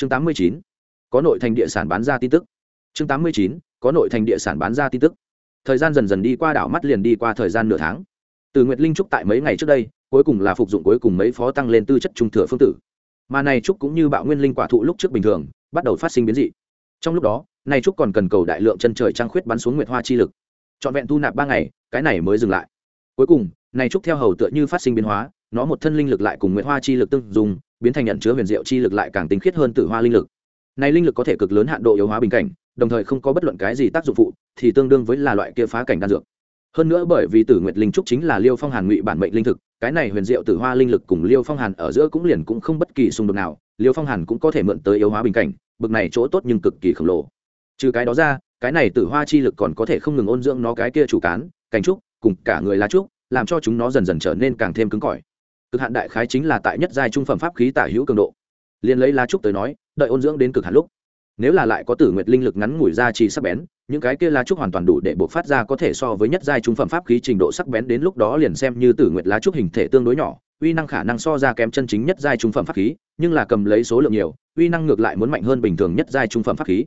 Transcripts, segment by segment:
chương tám mươi chín, có nội thành địa sản bán ra tin tức. Chương tám mươi chín, có nội thành địa sản bán ra tin tức. Thời gian dần dần đi qua đảo mắt liền đi qua thời gian nửa tháng. Từ nguyệt linh trúc tại mấy ngày trước đây, cuối cùng là phục dụng cuối cùng mấy phó tăng lên tư chất trung thừa phương tử. Mà này trúc cũng như bạo nguyên linh quả thụ lúc trước bình thường, bắt đầu phát sinh biến dị. Trong lúc đó, này trúc còn cần cầu đại lượng chân trời trăng khuyết bắn xuống nguyệt hoa chi lực. Trọn vẹn thu nạp ba ngày, cái này mới dừng lại. Cuối cùng, này trúc theo hầu tựa như phát sinh biến hóa, nó một thân linh lực lại cùng nguyệt hoa chi lực tương dùng biến thành nhận chứa huyền diệu chi lực lại càng tinh khiết hơn tử hoa linh lực. Này linh lực có thể cực lớn hạn độ yếu hóa bình cảnh, đồng thời không có bất luận cái gì tác dụng phụ, thì tương đương với là loại kia phá cảnh đan dược. Hơn nữa bởi vì tử nguyệt linh trúc chính là liêu phong hàn ngụy bản mệnh linh thực, cái này huyền diệu tử hoa linh lực cùng liêu phong hàn ở giữa cũng liền cũng không bất kỳ xung đột nào, liêu phong hàn cũng có thể mượn tới yếu hóa bình cảnh, bực này chỗ tốt nhưng cực kỳ khổng lồ. Trừ cái đó ra, cái này tử hoa chi lực còn có thể không ngừng ôn dưỡng nó cái kia chủ cán cành trúc, cùng cả người lá trúc, làm cho chúng nó dần dần trở nên càng thêm cứng cỏi cực hạn đại khái chính là tại nhất giai trung phẩm pháp khí tả hữu cường độ. Liền lấy lá trúc tới nói, đợi ôn dưỡng đến cực hạn lúc, nếu là lại có tử nguyệt linh lực ngắn ngủi ra chỉ sắc bén, những cái kia lá trúc hoàn toàn đủ để buộc phát ra có thể so với nhất giai trung phẩm pháp khí trình độ sắc bén đến lúc đó liền xem như tử nguyệt lá trúc hình thể tương đối nhỏ, uy năng khả năng so ra kém chân chính nhất giai trung phẩm pháp khí, nhưng là cầm lấy số lượng nhiều, uy năng ngược lại muốn mạnh hơn bình thường nhất giai trung phẩm pháp khí.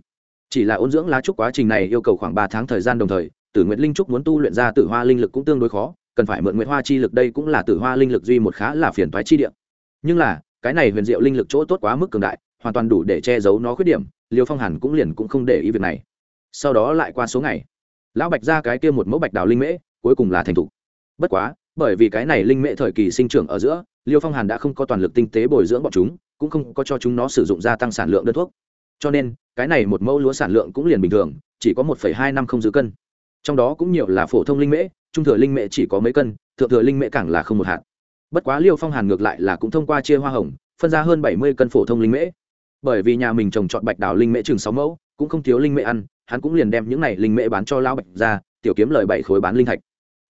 Chỉ là ôn dưỡng lá trúc quá trình này yêu cầu khoảng ba tháng thời gian đồng thời, tử nguyệt linh trúc muốn tu luyện ra tử hoa linh lực cũng tương đối khó cần phải mượn nguyệt hoa chi lực đây cũng là tử hoa linh lực duy một khá là phiền toái chi địa. Nhưng là, cái này huyền diệu linh lực chỗ tốt quá mức cường đại, hoàn toàn đủ để che giấu nó khuyết điểm, liêu phong hàn cũng liền cũng không để ý việc này. Sau đó lại qua số ngày, lão bạch ra cái kia một mẫu bạch đào linh mễ, cuối cùng là thành thục. Bất quá, bởi vì cái này linh mễ thời kỳ sinh trưởng ở giữa, liêu phong hàn đã không có toàn lực tinh tế bồi dưỡng bọn chúng, cũng không có cho chúng nó sử dụng gia tăng sản lượng đơn thuốc. Cho nên, cái này một mẫu lúa sản lượng cũng liền bình thường, chỉ có một hai năm không giữ cân. Trong đó cũng nhiều là phổ thông linh mễ trung thừa linh mẹ chỉ có mấy cân, thượng thừa linh mẹ càng là không một hạt. Bất quá liêu phong hàn ngược lại là cũng thông qua chia hoa hồng, phân ra hơn bảy mươi cân phổ thông linh mễ bởi vì nhà mình trồng trọt bạch đào linh mễ chừng sáu mẫu, cũng không thiếu linh mễ ăn, hắn cũng liền đem những này linh mễ bán cho lão bạch ra, tiểu kiếm lời bảy khối bán linh thạch.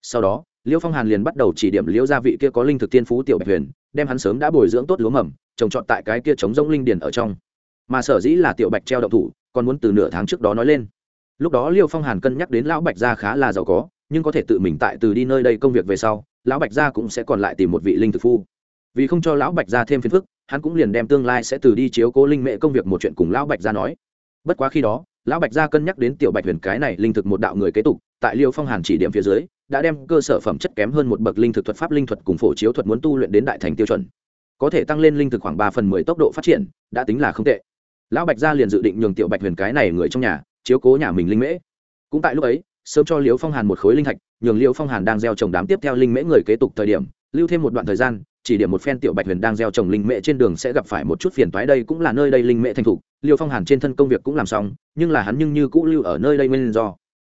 Sau đó, liêu phong hàn liền bắt đầu chỉ điểm liễu gia vị kia có linh thực tiên phú tiểu bạch huyền, đem hắn sớm đã bồi dưỡng tốt lúa mầm, trồng trọt tại cái kia chống rông linh điền ở trong. Mà sở dĩ là tiểu bạch treo động thủ, còn muốn từ nửa tháng trước đó nói lên. Lúc đó liêu phong hàn cân nhắc đến lão bạch gia khá là giàu có nhưng có thể tự mình tại từ đi nơi đây công việc về sau, lão bạch gia cũng sẽ còn lại tìm một vị linh thực phu. Vì không cho lão bạch gia thêm phiền phức, hắn cũng liền đem tương lai sẽ từ đi chiếu cố linh mẹ công việc một chuyện cùng lão bạch gia nói. Bất quá khi đó, lão bạch gia cân nhắc đến tiểu bạch huyền cái này linh thực một đạo người kế tục, tại liêu phong hàn chỉ điểm phía dưới, đã đem cơ sở phẩm chất kém hơn một bậc linh thực thuật pháp linh thuật cùng phổ chiếu thuật muốn tu luyện đến đại thành tiêu chuẩn. Có thể tăng lên linh thực khoảng ba phần mười tốc độ phát triển, đã tính là không tệ. Lão bạch gia liền dự định nhường tiểu bạch huyền cái này người trong nhà, chiếu cố nhà mình linh mễ. Cũng tại lúc ấy sớm cho liễu phong hàn một khối linh thạch, nhường liễu phong hàn đang gieo trồng đám tiếp theo linh mễ người kế tục thời điểm, lưu thêm một đoạn thời gian, chỉ điểm một phen tiểu bạch huyền đang gieo trồng linh mễ trên đường sẽ gặp phải một chút phiền toái đây cũng là nơi đây linh mễ thành thục liêu phong hàn trên thân công việc cũng làm xong, nhưng là hắn nhưng như cũ lưu ở nơi đây nguyên do.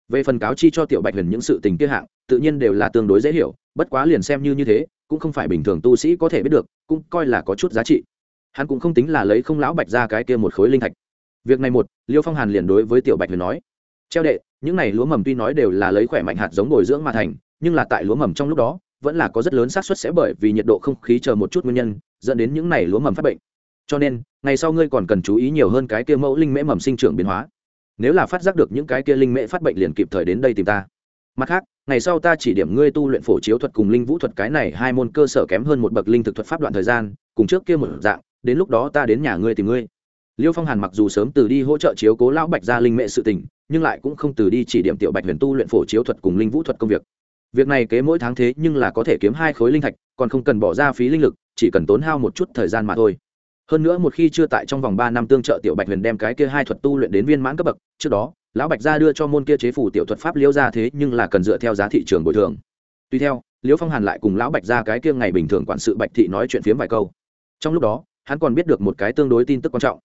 Về phần cáo chi cho tiểu bạch huyền những sự tình kia hạng, tự nhiên đều là tương đối dễ hiểu, bất quá liền xem như như thế, cũng không phải bình thường tu sĩ có thể biết được, cũng coi là có chút giá trị. Hắn cũng không tính là lấy không lão bạch ra cái kia một khối linh thạch. Việc này một liêu phong hàn liền đối với tiểu bạch huyền nói treo đệ, những này lúa mầm tuy nói đều là lấy khỏe mạnh hạt giống bồi dưỡng mà thành, nhưng là tại lúa mầm trong lúc đó, vẫn là có rất lớn xác suất sẽ bởi vì nhiệt độ không khí chờ một chút nguyên nhân, dẫn đến những này lúa mầm phát bệnh. Cho nên, ngày sau ngươi còn cần chú ý nhiều hơn cái kia mẫu linh mễ mầm sinh trưởng biến hóa. Nếu là phát giác được những cái kia linh mễ phát bệnh liền kịp thời đến đây tìm ta. Mặt khác, ngày sau ta chỉ điểm ngươi tu luyện phổ chiếu thuật cùng linh vũ thuật cái này hai môn cơ sở kém hơn một bậc linh thực thuật pháp đoạn thời gian, cùng trước kia một dạng, đến lúc đó ta đến nhà ngươi tìm ngươi. Liêu phong hàn mặc dù sớm từ đi hỗ trợ chiếu cố lão bạch gia linh mệ sự tình nhưng lại cũng không từ đi chỉ điểm tiểu bạch huyền tu luyện phổ chiếu thuật cùng linh vũ thuật công việc. Việc này kế mỗi tháng thế nhưng là có thể kiếm hai khối linh thạch, còn không cần bỏ ra phí linh lực, chỉ cần tốn hao một chút thời gian mà thôi. Hơn nữa một khi chưa tại trong vòng ba năm tương trợ tiểu bạch huyền đem cái kia hai thuật tu luyện đến viên mãn cấp bậc, trước đó, lão bạch gia đưa cho môn kia chế phủ tiểu thuật pháp liễu ra thế nhưng là cần dựa theo giá thị trường bồi thường. Tuy theo liễu phong hàn lại cùng lão bạch gia cái kia ngày bình thường quản sự bạch thị nói chuyện phiếm vài câu. Trong lúc đó, hắn còn biết được một cái tương đối tin tức quan trọng.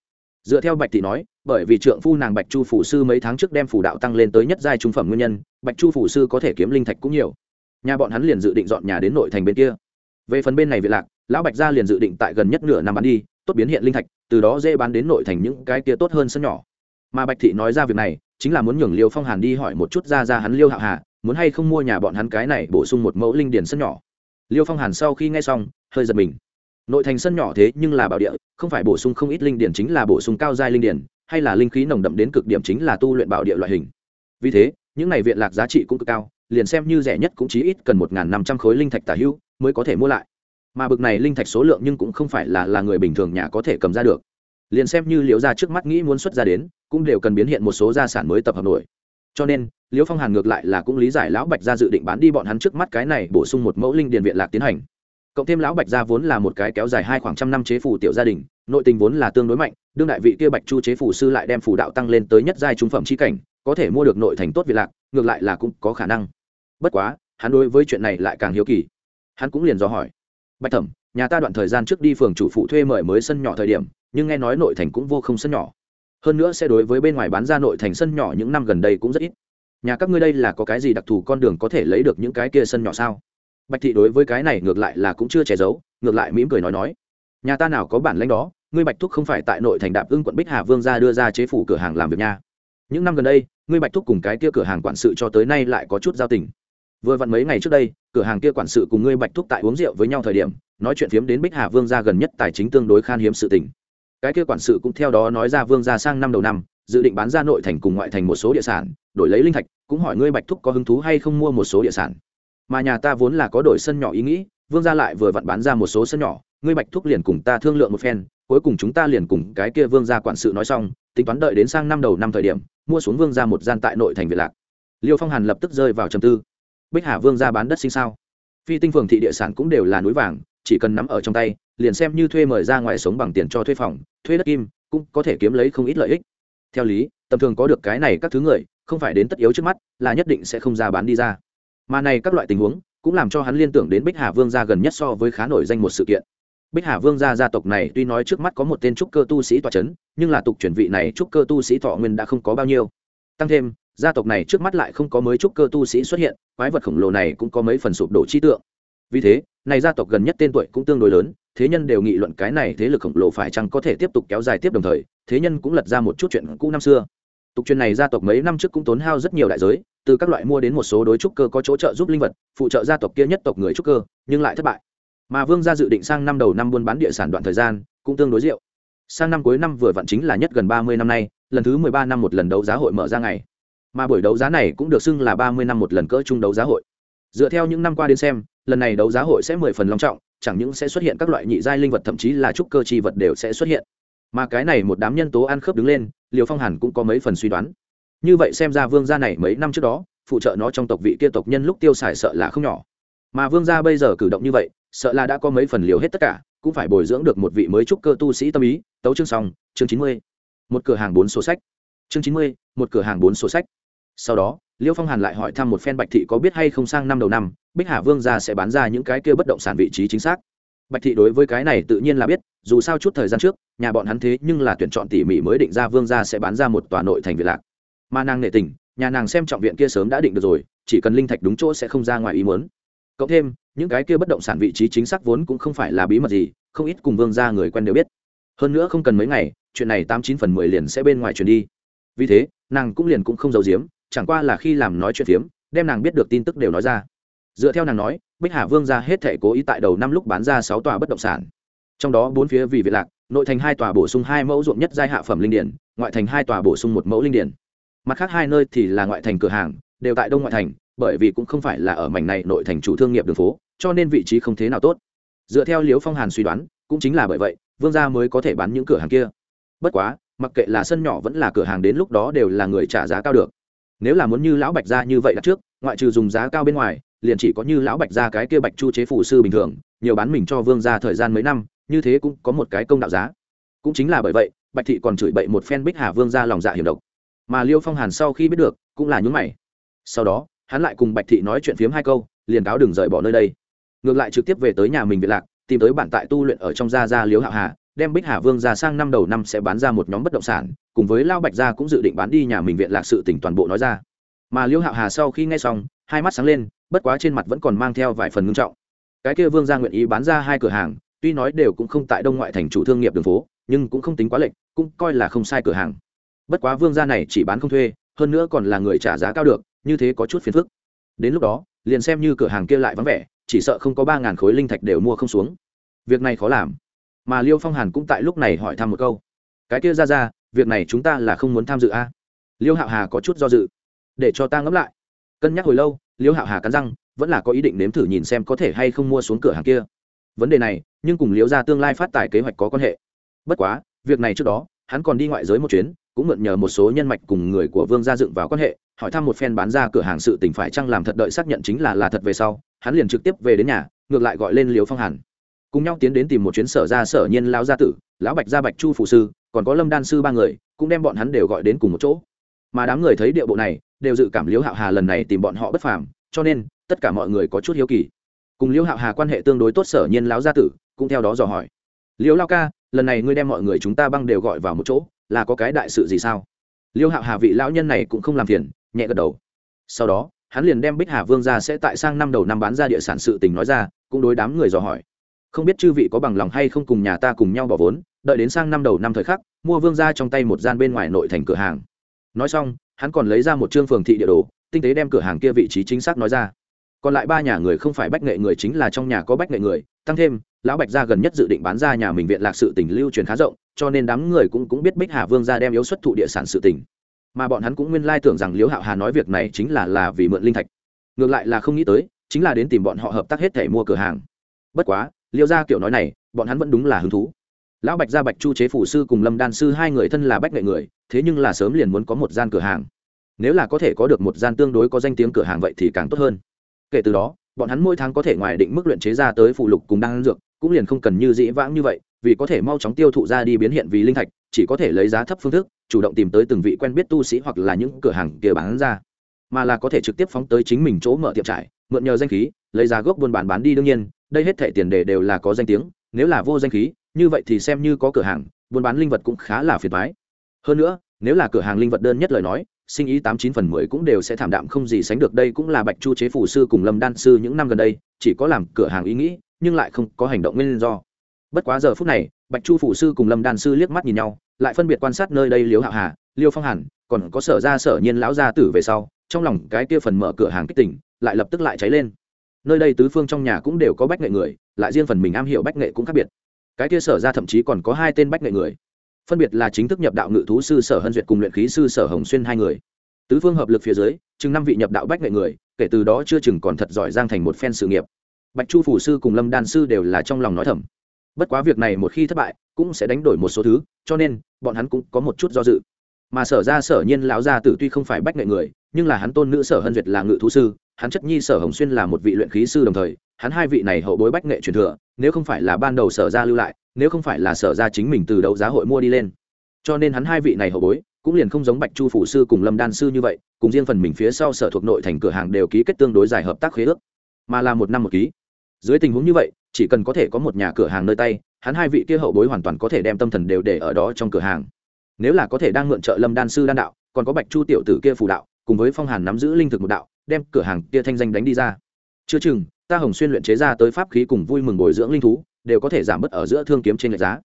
Dựa theo bạch thị nói bởi vì trượng phu nàng bạch chu phủ sư mấy tháng trước đem phủ đạo tăng lên tới nhất giai trung phẩm nguyên nhân, bạch chu phủ sư có thể kiếm linh thạch cũng nhiều. Nhà bọn hắn liền dự định dọn nhà đến nội thành bên kia. Về phần bên này viện lạc, lão bạch gia liền dự định tại gần nhất nửa năm bán đi, tốt biến hiện linh thạch, từ đó dễ bán đến nội thành những cái kia tốt hơn sân nhỏ. Mà bạch thị nói ra việc này, chính là muốn nhường liêu phong hàn đi hỏi một chút ra ra hắn liêu hạo hà, muốn hay không mua nhà bọn hắn cái này bổ sung một mẫu linh điền sân nhỏ. Liêu phong hàn sau khi nghe xong, hơi giật mình. Nội thành sân nhỏ thế nhưng là bảo địa, không phải bổ sung không ít linh điển chính là bổ sung cao giai linh điển hay là linh khí nồng đậm đến cực điểm chính là tu luyện bảo địa loại hình. Vì thế, những này viện lạc giá trị cũng cực cao, liền xem như rẻ nhất cũng chí ít cần một năm trăm khối linh thạch tả hữu mới có thể mua lại. Mà bực này linh thạch số lượng nhưng cũng không phải là là người bình thường nhà có thể cầm ra được. Liền xem như liễu gia trước mắt nghĩ muốn xuất ra đến, cũng đều cần biến hiện một số gia sản mới tập hợp nổi. Cho nên, liễu phong hàn ngược lại là cũng lý giải lão bạch gia dự định bán đi bọn hắn trước mắt cái này bổ sung một mẫu linh điền viện lạc tiến hành. Cộng thêm lão bạch gia vốn là một cái kéo dài hai khoảng trăm năm chế phủ tiểu gia đình, nội tình vốn là tương đối mạnh đương đại vị kia bạch chu chế phủ sư lại đem phủ đạo tăng lên tới nhất giai trung phẩm chi cảnh, có thể mua được nội thành tốt việt lạc, ngược lại là cũng có khả năng. Bất quá, hắn đối với chuyện này lại càng hiếu kỳ. Hắn cũng liền do hỏi. Bạch thẩm, nhà ta đoạn thời gian trước đi phường chủ phụ thuê mời mới sân nhỏ thời điểm, nhưng nghe nói nội thành cũng vô không sân nhỏ. Hơn nữa sẽ đối với bên ngoài bán ra nội thành sân nhỏ những năm gần đây cũng rất ít. Nhà các ngươi đây là có cái gì đặc thù con đường có thể lấy được những cái kia sân nhỏ sao? Bạch thị đối với cái này ngược lại là cũng chưa che giấu, ngược lại mỉm cười nói nói. Nhà ta nào có bản lãnh đó ngươi bạch thúc không phải tại nội thành đạp ưng quận bích hà vương ra đưa ra chế phủ cửa hàng làm việc nha. Những năm gần đây, ngươi bạch thúc cùng cái kia cửa hàng quản sự cho tới nay lại có chút giao tình. Vừa vặn mấy ngày trước đây, cửa hàng kia quản sự cùng ngươi bạch thúc tại uống rượu với nhau thời điểm, nói chuyện phiếm đến bích hà vương gia gần nhất tài chính tương đối khan hiếm sự tình. Cái kia quản sự cũng theo đó nói ra vương gia sang năm đầu năm, dự định bán ra nội thành cùng ngoại thành một số địa sản, đổi lấy linh thạch, cũng hỏi ngươi bạch thúc có hứng thú hay không mua một số địa sản. Mà nhà ta vốn là có đổi sân nhỏ ý nghĩ, vương gia lại vừa vặn bán ra một số sân nhỏ, ngươi bạch thúc liền cùng ta thương lượng một phen cuối cùng chúng ta liền cùng cái kia vương gia quản sự nói xong, tính toán đợi đến sang năm đầu năm thời điểm, mua xuống vương gia một gian tại nội thành việt lạc. Liêu phong hàn lập tức rơi vào trầm tư. Bích hà vương gia bán đất sinh sao? Phi tinh phường thị địa sản cũng đều là núi vàng, chỉ cần nắm ở trong tay, liền xem như thuê mời ra ngoài sống bằng tiền cho thuê phòng, thuê đất kim, cũng có thể kiếm lấy không ít lợi ích. Theo lý, tầm thường có được cái này các thứ người, không phải đến tất yếu trước mắt, là nhất định sẽ không ra bán đi ra. Mà này các loại tình huống, cũng làm cho hắn liên tưởng đến bích hà vương gia gần nhất so với khá nổi danh một sự kiện bích hà vương gia gia tộc này tuy nói trước mắt có một tên trúc cơ tu sĩ tọa c h ấ n nhưng là tục chuyển vị này trúc cơ tu sĩ thọ nguyên đã không có bao nhiêu. Tăng thêm, gia tộc này trước mắt lại không có mới trúc cơ tu sĩ xuất hiện, quái vật khổng lồ này cũng có mấy phần sụp đổ chi tượng. Vì thế, này gia tộc gần nhất tên tuổi cũng tương đối lớn, thế nhân đều nghị luận cái này thế lực khổng lồ phải chăng có thể tiếp tục kéo dài tiếp đồng thời, thế nhân cũng lật ra một chút chuyện cũ năm xưa. Tục truyền này gia tộc mấy năm trước cũng tốn hao rất nhiều đại giới, từ các loại mua đến một số đối trúc cơ có chỗ trợ giúp linh vật, phụ trợ gia tộc kia nhất tộc người trúc cơ, nhưng lại thất bại mà vương gia dự định sang năm đầu năm buôn bán địa sản đoạn thời gian cũng tương đối rượu sang năm cuối năm vừa vặn chính là nhất gần ba mươi năm nay, lần thứ mười ba năm một lần đấu giá hội mở ra ngày. Mà buổi đấu giá này cũng được xưng là ba mươi năm một lần cỡ chung đấu giá hội. Dựa theo những năm qua đến xem, lần này đấu giá hội sẽ mười phần long trọng, chẳng những sẽ xuất hiện các loại nhị giai linh vật, thậm chí là trúc cơ chi vật đều sẽ xuất hiện. Mà cái này một đám nhân tố ăn khớp đứng lên liều phong hàn cũng có mấy phần suy đoán. Như vậy xem ra vương gia này mấy năm trước đó, phụ trợ nó trong tộc vị kia tộc nhân lúc tiêu xài sợ là không nhỏ mà vương gia bây giờ cử động như vậy, sợ là đã có mấy phần liều hết tất cả, cũng phải bồi dưỡng được một vị mới trúc cơ tu sĩ tâm ý. Tấu chương xong, chương chín mươi. Một cửa hàng bốn số sách. Chương chín mươi, một cửa hàng bốn số sách. Sau đó, liêu phong hàn lại hỏi thăm một phen bạch thị có biết hay không sang năm đầu năm, bích hà vương gia sẽ bán ra những cái kia bất động sản vị trí chính xác. Bạch thị đối với cái này tự nhiên là biết, dù sao chút thời gian trước, nhà bọn hắn thế nhưng là tuyển chọn tỉ mỉ mới định ra vương gia sẽ bán ra một tòa nội thành việt lạc. Mà nàng nệ tình, nhà nàng xem trọng viện kia sớm đã định được rồi, chỉ cần linh thạch đúng chỗ sẽ không ra ngoài ý muốn cộng thêm, những cái kia bất động sản vị trí chính xác vốn cũng không phải là bí mật gì, không ít cùng vương gia người quen đều biết. Hơn nữa không cần mấy ngày, chuyện này tám chín phần mười liền sẽ bên ngoài truyền đi. Vì thế, nàng cũng liền cũng không giấu giếm, chẳng qua là khi làm nói chuyện phiếm, đem nàng biết được tin tức đều nói ra. Dựa theo nàng nói, bích hà vương ra hết thể cố ý tại đầu năm lúc bán ra sáu tòa bất động sản. Trong đó bốn phía vì việt lạc, nội thành hai tòa bổ sung hai mẫu ruộng nhất giai hạ phẩm linh điển, ngoại thành hai tòa bổ sung một mẫu linh điển. Mặt khác hai nơi thì là ngoại thành cửa hàng, đều tại đông ngoại thành bởi vì cũng không phải là ở mảnh này nội thành chủ thương nghiệp đường phố, cho nên vị trí không thế nào tốt. Dựa theo liếu phong hàn suy đoán, cũng chính là bởi vậy, vương gia mới có thể bán những cửa hàng kia. Bất quá, mặc kệ là sân nhỏ vẫn là cửa hàng đến lúc đó đều là người trả giá cao được. Nếu là muốn như lão bạch gia như vậy đặt trước, ngoại trừ dùng giá cao bên ngoài, liền chỉ có như lão bạch gia cái kia bạch chu chế phủ sư bình thường, nhiều bán mình cho vương gia thời gian mấy năm, như thế cũng có một cái công đạo giá. Cũng chính là bởi vậy, bạch thị còn chửi bậy một phen bích hà vương gia lòng dạ hiểm độc. Mà liêu phong hàn sau khi biết được, cũng là nhún mày. Sau đó hắn lại cùng bạch thị nói chuyện phiếm hai câu, liền cáo đừng rời bỏ nơi đây. Ngược lại trực tiếp về tới nhà mình việt lạc, tìm tới bản tại tu luyện ở trong gia gia liếu hạo hà, đem bích hà vương ra sang năm đầu năm sẽ bán ra một nhóm bất động sản, cùng với lao bạch gia cũng dự định bán đi nhà mình viện lạc sự tỉnh toàn bộ nói ra. Mà liêu hạo hà sau khi nghe xong, hai mắt sáng lên, bất quá trên mặt vẫn còn mang theo vài phần ngưng trọng. Cái kia vương gia nguyện ý bán ra hai cửa hàng, tuy nói đều cũng không tại đông ngoại thành chủ thương nghiệp đường phố, nhưng cũng không tính quá lệnh cũng coi là không sai cửa hàng. Bất quá vương gia này chỉ bán không thuê, hơn nữa còn là người trả giá cao được như thế có chút phiền phức. Đến lúc đó, liền xem như cửa hàng kia lại vắng vẻ, chỉ sợ không có ba ngàn khối linh thạch đều mua không xuống. Việc này khó làm. Mà liêu phong hàn cũng tại lúc này hỏi thăm một câu. Cái kia ra ra, việc này chúng ta là không muốn tham dự a? À? liêu hạo hà có chút do dự. Để cho ta ngẫm lại. Cân nhắc hồi lâu, liêu hạo hà cắn răng, vẫn là có ý định nếm thử nhìn xem có thể hay không mua xuống cửa hàng kia. Vấn đề này, nhưng cùng liêu ra tương lai phát tài kế hoạch có quan hệ. Bất quá, việc này trước đó, hắn còn đi ngoại giới một chuyến cũng mượn nhờ một số nhân mạch cùng người của vương gia dựng vào quan hệ, hỏi thăm một phen bán ra cửa hàng sự tỉnh phải chăng làm thật đợi xác nhận chính là là thật về sau, hắn liền trực tiếp về đến nhà, ngược lại gọi lên liều phong hàn. Cùng nhau tiến đến tìm một chuyến sở ra sở nhiên lão gia tử, lão bạch gia bạch chu phụ sư, còn có lâm đan sư ba người, cũng đem bọn hắn đều gọi đến cùng một chỗ. Mà đám người thấy địa bộ này, đều dự cảm liễu hạo hà lần này tìm bọn họ bất phàm, cho nên, tất cả mọi người có chút hiếu kỳ. Cùng liễu hạo hà quan hệ tương đối tốt sở nhiên lão gia tử, cũng theo đó dò hỏi. Liễu lao ca, lần này ngươi đem mọi người chúng ta băng đều gọi vào một chỗ là có cái đại sự gì sao? Liêu hạo hà vị lão nhân này cũng không làm phiền, nhẹ gật đầu. Sau đó, hắn liền đem bích hà vương ra sẽ tại sang năm đầu năm bán ra địa sản sự tình nói ra, cũng đối đám người dò hỏi. Không biết chư vị có bằng lòng hay không cùng nhà ta cùng nhau bỏ vốn, đợi đến sang năm đầu năm thời khắc, mua vương ra trong tay một gian bên ngoài nội thành cửa hàng. Nói xong, hắn còn lấy ra một chương phường thị địa đồ, tinh tế đem cửa hàng kia vị trí chính xác nói ra còn lại ba nhà người không phải bách nghệ người chính là trong nhà có bách nghệ người, tăng thêm, lão bạch gia gần nhất dự định bán ra nhà mình viện lạc sự tỉnh lưu truyền khá rộng, cho nên đám người cũng cũng biết bích hà vương gia đem yếu xuất thụ địa sản sự tỉnh mà bọn hắn cũng nguyên lai tưởng rằng liễu hạo hà nói việc này chính là là vì mượn linh thạch. Ngược lại là không nghĩ tới, chính là đến tìm bọn họ hợp tác hết thể mua cửa hàng. Bất quá liễu gia kiểu nói này, bọn hắn vẫn đúng là hứng thú. Lão bạch gia bạch chu chế phủ sư cùng lâm đan sư hai người thân là bách nghệ người, thế nhưng là sớm liền muốn có một gian cửa hàng. Nếu là có thể có được một gian tương đối có danh tiếng cửa hàng vậy thì càng tốt hơn kể từ đó, bọn hắn mỗi tháng có thể ngoài định mức luyện chế ra tới phụ lục cùng đan dược, cũng liền không cần như dĩ vãng như vậy, vì có thể mau chóng tiêu thụ ra đi biến hiện vì linh thạch, chỉ có thể lấy giá thấp phương thức, chủ động tìm tới từng vị quen biết tu sĩ hoặc là những cửa hàng kia bán ra. Mà là có thể trực tiếp phóng tới chính mình chỗ mở tiệm trải mượn nhờ danh khí, lấy giá gốc buôn bán bán đi đương nhiên, đây hết thẻ tiền đề đều là có danh tiếng, nếu là vô danh khí, như vậy thì xem như có cửa hàng, buôn bán linh vật cũng khá là phiền thoái hơn nữa, nếu là cửa hàng linh vật đơn nhất lời nói sinh ý tám chín phần mười cũng đều sẽ thảm đạm không gì sánh được. Đây cũng là bạch chu chế phủ sư cùng lâm đan sư những năm gần đây, chỉ có làm cửa hàng ý nghĩ, nhưng lại không có hành động nguyên do. Bất quá giờ phút này, bạch chu phủ sư cùng lâm đan sư liếc mắt nhìn nhau, lại phân biệt quan sát nơi đây liếu hạo hà, liêu phong hàn, còn có sở ra sở nhiên lão gia tử về sau, trong lòng cái kia phần mở cửa hàng kích tỉnh, lại lập tức lại cháy lên. Nơi đây tứ phương trong nhà cũng đều có bách nghệ người, lại riêng phần mình am hiểu bách nghệ cũng khác biệt. Cái kia sở ra thậm chí còn có hai tên bách nghệ người phân biệt là chính thức nhập đạo ngự thú sư sở hân duyệt cùng luyện khí sư sở hồng xuyên hai người. Tứ phương hợp lực phía dưới, chừng năm vị nhập đạo bách nghệ người, kể từ đó chưa chừng còn thật giỏi giang thành một phen sự nghiệp. Bạch chu phủ sư cùng lâm đan sư đều là trong lòng nói thầm. Bất quá việc này một khi thất bại, cũng sẽ đánh đổi một số thứ, cho nên, bọn hắn cũng có một chút do dự. Mà sở ra sở nhiên lão gia tử tuy không phải bách nghệ người, nhưng là hắn tôn nữ sở hân duyệt là ngự thú sư, hắn chất nhi sở hồng xuyên là một vị luyện khí sư đồng thời, hắn hai vị này hậu bối bách nghệ truyền thừa, nếu không phải là ban đầu sở ra lưu lại nếu không phải là sở ra chính mình từ đấu giá hội mua đi lên. Cho nên hắn hai vị này hậu bối, cũng liền không giống bạch chu phủ sư cùng lâm đan sư như vậy, cùng riêng phần mình phía sau sở thuộc nội thành cửa hàng đều ký kết tương đối dài hợp tác khế ước. Mà là một năm một ký. Dưới tình huống như vậy, chỉ cần có thể có một nhà cửa hàng nơi tay, hắn hai vị kia hậu bối hoàn toàn có thể đem tâm thần đều để ở đó trong cửa hàng. Nếu là có thể đang mượn trợ lâm đan sư đan đạo, còn có bạch chu tiểu tử kia phù đạo, cùng với phong hàn nắm giữ linh thực một đạo, đem cửa hàng kia thanh danh đánh đi ra. Chưa chừng, ta hồng xuyên luyện chế ra tới pháp khí cùng vui mừng bồi dưỡng linh thú đều có thể giảm bớt ở giữa thương kiếm trên lệch giá.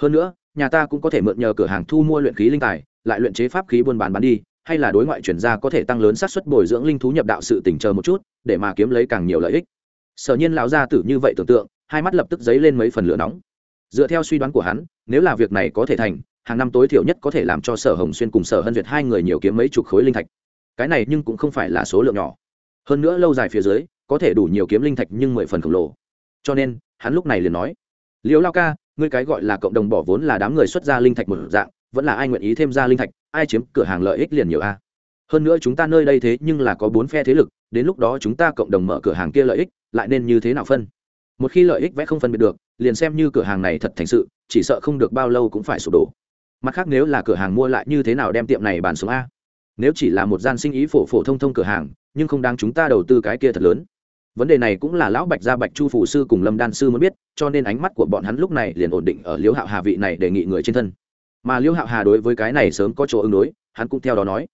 Hơn nữa, nhà ta cũng có thể mượn nhờ cửa hàng thu mua luyện khí linh tài, lại luyện chế pháp khí buôn bán bán đi, hay là đối ngoại chuyển ra có thể tăng lớn xác suất bồi dưỡng linh thú nhập đạo sự tỉnh chờ một chút, để mà kiếm lấy càng nhiều lợi ích. Sở nhiên lão gia tử như vậy tưởng tượng, hai mắt lập tức dấy lên mấy phần lửa nóng. Dựa theo suy đoán của hắn, nếu là việc này có thể thành, hàng năm tối thiểu nhất có thể làm cho sở hồng xuyên cùng sở hân duyệt hai người nhiều kiếm mấy chục khối linh thạch. Cái này nhưng cũng không phải là số lượng nhỏ. Hơn nữa lâu dài phía dưới, có thể đủ nhiều kiếm linh thạch nhưng mười phần khổng lồ. Cho nên hắn lúc này liền nói liễu lao ca, ngươi cái gọi là cộng đồng bỏ vốn là đám người xuất ra linh thạch một dạng, vẫn là ai nguyện ý thêm ra linh thạch, ai chiếm cửa hàng lợi ích liền nhiều a. Hơn nữa chúng ta nơi đây thế nhưng là có bốn phe thế lực, đến lúc đó chúng ta cộng đồng mở cửa hàng kia lợi ích, lại nên như thế nào phân? Một khi lợi ích vẽ không phân biệt được, liền xem như cửa hàng này thật thành sự, chỉ sợ không được bao lâu cũng phải sụp đổ. Mặt khác nếu là cửa hàng mua lại như thế nào đem tiệm này bàn xuống a? Nếu chỉ là một gian sinh ý phổ phổ thông thông cửa hàng, nhưng không đáng chúng ta đầu tư cái kia thật lớn vấn đề này cũng là lão bạch gia bạch chu phủ sư cùng lâm đan sư muốn biết, cho nên ánh mắt của bọn hắn lúc này liền ổn định ở liễu hạo hà vị này đề nghị người trên thân. Mà liễu hạo hà đối với cái này sớm có chỗ ứng đối, hắn cũng theo đó nói.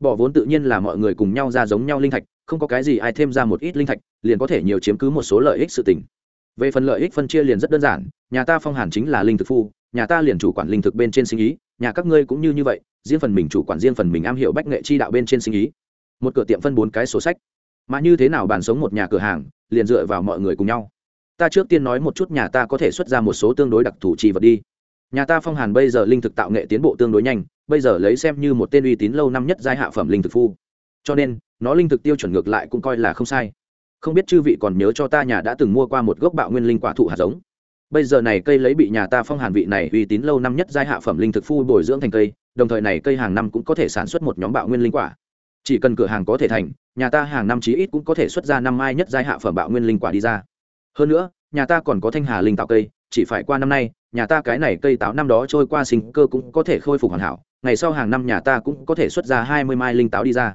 Bỏ vốn tự nhiên là mọi người cùng nhau ra giống nhau linh thạch, không có cái gì ai thêm ra một ít linh thạch, liền có thể nhiều chiếm cứ một số lợi ích sự tình. Về phần lợi ích phân chia liền rất đơn giản, nhà ta phong hàn chính là linh thực phu, nhà ta liền chủ quản linh thực bên trên sinh ý, nhà các ngươi cũng như như vậy, riêng phần mình chủ quản riêng phần mình am hiểu bách nghệ chi đạo bên trên sinh ý. Một cửa tiệm phân bốn cái sổ sách mà như thế nào bàn sống một nhà cửa hàng, liền dựa vào mọi người cùng nhau. Ta trước tiên nói một chút nhà ta có thể xuất ra một số tương đối đặc thù trì vật đi. Nhà ta phong hàn bây giờ linh thực tạo nghệ tiến bộ tương đối nhanh, bây giờ lấy xem như một tên uy tín lâu năm nhất giai hạ phẩm linh thực phu. Cho nên, nó linh thực tiêu chuẩn ngược lại cũng coi là không sai. Không biết chư vị còn nhớ cho ta nhà đã từng mua qua một gốc bạo nguyên linh quả thụ hạt giống? Bây giờ này cây lấy bị nhà ta phong hàn vị này uy tín lâu năm nhất giai hạ phẩm linh thực phu bồi dưỡng thành cây, đồng thời này cây hàng năm cũng có thể sản xuất một nhóm bạo nguyên linh quả chỉ cần cửa hàng có thể thành, nhà ta hàng năm chí ít cũng có thể xuất ra năm mai nhất giai hạ phẩm bạo nguyên linh quả đi ra. Hơn nữa, nhà ta còn có thanh hà linh tạo cây, chỉ phải qua năm nay, nhà ta cái này cây táo năm đó trôi qua sinh cơ cũng có thể khôi phục hoàn hảo, ngày sau hàng năm nhà ta cũng có thể xuất ra hai mươi mai linh táo đi ra.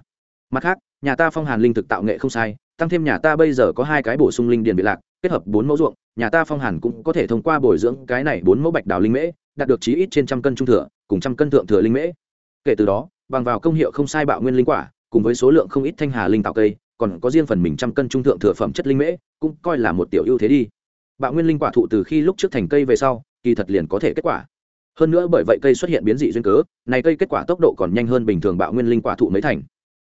Mặt khác, nhà ta phong hàn linh thực tạo nghệ không sai, tăng thêm nhà ta bây giờ có hai cái bổ sung linh điền bị lạc, kết hợp bốn mẫu ruộng, nhà ta phong hàn cũng có thể thông qua bồi dưỡng cái này bốn mẫu bạch đào linh mễ, đạt được chí ít trên trăm cân trung thừa, cùng trăm cân thượng thừa linh mễ. Kể từ đó, bằng vào công hiệu không sai bạo nguyên linh quả cùng với số lượng không ít thanh hà linh tạo cây, còn có riêng phần mình trăm cân trung thượng thừa phẩm chất linh mễ, cũng coi là một tiểu ưu thế đi. Bạo nguyên linh quả thụ từ khi lúc trước thành cây về sau, kỳ thật liền có thể kết quả. Hơn nữa bởi vậy cây xuất hiện biến dị duyên cớ, này cây kết quả tốc độ còn nhanh hơn bình thường bạo nguyên linh quả thụ mấy thành.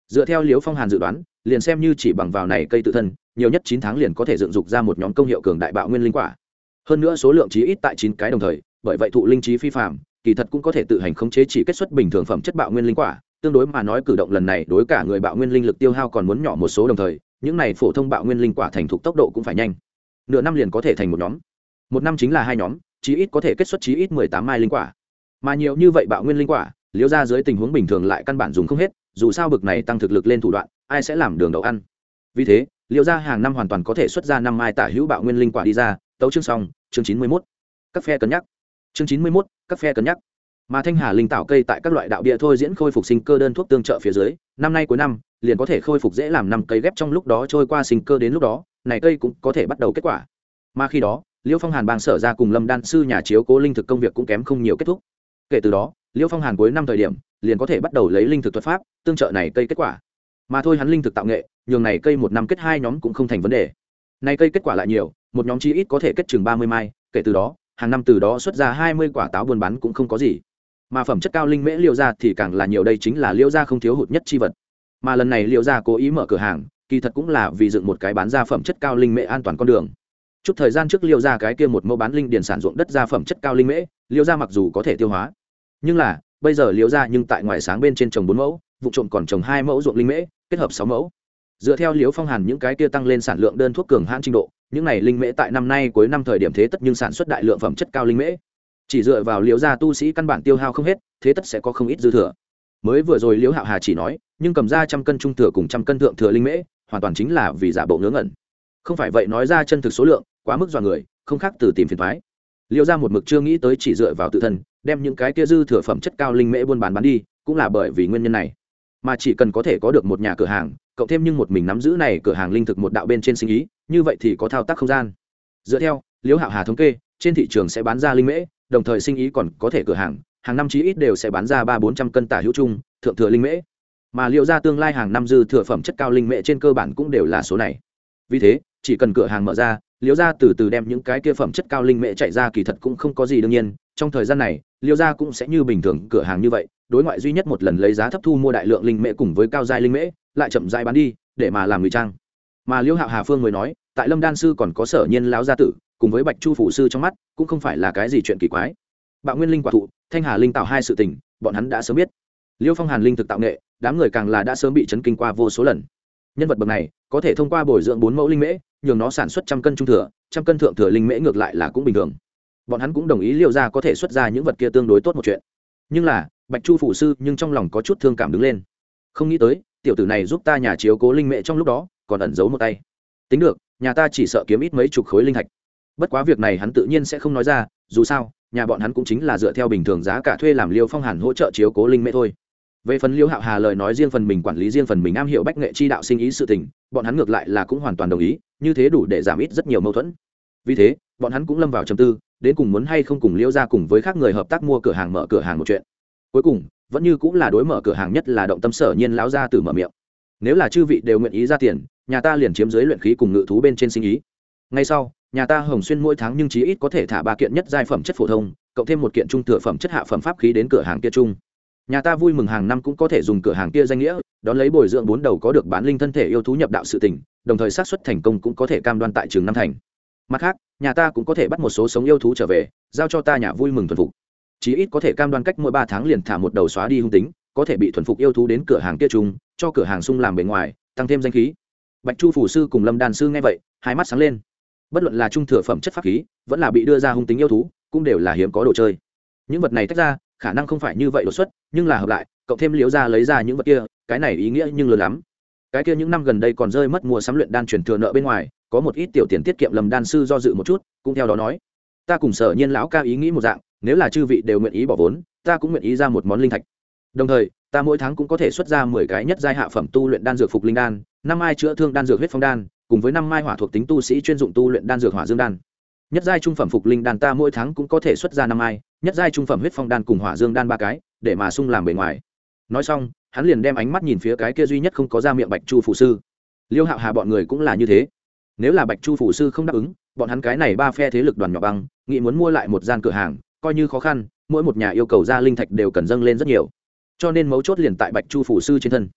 Dựa theo liếu phong hàn dự đoán, liền xem như chỉ bằng vào này cây tự thân, nhiều nhất chín tháng liền có thể dựng dục ra một nhóm công hiệu cường đại bạo nguyên linh quả. Hơn nữa số lượng chí ít tại chín cái đồng thời, bởi vậy thụ linh trí phi phạm kỳ thật cũng có thể tự hành khống chế chỉ kết xuất bình thường phẩm chất bạo nguyên linh quả tương đối mà nói cử động lần này đối cả người bạo nguyên linh lực tiêu hao còn muốn nhỏ một số đồng thời, những này phổ thông bạo nguyên linh quả thành thục tốc độ cũng phải nhanh. Nửa năm liền có thể thành một nhóm. Một năm chính là hai nhóm, chí ít có thể kết xuất chí ít mười tám mai linh quả. Mà nhiều như vậy bạo nguyên linh quả liếu ra dưới tình huống bình thường lại căn bản dùng không hết, dù sao bực này tăng thực lực lên thủ đoạn, ai sẽ làm đường đậu ăn? Vì thế liêu ra hàng năm hoàn toàn có thể xuất ra năm mai tả hữu bạo nguyên linh quả đi ra. Tấu chương xong, chương chín mươi mốt. Các phe cân nhắc. Chương chín mươi mốt, các phe cân nhắc mà thanh hà linh tạo cây tại các loại đạo địa thôi diễn khôi phục sinh cơ đơn thuốc tương trợ phía dưới, năm nay cuối năm, liền có thể khôi phục dễ làm năm cây ghép trong lúc đó trôi qua sinh cơ đến lúc đó, này cây cũng có thể bắt đầu kết quả. Mà khi đó, liêu phong hàn bang sở ra cùng lâm đan sư nhà chiếu cố linh thực công việc cũng kém không nhiều kết thúc. Kể từ đó, liêu phong hàn cuối năm thời điểm, liền có thể bắt đầu lấy linh thực thuật pháp, tương trợ này cây kết quả. Mà thôi hắn linh thực tạo nghệ, nhường này cây một năm kết hai nhóm cũng không thành vấn đề. Này cây kết quả lại nhiều, một nhóm chi ít có thể kết chừng ba mươi mai, kể từ đó, hàng năm từ đó xuất ra hai mươi quả táo buôn bán cũng không có gì mà phẩm chất cao linh mễ liêu ra thì càng là nhiều đây chính là liêu ra không thiếu hụt nhất chi vật. Mà lần này liêu ra cố ý mở cửa hàng, kỳ thật cũng là vì dựng một cái bán ra phẩm chất cao linh mễ an toàn con đường. Chút thời gian trước liêu ra cái kia một mẫu bán linh điền sản ruộng đất ra phẩm chất cao linh mễ, liêu ra mặc dù có thể tiêu hóa, nhưng là, bây giờ liêu ra nhưng tại ngoài sáng bên trên trồng bốn mẫu, vụ trộm còn trồng hai mẫu ruộng linh mễ, kết hợp sáu mẫu. Dựa theo liêu phong hàn những cái kia tăng lên sản lượng đơn thuốc cường hãn trình độ, những này linh mễ tại năm nay cuối năm thời điểm thế tất nhưng sản xuất đại lượng phẩm chất cao linh mễ chỉ dựa vào liễu gia tu sĩ căn bản tiêu hao không hết, thế tất sẽ có không ít dư thừa. Mới vừa rồi liễu hạo hà chỉ nói, nhưng cầm ra trăm cân trung thừa cùng trăm cân thượng thừa linh mễ, hoàn toàn chính là vì giả bộ ngớ ngẩn. Không phải vậy nói ra chân thực số lượng, quá mức dọa người, không khác từ tìm phiền thoái. Liễu gia một mực chưa nghĩ tới chỉ dựa vào tự thân, đem những cái kia dư thừa phẩm chất cao linh mễ buôn bán bán đi, cũng là bởi vì nguyên nhân này. Mà chỉ cần có thể có được một nhà cửa hàng, cộng thêm nhưng một mình nắm giữ này cửa hàng linh thực một đạo bên trên sinh ý, như vậy thì có thao tác không gian. Dựa theo, liễu hạo hà thống kê, trên thị trường sẽ bán ra linh mễ đồng thời sinh ý còn có thể cửa hàng hàng năm chí ít đều sẽ bán ra ba bốn trăm cân tả hữu chung, thượng thừa linh mễ. Mà liệu ra tương lai hàng năm dư thừa phẩm chất cao linh mễ trên cơ bản cũng đều là số này. Vì thế, chỉ cần cửa hàng mở ra liễu ra từ từ đem những cái kia phẩm chất cao linh mễ chạy ra kỳ thật cũng không có gì đương nhiên, trong thời gian này liễu ra cũng sẽ như bình thường cửa hàng như vậy, đối ngoại duy nhất một lần lấy giá thấp thu mua đại lượng linh mễ cùng với cao giai linh mễ, lại chậm rãi bán đi, để mà làm ngụy trang. Mà liễu hạo hà phương mới nói, tại lâm đan sư còn có sở nhiên lão gia tử cùng với bạch chu phủ sư trong mắt, cũng không phải là cái gì chuyện kỳ quái. Bạo nguyên linh quả thụ, thanh hà linh tạo hai sự tình, bọn hắn đã sớm biết. Liêu phong hàn linh thực tạo nghệ, đám người càng là đã sớm bị chấn kinh qua vô số lần. Nhân vật bậc này, có thể thông qua bồi dưỡng bốn mẫu linh mễ, nhường nó sản xuất trăm cân trung thừa, trăm cân thượng thừa linh mễ ngược lại là cũng bình thường. Bọn hắn cũng đồng ý liệu ra có thể xuất ra những vật kia tương đối tốt một chuyện. Nhưng là, bạch chu phụ sư nhưng trong lòng có chút thương cảm đứng lên. Không nghĩ tới, tiểu tử này giúp ta nhà chiếu cố linh mễ trong lúc đó, còn ẩn giấu một tay. Tính được, nhà ta chỉ sợ kiếm ít mấy chục khối linh thạch bất quá việc này hắn tự nhiên sẽ không nói ra, dù sao, nhà bọn hắn cũng chính là dựa theo bình thường giá cả thuê làm liêu phong hàn hỗ trợ chiếu cố linh mễ thôi. Về phần liêu hạo hà lời nói riêng phần mình quản lý riêng phần mình am hiểu bách nghệ chi đạo sinh ý sự tình, bọn hắn ngược lại là cũng hoàn toàn đồng ý, như thế đủ để giảm ít rất nhiều mâu thuẫn. Vì thế, bọn hắn cũng lâm vào trầm tư, đến cùng muốn hay không cùng liêu ra cùng với các người hợp tác mua cửa hàng mở cửa hàng một chuyện. Cuối cùng, vẫn như cũng là đối mở cửa hàng nhất là động tâm sở nhiên lão ra từ mở miệng. Nếu là chư vị đều nguyện ý ra tiền, nhà ta liền chiếm dưới luyện khí cùng ngự thú bên trên sinh ý. Ngay sau nhà ta hồng xuyên mỗi tháng nhưng chí ít có thể thả ba kiện nhất giai phẩm chất phổ thông, cộng thêm một kiện trung thừa phẩm chất hạ phẩm pháp khí đến cửa hàng kia chung. Nhà ta vui mừng hàng năm cũng có thể dùng cửa hàng kia danh nghĩa, đón lấy bồi dưỡng bốn đầu có được bán linh thân thể yêu thú nhập đạo sự tỉnh đồng thời xác suất thành công cũng có thể cam đoan tại trường năm thành. Mặt khác, nhà ta cũng có thể bắt một số sống yêu thú trở về, giao cho ta nhà vui mừng thuần phục. Chí ít có thể cam đoan cách mỗi ba tháng liền thả một đầu xóa đi hung tính, có thể bị thuần phục yêu thú đến cửa hàng kia chung, cho cửa hàng sung làm bề ngoài, tăng thêm danh khí. Bạch chu phủ sư cùng lâm đàn sư nghe vậy, hai mắt sáng lên bất luận là trung thừa phẩm chất pháp khí, vẫn là bị đưa ra hung tính yêu thú, cũng đều là hiếm có đồ chơi. Những vật này tách ra, khả năng không phải như vậy đột xuất, nhưng là hợp lại, cộng thêm liếu ra lấy ra những vật kia, cái này ý nghĩa nhưng lớn lắm. Cái kia những năm gần đây còn rơi mất mua sắm luyện đan truyền thừa nợ bên ngoài, có một ít tiểu tiền tiết kiệm lầm đan sư do dự một chút, cũng theo đó nói, ta cùng sở nhiên lão ca ý nghĩ một dạng, nếu là chư vị đều nguyện ý bỏ vốn, ta cũng nguyện ý ra một món linh thạch. Đồng thời, ta mỗi tháng cũng có thể xuất ra mười cái nhất giai hạ phẩm tu luyện đan dược phục linh đan, năm ai chữa thương đan dược huyết phong đan cùng với năm mai hỏa thuộc tính tu sĩ chuyên dụng tu luyện đan dược hỏa dương đan. Nhất giai trung phẩm phục linh đan ta mỗi tháng cũng có thể xuất ra năm mai, nhất giai trung phẩm huyết phong đan cùng hỏa dương đan ba cái, để mà sung làm bề ngoài. Nói xong, hắn liền đem ánh mắt nhìn phía cái kia duy nhất không có ra miệng bạch chu phụ sư. Liêu hạo hà bọn người cũng là như thế. Nếu là bạch chu phụ sư không đáp ứng, bọn hắn cái này ba phe thế lực đoàn nhỏ băng, nghĩ muốn mua lại một gian cửa hàng, coi như khó khăn, mỗi một nhà yêu cầu ra linh thạch đều cần dâng lên rất nhiều. Cho nên mấu chốt liền tại bạch chu phủ sư trên thân.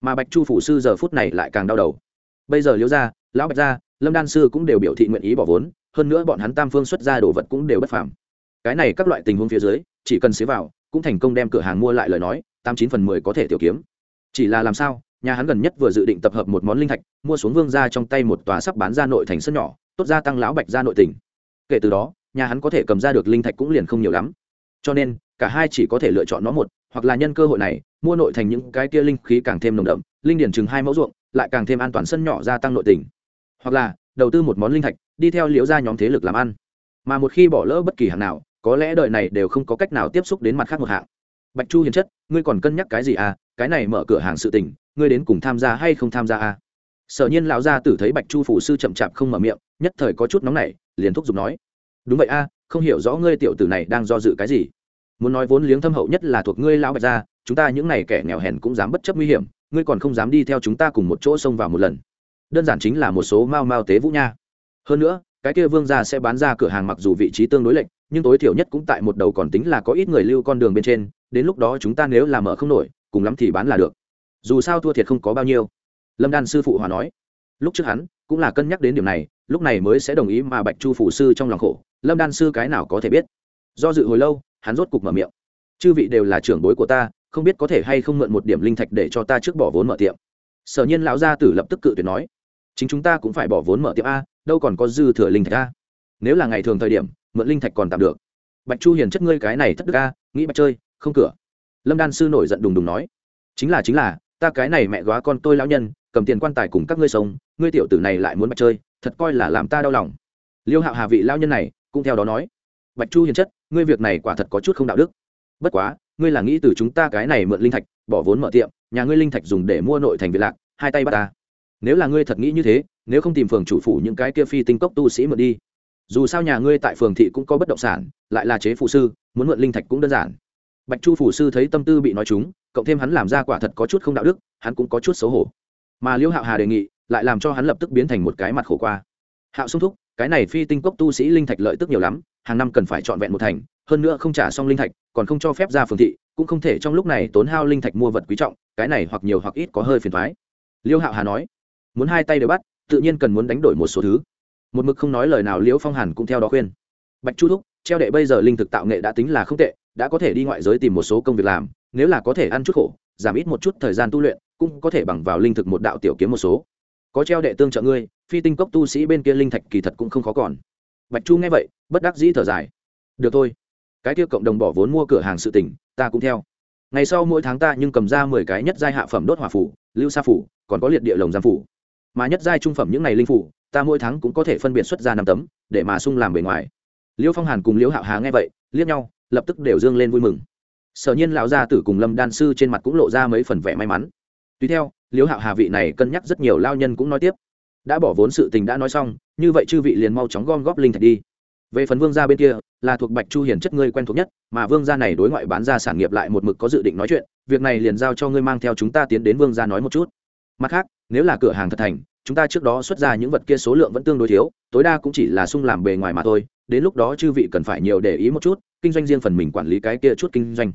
Mà bạch chu phủ sư giờ phút này lại càng đau đầu bây giờ liễu gia, lão bạch gia, lâm đan sư cũng đều biểu thị nguyện ý bỏ vốn, hơn nữa bọn hắn tam phương xuất ra đồ vật cũng đều bất phàm. Cái này các loại tình huống phía dưới, chỉ cần xế vào, cũng thành công đem cửa hàng mua lại lời nói, tám chín phần mười có thể tiểu kiếm. Chỉ là làm sao, nhà hắn gần nhất vừa dự định tập hợp một món linh thạch, mua xuống vương ra trong tay một tòa sắp bán ra nội thành sân nhỏ, tốt gia tăng lão bạch ra nội tình. Kể từ đó, nhà hắn có thể cầm ra được linh thạch cũng liền không nhiều lắm. Cho nên, cả hai chỉ có thể lựa chọn nó một hoặc là nhân cơ hội này, mua nội thành những cái kia linh khí càng thêm nồng đậm, linh điển chừng hai mẫu ruộng, lại càng thêm an toàn sân nhỏ gia tăng nội tình. Hoặc là, đầu tư một món linh thạch, đi theo liễu ra nhóm thế lực làm ăn. Mà một khi bỏ lỡ bất kỳ hạng nào, có lẽ đời này đều không có cách nào tiếp xúc đến mặt khác một hạng. Bạch chu hiền chất, ngươi còn cân nhắc cái gì à? Cái này mở cửa hàng sự tình, ngươi đến cùng tham gia hay không tham gia à? Sở nhiên lão gia tử thấy bạch chu phủ sư chậm chạp không mở miệng, nhất thời có chút nóng nảy, liền thúc giục nói. Đúng vậy a, không hiểu rõ ngươi tiểu tử này đang do dự cái gì muốn nói vốn liếng thâm hậu nhất là thuộc ngươi lão bạch gia, chúng ta những này kẻ nghèo hèn cũng dám bất chấp nguy hiểm, ngươi còn không dám đi theo chúng ta cùng một chỗ xông vào một lần. Đơn giản chính là một số mao mao tế vũ nha. Hơn nữa, cái kia vương gia sẽ bán ra cửa hàng mặc dù vị trí tương đối lệch, nhưng tối thiểu nhất cũng tại một đầu còn tính là có ít người lưu con đường bên trên, đến lúc đó chúng ta nếu làm mở không nổi, cùng lắm thì bán là được. Dù sao thua thiệt không có bao nhiêu. Lâm đan sư phụ hòa nói. Lúc trước hắn cũng là cân nhắc đến điểm này, lúc này mới sẽ đồng ý mà bạch chu phủ sư trong lòng khổ. Lâm đan sư cái nào có thể biết? Do dự hồi lâu hắn rốt cục mở miệng. Chư vị đều là trưởng bối của ta, không biết có thể hay không mượn một điểm linh thạch để cho ta trước bỏ vốn mở tiệm. Sở nhiên lão gia tử lập tức cự tuyệt nói, chính chúng ta cũng phải bỏ vốn mở tiệm a, đâu còn có dư thừa linh thạch a. Nếu là ngày thường thời điểm, mượn linh thạch còn tạm được. Bạch chu hiền chất ngươi cái này thất đức a, nghĩ bạch chơi, không cửa. Lâm đan sư nổi giận đùng đùng nói, chính là chính là, ta cái này mẹ góa con tôi lão nhân, cầm tiền quan tài cùng các ngươi sống, ngươi tiểu tử này lại muốn bạch chơi, thật coi là làm ta đau lòng. Liêu hạo hà vị lão nhân này cũng theo đó nói, bạch chu hiền chất ngươi việc này quả thật có chút không đạo đức. Bất quá, ngươi là nghĩ từ chúng ta cái này mượn linh thạch, bỏ vốn mở tiệm, nhà ngươi linh thạch dùng để mua nội thành việt lạc, hai tay bắt ta. Nếu là ngươi thật nghĩ như thế, nếu không tìm phường chủ phủ những cái kia phi tinh cốc tu sĩ mượn đi. Dù sao nhà ngươi tại phường thị cũng có bất động sản, lại là chế phụ sư, muốn mượn linh thạch cũng đơn giản. Bạch chu phủ sư thấy tâm tư bị nói chúng cộng thêm hắn làm ra quả thật có chút không đạo đức, hắn cũng có chút xấu hổ. Mà liễu hạo hà đề nghị, lại làm cho hắn lập tức biến thành một cái mặt khổ qua. Hạo sung thúc, cái này phi tinh cốc tu sĩ linh thạch lợi tức nhiều lắm hàng năm cần phải trọn vẹn một thành, hơn nữa không trả xong linh thạch, còn không cho phép ra phường thị, cũng không thể trong lúc này tốn hao linh thạch mua vật quý trọng, cái này hoặc nhiều hoặc ít có hơi phiền thoái liêu hạo hà nói. Muốn hai tay đều bắt, tự nhiên cần muốn đánh đổi một số thứ. Một mực không nói lời nào liễu phong hàn cũng theo đó khuyên. Bạch chu thúc, treo đệ bây giờ linh thực tạo nghệ đã tính là không tệ, đã có thể đi ngoại giới tìm một số công việc làm, nếu là có thể ăn chút khổ, giảm ít một chút thời gian tu luyện, cũng có thể bằng vào linh thực một đạo tiểu kiếm một số. Có treo đệ tương trợ ngươi, phi tinh cốc tu sĩ bên kia linh thạch kỳ thật cũng không khó còn bạch chu nghe vậy, bất đắc dĩ thở dài. Được thôi. Cái kia cộng đồng bỏ vốn mua cửa hàng sự tỉnh ta cũng theo. Ngày sau mỗi tháng ta nhưng cầm ra mười cái nhất giai hạ phẩm đốt hỏa phủ, lưu sa phủ, còn có liệt địa lồng giam phủ. Mà nhất giai trung phẩm những ngày linh phủ, ta mỗi tháng cũng có thể phân biệt xuất ra năm tấm, để mà sung làm bề ngoài. Liêu phong hàn cùng liễu hạo hà nghe vậy, liếc nhau, lập tức đều dương lên vui mừng. Sở nhiên lão gia tử cùng lâm đan sư trên mặt cũng lộ ra mấy phần vẻ may mắn. Tùy theo liễu hạo hà vị này cân nhắc rất nhiều lao nhân cũng nói tiếp đã bỏ vốn sự tình đã nói xong, như vậy chư vị liền mau chóng gom góp linh thạch đi. Về phần vương gia bên kia, là thuộc bạch chu hiền chất ngươi quen thuộc nhất, mà vương gia này đối ngoại bán ra sản nghiệp lại một mực có dự định nói chuyện, việc này liền giao cho ngươi mang theo chúng ta tiến đến vương gia nói một chút. Mặt khác, nếu là cửa hàng thật thành, chúng ta trước đó xuất ra những vật kia số lượng vẫn tương đối thiếu, tối đa cũng chỉ là sung làm bề ngoài mà thôi, đến lúc đó chư vị cần phải nhiều để ý một chút, kinh doanh riêng phần mình quản lý cái kia chút kinh doanh.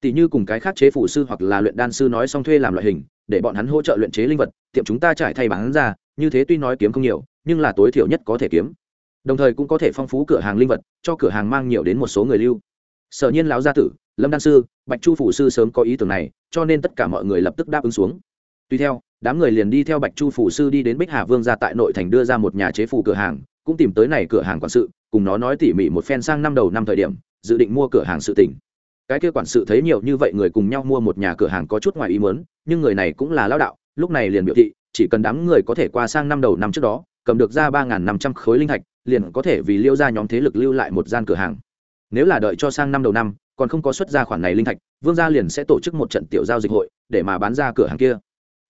Tỷ như cùng cái khác chế phụ sư hoặc là luyện đan sư nói xong thuê làm loại hình, để bọn hắn hỗ trợ luyện chế linh vật, tiệm chúng ta trải thay bán ra như thế tuy nói kiếm không nhiều, nhưng là tối thiểu nhất có thể kiếm. Đồng thời cũng có thể phong phú cửa hàng linh vật, cho cửa hàng mang nhiều đến một số người lưu. Sở nhiên lão gia tử, lâm đan sư, bạch chu phủ sư sớm có ý tưởng này, cho nên tất cả mọi người lập tức đáp ứng xuống. Tuy theo, đám người liền đi theo bạch chu phủ sư đi đến bích hà vương ra tại nội thành đưa ra một nhà chế phủ cửa hàng, cũng tìm tới này cửa hàng quản sự, cùng nó nói tỉ mỉ một phen sang năm đầu năm thời điểm, dự định mua cửa hàng sự tỉnh cái kia quản sự thấy nhiều như vậy người cùng nhau mua một nhà cửa hàng có chút ngoài ý muốn, nhưng người này cũng là lao đạo, lúc này liền biểu thị chỉ cần đám người có thể qua sang năm đầu năm trước đó, cầm được ra ba năm trăm khối linh thạch, liền có thể vì liêu ra nhóm thế lực lưu lại một gian cửa hàng. Nếu là đợi cho sang năm đầu năm, còn không có xuất ra khoản này linh thạch, vương gia liền sẽ tổ chức một trận tiểu giao dịch hội, để mà bán ra cửa hàng kia.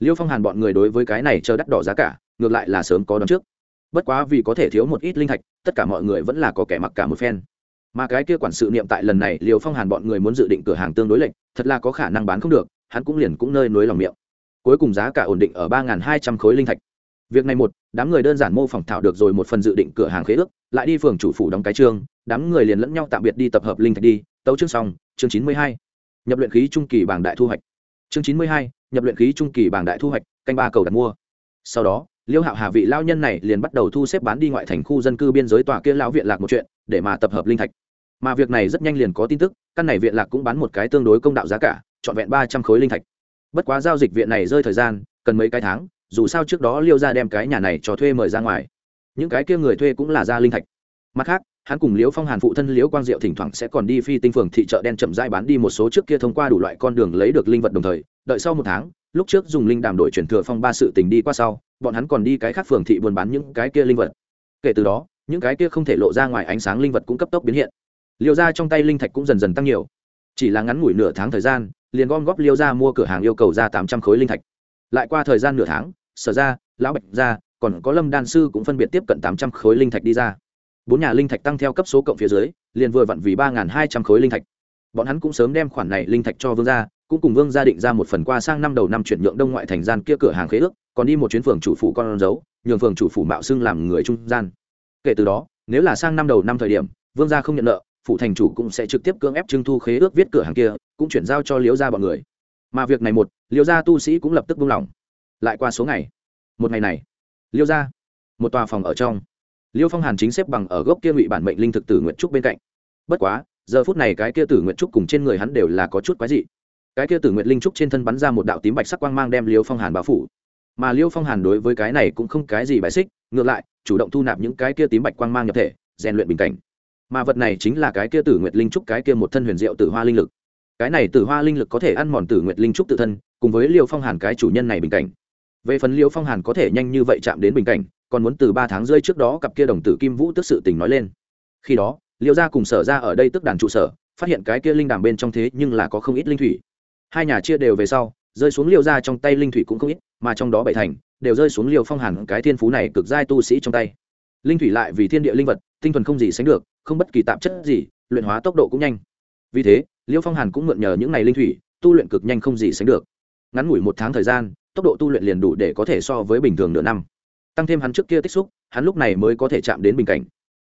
Liêu phong hàn bọn người đối với cái này chờ đắt đỏ giá cả, ngược lại là sớm có đón trước. Bất quá vì có thể thiếu một ít linh thạch, tất cả mọi người vẫn là có kẻ mặc cả một phen. Mà cái kia quản sự niệm tại lần này liều phong hàn bọn người muốn dự định cửa hàng tương đối lệnh thật là có khả năng bán không được, hắn cũng liền cũng nơi nối lòng miệng cuối cùng giá cả ổn định ở ba hai trăm khối linh thạch. Việc này một, đám người đơn giản mô phỏng thảo được rồi một phần dự định cửa hàng khế ước, lại đi phường chủ phủ đóng cái trương, đám người liền lẫn nhau tạm biệt đi tập hợp linh thạch đi, tấu chương xong, chương chín mươi hai. Nhập luyện khí trung kỳ bảng đại thu hoạch. Chương chín mươi hai, nhập luyện khí trung kỳ bảng đại thu hoạch, canh ba cầu đặt mua. Sau đó, liêu hạo hà vị lao nhân này liền bắt đầu thu xếp bán đi ngoại thành khu dân cư biên giới tòa kia lão viện lạc một chuyện, để mà tập hợp linh thạch. Mà việc này rất nhanh liền có tin tức, căn này viện lạc cũng bán một cái tương đối công đạo giá cả, trọn vẹn ba trăm khối linh thạch bất quá giao dịch viện này rơi thời gian, cần mấy cái tháng, dù sao trước đó liêu ra đem cái nhà này cho thuê mời ra ngoài. Những cái kia người thuê cũng là gia linh thạch. Mặt khác, hắn cùng liễu phong hàn phụ thân liễu quang diệu thỉnh thoảng sẽ còn đi phi tinh phường thị chợ đen chậm dai bán đi một số trước kia thông qua đủ loại con đường lấy được linh vật đồng thời, đợi sau một tháng, lúc trước dùng linh đàm đổi chuyển thừa phong ba sự tình đi qua sau, bọn hắn còn đi cái khác phường thị buôn bán những cái kia linh vật. Kể từ đó, những cái kia không thể lộ ra ngoài ánh sáng linh vật cũng cấp tốc biến hiện. Liêu ra trong tay linh thạch cũng dần dần tăng nhiều. Chỉ là ngắn ngủi nửa tháng thời gian liền gom góp liêu ra mua cửa hàng yêu cầu ra tám trăm khối linh thạch. Lại qua thời gian nửa tháng, sở ra, lão bạch ra, còn có lâm đan sư cũng phân biệt tiếp cận tám trăm khối linh thạch đi ra. Bốn nhà linh thạch tăng theo cấp số cộng phía dưới, liền vừa vặn vì ba hai trăm khối linh thạch. Bọn hắn cũng sớm đem khoản này linh thạch cho vương gia, cũng cùng vương gia định ra một phần qua sang năm đầu năm chuyển nhượng đông ngoại thành gian kia cửa hàng khế ước, còn đi một chuyến phường chủ phủ con dấu, nhường phường chủ phủ mạo xưng làm người trung gian. Kể từ đó, nếu là sang năm đầu năm thời điểm, vương gia không nhận nợ phụ thành chủ cũng sẽ trực tiếp cưỡng ép trưng thu khế ước viết cửa hàng kia cũng chuyển giao cho liễu gia bọn người. Mà việc này một, liễu gia tu sĩ cũng lập tức buông lỏng. Lại qua số ngày. Một ngày này, liễu gia, một tòa phòng ở trong. Liêu phong hàn chính xếp bằng ở gốc kia ngụy bản mệnh linh thực tử nguyệt trúc bên cạnh. Bất quá, giờ phút này cái kia tử nguyệt trúc cùng trên người hắn đều là có chút quái dị. Cái kia tử nguyệt linh trúc trên thân bắn ra một đạo tím bạch sắc quang mang đem liêu phong hàn bao phủ. Mà liêu phong hàn đối với cái này cũng không cái gì bài xích, ngược lại, chủ động thu nạp những cái kia tím bạch quang mang nhập thể, rèn luyện bình cảnh. Mà vật này chính là cái kia tử nguyệt linh trúc cái kia một thân huyền diệu tử hoa linh lực cái này tử hoa linh lực có thể ăn mòn tử nguyệt linh trúc tự thân, cùng với liêu phong hàn cái chủ nhân này bình cảnh. Về phần liêu phong hàn có thể nhanh như vậy chạm đến bình cảnh, còn muốn từ ba tháng rơi trước đó cặp kia đồng tử kim vũ tức sự tình nói lên. Khi đó, liêu gia cùng sở ra ở đây tức đàn trụ sở, phát hiện cái kia linh đàm bên trong thế nhưng là có không ít linh thủy. Hai nhà chia đều về sau, rơi xuống liêu gia trong tay linh thủy cũng không ít, mà trong đó bảy thành đều rơi xuống liêu phong hàn cái thiên phú này cực giai tu sĩ trong tay. Linh thủy lại vì thiên địa linh vật, tinh thuần không gì sánh được, không bất kỳ tạp chất gì, luyện hóa tốc độ cũng nhanh. Vì thế liêu phong hàn cũng mượn nhờ những ngày linh thủy, tu luyện cực nhanh không gì sánh được. Ngắn ngủi một tháng thời gian, tốc độ tu luyện liền đủ để có thể so với bình thường nửa năm. Tăng thêm hắn trước kia tích xúc, hắn lúc này mới có thể chạm đến bình cảnh.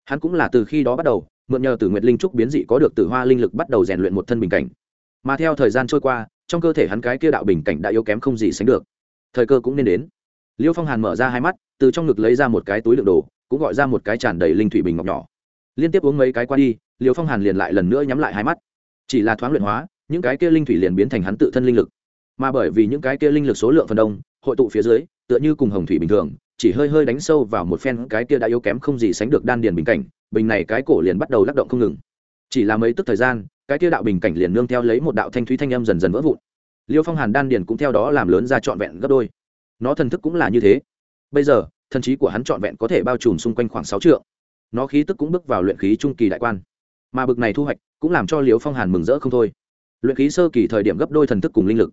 Hắn cũng là từ khi đó bắt đầu, mượn nhờ từ nguyệt linh trúc biến dị có được từ hoa linh lực bắt đầu rèn luyện một thân bình cảnh. Mà theo thời gian trôi qua, trong cơ thể hắn cái kia đạo bình cảnh đã yếu kém không gì sánh được. Thời cơ cũng nên đến. Liêu phong hàn mở ra hai mắt, từ trong ngực lấy ra một cái túi đựng đồ, cũng gọi ra một cái tràn đầy linh thủy bình ngọc nhỏ. Liên tiếp uống mấy cái qua đi, liêu phong hàn liền lại lần nữa nhắm lại hai mắt chỉ là thoáng luyện hóa, những cái kia linh thủy liền biến thành hắn tự thân linh lực. Mà bởi vì những cái kia linh lực số lượng phần đông, hội tụ phía dưới, tựa như cùng hồng thủy bình thường, chỉ hơi hơi đánh sâu vào một phen cái kia đã yếu kém không gì sánh được đan điền bình cảnh, bình này cái cổ liền bắt đầu lắc động không ngừng. Chỉ là mấy tức thời gian, cái kia đạo bình cảnh liền nương theo lấy một đạo thanh thúy thanh âm dần dần vỡ vụn. Liêu phong hàn đan điền cũng theo đó làm lớn ra trọn vẹn gấp đôi. Nó thần thức cũng là như thế. Bây giờ, thần trí của hắn trọn vẹn có thể bao trùm xung quanh khoảng sáu triệu nó khí tức cũng bước vào luyện khí trung kỳ đại quan. Mà bực này thu hoạch cũng làm cho liễu phong hàn mừng rỡ không thôi luyện khí sơ kỳ thời điểm gấp đôi thần thức cùng linh lực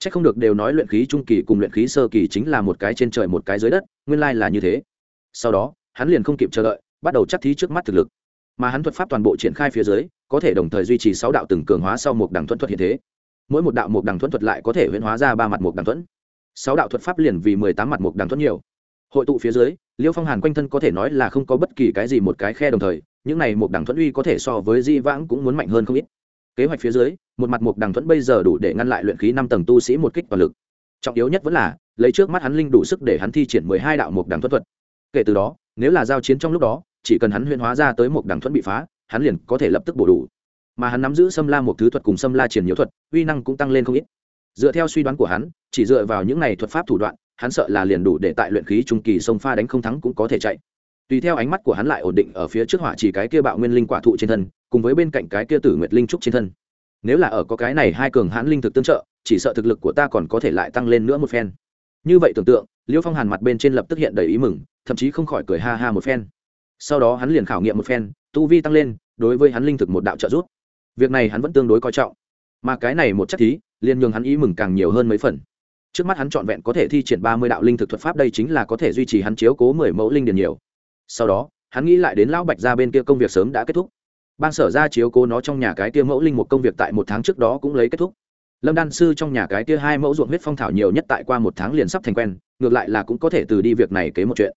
Chắc không được đều nói luyện khí trung kỳ cùng luyện khí sơ kỳ chính là một cái trên trời một cái dưới đất, nguyên lai là như thế. Sau đó, hắn liền không kịp chờ đợi, bắt đầu chắc thí trước mắt thực lực. Mà hắn thuật pháp toàn bộ triển khai phía dưới, có thể đồng thời duy trì sáu đạo từng cường hóa sau một đẳng thuẫn thuật hiện thế. Mỗi một đạo một đẳng thuẫn thuật lại có thể huyễn hóa ra ba mặt một đẳng thuẫn. Sáu đạo thuật pháp liền vì mười tám mặt một đẳng thuẫn nhiều. Hội tụ phía dưới, Liêu Phong Hàn quanh thân có thể nói là không có bất kỳ cái gì một cái khe đồng thời, những này một đẳng thuẫn uy có thể so với Di Vãng cũng muốn mạnh hơn không ít. Kế hoạch phía dưới một mặt một đằng thuẫn bây giờ đủ để ngăn lại luyện khí năm tầng tu sĩ một kích toàn lực. Trọng yếu nhất vẫn là lấy trước mắt hắn linh đủ sức để hắn thi triển mười hai đạo một đằng thuẫn thuật. Kể từ đó nếu là giao chiến trong lúc đó chỉ cần hắn huyên hóa ra tới một đằng thuẫn bị phá hắn liền có thể lập tức bổ đủ. Mà hắn nắm giữ xâm la một thứ thuật cùng xâm la triển nhiễu thuật uy năng cũng tăng lên không ít. Dựa theo suy đoán của hắn chỉ dựa vào những này thuật pháp thủ đoạn hắn sợ là liền đủ để tại luyện khí trung kỳ sông pha đánh không thắng cũng có thể chạy. Tùy theo ánh mắt của hắn lại ổn định ở phía trước hỏa chỉ cái kia bạo nguyên linh quả thụ trên thân, cùng với bên cạnh cái kia tử nguyệt linh trúc trên thân. Nếu là ở có cái này hai cường hãn linh thực tương trợ, chỉ sợ thực lực của ta còn có thể lại tăng lên nữa một phen. Như vậy tưởng tượng liêu phong hàn mặt bên trên lập tức hiện đầy ý mừng, thậm chí không khỏi cười ha ha một phen. Sau đó hắn liền khảo nghiệm một phen, tu vi tăng lên, đối với hắn linh thực một đạo trợ giúp. Việc này hắn vẫn tương đối coi trọng. Mà cái này một chắc thí, liền nhường hắn ý mừng càng nhiều hơn mấy phần trước mắt hắn trọn vẹn có thể thi triển ba mươi đạo linh thực thuật pháp, đây chính là có thể duy trì hắn chiếu cố mười mẫu linh điền nhiều. Sau đó, hắn nghĩ lại đến lão bạch ra bên kia công việc sớm đã kết thúc. Ban sở ra chiếu cố nó trong nhà cái kia mẫu linh một công việc tại một tháng trước đó cũng lấy kết thúc. Lâm đan sư trong nhà cái kia hai mẫu ruộng huyết phong thảo nhiều nhất tại qua một tháng liền sắp thành quen, ngược lại là cũng có thể từ đi việc này kế một chuyện.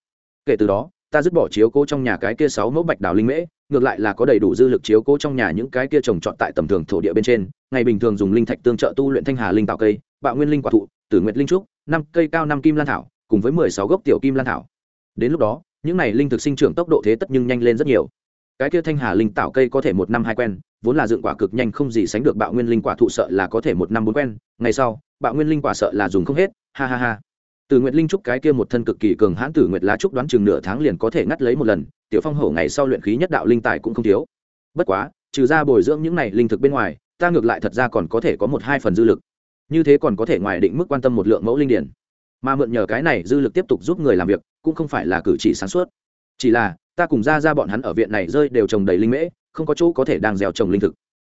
Kể từ đó, ta dứt bỏ chiếu cố trong nhà cái kia sáu mẫu bạch đào linh mễ, ngược lại là có đầy đủ dư lực chiếu cố trong nhà những cái kia trồng trọt tại tầm thường thổ địa bên trên, ngày bình thường dùng linh thạch tương trợ tu luyện thanh hà linh tạo cây bạo nguyên linh quả thụ, tử nguyệt linh trúc, năm cây cao năm kim lan thảo, cùng với mười sáu gốc tiểu kim lan thảo. Đến lúc đó, những này linh thực sinh trưởng tốc độ thế tất nhưng nhanh lên rất nhiều. Cái kia thanh hà linh tạo cây có thể một năm hai quen, vốn là dựng quả cực nhanh không gì sánh được bạo nguyên linh quả thụ sợ là có thể một năm bốn quen, ngày sau, bạo nguyên linh quả sợ là dùng không hết, ha ha ha. Từ nguyệt linh trúc cái kia một thân cực kỳ cường hãn tử nguyệt lá trúc đoán chừng nửa tháng liền có thể ngắt lấy một lần, tiểu phong hổ ngày sau luyện khí nhất đạo linh tài cũng không thiếu. Bất quá, trừ ra bồi dưỡng những này linh thực bên ngoài, ta ngược lại thật ra còn có thể có một hai phần dư lực như thế còn có thể ngoài định mức quan tâm một lượng mẫu linh điển. Mà mượn nhờ cái này dư lực tiếp tục giúp người làm việc, cũng không phải là cử chỉ sáng suốt. Chỉ là, ta cùng ra ra bọn hắn ở viện này rơi đều trồng đầy linh mễ, không có chỗ có thể đang gieo trồng linh thực.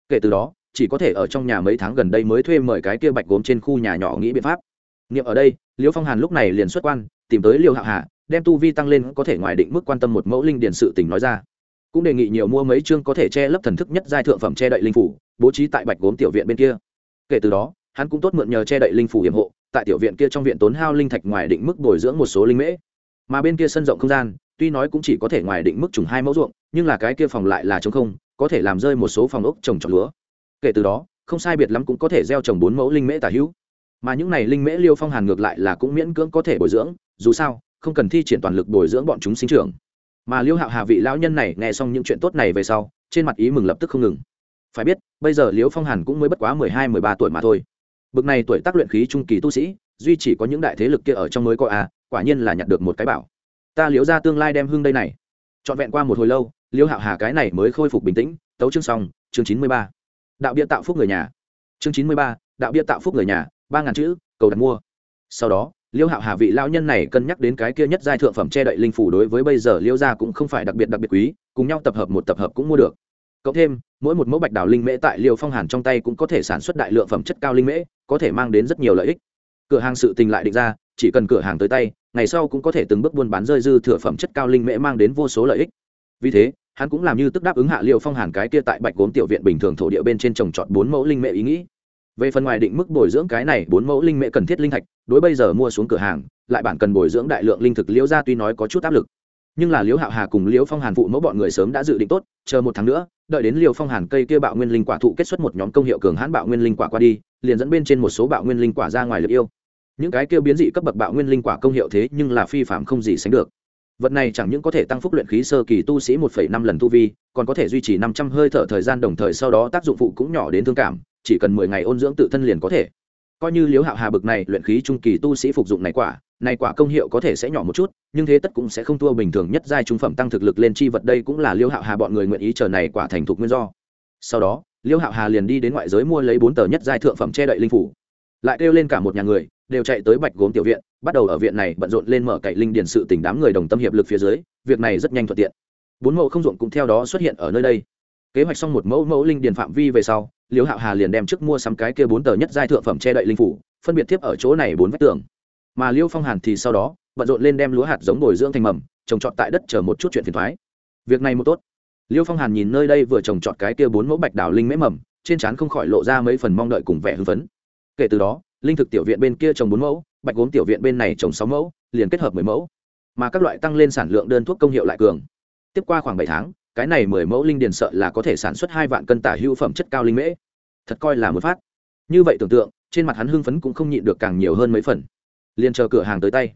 Kể từ đó, chỉ có thể ở trong nhà mấy tháng gần đây mới thuê mời cái kia bạch gốm trên khu nhà nhỏ nghĩ biện pháp. Nghiệm ở đây, liễu phong hàn lúc này liền xuất quan, tìm tới liêu hạ hạ đem tu vi tăng lên có thể ngoài định mức quan tâm một mẫu linh điển sự tình nói ra. Cũng đề nghị nhiều mua mấy chương có thể che lấp thần thức nhất giai thượng phẩm che đậy linh phủ, bố trí tại bạch gốm tiểu viện bên kia. Kể từ đó hắn cũng tốt mượn nhờ che đậy linh phủ hiểm hộ, tại tiểu viện kia trong viện tốn hao linh thạch ngoài định mức bồi dưỡng một số linh mễ. Mà bên kia sân rộng không gian, tuy nói cũng chỉ có thể ngoài định mức trùng hai mẫu ruộng, nhưng là cái kia phòng lại là trống không, có thể làm rơi một số phòng ốc trồng trọt lúa. Kể từ đó, không sai biệt lắm cũng có thể gieo trồng bốn mẫu linh mễ tả hữu. Mà những này linh mễ liêu phong hàn ngược lại là cũng miễn cưỡng có thể bồi dưỡng, dù sao, không cần thi triển toàn lực bồi dưỡng bọn chúng sinh trưởng. Mà liêu hạo hà vị lão nhân này nghe xong những chuyện tốt này về sau, trên mặt ý mừng lập tức không ngừng. Phải biết, bây giờ liêu phong hàn cũng mới bất quá mười hai, mười ba tuổi mà thôi bực này tuổi tác luyện khí trung kỳ tu sĩ, duy chỉ có những đại thế lực kia ở trong mới có à quả nhiên là nhặt được một cái bảo. Ta liếu ra tương lai đem hương đây này. Trọn vẹn qua một hồi lâu liêu hạo hà cái này mới khôi phục bình tĩnh, tấu chương xong, chương chín mươi ba. Đạo bia tạo phúc người nhà. Chương chín mươi ba, đạo bia tạo phúc người nhà, ba ngàn chữ, cầu đặt mua. Sau đó liêu hạo hà vị lao nhân này cân nhắc đến cái kia nhất giai thượng phẩm che đậy linh phủ đối với bây giờ liêu gia cũng không phải đặc biệt đặc biệt quý, cùng nhau tập hợp một tập hợp cũng mua được cộng thêm, mỗi một mẫu bạch đào linh mễ tại liêu phong hàn trong tay cũng có thể sản xuất đại lượng phẩm chất cao linh mễ, có thể mang đến rất nhiều lợi ích. Cửa hàng sự tình lại định ra, chỉ cần cửa hàng tới tay, ngày sau cũng có thể từng bước buôn bán rơi dư thừa phẩm chất cao linh mễ mang đến vô số lợi ích. Vì thế, hắn cũng làm như tức đáp ứng hạ liêu phong hàn cái kia tại bạch gốm tiểu viện bình thường thổ địa bên trên trồng trọt bốn mẫu linh mễ ý nghĩ. Về phần ngoài định mức bồi dưỡng cái này, bốn mẫu linh mễ cần thiết linh thạch, đối bây giờ mua xuống cửa hàng, lại bản cần bồi dưỡng đại lượng linh thực liễu ra tuy nói có chút áp lực. Nhưng là liễu hạo hà cùng liễu phong hàn phụ mẫu bọn người sớm đã dự định tốt, chờ một tháng nữa đợi đến liều phong hàn cây kia bạo nguyên linh quả thụ kết xuất một nhóm công hiệu cường hãn bạo nguyên linh quả qua đi, liền dẫn bên trên một số bạo nguyên linh quả ra ngoài lực yêu. Những cái kia biến dị cấp bậc bạo nguyên linh quả công hiệu thế nhưng là phi phạm không gì sánh được. Vật này chẳng những có thể tăng phúc luyện khí sơ kỳ tu sĩ một phẩy năm lần tu vi, còn có thể duy trì năm trăm hơi thở thời gian đồng thời sau đó tác dụng phụ cũng nhỏ đến thương cảm, chỉ cần mười ngày ôn dưỡng tự thân liền có thể. Coi như liếu hạo hà bực này luyện khí trung kỳ tu sĩ phục dụng này quả này quả công hiệu có thể sẽ nhỏ một chút, nhưng thế tất cũng sẽ không thua bình thường nhất giai trung phẩm tăng thực lực lên chi vật đây cũng là liêu hạo hà bọn người nguyện ý chờ này quả thành thục nguyên do. Sau đó, liêu hạo hà liền đi đến ngoại giới mua lấy bốn tờ nhất giai thượng phẩm che đậy linh phủ. Lại kêu lên cả một nhà người, đều chạy tới bạch gốm tiểu viện, bắt đầu ở viện này bận rộn lên mở cậy linh điền sự tình đám người đồng tâm hiệp lực phía dưới, việc này rất nhanh thuận tiện. Bốn mẫu không ruộng cũng theo đó xuất hiện ở nơi đây. Kế hoạch xong một mẫu mẫu linh điền phạm vi về sau, liêu hạo hà liền đem trước mua sắm cái kia bốn tờ nhất giai thượng phẩm che đậy linh phủ, phân biệt tiếp ở chỗ này bốn vách tường mà liêu phong hàn thì sau đó, bận rộn lên đem lúa hạt giống bồi dưỡng thành mầm, trồng trọt tại đất chờ một chút chuyện phiền thoái. Việc này một tốt. Liêu phong hàn nhìn nơi đây vừa trồng trọt cái kia bốn mẫu bạch đào linh mễ mầm, trên trán không khỏi lộ ra mấy phần mong đợi cùng vẻ hưng phấn. Kể từ đó, linh thực tiểu viện bên kia trồng bốn mẫu, bạch gốm tiểu viện bên này trồng sáu mẫu, liền kết hợp mười mẫu. Mà các loại tăng lên sản lượng đơn thuốc công hiệu lại cường. Tiếp qua khoảng bảy tháng, cái này mười mẫu linh điền sợ là có thể sản xuất hai vạn cân tả hữu phẩm chất cao linh mễ. Thật coi là một phát. Như vậy tưởng tượng, trên mặt hắn hưng phấn cũng không nhịn được càng nhiều hơn mấy phần liền chờ cửa hàng tới tay.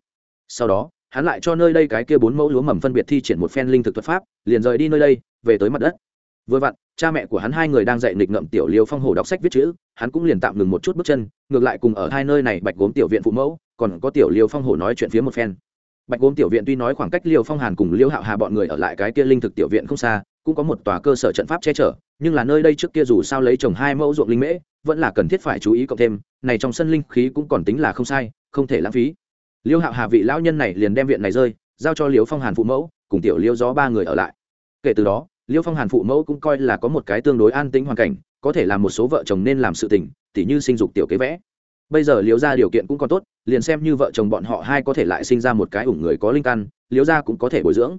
Sau đó, hắn lại cho nơi đây cái kia bốn mẫu lúa mầm phân biệt thi triển một phen linh thực thuật pháp, liền rời đi nơi đây, về tới mặt đất. Vừa vặn, cha mẹ của hắn hai người đang dạy nghịch ngậm tiểu liêu phong hồ đọc sách viết chữ, hắn cũng liền tạm ngừng một chút bước chân, ngược lại cùng ở hai nơi này bạch gốm tiểu viện phụ mẫu, còn có tiểu liêu phong hồ nói chuyện phía một phen. Bạch gốm tiểu viện tuy nói khoảng cách liêu phong hàn cùng liêu hạo hà bọn người ở lại cái kia linh thực tiểu viện không xa, cũng có một tòa cơ sở trận pháp che chở, nhưng là nơi đây trước kia dù sao lấy trồng hai mẫu ruộng linh mễ, vẫn là cần thiết phải chú ý cộng thêm, này trong sân linh khí cũng còn tính là không sai không thể lãng phí. Liêu hạo hà vị lão nhân này liền đem viện này rơi, giao cho liêu phong hàn phụ mẫu, cùng tiểu liêu gió ba người ở lại. Kể từ đó, liêu phong hàn phụ mẫu cũng coi là có một cái tương đối an tĩnh hoàn cảnh, có thể làm một số vợ chồng nên làm sự tình, tỉ như sinh dục tiểu kế vẽ. Bây giờ liêu ra điều kiện cũng còn tốt, liền xem như vợ chồng bọn họ hai có thể lại sinh ra một cái ủng người có linh căn, liêu ra cũng có thể bồi dưỡng.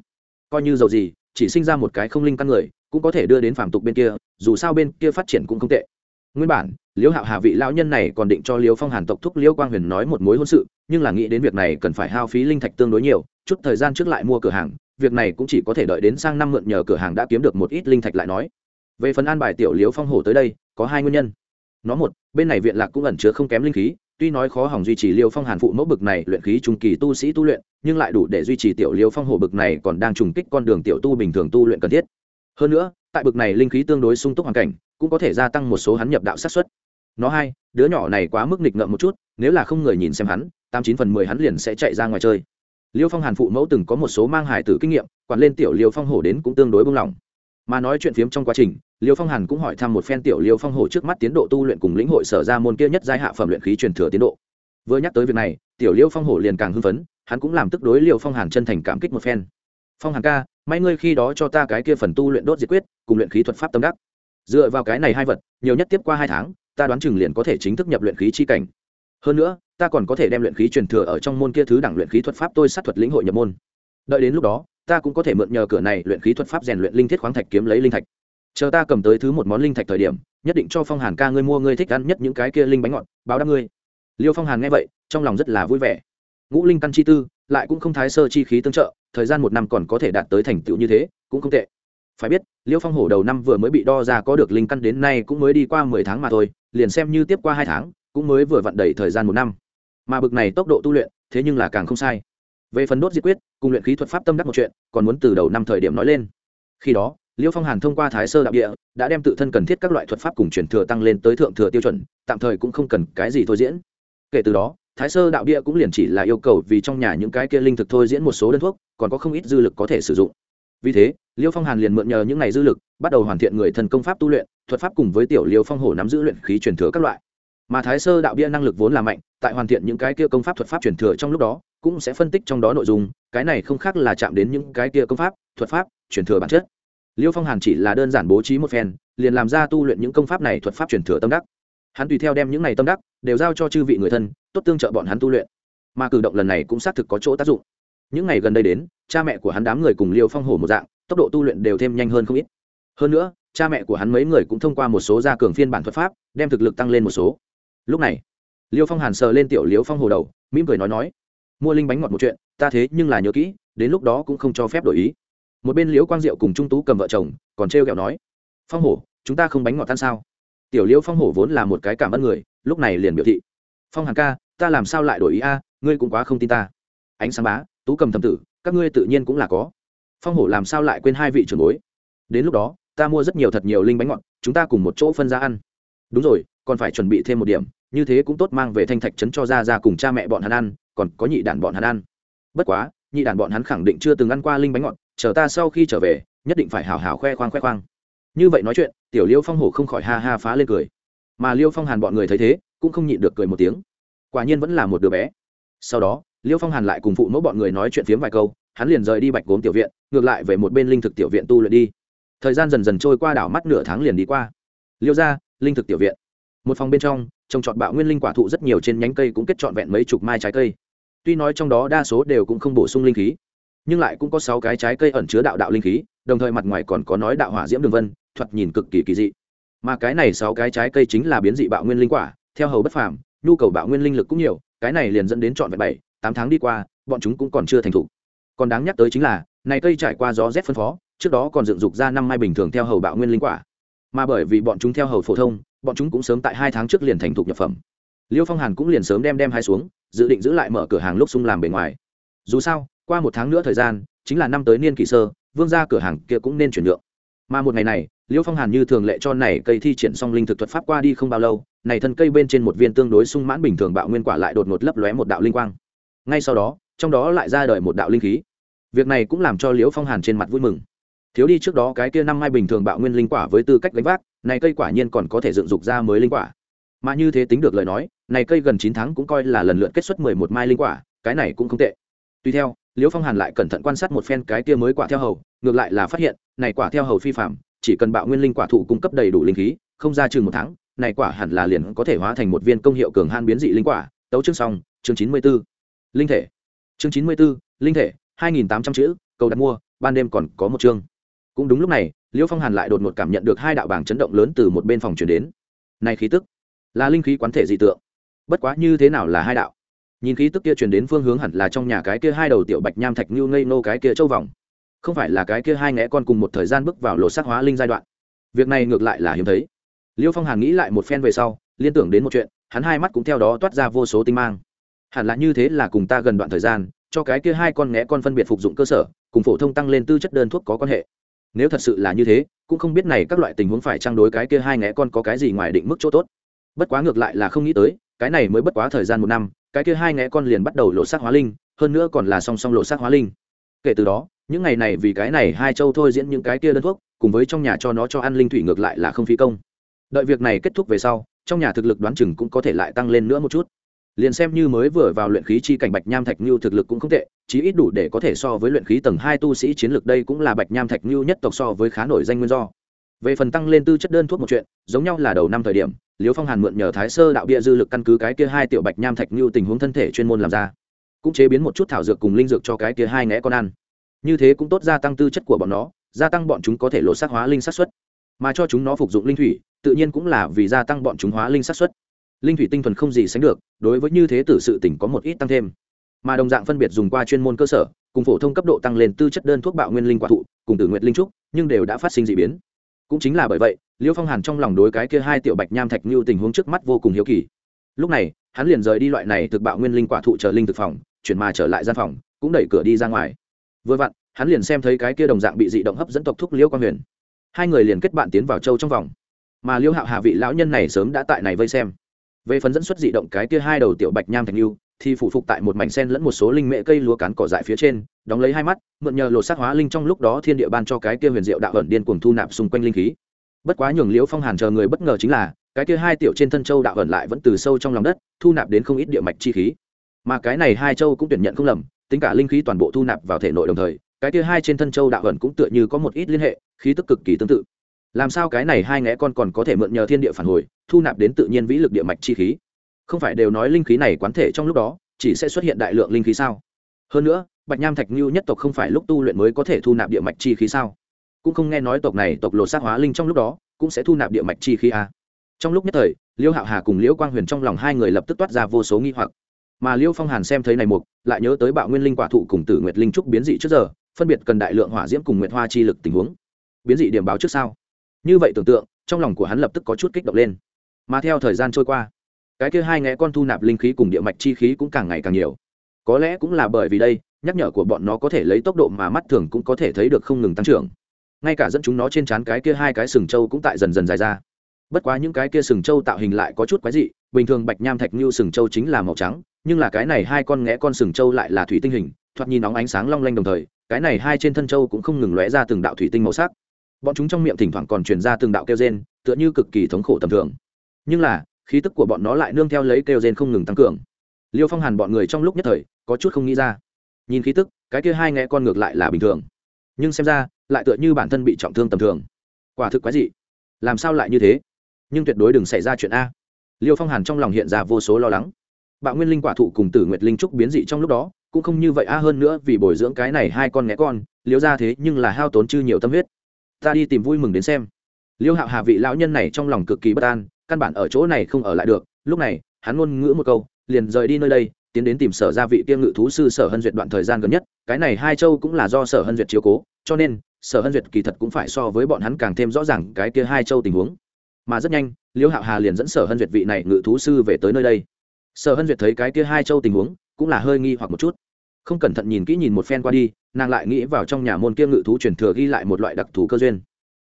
Coi như dầu gì, chỉ sinh ra một cái không linh căn người, cũng có thể đưa đến phàm tục bên kia, dù sao bên kia phát triển cũng không tệ nguyên bản, liễu hạo hà vị lão nhân này còn định cho liễu phong hàn tộc thúc liễu quang huyền nói một mối hôn sự, nhưng là nghĩ đến việc này cần phải hao phí linh thạch tương đối nhiều, chút thời gian trước lại mua cửa hàng, việc này cũng chỉ có thể đợi đến sang năm mượn nhờ cửa hàng đã kiếm được một ít linh thạch lại nói. Về phần an bài tiểu liễu phong hổ tới đây, có hai nguyên nhân. Nó một, bên này viện lạc cũng ẩn chứa không kém linh khí, tuy nói khó hỏng duy trì liêu phong hàn phụ mẫu bực này luyện khí trung kỳ tu sĩ tu luyện, nhưng lại đủ để duy trì tiểu liêu phong hổ bực này còn đang trùng kích con đường tiểu tu bình thường tu luyện cần thiết. Hơn nữa, tại bực này linh khí tương đối sung túc hoàn cảnh cũng có thể gia tăng một số hắn nhập đạo sát xuất nó hai, đứa nhỏ này quá mức nghịch ngợm một chút, nếu là không người nhìn xem hắn, tám chín phần mười hắn liền sẽ chạy ra ngoài chơi. Liêu phong hàn phụ mẫu từng có một số mang hài tử kinh nghiệm, quản lên tiểu liêu phong hổ đến cũng tương đối bông lỏng mà nói chuyện phiếm trong quá trình, liêu phong hàn cũng hỏi thăm một phen tiểu liêu phong hổ trước mắt tiến độ tu luyện cùng lĩnh hội sở ra môn kia nhất giai hạ phẩm luyện khí truyền thừa tiến độ. Vừa nhắc tới việc này, tiểu liêu phong hổ liền càng hưng phấn, hắn cũng làm tức đối liêu phong hàn chân thành cảm kích một phen. Phong hàn ca, may ngươi khi đó cho ta cái kia phần tu luyện đốt diệt quyết, cùng luyện khí thuật pháp tâm đắc dựa vào cái này hai vật, nhiều nhất tiếp qua hai tháng, ta đoán chừng liền có thể chính thức nhập luyện khí chi cảnh. Hơn nữa, ta còn có thể đem luyện khí truyền thừa ở trong môn kia thứ đẳng luyện khí thuật pháp tôi sát thuật lĩnh hội nhập môn. Đợi đến lúc đó, ta cũng có thể mượn nhờ cửa này luyện khí thuật pháp rèn luyện linh thiết khoáng thạch kiếm lấy linh thạch. Chờ ta cầm tới thứ một món linh thạch thời điểm, nhất định cho phong hàn ca ngươi mua ngươi thích ăn nhất những cái kia linh bánh ngọt, báo đáp ngươi. Liêu phong hàn nghe vậy, trong lòng rất là vui vẻ. Ngũ linh căn chi tư, lại cũng không thái sơ chi khí tương trợ, thời gian một năm còn có thể đạt tới thành tựu như thế, cũng không tệ phải biết, liêu phong hổ đầu năm vừa mới bị đo ra có được linh căn đến nay cũng mới đi qua mười tháng mà thôi, liền xem như tiếp qua hai tháng, cũng mới vừa vặn đầy thời gian một năm. Mà bực này tốc độ tu luyện, thế nhưng là càng không sai. Về phần đốt diệt quyết, cùng luyện khí thuật pháp tâm đắc một chuyện, còn muốn từ đầu năm thời điểm nói lên. Khi đó, liêu phong hàn thông qua thái sơ đạo địa, đã đem tự thân cần thiết các loại thuật pháp cùng truyền thừa tăng lên tới thượng thừa tiêu chuẩn, tạm thời cũng không cần cái gì thôi diễn. Kể từ đó, thái sơ đạo địa cũng liền chỉ là yêu cầu vì trong nhà những cái kia linh thực thôi diễn một số đơn thuốc, còn có không ít dư lực có thể sử dụng vì thế, liêu phong hàn liền mượn nhờ những ngày dư lực, bắt đầu hoàn thiện người thần công pháp tu luyện, thuật pháp cùng với tiểu liêu phong hổ nắm giữ luyện khí truyền thừa các loại. Mà thái sơ đạo bia năng lực vốn là mạnh, tại hoàn thiện những cái kia công pháp thuật pháp truyền thừa trong lúc đó, cũng sẽ phân tích trong đó nội dung, cái này không khác là chạm đến những cái kia công pháp, thuật pháp, truyền thừa bản chất. Liêu phong hàn chỉ là đơn giản bố trí một phen, liền làm ra tu luyện những công pháp này thuật pháp truyền thừa tâm đắc. Hắn tùy theo đem những này tâm đắc, đều giao cho chư vị người thân, tốt tương trợ bọn hắn tu luyện. Mà cử động lần này cũng xác thực có chỗ tác dụng. Những ngày gần đây đến cha mẹ của hắn đám người cùng liêu phong hổ một dạng, tốc độ tu luyện đều thêm nhanh hơn không ít. Hơn nữa, cha mẹ của hắn mấy người cũng thông qua một số gia cường phiên bản thuật pháp, đem thực lực tăng lên một số. Lúc này, liêu phong hàn sờ lên tiểu liêu phong hồ đầu, mỉm cười nói nói, mua linh bánh ngọt một chuyện, ta thế nhưng là nhớ kỹ, đến lúc đó cũng không cho phép đổi ý. Một bên liễu quang diệu cùng trung tú cầm vợ chồng, còn trêu ghẹo nói, phong hổ, chúng ta không bánh ngọt tan sao? Tiểu liễu phong hổ vốn là một cái cảm ơn người, lúc này liền biểu thị, phong hàn ca, ta làm sao lại đổi ý a, ngươi cũng quá không tin ta. Ánh sáng bá, tú cầm thầm tử các ngươi tự nhiên cũng là có. Phong hổ làm sao lại quên hai vị trưởng bối? Đến lúc đó, ta mua rất nhiều thật nhiều linh bánh ngọt, chúng ta cùng một chỗ phân ra ăn. Đúng rồi, còn phải chuẩn bị thêm một điểm, như thế cũng tốt mang về thanh thạch trấn cho ra ra cùng cha mẹ bọn hắn ăn, còn có nhị đàn bọn hắn ăn. Bất quá, nhị đàn bọn hắn khẳng định chưa từng ăn qua linh bánh ngọt, chờ ta sau khi trở về, nhất định phải hào hào khoe khoang khoe khoang. Như vậy nói chuyện, tiểu liêu phong hổ không khỏi ha ha phá lên cười. Mà liêu phong hàn bọn người thấy thế, cũng không nhịn được cười một tiếng. Quả nhiên vẫn là một đứa bé. Sau đó liêu phong hàn lại cùng phụ mẫu bọn người nói chuyện phiếm vài câu, hắn liền rời đi bạch gốm tiểu viện, ngược lại về một bên linh thực tiểu viện tu luyện đi. Thời gian dần dần trôi qua đảo mắt nửa tháng liền đi qua. Liêu ra, linh thực tiểu viện. Một phòng bên trong, trồng trọt bạo nguyên linh quả thụ rất nhiều trên nhánh cây cũng kết trọn vẹn mấy chục mai trái cây. Tuy nói trong đó đa số đều cũng không bổ sung linh khí, nhưng lại cũng có sáu cái trái cây ẩn chứa đạo đạo linh khí, đồng thời mặt ngoài còn có nói đạo hỏa diễm đường vân, thoạt nhìn cực kỳ kỳ dị. Mà cái này sáu cái trái cây chính là biến dị bạo nguyên linh quả, theo hầu bất phàm, nhu cầu bạo nguyên linh lực cũng nhiều, cái này liền dẫn đến trọn vẹn bảy tám tháng đi qua, bọn chúng cũng còn chưa thành thục. Còn đáng nhắc tới chính là, này cây trải qua gió rét phân phó, trước đó còn dựng dục ra năm mai bình thường theo hầu bạo nguyên linh quả. Mà bởi vì bọn chúng theo hầu phổ thông, bọn chúng cũng sớm tại hai tháng trước liền thành thục nhập phẩm. Liêu phong hàn cũng liền sớm đem đem hai xuống, dự định giữ lại mở cửa hàng lúc sung làm bề ngoài. Dù sao, qua một tháng nữa thời gian, chính là năm tới niên kỷ sơ, vương ra cửa hàng kia cũng nên chuyển nhượng. Mà một ngày này, liêu phong hàn như thường lệ cho này cây thi triển xong linh thực thuật pháp qua đi không bao lâu, này thân cây bên trên một viên tương đối sung mãn bình thường bạo nguyên quả lại đột ngột lấp lóe một đạo linh quang ngay sau đó, trong đó lại ra đời một đạo linh khí. Việc này cũng làm cho liễu phong hàn trên mặt vui mừng. Thiếu đi trước đó cái kia năm mai bình thường bạo nguyên linh quả với tư cách đánh vác, này cây quả nhiên còn có thể dựng dục ra mới linh quả. Mà như thế tính được lời nói, này cây gần chín tháng cũng coi là lần lượt kết xuất mười một mai linh quả, cái này cũng không tệ. Tuy theo, liễu phong hàn lại cẩn thận quan sát một phen cái kia mới quả theo hầu, ngược lại là phát hiện, này quả theo hầu phi phạm chỉ cần bạo nguyên linh quả thụ cung cấp đầy đủ linh khí, không ra chừng một tháng, này quả hẳn là liền có thể hóa thành một viên công hiệu cường han biến dị linh quả. Tấu chương xong, chương chín mươi 94 linh thể. Chương chín mươi 94, linh thể hai nghìn tám trăm chữ cầu đặt mua ban đêm còn có một chương. Cũng đúng lúc này liễu phong hàn lại đột ngột cảm nhận được hai đạo bảng chấn động lớn từ một bên phòng chuyển đến. Này khí tức là linh khí quán thể dị tượng. Bất quá như thế nào là hai đạo? Nhìn khí tức kia truyền đến phương hướng hẳn là trong nhà cái kia hai đầu tiểu bạch nham thạch như ngây nô cái kia châu vòng. Không phải là cái kia hai ngẽ con cùng một thời gian bước vào lột xác hóa linh giai đoạn. Việc này ngược lại là hiếm thấy. Liêu phong hàn nghĩ lại một phen về sau liên tưởng đến một chuyện hắn hai mắt cũng theo đó toát ra vô số tinh mang hẳn là như thế là cùng ta gần đoạn thời gian, cho cái kia hai con nghé con phân biệt phục dụng cơ sở, cùng phổ thông tăng lên tư chất đơn thuốc có quan hệ. Nếu thật sự là như thế, cũng không biết này các loại tình huống phải trang đối cái kia hai nghé con có cái gì ngoài định mức chỗ tốt. Bất quá ngược lại là không nghĩ tới, cái này mới bất quá thời gian một năm, cái kia hai nghé con liền bắt đầu lộ sắc hóa linh, hơn nữa còn là song song lộ sắc hóa linh. Kể từ đó, những ngày này vì cái này hai châu thôi diễn những cái kia đơn thuốc, cùng với trong nhà cho nó cho ăn linh thủy ngược lại là không phí công. Đợi việc này kết thúc về sau, trong nhà thực lực đoán chừng cũng có thể lại tăng lên nữa một chút liền xem như mới vừa vào luyện khí chi cảnh bạch nham thạch như thực lực cũng không tệ, chí ít đủ để có thể so với luyện khí tầng hai tu sĩ chiến lược đây cũng là bạch nham thạch như nhất tộc so với khá nổi danh nguyên do. Về phần tăng lên tư chất đơn thuốc một chuyện, giống nhau là đầu năm thời điểm liều phong hàn mượn nhờ thái sơ đạo bia dư lực căn cứ cái kia hai tiểu bạch nham thạch như tình huống thân thể chuyên môn làm ra, cũng chế biến một chút thảo dược cùng linh dược cho cái kia hai ngẽ con ăn. Như thế cũng tốt gia tăng tư chất của bọn nó, gia tăng bọn chúng có thể lột xác hóa linh sát xuất mà cho chúng nó phục dụng linh thủy, tự nhiên cũng là vì gia tăng bọn chúng hóa linh sát xuất linh thủy tinh thuần không gì sánh được, đối với như thế tử sự tỉnh có một ít tăng thêm. Mà đồng dạng phân biệt dùng qua chuyên môn cơ sở, cùng phổ thông cấp độ tăng lên tư chất đơn thuốc bạo nguyên linh quả thụ, cùng tử nguyện linh trúc, nhưng đều đã phát sinh d ị biến. Cũng chính là bởi vậy, liêu phong hàn trong lòng đối cái kia hai tiểu bạch nham thạch như tình huống trước mắt vô cùng hiếu kỳ. Lúc này, hắn liền rời đi loại này thực bạo nguyên linh quả thụ chờ linh thực phòng, chuyển mà trở lại gian phòng, cũng đẩy cửa đi ra ngoài. Vừa vặn, hắn liền xem thấy cái kia đồng dạng bị dị động hấp dẫn tộc thúc liêu quang huyền. Hai người liền kết bạn tiến vào châu trong vòng. Mà liêu hạo hà vị lão nhân này sớm đã tại này vây xem về phần dẫn xuất dị động cái kia hai đầu tiểu bạch nham thành lưu, thì phụ phục tại một mảnh sen lẫn một số linh mễ cây lúa cán cỏ dại phía trên đóng lấy hai mắt mượn nhờ lột xác hóa linh trong lúc đó thiên địa ban cho cái kia huyền diệu đạo ẩn điên cuồng thu nạp xung quanh linh khí. Bất quá nhường liễu phong hàn chờ người bất ngờ chính là cái kia hai tiểu trên thân châu đạo ẩn lại vẫn từ sâu trong lòng đất thu nạp đến không ít địa mạch chi khí. Mà cái này hai châu cũng tuyển nhận không lầm tính cả linh khí toàn bộ thu nạp vào thể nội đồng thời cái kia hai trên thân châu đạo ẩn cũng tựa như có một ít liên hệ khí tức cực kỳ tương tự làm sao cái này hai ngẽ con còn có thể mượn nhờ thiên địa phản hồi thu nạp đến tự nhiên vĩ lực địa mạch chi khí? Không phải đều nói linh khí này quán thể trong lúc đó chỉ sẽ xuất hiện đại lượng linh khí sao? Hơn nữa bạch nham thạch như nhất tộc không phải lúc tu luyện mới có thể thu nạp địa mạch chi khí sao? Cũng không nghe nói tộc này tộc lột xác hóa linh trong lúc đó cũng sẽ thu nạp địa mạch chi khí a trong lúc nhất thời liêu hạo hà cùng liễu quang huyền trong lòng hai người lập tức toát ra vô số nghi hoặc. Mà liêu phong hàn xem thấy này một, lại nhớ tới bạo nguyên linh quả thụ cùng tử nguyệt linh trúc biến dị trước giờ phân biệt cần đại lượng hỏa diễm cùng nguyệt hoa chi lực tình huống. Biến dị điểm báo trước sau như vậy tưởng tượng, trong lòng của hắn lập tức có chút kích động lên. Mà theo thời gian trôi qua, cái kia hai ngẽ con thu nạp linh khí cùng địa mạch chi khí cũng càng ngày càng nhiều. Có lẽ cũng là bởi vì đây, nhắc nhở của bọn nó có thể lấy tốc độ mà mắt thường cũng có thể thấy được không ngừng tăng trưởng. Ngay cả dẫn chúng nó trên trán cái kia hai cái sừng trâu cũng tại dần dần dài ra. Bất quá những cái kia sừng trâu tạo hình lại có chút quái dị, bình thường bạch nham thạch như sừng trâu chính là màu trắng, nhưng là cái này hai con nghẽ con sừng trâu lại là thủy tinh hình, thoạt nhìn nóng ánh sáng long lanh đồng thời, cái này hai trên thân trâu cũng không ngừng lóe ra từng đạo thủy tinh màu sắc bọn chúng trong miệng thỉnh thoảng còn truyền ra từng đạo kêu rên, tựa như cực kỳ thống khổ tầm thường. Nhưng là, khí tức của bọn nó lại nương theo lấy kêu rên không ngừng tăng cường. Liêu phong hàn bọn người trong lúc nhất thời, có chút không nghĩ ra. Nhìn khí tức, cái kia hai nghe con ngược lại là bình thường. Nhưng xem ra, lại tựa như bản thân bị trọng thương tầm thường. Quả thực quái dị. Làm sao lại như thế? Nhưng tuyệt đối đừng xảy ra chuyện a. Liêu phong hàn trong lòng hiện ra vô số lo lắng. Bạo nguyên linh quả thụ cùng tử nguyệt linh trúc biến dị trong lúc đó, cũng không như vậy a hơn nữa vì bồi dưỡng cái này hai con nghe con liêu ra thế nhưng là hao tốn chư nhiều tâm huyết ta đi tìm vui mừng đến xem. Liêu hạo hà vị lão nhân này trong lòng cực kỳ bất an, căn bản ở chỗ này không ở lại được. Lúc này, hắn ngôn ngữ một câu, liền rời đi nơi đây, tiến đến tìm sở gia vị kiêm ngự thú sư sở hân duyệt đoạn thời gian gần nhất. Cái này hai châu cũng là do sở hân duyệt chiếu cố, cho nên sở hân duyệt kỳ thật cũng phải so với bọn hắn càng thêm rõ ràng cái kia hai châu tình huống. Mà rất nhanh, liêu hạo hà liền dẫn sở hân duyệt vị này ngự thú sư về tới nơi đây. Sở hân duyệt thấy cái kia hai châu tình huống, cũng là hơi nghi hoặc một chút. Không cẩn thận nhìn kỹ nhìn một phen qua đi nàng lại nghĩ vào trong nhà môn kia ngự thú truyền thừa ghi lại một loại đặc thù cơ duyên.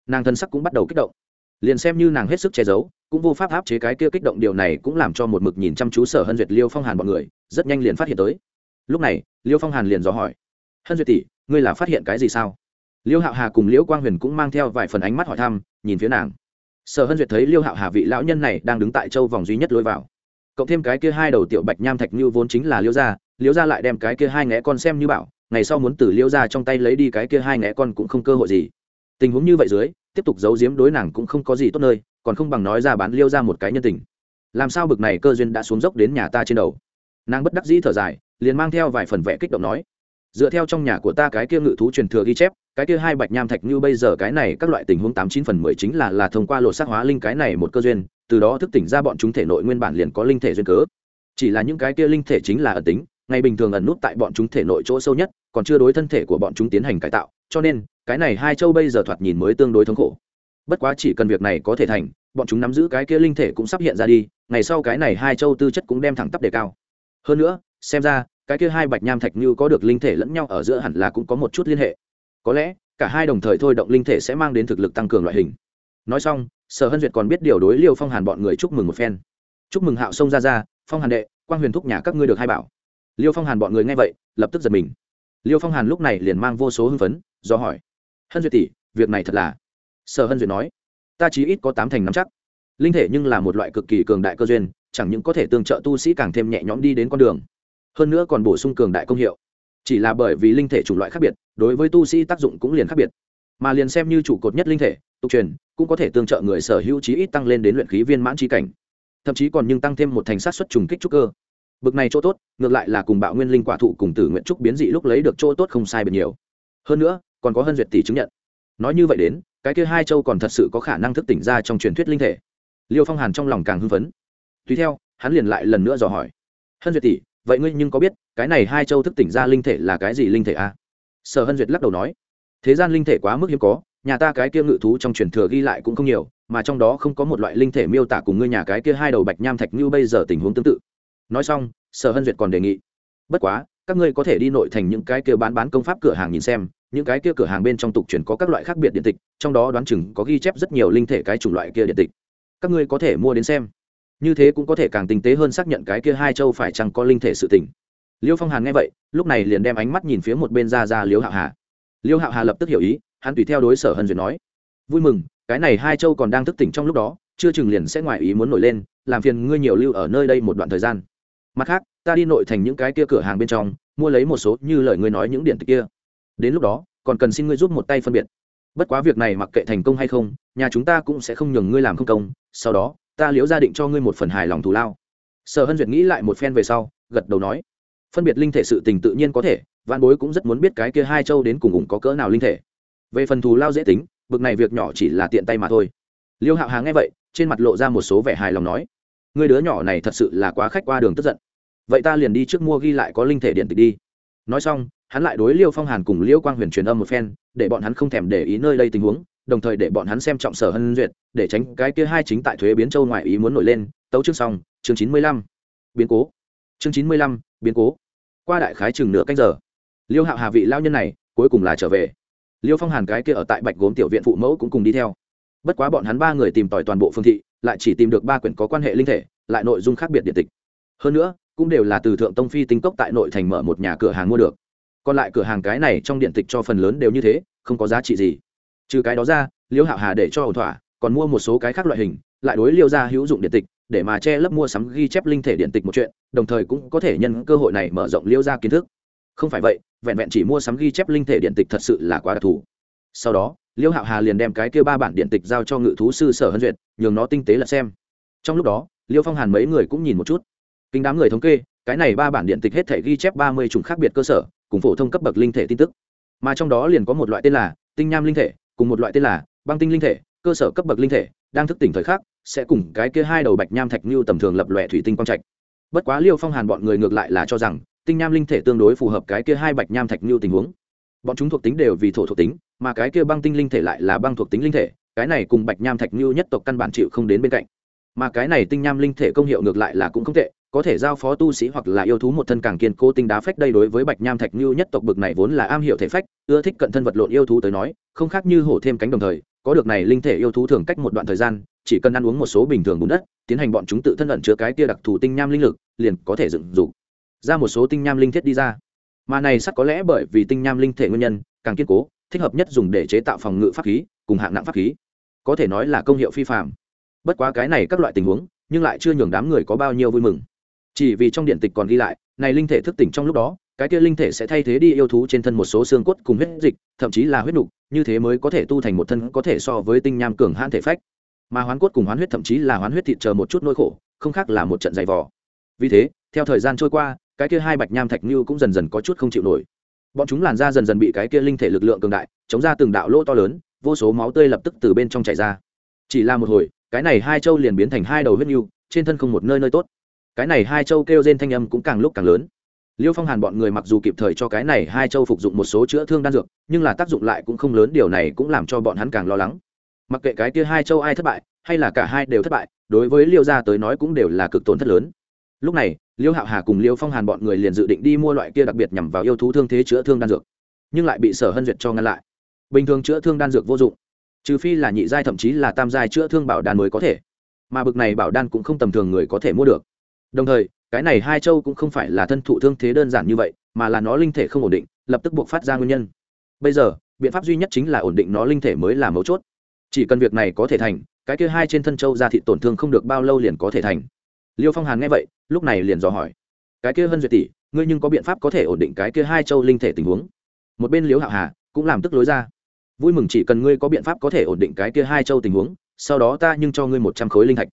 Nàng thân sắc cũng bắt đầu kích động. Liền xem như nàng hết sức che giấu, cũng vô pháp áp chế cái kia kích động điều này cũng làm cho một mực nhìn chăm chú sở hân duyệt liêu phong hàn bọn người, rất nhanh liền phát hiện tới. Lúc này, liêu phong hàn liền dò hỏi, hân duyệt tỷ, ngươi là phát hiện cái gì sao? Liêu hạo hà cùng liễu quang huyền cũng mang theo vài phần ánh mắt hỏi thăm, nhìn phía nàng. Sở hân duyệt thấy liêu hạo hà vị lão nhân này đang đứng tại châu vòng duy nhất lối vào. Cộng thêm cái kia hai đầu tiểu bạch nham thạch như vốn chính là liêu gia liêu gia lại đem cái kia hai ngẽ con xem như bảo ngày sau muốn từ liêu ra trong tay lấy đi cái kia hai ngẽ con cũng không cơ hội gì. Tình huống như vậy dưới, tiếp tục giấu giếm đối nàng cũng không có gì tốt nơi, còn không bằng nói ra bán liêu ra một cái nhân tình. Làm sao bực này cơ duyên đã xuống dốc đến nhà ta trên đầu? Nàng bất đắc dĩ thở dài, liền mang theo vài phần vẽ kích động nói, dựa theo trong nhà của ta cái kia ngự thú truyền thừa ghi chép, cái kia hai bạch nham thạch như bây giờ cái này các loại tình huống tám chín phần mười chính là là thông qua lột xác hóa linh cái này một cơ duyên, từ đó thức tỉnh ra bọn chúng thể nội nguyên bản liền có linh thể duyên cớ. Chỉ là những cái kia linh thể chính là ẩn tính ngày bình thường ẩn nút tại bọn chúng thể nội chỗ sâu nhất, còn chưa đối thân thể của bọn chúng tiến hành cải tạo, cho nên, cái này hai châu bây giờ thoạt nhìn mới tương đối thống khổ. Bất quá chỉ cần việc này có thể thành, bọn chúng nắm giữ cái kia linh thể cũng sắp hiện ra đi, ngày sau cái này hai châu tư chất cũng đem thẳng tắp đề cao. Hơn nữa, xem ra, cái kia hai bạch nham thạch như có được linh thể lẫn nhau ở giữa hẳn là cũng có một chút liên hệ. Có lẽ, cả hai đồng thời thôi động linh thể sẽ mang đến thực lực tăng cường loại hình. Nói xong, sở hân duyệt còn biết điều đối liêu phong hàn bọn người chúc mừng một phen. Chúc mừng hạo sông ra ra phong hàn đệ, quang huyền thúc nhà các ngươi được hai bảo liêu phong hàn bọn người nghe vậy, lập tức giật mình. Liêu phong hàn lúc này liền mang vô số hưng phấn, do hỏi, hân duyệt tỷ, việc này thật là? Sở hân duyệt nói, ta chỉ ít có tám thành nắm chắc. Linh thể nhưng là một loại cực kỳ cường đại cơ duyên, chẳng những có thể tương trợ tu sĩ càng thêm nhẹ nhõm đi đến con đường, hơn nữa còn bổ sung cường đại công hiệu. Chỉ là bởi vì linh thể chủng loại khác biệt, đối với tu sĩ tác dụng cũng liền khác biệt. Mà liền xem như trụ cột nhất linh thể, tục truyền, cũng có thể tương trợ người sở hữu chí ít tăng lên đến luyện khí viên mãn chi cảnh. Thậm chí còn nhưng tăng thêm một thành sát xuất trùng kích trúc cơ bực này chỗ tốt, ngược lại là cùng bạo nguyên linh quả thụ cùng tử nguyện trúc biến dị lúc lấy được chỗ tốt không sai biệt nhiều. Hơn nữa, còn có hân duyệt tỷ chứng nhận. Nói như vậy đến, cái kia hai châu còn thật sự có khả năng thức tỉnh ra trong truyền thuyết linh thể. Liêu phong hàn trong lòng càng hưng phấn. Tùy theo, hắn liền lại lần nữa dò hỏi. Hân duyệt tỷ, vậy ngươi nhưng có biết, cái này hai châu thức tỉnh ra linh thể là cái gì linh thể a? À? sở hân duyệt lắc đầu nói. Thế gian linh thể quá mức hiếm có, nhà ta cái kia ngự thú trong truyền thừa ghi lại cũng không nhiều, mà trong đó không có một loại linh thể miêu tả cùng ngươi nhà cái kia hai đầu bạch nham thạch như bây giờ tình huống tương tự nói xong, sở hân duyệt còn đề nghị, bất quá, các ngươi có thể đi nội thành những cái kia bán bán công pháp cửa hàng nhìn xem, những cái kia cửa hàng bên trong tục chuyển có các loại khác biệt điện tịch, trong đó đoán chừng có ghi chép rất nhiều linh thể cái chủng loại kia điện tịch. Các ngươi có thể mua đến xem. Như thế cũng có thể càng tinh tế hơn xác nhận cái kia hai châu phải chăng có linh thể sự tình. Liêu phong hàn nghe vậy, lúc này liền đem ánh mắt nhìn phía một bên ra ra liêu hạo hà. Liêu hạo hà lập tức hiểu ý, hắn tùy theo đối sở hân duyệt nói, vui mừng, cái này hai châu còn đang thức tỉnh trong lúc đó, chưa chừng liền sẽ ngoài ý muốn nổi lên, làm phiền ngươi nhiều lưu ở nơi đây một đoạn thời gian mặt khác, ta đi nội thành những cái kia cửa hàng bên trong, mua lấy một số như lời ngươi nói những điện tịch kia. Đến lúc đó, còn cần xin ngươi giúp một tay phân biệt. Bất quá việc này mặc kệ thành công hay không, nhà chúng ta cũng sẽ không nhường ngươi làm không công. Sau đó, ta liễu gia định cho ngươi một phần hài lòng thù lao. Sở hân duyệt nghĩ lại một phen về sau, gật đầu nói, phân biệt linh thể sự tình tự nhiên có thể văn bối cũng rất muốn biết cái kia hai châu đến cùng cùng có cỡ nào linh thể. Về phần thù lao dễ tính, bực này việc nhỏ chỉ là tiện tay mà thôi. Liêu hạo hà nghe vậy, trên mặt lộ ra một số vẻ hài lòng nói người đứa nhỏ này thật sự là quá khách qua đường tức giận vậy ta liền đi trước mua ghi lại có linh thể điện tịch đi. Nói xong, hắn lại đối liêu phong hàn cùng liêu quang huyền truyền âm một phen, để bọn hắn không thèm để ý nơi đây tình huống, đồng thời để bọn hắn xem trọng sở hân duyệt, để tránh cái kia hai chính tại thuế biến châu ngoại ý muốn nổi lên. Tấu chương xong, chương chín mươi lăm. Biến cố. Chương chín mươi lăm, biến cố. Qua đại khái chừng nửa canh giờ, liêu hạo hà vị lao nhân này cuối cùng là trở về. Liêu phong hàn cái kia ở tại bạch gốm tiểu viện phụ mẫu cũng cùng đi theo. Bất quá bọn hắn ba người tìm tòi toàn bộ phương thị, lại chỉ tìm được ba quyển có quan hệ linh thể, lại nội dung khác biệt điện tịch. Hơn nữa cũng đều là từ thượng tông phi tinh cốc tại nội thành mở một nhà cửa hàng mua được. Còn lại cửa hàng cái này trong điện tịch cho phần lớn đều như thế, không có giá trị gì. Trừ cái đó ra, liêu hạo hà để cho ẩu thỏa, còn mua một số cái khác loại hình, lại đối liêu ra hữu dụng điện tịch, để mà che lấp mua sắm ghi chép linh thể điện tịch một chuyện, đồng thời cũng có thể nhân cơ hội này mở rộng liêu ra kiến thức. Không phải vậy, vẹn vẹn chỉ mua sắm ghi chép linh thể điện tịch thật sự là quá đặc thù. Sau đó, liêu hạo hà liền đem cái kia ba bản điện tịch giao cho ngự thú sư sở hân duyệt, nhường nó tinh tế là xem. Trong lúc đó, liêu phong hàn mấy người cũng nhìn một chút kính đám người thống kê, cái này ba bản điện tịch hết thể ghi chép ba mươi chủng khác biệt cơ sở, cùng phổ thông cấp bậc linh thể tin tức. Mà trong đó liền có một loại tên là tinh nham linh thể, cùng một loại tên là băng tinh linh thể, cơ sở cấp bậc linh thể, đang thức tỉnh thời khắc, sẽ cùng cái kia hai đầu bạch nham thạch như tầm thường lập lòe thủy tinh quang trạch. Bất quá liêu phong hàn bọn người ngược lại là cho rằng, tinh nham linh thể tương đối phù hợp cái kia hai bạch nham thạch như tình huống. Bọn chúng thuộc tính đều vì thổ thuộc tính, mà cái kia băng tinh linh thể lại là băng thuộc tính linh thể, cái này cùng bạch nham thạch như nhất tộc căn bản chịu không đến bên cạnh mà cái này tinh nham linh thể công hiệu ngược lại là cũng không tệ, có thể giao phó tu sĩ hoặc là yêu thú một thân càng kiên cố tinh đá phách đây đối với bạch nham thạch như nhất tộc bực này vốn là am hiểu thể phách, ưa thích cận thân vật lộn yêu thú tới nói, không khác như hổ thêm cánh đồng thời, có được này linh thể yêu thú thường cách một đoạn thời gian, chỉ cần ăn uống một số bình thường bùn đất, tiến hành bọn chúng tự thân ẩn chứa cái kia đặc thù tinh nham linh lực, liền có thể dựng dục, ra một số tinh nham linh thiết đi ra. Mà này sắt có lẽ bởi vì tinh nham linh thể nguyên nhân, càng kiên cố, thích hợp nhất dùng để chế tạo phòng ngự pháp khí, cùng hạng nặng pháp khí. Có thể nói là công hiệu phi phạm bất quá cái này các loại tình huống, nhưng lại chưa nhường đám người có bao nhiêu vui mừng. Chỉ vì trong điện tịch còn ghi lại, này linh thể thức tỉnh trong lúc đó, cái kia linh thể sẽ thay thế đi yêu thú trên thân một số xương cốt cùng huyết dịch, thậm chí là huyết nục, như thế mới có thể tu thành một thân có thể so với tinh nham cường hãn thể phách. Mà hoán cốt cùng hoán huyết thậm chí là hoán huyết thịt chờ một chút nỗi khổ, không khác là một trận dày vò. Vì thế, theo thời gian trôi qua, cái kia hai bạch nham thạch như cũng dần dần có chút không chịu nổi. Bọn chúng làn ra dần dần bị cái kia linh thể lực lượng cường đại, chống ra từng đạo lỗ to lớn, vô số máu tươi lập tức từ bên trong chảy ra. Chỉ là một hồi cái này hai châu liền biến thành hai đầu huyết nhu trên thân không một nơi nơi tốt. Cái này hai châu kêu trên thanh âm cũng càng lúc càng lớn. Liêu phong hàn bọn người mặc dù kịp thời cho cái này hai châu phục dụng một số chữa thương đan dược, nhưng là tác dụng lại cũng không lớn, điều này cũng làm cho bọn hắn càng lo lắng. Mặc kệ cái kia hai châu ai thất bại, hay là cả hai đều thất bại, đối với liêu gia tới nói cũng đều là cực tổn thất lớn. Lúc này, liêu hạo hà cùng liêu phong hàn bọn người liền dự định đi mua loại kia đặc biệt nhằm vào yêu thú thương thế chữa thương đan dược, nhưng lại bị sở hân duyệt cho ngăn lại. Bình thường chữa thương đan dược vô dụng trừ phi là nhị giai thậm chí là tam giai chữa thương bảo đan mới có thể. Mà bực này bảo đan cũng không tầm thường người có thể mua được. Đồng thời, cái này hai châu cũng không phải là thân thụ thương thế đơn giản như vậy, mà là nó linh thể không ổn định, lập tức buộc phát ra nguyên nhân. Bây giờ, biện pháp duy nhất chính là ổn định nó linh thể mới là mấu chốt. Chỉ cần việc này có thể thành, cái kia hai trên thân châu ra thị tổn thương không được bao lâu liền có thể thành. Liêu phong hàn nghe vậy, lúc này liền dò hỏi. Cái kia hân duyệt tỷ, ngươi nhưng có biện pháp có thể ổn định cái kia hai châu linh thể tình huống? Một bên liếu hạo hà cũng làm tức lối ra vui mừng chỉ cần ngươi có biện pháp có thể ổn định cái kia hai châu tình huống, sau đó ta nhưng cho ngươi một trăm khối linh thạch.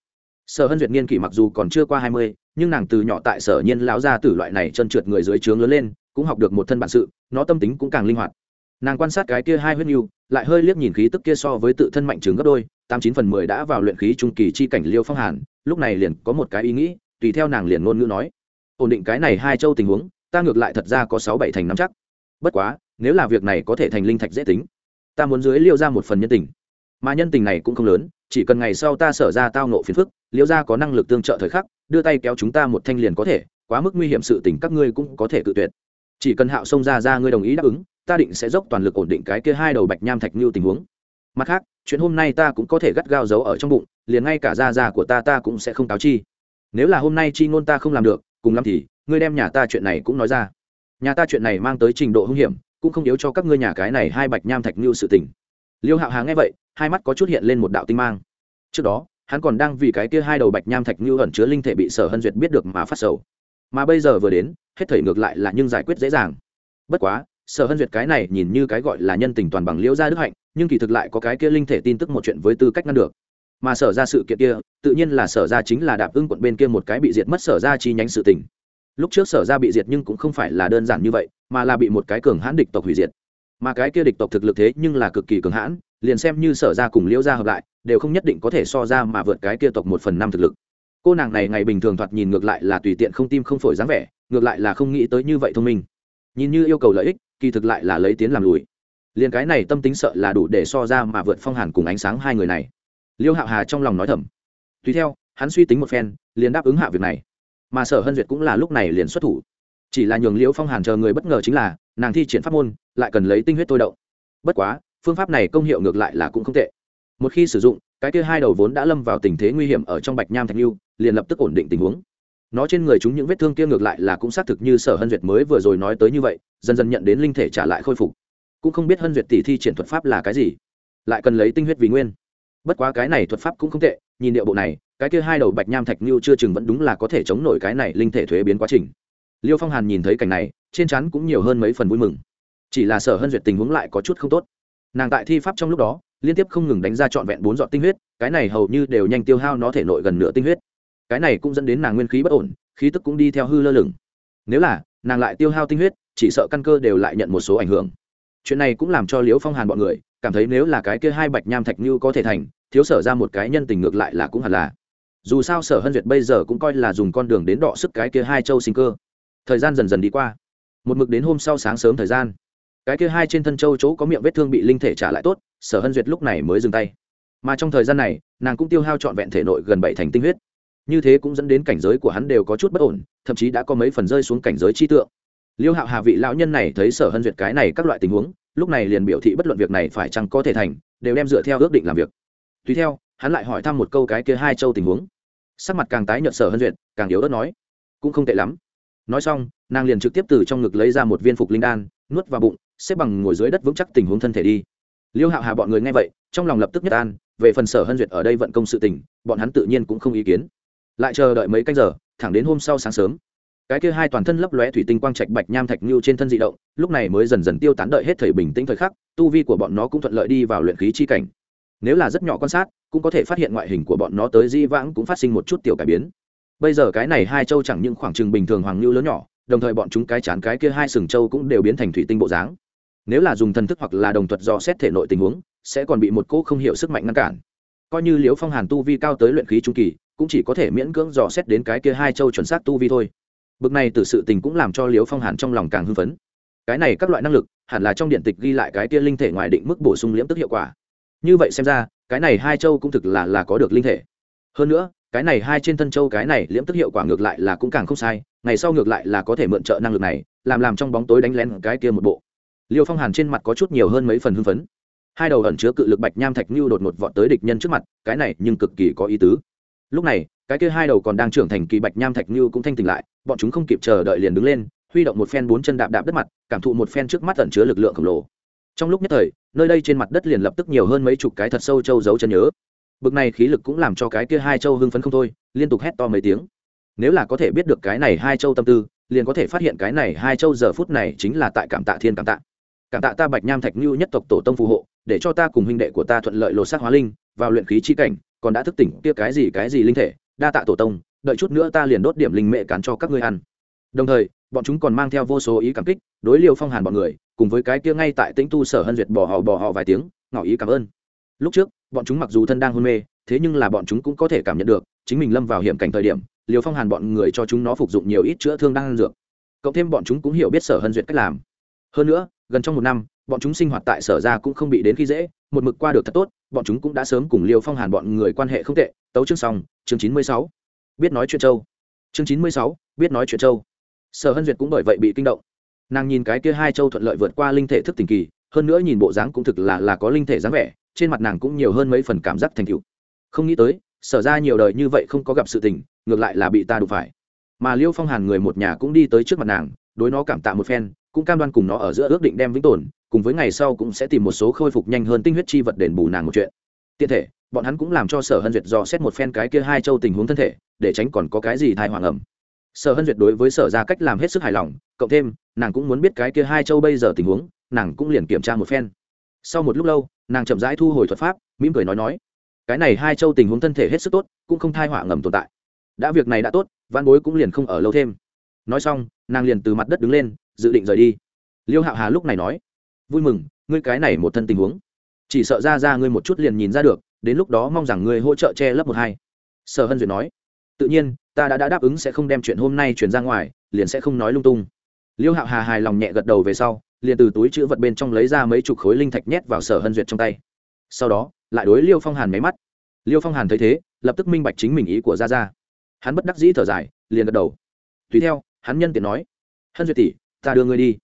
Sở hân duyệt niên kỷ mặc dù còn chưa qua hai mươi, nhưng nàng từ nhỏ tại sở nhiên lão gia tử loại này chân trượt người dưới trướng lớn lên, cũng học được một thân bản sự, nó tâm tính cũng càng linh hoạt. Nàng quan sát cái kia hai huyết nhu lại hơi liếc nhìn khí tức kia so với tự thân mạnh trứng gấp đôi, tám chín phần mười đã vào luyện khí trung kỳ chi cảnh liêu phong hàn, lúc này liền có một cái ý nghĩ, tùy theo nàng liền ngôn ngữ nói, ổn định cái này hai châu tình huống, ta ngược lại thật ra có sáu bảy thành năm chắc. Bất quá, nếu là việc này có thể thành linh thạch dễ tính ta muốn dưới liêu ra một phần nhân tình. Mà nhân tình này cũng không lớn, chỉ cần ngày sau ta sở ra tao nộ phiền phức, liêu ra có năng lực tương trợ thời khắc, đưa tay kéo chúng ta một thanh liền có thể, quá mức nguy hiểm sự tình các ngươi cũng có thể cự tuyệt. Chỉ cần hạo xông ra ra ngươi đồng ý đáp ứng, ta định sẽ dốc toàn lực ổn định cái kia hai đầu bạch nham thạch như tình huống. Mặt khác, chuyện hôm nay ta cũng có thể gắt gao giấu ở trong bụng, liền ngay cả da da của ta ta cũng sẽ không cáo chi. Nếu là hôm nay chi ngôn ta không làm được, cùng lắm thì, ngươi đem nhà ta chuyện này cũng nói ra. Nhà ta chuyện này mang tới trình độ hung hiểm cũng không yếu cho các ngươi nhà cái này hai bạch nham thạch như sự tình. Liêu hạo hà nghe vậy, hai mắt có chút hiện lên một đạo tinh mang. Trước đó, hắn còn đang vì cái kia hai đầu bạch nham thạch như ẩn chứa linh thể bị sở hân duyệt biết được mà phát sầu. Mà bây giờ vừa đến, hết thảy ngược lại là nhưng giải quyết dễ dàng. Bất quá, sở hân duyệt cái này nhìn như cái gọi là nhân tình toàn bằng liễu gia đức hạnh, nhưng kỳ thực lại có cái kia linh thể tin tức một chuyện với tư cách ngăn được. Mà sở ra sự kiện kia, tự nhiên là sở ra chính là đạp ưng quận bên kia một cái bị diệt mất sở ra chi nhánh sự tình lúc trước sở ra bị diệt nhưng cũng không phải là đơn giản như vậy, mà là bị một cái cường hãn địch tộc hủy diệt. Mà cái kia địch tộc thực lực thế nhưng là cực kỳ cường hãn, liền xem như sở ra cùng liễu gia hợp lại, đều không nhất định có thể so ra mà vượt cái kia tộc một phần năm thực lực. Cô nàng này ngày bình thường thoạt nhìn ngược lại là tùy tiện không tim không phổi dáng vẻ, ngược lại là không nghĩ tới như vậy thông minh. Nhìn như yêu cầu lợi ích, kỳ thực lại là lấy tiến làm lùi. Liền cái này tâm tính sợ là đủ để so ra mà vượt phong hàn cùng ánh sáng hai người này. Liêu hạo hà trong lòng nói thầm. Tùy theo, hắn suy tính một phen, liền đáp ứng hạ việc này mà sở hân duyệt cũng là lúc này liền xuất thủ. Chỉ là nhường liễu phong hàn chờ người bất ngờ chính là, nàng thi triển pháp môn, lại cần lấy tinh huyết tôi động. Bất quá, phương pháp này công hiệu ngược lại là cũng không tệ. Một khi sử dụng, cái kia hai đầu vốn đã lâm vào tình thế nguy hiểm ở trong bạch nham thạch lưu, liền lập tức ổn định tình huống. Nó trên người chúng những vết thương kia ngược lại là cũng xác thực như sở hân duyệt mới vừa rồi nói tới như vậy, dần dần nhận đến linh thể trả lại khôi phục. Cũng không biết hân duyệt tỷ thi triển thuật pháp là cái gì, lại cần lấy tinh huyết vì nguyên bất quá cái này thuật pháp cũng không tệ, nhìn điệu bộ này, cái kia hai đầu bạch nham thạch như chưa chừng vẫn đúng là có thể chống nổi cái này linh thể thuế biến quá trình. Liêu phong hàn nhìn thấy cảnh này, trên chắn cũng nhiều hơn mấy phần vui mừng. Chỉ là sở hân duyệt tình huống lại có chút không tốt. Nàng tại thi pháp trong lúc đó, liên tiếp không ngừng đánh ra trọn vẹn bốn dọn tinh huyết, cái này hầu như đều nhanh tiêu hao nó thể nội gần nửa tinh huyết. Cái này cũng dẫn đến nàng nguyên khí bất ổn, khí tức cũng đi theo hư lơ lửng. Nếu là, nàng lại tiêu hao tinh huyết, chỉ sợ căn cơ đều lại nhận một số ảnh hưởng. Chuyện này cũng làm cho liễu phong hàn bọn người cảm thấy nếu là cái kia hai bạch nham thạch như có thể thành, thiếu sở ra một cái nhân tình ngược lại là cũng hẳn là. Dù sao sở hân duyệt bây giờ cũng coi là dùng con đường đến đọ sức cái kia hai châu sinh cơ. Thời gian dần dần đi qua. Một mực đến hôm sau sáng sớm thời gian, cái kia hai trên thân châu chỗ có miệng vết thương bị linh thể trả lại tốt, sở hân duyệt lúc này mới dừng tay. Mà trong thời gian này, nàng cũng tiêu hao trọn vẹn thể nội gần bảy thành tinh huyết. Như thế cũng dẫn đến cảnh giới của hắn đều có chút bất ổn, thậm chí đã có mấy phần rơi xuống cảnh giới chi tượng. Liêu hạo hà vị lão nhân này thấy sở hân duyệt cái này các loại tình huống lúc này liền biểu thị bất luận việc này phải chăng có thể thành, đều đem dựa theo ước định làm việc. Tùy theo, hắn lại hỏi thăm một câu cái kia hai châu tình huống. Sắc mặt càng tái nhợt sở hân duyệt, càng yếu ớt nói, cũng không tệ lắm. Nói xong, nàng liền trực tiếp từ trong ngực lấy ra một viên phục linh đan, nuốt vào bụng, xếp bằng ngồi dưới đất vững chắc tình huống thân thể đi. Liêu hạo hà bọn người nghe vậy, trong lòng lập tức nhất an, về phần sở hân duyệt ở đây vận công sự tình, bọn hắn tự nhiên cũng không ý kiến. Lại chờ đợi mấy canh giờ, thẳng đến hôm sau sáng sớm cái kia hai toàn thân lấp lóe thủy tinh quang trạch bạch nham thạch như trên thân dị động, lúc này mới dần dần tiêu tán đợi hết thời bình tĩnh thời khắc, tu vi của bọn nó cũng thuận lợi đi vào luyện khí chi cảnh. Nếu là rất nhỏ quan sát, cũng có thể phát hiện ngoại hình của bọn nó tới di vãng cũng phát sinh một chút tiểu cải biến. Bây giờ cái này hai châu chẳng những khoảng trừng bình thường hoàng lưu lớn nhỏ, đồng thời bọn chúng cái chán cái kia hai sừng châu cũng đều biến thành thủy tinh bộ dáng. Nếu là dùng thần thức hoặc là đồng thuật do xét thể nội tình huống, sẽ còn bị một cỗ không hiểu sức mạnh ngăn cản. Coi như liếu phong hàn tu vi cao tới luyện khí trung kỳ, cũng chỉ có thể miễn cưỡng dò xét đến cái kia hai châu chuẩn xác tu vi thôi bực này từ sự tình cũng làm cho liễu phong hàn trong lòng càng hưng phấn. Cái này các loại năng lực, hẳn là trong điện tịch ghi lại cái kia linh thể ngoài định mức bổ sung liễm tức hiệu quả. Như vậy xem ra, cái này hai châu cũng thực là là có được linh thể. Hơn nữa, cái này hai trên thân châu cái này liễm tức hiệu quả ngược lại là cũng càng không sai, ngày sau ngược lại là có thể mượn trợ năng lực này, làm làm trong bóng tối đánh lén cái kia một bộ. Liêu phong hàn trên mặt có chút nhiều hơn mấy phần hưng phấn. Hai đầu ẩn chứa cự lực bạch nham thạch như đột một vọt tới địch nhân trước mặt, cái này nhưng cực kỳ có ý tứ lúc này, cái kia hai đầu còn đang trưởng thành kỳ bạch nham thạch như cũng thanh tỉnh lại, bọn chúng không kịp chờ đợi liền đứng lên, huy động một phen bốn chân đạp đạp đất mặt, cảm thụ một phen trước mắt ẩn chứa lực lượng khổng lồ. Trong lúc nhất thời, nơi đây trên mặt đất liền lập tức nhiều hơn mấy chục cái thật sâu châu giấu chân nhớ. Bực này khí lực cũng làm cho cái kia hai châu hưng phấn không thôi, liên tục hét to mấy tiếng. Nếu là có thể biết được cái này hai châu tâm tư, liền có thể phát hiện cái này hai châu giờ phút này chính là tại cảm tạ thiên cảm tạ cảm tạ ta bạch nham thạch như nhất tộc tổ tông phù hộ, để cho ta cùng huynh đệ của ta thuận lợi lột xác hóa linh, vào luyện khí chi cảnh, còn đã thức tỉnh kia cái gì cái gì linh thể, đa tạ tổ tông, đợi chút nữa ta liền đốt điểm linh mệ cắn cho các ngươi ăn. Đồng thời, bọn chúng còn mang theo vô số ý cảm kích, đối liều phong hàn bọn người, cùng với cái kia ngay tại tĩnh tu sở hân duyệt bỏ họ bỏ họ vài tiếng, ngỏ ý cảm ơn. Lúc trước, bọn chúng mặc dù thân đang hôn mê, thế nhưng là bọn chúng cũng có thể cảm nhận được, chính mình lâm vào hiểm cảnh thời điểm liều phong hàn bọn người cho chúng nó phục dụng nhiều ít chữa thương đang dược. Cộng thêm bọn chúng cũng hiểu biết sở hân duyệt cách làm. Hơn nữa gần trong một năm, bọn chúng sinh hoạt tại sở ra cũng không bị đến khi dễ, một mực qua được thật tốt, bọn chúng cũng đã sớm cùng Liêu phong hàn bọn người quan hệ không tệ. Tấu chương xong, chương chín mươi sáu. Biết nói chuyện châu. Chương chín mươi sáu, biết nói chuyện châu. Sở hân duyệt cũng bởi vậy bị kinh động. Nàng nhìn cái kia hai châu thuận lợi vượt qua linh thể thức tình kỳ, hơn nữa nhìn bộ dáng cũng thực là là có linh thể dáng vẻ, trên mặt nàng cũng nhiều hơn mấy phần cảm giác thành cựu không nghĩ tới, sở ra nhiều đời như vậy không có gặp sự tình, ngược lại là bị ta đụng phải. Mà liêu phong hàn người một nhà cũng đi tới trước mặt nàng, đối nó cảm tạ một phen cũng cam đoan cùng nó ở giữa ước định đem vĩnh tồn, cùng với ngày sau cũng sẽ tìm một số khôi phục nhanh hơn tinh huyết chi vật đền bù nàng một chuyện. Tiện thể, bọn hắn cũng làm cho sở hân duyệt dò xét một phen cái kia hai châu tình huống thân thể, để tránh còn có cái gì thai hoàng ẩm. Sở hân duyệt đối với sở ra cách làm hết sức hài lòng, cộng thêm, nàng cũng muốn biết cái kia hai châu bây giờ tình huống, nàng cũng liền kiểm tra một phen. Sau một lúc lâu, nàng chậm rãi thu hồi thuật pháp, mỉm cười nói nói, cái này hai châu tình huống thân thể hết sức tốt, cũng không thai họa ngầm tồn tại. Đã việc này đã tốt, văn bối cũng liền không ở lâu thêm. Nói xong, nàng liền từ mặt đất đứng lên dự định rời đi. Liêu hạo hà lúc này nói vui mừng ngươi cái này một thân tình huống. Chỉ sợ ra ra ngươi một chút liền nhìn ra được đến lúc đó mong rằng ngươi hỗ trợ che lấp một hai. Sở hân duyệt nói tự nhiên ta đã, đã đáp ứng sẽ không đem chuyện hôm nay chuyển ra ngoài liền sẽ không nói lung tung. Liêu hạo hà hài lòng nhẹ gật đầu về sau liền từ túi chữ vật bên trong lấy ra mấy chục khối linh thạch nhét vào sở hân duyệt trong tay. Sau đó lại đối liêu phong hàn máy mắt. Liêu phong hàn thấy thế lập tức minh bạch chính mình ý của ra ra. Hắn bất đắc dĩ thở dài liền gật đầu. Tùy theo hắn nhân tiện nói hân duyệt tỷ ta đưa ngươi đi.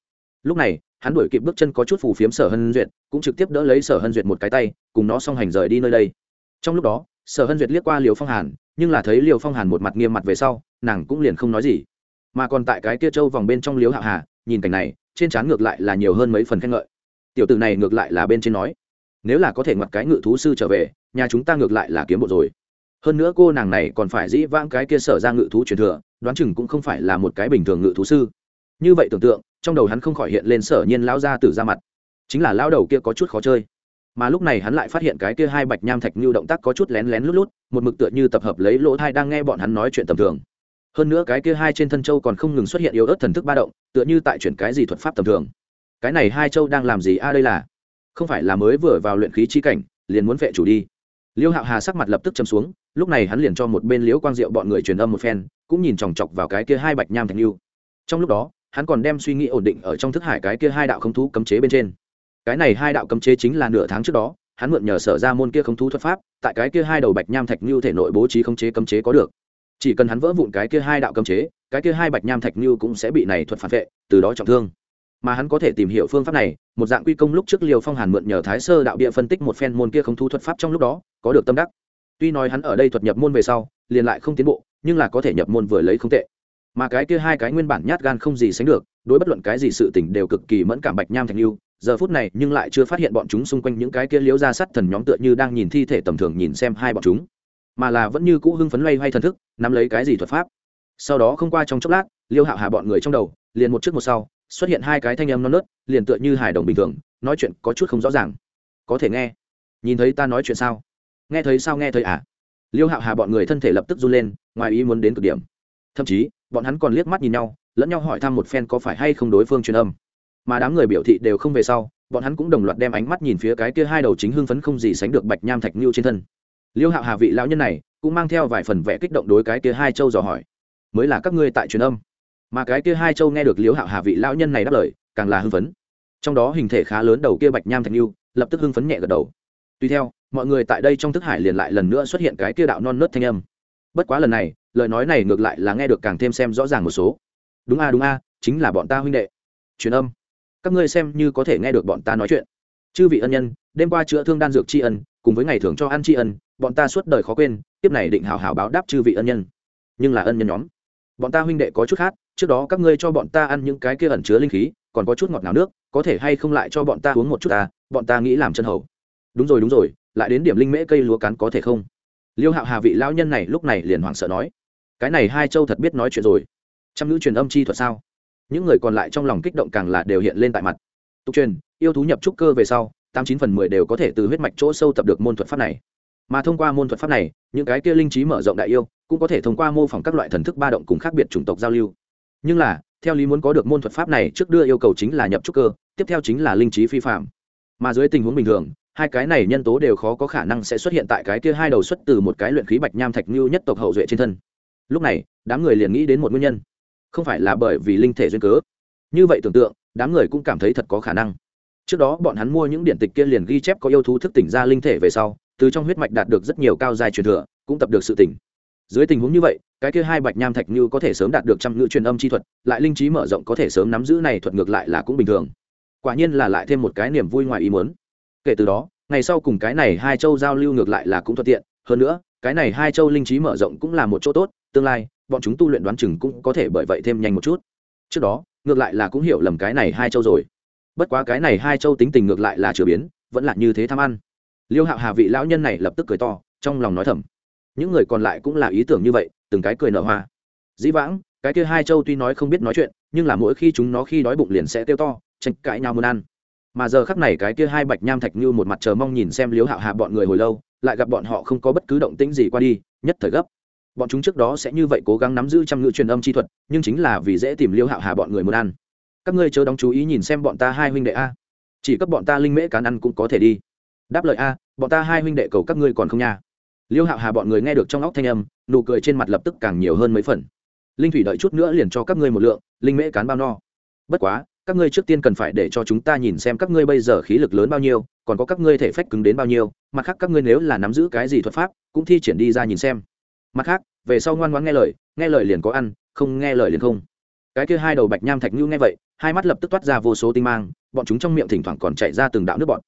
Lúc này, hắn đuổi kịp bước chân có chút phù phiếm sở hân duyệt, cũng trực tiếp đỡ lấy sở hân duyệt một cái tay, cùng nó song hành rời đi nơi đây. Trong lúc đó, sở hân duyệt liếc qua liều phong hàn, nhưng là thấy liều phong hàn một mặt nghiêm mặt về sau, nàng cũng liền không nói gì. Mà còn tại cái kia châu vòng bên trong liếu hạ hà, nhìn cảnh này, trên trán ngược lại là nhiều hơn mấy phần khen ngợi. Tiểu tử này ngược lại là bên trên nói, nếu là có thể ngoặt cái ngự thú sư trở về, nhà chúng ta ngược lại là kiếm bộ rồi. Hơn nữa cô nàng này còn phải dĩ vãng cái kia sở ra ngự thú truyền thừa, đoán chừng cũng không phải là một cái bình thường ngự thú sư như vậy tưởng tượng, trong đầu hắn không khỏi hiện lên sở nhiên lão gia tử ra mặt. Chính là lão đầu kia có chút khó chơi. Mà lúc này hắn lại phát hiện cái kia hai bạch nham thạch như động tác có chút lén lén lút lút, một mực tựa như tập hợp lấy lỗ thai đang nghe bọn hắn nói chuyện tầm thường. Hơn nữa cái kia hai trên thân châu còn không ngừng xuất hiện yếu ớt thần thức ba động, tựa như tại chuyển cái gì thuật pháp tầm thường. Cái này hai châu đang làm gì a, đây là? Không phải là mới vừa vào luyện khí chi cảnh, liền muốn vệ chủ đi. Liêu hạo hà sắc mặt lập tức châm xuống, lúc này hắn liền cho một bên liễu quang diệu bọn người truyền âm một phen, cũng nhìn chòng chọc vào cái kia hai bạch nham thạch lưu trong lúc đó hắn còn đem suy nghĩ ổn định ở trong thức hải cái kia hai đạo không thú cấm chế bên trên. Cái này hai đạo cấm chế chính là nửa tháng trước đó, hắn mượn nhờ sở ra môn kia không thú thuật pháp, tại cái kia hai đầu bạch nham thạch như thể nội bố trí không chế cấm chế có được. Chỉ cần hắn vỡ vụn cái kia hai đạo cấm chế, cái kia hai bạch nham thạch như cũng sẽ bị này thuật phản vệ, từ đó trọng thương. Mà hắn có thể tìm hiểu phương pháp này, một dạng quy công lúc trước liều phong hàn mượn nhờ thái sơ đạo địa phân tích một phen môn kia không thú thuật pháp trong lúc đó, có được tâm đắc. Tuy nói hắn ở đây thuật nhập môn về sau, liền lại không tiến bộ, nhưng là có thể nhập môn vừa lấy không tệ mà cái kia hai cái nguyên bản nhát gan không gì sánh được, đối bất luận cái gì sự tình đều cực kỳ mẫn cảm bạch nham thành yêu giờ phút này nhưng lại chưa phát hiện bọn chúng xung quanh những cái kia liếu ra sắt thần nhóm tựa như đang nhìn thi thể tầm thường nhìn xem hai bọn chúng. Mà là vẫn như cũ hưng phấn loay hoay thần thức, nắm lấy cái gì thuật pháp. Sau đó không qua trong chốc lát, liêu hạo hà bọn người trong đầu, liền một trước một sau, xuất hiện hai cái thanh âm non nớt, liền tựa như hài đồng bình thường, nói chuyện có chút không rõ ràng. Có thể nghe. Nhìn thấy ta nói chuyện sao? Nghe thấy sao nghe thấy à? Liêu hạo hà bọn người thân thể lập tức run lên, ngoài ý muốn đến cực điểm. Thậm chí bọn hắn còn liếc mắt nhìn nhau, lẫn nhau hỏi thăm một phen có phải hay không đối phương truyền âm. Mà đám người biểu thị đều không về sau, bọn hắn cũng đồng loạt đem ánh mắt nhìn phía cái kia hai đầu chính hưng phấn không gì sánh được bạch nham thạch nhu trên thân. Liêu hạo hà vị lão nhân này, cũng mang theo vài phần vẽ kích động đối cái kia hai châu dò hỏi. Mới là các ngươi tại truyền âm. Mà cái kia hai châu nghe được liêu hạo hà vị lão nhân này đáp lời, càng là hưng phấn. Trong đó hình thể khá lớn đầu kia bạch nham thạch nhu lập tức hưng phấn nhẹ gật đầu. Tuy theo, mọi người tại đây trong thức hải liền lại lần nữa xuất hiện cái kia đạo non nớt thanh âm. Bất quá lần này lời nói này ngược lại là nghe được càng thêm xem rõ ràng một số. Đúng a đúng a, chính là bọn ta huynh đệ. Truyền âm. Các ngươi xem như có thể nghe được bọn ta nói chuyện. Chư vị ân nhân, đêm qua chữa thương đan dược tri ân, cùng với ngày thường cho ăn tri ân, bọn ta suốt đời khó quên, tiếp này định hào hào báo đáp chư vị ân nhân. Nhưng là ân nhân nhóm, bọn ta huynh đệ có chút khác, trước đó các ngươi cho bọn ta ăn những cái kia ẩn chứa linh khí, còn có chút ngọt nào nước, có thể hay không lại cho bọn ta uống một chút ta bọn ta nghĩ làm chân hầu. Đúng rồi đúng rồi, lại đến điểm linh mễ cây lúa cắn có thể không? Liêu hạo hà vị lão nhân này lúc này liền hoảng sợ nói cái này hai châu thật biết nói chuyện rồi. Trăm ngữ truyền âm chi thuật sao? Những người còn lại trong lòng kích động càng là đều hiện lên tại mặt. Tục truyền, yêu thú nhập trúc cơ về sau, tám chín phần mười đều có thể từ huyết mạch chỗ sâu tập được môn thuật pháp này. Mà thông qua môn thuật pháp này, những cái kia linh trí mở rộng đại yêu cũng có thể thông qua mô phỏng các loại thần thức ba động cùng khác biệt chủng tộc giao lưu. Nhưng là, theo lý muốn có được môn thuật pháp này trước đưa yêu cầu chính là nhập trúc cơ, tiếp theo chính là linh trí phi phạm. Mà dưới tình huống bình thường, hai cái này nhân tố đều khó có khả năng sẽ xuất hiện tại cái kia hai đầu xuất từ một cái luyện khí bạch nham thạch như nhất tộc hậu duệ trên thân lúc này, đám người liền nghĩ đến một nguyên nhân. Không phải là bởi vì linh thể duyên cớ. Như vậy tưởng tượng, đám người cũng cảm thấy thật có khả năng. Trước đó, bọn hắn mua những điện tịch kia liền ghi chép có yêu thú thức tỉnh ra linh thể về sau, từ trong huyết mạch đạt được rất nhiều cao dài truyền thừa, cũng tập được sự tỉnh. Dưới tình huống như vậy, cái kia hai bạch nham thạch như có thể sớm đạt được trăm ngữ truyền âm chi thuật, lại linh trí mở rộng có thể sớm nắm giữ này thuật ngược lại là cũng bình thường. Quả nhiên là lại thêm một cái niềm vui ngoài ý muốn. Kể từ đó, ngày sau cùng cái này hai châu giao lưu ngược lại là cũng thuận tiện. Hơn nữa, cái này hai châu linh trí mở rộng cũng là một chỗ tốt tương lai, bọn chúng tu luyện đoán chừng cũng có thể bởi vậy thêm nhanh một chút. Trước đó, ngược lại là cũng hiểu lầm cái này hai châu rồi. Bất quá cái này hai châu tính tình ngược lại là chửa biến, vẫn là như thế tham ăn. Liêu hạo hà vị lão nhân này lập tức cười to, trong lòng nói thầm. Những người còn lại cũng là ý tưởng như vậy, từng cái cười nở hoa. Dĩ vãng, cái kia hai châu tuy nói không biết nói chuyện, nhưng là mỗi khi chúng nó khi đói bụng liền sẽ kêu to, tranh cãi nhau muốn ăn. Mà giờ khắc này cái kia hai bạch nham thạch như một mặt chờ mong nhìn xem liếu hạo hà bọn người hồi lâu, lại gặp bọn họ không có bất cứ động tĩnh gì qua đi, nhất thời gấp bọn chúng trước đó sẽ như vậy cố gắng nắm giữ trăm ngữ truyền âm chi thuật, nhưng chính là vì dễ tìm liêu hạo hà bọn người muốn ăn. Các ngươi chớ đóng chú ý nhìn xem bọn ta hai huynh đệ a. Chỉ cấp bọn ta linh mễ cán ăn cũng có thể đi. Đáp lời a, bọn ta hai huynh đệ cầu các ngươi còn không nha. Liêu hạo hà bọn người nghe được trong óc thanh âm, nụ cười trên mặt lập tức càng nhiều hơn mấy phần. Linh thủy đợi chút nữa liền cho các ngươi một lượng, linh mễ cán bao no. Bất quá, các ngươi trước tiên cần phải để cho chúng ta nhìn xem các ngươi bây giờ khí lực lớn bao nhiêu, còn có các ngươi thể phách cứng đến bao nhiêu, mặt khác các ngươi nếu là nắm giữ cái gì thuật pháp, cũng thi triển đi ra nhìn xem mặt khác, về sau ngoan ngoãn nghe lời nghe lời liền có ăn, không nghe lời liền không. Cái kia hai đầu bạch nham thạch ngưu nghe vậy, hai mắt lập tức toát ra vô số tinh mang, bọn chúng trong miệng thỉnh thoảng còn chạy ra từng đạo nước bọn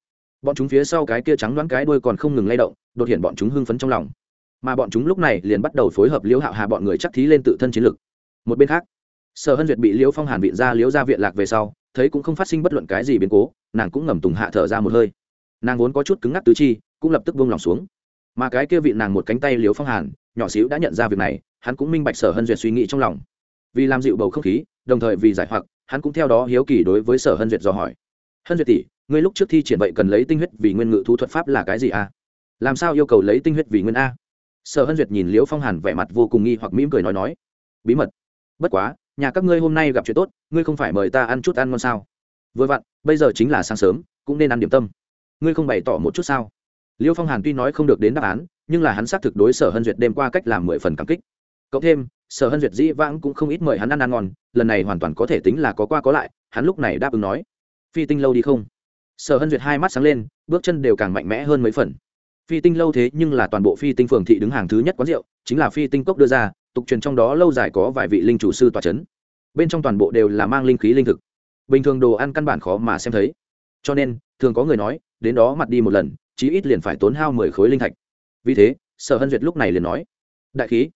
bọn chúng phía sau cái kia trắng đoán cái đuôi còn không ngừng lay động, đột hiện bọn chúng hưng phấn trong lòng. Mà bọn chúng lúc này liền bắt đầu phối hợp liễu hạo hà bọn người chắc thí lên tự thân chiến lực. Một bên khác, sở hân duyệt bị liễu phong hàn viện ra liễu ra viện lạc về sau, thấy cũng không phát sinh bất luận cái gì biến cố, nàng cũng ngầm tùng hạ thở ra một hơi. Nàng vốn có chút cứng ngắc tứ chi, cũng lập tức buông lòng xuống. Mà cái kia vị nàng một cánh tay liễu phong hàn nhỏ xíu đã nhận ra việc này, hắn cũng minh bạch sở hân duyệt suy nghĩ trong lòng. Vì làm dịu bầu không khí, đồng thời vì giải hoặc, hắn cũng theo đó hiếu kỳ đối với sở hân duyệt dò hỏi. Hân duyệt tỷ, ngươi lúc trước thi triển vậy cần lấy tinh huyết vì nguyên ngự thú thuật pháp là cái gì a làm sao yêu cầu lấy tinh huyết vì nguyên a? Sở hân duyệt nhìn liễu phong hàn vẻ mặt vô cùng nghi hoặc mỉm cười nói nói, bí mật. Bất quá, nhà các ngươi hôm nay gặp chuyện tốt, ngươi không phải mời ta ăn chút ăn ngon sao? Vừa vặn, bây giờ chính là sáng sớm, cũng nên ăn điểm tâm. Ngươi không bày tỏ một chút sao? Liêu phong hàn tuy nói không được đến đáp án nhưng là hắn xác thực đối sở hân duyệt đêm qua cách làm mười phần cảm kích. Cộng thêm, sở hân duyệt dĩ vãng cũng không ít mời hắn ăn ăn ngon, lần này hoàn toàn có thể tính là có qua có lại, hắn lúc này đáp ứng nói. Phi tinh lâu đi không? Sở hân duyệt hai mắt sáng lên, bước chân đều càng mạnh mẽ hơn mấy phần. Phi tinh lâu thế nhưng là toàn bộ phi tinh phường thị đứng hàng thứ nhất quán rượu, chính là phi tinh cốc đưa ra, tục truyền trong đó lâu dài có vài vị linh chủ sư tòa c h ấ n bên trong toàn bộ đều là mang linh khí linh thực. Bình thường đồ ăn căn bản khó mà xem thấy. Cho nên, thường có người nói, đến đó mặt đi một lần, chí ít liền phải tốn hao mười khối linh thạch vì thế, sở hân duyệt lúc này liền nói, đại khí.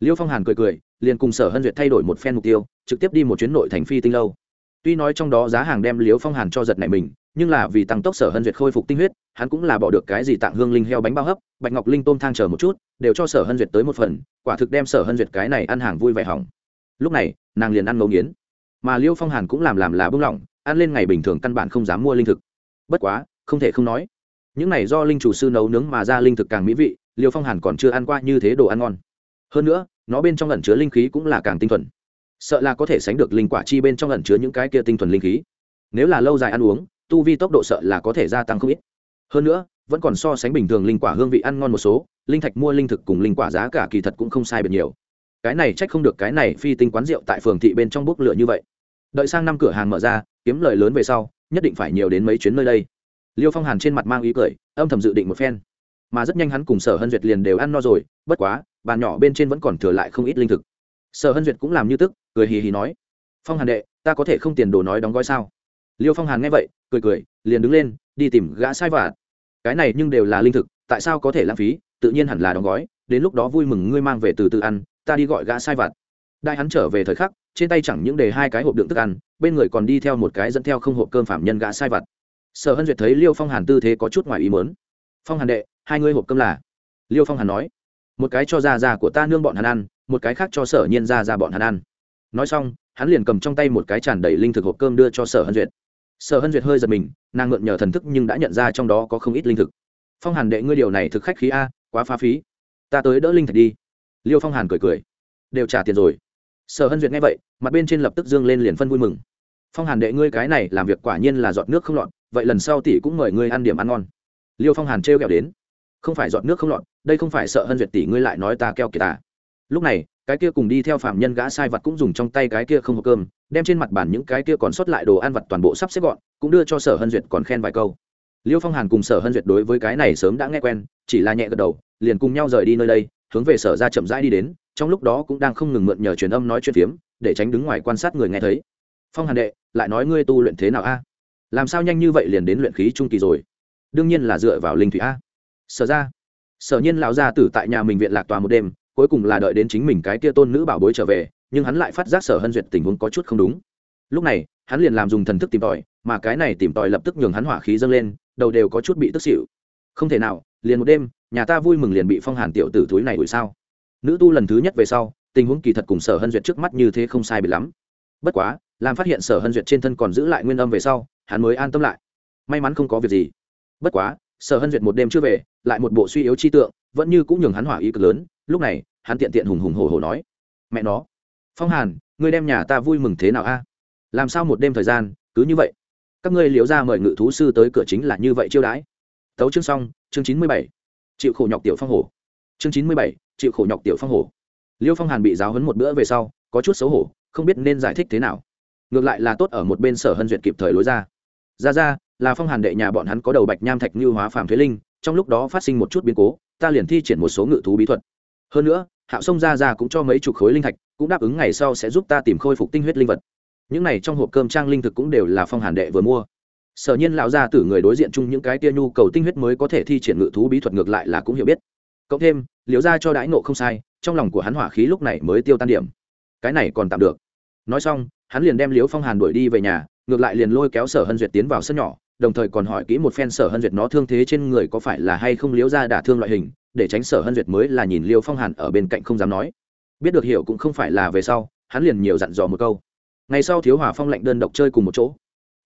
Liêu phong hàn cười cười, liền cùng sở hân duyệt thay đổi một phen mục tiêu, trực tiếp đi một chuyến nội thành phi tinh lâu. Tuy nói trong đó giá hàng đem liêu phong hàn cho giật này mình, nhưng là vì tăng tốc sở hân duyệt khôi phục tinh huyết, hắn cũng là bỏ được cái gì tặng hương linh heo bánh bao hấp, bạch ngọc linh tôm thang chờ một chút, đều cho sở hân duyệt tới một phần, quả thực đem sở hân duyệt cái này ăn hàng vui vẻ hỏng. Lúc này, nàng liền ăn ngấu nghiến. Mà liêu phong hàn cũng làm làm là bưng lỏng, ăn lên ngày bình thường căn bản không dám mua linh thực. Bất quá, không thể không nói những này do linh chủ sư nấu nướng mà ra linh thực càng mỹ vị, liêu phong hàn còn chưa ăn qua như thế đồ ăn ngon. Hơn nữa, nó bên trong lẩn chứa linh khí cũng là càng tinh thuần. Sợ là có thể sánh được linh quả chi bên trong lẩn chứa những cái kia tinh thuần linh khí. Nếu là lâu dài ăn uống, tu vi tốc độ sợ là có thể gia tăng không ít. Hơn nữa, vẫn còn so sánh bình thường linh quả hương vị ăn ngon một số, linh thạch mua linh thực cùng linh quả giá cả kỳ thật cũng không sai biệt nhiều. Cái này trách không được cái này phi tinh quán rượu tại phường thị bên trong bốc lửa như vậy. Đợi sang năm cửa hàng mở ra, kiếm lời lớn về sau, nhất định phải nhiều đến mấy chuyến nơi đây liêu phong hàn trên mặt mang ý cười, âm thầm dự định một phen. Mà rất nhanh hắn cùng sở hân duyệt liền đều ăn no rồi, bất quá, bàn nhỏ bên trên vẫn còn thừa lại không ít linh thực. Sở hân duyệt cũng làm như tức, cười hì hì nói, phong hàn đệ, ta có thể không tiền đồ nói đóng gói sao? Liêu phong hàn nghe vậy, cười cười, liền đứng lên, đi tìm gã sai vả cái này nhưng đều là linh thực, tại sao có thể lãng phí? Tự nhiên hẳn là đóng gói, đến lúc đó vui mừng ngươi mang về từ từ ăn, ta đi gọi gã sai vặt đại hắn trở về thời khắc, trên tay chẳng những để hai cái hộp đựng thức ăn, bên người còn đi theo một cái dẫn theo không hộp cơm phạm nhân gã sai vặt sở hân duyệt thấy liêu phong hàn tư thế có chút ngoài ý mớn phong hàn đệ, hai ngươi hộp cơm là? Liêu phong hàn nói. Một cái cho ra ra của ta nương bọn Hàn ăn, một cái khác cho sở nhiên ra ra bọn Hàn ăn. Nói xong, hắn liền cầm trong tay một cái tràn đầy linh thực hộp cơm đưa cho sở hân duyệt. Sở hân duyệt hơi giật mình, nàng ngượng nhờ thần thức nhưng đã nhận ra trong đó có không ít linh thực. Phong hàn đệ, ngươi điều này thực khách khí a, quá phá phí. Ta tới đỡ linh thạch đi. Liêu phong hàn cười cười. Đều trả tiền rồi. Sở hân duyệt nghe vậy, mặt bên trên lập tức dương lên liền phân vui mừng phong hàn đệ ngươi cái này làm việc quả nhiên là giọt nước không lọt, vậy lần sau tỷ cũng mời ngươi ăn điểm ăn ngon. Liêu phong hàn trêu kẹo đến. Không phải giọt nước không lọt, đây không phải sợ hân duyệt tỷ ngươi lại nói ta keo kiệt ta lúc này, cái kia cùng đi theo phạm nhân gã sai vật cũng dùng trong tay cái kia không hộp cơm, đem trên mặt bàn những cái kia còn sót lại đồ ăn vật toàn bộ sắp xếp gọn, cũng đưa cho sở hân duyệt còn khen vài câu. Liêu phong hàn cùng sở hân duyệt đối với cái này sớm đã nghe quen, chỉ là nhẹ gật đầu, liền cùng nhau rời đi nơi đây, hướng về sở ra chậm rãi đi đến, trong lúc đó cũng đang không ngừng mượn nhờ truyền âm nói chuyện phiếm, để tránh đứng ngoài quan sát người nghe thấy phong hàn đệ, lại nói ngươi tu luyện thế nào a? Làm sao nhanh như vậy liền đến luyện khí trung kỳ rồi? Đương nhiên là dựa vào linh thủy a. Sở ra. Sở nhiên lão gia tử tại nhà mình viện lạc tòa một đêm, cuối cùng là đợi đến chính mình cái kia tôn nữ bảo bối trở về, nhưng hắn lại phát giác sở hân duyệt tình huống có chút không đúng. Lúc này, hắn liền làm dùng thần thức tìm tòi, mà cái này tìm tòi lập tức nhường hắn hỏa khí dâng lên, đầu đều có chút bị tức xịu không thể nào, liền một đêm, nhà ta vui mừng liền bị phong hàn tiểu tử túi này đuổi sao? Nữ tu lần thứ nhất về sau, tình huống kỳ thật cùng sở hân duyệt trước mắt như thế không sai bị lắm. Bất quá làm phát hiện sở hân duyệt trên thân còn giữ lại nguyên âm về sau, hắn mới an tâm lại. May mắn không có việc gì. Bất quá, sở hân duyệt một đêm chưa về, lại một bộ suy yếu chi tượng, vẫn như cũng nhường hắn hỏa ý cực lớn. Lúc này, hắn tiện tiện hùng hùng hồ hồ nói, mẹ nó, phong hàn, ngươi đem nhà ta vui mừng thế nào a? Làm sao một đêm thời gian, cứ như vậy? Các ngươi liễu ra mời ngự thú sư tới cửa chính là như vậy chiêu đãi. Tấu chương xong, chương chín mươi bảy. Chịu khổ nhọc tiểu phong hổ. Chương chín mươi bảy, chịu khổ nhọc tiểu phong hổ. Liêu phong hàn bị giáo hấn một bữa về sau, có chút xấu hổ, không biết nên giải thích thế nào ngược lại là tốt ở một bên sở hân duyệt kịp thời lối ra. Ra ra, là phong hàn đệ nhà bọn hắn có đầu bạch nham thạch như hóa phàm thuế linh, trong lúc đó phát sinh một chút biến cố, ta liền thi triển một số ngự thú bí thuật. Hơn nữa, hạo sông ra ra cũng cho mấy chục khối linh thạch, cũng đáp ứng ngày sau sẽ giúp ta tìm khôi phục tinh huyết linh vật. Những này trong hộp cơm trang linh thực cũng đều là phong hàn đệ vừa mua. Sở nhiên lão gia tử người đối diện chung những cái tia nhu cầu tinh huyết mới có thể thi triển ngự thú bí thuật ngược lại là cũng hiểu biết. Cộng thêm liều ra cho đãi nộ không sai, trong lòng của hắn hỏa khí lúc này mới tiêu tan điểm. Cái này còn tạm được. Nói xong hắn liền đem liếu phong hàn đuổi đi về nhà, ngược lại liền lôi kéo sở hân duyệt tiến vào sân nhỏ, đồng thời còn hỏi kỹ một phen sở hân duyệt nó thương thế trên người có phải là hay không liếu ra đả thương loại hình, để tránh sở hân duyệt mới là nhìn liêu phong hàn ở bên cạnh không dám nói. Biết được hiểu cũng không phải là về sau, hắn liền nhiều dặn dò một câu. Ngày sau thiếu hòa phong lệnh đơn độc chơi cùng một chỗ.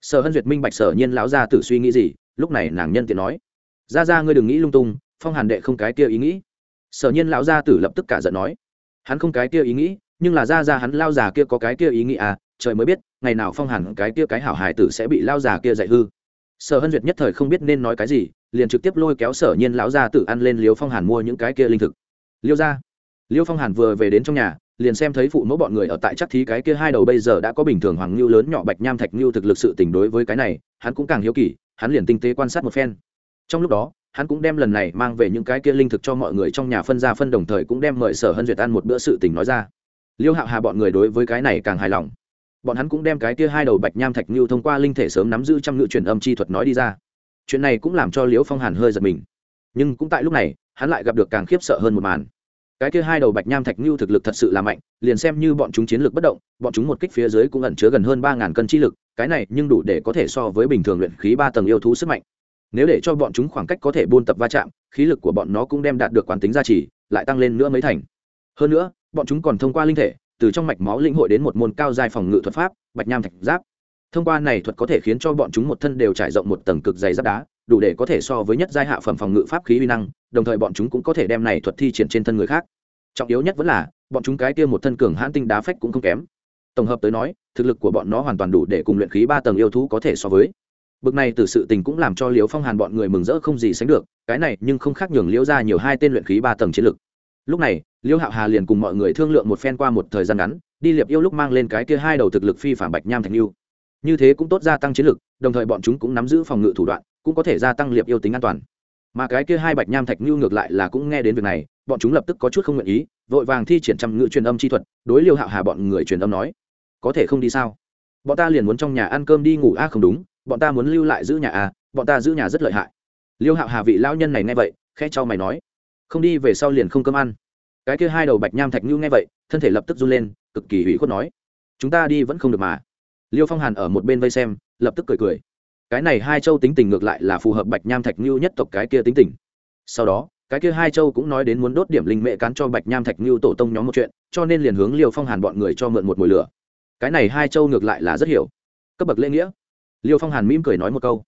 Sở hân duyệt minh bạch sở nhiên lão ra tử suy nghĩ gì, lúc này nàng nhân tiện nói, ra ra ngươi đừng nghĩ lung tung, phong hàn đệ không cái kia ý nghĩ. Sở nhiên lão gia tử lập tức cả giận nói, hắn không cái kia ý nghĩ, nhưng là ra ra hắn lao già kia có cái kia ý nghĩ à trời mới biết, ngày nào phong hàn cái kia cái hảo hài tử sẽ bị lao già kia dạy hư. Sở hân duyệt nhất thời không biết nên nói cái gì, liền trực tiếp lôi kéo sở nhiên lão gia tử ăn lên liêu phong hàn mua những cái kia linh thực. Liêu ra liêu phong hàn vừa về đến trong nhà, liền xem thấy phụ mẫu bọn người ở tại chắc thí cái kia hai đầu bây giờ đã có bình thường hoàng ngưu lớn nhỏ bạch nham thạch ngưu thực lực sự tình đối với cái này, hắn cũng càng hiếu kỳ, hắn liền tinh tế quan sát một phen. Trong lúc đó, hắn cũng đem lần này mang về những cái kia linh thực cho mọi người trong nhà phân ra phân đồng thời cũng đem mời sở hân duyệt ăn một bữa sự tình nói ra. Liêu hạo hà bọn người đối với cái này càng hài lòng bọn hắn cũng đem cái kia hai đầu bạch nham thạch như thông qua linh thể sớm nắm giữ trăm ngự truyền âm chi thuật nói đi ra. Chuyện này cũng làm cho liễu phong hàn hơi giật mình. Nhưng cũng tại lúc này, hắn lại gặp được càng khiếp sợ hơn một màn. Cái kia hai đầu bạch nham thạch như thực lực thật sự là mạnh, liền xem như bọn chúng chiến lược bất động, bọn chúng một kích phía dưới cũng ẩn chứa gần hơn ba ngàn cân chi lực, cái này nhưng đủ để có thể so với bình thường luyện khí ba tầng yêu thú sức mạnh. Nếu để cho bọn chúng khoảng cách có thể buôn tập va chạm, khí lực của bọn nó cũng đem đạt được quán tính gia trì, lại tăng lên nữa mấy thành. Hơn nữa, bọn chúng còn thông qua linh thể từ trong mạch máu lĩnh hội đến một môn cao giai phòng ngự thuật pháp, bạch nham thạch giáp. Thông qua này thuật có thể khiến cho bọn chúng một thân đều trải rộng một tầng cực dày giáp đá, đủ để có thể so với nhất giai hạ phẩm phòng ngự pháp khí uy năng, đồng thời bọn chúng cũng có thể đem này thuật thi triển trên thân người khác. Trọng yếu nhất vẫn là, bọn chúng cái kia một thân cường hãn tinh đá phách cũng không kém. Tổng hợp tới nói, thực lực của bọn nó hoàn toàn đủ để cùng luyện khí ba tầng yêu thú có thể so với. Bực này từ sự tình cũng làm cho liễu phong hàn bọn người mừng rỡ không gì sánh được, cái này nhưng không khác nhường liễu ra nhiều hai tên luyện khí ba tầng chiến lực. Lúc này Liêu hạo hà liền cùng mọi người thương lượng một phen qua một thời gian ngắn, đi liệp yêu lúc mang lên cái kia hai đầu thực lực phi phản bạch nham thành yêu như thế cũng tốt gia tăng chiến lực, đồng thời bọn chúng cũng nắm giữ phòng ngự thủ đoạn, cũng có thể gia tăng liệp yêu tính an toàn. Mà cái kia hai bạch nham thạch ngưu ngược lại là cũng nghe đến việc này, bọn chúng lập tức có chút không nguyện ý, vội vàng thi triển trăm ngữ truyền âm chi thuật, đối liêu hạo hà bọn người truyền âm nói, có thể không đi sao? Bọn ta liền muốn trong nhà ăn cơm đi ngủ a, không đúng, bọn ta muốn lưu lại giữ nhà a, bọn ta giữ nhà rất lợi hại. Liêu hạo hà vị lao nhân này nghe vậy khe cho mày nói, không đi về sau liền không cơm ăn cái kia hai đầu bạch nham thạch như nghe vậy, thân thể lập tức run lên, cực kỳ hủy khuất nói, chúng ta đi vẫn không được mà. Liêu phong hàn ở một bên vây xem, lập tức cười cười. Cái này hai châu tính tình ngược lại là phù hợp bạch nham thạch như nhất tộc cái kia tính tình. Sau đó, cái kia hai châu cũng nói đến muốn đốt điểm linh mệ cán cho bạch nham thạch như tổ tông nhóm một chuyện, cho nên liền hướng liêu phong hàn bọn người cho mượn một mồi lửa. Cái này hai châu ngược lại là rất hiểu. Cấp bậc lễ nghĩa. Liêu phong hàn mỉm cười nói một câu.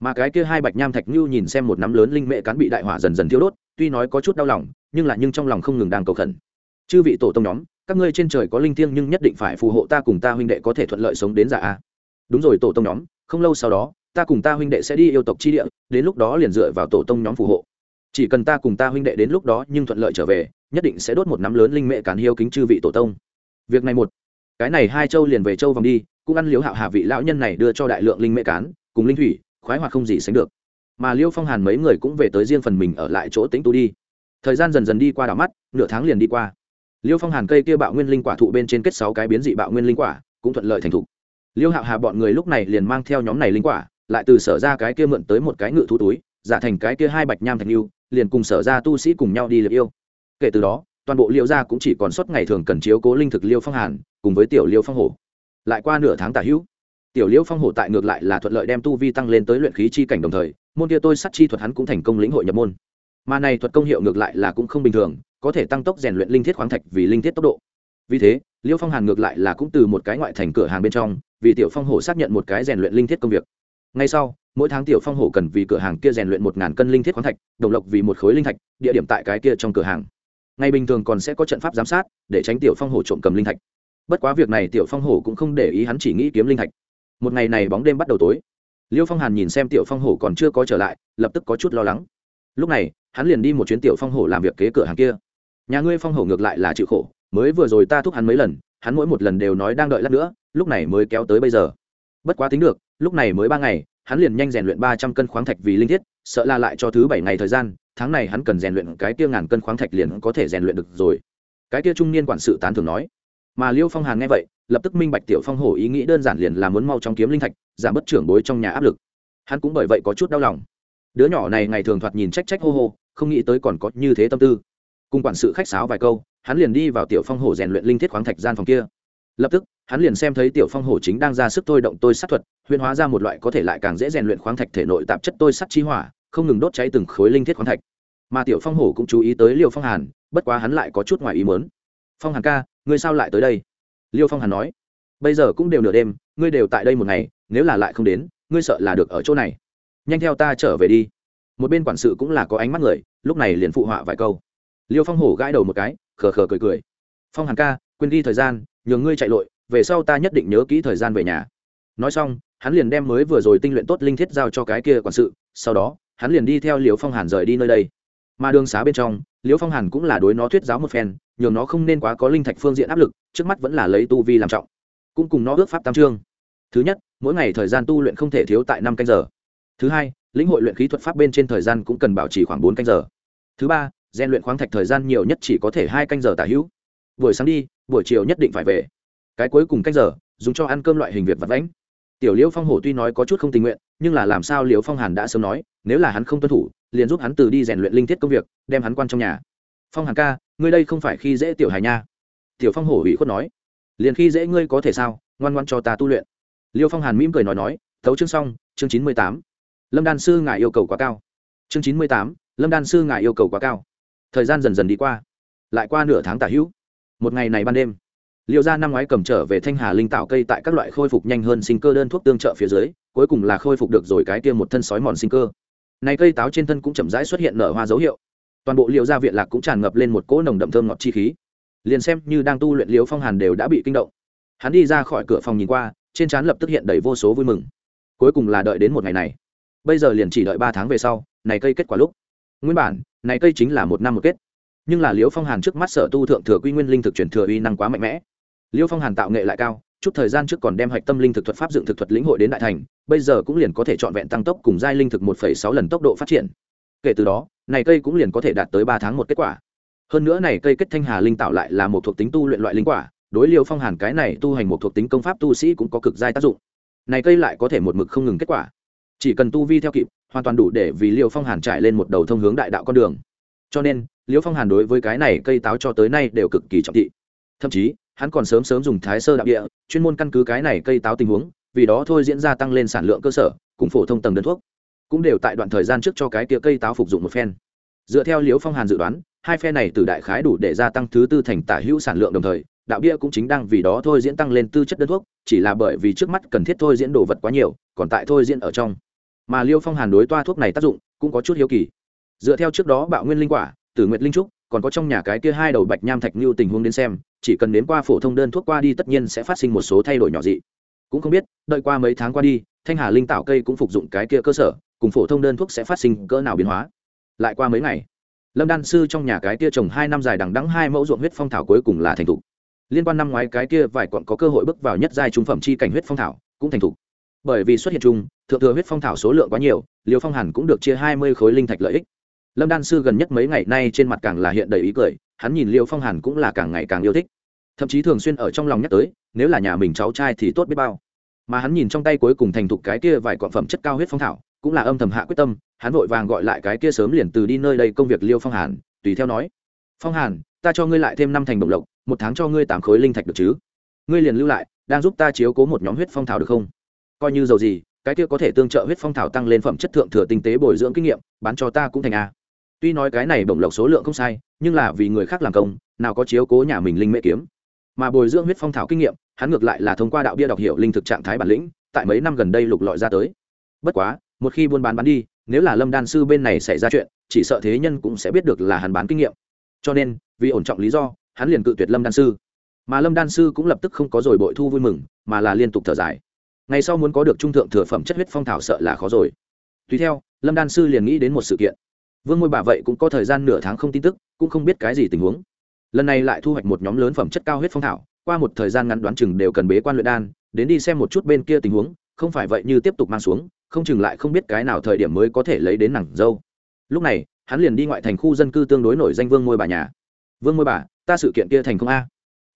Mà cái kia hai bạch nham thạch như nhìn xem một nắm lớn linh mệ cán bị đại hỏa dần dần thiêu đốt, tuy nói có chút đau lòng nhưng là nhưng trong lòng không ngừng đang cầu khẩn. Chư vị tổ tông nhóm, các ngươi trên trời có linh thiêng nhưng nhất định phải phù hộ ta cùng ta huynh đệ có thể thuận lợi sống đến già a. Đúng rồi tổ tông nhóm, không lâu sau đó, ta cùng ta huynh đệ sẽ đi yêu tộc chi địa, đến lúc đó liền dựa vào tổ tông nhóm phù hộ. Chỉ cần ta cùng ta huynh đệ đến lúc đó nhưng thuận lợi trở về, nhất định sẽ đốt một nắm lớn linh mệ cản hiếu kính chư vị tổ tông. Việc này một, cái này hai châu liền về châu vòng đi, cũng ăn liếu hạo hạ vị lão nhân này đưa cho đại lượng linh mệ cán, cùng linh thủy, khoái hoạt không gì sánh được. Mà liêu phong hàn mấy người cũng về tới riêng phần mình ở lại chỗ tính tu đi thời gian dần dần đi qua đảo mắt, nửa tháng liền đi qua. Liêu phong hàn cây kia bạo nguyên linh quả thụ bên trên kết sáu cái biến dị bạo nguyên linh quả, cũng thuận lợi thành thục. Liêu hạo hà bọn người lúc này liền mang theo nhóm này linh quả, lại từ sở ra cái kia mượn tới một cái ngự thú túi, giả thành cái kia hai bạch nham thạch lưu, liền cùng sở ra tu sĩ cùng nhau đi liệp yêu. Kể từ đó, toàn bộ liêu gia cũng chỉ còn suốt ngày thường cần chiếu cố linh thực liêu phong hàn, cùng với tiểu liêu phong hổ. Lại qua nửa tháng tả hữu, tiểu liêu phong hổ tại ngược lại là thuận lợi đem tu vi tăng lên tới luyện khí chi cảnh đồng thời, môn kia tôi sắt chi thuật hắn cũng thành công lĩnh hội nhập môn mà này thuật công hiệu ngược lại là cũng không bình thường, có thể tăng tốc rèn luyện linh thiết khoáng thạch vì linh thiết tốc độ. Vì thế, liêu phong hàn ngược lại là cũng từ một cái ngoại thành cửa hàng bên trong, vì tiểu phong hổ xác nhận một cái rèn luyện linh thiết công việc. Ngay sau, mỗi tháng tiểu phong hổ cần vì cửa hàng kia rèn luyện một ngàn cân linh thiết khoáng thạch, đồng lộc vì một khối linh thạch, địa điểm tại cái kia trong cửa hàng. Ngày bình thường còn sẽ có trận pháp giám sát, để tránh tiểu phong hổ trộm cầm linh thạch. Bất quá việc này tiểu phong hổ cũng không để ý hắn chỉ nghĩ kiếm linh thạch. Một ngày này bóng đêm bắt đầu tối. Liêu phong hàn nhìn xem tiểu phong hổ còn chưa có trở lại, lập tức có chút lo lắng. Lúc này hắn liền đi một chuyến tiểu phong hổ làm việc kế cửa hàng kia. Nhà ngươi phong hổ ngược lại là chịu khổ, mới vừa rồi ta thúc hắn mấy lần, hắn mỗi một lần đều nói đang đợi lát nữa, lúc này mới kéo tới bây giờ. Bất quá tính được, lúc này mới ba ngày, hắn liền nhanh rèn luyện ba trăm cân khoáng thạch vì linh thiết, sợ la lại cho thứ bảy ngày thời gian, tháng này hắn cần rèn luyện cái kia ngàn cân khoáng thạch liền có thể rèn luyện được rồi. Cái kia trung niên quản sự tán thường nói. Mà liêu phong hàn nghe vậy, lập tức minh bạch tiểu phong hổ ý nghĩ đơn giản liền là muốn mau trong kiếm linh thạch, giảm bớt trưởng bối trong nhà áp lực. Hắn cũng bởi vậy có chút đau lòng đứa nhỏ này ngày thường thoạt nhìn trách trách hô hô, không nghĩ tới còn có như thế tâm tư. Cùng quản sự khách sáo vài câu, hắn liền đi vào tiểu phong hổ rèn luyện linh thiết khoáng thạch gian phòng kia. Lập tức, hắn liền xem thấy tiểu phong hổ chính đang ra sức thôi động tôi sát thuật huyên hóa ra một loại có thể lại càng dễ rèn luyện khoáng thạch thể nội tạp chất tôi sắt chi hỏa, không ngừng đốt cháy từng khối linh thiết khoáng thạch. Mà tiểu phong hổ cũng chú ý tới liêu phong hàn, bất quá hắn lại có chút ngoài ý mớn phong hàn ca, ngươi sao lại tới đây? Liêu phong hàn nói. Bây giờ cũng đều nửa đêm, ngươi đều tại đây một ngày, nếu là lại không đến, ngươi sợ là được ở chỗ này nhanh theo ta trở về đi. Một bên quản sự cũng là có ánh mắt người, lúc này liền phụ họa vài câu. Liêu phong hổ gãi đầu một cái, khờ khờ cười cười. Phong hàn ca, quên ghi thời gian nhường ngươi chạy lội, về sau ta nhất định nhớ kỹ thời gian về nhà. Nói xong, hắn liền đem mới vừa rồi tinh luyện tốt linh thiết giao cho cái kia quản sự, sau đó, hắn liền đi theo liều phong hàn rời đi nơi đây. Mà đường xá bên trong, liêu phong hàn cũng là đối nó thuyết giáo một phen, nhường nó không nên quá có linh thạch phương diện áp lực, trước mắt vẫn là lấy tu vi làm trọng. Cũng cùng nó ước pháp tam trương thứ nhất, mỗi ngày thời gian tu luyện không thể thiếu tại năm canh giờ thứ hai, lĩnh hội luyện khí thuật pháp bên trên thời gian cũng cần bảo trì khoảng bốn canh giờ. Thứ ba gian luyện khoáng thạch thời gian nhiều nhất chỉ có thể hai canh giờ tả hữu. Buổi sáng đi, buổi chiều nhất định phải về. Cái cuối cùng canh giờ, dùng cho ăn cơm loại hình việc vật lãnh tiểu liễu phong hổ tuy nói có chút không tình nguyện, nhưng là làm sao liễu phong hàn đã sớm nói, nếu là hắn không tuân thủ, liền giúp hắn từ đi rèn luyện linh thiết công việc, đem hắn quan trong nhà. Phong hàn ca, ngươi đây không phải khi dễ tiểu hài nha. Tiểu phong hổ ủy khuất nói, liền khi dễ ngươi có thể sao, ngoan ngoan cho ta tu luyện. Liêu phong hàn mỉm cười nói nói, thấu chương xong, chương chín mươi tám lâm đan sư ngài yêu cầu quá cao. Chương chín mươi tám, lâm đan sư ngài yêu cầu quá cao. Thời gian dần dần đi qua, lại qua nửa tháng tả hữu. Một ngày này ban đêm, liêu gia năm ngoái cầm trở về thanh hà linh tạo cây tại các loại khôi phục nhanh hơn sinh cơ đơn thuốc tương trợ phía dưới, cuối cùng là khôi phục được rồi cái kia một thân sói mòn sinh cơ. Này cây táo trên thân cũng chậm rãi xuất hiện nở hoa dấu hiệu. Toàn bộ liêu gia viện lạc cũng tràn ngập lên một cỗ nồng đậm thơm ngọt chi khí. Liền xem như đang tu luyện liêu phong hàn đều đã bị kinh động. Hắn đi ra khỏi cửa phòng nhìn qua, trên trán lập tức hiện đầy vô số vui mừng. Cuối cùng là đợi đến một ngày này bây giờ liền chỉ đợi ba tháng về sau, này cây kết quả lúc. Nguyên bản, này cây chính là một năm một kết. Nhưng là liễu phong hàn trước mắt sở tu thượng thừa quy nguyên linh thực truyền thừa uy năng quá mạnh mẽ. Liễu phong hàn tạo nghệ lại cao, chút thời gian trước còn đem hạch tâm linh thực thuật pháp dựng thực thuật lĩnh hội đến đại thành, bây giờ cũng liền có thể trọn vẹn tăng tốc cùng giai linh thực một sáu lần tốc độ phát triển. Kể từ đó, này cây cũng liền có thể đạt tới ba tháng một kết quả. Hơn nữa này cây kết thanh hà linh tạo lại là một thuộc tính tu luyện loại linh quả, đối liêu phong hàn cái này tu hành một thuộc tính công pháp tu sĩ cũng có cực giai tác dụng. Này cây lại có thể một mực không ngừng kết quả chỉ cần tu vi theo kịp, hoàn toàn đủ để vì liêu phong hàn trải lên một đầu thông hướng đại đạo con đường. Cho nên, liêu phong hàn đối với cái này cây táo cho tới nay đều cực kỳ trọng thị. Thậm chí, hắn còn sớm sớm dùng thái sơ đạo địa, chuyên môn căn cứ cái này cây táo tình huống, vì đó thôi diễn ra tăng lên sản lượng cơ sở, cùng phổ thông tầng đơn thuốc. Cũng đều tại đoạn thời gian trước cho cái tía cây táo phục dụng một phen. Dựa theo liễu phong hàn dự đoán, hai phe này từ đại khái đủ để gia tăng thứ tư thành tả hữu sản lượng đồng thời, đạo bia cũng chính đang vì đó thôi diễn tăng lên tư chất đơn thuốc, chỉ là bởi vì trước mắt cần thiết thôi diễn đồ vật quá nhiều, còn tại thôi diễn ở trong mà liêu phong hàn đối toa thuốc này tác dụng cũng có chút hiếu kỳ. Dựa theo trước đó bạo nguyên linh quả, tử nguyệt linh trúc, còn có trong nhà cái kia hai đầu bạch nham thạch như tình huống đến xem, chỉ cần đến qua phổ thông đơn thuốc qua đi tất nhiên sẽ phát sinh một số thay đổi nhỏ dị. Cũng không biết, đợi qua mấy tháng qua đi, thanh hà linh tạo cây cũng phục dụng cái kia cơ sở, cùng phổ thông đơn thuốc sẽ phát sinh cỡ nào biến hóa. Lại qua mấy ngày, lâm đan sư trong nhà cái kia trồng hai năm dài đằng đắng hai mẫu ruộng huyết phong thảo cuối cùng là thành thục. Liên quan năm ngoái cái kia vài quận có cơ hội bước vào nhất giai trung phẩm chi cảnh huyết phong thảo cũng thành thục. Bởi vì xuất hiện chung thượng thừa huyết phong thảo số lượng quá nhiều liều phong hàn cũng được chia hai mươi khối linh thạch lợi ích. Lâm đan sư gần nhất mấy ngày nay trên mặt càng là hiện đầy ý cười, hắn nhìn liêu phong hàn cũng là càng ngày càng yêu thích. Thậm chí thường xuyên ở trong lòng nhắc tới, nếu là nhà mình cháu trai thì tốt biết bao. Mà hắn nhìn trong tay cuối cùng thành thục cái kia vài quạng phẩm chất cao huyết phong thảo, cũng là âm thầm hạ quyết tâm, hắn vội vàng gọi lại cái kia sớm liền từ đi nơi đây công việc liêu phong hàn, tùy theo nói, phong hàn, ta cho ngươi lại thêm năm thành đồng lộc, một tháng cho ngươi tám khối linh thạch được chứ? Ngươi liền lưu lại, đang giúp ta chiếu cố một nhóm huyết phong thảo được không? Coi như dầu gì cái kia có thể tương trợ huyết phong thảo tăng lên phẩm chất thượng thừa tinh tế bồi dưỡng kinh nghiệm, bán cho ta cũng thành a. Tuy nói cái này bổng lộc số lượng không sai, nhưng là vì người khác làm công, nào có chiếu cố nhà mình linh mễ kiếm. Mà bồi dưỡng huyết phong thảo kinh nghiệm, hắn ngược lại là thông qua đạo bia đọc hiểu linh thực trạng thái bản lĩnh, tại mấy năm gần đây lục lọi ra tới. Bất quá, một khi buôn bán bán đi, nếu là lâm đan sư bên này xảy ra chuyện, chỉ sợ thế nhân cũng sẽ biết được là hắn bán kinh nghiệm. Cho nên, vì ổn trọng lý do, hắn liền cự tuyệt lâm đan sư. Mà lâm đan sư cũng lập tức không có rồi bội thu vui mừng, mà là liên tục thở dài ngày sau muốn có được trung thượng thừa phẩm chất huyết phong thảo sợ là khó rồi. Tùy theo, lâm đan sư liền nghĩ đến một sự kiện. Vương môi bà vậy cũng có thời gian nửa tháng không tin tức, cũng không biết cái gì tình huống. Lần này lại thu hoạch một nhóm lớn phẩm chất cao huyết phong thảo, qua một thời gian ngắn đoán chừng đều cần bế quan luyện đan, đến đi xem một chút bên kia tình huống, không phải vậy như tiếp tục mang xuống, không chừng lại không biết cái nào thời điểm mới có thể lấy đến nàng dâu. Lúc này, hắn liền đi ngoại thành khu dân cư tương đối nổi danh vương môi bà nhà. Vương môi bà, ta sự kiện kia thành công a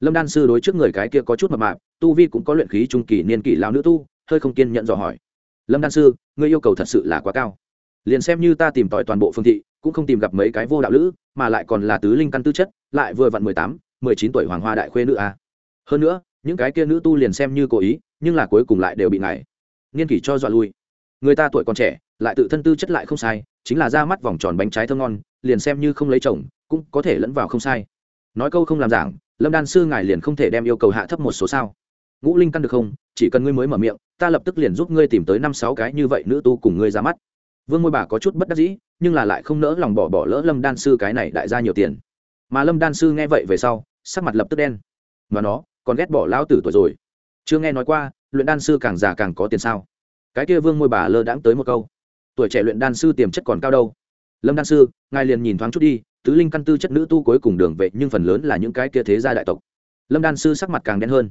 lâm đan sư đối trước người cái kia có chút mập mạp, tu vi cũng có luyện khí trung kỳ niên kỷ lao nữ tu, hơi không kiên nhận dò hỏi. Lâm đan sư, ngươi yêu cầu thật sự là quá cao. Liền xem như ta tìm tòi toàn bộ phương thị, cũng không tìm gặp mấy cái vô đạo lữ, mà lại còn là tứ linh căn tư chất, lại vừa vặn mười tám, mười chín tuổi hoàng hoa đại khuê nữ a. Hơn nữa, những cái kia nữ tu liền xem như cố ý, nhưng là cuối cùng lại đều bị ngại nghiên kỷ cho dọa lui. Người ta tuổi còn trẻ, lại tự thân tư chất lại không sai, chính là ra mắt vòng tròn bánh trái thơm ngon, liền xem như không lấy chồng, cũng có thể lẫn vào không sai. Nói câu không làm giảng lâm đan sư ngài liền không thể đem yêu cầu hạ thấp một số sao? Ngũ linh căn được không? Chỉ cần ngươi mới mở miệng, ta lập tức liền giúp ngươi tìm tới năm sáu cái như vậy nữ tu cùng ngươi ra mắt. Vương môi bà có chút bất đắc dĩ, nhưng là lại không nỡ lòng bỏ bỏ lỡ lâm đan sư cái này đại ra nhiều tiền. Mà lâm đan sư nghe vậy về sau, sắc mặt lập tức đen. Và nó, còn ghét bỏ lão tử tuổi rồi. Chưa nghe nói qua, luyện đan sư càng già càng có tiền sao? Cái kia vương môi bà lơ đãng tới một câu. Tuổi trẻ luyện đan sư tiềm chất còn cao đâu? Lâm đan sư, ngài liền nhìn thoáng chút đi tứ linh căn tư chất nữ tu cuối cùng đường vệ nhưng phần lớn là những cái kia thế gia đại tộc. Lâm đan sư sắc mặt càng đen hơn.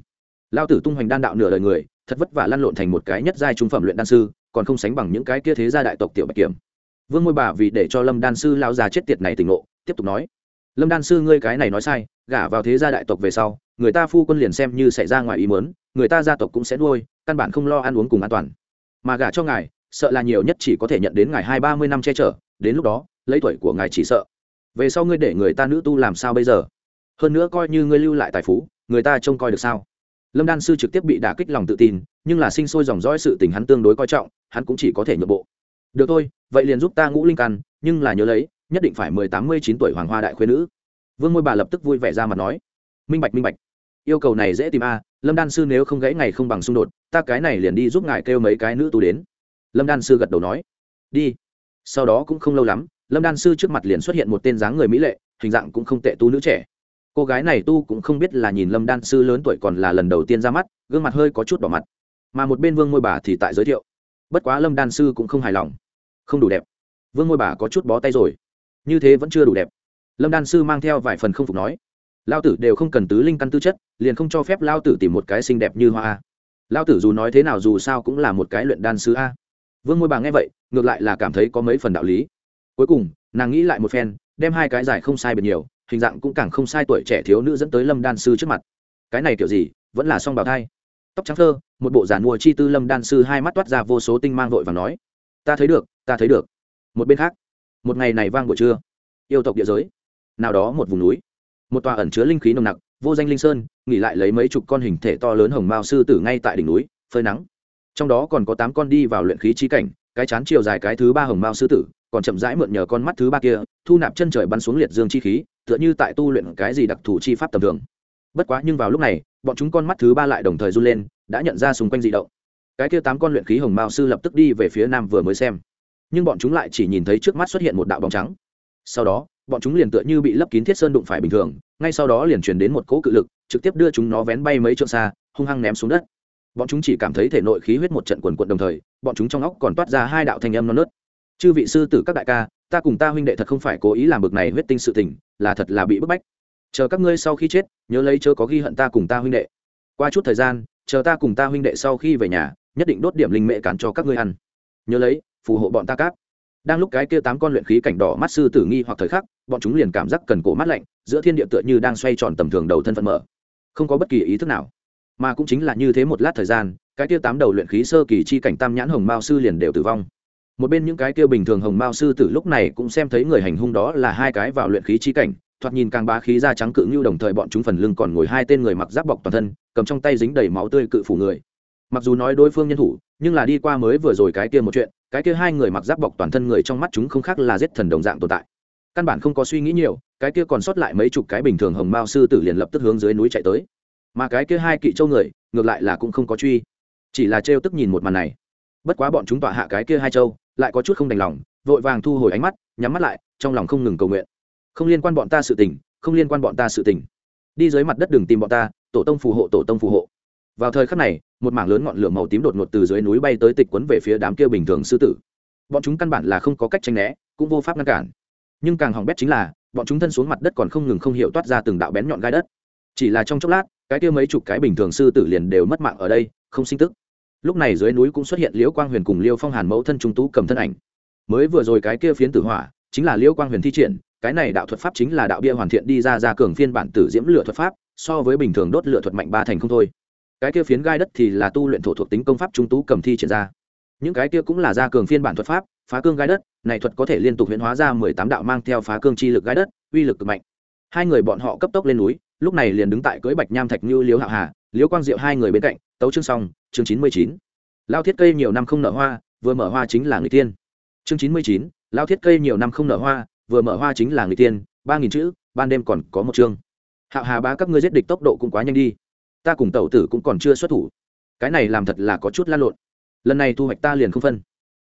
Lao tử tung hoành đan đạo nửa đời người, thật vất vả lăn lộn thành một cái nhất giai trung phẩm luyện đan sư, còn không sánh bằng những cái kia thế gia đại tộc tiểu bạch kiểm. Vương ngôi bà vì để cho lâm đan sư lao già chết tiệt này tỉnh ngộ, tiếp tục nói. Lâm đan sư ngươi cái này nói sai, gả vào thế gia đại tộc về sau, người ta phu quân liền xem như xảy ra ngoài ý mớn người ta gia tộc cũng sẽ nuôi, căn bản không lo ăn uống cùng an toàn. Mà gả cho ngài, sợ là nhiều nhất chỉ có thể nhận đến ngài hai ba mươi năm che chở, đến lúc đó, lấy tuổi của ngài chỉ sợ về sau ngươi để người ta nữ tu làm sao bây giờ? Hơn nữa coi như ngươi lưu lại tài phú, người ta trông coi được sao? Lâm đan sư trực tiếp bị đả kích lòng tự tin, nhưng là sinh sôi dòng dõi sự tình hắn tương đối coi trọng, hắn cũng chỉ có thể nhượng bộ. Được thôi, vậy liền giúp ta ngũ linh căn, nhưng là nhớ lấy, nhất định phải mười tám mươi chín tuổi hoàng hoa đại khuyên nữ. Vương môi bà lập tức vui vẻ ra mặt nói. Minh bạch minh bạch. Yêu cầu này dễ tìm a, lâm đan sư nếu không gãy ngày không bằng xung đột, ta cái này liền đi giúp ngài kêu mấy cái nữ tu đến. Lâm đan sư gật đầu nói. Đi. Sau đó cũng không lâu lắm lâm đan sư trước mặt liền xuất hiện một tên dáng người mỹ lệ, hình dạng cũng không tệ tu nữ trẻ. Cô gái này tu cũng không biết là nhìn lâm đan sư lớn tuổi còn là lần đầu tiên ra mắt, gương mặt hơi có chút đỏ mặt. Mà một bên vương ngôi bà thì tại giới thiệu. Bất quá lâm đan sư cũng không hài lòng. Không đủ đẹp. Vương ngôi bà có chút bó tay rồi. Như thế vẫn chưa đủ đẹp. Lâm đan sư mang theo vài phần không phục nói. Lao tử đều không cần tứ linh căn tư chất, liền không cho phép lao tử tìm một cái xinh đẹp như hoa a. Lao tử dù nói thế nào dù sao cũng là một cái luyện đan sư a. Vương ngôi bà nghe vậy, ngược lại là cảm thấy có mấy phần đạo lý cuối cùng, nàng nghĩ lại một phen, đem hai cái giải không sai biệt nhiều, hình dạng cũng càng không sai tuổi trẻ thiếu nữ dẫn tới lâm đan sư trước mặt. Cái này kiểu gì, vẫn là song bào thai. Tóc trắng thơ, một bộ giản mùa chi tư lâm đan sư hai mắt toát ra vô số tinh mang vội và nói, ta thấy được, ta thấy được. Một bên khác, một ngày này vang buổi trưa, yêu tộc địa giới, nào đó một vùng núi, một tòa ẩn chứa linh khí nồng nặc, vô danh linh sơn, nghỉ lại lấy mấy chục con hình thể to lớn hồng mao sư tử ngay tại đỉnh núi, phơi nắng. Trong đó còn có tám con đi vào luyện khí trí cảnh, cái chán chiều dài cái thứ ba hồng mao sư tử còn chậm rãi mượn nhờ con mắt thứ ba kia, thu nạp chân trời bắn xuống liệt dương chi khí, tựa như tại tu luyện cái gì đặc thù chi pháp tầm thường. Bất quá nhưng vào lúc này, bọn chúng con mắt thứ ba lại đồng thời run lên, đã nhận ra xung quanh dị động. Cái kia tám con luyện khí hồng mao sư lập tức đi về phía nam vừa mới xem. Nhưng bọn chúng lại chỉ nhìn thấy trước mắt xuất hiện một đạo bóng trắng. Sau đó, bọn chúng liền tựa như bị lấp kín thiết sơn đụng phải bình thường, ngay sau đó liền truyền đến một cỗ cự lực, trực tiếp đưa chúng nó vén bay mấy trượng xa, hung hăng ném xuống đất. Bọn chúng chỉ cảm thấy thể nội khí huyết một trận quần quận đồng thời, bọn chúng trong óc còn toát ra hai đạo thanh âm non nớt chư vị sư tử các đại ca, ta cùng ta huynh đệ thật không phải cố ý làm bực này huyết tinh sự tình, là thật là bị bức bách. Chờ các ngươi sau khi chết, nhớ lấy chớ có ghi hận ta cùng ta huynh đệ. Qua chút thời gian, chờ ta cùng ta huynh đệ sau khi về nhà, nhất định đốt điểm linh mệ cản cho các ngươi ăn. Nhớ lấy, phù hộ bọn ta cáp đang lúc cái kia tám con luyện khí cảnh đỏ mắt sư tử nghi hoặc thời khắc, bọn chúng liền cảm giác cần cổ mắt lạnh, giữa thiên địa tựa như đang xoay tròn tầm thường đầu thân phận mở. Không có bất kỳ ý thức nào. Mà cũng chính là như thế một lát thời gian, cái kia tám đầu luyện khí sơ kỳ chi cảnh tam nhãn hồng mao sư liền đều tử vong một bên những cái kia bình thường hồng mao sư tử lúc này cũng xem thấy người hành hung đó là hai cái vào luyện khí chi cảnh, thoạt nhìn càng bá khí da trắng cự như đồng thời bọn chúng phần lưng còn ngồi hai tên người mặc giáp bọc toàn thân, cầm trong tay dính đầy máu tươi cự phủ người. Mặc dù nói đối phương nhân thủ, nhưng là đi qua mới vừa rồi cái kia một chuyện, cái kia hai người mặc giáp bọc toàn thân người trong mắt chúng không khác là giết thần đồng dạng tồn tại. Căn bản không có suy nghĩ nhiều, cái kia còn sót lại mấy chục cái bình thường hồng mao sư tử liền lập tức hướng dưới núi chạy tới. Mà cái kia hai kỵ châu người, ngược lại là cũng không có truy, chỉ là trêu tức nhìn một màn này. Bất quá bọn chúng tọa hạ cái kia hai châu lại có chút không đành lòng, vội vàng thu hồi ánh mắt, nhắm mắt lại, trong lòng không ngừng cầu nguyện. Không liên quan bọn ta sự tình, không liên quan bọn ta sự tình. Đi dưới mặt đất đừng tìm bọn ta, tổ tông phù hộ, tổ tông phù hộ. Vào thời khắc này, một mảng lớn ngọn lửa màu tím đột ngột từ dưới núi bay tới tịch quấn về phía đám kia bình thường sư tử. Bọn chúng căn bản là không có cách tranh né, cũng vô pháp ngăn cản. Nhưng càng hỏng bét chính là, bọn chúng thân xuống mặt đất còn không ngừng không hiểu toát ra từng đạo bén nhọn gai đất. Chỉ là trong chốc lát, cái kia mấy chục cái bình thường sư tử liền đều mất mạng ở đây, không sinh tức lúc này dưới núi cũng xuất hiện liễu quang huyền cùng liêu phong hàn mẫu thân trung tú cầm thân ảnh. Mới vừa rồi cái kia phiến tử hỏa, chính là liễu quang huyền thi triển, cái này đạo thuật pháp chính là đạo bia hoàn thiện đi ra ra cường phiên bản tử diễm lửa thuật pháp, so với bình thường đốt lửa thuật mạnh ba thành không thôi. Cái kia phiến gai đất thì là tu luyện thổ thuộc tính công pháp trung tú cầm thi triển ra. Những cái kia cũng là ra cường phiên bản thuật pháp, phá cương gai đất, này thuật có thể liên tục huyễn hóa ra mười tám đạo mang theo phá cương chi lực gai đất, uy lực cực mạnh. Hai người bọn họ cấp tốc lên núi, lúc này liền đứng tại cưới bạch nham thạch như liễu hạ hà liễu quang diệu hai người bên cạnh, tấu chương xong chương chín mươi chín. Lao thiết cây nhiều năm không nở hoa, vừa mở hoa chính là người tiên. Chương chín mươi chín. Lao thiết cây nhiều năm không nở hoa, vừa mở hoa chính là người tiên. Ba nghìn chữ, ban đêm còn có một chương. Hạo hà bá các ngươi giết địch tốc độ cũng quá nhanh đi. Ta cùng tẩu tử cũng còn chưa xuất thủ. Cái này làm thật là có chút lan lộn. Lần này thu hoạch ta liền không phân.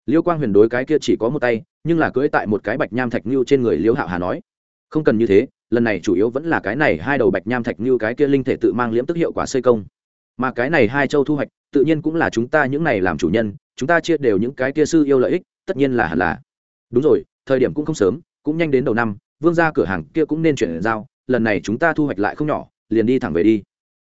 Liêu quang huyền đối cái kia chỉ có một tay, nhưng là cưỡi tại một cái bạch nham thạch như trên người liêu hạo hà nói, không cần như thế, lần này chủ yếu vẫn là cái này hai đầu bạch nham thạch như cái kia linh thể tự mang liễm tức hiệu quả xây công. Mà cái này hai châu thu hoạch tự nhiên cũng là chúng ta những này làm chủ nhân, chúng ta chia đều những cái kia sư yêu lợi ích, tất nhiên là hẳn là. Đúng rồi, thời điểm cũng không sớm, cũng nhanh đến đầu năm, vương ra cửa hàng kia cũng nên chuyển giao, lần này chúng ta thu hoạch lại không nhỏ, liền đi thẳng về đi.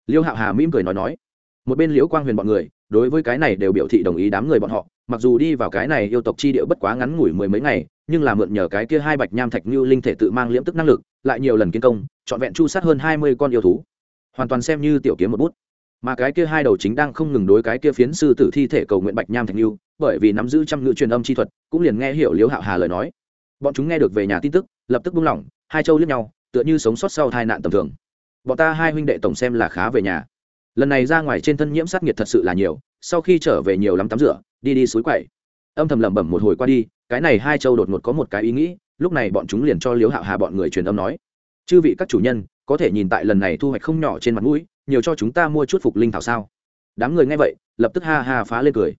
Liêu hạo hà mỉm cười nói nói. Một bên liễu quang huyền bọn người, đối với cái này đều biểu thị đồng ý đám người bọn họ, mặc dù đi vào cái này yêu tộc chi địa bất quá ngắn ngủi mười mấy ngày, nhưng là mượn nhờ cái kia hai bạch nham thạch như linh thể tự mang liễm tức năng lực, lại nhiều lần kiến công, trọn vẹn chu sát hơn hai mươi con yêu thú. Hoàn toàn xem như tiểu kiếm một bút mà cái kia hai đầu chính đang không ngừng đối cái kia phiến sư tử thi thể cầu nguyện bạch nham thạch lưu bởi vì nắm giữ trăm ngữ truyền âm chi thuật, cũng liền nghe hiểu liễu hạo hà lời nói. Bọn chúng nghe được về nhà tin tức, lập tức buông lỏng, hai châu lướt nhau, tựa như sống sót sau tai nạn tầm thường. Bọn ta hai huynh đệ tổng xem là khá về nhà. Lần này ra ngoài trên thân nhiễm sát nhiệt thật sự là nhiều, sau khi trở về nhiều lắm tắm rửa, đi đi suối quậy. Âm thầm lẩm bẩm một hồi qua đi, cái này hai châu đột ngột có một cái ý nghĩ, lúc này bọn chúng liền cho liễu hạo hà bọn người truyền âm nói. Chư vị các chủ nhân có thể nhìn tại lần này thu hoạch không nhỏ trên mặt mũi, nhiều cho chúng ta mua chút phục linh thảo sao. Đám người nghe vậy, lập tức ha ha phá lên cười.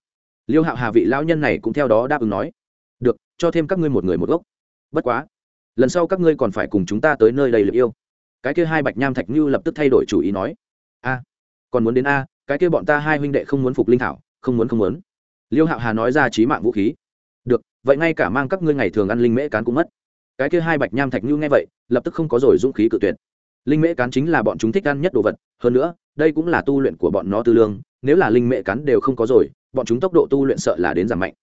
Liêu hạo hà vị lão nhân này cũng theo đó đáp ứng nói, được, cho thêm các ngươi một người một gốc. Bất quá, lần sau các ngươi còn phải cùng chúng ta tới nơi đây lập yêu. Cái kia hai bạch nham thạch như lập tức thay đổi chủ ý nói, a, còn muốn đến a, cái kia bọn ta hai huynh đệ không muốn phục linh thảo, không muốn không muốn. Liêu hạo hà nói ra trí mạng vũ khí, được, vậy ngay cả mang các ngươi ngày thường ăn linh mễ cán cũng mất. Cái kia hai bạch nham thạch như nghe vậy, lập tức không có rồi dũng khí cự tuyệt linh mễ cán chính là bọn chúng thích ăn nhất đồ vật, hơn nữa, đây cũng là tu luyện của bọn nó tư lương, nếu là linh mễ cán đều không có rồi, bọn chúng tốc độ tu luyện sợ là đến giảm mạnh.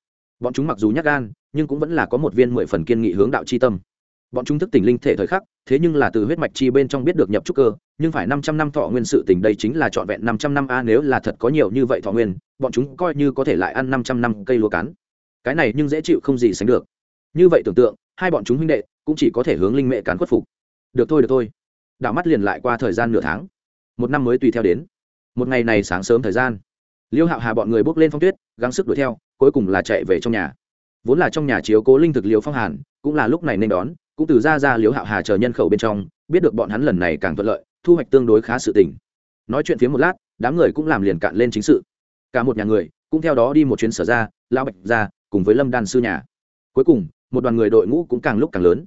Bọn chúng mặc dù nhắc gan, nhưng cũng vẫn là có một viên mười phần kiên nghị hướng đạo c h i tâm. Bọn chúng thức tỉnh linh thể thời khắc, thế nhưng là từ huyết mạch chi bên trong biết được nhập trúc cơ, nhưng phải năm trăm năm thọ nguyên sự tỉnh đây chính là trọn vẹn năm trăm năm a, nếu là thật có nhiều như vậy thọ nguyên, bọn chúng coi như có thể lại ăn năm trăm năm cây lúa cán. Cái này nhưng dễ chịu không gì sánh được. Như vậy tưởng tượng, hai bọn chúng huynh đệ cũng chỉ có thể hướng linh mệ cán khuất phục. Được thôi được thôi đảo mắt liền lại qua thời gian nửa tháng. Một năm mới tùy theo đến. Một ngày này sáng sớm thời gian, liêu hạo hà bọn người bước lên phong tuyết, gắng sức đuổi theo, cuối cùng là chạy về trong nhà. Vốn là trong nhà chiếu cố linh thực liều phong hàn, cũng là lúc này nên đón, cũng từ ra ra liếu hạo hà chờ nhân khẩu bên trong, biết được bọn hắn lần này càng thuận lợi, thu hoạch tương đối khá sự tình. Nói chuyện phía một lát, đám người cũng làm liền cạn lên chính sự. Cả một nhà người cũng theo đó đi một chuyến sở ra, lão bạch ra, cùng với lâm đan sư nhà. Cuối cùng, một đoàn người đội ngũ cũng càng lúc càng lớn.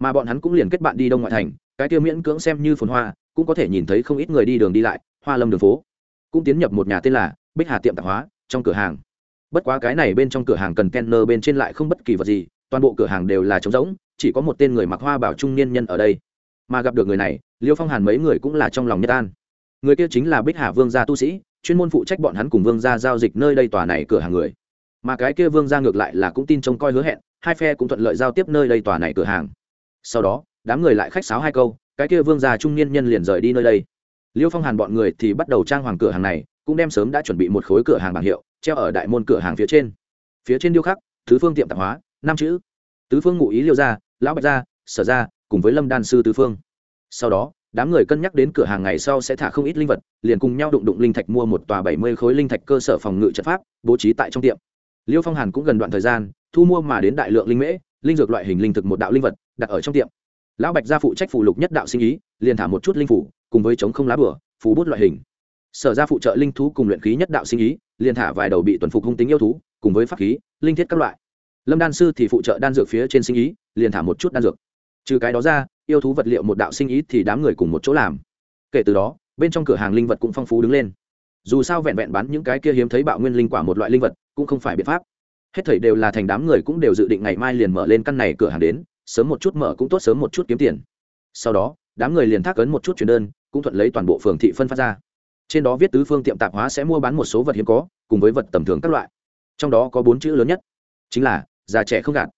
Mà bọn hắn cũng liền kết bạn đi đông ngoại thành cái tiêu miễn cưỡng xem như phồn hoa, cũng có thể nhìn thấy không ít người đi đường đi lại, hoa lâm đường phố. Cũng tiến nhập một nhà tên là bích hà tiệm tạp hóa, trong cửa hàng. Bất quá cái này bên trong cửa hàng cần kenner bên trên lại không bất kỳ vật gì, toàn bộ cửa hàng đều là trống rỗng, chỉ có một tên người mặc hoa bảo trung niên nhân ở đây. Mà gặp được người này, liêu phong hàn mấy người cũng là trong lòng nhất an. Người kia chính là bích hà vương gia tu sĩ, chuyên môn phụ trách bọn hắn cùng vương gia giao dịch nơi đây tòa này cửa hàng người. Mà cái kia vương gia ngược lại là cũng tin trông coi hứa hẹn, hai phe cũng thuận lợi giao tiếp nơi đây tòa này cửa hàng. Sau đó đám người lại khách sáo hai câu, cái kia vương gia trung niên nhân liền rời đi nơi đây. Liêu phong hàn bọn người thì bắt đầu trang hoàng cửa hàng này, cũng đem sớm đã chuẩn bị một khối cửa hàng bảng hiệu, treo ở đại môn cửa hàng phía trên. Phía trên điêu khắc thứ phương tiệm tạp hóa, năm chữ. Tứ phương ngụ ý liêu gia, lão bạch gia, sở gia, cùng với lâm đan sư tứ phương. Sau đó, đám người cân nhắc đến cửa hàng ngày sau sẽ thả không ít linh vật, liền cùng nhau đụng đụng linh thạch mua một tòa bảy mươi khối linh thạch cơ sở phòng ngự trận pháp, bố trí tại trong tiệm. Liêu phong hàn cũng gần đoạn thời gian, thu mua mà đến đại lượng linh mễ, linh dược loại hình linh thực một đạo linh vật, đặt ở trong tiệm lão bạch gia phụ trách phụ lục nhất đạo sinh ý, liền thả một chút linh phủ, cùng với chống không lá bửa phú bút loại hình. Sở ra phụ trợ linh thú cùng luyện khí nhất đạo sinh ý, liền thả vài đầu bị tuần phục hung tính yêu thú, cùng với pháp khí, linh thiết các loại. Lâm đan sư thì phụ trợ đan dược phía trên sinh ý, liền thả một chút đan dược. Trừ cái đó ra, yêu thú vật liệu một đạo sinh ý thì đám người cùng một chỗ làm. Kể từ đó, bên trong cửa hàng linh vật cũng phong phú đứng lên. Dù sao vẹn vẹn bán những cái kia hiếm thấy bạo nguyên linh quả một loại linh vật, cũng không phải biện pháp. Hết thảy đều là thành đám người cũng đều dự định ngày mai liền mở lên căn này cửa hàng đến sớm một chút mở cũng tốt, sớm một chút kiếm tiền. Sau đó, đám người liền thác ấn một chút chuyển đơn, cũng thuận lấy toàn bộ phường thị phân phát ra. Trên đó viết tứ phương tiệm tạp hóa sẽ mua bán một số vật hiếm có, cùng với vật tầm thường các loại. Trong đó có bốn chữ lớn nhất, chính là già trẻ không gạt.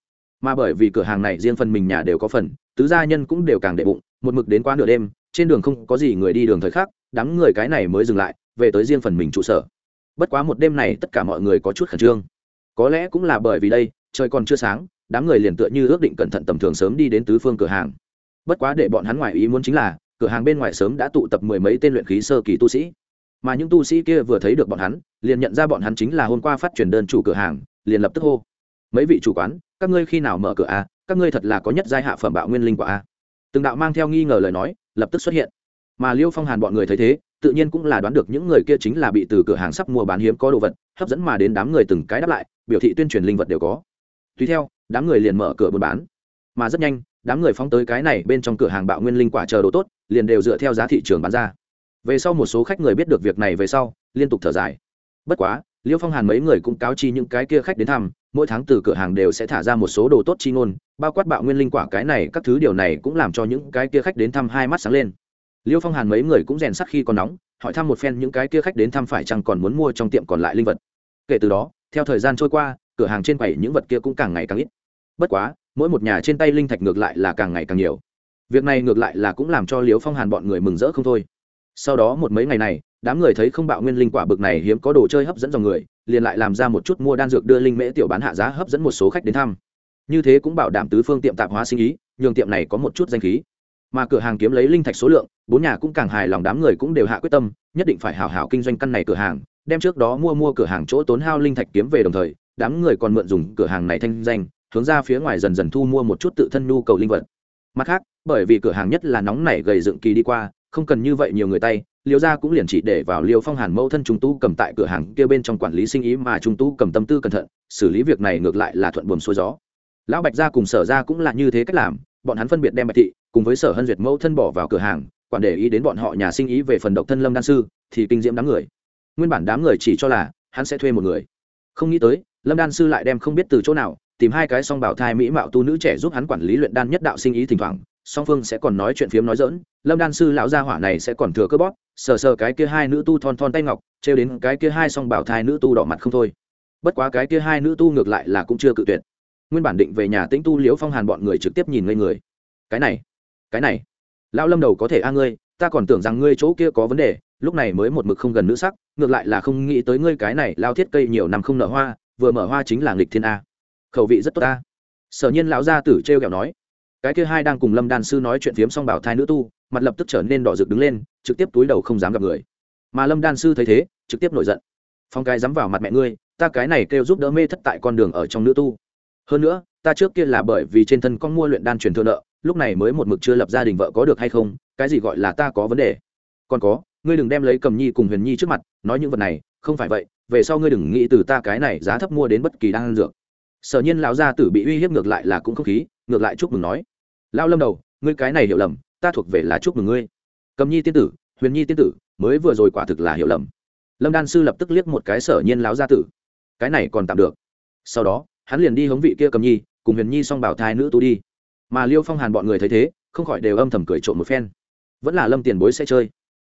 Mà bởi vì cửa hàng này riêng phần mình nhà đều có phần, tứ gia nhân cũng đều càng đệ bụng, một mực đến qua nửa đêm, trên đường không có gì người đi đường thời khác đám người cái này mới dừng lại, về tới riêng phần mình trụ sở. Bất quá một đêm này tất cả mọi người có chút khẩn trương. Có lẽ cũng là bởi vì đây, trời còn chưa sáng đám người liền tựa như ước định cẩn thận tầm thường sớm đi đến tứ phương cửa hàng. Bất quá để bọn hắn ngoài ý muốn chính là, cửa hàng bên ngoài sớm đã tụ tập mười mấy tên luyện khí sơ kỳ tu sĩ. Mà những tu sĩ kia vừa thấy được bọn hắn, liền nhận ra bọn hắn chính là hôm qua phát truyền đơn chủ cửa hàng, liền lập tức hô. Mấy vị chủ quán, các ngươi khi nào mở cửa a? À? các ngươi thật là có nhất giai hạ phẩm bạo nguyên linh quả a? À? từng đạo mang theo nghi ngờ lời nói, lập tức xuất hiện. Mà liêu phong hàn bọn người thấy thế, tự nhiên cũng là đoán được những người kia chính là bị từ cửa hàng sắp mua bán hiếm có đồ vật, hấp dẫn mà đến đám người từng cái đáp lại, biểu thị tuyên truyền linh vật đều có. Tùy theo đám người liền mở cửa buôn bán. Mà rất nhanh, đám người phóng tới cái này bên trong cửa hàng bạo nguyên linh quả chờ đồ tốt, liền đều dựa theo giá thị trường bán ra. Về sau một số khách người biết được việc này về sau, liên tục thở dài. Bất quá liêu phong hàn mấy người cũng cáo chi những cái kia khách đến thăm, mỗi tháng từ cửa hàng đều sẽ thả ra một số đồ tốt chi ngôn, bao quát bạo nguyên linh quả cái này, các thứ điều này cũng làm cho những cái kia khách đến thăm hai mắt sáng lên. Liêu phong hàn mấy người cũng rèn sắc khi còn nóng, hỏi thăm một phen những cái kia khách đến thăm phải chăng còn muốn mua trong tiệm còn lại linh vật. Kể từ đó, theo thời gian trôi qua, cửa hàng trên quầy những vật kia cũng càng ngày càng ít bất quá, mỗi một nhà trên tay linh thạch ngược lại là càng ngày càng nhiều. Việc này ngược lại là cũng làm cho liếu phong hàn bọn người mừng rỡ không thôi. Sau đó một mấy ngày này, đám người thấy không bạo nguyên linh quả bực này hiếm có đồ chơi hấp dẫn dòng người, liền lại làm ra một chút mua đan dược đưa linh mễ tiểu bán hạ giá hấp dẫn một số khách đến thăm. Như thế cũng bảo đảm tứ phương tiệm tạp hóa sinh ý, nhường tiệm này có một chút danh khí. Mà cửa hàng kiếm lấy linh thạch số lượng, bốn nhà cũng càng hài lòng đám người cũng đều hạ quyết tâm, nhất định phải hào hào kinh doanh căn này cửa hàng, đem trước đó mua mua cửa hàng chỗ tốn hao linh thạch kiếm về đồng thời, đám người còn mượn dùng cửa hàng này thanh danh hướng ra phía ngoài dần dần thu mua một chút tự thân nhu cầu linh vật. Mặt khác, bởi vì cửa hàng nhất là nóng nảy gầy dựng kỳ đi qua, không cần như vậy nhiều người tay, liêu gia cũng liền chỉ để vào liêu phong hàn mẫu thân trung tu cầm tại cửa hàng kia bên trong quản lý sinh ý mà trung tu cầm tâm tư cẩn thận, xử lý việc này ngược lại là thuận buồm xuôi gió. Lão bạch gia cùng sở gia cũng là như thế cách làm, bọn hắn phân biệt đem bạch thị cùng với sở hân duyệt mẫu thân bỏ vào cửa hàng, quản để ý đến bọn họ nhà sinh ý về phần độc thân lâm đan sư, thì kinh diễm đám người. Nguyên bản đám người chỉ cho là hắn sẽ thuê một người. Không nghĩ tới, lâm đan sư lại đem không biết từ chỗ nào tìm hai cái song bảo thai mỹ mạo tu nữ trẻ giúp hắn quản lý luyện đan nhất đạo sinh ý thỉnh thoảng, song phương sẽ còn nói chuyện phiếm nói dỡn lâm đan sư lão gia hỏa này sẽ còn thừa cơ bóp, sờ sờ cái kia hai nữ tu thon thon tay ngọc, trêu đến cái kia hai song bảo thai nữ tu đỏ mặt không thôi. Bất quá cái kia hai nữ tu ngược lại là cũng chưa cự tuyệt. Nguyên bản định về nhà tĩnh tu liễu phong hàn bọn người trực tiếp nhìn ngây người. Cái này cái này, lão lâm đầu có thể a ngươi, ta còn tưởng rằng ngươi chỗ kia có vấn đề, lúc này mới một mực không gần nữ sắc, ngược lại là không nghĩ tới ngươi cái này lao thiết cây nhiều năm không nở hoa, vừa mở hoa chính là nghịch thiên a khẩu vị rất tốt ta. Sở nhiên lão gia tử t r kẹo nói. Cái kia hai đang cùng lâm đan sư nói chuyện phiếm xong bảo thai nữ tu, mặt lập tức trở nên đỏ rực đứng lên, trực tiếp túi đầu không dám gặp người. Mà lâm đan sư thấy thế, trực tiếp nổi giận. Phong cái dám vào mặt mẹ ngươi, ta cái này kêu giúp đỡ mê thất tại con đường ở trong nữ tu. Hơn nữa, ta trước kia là bởi vì trên thân con mua luyện đan truyền thừa nợ, lúc này mới một mực chưa lập gia đình vợ có được hay không, cái gì gọi là ta có vấn đề. Còn có, ngươi đừng đem lấy cầm nhi cùng huyền nhi trước mặt, nói những vật này, không phải vậy, về sau ngươi đừng nghĩ từ ta cái này giá thấp mua đến bất kỳ đan dược sở nhiên lão gia tử bị uy hiếp ngược lại là cũng không khí, ngược lại chúc mừng nói. Lao lâm đầu, ngươi cái này hiểu lầm, ta thuộc về là chúc mừng ngươi. Cầm nhi tiên tử, huyền nhi tiên tử, mới vừa rồi quả thực là hiểu lầm. Lâm đan sư lập tức liếc một cái sở nhiên lão gia tử. Cái này còn tạm được. Sau đó, hắn liền đi hướng vị kia cầm nhi, cùng huyền nhi xong bảo thai nữ tu đi. Mà liêu phong hàn bọn người thấy thế, không khỏi đều âm thầm cười trộm một phen. Vẫn là lâm tiền bối sẽ chơi.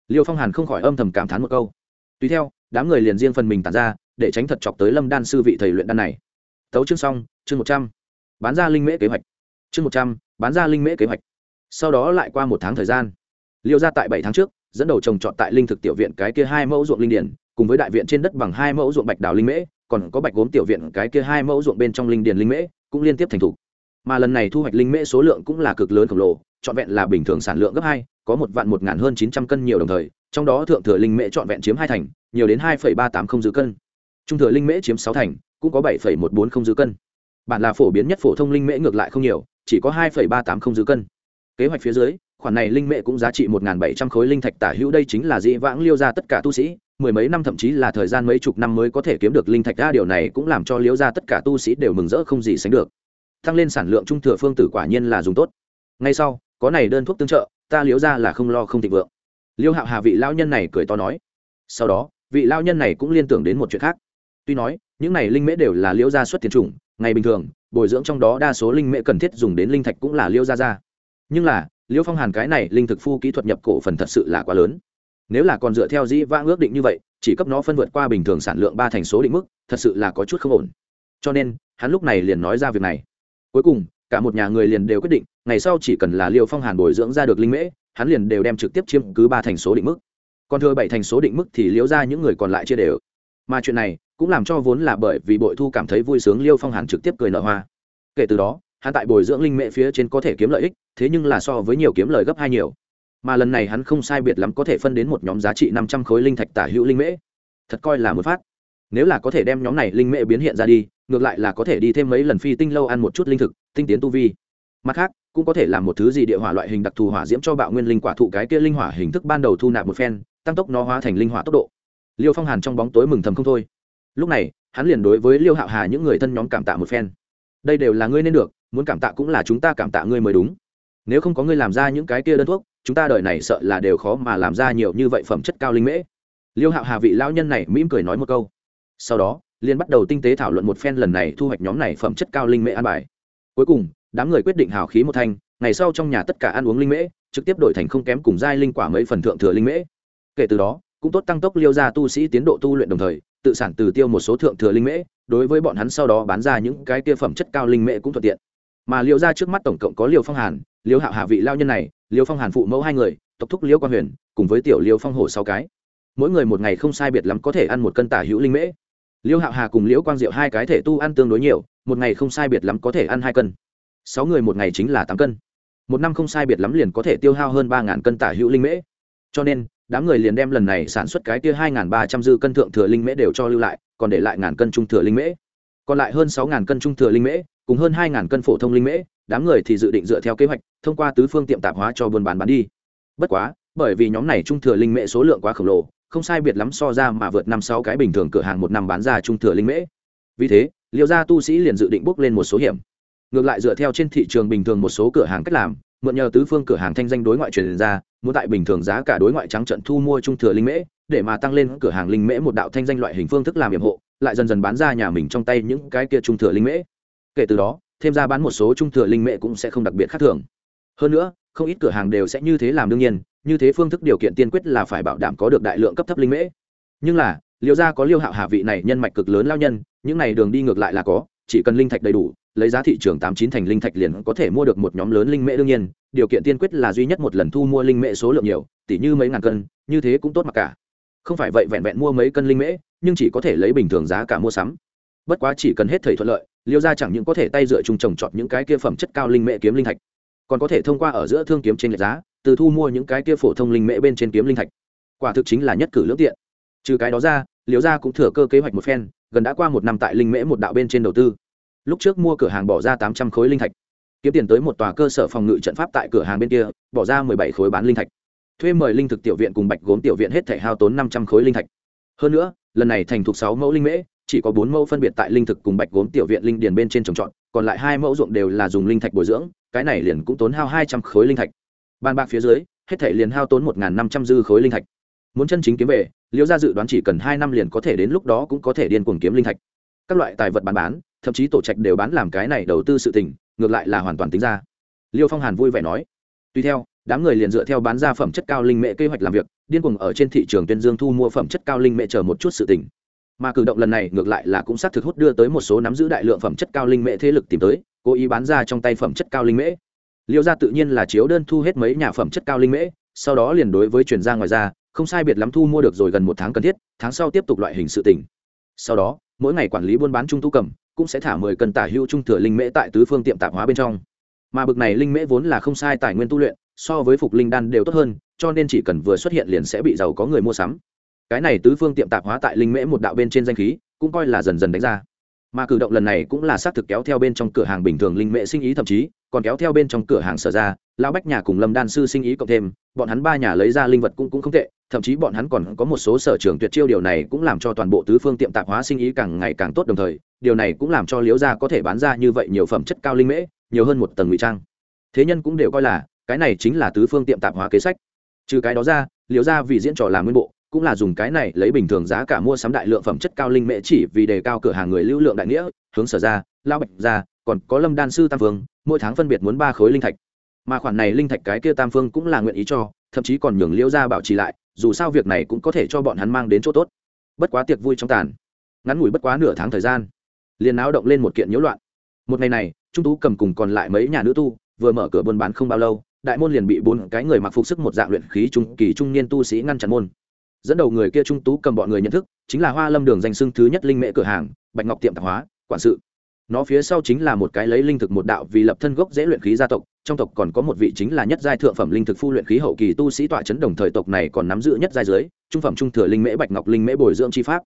Liêu phong hàn không khỏi âm thầm cảm thán một câu. Tùy theo, đám người liền riêng phần mình tàn ra, để tránh thật chọc tới lâm đan sư vị thầy luyện đan này tấu chương xong, chương một trăm. Bán ra linh mễ kế hoạch. Chương một trăm, bán ra linh mễ kế hoạch. Sau đó lại qua một tháng thời gian. Liêu ra tại bảy tháng trước, dẫn đầu trồng trọt tại linh thực tiểu viện cái kia hai mẫu ruộng linh điển, cùng với đại viện trên đất bằng hai mẫu ruộng bạch đào linh mễ, còn có bạch gốm tiểu viện cái kia hai mẫu ruộng bên trong linh điển linh mễ, cũng liên tiếp thành thủ mà lần này thu hoạch linh mễ số lượng cũng là cực lớn khổng lồ, trọn vẹn là bình thường sản lượng gấp hai, có một vạn một ngàn hơn chín trăm cân nhiều đồng thời, trong đó thượng thừa linh mễ trọn vẹn chiếm hai thành, nhiều đến hai ba tám không dư cân. Trung thừa linh mễ chiếm sáu thành cũng có bảy một bốn không dư cân. Bản là phổ biến nhất phổ thông linh mễ ngược lại không nhiều, chỉ có hai ba tám không dư cân. Kế hoạch phía dưới, khoản này linh mễ cũng giá trị một bảy trăm khối linh thạch tả hữu, đây chính là dĩ vãng liêu ra tất cả tu sĩ, mười mấy năm thậm chí là thời gian mấy chục năm mới có thể kiếm được linh thạch ra điều này cũng làm cho liêu ra tất cả tu sĩ đều mừng rỡ không gì sánh được. Tăng lên sản lượng trung thừa phương tử quả nhiên là dùng tốt. Ngay sau, có này đơn thuốc tương trợ, ta liễu ra là không lo không thịnh vượng. Liêu hạo hà vị lão nhân này cười to nói. Sau đó, vị lão nhân này cũng liên tưởng đến một chuyện khác tuy nói, những này linh mễ đều là liễu gia xuất tiền chủng, ngày bình thường, bồi dưỡng trong đó đa số linh mễ cần thiết dùng đến linh thạch cũng là liễu gia gia. Nhưng là, liễu phong hàn cái này linh thực phu kỹ thuật nhập cổ phần thật sự là quá lớn. Nếu là còn dựa theo dĩ vãng ước định như vậy, chỉ cấp nó phân vượt qua bình thường sản lượng ba thành số định mức, thật sự là có chút không ổn. Cho nên, hắn lúc này liền nói ra việc này. Cuối cùng, cả một nhà người liền đều quyết định, ngày sau chỉ cần là liêu phong hàn bồi dưỡng ra được linh mễ, hắn liền đều đem trực tiếp chiếm cứ ba thành số định mức. Còn thừa bảy thành số định mức thì liễu ra những người còn lại chia đều. Mà chuyện này cũng làm cho vốn là bởi vì bội thu cảm thấy vui sướng liêu phong hàn trực tiếp cười nở hoa. Kể từ đó, hắn tại bồi dưỡng linh mệ phía trên có thể kiếm lợi ích, thế nhưng là so với nhiều kiếm lời gấp hai nhiều. Mà lần này hắn không sai biệt lắm có thể phân đến một nhóm giá trị năm trăm khối linh thạch tả hữu linh mễ thật coi là một phát. Nếu là có thể đem nhóm này linh mễ biến hiện ra đi, ngược lại là có thể đi thêm mấy lần phi tinh lâu ăn một chút linh thực, tinh tiến tu vi. Mặt khác, cũng có thể làm một thứ gì địa hỏa loại hình đặc thù hỏa diễm cho bạo nguyên linh quả thụ cái kia linh hỏa hình thức ban đầu thu nạp một phen, tăng tốc nó hóa thành linh hỏa tốc độ. Liêu phong hàn trong bóng tối mừng thầm không thôi lúc này, hắn liền đối với liêu hạo hà những người thân nhóm cảm tạ một phen. Đây đều là ngươi nên được, muốn cảm tạ cũng là chúng ta cảm tạ ngươi mới đúng. Nếu không có ngươi làm ra những cái kia đơn thuốc, chúng ta đời này sợ là đều khó mà làm ra nhiều như vậy phẩm chất cao linh mễ. Liêu hạo hà vị lão nhân này mỉm cười nói một câu. Sau đó liên bắt đầu tinh tế thảo luận một phen lần này thu hoạch nhóm này phẩm chất cao linh mễ an bài. Cuối cùng, đám người quyết định hào khí một thanh, ngày sau trong nhà tất cả ăn uống linh mễ, trực tiếp đổi thành không kém cùng giai linh quả mấy phần thượng thừa linh mễ. Kể từ đó cũng tốt tăng tốc liêu ra tu sĩ tiến độ tu luyện đồng thời, tự sản từ tiêu một số thượng thừa linh mễ, đối với bọn hắn sau đó bán ra những cái kia phẩm chất cao linh mễ cũng thuận tiện. Mà liêu ra trước mắt tổng cộng có liêu phong hàn, liêu hạo hạ vị lao nhân này, liêu phong hàn phụ mẫu hai người, tộc thúc liêu quan huyền, cùng với tiểu liêu phong hổ sáu cái. Mỗi người một ngày không sai biệt lắm có thể ăn một cân tả hữu linh mễ. Liêu hạo hà cùng liễu quang diệu hai cái thể tu ăn tương đối nhiều, một ngày không sai biệt lắm có thể ăn hai cân. Sáu người một ngày chính là tám cân. Một năm không sai biệt lắm liền có thể tiêu hao hơn ba ngàn cân tả hữu linh mễ. Cho nên đám người liền đem lần này sản xuất cái kia hai ngàn ba trăm dư cân thượng thừa linh mễ đều cho lưu lại, còn để lại ngàn cân trung thừa linh mễ. Còn lại hơn sáu ngàn cân trung thừa linh mễ, cùng hơn hai ngàn cân phổ thông linh mễ, đám người thì dự định dựa theo kế hoạch, thông qua tứ phương tiệm tạp hóa cho buôn bán bán đi. Bất quá, bởi vì nhóm này trung thừa linh mễ số lượng quá khổng lồ, không sai biệt lắm so ra mà vượt năm sáu cái bình thường cửa hàng một năm bán ra trung thừa linh mễ. Vì thế, liêu gia tu sĩ liền dự định bước lên một số hiểm. Ngược lại dựa theo trên thị trường bình thường một số cửa hàng cách làm mượn nhờ tứ phương cửa hàng thanh danh đối ngoại truyền ra, muốn tại bình thường giá cả đối ngoại trắng trận thu mua trung thừa linh mễ, để mà tăng lên cửa hàng linh mễ một đạo thanh danh loại hình phương thức làm nhiệm hộ, lại dần dần bán ra nhà mình trong tay những cái kia trung thừa linh mễ. Kể từ đó, thêm ra bán một số trung thừa linh mễ cũng sẽ không đặc biệt khác thường. Hơn nữa, không ít cửa hàng đều sẽ như thế làm đương nhiên, như thế phương thức điều kiện tiên quyết là phải bảo đảm có được đại lượng cấp thấp linh mễ. Nhưng là, liêu gia có liêu hạo hạ vị này nhân mạch cực lớn lao nhân, những này đường đi ngược lại là có chỉ cần linh thạch đầy đủ, lấy giá thị trường tám chín thành linh thạch liền có thể mua được một nhóm lớn linh mễ đương nhiên, điều kiện tiên quyết là duy nhất một lần thu mua linh mễ số lượng nhiều tỷ như mấy ngàn cân, như thế cũng tốt mặc cả. Không phải vậy vẹn vẹn mua mấy cân linh mễ, nhưng chỉ có thể lấy bình thường giá cả mua sắm. Bất quá chỉ cần hết thời thuận lợi, liêu ra chẳng những có thể tay dựa chung trồng chọn những cái kia phẩm chất cao linh mễ kiếm linh thạch, còn có thể thông qua ở giữa thương kiếm trên lệch giá, từ thu mua những cái kia phổ thông linh mễ bên trên kiếm linh thạch. Quả thực chính là nhất cử lưỡng tiện. Trừ cái đó ra, liêu ra cũng thừa cơ kế hoạch một phen gần đã qua một năm tại linh mễ một đạo bên trên đầu tư. Lúc trước mua cửa hàng bỏ ra tám trăm khối linh thạch, kiếm tiền tới một tòa cơ sở phòng ngự trận pháp tại cửa hàng bên kia, bỏ ra mười bảy khối bán linh thạch. Thuê mời linh thực tiểu viện cùng bạch gốm tiểu viện hết thể hao tốn năm trăm khối linh thạch. Hơn nữa, lần này thành thuộc sáu mẫu linh mễ, chỉ có bốn mẫu phân biệt tại linh thực cùng bạch gốm tiểu viện linh điền bên trên trồng trọt, còn lại hai mẫu ruộng đều là dùng linh thạch bồi dưỡng, cái này liền cũng tốn hao hai trăm khối linh thạch. Bàn bạc phía dưới, hết thể liền hao tốn một năm trăm dư khối linh thạch. Muốn chân chính kiếm về liễu gia dự đoán chỉ cần hai năm liền có thể đến lúc đó cũng có thể điên cuồng kiếm linh thạch. Các loại tài vật bán bán, thậm chí tổ trạch đều bán làm cái này đầu tư sự tình, ngược lại là hoàn toàn tính ra. Liêu phong hàn vui vẻ nói tuy theo, đám người liền dựa theo bán ra phẩm chất cao linh mệ kế hoạch làm việc, điên cuồng ở trên thị trường tuyên dương thu mua phẩm chất cao linh mệ chờ một chút sự tình. Mà cử động lần này ngược lại là cũng xác thực hút đưa tới một số nắm giữ đại lượng phẩm chất cao linh mệ thế lực tìm tới, cố ý bán ra trong tay phẩm chất cao linh mễ liêu ra tự nhiên là chiếu đơn thu hết mấy nhà phẩm chất cao linh mễ sau đó liền đối với chuyển ra ngoài ra không sai biệt lắm thu mua được rồi gần một tháng cần thiết, tháng sau tiếp tục loại hình sự tỉnh sau đó, mỗi ngày quản lý buôn bán trung tu cầm, cũng sẽ thả mười cân tả hưu trung thừa linh mễ tại tứ phương tiệm tạp hóa bên trong. Mà bực này linh mễ vốn là không sai tài nguyên tu luyện, so với phục linh đan đều tốt hơn, cho nên chỉ cần vừa xuất hiện liền sẽ bị giàu có người mua sắm. Cái này tứ phương tiệm tạp hóa tại linh mễ một đạo bên trên danh khí, cũng coi là dần dần đánh ra. Mà cử động lần này cũng là xác thực kéo theo bên trong cửa hàng bình thường linh mễ sinh ý thậm chí, còn kéo theo bên trong cửa hàng sở ra lão bách nhà cùng lâm đan sư sinh ý cộng thêm, bọn hắn ba nhà lấy ra linh vật cũng cũng không tệ, thậm chí bọn hắn còn có một số sở trường tuyệt chiêu điều này cũng làm cho toàn bộ tứ phương tiệm tạp hóa sinh ý càng ngày càng tốt đồng thời, điều này cũng làm cho liễu gia có thể bán ra như vậy nhiều phẩm chất cao linh mễ, nhiều hơn một tầng ngụy trang. Thế nhân cũng đều coi là, cái này chính là tứ phương tiệm tạp hóa kế sách. Trừ cái đó ra, liễu gia vì diễn trò làm nguyên bộ, cũng là dùng cái này lấy bình thường giá cả mua sắm đại lượng phẩm chất cao linh mễ chỉ vì đề cao cửa hàng người lưu lượng đại nghĩa, hướng sở ra lao bạch ra còn có lâm đan sư tam phương mỗi tháng phân biệt muốn ba khối linh thạch mà khoản này linh thạch cái kia tam phương cũng là nguyện ý cho, thậm chí còn nhường liễu gia bảo trì lại, dù sao việc này cũng có thể cho bọn hắn mang đến chỗ tốt. Bất quá tiệc vui trong tàn, ngắn ngủi bất quá nửa tháng thời gian, liền náo động lên một kiện nhiễu loạn. Một ngày này, trung tú cầm cùng còn lại mấy nhà nữ tu, vừa mở cửa buôn bán không bao lâu, đại môn liền bị bốn cái người mặc phục sức một dạng luyện khí trung kỳ trung niên tu sĩ ngăn chặn môn. Dẫn đầu người kia trung tú cầm bọn người nhận thức, chính là hoa lâm đường danh xưng thứ nhất linh mễ cửa hàng, bạch ngọc tiệm tạp hóa, quản sự. Nó phía sau chính là một cái lấy linh thực một đạo vì lập thân gốc dễ luyện khí gia tộc trong tộc còn có một vị chính là nhất giai thượng phẩm linh thực phu luyện khí hậu kỳ tu sĩ tọa chấn đồng thời tộc này còn nắm giữ nhất giai dưới trung phẩm trung thừa linh mễ bạch ngọc linh mễ bồi dưỡng chi pháp.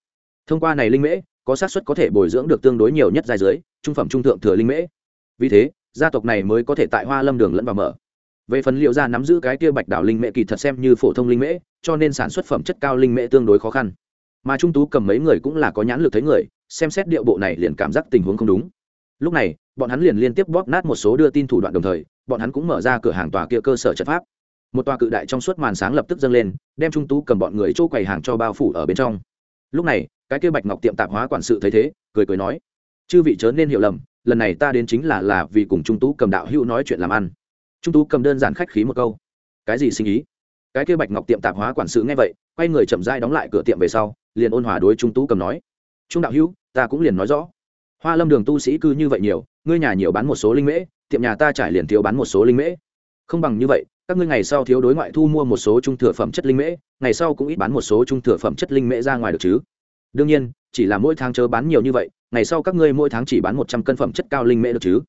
Thông qua này linh mễ, có xác suất có thể bồi dưỡng được tương đối nhiều nhất giai dưới trung phẩm trung thượng thừa linh mễ. Vì thế, gia tộc này mới có thể tại hoa lâm đường lẫn vào mở. Về phần liệu ra nắm giữ cái kia bạch đảo linh mễ kỳ thật xem như phổ thông linh mễ, cho nên sản xuất phẩm chất cao linh mễ tương đối khó khăn. Mà trung tú cầm mấy người cũng là có nhãn lực thấy người, xem xét điệu bộ này liền cảm giác tình huống không đúng. Lúc này, bọn hắn liền liên tiếp bóp nát một số đưa tin thủ đoạn đồng thời bọn hắn cũng mở ra cửa hàng tòa kia cơ sở trận pháp. Một tòa cự đại trong suốt màn sáng lập tức dâng lên, đem trung tú cầm bọn người chỗ quầy hàng cho bao phủ ở bên trong. Lúc này, cái kia bạch ngọc tiệm tạp hóa quản sự thấy thế, cười cười nói, chư vị chớ nên hiểu lầm, lần này ta đến chính là là vì cùng trung tú cầm đạo hữu nói chuyện làm ăn. Trung tú cầm đơn giản khách khí một câu, cái gì sinh ý? Cái kia bạch ngọc tiệm tạp hóa quản sự nghe vậy, quay người chậm dai đóng lại cửa tiệm về sau, liền ôn hòa đối trung tú cầm nói, trung đạo hữu, ta cũng liền nói rõ hoa lâm đường tu sĩ cư như vậy nhiều, ngươi nhà nhiều bán một số linh mễ, tiệm nhà ta trải liền thiếu bán một số linh mễ. Không bằng như vậy, các ngươi ngày sau thiếu đối ngoại thu mua một số trung thừa phẩm chất linh mễ, ngày sau cũng ít bán một số trung thừa phẩm chất linh mễ ra ngoài được chứ. Đương nhiên, chỉ là mỗi tháng chớ bán nhiều như vậy, ngày sau các ngươi mỗi tháng chỉ bán một trăm cân phẩm chất cao linh mễ được chứ.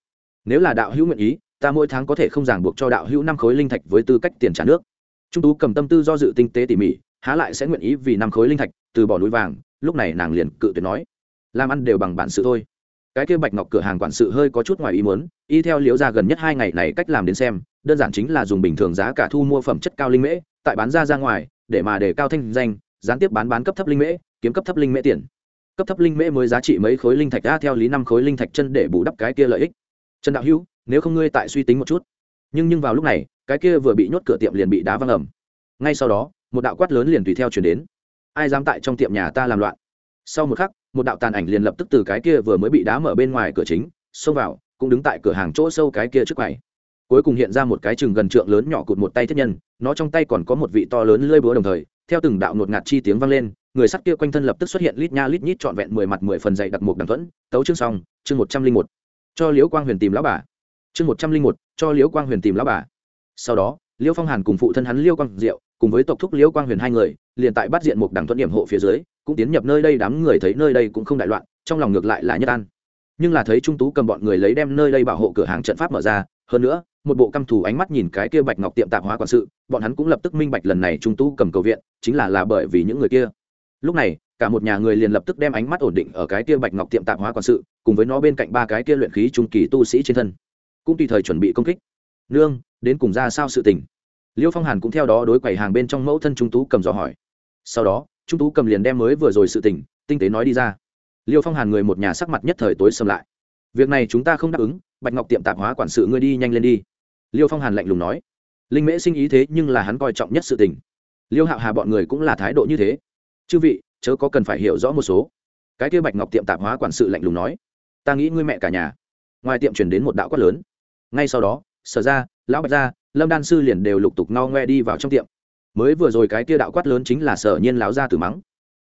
Nếu là đạo hữu nguyện ý, ta mỗi tháng có thể không ràng buộc cho đạo hữu năm khối linh thạch với tư cách tiền trả nước. Trung tú cầm tâm tư do dự tinh tế tỉ mỉ, há lại sẽ nguyện ý vì năm khối linh thạch, từ bỏ núi vàng, lúc này nàng liền cự tuyệt nói, làm ăn đều bằng bản sự thôi cái kia bạch ngọc cửa hàng quản sự hơi có chút ngoài ý muốn, y theo liễu ra gần nhất hai ngày này cách làm đến xem, đơn giản chính là dùng bình thường giá cả thu mua phẩm chất cao linh mễ, tại bán ra ra ngoài, để mà để cao thanh danh, gián tiếp bán bán cấp thấp linh mễ, kiếm cấp thấp linh mễ tiền. Cấp thấp linh mễ mới giá trị mấy khối linh thạch đã theo lý năm khối linh thạch chân để bù đắp cái kia lợi ích. Trần đạo hữu, nếu không ngươi tại suy tính một chút. Nhưng nhưng vào lúc này, cái kia vừa bị nhốt cửa tiệm liền bị đá văng ẩm ngay sau đó, một đạo quát lớn liền tùy theo chuyển đến. Ai dám tại trong tiệm nhà ta làm loạn? Sau một khắc một đạo tàn ảnh liền lập tức từ cái kia vừa mới bị đá mở bên ngoài cửa chính, xông vào, cũng đứng tại cửa hàng chỗ sâu cái kia trước quầy. Cuối cùng hiện ra một cái chừng gần trượng lớn nhỏ cụt một tay thiết nhân, nó trong tay còn có một vị to lớn lơi búa đồng thời, theo từng đạo ngột ngạt chi tiếng vang lên, người sắt kia quanh thân lập tức xuất hiện lít nha lít nhít trọn vẹn mười mặt mười phần dày đặc mục đằng thuẫn, tấu chương xong, chương một trăm linh một. Cho liễu quang huyền tìm lão bà. Chương một trăm linh một, cho liễu quang huyền tìm lão bà. Sau đó, liễu phong hàn cùng phụ thân hắn liễu quang diệu, cùng với tộc thúc liễu quang huyền hai người liền tại bắt diện một đằng thuận điểm hộ phía dưới, cũng tiến nhập nơi đây, đám người thấy nơi đây cũng không đại loạn, trong lòng ngược lại là nhất an. Nhưng là thấy trung tú cầm bọn người lấy đem nơi đây bảo hộ cửa hàng trận pháp mở ra, hơn nữa, một bộ căm thù ánh mắt nhìn cái kia bạch ngọc tiệm tạp hóa quản sự, bọn hắn cũng lập tức minh bạch lần này trung tú cầm cầu viện, chính là là bởi vì những người kia. Lúc này, cả một nhà người liền lập tức đem ánh mắt ổn định ở cái kia bạch ngọc tiệm tạp hóa quản sự, cùng với nó bên cạnh ba cái kia luyện khí trung kỳ tu sĩ trên thân. Cũng tùy thời chuẩn bị công kích. Nương, đến cùng ra sao sự tình? Liêu phong hàn cũng theo đó đối quầy hàng bên trong mẫu thân trung tú cầm dò hỏi. Sau đó, trung tú cầm liền đem mới vừa rồi sự tình, tinh tế nói đi ra. Liêu phong hàn người một nhà sắc mặt nhất thời tối xâm lại. Việc này chúng ta không đáp ứng, bạch ngọc tiệm tạp hóa quản sự ngươi đi nhanh lên đi. Liêu phong hàn lạnh lùng nói. Linh mễ sinh ý thế nhưng là hắn coi trọng nhất sự tình. Liêu hạo hà bọn người cũng là thái độ như thế. Chư vị, chớ có cần phải hiểu rõ một số. Cái kia bạch ngọc tiệm tạp hóa quản sự lạnh lùng nói. Ta nghĩ ngươi mẹ cả nhà. Ngoài tiệm chuyển đến một đạo quát lớn. Ngay sau đó, sở ra, lão bạch ra lâm đan sư liền đều lục tục no ngoe đi vào trong tiệm. Mới vừa rồi cái kia đạo quát lớn chính là sở nhiên lão gia tử mắng.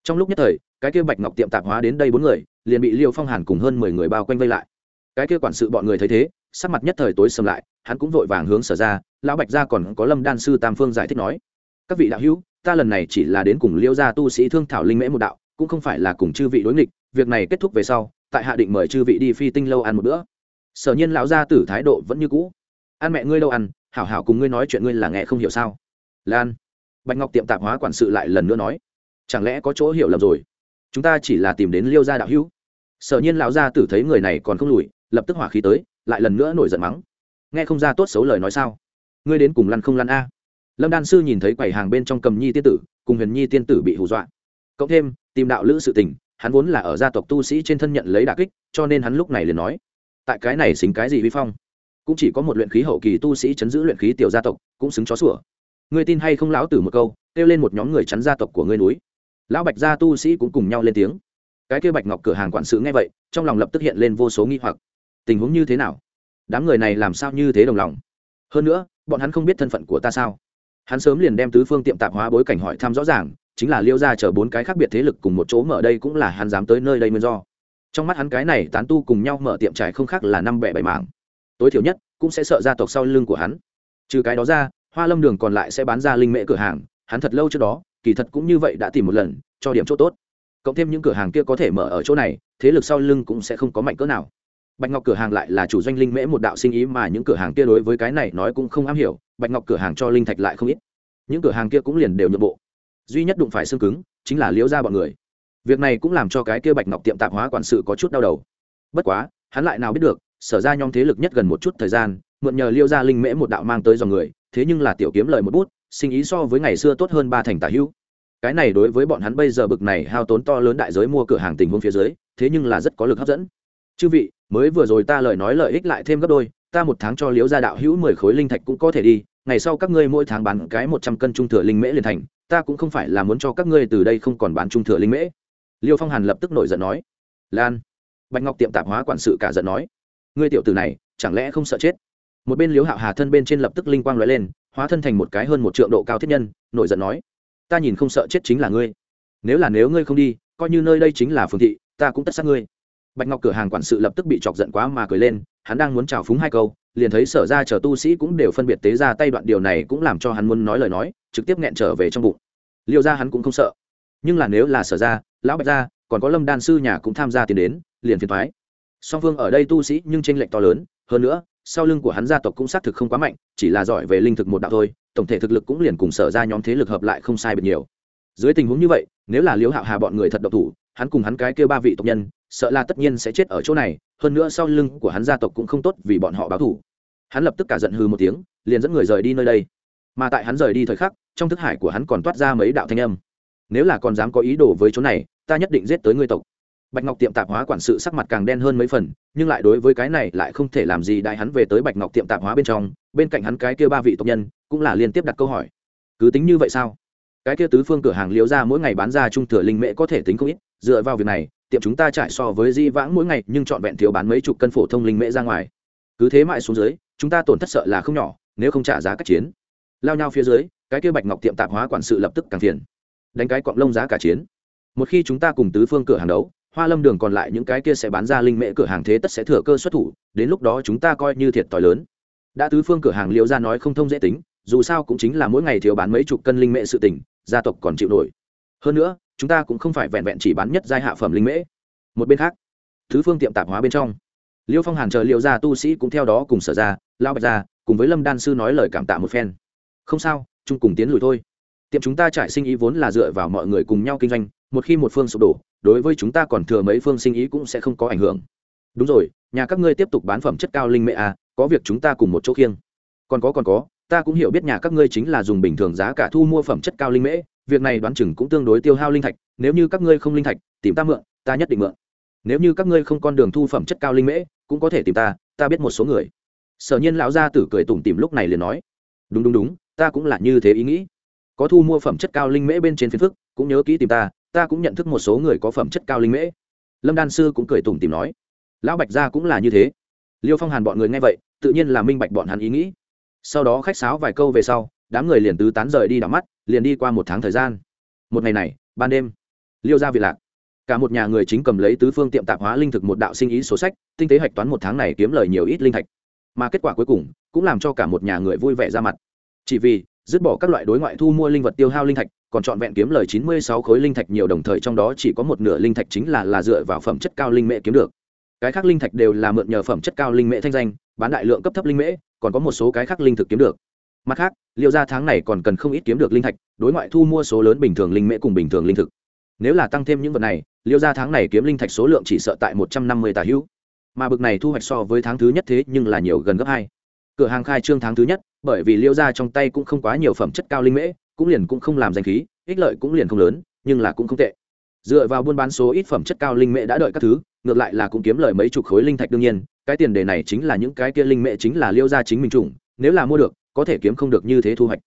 Trong lúc nhất thời, cái kia bạch ngọc tiệm tạp hóa đến đây bốn người, liền bị liêu phong hàn cùng hơn mười người bao quanh vây lại. Cái kia quản sự bọn người thấy thế, sắc mặt nhất thời tối sầm lại, hắn cũng vội vàng hướng sở ra, lão bạch gia còn có lâm đan sư tam phương giải thích nói, các vị đạo hữu, ta lần này chỉ là đến cùng liêu gia tu sĩ thương thảo linh mễ một đạo, cũng không phải là cùng chư vị đối nghịch, việc này kết thúc về sau, tại hạ định mời chư vị đi phi tinh lâu ăn một bữa. Sở nhiên lão gia tử thái độ vẫn như cũ, ăn mẹ ngươi đâu ăn hảo hảo cùng ngươi nói chuyện ngươi là nghe không hiểu sao? Lan, bạch ngọc tiệm tạp hóa quản sự lại lần nữa nói, chẳng lẽ có chỗ hiểu lầm rồi? Chúng ta chỉ là tìm đến liêu gia đạo hữu. Sở nhiên lão gia tử thấy người này còn không lùi, lập tức hỏa khí tới, lại lần nữa nổi giận mắng. Nghe không ra tốt xấu lời nói sao? Ngươi đến cùng lăn không lăn a? Lâm đan sư nhìn thấy quầy hàng bên trong cầm nhi tiên tử, cùng huyền nhi tiên tử bị hù dọa. Cộng thêm, tìm đạo lữ sự tình, hắn vốn là ở gia tộc tu sĩ trên thân nhận lấy đà kích, cho nên hắn lúc này liền nói, tại cái này xính cái gì vi phong? Cũng chỉ có một luyện khí hậu kỳ tu sĩ chấn giữ luyện khí tiểu gia tộc, cũng xứng chó sủa. Ngươi tin hay không lão tử một câu, kêu lên một nhóm người chắn gia tộc của ngươi núi. Lão bạch gia tu sĩ cũng cùng nhau lên tiếng. Cái kia bạch ngọc cửa hàng quản sự nghe vậy, trong lòng lập tức hiện lên vô số nghi hoặc. Tình huống như thế nào? Đám người này làm sao như thế đồng lòng? Hơn nữa, bọn hắn không biết thân phận của ta sao? Hắn sớm liền đem tứ phương tiệm tạp hóa bối cảnh hỏi thăm rõ ràng, chính là liêu ra chở bốn cái khác biệt thế lực cùng một chỗ mở đây cũng là hắn dám tới nơi đây nguyên do. Trong mắt hắn cái này tán tu cùng nhau mở tiệm trải không khác là năm bẻ bảy mảng tối thiểu nhất cũng sẽ sợ gia tộc sau lưng của hắn. Trừ cái đó ra, hoa lâm đường còn lại sẽ bán ra linh mễ cửa hàng, hắn thật lâu trước đó, kỳ thật cũng như vậy đã tìm một lần, cho điểm chỗ tốt. Cộng thêm những cửa hàng kia có thể mở ở chỗ này, thế lực sau lưng cũng sẽ không có mạnh cỡ nào. Bạch ngọc cửa hàng lại là chủ doanh linh mễ một đạo sinh ý mà những cửa hàng kia đối với cái này nói cũng không am hiểu, bạch ngọc cửa hàng cho linh thạch lại không ít. Những cửa hàng kia cũng liền đều nhượng bộ. Duy nhất đụng phải xương cứng, chính là liễu ra bọn người. Việc này cũng làm cho cái kia bạch ngọc tiệm tạp hóa quản sự có chút đau đầu. Bất quá, hắn lại nào biết được sở ra nhóm thế lực nhất gần một chút thời gian, mượn nhờ liêu ra linh mễ một đạo mang tới dòng người, thế nhưng là tiểu kiếm lời một bút, sinh ý so với ngày xưa tốt hơn ba thành tả hữu. Cái này đối với bọn hắn bây giờ bực này hao tốn to lớn đại giới mua cửa hàng tình huống phía dưới, thế nhưng là rất có lực hấp dẫn. Chư vị, mới vừa rồi ta lời nói lợi ích lại thêm gấp đôi, ta một tháng cho liễu gia đạo hữu mười khối linh thạch cũng có thể đi, ngày sau các ngươi mỗi tháng bán cái một trăm cân trung thừa linh mễ liền thành, ta cũng không phải là muốn cho các ngươi từ đây không còn bán trung thừa linh mễ. Liêu phong hàn lập tức nổi giận nói. Lan. Bạch ngọc tiệm tạp hóa quản sự cả giận nói ngươi tiểu tử này, chẳng lẽ không sợ chết? Một bên liếu hạo hà thân bên trên lập tức linh quang lóe lên, hóa thân thành một cái hơn một triệu độ cao thiết nhân, nổi giận nói, ta nhìn không sợ chết chính là ngươi. Nếu là nếu ngươi không đi, coi như nơi đây chính là phường thị, ta cũng tất sát ngươi. Bạch ngọc cửa hàng quản sự lập tức bị chọc giận quá mà cười lên, hắn đang muốn chào phúng hai câu, liền thấy sở ra chờ tu sĩ cũng đều phân biệt tế ra tay đoạn điều này cũng làm cho hắn muốn nói lời nói, trực tiếp nghẹn trở về trong bụng. Liệu ra hắn cũng không sợ. Nhưng là nếu là sở ra, lão bạch ra còn có lâm đan sư nhà cũng tham gia tiền đến, liền phiền thoái song phương ở đây tu sĩ nhưng tranh lệch to lớn. Hơn nữa, sau lưng của hắn gia tộc cũng xác thực không quá mạnh, chỉ là giỏi về linh thực một đạo thôi, tổng thể thực lực cũng liền cùng sở ra nhóm thế lực hợp lại không sai biệt nhiều. Dưới tình huống như vậy, nếu là liễu hạo hà bọn người thật độc thủ, hắn cùng hắn cái kêu ba vị tộc nhân, sợ là tất nhiên sẽ chết ở chỗ này, hơn nữa sau lưng của hắn gia tộc cũng không tốt vì bọn họ báo thủ hắn lập tức cả giận hư một tiếng, liền dẫn người rời đi nơi đây. Mà tại hắn rời đi thời khắc, trong thức hải của hắn còn toát ra mấy đạo thanh âm. Nếu là còn dám có ý đồ với chỗ này, ta nhất định giết tới ngươi tộc bạch ngọc tiệm tạp hóa quản sự sắc mặt càng đen hơn mấy phần, nhưng lại đối với cái này lại không thể làm gì đại hắn về tới bạch ngọc tiệm tạp hóa bên trong, bên cạnh hắn cái kia ba vị tộc nhân, cũng là liên tiếp đặt câu hỏi. Cứ tính như vậy sao? Cái kia tứ phương cửa hàng liếu ra mỗi ngày bán ra trung thừa linh mễ có thể tính không ít, dựa vào việc này, tiệm chúng ta trải so với di vãng mỗi ngày, nhưng trọn vẹn thiếu bán mấy chục cân phổ thông linh mễ ra ngoài. Cứ thế mãi xuống dưới, chúng ta tổn thất sợ là không nhỏ, nếu không trả giá các chiến. Lao nhau phía dưới, cái kia bạch ngọc tiệm tạp hóa quản sự lập tức càng phiền. Đánh cái quặng lông giá cả chiến. Một khi chúng ta cùng tứ phương cửa hàng đấu hoa lâm đường còn lại những cái kia sẽ bán ra linh mễ cửa hàng thế tất sẽ thừa cơ xuất thủ, đến lúc đó chúng ta coi như thiệt t lớn. Đã tứ phương cửa hàng liễu ra nói không thông dễ tính, dù sao cũng chính là mỗi ngày thiếu bán mấy chục cân linh mễ sự tỉnh gia tộc còn chịu nổi. Hơn nữa, chúng ta cũng không phải vẹn vẹn chỉ bán nhất giai hạ phẩm linh mễ một bên khác thứ phương tiệm tạp hóa bên trong liêu phong hàn chờ liệu gia tu sĩ cũng theo đó cùng sở ra lao bạch ra, cùng với lâm đan sư nói lời cảm tạ một phen. Không sao, chung cùng tiến lùi thôi. Tiệm chúng ta trải sinh ý vốn là dựa vào mọi người cùng nhau kinh doanh một khi một phương sụp đổ, đối với chúng ta còn thừa mấy phương sinh ý cũng sẽ không có ảnh hưởng. Đúng rồi, nhà các ngươi tiếp tục bán phẩm chất cao linh mệ à có việc chúng ta cùng một chỗ khiêng. Còn có còn có, ta cũng hiểu biết nhà các ngươi chính là dùng bình thường giá cả thu mua phẩm chất cao linh mễ việc này đoán chừng cũng tương đối tiêu hao linh thạch, nếu như các ngươi không linh thạch, tìm ta mượn, ta nhất định mượn. Nếu như các ngươi không con đường thu phẩm chất cao linh mễ cũng có thể tìm ta ta biết một số người. Sở nhiên lão gia tử cười tủm tìm lúc này liền nói, đúng đúng đúng, ta cũng là như thế ý nghĩ. Có thu mua phẩm chất cao linh mễ bên trên phiến phức, cũng nhớ kỹ tìm ta ta cũng nhận thức một số người có phẩm chất cao linh mễ. Lâm đan sư cũng cười tủm tìm nói, lão bạch gia cũng là như thế. Liêu phong hàn bọn người nghe vậy, tự nhiên là minh bạch bọn hắn ý nghĩ. Sau đó khách sáo vài câu về sau, đám người liền tứ tán rời đi đảo mắt, liền đi qua một tháng thời gian. Một ngày này, ban đêm, liêu ra vị lạc. Cả một nhà người chính cầm lấy tứ phương tiệm tạp hóa linh thực một đạo sinh ý số sách, tinh tế hạch toán một tháng này kiếm lời nhiều ít linh thạch. Mà kết quả cuối cùng, cũng làm cho cả một nhà người vui vẻ ra mặt. Chỉ vì dứt bỏ các loại đối ngoại thu mua linh vật tiêu hao linh thạch, còn chọn vẹn kiếm lời chín mươi sáu khối linh thạch nhiều đồng thời trong đó chỉ có một nửa linh thạch chính là là dựa vào phẩm chất cao linh mễ kiếm được. Cái khác linh thạch đều là mượn nhờ phẩm chất cao linh mễ thanh danh, bán đại lượng cấp thấp linh mễ, còn có một số cái khác linh thực kiếm được. Mặt khác, liệu ra tháng này còn cần không ít kiếm được linh thạch, đối ngoại thu mua số lớn bình thường linh mễ cùng bình thường linh thực. Nếu là tăng thêm những vật này, liệu ra tháng này kiếm linh thạch số lượng chỉ sợ tại một trăm năm mươi tà hữu. Mà bực này thu hoạch so với tháng thứ nhất thế nhưng là nhiều gần gấp hai. Cửa hàng khai trương tháng thứ nhất bởi vì liêu ra trong tay cũng không quá nhiều phẩm chất cao linh mễ cũng liền cũng không làm danh khí ích lợi cũng liền không lớn nhưng là cũng không tệ. Dựa vào buôn bán số ít phẩm chất cao linh mễ đã đợi các thứ ngược lại là cũng kiếm lời mấy chục khối linh thạch đương nhiên cái tiền đề này chính là những cái kia linh mễ chính là liêu ra chính mình chủng, nếu là mua được có thể kiếm không được như thế thu hoạch.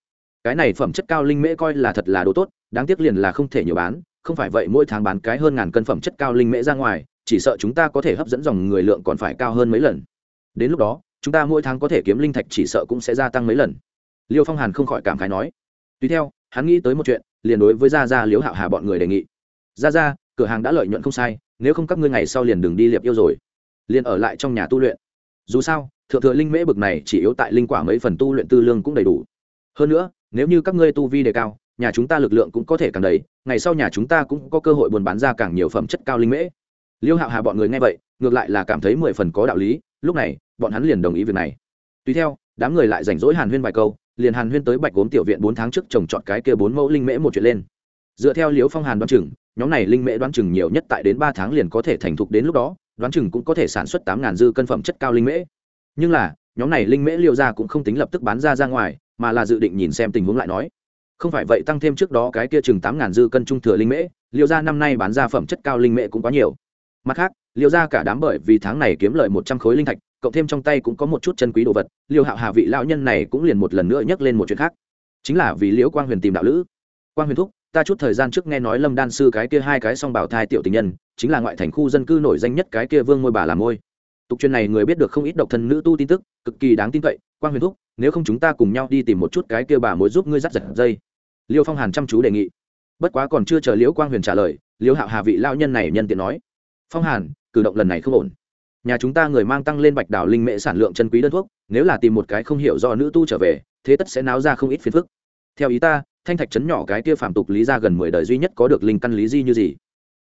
Cái này phẩm chất cao linh mễ coi là thật là đồ tốt đáng tiếc liền là không thể nhiều bán không phải vậy mỗi tháng bán cái hơn ngàn cân phẩm chất cao linh mễ ra ngoài chỉ sợ chúng ta có thể hấp dẫn dòng người lượng còn phải cao hơn mấy lần. Đến lúc đó chúng ta mỗi tháng có thể kiếm linh thạch chỉ sợ cũng sẽ gia tăng mấy lần. Liêu phong hàn không khỏi cảm khái nói. Tùy theo, hắn nghĩ tới một chuyện, liền đối với gia gia liếu hạo hà bọn người đề nghị. Gia gia, cửa hàng đã lợi nhuận không sai, nếu không các ngươi ngày sau liền đừng đi liệp yêu rồi. Liền ở lại trong nhà tu luyện. Dù sao, thượng thừa linh mễ bực này chỉ yếu tại linh quả mấy phần tu luyện tư lương cũng đầy đủ. Hơn nữa, nếu như các ngươi tu vi đề cao, nhà chúng ta lực lượng cũng có thể càng đầy, ngày sau nhà chúng ta cũng có cơ hội buôn bán ra càng nhiều phẩm chất cao linh mễ liêu hạo hà bọn người nghe vậy, ngược lại là cảm thấy mười phần có đạo lý, lúc này, bọn hắn liền đồng ý việc này. Tùy theo, đám người lại rảnh rỗi hàn huyên vài câu, liền hàn huyên tới bạch gốm tiểu viện bốn tháng trước trồng trọt cái kia bốn mẫu linh mễ một chuyện lên. Dựa theo liếu phong hàn đoán chừng, nhóm này linh mễ đoán chừng nhiều nhất tại đến ba tháng liền có thể thành thục đến lúc đó, đoán chừng cũng có thể sản xuất tám ngàn dư cân phẩm chất cao linh mễ. Nhưng là, nhóm này linh mễ liêu ra cũng không tính lập tức bán ra ra ngoài, mà là dự định nhìn xem tình huống lại nói. Không phải vậy tăng thêm trước đó cái kia chừng tám ngàn dư cân trung thừa linh mễ, liêu ra năm nay bán ra phẩm chất cao linh mễ cũng quá nhiều mặt khác, liêu ra cả đám bởi vì tháng này kiếm lợi một trăm khối linh thạch, cộng thêm trong tay cũng có một chút chân quý đồ vật, liêu hạo hà vị lão nhân này cũng liền một lần nữa nhắc lên một chuyện khác. Chính là vì liễu quang huyền tìm đạo lữ. Quang huyền thúc, ta chút thời gian trước nghe nói lâm đan sư cái kia hai cái song bảo thai tiểu tình nhân, chính là ngoại thành khu dân cư nổi danh nhất cái kia vương ngôi bà làm ngôi. Tục truyền này người biết được không ít độc thân nữ tu tin tức, cực kỳ đáng tin cậy. Quang huyền thúc, nếu không chúng ta cùng nhau đi tìm một chút cái kia bà mối giúp ngươi dắt giật dây. Liêu phong hàn chăm chú đề nghị. Bất quá còn chưa chờ liễu quang huyền trả lời liễu hạo hà vị lao nhân này nhân tiện nói phong hàn, cử động lần này không ổn. Nhà chúng ta người mang tăng lên bạch đảo linh mệ sản lượng chân quý đơn thuốc, nếu là tìm một cái không hiểu do nữ tu trở về, thế tất sẽ náo ra không ít phiền phức. Theo ý ta, thanh thạch trấn nhỏ cái kia phạm tục lý ra gần mười đời duy nhất có được linh căn lý di như gì?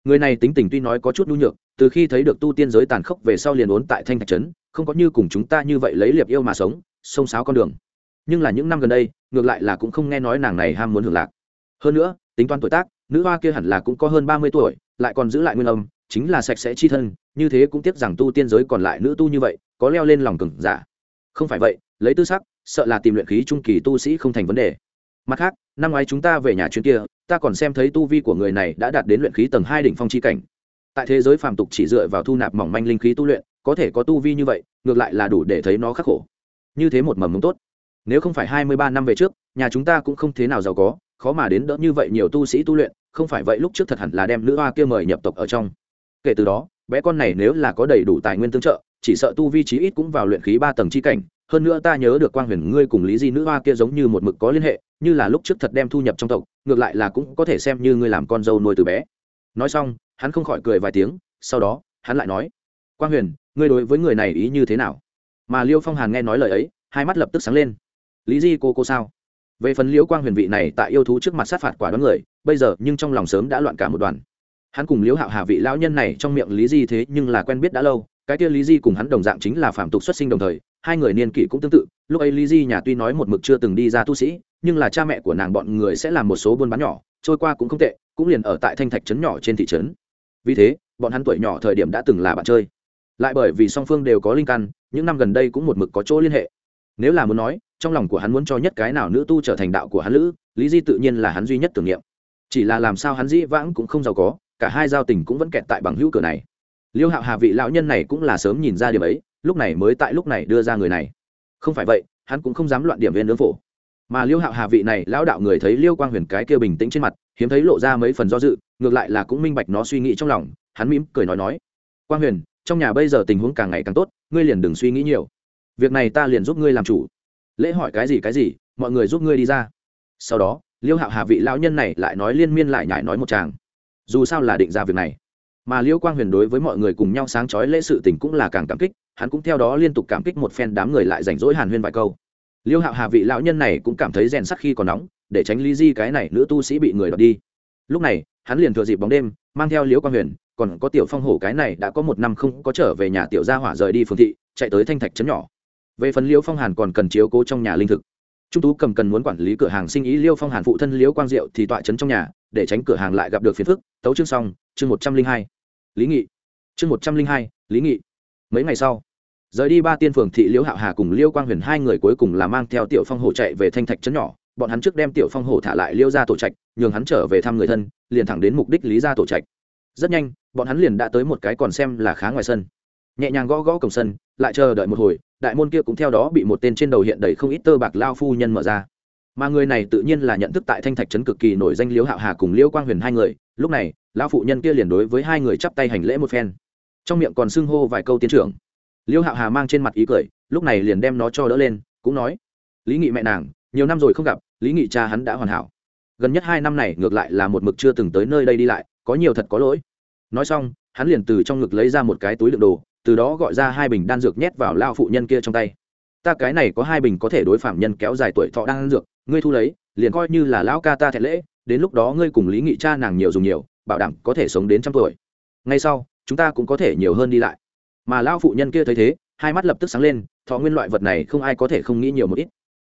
Người này tính tình tuy nói có chút nhu nhược, từ khi thấy được tu tiên giới tàn khốc về sau liền ốn tại thanh thạch trấn, không có như cùng chúng ta như vậy lấy liệp yêu mà sống xông xáo con đường. Nhưng là những năm gần đây, ngược lại là cũng không nghe nói nàng này ham muốn hưởng lạc. Hơn nữa, tính toán tuổi tác, nữ hoa kia hẳn là cũng có hơn ba mươi tuổi, lại còn giữ lại nguyên âm chính là sạch sẽ chi thân, như thế cũng tiếc rằng tu tiên giới còn lại nữ tu như vậy, có leo lên lòng cừng giả. Không phải vậy, lấy tư sắc, sợ là tìm luyện khí trung kỳ tu sĩ không thành vấn đề. Mặt khác, năm ngoái chúng ta về nhà chuyến kia, ta còn xem thấy tu vi của người này đã đạt đến luyện khí tầng hai đỉnh phong chi cảnh. Tại thế giới phàm tục chỉ dựa vào thu nạp mỏng manh linh khí tu luyện, có thể có tu vi như vậy, ngược lại là đủ để thấy nó khắc khổ. Như thế một mầm mống tốt. Nếu không phải hai mươi ba năm về trước, nhà chúng ta cũng không thế nào giàu có, khó mà đến đỡ như vậy nhiều tu sĩ tu luyện, không phải vậy lúc trước thật hẳn là đem nữ hoa kia mời nhập tộc ở trong kể từ đó, bé con này nếu là có đầy đủ tài nguyên tương trợ, chỉ sợ tu vi trí ít cũng vào luyện khí ba tầng chi cảnh. Hơn nữa ta nhớ được quang huyền ngươi cùng lý di nữ hoa kia giống như một mực có liên hệ, như là lúc trước thật đem thu nhập trong tộc, ngược lại là cũng có thể xem như ngươi làm con dâu nuôi từ bé. Nói xong, hắn không khỏi cười vài tiếng, sau đó, hắn lại nói, quang huyền, ngươi đối với người này ý như thế nào? Mà liêu phong hàn nghe nói lời ấy, hai mắt lập tức sáng lên. Lý di cô cô sao? Về phần liễu quang huyền vị này tại yêu thú trước mặt sát phạt quả đón người, bây giờ nhưng trong lòng sớm đã loạn cả một đoàn hắn cùng liễu hạo hà vị lão nhân này trong miệng lý di thế nhưng là quen biết đã lâu, cái kia lý di cùng hắn đồng dạng chính là phạm tục xuất sinh đồng thời, hai người niên kỷ cũng tương tự. Lúc ấy lý di nhà tuy nói một mực chưa từng đi ra tu sĩ, nhưng là cha mẹ của nàng bọn người sẽ làm một số buôn bán nhỏ, trôi qua cũng không tệ, cũng liền ở tại thanh thạch trấn nhỏ trên thị trấn. Vì thế, bọn hắn tuổi nhỏ thời điểm đã từng là bạn chơi. Lại bởi vì song phương đều có linh căn, những năm gần đây cũng một mực có chỗ liên hệ. Nếu là muốn nói, trong lòng của hắn muốn cho nhất cái nào nữ tu trở thành đạo của hắn lữ, lý di tự nhiên là hắn duy nhất tưởng niệm. Chỉ là làm sao hắn dĩ vãng cũng không giàu có cả hai giao tình cũng vẫn kẹt tại bằng hữu cửa này. Liêu hạo hà vị lão nhân này cũng là sớm nhìn ra điểm ấy, lúc này mới tại lúc này đưa ra người này. Không phải vậy, hắn cũng không dám loạn điểm viên nướng phổ. Mà liêu hạo hà vị này, lão đạo người thấy liêu quang huyền cái kia bình tĩnh trên mặt, hiếm thấy lộ ra mấy phần do dự, ngược lại là cũng minh bạch nó suy nghĩ trong lòng, hắn mỉm cười nói nói. Quang huyền, trong nhà bây giờ tình huống càng ngày càng tốt, ngươi liền đừng suy nghĩ nhiều. Việc này ta liền giúp ngươi làm chủ. Lễ hỏi cái gì cái gì, mọi người giúp ngươi đi ra. Sau đó, liêu hạo hà vị lão nhân này lại nói liên miên lại nhải nói một chàng dù sao là định ra việc này. Mà liêu quang huyền đối với mọi người cùng nhau sáng trói lễ sự tình cũng là càng cảm kích, hắn cũng theo đó liên tục cảm kích một phen đám người lại rảnh rỗi hàn huyên vài câu. Liêu hạo hà vị lão nhân này cũng cảm thấy rèn sắc khi còn nóng, để tránh lý di cái này nữ tu sĩ bị người đọt đi. Lúc này, hắn liền thừa dịp bóng đêm, mang theo Liêu quang huyền, còn có tiểu phong hổ cái này đã có một năm không có trở về nhà tiểu gia hỏa rời đi phương thị, chạy tới thanh thạch trấn nhỏ. Về phần Liêu phong hàn còn cần chiếu cố trong nhà linh thực. Trung tú cầm cần muốn quản lý cửa hàng sinh ý liêu phong hàn phụ thân Liêu quang diệu thì tọa trấn trong nhà để tránh cửa hàng lại gặp được phiền phức, tấu chương xong, chương một trăm linh hai. Lý nghị. Chương một trăm linh hai, lý nghị. Mấy ngày sau, rời đi ba tiên phường thị liễu hạo hà cùng liêu quang huyền hai người cuối cùng là mang theo tiểu phong hổ chạy về thanh thạch trấn nhỏ. Bọn hắn trước đem tiểu phong hổ thả lại liêu ra tổ trạch, nhường hắn trở về thăm người thân, liền thẳng đến mục đích lý ra tổ trạch. Rất nhanh, bọn hắn liền đã tới một cái còn xem là khá ngoài sân. Nhẹ nhàng gõ gõ cổng sân, lại chờ đợi một hồi, đại môn kia cũng theo đó bị một tên trên đầu hiện đầy không ít tơ bạc lao phu nhân mở ra mà người này tự nhiên là nhận thức tại thanh thạch trấn cực kỳ nổi danh liễu hạo hà cùng liễu quang huyền hai người, lúc này, lão phụ nhân kia liền đối với hai người chắp tay hành lễ một phen. Trong miệng còn xưng hô vài câu tiến trưởng. Liễu hạo hà mang trên mặt ý cười, lúc này liền đem nó cho đỡ lên, cũng nói, lý nghị mẹ nàng, nhiều năm rồi không gặp, lý nghị cha hắn đã hoàn hảo. Gần nhất hai năm này ngược lại là một mực chưa từng tới nơi đây đi lại, có nhiều thật có lỗi. Nói xong, hắn liền từ trong ngực lấy ra một cái túi đựng đồ, từ đó gọi ra hai bình đan dược nhét vào lao phụ nhân kia trong tay. Ta cái này có hai bình có thể đối phạm nhân kéo dài tuổi thọ đan dược ngươi thu lấy, liền coi như là lão ca ta thẹn lễ, đến lúc đó ngươi cùng lý nghị cha nàng nhiều dùng nhiều, bảo đảm có thể sống đến trăm tuổi. Ngay sau, chúng ta cũng có thể nhiều hơn đi lại. Mà lão phụ nhân kia thấy thế, hai mắt lập tức sáng lên, thọ nguyên loại vật này không ai có thể không nghĩ nhiều một ít.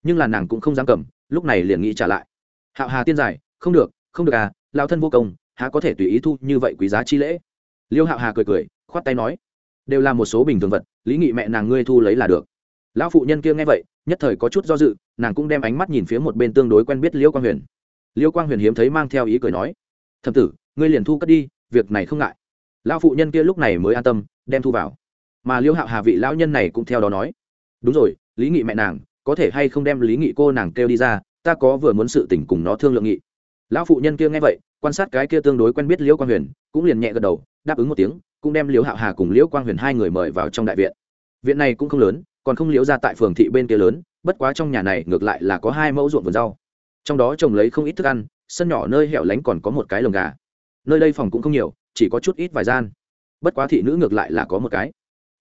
Nhưng là nàng cũng không dám cầm, lúc này liền nghĩ trả lại. Hạo hà tiên giải, không được không được à lao thân vô công, há có thể tùy ý thu như vậy quý giá chi lễ? Liêu hạo hà cười cười, khoát tay nói, đều là một số bình thường vật, lý nghị mẹ nàng ngươi thu lấy là được. Lão phụ nhân kia nghe vậy, nhất thời có chút do dự nàng cũng đem ánh mắt nhìn phía một bên tương đối quen biết liêu quang huyền. Liêu quang huyền hiếm thấy mang theo ý cười nói thầm tử, ngươi liền thu cất đi, việc này không ngại. Lão phụ nhân kia lúc này mới an tâm, đem thu vào. Mà liêu hạo hà vị lão nhân này cũng theo đó nói, đúng rồi, lý nghị mẹ nàng, có thể hay không đem lý nghị cô nàng kêu đi ra, ta có vừa muốn sự tình cùng nó thương lượng nghị. Lão phụ nhân kia nghe vậy, quan sát cái kia tương đối quen biết liễu quang huyền, cũng liền nhẹ gật đầu, đáp ứng một tiếng, cũng đem liễu hạo hà cùng liễu quang huyền hai người mời vào trong đại viện. Viện này cũng không lớn, còn không liễu ra tại phường thị bên kia lớn bất quá trong nhà này ngược lại là có hai mẫu ruộng vườn rau. Trong đó trồng lấy không ít thức ăn, sân nhỏ nơi hẻo lánh còn có một cái lồng gà. Nơi đây phòng cũng không nhiều, chỉ có chút ít vài gian. Bất quá thị nữ ngược lại là có một cái.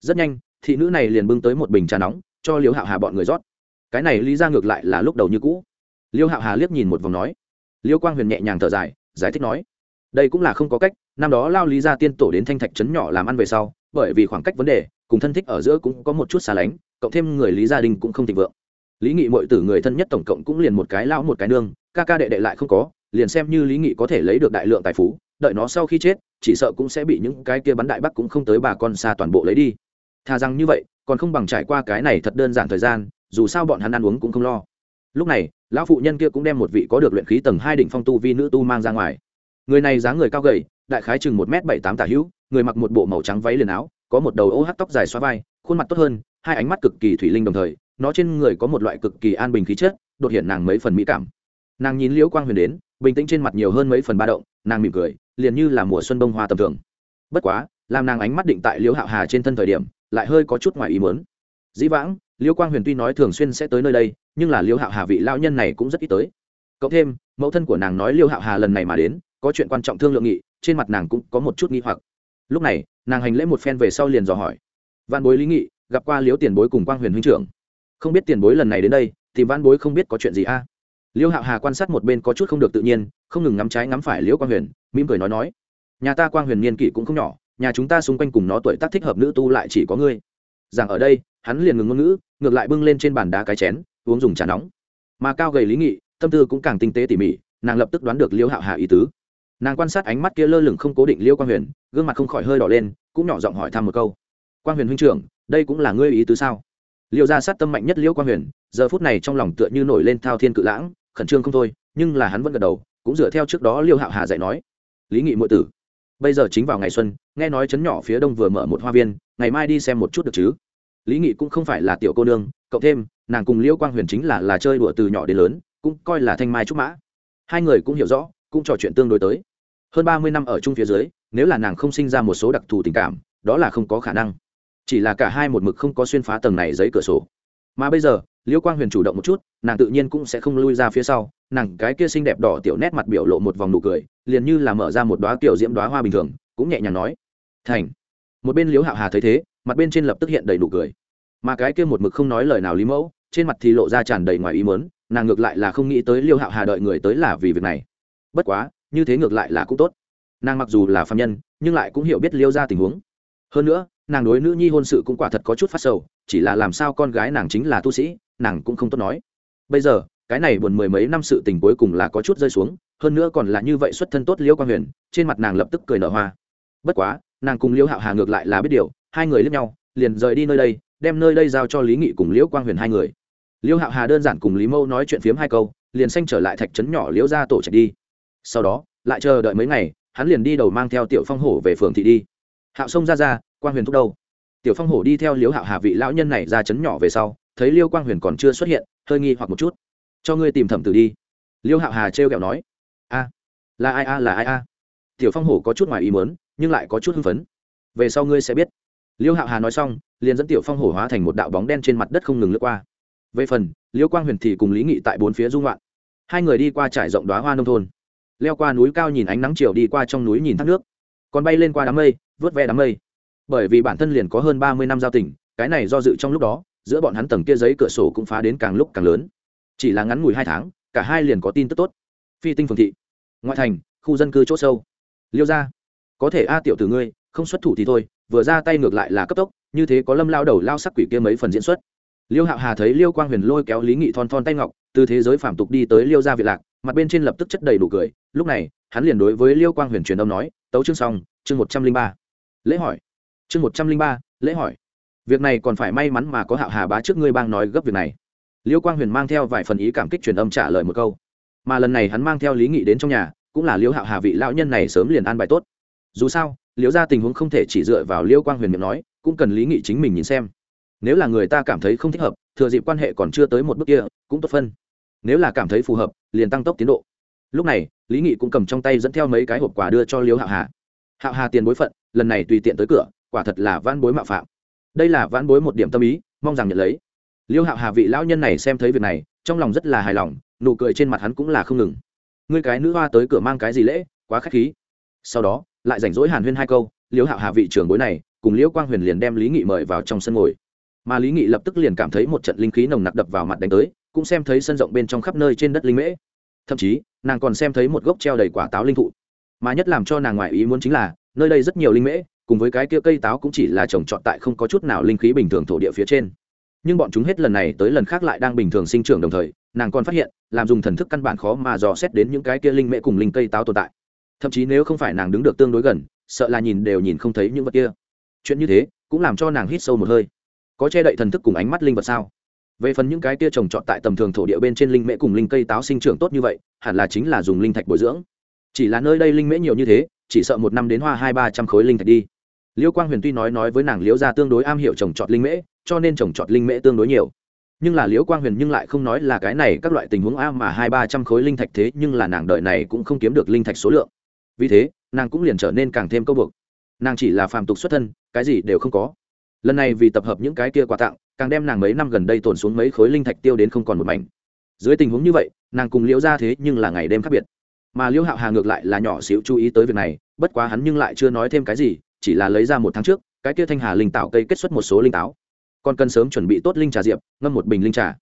Rất nhanh, thị nữ này liền bưng tới một bình trà nóng, cho liêu hạo hà bọn người rót. Cái này lý ra ngược lại là lúc đầu như cũ. Liêu hạo hà liếc nhìn một vòng nói. Liêu quang huyền nhẹ nhàng thở dài, giải thích nói. Đây cũng là không có cách, năm đó lao lý ra tiên tổ đến thanh thạch trấn nhỏ làm ăn về sau, bởi vì khoảng cách vấn đề, cùng thân thích ở giữa cũng có một chút xa lánh, cộng thêm người lý gia đình cũng không thịnh vượng lý nghị mọi tử người thân nhất tổng cộng cũng liền một cái lão một cái nương, ca ca đệ đệ lại không có, liền xem như lý nghị có thể lấy được đại lượng tài phú, đợi nó sau khi chết, chỉ sợ cũng sẽ bị những cái kia bắn đại bắc cũng không tới bà con xa toàn bộ lấy đi. Thà rằng như vậy, còn không bằng trải qua cái này thật đơn giản thời gian, dù sao bọn hắn ăn uống cũng không lo. Lúc này, lão phụ nhân kia cũng đem một vị có được luyện khí tầng hai đỉnh phong tu vi nữ tu mang ra ngoài. Người này dáng người cao gầy, đại khái chừng một m bảy tám tả hữu, người mặc một bộ màu trắng váy liền áo, có một đầu ô hát tóc dài xoa vai, khuôn mặt tốt hơn, hai ánh mắt cực kỳ thủy linh đồng thời nó trên người có một loại cực kỳ an bình khí chất, đột hiện nàng mấy phần mỹ cảm. Nàng nhìn liễu quang huyền đến, bình tĩnh trên mặt nhiều hơn mấy phần ba động, nàng mỉm cười, liền như là mùa xuân bông hoa tầm thường. Bất quá, làm nàng ánh mắt định tại liễu hạo hà trên thân thời điểm, lại hơi có chút ngoài ý mớn dĩ vãng, liễu quang huyền tuy nói thường xuyên sẽ tới nơi đây, nhưng là liễu hạo hà vị lao nhân này cũng rất ít tới. Cộng thêm, mẫu thân của nàng nói liễu hạo hà lần này mà đến, có chuyện quan trọng thương lượng nghị, trên mặt nàng cũng có một chút nghi hoặc. Lúc này, nàng hành lễ một phen về sau liền dò hỏi. Văn bối lý nghị, gặp qua liễu tiền bối cùng quang huyền huynh trưởng không biết tiền bối lần này đến đây thì văn bối không biết có chuyện gì a? Liễu hạo hà quan sát một bên có chút không được tự nhiên, không ngừng ngắm trái ngắm phải liễu quang huyền, mỉm cười nói nói, nhà ta quang huyền niên kỷ cũng không nhỏ, nhà chúng ta xung quanh cùng nó tuổi tác thích hợp nữ tu lại chỉ có ngươi. Rằng ở đây, hắn liền ngừng ngôn ngữ, ngược lại bưng lên trên bàn đá cái chén, uống dùng trà nóng. Mà cao gầy lý nghị, tâm tư cũng càng tinh tế tỉ mỉ, nàng lập tức đoán được liễu hạo hà ý tứ. Nàng quan sát ánh mắt kia lơ lửng không cố định liễu quang huyền, gương mặt không khỏi hơi đỏ lên, cũng nhỏ giọng hỏi thăm một câu. Quang huyền huynh trưởng, đây cũng là ngươi ý tứ sao? Liễu gia sát tâm mạnh nhất liễu quang huyền, giờ phút này trong lòng tựa như nổi lên thao thiên cự lãng, khẩn trương không thôi, nhưng là hắn vẫn gật đầu, cũng dựa theo trước đó liêu hạo hà dạy nói. Lý nghị muội tử, bây giờ chính vào ngày xuân, nghe nói chấn nhỏ phía đông vừa mở một hoa viên, ngày mai đi xem một chút được chứ? Lý nghị cũng không phải là tiểu cô nương cộng thêm, nàng cùng liễu quang huyền chính là là chơi đùa từ nhỏ đến lớn, cũng coi là thanh mai trúc mã. Hai người cũng hiểu rõ, cũng trò chuyện tương đối tới. Hơn ba mươi năm ở chung phía dưới, nếu là nàng không sinh ra một số đặc thù tình cảm, đó là không có khả năng chỉ là cả hai một mực không có xuyên phá tầng này giấy cửa sổ. Mà bây giờ liễu quang huyền chủ động một chút, nàng tự nhiên cũng sẽ không lui ra phía sau, nàng cái kia xinh đẹp đỏ tiểu nét mặt biểu lộ một vòng nụ cười, liền như là mở ra một đoá kiểu diễm đoá hoa bình thường, cũng nhẹ nhàng nói, thành. Một bên liễu hạo hà thấy thế, mặt bên trên lập tức hiện đầy nụ cười. Mà cái kia một mực không nói lời nào lý mẫu, trên mặt thì lộ ra tràn đầy ngoài ý mớn nàng ngược lại là không nghĩ tới liêu hạo hà đợi người tới là vì việc này. Bất quá, như thế ngược lại là cũng tốt. Nàng mặc dù là phạm nhân, nhưng lại cũng hiểu biết liêu ra tình huống. Hơn nữa nàng đối nữ nhi hôn sự cũng quả thật có chút phát sầu, chỉ là làm sao con gái nàng chính là tu sĩ, nàng cũng không tốt nói. Bây giờ, cái này buồn mười mấy năm sự tình cuối cùng là có chút rơi xuống, hơn nữa còn là như vậy xuất thân tốt liễu quang huyền, trên mặt nàng lập tức cười nở hoa. Bất quá, nàng cùng liễu hạo hà ngược lại là biết điều, hai người lướt nhau, liền rời đi nơi đây, đem nơi đây giao cho lý nghị cùng liễu quang huyền hai người. Liễu hạo hà đơn giản cùng lý mâu nói chuyện phiếm hai câu, liền xanh trở lại thạch trấn nhỏ liễu ra tổ trạch đi. Sau đó, lại chờ đợi mấy ngày, hắn liền đi đầu mang theo tiểu phong hổ về phường thị đi. Hạo sông ra ra quang huyền thúc đâu? Tiểu phong hổ đi theo liếu hạo hà vị lão nhân này ra chấn nhỏ về sau, thấy liêu quang huyền còn chưa xuất hiện, hơi nghi hoặc một chút. Cho ngươi tìm thẩm tử đi. Liêu hạo hà trêu kẹo nói. A, là ai a, là ai a? Tiểu phong hổ có chút ngoài ý mớn nhưng lại có chút hưng phấn. Về sau ngươi sẽ biết. Liêu hạo hà nói xong, liền dẫn tiểu phong hổ hóa thành một đạo bóng đen trên mặt đất không ngừng lướt qua. Về phần, liêu quang huyền thì cùng lý nghị tại bốn phía dung loạn. Hai người đi qua trải rộng đoá hoa nông thôn. Leo qua núi cao nhìn ánh nắng chiều đi qua trong núi nhìn thác nước. Còn bay lên qua đám mây, vớt ve đám mây bởi vì bản thân liền có hơn ba mươi năm giao tình, cái này do dự trong lúc đó, giữa bọn hắn tầng kia giấy cửa sổ cũng phá đến càng lúc càng lớn. Chỉ là ngắn ngủi hai tháng, cả hai liền có tin tức tốt. Phi tinh phường thị, ngoại thành, khu dân cư c h ỗ sâu. Liêu ra có thể a tiểu từ ngươi, không xuất thủ thì thôi, vừa ra tay ngược lại là cấp tốc, như thế có lâm lao đầu lao sắc quỷ kia mấy phần diễn xuất. Liêu hạo hà thấy liêu quang huyền lôi kéo lý nghị thon thon tay ngọc, từ thế giới phản tục đi tới liêu gia việt lạc, mặt bên trên lập tức chất đầy đủ cười. Lúc này, hắn liền đối với liêu quang huyền truyền âm nói, tấu chương xong, chương một trăm linh ba. Lễ hỏi chương một trăm linh ba, lễ hỏi. Việc này còn phải may mắn mà có hạo hà bá trước ngươi bang nói gấp việc này. Liêu quang huyền mang theo vài phần ý cảm kích truyền âm trả lời một câu. Mà lần này hắn mang theo lý nghị đến trong nhà, cũng là liêu hạo hà vị lão nhân này sớm liền an bài tốt. Dù sao, liêu ra tình huống không thể chỉ dựa vào liêu quang huyền miệng nói, cũng cần lý nghị chính mình nhìn xem. Nếu là người ta cảm thấy không thích hợp, thừa dịp quan hệ còn chưa tới một bước kia, cũng tốt phân. Nếu là cảm thấy phù hợp, liền tăng tốc tiến độ. Lúc này, lý nghị cũng cầm trong tay dẫn theo mấy cái hộp quà đưa cho liêu hạo hà. Hạo hà tiền bối phận, lần này tùy tiện tới cửa quả thật là vãn bối mạo phạm. Đây là vãn bối một điểm tâm ý, mong rằng nhận lấy. Liêu hạo hà vị lão nhân này xem thấy việc này, trong lòng rất là hài lòng, nụ cười trên mặt hắn cũng là không ngừng. Ngươi cái nữ hoa tới cửa mang cái gì lễ, quá k h á c h khí. Sau đó, lại rảnh rỗi hàn huyên hai câu, liêu hạo hà vị trưởng bối này, cùng liễu quang huyền liền đem lý nghị mời vào trong sân ngồi. Mà lý nghị lập tức liền cảm thấy một trận linh khí nồng nặc đập vào mặt đánh tới, cũng xem thấy sân rộng bên trong khắp nơi trên đất linh mễ. Thậm chí, nàng còn xem thấy một gốc treo đầy quả táo linh thụ. Mà nhất làm cho nàng ngoại ý muốn chính là, nơi đây rất nhiều linh mễ cùng với cái kia cây táo cũng chỉ là trồng trọt tại không có chút nào linh khí bình thường thổ địa phía trên. Nhưng bọn chúng hết lần này tới lần khác lại đang bình thường sinh trưởng đồng thời, nàng còn phát hiện, làm dùng thần thức căn bản khó mà dò xét đến những cái kia linh mễ cùng linh cây táo tồn tại. Thậm chí nếu không phải nàng đứng được tương đối gần, sợ là nhìn đều nhìn không thấy những vật kia. Chuyện như thế, cũng làm cho nàng hít sâu một hơi. Có che đậy thần thức cùng ánh mắt linh vật sao? Về phần những cái kia trồng trọt tại tầm thường thổ địa bên trên linh mễ cùng linh cây táo sinh trưởng tốt như vậy, hẳn là chính là dùng linh thạch bồi dưỡng. Chỉ là nơi đây linh mễ nhiều như thế, chỉ sợ một năm đến hoa hai ba trăm khối linh thạch đi liêu quang huyền tuy nói nói với nàng liễu Gia tương đối am hiểu trồng trọt linh mễ, cho nên trồng trọt linh mễ tương đối nhiều. Nhưng là liễu quang huyền nhưng lại không nói là cái này các loại tình huống a mà hai ba trăm khối linh thạch thế nhưng là nàng đợi này cũng không kiếm được linh thạch số lượng. Vì thế, nàng cũng liền trở nên càng thêm câu buộc. Nàng chỉ là phàm tục xuất thân, cái gì đều không có. Lần này vì tập hợp những cái kia quà tặng, càng đem nàng mấy năm gần đây tồn xuống mấy khối linh thạch tiêu đến không còn một mảnh. Dưới tình huống như vậy, nàng cùng liễu ra thế nhưng là ngày đêm khác biệt. Mà liễu hạo hà ngược lại là nhỏ xíu chú ý tới việc này, bất quá hắn nhưng lại chưa nói thêm cái gì chỉ là lấy ra một tháng trước, cái kia thanh hà linh tạo cây kết xuất một số linh táo. Còn cần sớm chuẩn bị tốt linh trà diệp, ngâm một bình linh trà.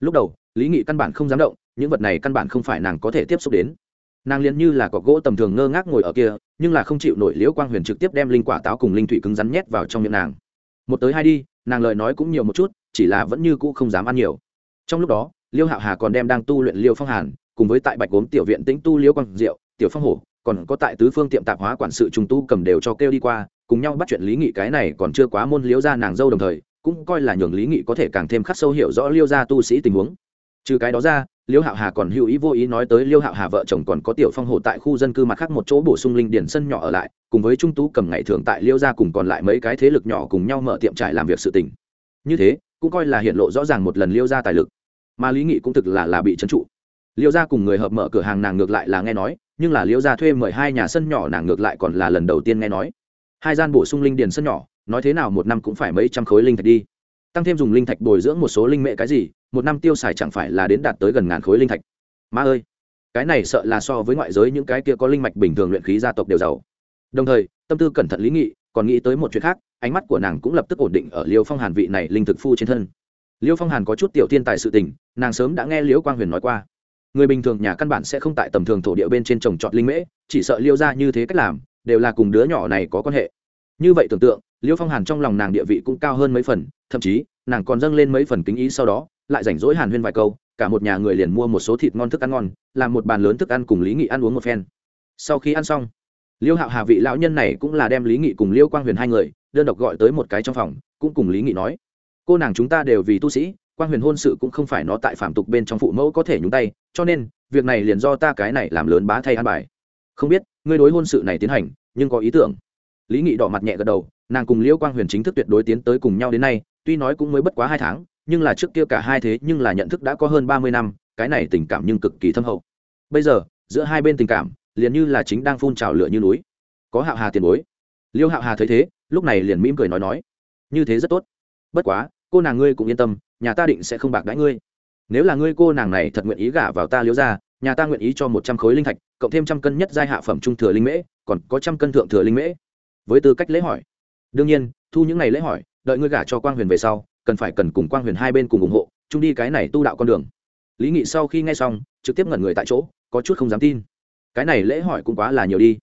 Lúc đầu, lý nghị căn bản không dám động, những vật này căn bản không phải nàng có thể tiếp xúc đến. Nàng liền như là cọc gỗ tầm thường ngơ ngác ngồi ở kia, nhưng là không chịu nổi liễu quang huyền trực tiếp đem linh quả táo cùng linh thủy cứng rắn nhét vào trong miệng nàng. Một tới hai đi, nàng lời nói cũng nhiều một chút, chỉ là vẫn như cũ không dám ăn nhiều. Trong lúc đó, liêu hạo hà còn đem đang tu luyện liêu phong hàn, cùng với tại bạch gốm tiểu viện tĩnh tu liễu quang diệu, tiểu phong hổ còn có tại tứ phương tiệm tạp hóa quản sự trùng tu cầm đều cho kêu đi qua, cùng nhau bắt chuyện lý nghị cái này còn chưa quá môn liễu ra nàng dâu đồng thời, cũng coi là nhường lý nghị có thể càng thêm khắc sâu hiểu rõ liêu gia tu sĩ tình huống. Trừ cái đó ra liêu hạo hà còn hữu ý vô ý nói tới liêu hạo hà vợ chồng còn có tiểu phong hồ tại khu dân cư mặt khác một chỗ bổ sung linh điển sân nhỏ ở lại, cùng với trung tú cầm ngày thường tại liêu gia cùng còn lại mấy cái thế lực nhỏ cùng nhau mở tiệm trải làm việc sự tình. Như thế, cũng coi là hiện lộ rõ ràng một lần liêu gia tài lực. Mà lý nghị cũng thực là là bị trấn trụ. Liêu gia cùng người hợp mở cửa hàng nàng ngược lại là nghe nói nhưng là Liễu gia thuê mời hai nhà sân nhỏ nàng ngược lại còn là lần đầu tiên nghe nói. Hai gian bổ sung linh điền sân nhỏ, nói thế nào một năm cũng phải mấy trăm khối linh thạch đi. Tăng thêm dùng linh thạch bồi dưỡng một số linh mệ cái gì, một năm tiêu xài chẳng phải là đến đạt tới gần ngàn khối linh thạch. Ma ơi, cái này sợ là so với ngoại giới những cái kia có linh mạch bình thường luyện khí gia tộc đều giàu. Đồng thời, tâm tư cẩn thận lý nghị, còn nghĩ tới một chuyện khác, ánh mắt của nàng cũng lập tức ổn định ở liêu phong hàn vị này linh thực phu trên thân. Liêu phong hàn có chút tiểu thiên tài sự tình, nàng sớm đã nghe liễu quang huyền nói qua người bình thường nhà căn bản sẽ không tại tầm thường thổ địa bên trên trồng trọt linh mễ, chỉ sợ liêu ra như thế cách làm, đều là cùng đứa nhỏ này có quan hệ. Như vậy tưởng tượng, liêu phong hàn trong lòng nàng địa vị cũng cao hơn mấy phần, thậm chí, nàng còn dâng lên mấy phần kính ý sau đó, lại rảnh rỗi hàn huyên vài câu, cả một nhà người liền mua một số thịt ngon thức ăn ngon, làm một bàn lớn thức ăn cùng lý nghị ăn uống một phen. Sau khi ăn xong, liêu hạo hà vị lão nhân này cũng là đem lý nghị cùng liêu quang huyền hai người, đơn độc gọi tới một cái trong phòng, cũng cùng lý nghị nói, cô nàng chúng ta đều vì tu sĩ quang huyền hôn sự cũng không phải nó tại phạm tục bên trong phụ mẫu có thể nhúng tay, cho nên, việc này liền do ta cái này làm lớn bá thay ăn bài. Không biết, ngươi đối hôn sự này tiến hành, nhưng có ý tưởng. Lý nghị đỏ mặt nhẹ gật đầu, nàng cùng liễu quang huyền chính thức tuyệt đối tiến tới cùng nhau đến nay, tuy nói cũng mới bất quá hai tháng, nhưng là trước kia cả hai thế nhưng là nhận thức đã có hơn ba mươi năm, cái này tình cảm nhưng cực kỳ thâm hậu. Bây giờ, giữa hai bên tình cảm, liền như là chính đang phun trào lửa như núi. Có hạo hà tiền bối. Liêu hạo hà thấy thế, lúc này liền mỉm cười nói nói. Như thế rất tốt. Bất quá, cô nàng ngươi cũng yên tâm nhà ta định sẽ không bạc đãi ngươi. Nếu là ngươi cô nàng này thật nguyện ý gả vào ta liếu ra nhà ta nguyện ý cho một trăm khối linh thạch, cộng thêm trăm cân nhất giai hạ phẩm trung thừa linh mễ, còn có trăm cân thượng thừa linh mễ. Với tư cách lễ hỏi. Đương nhiên, thu những ngày lễ hỏi, đợi ngươi gả cho quang huyền về sau, cần phải cần cùng quang huyền hai bên cùng ủng hộ, chung đi cái này tu đạo con đường. Lý nghị sau khi nghe xong, trực tiếp ngẩn người tại chỗ, có chút không dám tin. Cái này lễ hỏi cũng quá là nhiều đi.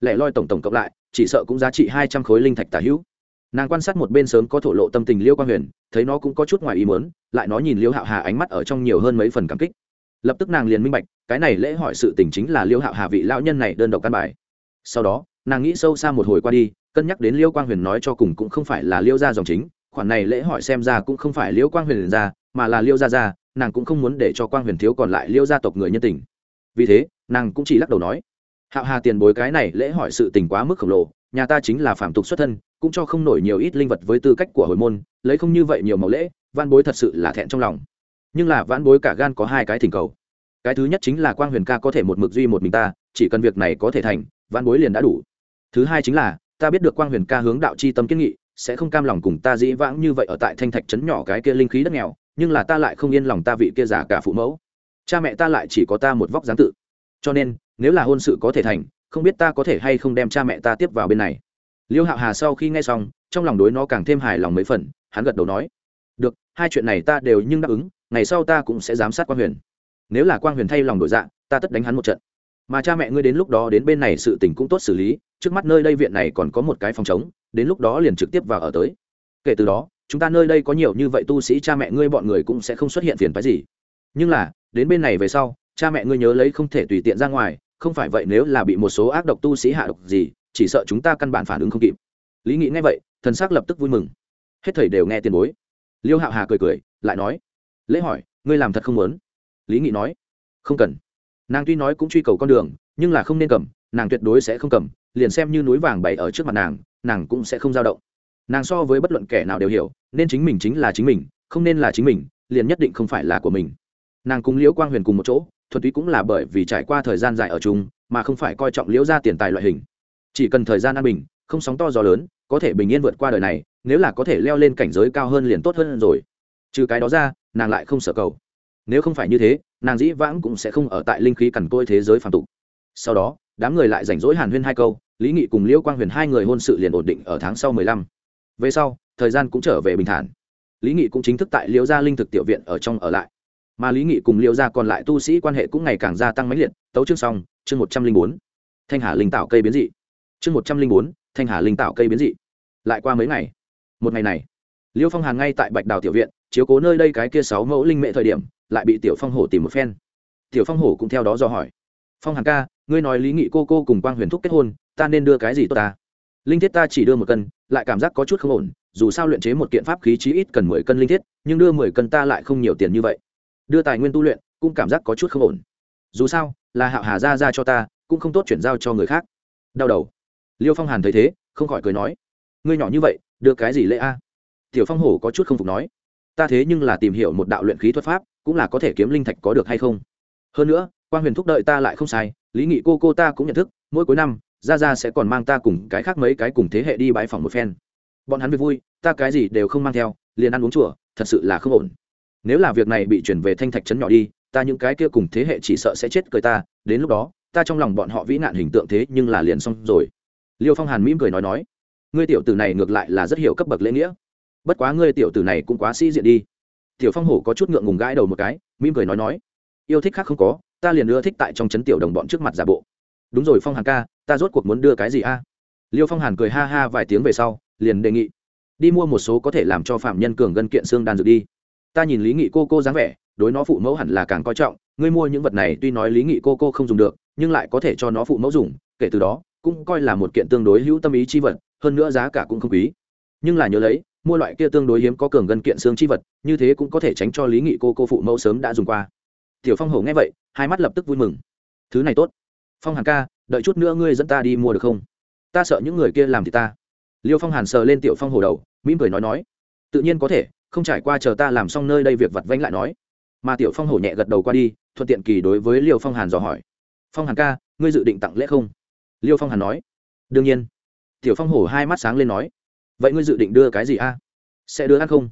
Lẻ loi tổng tổng cộng lại, chỉ sợ cũng giá trị hai trăm khối linh thạch tả hữu nàng quan sát một bên sớm có thổ lộ tâm tình liêu quang huyền thấy nó cũng có chút ngoài ý muốn, lại nó nhìn liêu hạo hà ánh mắt ở trong nhiều hơn mấy phần cảm kích. Lập tức nàng liền minh bạch cái này lễ hỏi sự tình chính là liêu hạo hà vị lão nhân này đơn độc căn bài. Sau đó nàng nghĩ sâu xa một hồi qua đi cân nhắc đến liêu quang huyền nói cho cùng cũng không phải là liêu gia dòng chính khoản này lễ hỏi xem ra cũng không phải liêu quang huyền ra mà là liêu gia gia nàng cũng không muốn để cho quang huyền thiếu còn lại liêu gia tộc người nhân tình. Vì thế nàng cũng chỉ lắc đầu nói hạo hà tiền bối cái này lễ hỏi sự tình quá mức khổng lồ nhà ta chính là phạm tục xuất thân cũng cho không nổi nhiều ít linh vật với tư cách của hồi môn, lấy không như vậy nhiều mẫu lễ văn bối thật sự là thẹn trong lòng. Nhưng là vãn bối cả gan có hai cái thỉnh cầu. Cái thứ nhất chính là quang huyền ca có thể một mực duy một mình ta, chỉ cần việc này có thể thành, vãn bối liền đã đủ. Thứ hai chính là, ta biết được quang huyền ca hướng đạo c h i tâm kiến nghị, sẽ không cam lòng cùng ta dĩ vãng như vậy ở tại thanh thạch trấn nhỏ cái kia linh khí đất nghèo, nhưng là ta lại không yên lòng ta vị kia giả cả phụ mẫu. Cha mẹ ta lại chỉ có ta một vóc dáng tự. Cho nên, nếu là hôn sự có thể thành, không biết ta có thể hay không đem cha mẹ ta tiếp vào bên này liêu hạo hà sau khi nghe xong trong lòng đối nó càng thêm hài lòng mấy phần hắn gật đầu nói được hai chuyện này ta đều nhưng đáp ứng ngày sau ta cũng sẽ giám sát quang huyền. Nếu là quang huyền thay lòng đổi dạ ta tất đánh hắn một trận. Mà cha mẹ ngươi đến lúc đó đến bên này sự tình cũng tốt xử lý trước mắt nơi đây viện này còn có một cái phòng chống, đến lúc đó liền trực tiếp vào ở tới. Kể từ đó chúng ta nơi đây có nhiều như vậy tu sĩ cha mẹ ngươi bọn người cũng sẽ không xuất hiện phiền phái gì. Nhưng là đến bên này về sau cha mẹ ngươi nhớ lấy không thể tùy tiện ra ngoài không phải vậy nếu là bị một số ác độc tu sĩ hạ độc gì chỉ sợ chúng ta căn bản phản ứng không kịp. Lý nghị nghe vậy, thần s ắ c lập tức vui mừng. Hết thầy đều nghe tiền bối. Liêu hạo hà cười cười, lại nói, lễ hỏi, ngươi làm thật không muốn? Lý nghị nói, không cần. Nàng tuy nói cũng truy cầu con đường, nhưng là không nên cầm, nàng tuyệt đối sẽ không cầm, liền xem như núi vàng bày ở trước mặt nàng nàng cũng sẽ không dao động. Nàng so với bất luận kẻ nào đều hiểu, nên chính mình chính là chính mình, không nên là chính mình, liền nhất định không phải là của mình. Nàng cùng liễu quang huyền cùng một chỗ thuần túy cũng là bởi vì trải qua thời gian dài ở chung, mà không phải coi trọng liễu ra tiền tài loại hình chỉ cần thời gian an bình, không sóng to gió lớn, có thể bình yên vượt qua đời này, nếu là có thể leo lên cảnh giới cao hơn liền tốt hơn rồi. Trừ cái đó ra, nàng lại không sợ cầu. Nếu không phải như thế, nàng dĩ vãng cũng sẽ không ở tại linh khí cằn côi thế giới phàm tục. Sau đó, đám người lại rảnh rỗi hàn huyên hai câu, lý nghị cùng liễu quang huyền hai người hôn sự liền ổn định ở tháng sau mười lăm. Về sau, thời gian cũng trở về bình thản. Lý nghị cũng chính thức tại liễu gia linh thực tiểu viện ở trong ở lại. Mà lý nghị cùng liễu gia còn lại tu sĩ quan hệ cũng ngày càng gia tăng mãnh liệt. Tấu chương xong, chương một trăm linh bốn. Thanh hà linh tạo cây biến dị chương một trăm linh bốn, thanh hà linh tạo cây biến dị. Lại qua mấy ngày? Một ngày này, liêu phong hàn ngay tại bạch đào tiểu viện, chiếu cố nơi đây cái kia sáu mẫu linh mệ thời điểm, lại bị tiểu phong hổ tìm một phen. Tiểu phong hổ cũng theo đó do hỏi. Phong hàn ca, ngươi nói lý nghị cô cô cùng quang huyền thúc kết hôn, ta nên đưa cái gì tốt ta? Linh thiết ta chỉ đưa một cân, lại cảm giác có chút không ổn, dù sao luyện chế một kiện pháp khí chí ít cần mười cân linh thiết, nhưng đưa mười cân ta lại không nhiều tiền như vậy. Đưa tài nguyên tu luyện, cũng cảm giác có chút không ổn. Dù sao, là hạo hà ra ra cho ta, cũng không tốt chuyển giao cho người khác. Đau đầu liêu phong hàn thấy thế, không khỏi cười nói, ngươi nhỏ như vậy đưa cái gì lễ a? Tiểu phong hổ có chút không phục nói, ta thế nhưng là tìm hiểu một đạo luyện khí thuật pháp, cũng là có thể kiếm linh thạch có được hay không? Hơn nữa quan huyền thúc đợi ta lại không sai, lý nghị cô cô ta cũng nhận thức, mỗi cuối năm ra ra sẽ còn mang ta cùng cái khác mấy cái cùng thế hệ đi bãi phòng một phen. Bọn hắn việc vui, ta cái gì đều không mang theo, liền ăn uống chùa, thật sự là không ổn. Nếu là việc này bị chuyển về thanh thạch trấn nhỏ đi, ta những cái kia cùng thế hệ chỉ sợ sẽ chết cười ta, đến lúc đó, ta trong lòng bọn họ vĩ nạn hình tượng thế nhưng là liền xong rồi liêu phong hàn mỉm cười nói nói, ngươi tiểu tử này ngược lại là rất hiểu cấp bậc lễ nghĩa. Bất quá ngươi tiểu tử này cũng quá sĩ diện đi. Tiểu phong hổ có chút ngượng ngùng gãi đầu một cái, mỉm cười nói nói, yêu thích khác không có, ta liền ưa thích tại trong chấn tiểu đồng bọn trước mặt giả bộ. Đúng rồi phong hàn ca, ta rốt cuộc muốn đưa cái gì a? Liêu phong hàn cười ha ha vài tiếng về sau, liền đề nghị, đi mua một số có thể làm cho phạm nhân cường gân kiện xương đan dược đi. Ta nhìn lý nghị cô cô dáng vẻ, đối nó phụ mẫu hẳn là càng coi trọng. Ngươi mua những vật này tuy nói lý nghị cô cô không dùng được, nhưng lại có thể cho nó phụ mẫu dùng, kể từ đó cũng coi là một kiện tương đối hữu tâm ý chi vật, hơn nữa giá cả cũng không quý. Nhưng là nhớ lấy, mua loại kia tương đối hiếm có cường gần kiện xương chi vật, như thế cũng có thể tránh cho lý nghị cô cô phụ mẫu sớm đã dùng qua. Tiểu phong hổ nghe vậy, hai mắt lập tức vui mừng. Thứ này tốt. Phong hàn ca, đợi chút nữa ngươi dẫn ta đi mua được không? Ta sợ những người kia làm thì ta. Liêu phong hàn sờ lên tiểu phong hổ đầu, mỉm cười nói nói. Tự nhiên có thể, không trải qua chờ ta làm xong nơi đây việc vặt vanh lại nói. Mà tiểu phong hổ nhẹ gật đầu qua đi, thuận tiện kỳ đối với liêu phong hàn dò hỏi. Phong hàn ca, ngươi dự định tặng lễ không? Liêu phong hàn nói. Đương nhiên. Tiểu phong hổ hai mắt sáng lên nói. Vậy ngươi dự định đưa cái gì a? Sẽ đưa ăn không?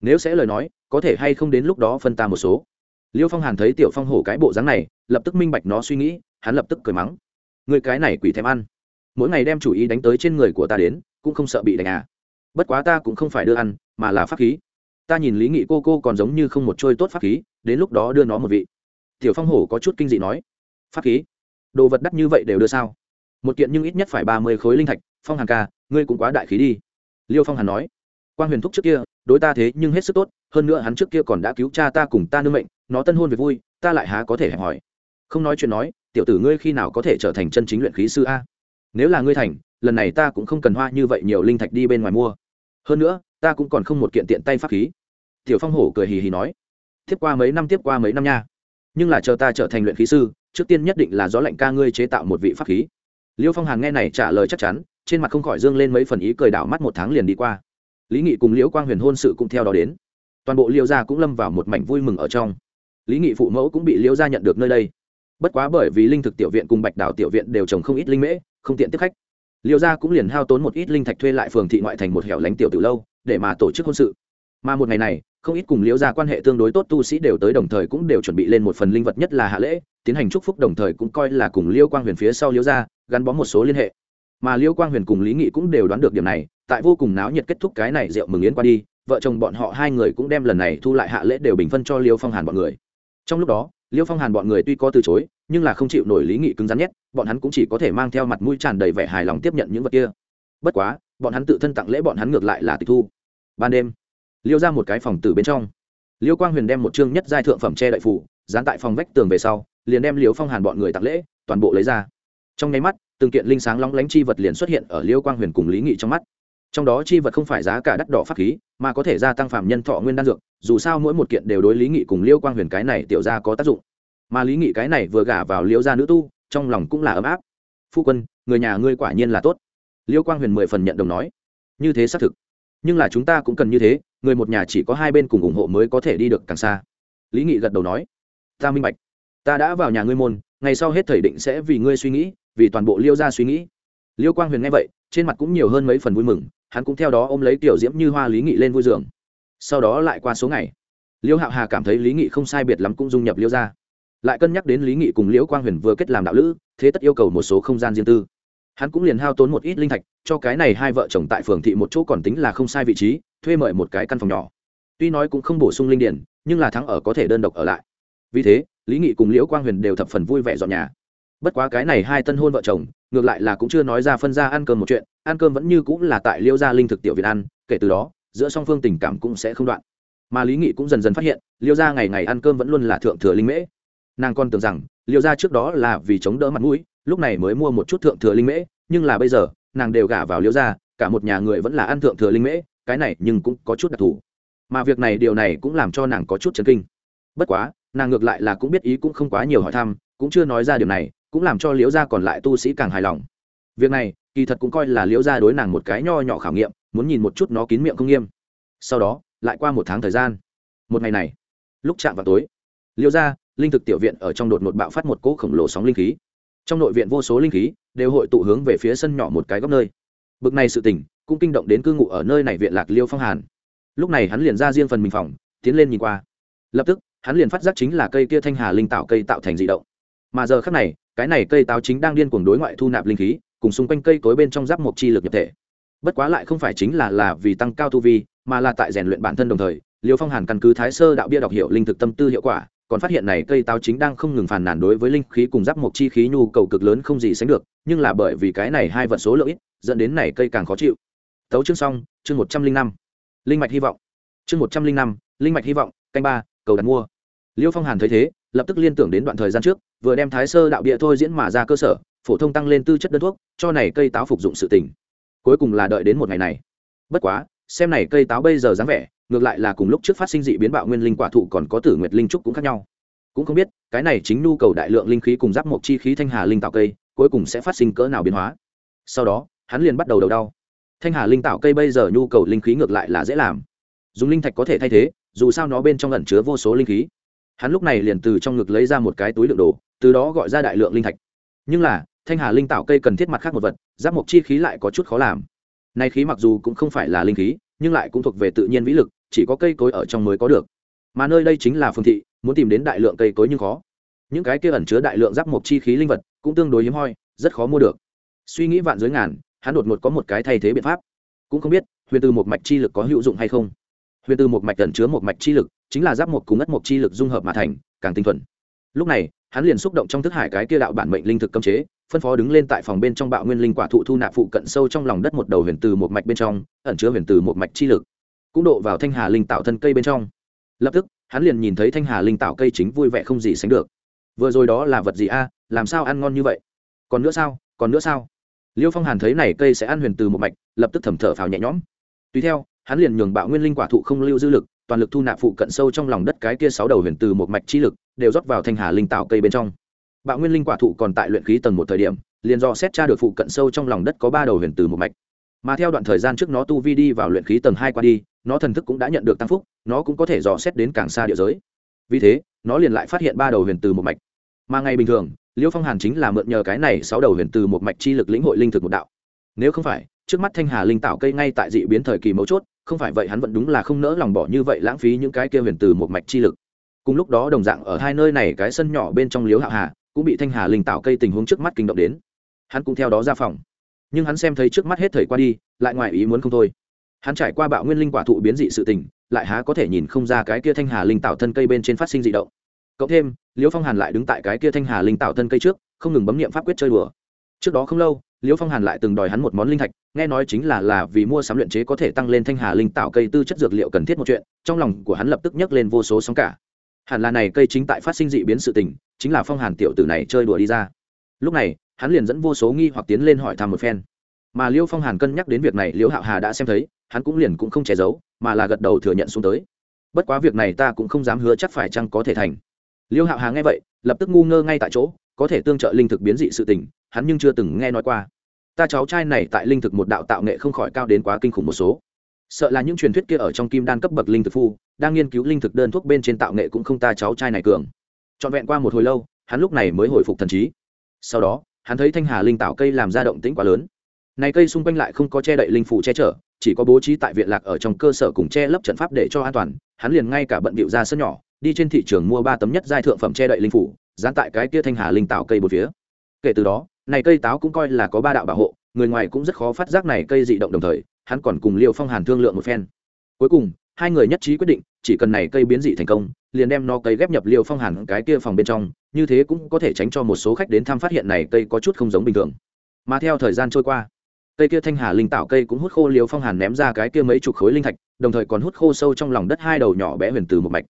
Nếu sẽ lời nói, có thể hay không đến lúc đó phân ta một số? Liêu phong hàn thấy tiểu phong hổ cái bộ dáng này, lập tức minh bạch nó suy nghĩ, hắn lập tức cười mắng. Người cái này quỷ thèm ăn. Mỗi ngày đem chủ ý đánh tới trên người của ta đến, cũng không sợ bị đánh à. Bất quá ta cũng không phải đưa ăn, mà là pháp khí. Ta nhìn lý nghị cô cô còn giống như không một trôi tốt pháp khí, đến lúc đó đưa nó một vị. Tiểu phong hổ có chút kinh dị nói. Pháp khí? Đồ vật đắt như vậy đều đưa sao? Một kiện nhưng ít nhất phải ba mươi khối linh thạch, phong hàn ca, ngươi cũng quá đại khí đi. Liêu phong hàn nói quan huyền thúc trước kia, đối ta thế nhưng hết sức tốt, hơn nữa hắn trước kia còn đã cứu cha ta cùng ta nương mệnh, nó tân hôn về vui, ta lại há có thể hẹp hỏi. Không nói chuyện nói, tiểu tử ngươi khi nào có thể trở thành chân chính luyện khí sư a? Nếu là ngươi thành, lần này ta cũng không cần hoa như vậy nhiều linh thạch đi bên ngoài mua. Hơn nữa, ta cũng còn không một kiện tiện tay pháp khí. Tiểu phong hổ cười hì hì nói, tiếp qua mấy năm tiếp qua mấy năm nha. Nhưng là chờ ta trở thành luyện khí sư, trước tiên nhất định là gió lạnh ca ngươi chế tạo một vị pháp khí liêu phong hàn nghe này trả lời chắc chắn, trên mặt không khỏi dương lên mấy phần ý cười đảo mắt một tháng liền đi qua. Lý nghị cùng liễu quang huyền hôn sự cũng theo đó đến. Toàn bộ liêu gia cũng lâm vào một mảnh vui mừng ở trong. Lý nghị phụ mẫu cũng bị liễu gia nhận được nơi đây. Bất quá bởi vì linh thực tiểu viện cùng bạch đảo tiểu viện đều trồng không ít linh mễ, không tiện tiếp khách. Liêu gia cũng liền hao tốn một ít linh thạch thuê lại phường thị ngoại thành một hẻo lánh tiểu từ lâu, để mà tổ chức hôn sự. Mà một ngày này, không ít cùng liễu gia quan hệ tương đối tốt tu sĩ đều tới đồng thời cũng đều chuẩn bị lên một phần linh vật nhất là hạ lễ, tiến hành chúc phúc đồng thời cũng coi là cùng liêu quang huyền phía sau liễu gia gắn bó một số liên hệ. Mà liêu quang huyền cùng lý nghị cũng đều đoán được điểm này, tại vô cùng náo nhiệt kết thúc cái này rượu mừng yến qua đi, vợ chồng bọn họ hai người cũng đem lần này thu lại hạ lễ đều bình phân cho liêu phong hàn bọn người. Trong lúc đó, liêu phong hàn bọn người tuy có từ chối, nhưng là không chịu nổi lý nghị cứng rắn nhất, bọn hắn cũng chỉ có thể mang theo mặt mũi tràn đầy vẻ hài lòng tiếp nhận những vật kia. Bất quá, bọn hắn tự thân tặng lễ bọn hắn ngược lại là tịch thu. Ban đêm, liêu ra một cái phòng từ bên trong. Liêu quang huyền đem một chương nhất giai thượng phẩm che đậy phủ, dán tại phòng vách tường về sau, liền đem liêu phong hàn bọn người tặng lễ, toàn bộ lấy ra trong nháy mắt, từng kiện linh sáng lóng lánh chi vật liền xuất hiện ở liêu quang huyền cùng lý nghị trong mắt. Trong đó chi vật không phải giá cả đắt đỏ pháp khí, mà có thể gia tăng phạm nhân thọ nguyên đan dược, dù sao mỗi một kiện đều đối lý nghị cùng liêu quang huyền cái này tiểu ra có tác dụng. Mà lý nghị cái này vừa gả vào liêu gia nữ tu, trong lòng cũng là ấm áp. Phu quân, người nhà ngươi quả nhiên là tốt. Liêu quang huyền mười phần nhận đồng nói. Như thế xác thực. Nhưng là chúng ta cũng cần như thế, người một nhà chỉ có hai bên cùng ủng hộ mới có thể đi được càng xa. Lý nghị gật đầu nói. Ta minh bạch. Ta đã vào nhà ngươi môn, ngày sau hết thời định sẽ vì ngươi suy nghĩ vì toàn bộ liêu gia suy nghĩ. Liêu quang huyền nghe vậy, trên mặt cũng nhiều hơn mấy phần vui mừng, hắn cũng theo đó ôm lấy tiểu diễm như hoa lý nghị lên vui giường sau đó lại qua số ngày, liêu hạo hà cảm thấy lý nghị không sai biệt lắm cũng dung nhập liêu ra lại cân nhắc đến lý nghị cùng liễu quang huyền vừa kết làm đạo lữ, thế tất yêu cầu một số không gian riêng tư. Hắn cũng liền hao tốn một ít linh thạch, cho cái này hai vợ chồng tại phường thị một chỗ còn tính là không sai vị trí, thuê mời một cái căn phòng nhỏ. Tuy nói cũng không bổ sung linh điển, nhưng là thắng ở có thể đơn độc ở lại. Vì thế, lý nghị cùng liễu quang huyền đều thập phần vui vẻ dọn nhà bất quá cái này hai tân hôn vợ chồng, ngược lại là cũng chưa nói ra phân ra ăn cơm một chuyện, ăn cơm vẫn như cũng là tại liêu gia linh thực tiểu việt ăn, kể từ đó, giữa song phương tình cảm cũng sẽ không đoạn. Mà lý nghị cũng dần dần phát hiện, liêu gia ngày ngày ăn cơm vẫn luôn là thượng thừa linh mễ. Nàng còn tưởng rằng, liêu gia trước đó là vì chống đỡ mặt mũi, lúc này mới mua một chút thượng thừa linh mễ, nhưng là bây giờ, nàng đều gả vào liêu gia, cả một nhà người vẫn là ăn thượng thừa linh mễ, cái này nhưng cũng có chút đặc thù. Mà việc này điều này cũng làm cho nàng có chút chấn kinh. Bất quá, nàng ngược lại là cũng biết ý cũng không quá nhiều hỏi thăm, cũng chưa nói ra điều này cũng làm cho liễu gia còn lại tu sĩ càng hài lòng. Việc này, kỳ thật cũng coi là liễu gia đối nàng một cái nho nhỏ khảo nghiệm, muốn nhìn một chút nó kín miệng không nghiêm. Sau đó, lại qua một tháng thời gian. Một ngày này, lúc chạm vào tối, liễu gia, linh thực tiểu viện ở trong đột một bạo phát một cỗ khổng lồ sóng linh khí. Trong nội viện vô số linh khí đều hội tụ hướng về phía sân nhỏ một cái góc nơi. Bực này sự tình cũng kinh động đến cư ngụ ở nơi này viện lạc liêu phong hàn. Lúc này hắn liền ra riêng phần mình phòng, tiến lên nhìn qua. Lập tức, hắn liền phát giác chính là cây kia thanh hà linh tạo cây tạo thành dị động. Mà giờ khác này cái này cây táo chính đang điên cuồng đối ngoại thu nạp linh khí, cùng xung quanh cây cối bên trong giáp mộc chi lực nhập thể. Bất quá lại không phải chính là là vì tăng cao tu vi, mà là tại rèn luyện bản thân đồng thời, liêu phong hàn căn cứ thái sơ đạo bia đọc hiệu linh thực tâm tư hiệu quả, còn phát hiện này cây táo chính đang không ngừng phản nản đối với linh khí cùng giáp mộc chi khí nhu cầu cực lớn không gì sánh được, nhưng là bởi vì cái này hai vận số lượng ít, dẫn đến này cây càng khó chịu. Tấu chương xong, chương một trăm linh năm. Linh mạch hy vọng. Chương một trăm linh năm, linh mạch hy vọng, canh ba, cầu đặt mua. Liêu phong hàn thấy thế lập tức liên tưởng đến đoạn thời gian trước, vừa đem thái sơ đạo địa thôi diễn mà ra cơ sở, phổ thông tăng lên tư chất đơn thuốc, cho này cây táo phục dụng sự tỉnh cuối cùng là đợi đến một ngày này. Bất quá, xem này cây táo bây giờ dáng vẻ, ngược lại là cùng lúc trước phát sinh dị biến bạo nguyên linh quả thụ còn có tử nguyệt linh trúc cũng khác nhau. Cũng không biết, cái này chính nhu cầu đại lượng linh khí cùng giáp mộc chi khí thanh hà linh tạo cây, cuối cùng sẽ phát sinh cỡ nào biến hóa. Sau đó, hắn liền bắt đầu đầu đau. Thanh hà linh tạo cây bây giờ nhu cầu linh khí ngược lại là dễ làm. Dùng linh thạch có thể thay thế, dù sao nó bên trong ẩn chứa vô số linh khí hắn lúc này liền từ trong ngực lấy ra một cái túi đựng đồ, từ đó gọi ra đại lượng linh thạch. Nhưng là, thanh hà linh tạo cây cần thiết mặt khác một vật, giáp mộc chi khí lại có chút khó làm. Nay khí mặc dù cũng không phải là linh khí, nhưng lại cũng thuộc về tự nhiên vĩ lực, chỉ có cây cối ở trong mới có được. Mà nơi đây chính là phương thị, muốn tìm đến đại lượng cây cối nhưng khó. Những cái kia ẩn chứa đại lượng giáp mộc chi khí linh vật, cũng tương đối hiếm hoi, rất khó mua được. Suy nghĩ vạn giới ngàn, hắn đột ngột có một cái thay thế biện pháp. Cũng không biết, huyền từ một mạch chi lực có hữu dụng hay không. Huyền từ một mạch ẩn chứa một mạch chi lực chính là giáp một cùng ất một chi lực dung hợp mà thành, càng tinh thuần. Lúc này, hắn liền xúc động trong thức hải cái kia đạo bản mệnh linh thực cấm chế, phân phó đứng lên tại phòng bên trong bạo nguyên linh quả thụ thu nạp phụ cận sâu trong lòng đất một đầu huyền từ một mạch bên trong, ẩn chứa huyền từ một mạch chi lực. Cũng độ vào thanh hà linh tạo thân cây bên trong. Lập tức, hắn liền nhìn thấy thanh hà linh tạo cây chính vui vẻ không gì sánh được. Vừa rồi đó là vật gì a? Làm sao ăn ngon như vậy? Còn nữa sao? Còn nữa sao? Liêu phong hàn thấy này cây sẽ ăn huyền từ một mạch, lập tức thầm thở phào nhẹ nhõm. Tùy theo, hắn liền nhường bạo nguyên linh quả thụ không lưu dư lực toàn lực thu nạp phụ cận sâu trong lòng đất cái kia sáu đầu huyền từ một mạch chi lực, đều rót vào thanh hà linh tạo cây bên trong. Bạo nguyên linh quả thụ còn tại luyện khí tầng một thời điểm, liền do xét tra được phụ cận sâu trong lòng đất có ba đầu huyền từ một mạch. Mà theo đoạn thời gian trước nó tu vi đi vào luyện khí tầng hai qua đi, nó thần thức cũng đã nhận được tăng phúc, nó cũng có thể dò xét đến càng xa địa giới. Vì thế, nó liền lại phát hiện ba đầu huyền từ một mạch. Mà ngày bình thường, liêu phong hàn chính là mượn nhờ cái này sáu đầu huyền từ một mạch chi lực lĩnh hội linh thực một đạo. Nếu không phải, trước mắt thanh hà linh tạo cây ngay tại dị biến thời kỳ mấu chốt không phải vậy hắn vẫn đúng là không nỡ lòng bỏ như vậy lãng phí những cái kia huyền từ một mạch chi lực. Cùng lúc đó đồng dạng ở hai nơi này cái sân nhỏ bên trong liếu hạ hà, cũng bị thanh hà linh tạo cây tình huống trước mắt kinh động đến. Hắn cũng theo đó ra phòng. Nhưng hắn xem thấy trước mắt hết thời qua đi, lại ngoài ý muốn không thôi. Hắn trải qua bạo nguyên linh quả thụ biến dị sự tình, lại há có thể nhìn không ra cái kia thanh hà linh tạo thân cây bên trên phát sinh dị động. Cộng thêm, liễu phong hàn lại đứng tại cái kia thanh hà linh tạo thân cây trước, không ngừng bấm nghiệm pháp quyết chơi đùa. Trước đó không lâu liễu phong hàn lại từng đòi hắn một món linh thạch, nghe nói chính là là vì mua sắm luyện chế có thể tăng lên thanh hà linh tạo cây tư chất dược liệu cần thiết một chuyện, trong lòng của hắn lập tức nhấc lên vô số sóng cả. Hẳn là này cây chính tại phát sinh dị biến sự tình, chính là phong hàn tiểu tử này chơi đùa đi ra. Lúc này, hắn liền dẫn vô số nghi hoặc tiến lên hỏi thăm một phen. Mà liêu phong hàn cân nhắc đến việc này, liễu hạo hà đã xem thấy, hắn cũng liền cũng không che giấu, mà là gật đầu thừa nhận xuống tới. Bất quá việc này ta cũng không dám hứa chắc phải chăng có thể thành. Liêu hạo hà nghe vậy, lập tức ngu ngơ ngay tại chỗ, có thể tương trợ linh thực biến dị sự tình hắn nhưng chưa từng nghe nói qua. Ta cháu trai này tại linh thực một đạo tạo nghệ không khỏi cao đến quá kinh khủng một số. Sợ là những truyền thuyết kia ở trong kim đan cấp bậc linh thực phu, đang nghiên cứu linh thực đơn thuốc bên trên tạo nghệ cũng không ta cháu trai này cường. Trọn vẹn qua một hồi lâu, hắn lúc này mới hồi phục thần trí. Sau đó, hắn thấy thanh hà linh tạo cây làm ra động tĩnh quá lớn. Này cây xung quanh lại không có che đậy linh phủ che chở, chỉ có bố trí tại viện lạc ở trong cơ sở cùng che lấp trận pháp để cho an toàn. Hắn liền ngay cả bận bịu ra sân nhỏ, đi trên thị trường mua ba tấm nhất giai thượng phẩm che đậy linh phủ dán tại cái kia thanh hà linh tạo cây một phía. Kể từ đó này cây táo cũng coi là có ba đạo bảo hộ, người ngoài cũng rất khó phát giác này cây dị động đồng thời, hắn còn cùng liệu phong hàn thương lượng một phen. Cuối cùng, hai người nhất trí quyết định, chỉ cần này cây biến dị thành công, liền đem nó cây ghép nhập liệu phong hàn cái kia phòng bên trong, như thế cũng có thể tránh cho một số khách đến thăm phát hiện này cây có chút không giống bình thường. Mà theo thời gian trôi qua, cây kia thanh hà linh tạo cây cũng hút khô liều phong hàn ném ra cái kia mấy chục khối linh thạch, đồng thời còn hút khô sâu trong lòng đất hai đầu nhỏ bé huyền từ một mạch.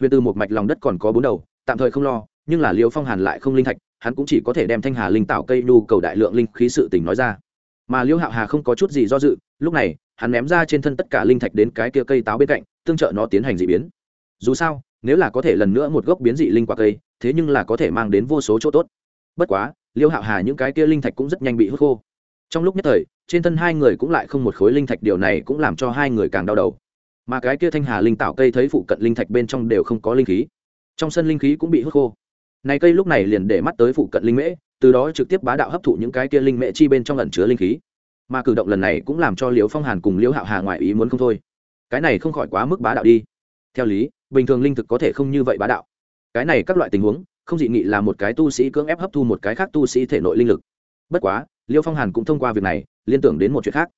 Huyền từ một mạch lòng đất còn có bốn đầu, tạm thời không lo, nhưng là liều phong hàn lại không linh thạch hắn cũng chỉ có thể đem thanh hà linh tạo cây nhu cầu đại lượng linh khí sự tình nói ra. Mà liêu hạo hà không có chút gì do dự, lúc này, hắn ném ra trên thân tất cả linh thạch đến cái kia cây táo bên cạnh, tương trợ nó tiến hành d ị biến. Dù sao, nếu là có thể lần nữa một gốc biến dị linh quả cây, thế nhưng là có thể mang đến vô số chỗ tốt. Bất quá liêu hạo hà những cái kia linh thạch cũng rất nhanh bị hút khô. Trong lúc nhất thời, trên thân hai người cũng lại không một khối linh thạch, điều này cũng làm cho hai người càng đau đầu. Mà cái kia thanh hà linh tạo cây thấy phụ cận linh thạch bên trong đều không có linh khí, trong sân linh khí cũng bị hút khô này cây lúc này liền để mắt tới phụ cận linh mễ, từ đó trực tiếp bá đạo hấp thụ những cái kia linh mễ chi bên trong ẩn chứa linh khí. Mà cử động lần này cũng làm cho liễu phong hàn cùng liễu hạo hà ngoại ý muốn không thôi. Cái này không khỏi quá mức bá đạo đi. Theo lý, bình thường linh thực có thể không như vậy bá đạo. Cái này các loại tình huống, không dị nghị là một cái tu sĩ cưỡng ép hấp thu một cái khác tu sĩ thể nội linh lực. Bất quá, liễu phong hàn cũng thông qua việc này, liên tưởng đến một chuyện khác.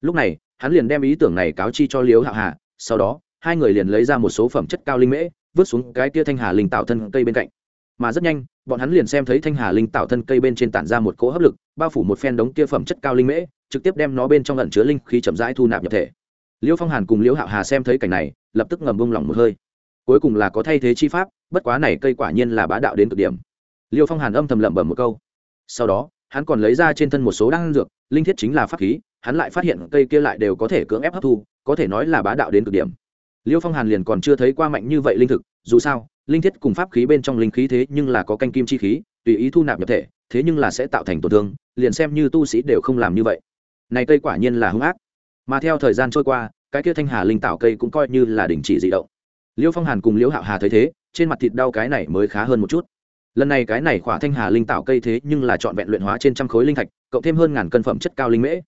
Lúc này, hắn liền đem ý tưởng này cáo chi cho liễu hạo hà, sau đó, hai người liền lấy ra một số phẩm chất cao linh mễ, vứt xuống cái tia thanh hà linh tạo thân cây bên cạnh mà rất nhanh, bọn hắn liền xem thấy thanh hà linh tạo thân cây bên trên tản ra một cỗ hấp lực, bao phủ một phen đống kia phẩm chất cao linh mễ, trực tiếp đem nó bên trong lẩn chứa linh khi chậm rãi thu nạp nhập thể. Liêu phong hàn cùng liễu hạo hà xem thấy cảnh này, lập tức ngầm bông lỏng một hơi. Cuối cùng là có thay thế chi pháp, bất quá này cây quả nhiên là bá đạo đến cực điểm. Liêu phong hàn âm thầm lẩm bẩm một câu. Sau đó, hắn còn lấy ra trên thân một số đan dược, linh thiết chính là pháp khí, hắn lại phát hiện cây kia lại đều có thể cưỡng ép hấp thu, có thể nói là bá đạo đến cực điểm. Liêu phong hàn liền còn chưa thấy qua mạnh như vậy linh thực dù sao, linh thiết cùng pháp khí bên trong linh khí thế nhưng là có canh kim chi khí, tùy ý thu nạp nhập thể, thế nhưng là sẽ tạo thành tổn thương, liền xem như tu sĩ đều không làm như vậy. Này cây quả nhiên là hung ác. Mà theo thời gian trôi qua, cái kia thanh hà linh tạo cây cũng coi như là đình chỉ dị động. Liêu phong hàn cùng liễu hạo hà thấy thế, trên mặt thịt đau cái này mới khá hơn một chút. Lần này cái này khỏa thanh hà linh tạo cây thế nhưng là trọn vẹn luyện hóa trên trăm khối linh thạch, cộng thêm hơn ngàn cân phẩm chất cao linh mễ.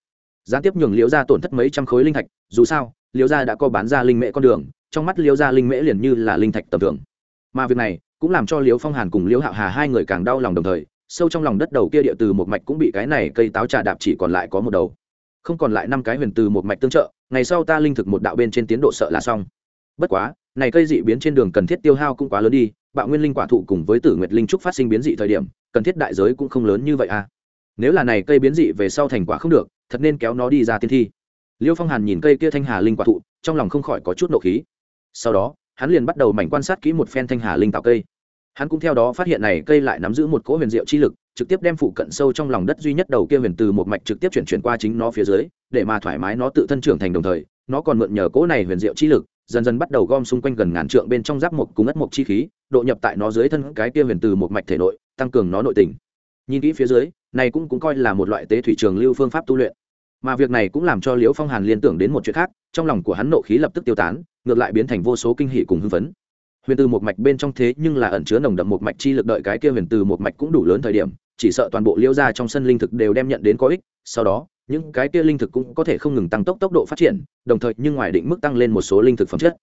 Gián tiếp nhường liễu ra tổn thất mấy trăm khối linh thạch, dù sao, liễu gia đã có bán ra linh mễ con đường trong mắt liêu gia linh mễ liền như là linh thạch tầm thường. Mà việc này cũng làm cho liêu phong hàn cùng liêu hạo hà hai người càng đau lòng đồng thời, sâu trong lòng đất đầu kia địa từ một mạch cũng bị cái này cây táo trà đạp chỉ còn lại có một đầu. Không còn lại năm cái huyền từ một mạch tương trợ, ngày sau ta linh thực một đạo bên trên tiến độ sợ là xong. Bất quá, này cây dị biến trên đường cần thiết tiêu hao cũng quá lớn đi, bạo nguyên linh quả thụ cùng với tử nguyệt linh trúc phát sinh biến dị thời điểm, cần thiết đại giới cũng không lớn như vậy à. Nếu là này cây biến dị về sau thành quả không được, thật nên kéo nó đi ra tiên thi. Liêu phong hàn nhìn cây kia thanh hà linh quả thụ, trong lòng không khỏi có chút nộ khí sau đó, hắn liền bắt đầu mảnh quan sát kỹ một phen thanh hà linh tạo cây. Hắn cũng theo đó phát hiện này cây lại nắm giữ một cỗ huyền diệu chi lực, trực tiếp đem phụ cận sâu trong lòng đất duy nhất đầu kia huyền từ một mạch trực tiếp chuyển chuyển qua chính nó phía dưới, để mà thoải mái nó tự thân trưởng thành đồng thời, nó còn mượn nhờ cỗ này huyền diệu chi lực, dần dần bắt đầu gom xung quanh gần ngàn trượng bên trong giáp một cùng ất mục chi khí, độ nhập tại nó dưới thân cái kia huyền từ một mạch thể nội, tăng cường nó nội tình. Nhìn kỹ phía dưới, này cũng cũng coi là một loại tế thủy trường lưu phương pháp tu luyện. Mà việc này cũng làm cho liễu phong hàn liên tưởng đến một chuyện khác, trong lòng của hắn nộ khí lập tức tiêu tán ngược lại biến thành vô số kinh hỷ cùng hưng phấn. Huyền từ một mạch bên trong thế nhưng là ẩn chứa nồng đậm một mạch chi lực đợi cái kia huyền từ một mạch cũng đủ lớn thời điểm, chỉ sợ toàn bộ liễu ra trong sân linh thực đều đem nhận đến có ích, sau đó, những cái kia linh thực cũng có thể không ngừng tăng tốc tốc độ phát triển, đồng thời nhưng ngoài định mức tăng lên một số linh thực phẩm chất.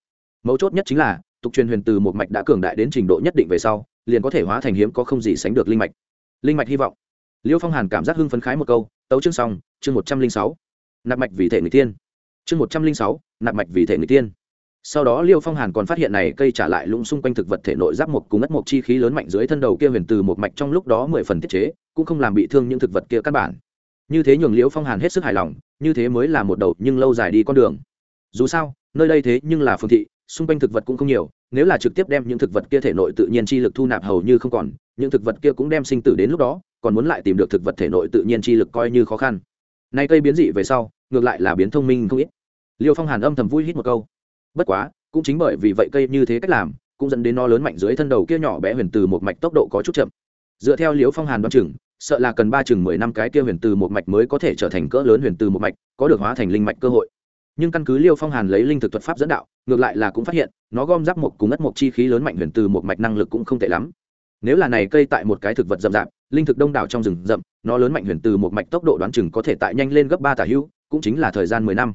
Mấu chốt nhất chính là, tục truyền huyền từ một mạch đã cường đại đến trình độ nhất định về sau, liền có thể hóa thành hiếm có không gì sánh được linh mạch. Linh mạch hy vọng. Liêu phong hàn cảm giác hưng phấn khái một câu, tấu chương xong, chương một trăm linh sáu. Nạp mạch vì thể người tiên. Chương một trăm linh sáu, nạp mạch vì thể người tiên sau đó liêu phong hàn còn phát hiện này cây trả lại lũng xung quanh thực vật thể nội giáp một cùng ất một chi khí lớn mạnh dưới thân đầu kia huyền từ một mạch trong lúc đó mười phần tiết chế, cũng không làm bị thương những thực vật kia căn bản. Như thế nhường liêu phong hàn hết sức hài lòng, như thế mới là một đầu nhưng lâu dài đi con đường. Dù sao, nơi đây thế nhưng là phương thị, xung quanh thực vật cũng không nhiều, nếu là trực tiếp đem những thực vật kia thể nội tự nhiên chi lực thu nạp hầu như không còn, những thực vật kia cũng đem sinh tử đến lúc đó, còn muốn lại tìm được thực vật thể nội tự nhiên chi lực coi như khó khăn. Nay cây biến dị về sau, ngược lại là biến thông minh không ít. Liêu phong hàn âm thầm vui hít một câu bất quá, cũng chính bởi vì vậy cây như thế cách làm, cũng dẫn đến nó lớn mạnh dưới thân đầu kia nhỏ bé huyền từ một mạch tốc độ có chút chậm. Dựa theo liêu phong hàn đoán chừng, sợ là cần ba chừng mười năm cái kia huyền từ một mạch mới có thể trở thành cỡ lớn huyền từ một mạch, có được hóa thành linh mạch cơ hội. Nhưng căn cứ liêu phong hàn lấy linh thực thuật pháp dẫn đạo, ngược lại là cũng phát hiện, nó gom giáp một cùng ất một chi khí lớn mạnh huyền từ một mạch năng lực cũng không tệ lắm. Nếu là này cây tại một cái thực vật rậm rạp, linh thực đông đảo trong rừng rậm, nó lớn mạnh huyền từ một mạch tốc độ đoán chừng có thể tại nhanh lên gấp ba tả hữu cũng chính là thời gian mười năm.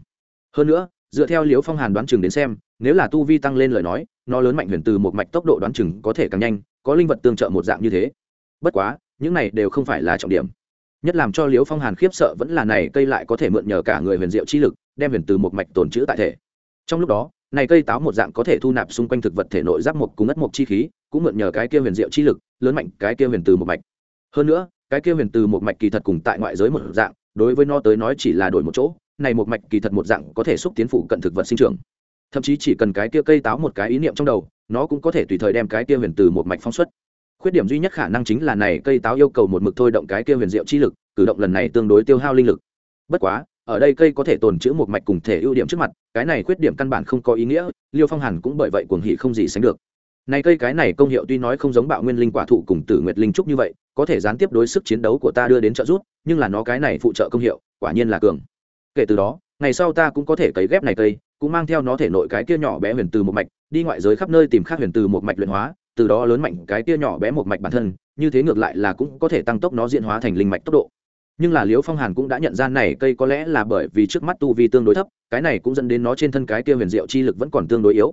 Hơn nữa dựa theo liễu phong hàn đoán chừng đến xem, nếu là tu vi tăng lên lời nói, nó lớn mạnh huyền từ một mạch tốc độ đoán chừng có thể càng nhanh, có linh vật tương trợ một dạng như thế. Bất quá, những này đều không phải là trọng điểm. Nhất làm cho liễu phong hàn khiếp sợ vẫn là này cây lại có thể mượn nhờ cả người huyền diệu chi lực, đem huyền từ một mạch tồn trữ tại thể. Trong lúc đó, này cây táo một dạng có thể thu nạp xung quanh thực vật thể nội giáp một cùng ất một chi khí, cũng mượn nhờ cái kia huyền diệu chi lực, lớn mạnh cái kia huyền từ một mạch. Hơn nữa, cái kia huyền từ một mạch kỳ thật cùng tại ngoại giới một dạng, đối với nó tới nói chỉ là đổi một chỗ này một mạch kỳ thật một dạng có thể xúc tiến phụ cận thực vật sinh trưởng. Thậm chí chỉ cần cái kia cây táo một cái ý niệm trong đầu, nó cũng có thể tùy thời đem cái kia huyền từ một mạch phóng xuất. Khuyết điểm duy nhất khả năng chính là này cây táo yêu cầu một mực thôi động cái kia huyền diệu chi lực, cử động lần này tương đối tiêu hao linh lực. Bất quá, ở đây cây có thể tồn chữ một mạch cùng thể ưu điểm trước mặt, cái này khuyết điểm căn bản không có ý nghĩa, liêu phong hàn cũng bởi vậy cuồng hỉ không gì sánh được. Này cây cái này công hiệu tuy nói không giống bạo nguyên linh quả thụ cùng tử nguyệt linh trúc như vậy, có thể gián tiếp đối sức chiến đấu của ta đưa đến trợ giúp, nhưng là nó cái này phụ trợ công hiệu, quả nhiên là cường kể từ đó, ngày sau ta cũng có thể cấy ghép này cây, cũng mang theo nó thể nội cái kia nhỏ bé huyền từ một mạch, đi ngoại giới khắp nơi tìm khác huyền từ một mạch luyện hóa, từ đó lớn mạnh cái kia nhỏ bé một mạch bản thân, như thế ngược lại là cũng có thể tăng tốc nó diễn hóa thành linh mạch tốc độ. Nhưng là liễu phong hàn cũng đã nhận ra này cây có lẽ là bởi vì trước mắt tu vi tương đối thấp, cái này cũng dẫn đến nó trên thân cái kia huyền diệu chi lực vẫn còn tương đối yếu.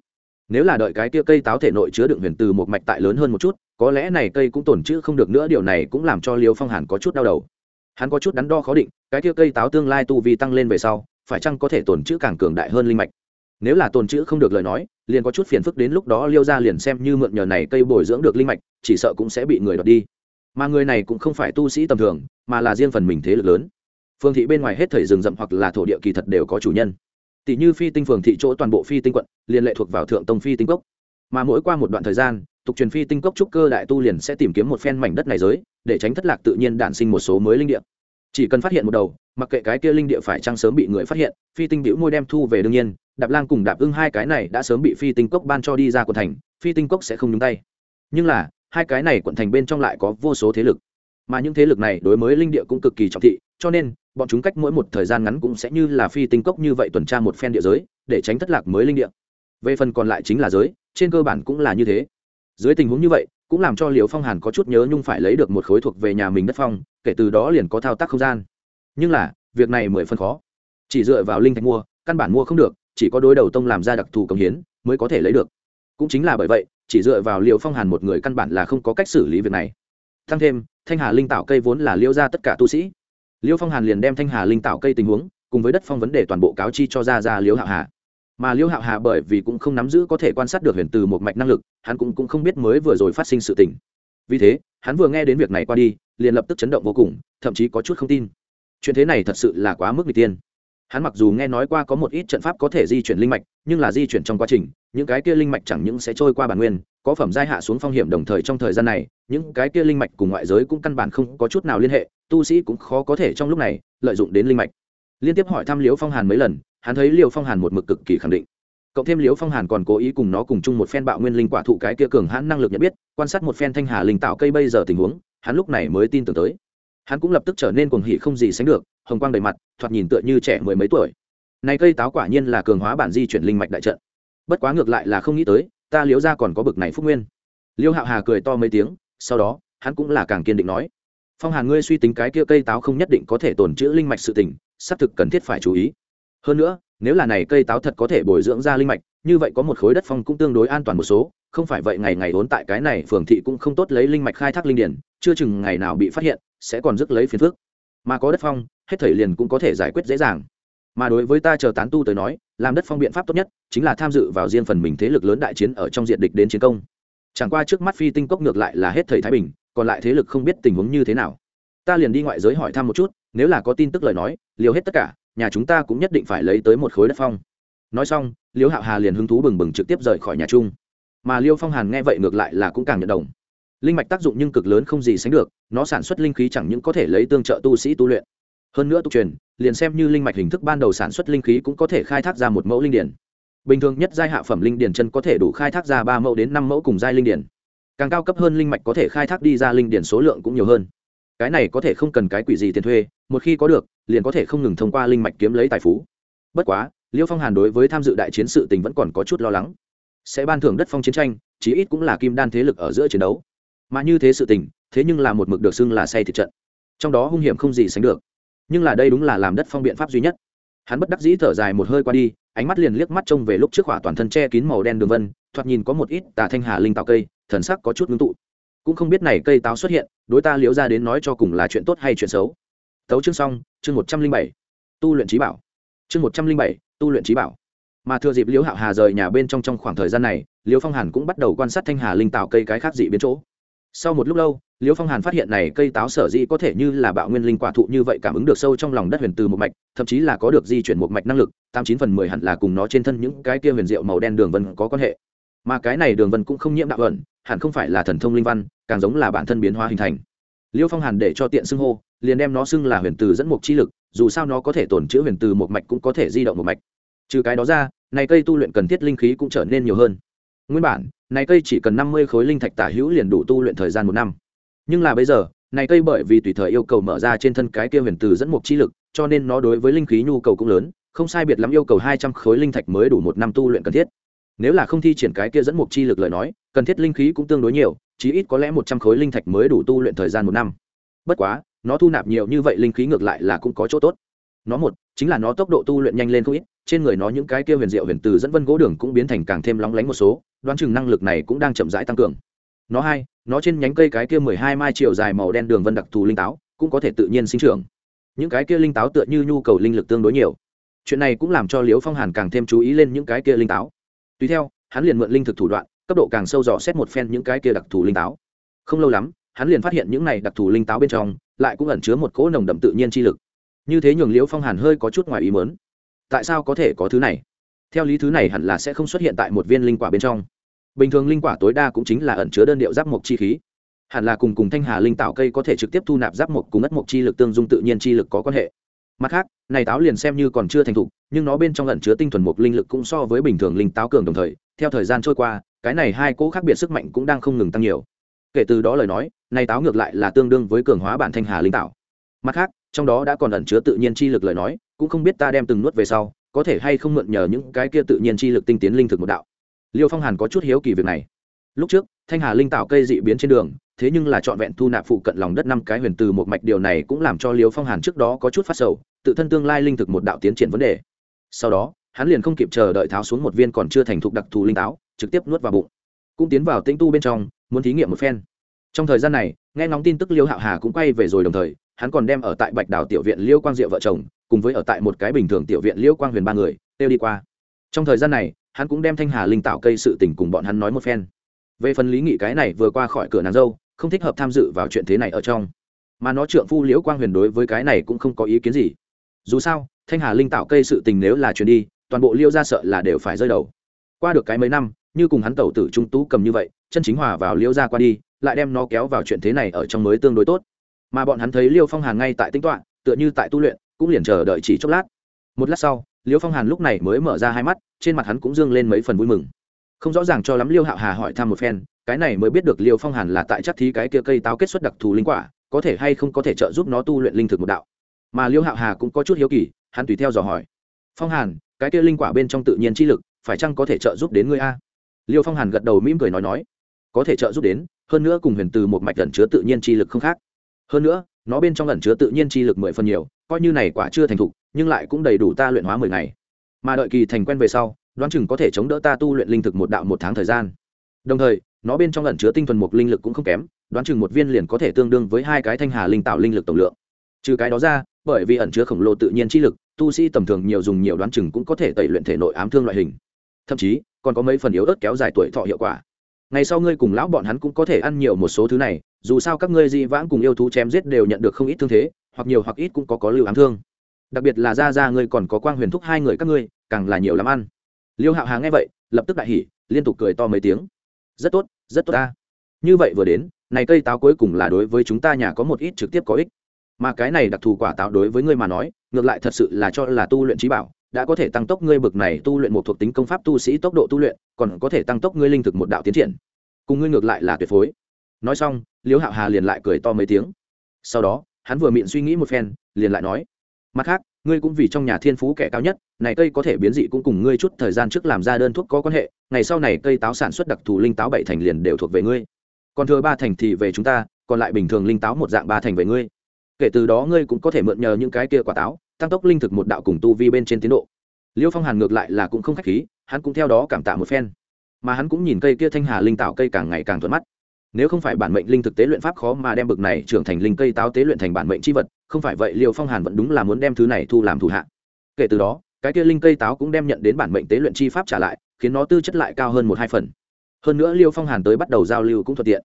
Nếu là đợi cái kia cây táo thể nội chứa đựng huyền từ một mạch tại lớn hơn một chút, có lẽ này cây cũng tổn chữ không được nữa, điều này cũng làm cho liễu phong hàn có chút đau đầu. Hắn có chút đắn đo khó định cái kia cây táo tương lai tu vi tăng lên về sau, phải chăng có thể tồn chữ càng cường đại hơn linh mạch? Nếu là tồn chữ không được lời nói, liền có chút phiền phức đến lúc đó liêu ra liền xem như mượn nhờ này cây bồi dưỡng được linh mạch, chỉ sợ cũng sẽ bị người đoạt đi. Mà người này cũng không phải tu sĩ tầm thường, mà là riêng phần mình thế lực lớn. Phương thị bên ngoài hết thời rừng rậm hoặc là thổ địa kỳ thật đều có chủ nhân. Tỷ như phi tinh phường thị chỗ toàn bộ phi tinh quận, liền lệ thuộc vào thượng tông phi tinh cốc. Mà mỗi qua một đoạn thời gian, tục truyền phi tinh cốc trúc cơ đại tu liền sẽ tìm kiếm một phen mảnh đất này giới, để tránh thất lạc tự nhiên đản sinh một số mới linh địa chỉ cần phát hiện một đầu, mặc kệ cái kia linh địa phải trăng sớm bị người phát hiện, phi tinh biểu môi đem thu về đương nhiên, đạp lang cùng đạp ưng hai cái này đã sớm bị phi tinh cốc ban cho đi ra quận thành, phi tinh cốc sẽ không nhúng tay. Nhưng là, hai cái này quận thành bên trong lại có vô số thế lực. Mà những thế lực này đối với linh địa cũng cực kỳ trọng thị, cho nên, bọn chúng cách mỗi một thời gian ngắn cũng sẽ như là phi tinh cốc như vậy tuần tra một phen địa giới, để tránh thất lạc mới linh địa. Về phần còn lại chính là giới, trên cơ bản cũng là như thế. Dưới tình huống như vậy cũng làm cho liều phong hàn có chút nhớ nhung phải lấy được một khối thuộc về nhà mình đất phong, kể từ đó liền có thao tác không gian. Nhưng là, việc này mười phân khó. Chỉ dựa vào linh thạch mua, căn bản mua không được, chỉ có đối đầu tông làm ra đặc thù cống hiến mới có thể lấy được. Cũng chính là bởi vậy, chỉ dựa vào liều phong hàn một người căn bản là không có cách xử lý việc này. Thăng thêm, thanh hà linh tạo cây vốn là liêu ra tất cả tu sĩ. Liêu phong hàn liền đem thanh hà linh tạo cây tình huống cùng với đất phong vấn đề toàn bộ cáo chi cho ra ra liêu hạo hà mà liêu hạo hà bởi vì cũng không nắm giữ có thể quan sát được huyền từ một mạch năng lực hắn cũng, cũng không biết mới vừa rồi phát sinh sự tình. Vì thế hắn vừa nghe đến việc này qua đi liền lập tức chấn động vô cùng thậm chí có chút không tin. Chuyện thế này thật sự là quá mức người tiên. Hắn mặc dù nghe nói qua có một ít trận pháp có thể di chuyển linh mạch nhưng là di chuyển trong quá trình những cái kia linh mạch chẳng những sẽ trôi qua bản nguyên có phẩm giai hạ xuống phong hiểm đồng thời trong thời gian này những cái kia linh mạch cùng ngoại giới cũng căn bản không có chút nào liên hệ tu sĩ cũng khó có thể trong lúc này lợi dụng đến linh mạch. Liên tiếp hỏi thăm liễu phong hàn mấy lần hắn thấy liễu phong hàn một mực cực kỳ khẳng định. Cộng thêm liễu phong hàn còn cố ý cùng nó cùng chung một phen bạo nguyên linh quả thụ cái kia cường hãn năng lực nhận biết, quan sát một phen thanh hà linh tạo cây bây giờ tình huống, hắn lúc này mới tin tưởng tới. Hắn cũng lập tức trở nên cuồng hỉ không gì sánh được, hồng quang đầy mặt, thoạt nhìn tựa như trẻ mười mấy tuổi. Này cây táo quả nhiên là cường hóa bản di chuyển linh mạch đại trận. Bất quá ngược lại là không nghĩ tới, ta liếu ra còn có bực này phúc nguyên. Liêu hạo hà cười to mấy tiếng, sau đó, hắn cũng là càng kiên định nói, phong hàn ngươi suy tính cái kia cây táo không nhất định có thể tồn chữ linh mạch sự tình, xác thực cần thiết phải chú ý hơn nữa, nếu là này cây táo thật có thể bồi dưỡng ra linh mạch, như vậy có một khối đất phong cũng tương đối an toàn một số. Không phải vậy ngày ngày vốn tại cái này, phường thị cũng không tốt lấy linh mạch khai thác linh điển, chưa chừng ngày nào bị phát hiện, sẽ còn rước lấy phiền phước mà có đất phong, hết thảy liền cũng có thể giải quyết dễ dàng. Mà đối với ta chờ tán tu tới nói, làm đất phong biện pháp tốt nhất, chính là tham dự vào riêng phần mình thế lực lớn đại chiến ở trong diện địch đến chiến công. Chẳng qua trước mắt phi tinh cốc ngược lại là hết thầy thái bình, còn lại thế lực không biết tình huống như thế nào. Ta liền đi ngoại giới hỏi thăm một chút, nếu là có tin tức lời nói, liều hết tất cả nhà chúng ta cũng nhất định phải lấy tới một khối đất phong. Nói xong liêu hạo hà liền hứng thú bừng bừng trực tiếp rời khỏi nhà chung. Mà liêu phong hàn nghe vậy ngược lại là cũng càng nhận đồng. Linh mạch tác dụng nhưng cực lớn không gì sánh được, nó sản xuất linh khí chẳng những có thể lấy tương trợ tu sĩ tu luyện. Hơn nữa tục truyền, liền xem như linh mạch hình thức ban đầu sản xuất linh khí cũng có thể khai thác ra một mẫu linh điển. Bình thường nhất giai hạ phẩm linh điển chân có thể đủ khai thác ra ba mẫu đến năm mẫu cùng giai linh điển. Càng cao cấp hơn linh mạch có thể khai thác đi ra linh điển số lượng cũng nhiều hơn. Cái này có thể không cần cái quỷ gì tiền thuê một khi có được, liền có thể không ngừng thông qua linh mạch kiếm lấy tài phú. Bất quá, liêu phong hàn đối với tham dự đại chiến sự tình vẫn còn có chút lo lắng. Sẽ ban thưởng đất phong chiến tranh, chí ít cũng là kim đan thế lực ở giữa chiến đấu. Mà như thế sự tình, thế nhưng là một mực được xưng là say thịt trận. Trong đó hung hiểm không gì sánh được. Nhưng là đây đúng là làm đất phong biện pháp duy nhất. Hắn bất đắc dĩ thở dài một hơi qua đi, ánh mắt liền liếc mắt trông về lúc trước hỏa toàn thân che kín màu đen đường vân, thoạt nhìn có một ít tà thanh hà linh tạo cây, thần sắc có chút ngưng tụ. Cũng không biết này cây táo xuất hiện, đối ta liễu ra đến nói cho cùng là chuyện tốt hay chuyện xấu tấu chương xong, chương một trăm linh bảy, tu luyện trí bảo. Chương một trăm linh bảy, tu luyện trí bảo. Mà thừa dịp liễu hạo hà rời nhà bên trong trong khoảng thời gian này, liễu phong hàn cũng bắt đầu quan sát thanh hà linh tạo cây cái khác dị biến chỗ. Sau một lúc lâu, liễu phong hàn phát hiện này cây táo sở dĩ có thể như là bạo nguyên linh quả thụ như vậy cảm ứng được sâu trong lòng đất huyền từ một mạch, thậm chí là có được di chuyển một mạch năng lực, tám chín phần mười hẳn là cùng nó trên thân những cái kia huyền diệu màu đen đường vân có quan hệ. Mà cái này đường vân cũng không nhiễm đạo ẩn, hẳn không phải là thần thông linh văn, càng giống là bản thân biến hóa hình thành. Liễu phong hàn để cho tiện xưng hô liền đem nó xưng là huyền từ dẫn mục chi lực, dù sao nó có thể tồn chữ huyền từ một mạch cũng có thể di động một mạch. Trừ cái đó ra, này cây tu luyện cần thiết linh khí cũng trở nên nhiều hơn. Nguyên bản, này cây chỉ cần năm mươi khối linh thạch tả hữu liền đủ tu luyện thời gian một năm. Nhưng là bây giờ, này cây bởi vì tùy thời yêu cầu mở ra trên thân cái kia huyền từ dẫn mục chi lực, cho nên nó đối với linh khí nhu cầu cũng lớn, không sai biệt lắm yêu cầu hai trăm khối linh thạch mới đủ một năm tu luyện cần thiết. Nếu là không thi triển cái kia dẫn mục chi lực lời nói, cần thiết linh khí cũng tương đối nhiều, chí ít có lẽ một trăm khối linh thạch mới đủ tu luyện thời gian một năm. Bất quá nó thu nạp nhiều như vậy linh khí ngược lại là cũng có chỗ tốt. Nó một, chính là nó tốc độ tu luyện nhanh lên không ít, trên người nó những cái kia huyền diệu huyền từ dẫn vân gỗ đường cũng biến thành càng thêm lóng lánh một số, đoán chừng năng lực này cũng đang chậm rãi tăng cường. Nó hai, nó trên nhánh cây cái kia mười hai mai chiều dài màu đen đường vân đặc thù linh táo, cũng có thể tự nhiên sinh trưởng. Những cái kia linh táo tựa như nhu cầu linh lực tương đối nhiều. Chuyện này cũng làm cho liễu phong hàn càng thêm chú ý lên những cái kia linh táo. Tùy theo, hắn liền mượn linh thực thủ đoạn, cấp độ càng sâu dò xét một phen những cái kia đặc thù linh táo. Không lâu lắm, hắn liền phát hiện những này đặc thù linh táo bên trong lại cũng ẩn chứa một cỗ nồng đậm tự nhiên chi lực. Như thế nhường liễu phong hàn hơi có chút ngoài ý mớn tại sao có thể có thứ này? Theo lý thứ này hẳn là sẽ không xuất hiện tại một viên linh quả bên trong. Bình thường linh quả tối đa cũng chính là ẩn chứa đơn điệu giáp mộc chi khí. Hẳn là cùng cùng thanh hà linh tạo cây có thể trực tiếp thu nạp giáp mộc cùng ất mộc chi lực tương dung tự nhiên chi lực có quan hệ. Mặt khác, này táo liền xem như còn chưa thành thục, nhưng nó bên trong ẩn chứa tinh thuần mộc linh lực cũng so với bình thường linh táo cường đồng thời, theo thời gian trôi qua, cái này hai cỗ khác biệt sức mạnh cũng đang không ngừng tăng nhiều kể từ đó lời nói, này táo ngược lại là tương đương với cường hóa bản thanh hà linh tạo. Mặt khác, trong đó đã còn ẩn chứa tự nhiên chi lực lời nói, cũng không biết ta đem từng nuốt về sau, có thể hay không mượn nhờ những cái kia tự nhiên chi lực tinh tiến linh thực một đạo. Liêu phong hàn có chút hiếu kỳ việc này. Lúc trước, thanh hà linh tạo cây dị biến trên đường, thế nhưng là trọn vẹn thu nạp phụ cận lòng đất năm cái huyền từ một mạch, điều này cũng làm cho liêu phong hàn trước đó có chút phát sầu, tự thân tương lai linh thực một đạo tiến triển vấn đề. Sau đó, hắn liền không kịp chờ đợi tháo xuống một viên còn chưa thành thục đặc thù linh táo, trực tiếp nuốt vào bụng cũng tiến vào tĩnh tu bên trong, muốn thí nghiệm một phen. Trong thời gian này, nghe ngóng tin tức liêu hạo hà cũng quay về rồi đồng thời, hắn còn đem ở tại bạch đảo tiểu viện liêu quang diệu vợ chồng, cùng với ở tại một cái bình thường tiểu viện liêu quang huyền ba người têu đi qua. Trong thời gian này, hắn cũng đem thanh hà linh tạo cây sự tình cùng bọn hắn nói một phen. Về phần lý nghị cái này vừa qua khỏi cửa nàng dâu, không thích hợp tham dự vào chuyện thế này ở trong. Mà nó trượng phu liễu quang huyền đối với cái này cũng không có ý kiến gì. Dù sao, thanh hà linh tạo cây sự tình nếu là chuyển đi, toàn bộ liêu ra sợ là đều phải rơi đầu. Qua được cái mấy năm như cùng hắn tẩu tử trung tú cầm như vậy, chân chính hòa vào liễu ra qua đi, lại đem nó kéo vào chuyện thế này ở trong mới tương đối tốt. Mà bọn hắn thấy liêu phong hàn ngay tại tính toạ tựa như tại tu luyện, cũng liền chờ đợi chỉ chốc lát. Một lát sau, liêu phong hàn lúc này mới mở ra hai mắt, trên mặt hắn cũng dương lên mấy phần vui mừng. Không rõ ràng cho lắm liêu hạo hà hỏi thăm một phen, cái này mới biết được liêu phong hàn là tại chắc thí cái kia cây táo kết xuất đặc thù linh quả, có thể hay không có thể trợ giúp nó tu luyện linh thực một đạo. Mà liêu hạo hà cũng có chút hiếu kỳ, hắn tùy theo dò hỏi. Phong hàn, cái kia linh quả bên trong tự nhiên chi lực, phải chăng có thể trợ giúp đến ngươi a? Liêu phong hàn gật đầu mỉm cười nói nói, có thể trợ giúp đến, hơn nữa cùng huyền từ một mạch ẩn chứa tự nhiên chi lực không khác. Hơn nữa, nó bên trong ẩn chứa tự nhiên chi lực mười phần nhiều, coi như này quả chưa thành thục, nhưng lại cũng đầy đủ ta luyện hóa mười ngày. Mà đợi kỳ thành quen về sau, đoán chừng có thể chống đỡ ta tu luyện linh thực một đạo một tháng thời gian. Đồng thời, nó bên trong ẩn chứa tinh thuần mục linh lực cũng không kém, đoán chừng một viên liền có thể tương đương với hai cái thanh hà linh tạo linh lực tổng lượng. Trừ cái đó ra, bởi vì ẩn chứa khổng lồ tự nhiên chi lực, tu sĩ tầm thường nhiều dùng nhiều đoán chừng cũng có thể tẩy luyện thể nội ám thương loại hình. Thậm chí còn có mấy phần yếu ớt kéo dài tuổi thọ hiệu quả. Ngày sau ngươi cùng lão bọn hắn cũng có thể ăn nhiều một số thứ này, dù sao các ngươi dị vãng cùng yêu thú chém giết đều nhận được không ít thương thế, hoặc nhiều hoặc ít cũng có có lưu ám thương. Đặc biệt là ra ra ngươi còn có quang huyền thúc hai người các ngươi, càng là nhiều lắm ăn. Liêu hạo hà nghe vậy, lập tức đại hỉ, liên tục cười to mấy tiếng. Rất tốt rất tốt ta. Như vậy vừa đến, này cây táo cuối cùng là đối với chúng ta nhà có một ít trực tiếp có ích. Mà cái này đặc thù quả táo đối với ngươi mà nói, ngược lại thật sự là cho là tu luyện trí bảo đã có thể tăng tốc ngươi bực này tu luyện một thuộc tính công pháp tu sĩ tốc độ tu luyện, còn có thể tăng tốc ngươi linh thực một đạo tiến triển. Cùng ngươi ngược lại là tuyệt phối. Nói xong, liễu hạo hà liền lại cười to mấy tiếng. Sau đó, hắn vừa miệng suy nghĩ một phen, liền lại nói, mặt khác, ngươi cũng vì trong nhà thiên phú kẻ cao nhất, này cây có thể biến dị cũng cùng ngươi chút thời gian trước làm ra đơn thuốc có quan hệ, ngày sau này cây táo sản xuất đặc thù linh táo bảy thành liền đều thuộc về ngươi. Còn thừa ba thành thì về chúng ta, còn lại bình thường linh táo một dạng ba thành về ngươi. Kể từ đó ngươi cũng có thể mượn nhờ những cái kia quả táo tăng tốc linh thực một đạo cùng tu vi bên trên tiến độ. Liêu phong hàn ngược lại là cũng không khách khí, hắn cũng theo đó cảm tạ một phen. Mà hắn cũng nhìn cây kia thanh hà linh tạo cây càng ngày càng thuận mắt. Nếu không phải bản mệnh linh thực tế luyện pháp khó mà đem bực này trưởng thành linh cây táo tế luyện thành bản mệnh c h i vật, không phải vậy liêu phong hàn vẫn đúng là muốn đem thứ này thu làm thủ hạ. Kể từ đó, cái kia linh cây táo cũng đem nhận đến bản mệnh tế luyện chi pháp trả lại, khiến nó tư chất lại cao hơn một hai phần. Hơn nữa liêu phong hàn tới bắt đầu giao lưu cũng thuận tiện.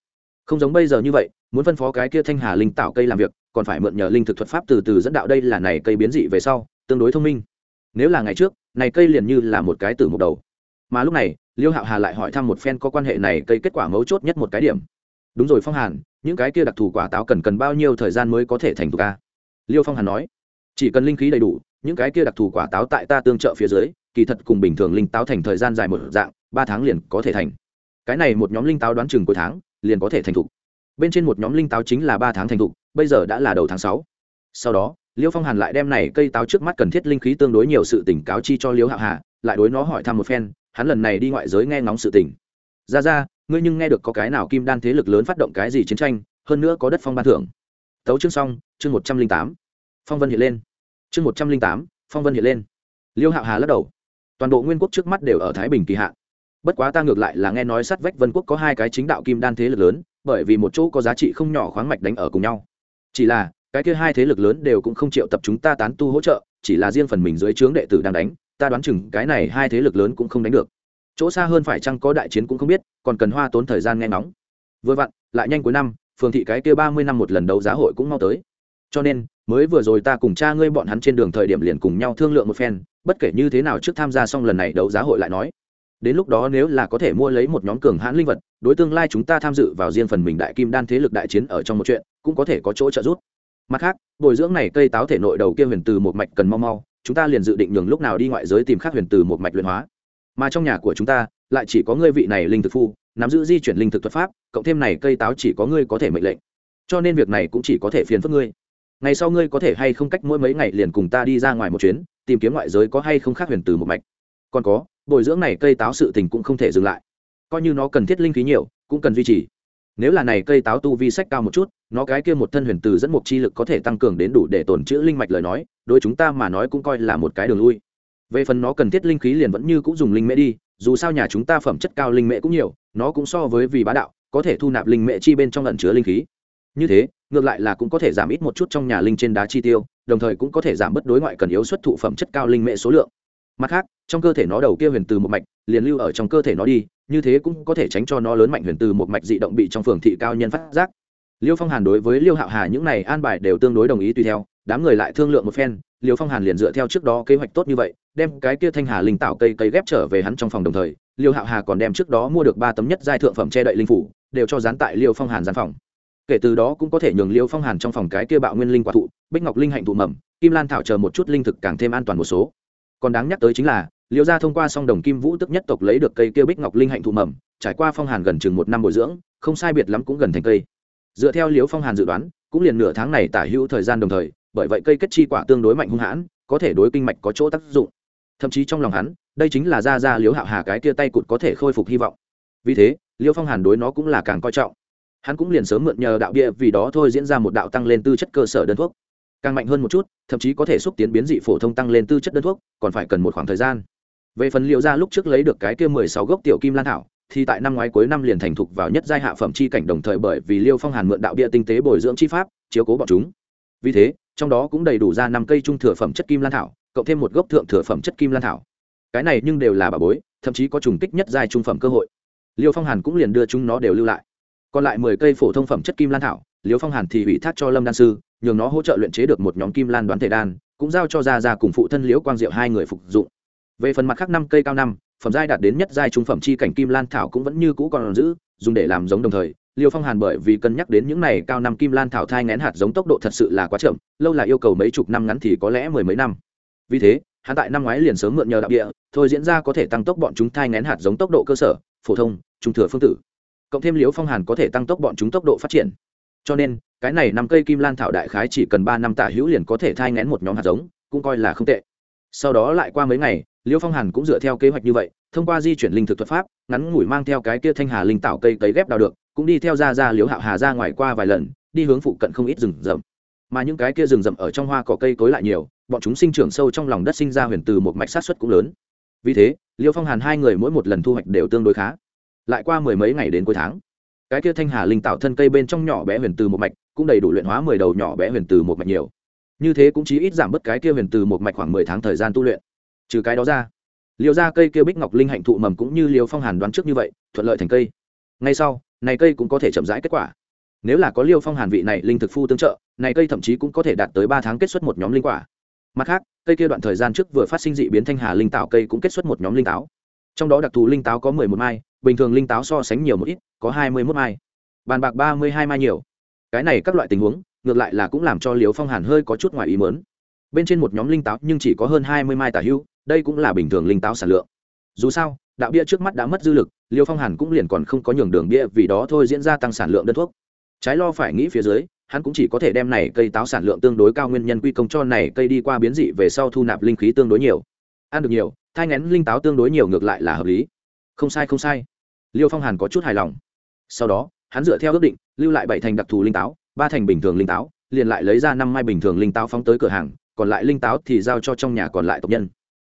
Không giống bây giờ như vậy, muốn phân phó cái kia thanh hà linh tạo cây làm việc còn phải mượn nhờ linh thực thuật pháp từ từ dẫn đạo đây là này cây biến dị về sau, tương đối thông minh. Nếu là ngày trước, này cây liền như là một cái từ một đầu. Mà lúc này, liêu hạo hà lại hỏi thăm một phen có quan hệ này cây kết quả mấu chốt nhất một cái điểm. Đúng rồi phong hàn, những cái kia đặc thù quả táo cần cần bao nhiêu thời gian mới có thể thành thục ca liêu phong hàn nói, chỉ cần linh khí đầy đủ, những cái kia đặc thù quả táo tại ta tương trợ phía dưới, kỳ thật cùng bình thường linh táo thành thời gian dài một dạng, ba tháng liền có thể thành. Cái này một nhóm linh táo đoán chừng cuối tháng liền có thể thành thục. Bên trên một nhóm linh táo chính là ba tháng thành thục bây giờ đã là đầu tháng sáu. Sau đó liêu phong hàn lại đem này cây táo trước mắt cần thiết linh khí tương đối nhiều sự tỉnh cáo chi cho liêu hạo hà, lại đối nó hỏi thăm một phen, hắn lần này đi ngoại giới nghe ngóng sự tỉnh ra ra, ngươi nhưng nghe được có cái nào kim đan thế lực lớn phát động cái gì chiến tranh, hơn nữa có đất phong ban thưởng. Tấu chương xong, chương một trăm linh tám. Phong vân hiện lên. Chương một trăm linh tám, phong vân hiện lên. Liêu hạo hà lắc đầu. Toàn bộ nguyên quốc trước mắt đều ở thái bình kỳ hạ bất quá ta ngược lại là nghe nói sát vách vân quốc có hai cái chính đạo kim đan thế lực lớn, bởi vì một chỗ có giá trị không nhỏ khoáng mạch đánh ở cùng nhau chỉ là, cái kia hai thế lực lớn đều cũng không chịu tập chúng ta tán tu hỗ trợ, chỉ là riêng phần mình dưới trướng đệ tử đang đánh, ta đoán chừng cái này hai thế lực lớn cũng không đánh được. Chỗ xa hơn phải chăng có đại chiến cũng không biết, còn cần hoa tốn thời gian nghe nóng vừa vặn, lại nhanh cuối năm, phường thị cái kia ba mươi năm một lần đấu giá hội cũng mau tới. Cho nên, mới vừa rồi ta cùng cha ngươi bọn hắn trên đường thời điểm liền cùng nhau thương lượng một phen, bất kể như thế nào trước tham gia xong lần này đấu giá hội lại nói đến lúc đó nếu là có thể mua lấy một nhóm cường hãn linh vật, đối tương lai chúng ta tham dự vào riêng phần mình đại kim đan thế lực đại chiến ở trong một chuyện, cũng có thể có chỗ trợ giúp. Mặt khác, bồi dưỡng này cây táo thể nội đầu kia huyền từ một mạch cần mau mau, chúng ta liền dự định nhường lúc nào đi ngoại giới tìm khác huyền từ một mạch luyện hóa. Mà trong nhà của chúng ta, lại chỉ có ngươi vị này linh thực phu, nắm giữ di chuyển linh thực thuật pháp, cộng thêm này cây táo chỉ có ngươi có thể mệnh lệnh. Cho nên việc này cũng chỉ có thể phiền phức ngươi. Ngày sau ngươi có thể hay không cách mỗi mấy ngày liền cùng ta đi ra ngoài một chuyến, tìm kiếm ngoại giới có hay không khác huyền từ một mạch. Còn có bồi dưỡng này cây táo sự tình cũng không thể dừng lại. Coi như nó cần thiết linh khí nhiều, cũng cần duy trì. Nếu là này cây táo tu vi sách cao một chút, nó cái kia một thân huyền từ dẫn một chi lực có thể tăng cường đến đủ để tồn chữ linh mạch lời nói, đối chúng ta mà nói cũng coi là một cái đường lui. Về phần nó cần thiết linh khí liền vẫn như cũng dùng linh mễ đi, dù sao nhà chúng ta phẩm chất cao linh mễ cũng nhiều, nó cũng so với vì bá đạo, có thể thu nạp linh mễ chi bên trong lẩn chứa linh khí. Như thế, ngược lại là cũng có thể giảm ít một chút trong nhà linh trên đá chi tiêu, đồng thời cũng có thể giảm bớt đối ngoại cần yếu xuất thụ phẩm chất cao linh mễ số lượng mặt khác, trong cơ thể nó đầu kia huyền từ một mạch, liền lưu ở trong cơ thể nó đi, như thế cũng có thể tránh cho nó lớn mạnh huyền từ một mạch dị động bị trong phường thị cao nhân phát giác. Liêu phong hàn đối với liêu hạo hà những này an bài đều tương đối đồng ý tùy theo, đám người lại thương lượng một phen, liêu phong hàn liền dựa theo trước đó kế hoạch tốt như vậy, đem cái kia thanh hà linh tạo cây cây ghép trở về hắn trong phòng đồng thời, liêu hạo hà còn đem trước đó mua được ba tấm nhất giai thượng phẩm che đậy linh phủ, đều cho dán tại liêu phong hàn gian phòng. Kể từ đó cũng có thể nhường liêu phong hàn trong phòng cái kia bạo nguyên linh quả thụ, bích ngọc linh hạnh thụ mầm, kim lan thảo chờ một chút linh thực càng thêm an toàn một số còn đáng nhắc tới chính là Liễu gia thông qua song đồng kim vũ tức nhất tộc lấy được cây kia bích ngọc linh hạnh thụ mầm, trải qua phong hàn gần chừng một năm bồi dưỡng, không sai biệt lắm cũng gần thành cây. Dựa theo Liễu phong hàn dự đoán, cũng liền nửa tháng này tả hữu thời gian đồng thời, bởi vậy cây kết chi quả tương đối mạnh hung hãn, có thể đối kinh mạch có chỗ tác dụng. Thậm chí trong lòng hắn, đây chính là ra ra Liễu hạo hà cái kia tay cụt có thể khôi phục hy vọng. Vì thế Liễu phong hàn đối nó cũng là càng coi trọng. Hắn cũng liền sớm mượn nhờ đạo bia vì đó thôi diễn ra một đạo tăng lên tư chất cơ sở đơn thuốc càng mạnh hơn một chút, thậm chí có thể xúc tiến biến dị phổ thông tăng lên tư chất đơn thuốc, còn phải cần một khoảng thời gian. Về phần liệu ra lúc trước lấy được cái kia mười sáu gốc tiểu kim lan thảo, thì tại năm ngoái cuối năm liền thành thục vào nhất giai hạ phẩm chi cảnh đồng thời bởi vì liêu phong hàn mượn đạo bia tinh tế bồi dưỡng chi pháp, chiếu cố bọn chúng. Vì thế, trong đó cũng đầy đủ ra năm cây trung thừa phẩm chất kim lan thảo, cộng thêm một gốc thượng thừa phẩm chất kim lan thảo. Cái này nhưng đều là bà bối, thậm chí có trùng kích nhất giai trung phẩm cơ hội. Liêu phong hàn cũng liền đưa chúng nó đều lưu lại. Còn lại mười cây phổ thông phẩm chất kim lan thảo, liêu phong hàn thì ủy thác cho lâm đan sư nhường nó hỗ trợ luyện chế được một nhóm kim lan đoán thể đan, cũng giao cho gia gia cùng phụ thân liễu quang diệu hai người phục dụng. Về phần mặt khác năm cây cao năm, phẩm giai đạt đến nhất giai trung phẩm chi cảnh kim lan thảo cũng vẫn như cũ còn giữ, dùng để làm giống đồng thời, liêu phong hàn bởi vì cân nhắc đến những này cao năm kim lan thảo thai ngén hạt giống tốc độ thật sự là quá chậm, lâu là yêu cầu mấy chục năm ngắn thì có lẽ mười mấy năm. Vì thế, hắn tại năm ngoái liền sớm mượn nhờ đạo địa, thôi diễn ra có thể tăng tốc bọn chúng thai ngén hạt giống tốc độ cơ sở, phổ thông, trung thừa phương tử. Cộng thêm liễu phong hàn có thể tăng tốc bọn chúng tốc độ phát triển. Cho nên cái này năm cây kim lan thảo đại khái chỉ cần ba năm tả hữu liền có thể thai ngén một nhóm hạt giống, cũng coi là không tệ. Sau đó lại qua mấy ngày liễu phong hàn cũng dựa theo kế hoạch như vậy, thông qua di chuyển linh thực thuật pháp, ngắn ngủi mang theo cái kia thanh hà linh tạo cây cấy ghép đào được, cũng đi theo ra ra liễu hạo hà ra ngoài qua vài lần, đi hướng phụ cận không ít rừng rậm. Mà những cái kia rừng rậm ở trong hoa cỏ cây cối lại nhiều, bọn chúng sinh trưởng sâu trong lòng đất sinh ra huyền từ một mạch sát xuất cũng lớn. Vì thế, liêu phong hàn hai người mỗi một lần thu hoạch đều tương đối khá. Lại qua mười mấy ngày đến cuối tháng, cái kia thanh hà linh tạo thân cây bên trong nhỏ bé huyền từ một mạch cũng đầy đủ luyện hóa mười đầu nhỏ bé huyền từ một mạch nhiều. Như thế cũng chỉ ít giảm bớt cái kia huyền từ một mạch khoảng mười tháng thời gian tu luyện. Trừ cái đó ra liều ra cây kia bích ngọc linh hạnh thụ mầm cũng như liều phong hàn đoán trước như vậy, thuận lợi thành cây. Ngay sau, này cây cũng có thể chậm rãi kết quả. Nếu là có liêu phong hàn vị này linh thực phu tương trợ, này cây thậm chí cũng có thể đạt tới ba tháng kết xuất một nhóm linh quả. Mặt khác, cây kia đoạn thời gian trước vừa phát sinh dị biến thanh hà linh tạo cây cũng kết xuất một nhóm linh táo. Trong đó đặc thù linh táo có mười một mai, bình thường linh táo so sánh nhiều một ít, có hai mươi mốt mai. Bàn bạc ba mươi hai mai nhiều cái này các loại tình huống, ngược lại là cũng làm cho liều phong hàn hơi có chút ngoài ý mớn bên trên một nhóm linh táo nhưng chỉ có hơn hai mươi mai tả hưu, đây cũng là bình thường linh táo sản lượng. Dù sao, đạo bia trước mắt đã mất dư lực liêu phong hàn cũng liền còn không có nhường đường bia, vì đó thôi diễn ra tăng sản lượng đơn thuốc. Trái lo phải nghĩ phía dưới, hắn cũng chỉ có thể đem này cây táo sản lượng tương đối cao nguyên nhân quy công cho này cây đi qua biến dị về sau thu nạp linh khí tương đối nhiều. Ăn được nhiều, thai ngén linh táo tương đối nhiều ngược lại là hợp lý. Không sai không sai. Liêu phong hàn có chút hài lòng. Sau đó hắn dựa theo ước định, lưu lại bảy thành đặc thù linh táo, ba thành bình thường linh táo, liền lại lấy ra năm mai bình thường linh táo phóng tới cửa hàng, còn lại linh táo thì giao cho trong nhà còn lại tộc nhân.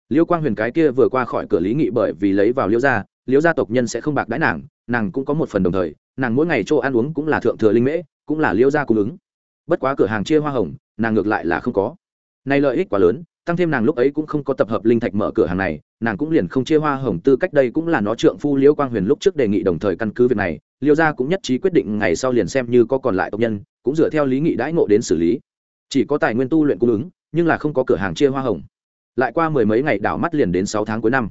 Liêu quang huyền cái kia vừa qua khỏi cửa lý nghị bởi vì lấy vào liêu gia liêu gia tộc nhân sẽ không bạc đãi nàng nàng cũng có một phần đồng thời, nàng mỗi ngày chỗ ăn uống cũng là thượng thừa linh mễ, cũng là liêu gia cung ứng. Bất quá cửa hàng chia hoa hồng, nàng ngược lại là không có. Nay lợi ích quá lớn, tăng thêm nàng lúc ấy cũng không có tập hợp linh thạch mở cửa hàng này, nàng cũng liền không chia hoa hồng tư cách đây cũng là nó trượng phu liêu quang huyền lúc trước đề nghị đồng thời căn cứ việc này liêu gia cũng nhất trí quyết định ngày sau liền xem như có còn lại tộc nhân, cũng dựa theo lý nghị đãi ngộ đến xử lý. Chỉ có tài nguyên tu luyện cung ứng, nhưng là không có cửa hàng chia hoa hồng. Lại qua mười mấy ngày đảo mắt liền đến sáu tháng cuối năm.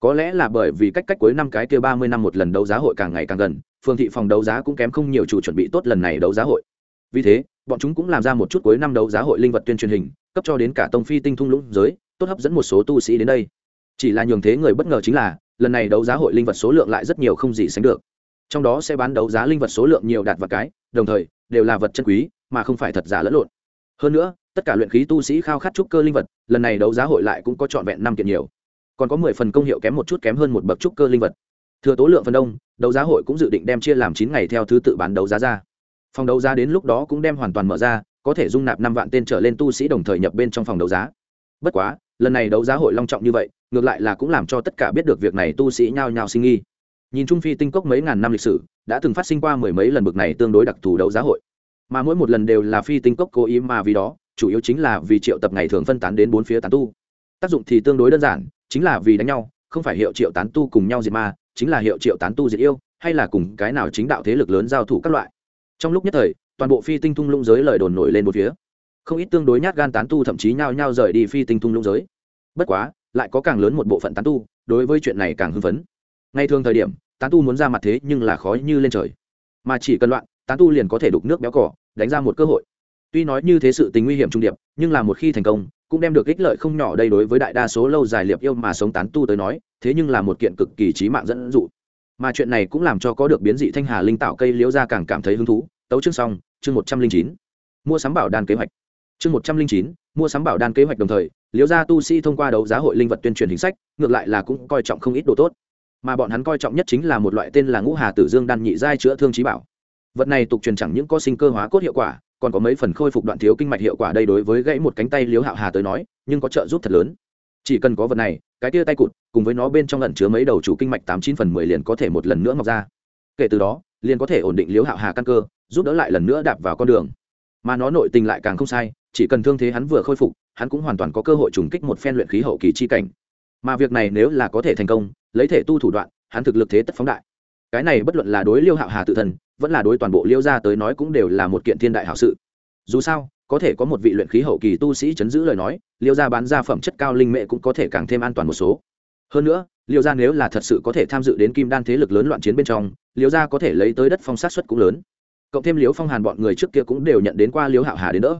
Có lẽ là bởi vì cách cách cuối năm cái kia ba mươi năm một lần đấu giá hội càng ngày càng gần phương thị phòng đấu giá cũng kém không nhiều chủ chuẩn bị tốt lần này đấu giá hội. Vì thế, bọn chúng cũng làm ra một chút cuối năm đấu giá hội linh vật tuyên truyền hình, cấp cho đến cả tông phi tinh thung lũng giới, tốt hấp dẫn một số tu sĩ đến đây. Chỉ là nhường thế người bất ngờ chính là, lần này đấu giá hội linh vật số lượng lại rất nhiều không gì sánh được trong đó sẽ bán đấu giá linh vật số lượng nhiều đạt và cái, đồng thời, đều là vật chân quý, mà không phải thật giả lẫn lộn. Hơn nữa, tất cả luyện khí tu sĩ khao khát trúc cơ linh vật, lần này đấu giá hội lại cũng có trọn vẹn năm kiện nhiều. Còn có mười phần công hiệu kém một chút kém hơn một bậc trúc cơ linh vật. Thừa tố lượng phần đông, đấu giá hội cũng dự định đem chia làm chín ngày theo thứ tự bán đấu giá ra. Phòng đấu giá đến lúc đó cũng đem hoàn toàn mở ra, có thể dung nạp năm vạn tên trở lên tu sĩ đồng thời nhập bên trong phòng đấu giá. Bất quá, lần này đấu giá hội long trọng như vậy, ngược lại là cũng làm cho tất cả biết được việc này tu sĩ nhao nhao sinh nghi nhìn trung phi tinh cốc mấy ngàn năm lịch sử, đã từng phát sinh qua mười mấy lần bực này tương đối đặc thù đấu giá hội. Mà mỗi một lần đều là phi tinh cốc cố ý mà vì đó, chủ yếu chính là vì triệu tập ngày thường phân tán đến bốn phía tán tu. Tác dụng thì tương đối đơn giản, chính là vì đánh nhau, không phải hiệu triệu tán tu cùng nhau diệt ma, chính là hiệu triệu tán tu diệt yêu, hay là cùng cái nào chính đạo thế lực lớn giao thủ các loại. Trong lúc nhất thời, toàn bộ phi tinh thung lũng giới lời đồn nổi lên một phía. Không ít tương đối nhát gan tán tu thậm chí nhao nhao rời đi phi tinh thung lũng giới. Bất quá, lại có càng lớn một bộ phận tán tu, đối với chuyện này càng hưng phấn ngay thường thời điểm, tán tu muốn ra mặt thế nhưng là khó như lên trời. Mà chỉ cần loạn, tán tu liền có thể đục nước béo cỏ, đánh ra một cơ hội. Tuy nói như thế sự tình nguy hiểm trung điệp, nhưng là một khi thành công, cũng đem được ích lợi không nhỏ đây đối với đại đa số lâu dài liệp yêu mà sống tán tu tới nói, thế nhưng là một kiện cực kỳ trí mạng dẫn dụ. Mà chuyện này cũng làm cho có được biến dị thanh hà linh tạo cây liễu ra càng cảm thấy hứng thú. Tấu chương xong, chương một trăm linh chín. Mua sắm bảo đan kế hoạch. Chương một trăm linh chín, mua sắm bảo đan kế hoạch đồng thời, liễu gia tu sĩ thông qua đấu giá hội linh vật tuyên truyền hình sách, ngược lại là cũng coi trọng không ít đồ tốt mà bọn hắn coi trọng nhất chính là một loại tên là ngũ hà tử dương đan nhị giai chữa thương trí bảo. Vật này tục truyền chẳng những có sinh cơ hóa cốt hiệu quả, còn có mấy phần khôi phục đoạn thiếu kinh mạch hiệu quả đây đối với gãy một cánh tay liếu hạo hà tới nói, nhưng có trợ giúp thật lớn. Chỉ cần có vật này, cái tia tay cụt, cùng với nó bên trong lẩn chứa mấy đầu chủ kinh mạch tám chín phần mười liền có thể một lần nữa mọc ra. Kể từ đó, liền có thể ổn định liếu hạo hà căn cơ, giúp đỡ lại lần nữa đạp vào con đường. Mà nó nội tình lại càng không sai, chỉ cần thương thế hắn vừa khôi phục, hắn cũng hoàn toàn có cơ hội trùng kích một phen luyện khí hậu kỳ chi cảnh mà việc này nếu là có thể thành công, lấy thể tu thủ đoạn, hắn thực lực thế tất phóng đại. Cái này bất luận là đối liêu hạo hà tự thân, vẫn là đối toàn bộ liêu gia tới nói cũng đều là một kiện thiên đại hảo sự. Dù sao, có thể có một vị luyện khí hậu kỳ tu sĩ chấn giữ lời nói, liêu gia bán ra phẩm chất cao linh mệ cũng có thể càng thêm an toàn một số. Hơn nữa, liêu gia nếu là thật sự có thể tham dự đến kim đan thế lực lớn loạn chiến bên trong, liêu gia có thể lấy tới đất phong sát xuất cũng lớn. Cộng thêm liêu phong hàn bọn người trước kia cũng đều nhận đến qua liêu hạo hà đến đỡ.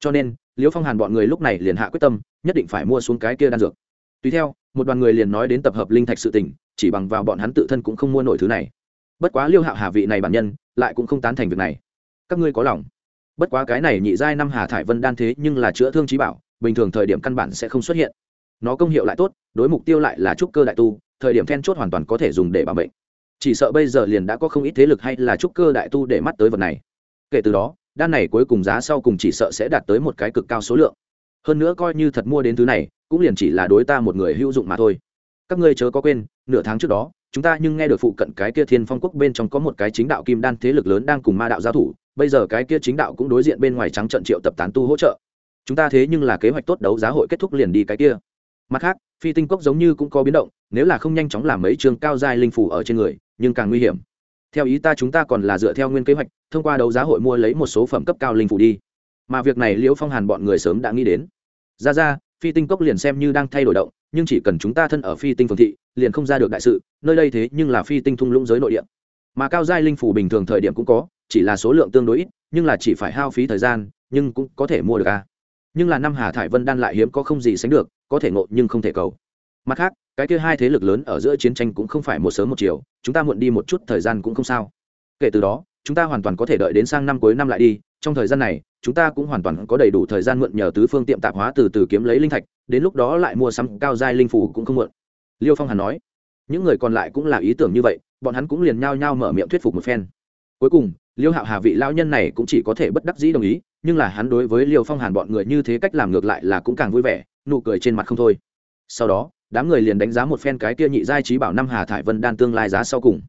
Cho nên, liêu phong hàn bọn người lúc này liền hạ quyết tâm, nhất định phải mua xuống cái kia đan dược tùy theo, một đoàn người liền nói đến tập hợp linh thạch sự tình, chỉ bằng vào bọn hắn tự thân cũng không mua nổi thứ này. Bất quá liêu hạo hà vị này bản nhân, lại cũng không tán thành việc này. Các ngươi có lòng. Bất quá cái này nhị giai năm hà thải vân đan thế nhưng là chữa thương trí bảo, bình thường thời điểm căn bản sẽ không xuất hiện. Nó công hiệu lại tốt, đối mục tiêu lại là trúc cơ đại tu, thời điểm then chốt hoàn toàn có thể dùng để bảo bệnh chỉ sợ bây giờ liền đã có không ít thế lực hay là trúc cơ đại tu để mắt tới vật này. Kể từ đó, đan này cuối cùng giá sau cùng chỉ sợ sẽ đạt tới một cái cực cao số lượng. Hơn nữa coi như thật mua đến thứ này cũng liền chỉ là đối ta một người hữu dụng mà thôi. Các ngươi chớ có quên, nửa tháng trước đó, chúng ta nhưng nghe được phụ cận cái kia thiên phong quốc bên trong có một cái chính đạo kim đan thế lực lớn đang cùng ma đạo giao thủ, bây giờ cái kia chính đạo cũng đối diện bên ngoài trắng trận triệu tập tán tu hỗ trợ. Chúng ta thế nhưng là kế hoạch tốt đấu giá hội kết thúc liền đi cái kia. Mặt khác, phi tinh cốc giống như cũng có biến động, nếu là không nhanh chóng làm mấy trường cao giai linh phủ ở trên người, nhưng càng nguy hiểm. Theo ý ta chúng ta còn là dựa theo nguyên kế hoạch, thông qua đấu giá hội mua lấy một số phẩm cấp cao linh phủ đi. Mà việc này liễu phong hàn bọn người sớm đã nghĩ đến. Ra ra phi tinh cốc liền xem như đang thay đổi động, nhưng chỉ cần chúng ta thân ở phi tinh phương thị, liền không ra được đại sự, nơi đây thế nhưng là phi tinh thung lũng giới nội địa. Mà cao giai linh phủ bình thường thời điểm cũng có, chỉ là số lượng tương đối ít, nhưng là chỉ phải hao phí thời gian, nhưng cũng có thể mua được a nhưng là năm hà thải vân đan lại hiếm có không gì sánh được, có thể ngộ nhưng không thể cầu. Mặt khác, cái kia hai thế lực lớn ở giữa chiến tranh cũng không phải một sớm một chiều, chúng ta muộn đi một chút thời gian cũng không sao. Kể từ đó, chúng ta hoàn toàn có thể đợi đến sang năm cuối năm lại đi trong thời gian này, chúng ta cũng hoàn toàn có đầy đủ thời gian mượn nhờ tứ phương tiệm tạp hóa từ từ kiếm lấy linh thạch, đến lúc đó lại mua sắm cao giai linh phủ cũng không mượn. Liêu phong hàn nói, những người còn lại cũng là ý tưởng như vậy, bọn hắn cũng liền nhao nhao mở miệng thuyết phục một phen. Cuối cùng, liêu hạo hà vị lao nhân này cũng chỉ có thể bất đắc dĩ đồng ý, nhưng là hắn đối với liêu phong hàn bọn người như thế cách làm ngược lại là cũng càng vui vẻ, nụ cười trên mặt không thôi. Sau đó, đám người liền đánh giá một phen cái kia nhị giai trí bảo năm hà thải vân đan tương lai giá sau cùng.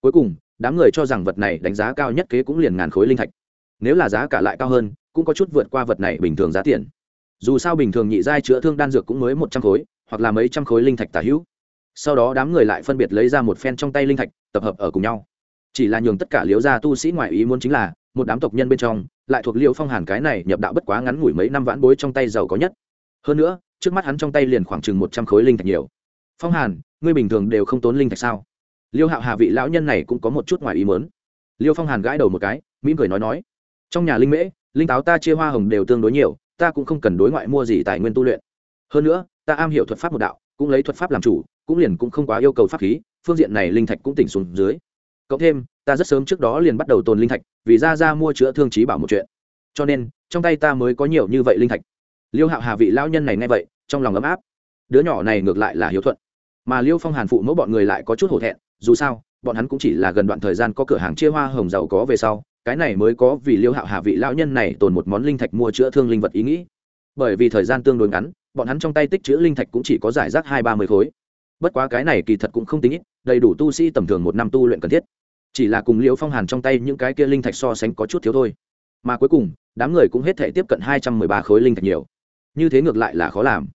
Cuối cùng, đám người cho rằng vật này đánh giá cao nhất kế cũng liền ngàn khối linh thạch nếu là giá cả lại cao hơn, cũng có chút vượt qua vật này bình thường giá tiền. Dù sao bình thường nhị giai chữa thương đan dược cũng mới một trăm khối, hoặc là mấy trăm khối linh thạch tả hữu. Sau đó đám người lại phân biệt lấy ra một phen trong tay linh thạch, tập hợp ở cùng nhau. Chỉ là nhường tất cả liếu gia tu sĩ ngoại ý muốn chính là, một đám tộc nhân bên trong, lại thuộc liêu phong hàn cái này nhập đạo bất quá ngắn ngủi mấy năm vãn bối trong tay giàu có nhất. Hơn nữa, trước mắt hắn trong tay liền khoảng chừng một trăm khối linh thạch nhiều. Phong hàn, ngươi bình thường đều không tốn linh thạch sao? Liêu hạo hà vị lão nhân này cũng có một chút ngoài ý mớn liêu phong hàn gãi đầu một cái mỹ cười nói nói trong nhà linh mễ, linh táo ta chia hoa hồng đều tương đối nhiều, ta cũng không cần đối ngoại mua gì tài nguyên tu luyện. Hơn nữa, ta am hiểu thuật pháp một đạo, cũng lấy thuật pháp làm chủ, cũng liền cũng không quá yêu cầu pháp khí, phương diện này linh thạch cũng tỉnh xuống dưới. Cộng thêm, ta rất sớm trước đó liền bắt đầu tồn linh thạch, vì ra ra mua chữa thương trí bảo một chuyện. Cho nên, trong tay ta mới có nhiều như vậy linh thạch. Liêu hạo hà vị lão nhân này nghe vậy, trong lòng ấm áp. Đứa nhỏ này ngược lại là hiếu thuận. Mà liêu phong hàn phụ mẫu bọn người lại có chút hổ thẹn, dù sao, bọn hắn cũng chỉ là gần đoạn thời gian có cửa hàng chia hoa hồng giàu có về sau cái này mới có vì liêu hạo hà vị lão nhân này tồn một món linh thạch mua chữa thương linh vật ý nghĩ. Bởi vì thời gian tương đối ngắn, bọn hắn trong tay tích chữ linh thạch cũng chỉ có giải rác hai ba mươi khối. Bất quá cái này kỳ thật cũng không tính ít, đầy đủ tu sĩ tầm thường một năm tu luyện cần thiết. Chỉ là cùng liêu phong hàn trong tay những cái kia linh thạch so sánh có chút thiếu thôi. Mà cuối cùng, đám người cũng hết thể tiếp cận hai trăm mười ba khối linh thạch nhiều. Như thế ngược lại là khó làm.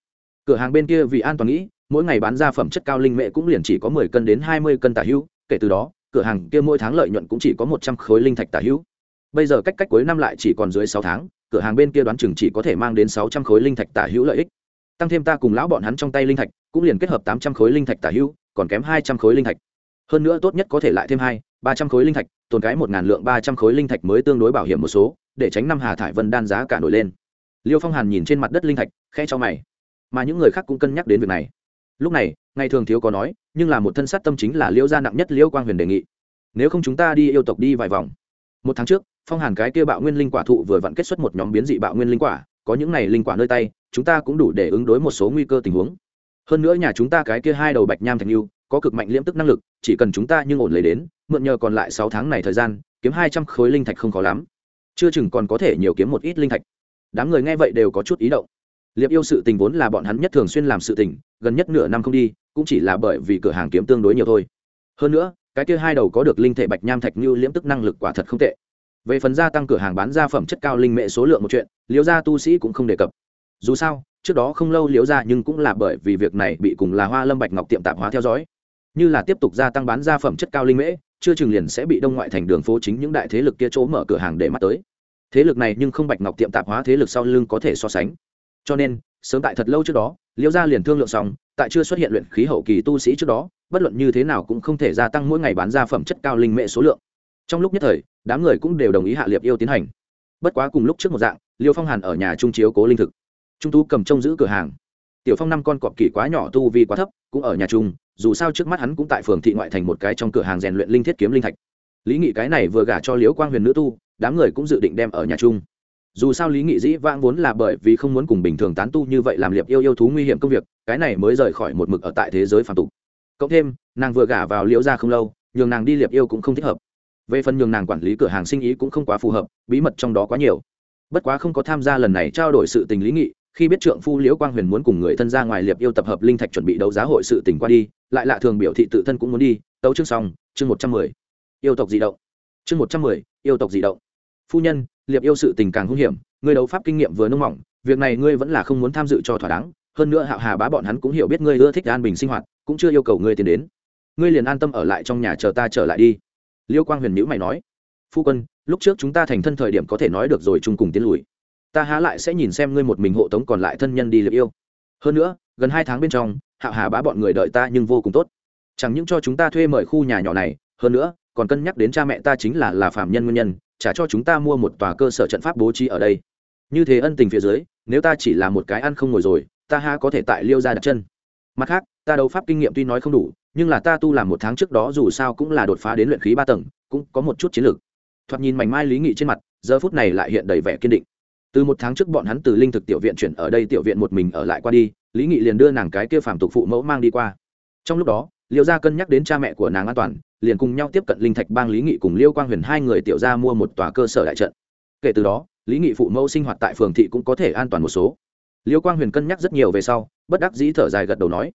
Cửa hàng bên kia vì an toàn nghĩ, mỗi ngày bán ra phẩm chất cao linh mệ cũng liền chỉ có mười cân đến hai mươi cân tả hữu kể từ đó cửa hàng kia mỗi tháng lợi nhuận cũng chỉ có một trăm khối linh thạch tả hữu. Bây giờ cách cách cuối năm lại chỉ còn dưới sáu tháng, cửa hàng bên kia đoán chừng chỉ có thể mang đến sáu trăm khối linh thạch tả hữu lợi ích. Tăng thêm ta cùng lão bọn hắn trong tay linh thạch, cũng liền kết hợp tám trăm khối linh thạch tả hữu, còn kém hai trăm khối linh thạch. Hơn nữa tốt nhất có thể lại thêm hai, ba trăm khối linh thạch, tồn cái một ngàn lượng ba trăm khối linh thạch mới tương đối bảo hiểm một số, để tránh năm hà thải vân đan giá cả nổi lên. Liêu phong hàn nhìn trên mặt đất linh thạch khe cho mày. Mà những người khác cũng cân nhắc đến việc này lúc này, ngày thường thiếu có nói, nhưng là một thân sát tâm chính là liễu gia nặng nhất liễu quang huyền đề nghị. Nếu không chúng ta đi yêu tộc đi vài vòng. Một tháng trước, phong hàn cái kia bạo nguyên linh quả thụ vừa vặn kết xuất một nhóm biến dị bạo nguyên linh quả, có những này linh quả nơi tay, chúng ta cũng đủ để ứng đối một số nguy cơ tình huống. Hơn nữa nhà chúng ta cái kia hai đầu bạch nham thành yêu, có cực mạnh liễm tức năng lực, chỉ cần chúng ta nhưng ổn lấy đến, mượn nhờ còn lại sáu tháng này thời gian, kiếm hai trăm khối linh thạch không khó lắm. Chưa chừng còn có thể nhiều kiếm một ít linh thạch. Đám người nghe vậy đều có chút ý động liệp yêu sự tình vốn là bọn hắn nhất thường xuyên làm sự tình, gần nhất nửa năm không đi, cũng chỉ là bởi vì cửa hàng kiếm tương đối nhiều thôi. Hơn nữa, cái kia hai đầu có được linh thể bạch nham thạch như liễm tức năng lực quả thật không tệ. Về phần gia tăng cửa hàng bán gia phẩm chất cao linh mệ số lượng một chuyện, liễu gia tu sĩ cũng không đề cập. Dù sao, trước đó không lâu liễu gia nhưng cũng là bởi vì việc này bị cùng là hoa lâm bạch ngọc tiệm tạp hóa theo dõi. Như là tiếp tục gia tăng bán gia phẩm chất cao linh mễ chưa chừng liền sẽ bị đông ngoại thành đường phố chính những đại thế lực kia chỗ mở cửa hàng để mắt tới. Thế lực này nhưng không bạch ngọc tiệm tạp hóa thế lực sau lưng có thể so sánh cho nên, sớm tại thật lâu trước đó liêu gia liền thương lượng xong, tại chưa xuất hiện luyện khí hậu kỳ tu sĩ trước đó, bất luận như thế nào cũng không thể gia tăng mỗi ngày bán ra phẩm chất cao linh mệ số lượng. Trong lúc nhất thời, đám người cũng đều đồng ý hạ liệp yêu tiến hành. Bất quá cùng lúc trước một dạng, liêu phong hàn ở nhà trung chiếu cố linh thực. Trung tú cầm trông giữ cửa hàng. Tiểu phong năm con cọp kỳ quá nhỏ tu vi quá thấp, cũng ở nhà trung, dù sao trước mắt hắn cũng tại phường thị ngoại thành một cái trong cửa hàng rèn luyện linh thiết kiếm linh thạch. Lý nghị cái này vừa gả cho liễu quang huyền nữ tu, đám người cũng dự định đem ở nhà trung dù sao lý nghị dĩ vãng vốn là bởi vì không muốn cùng bình thường tán tu như vậy làm liệp yêu yêu thú nguy hiểm công việc, cái này mới rời khỏi một mực ở tại thế giới phàm tục. Cộng thêm, nàng vừa gả vào liễu ra không lâu, nhường nàng đi liệp yêu cũng không thích hợp. Về phần nhường nàng quản lý cửa hàng sinh ý cũng không quá phù hợp, bí mật trong đó quá nhiều. Bất quá không có tham gia lần này trao đổi sự tình lý nghị, khi biết trượng phu liễu quang huyền muốn cùng người thân ra ngoài liệp yêu tập hợp linh thạch chuẩn bị đấu giá hội sự tình qua đi, lại lạ thường biểu thị tự thân cũng muốn đi, tấu chương xong, chương một trăm mười. Yêu tộc di động. Chương một trăm mười, yêu tộc di động. Phu nhân liệp yêu sự tình càng hung hiểm người đấu pháp kinh nghiệm vừa nông mỏng, việc này ngươi vẫn là không muốn tham dự cho thỏa đáng, hơn nữa hạo hà bá bọn hắn cũng hiểu biết ngươi ưa thích an bình sinh hoạt, cũng chưa yêu cầu ngươi tiến đến. Ngươi liền an tâm ở lại trong nhà chờ ta trở lại đi. Liêu quang huyền nhữ mày nói. Phu quân, lúc trước chúng ta thành thân thời điểm có thể nói được rồi chung cùng tiến lùi. Ta há lại sẽ nhìn xem ngươi một mình hộ tống còn lại thân nhân đi liệp yêu. Hơn nữa, gần hai tháng bên trong, hạo hà bá bọn người đợi ta nhưng vô cùng tốt. Chẳng những cho chúng ta thuê mời khu nhà nhỏ này, hơn nữa, còn cân nhắc đến cha mẹ ta chính là là phạm nhân nguyên nhân trả cho chúng ta mua một tòa cơ sở trận pháp bố trí ở đây. Như thế ân tình phía dưới, nếu ta chỉ là một cái ăn không ngồi rồi, ta ha có thể tại liêu ra đặt chân. Mặt khác, ta đấu pháp kinh nghiệm tuy nói không đủ, nhưng là ta tu làm một tháng trước đó dù sao cũng là đột phá đến luyện khí ba tầng, cũng có một chút chiến lược. Thoạt nhìn mảnh mai lý nghị trên mặt, giờ phút này lại hiện đầy vẻ kiên định. Từ một tháng trước bọn hắn từ linh thực tiểu viện chuyển ở đây tiểu viện một mình ở lại qua đi, lý nghị liền đưa nàng cái kia phàm tục phụ mẫu mang đi qua. Trong lúc đó liệu ra cân nhắc đến cha mẹ của nàng an toàn liền cùng nhau tiếp cận linh thạch bang lý nghị cùng liêu quang huyền, hai người tiểu ra mua một tòa cơ sở đại trận. Kể từ đó, lý nghị phụ mẫu sinh hoạt tại phường thị cũng có thể an toàn một số. Liêu quang huyền cân nhắc rất nhiều về sau, bất đắc dĩ thở dài gật đầu nói,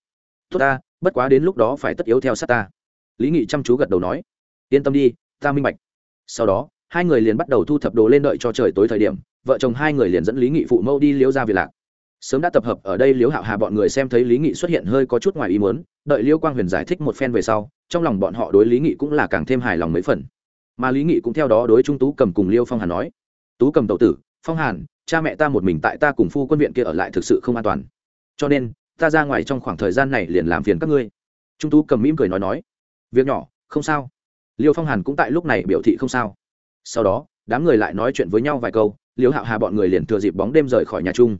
tốt ta, bất quá đến lúc đó phải tất yếu theo sát ta. Lý nghị chăm chú gật đầu nói, yên tâm đi, ta minh bạch. Sau đó, hai người liền bắt đầu thu thập đồ lên đợi cho trời tối thời điểm, vợ chồng hai người liền dẫn lý nghị phụ mẫu đi liêu ra việt lạc sớm đã tập hợp ở đây liễu hạo hà bọn người xem thấy lý nghị xuất hiện hơi có chút ngoài ý muốn, đợi liễu quang huyền giải thích một phen về sau, trong lòng bọn họ đối lý nghị cũng là càng thêm hài lòng mấy phần. Mà lý nghị cũng theo đó đối trung tú cầm cùng liêu phong hàn nói, tú cầm tậu tử, phong hàn, cha mẹ ta một mình tại ta cùng phu quân viện kia ở lại thực sự không an toàn. Cho nên, ta ra ngoài trong khoảng thời gian này liền làm phiền các ngươi. Trung tú cầm mỉm cười nói nói, việc nhỏ, không sao. Liêu phong hàn cũng tại lúc này biểu thị không sao. Sau đó, đám người lại nói chuyện với nhau vài câu, liêu hạo hà bọn người liền thừa dịp bóng đêm rời khỏi nhà chung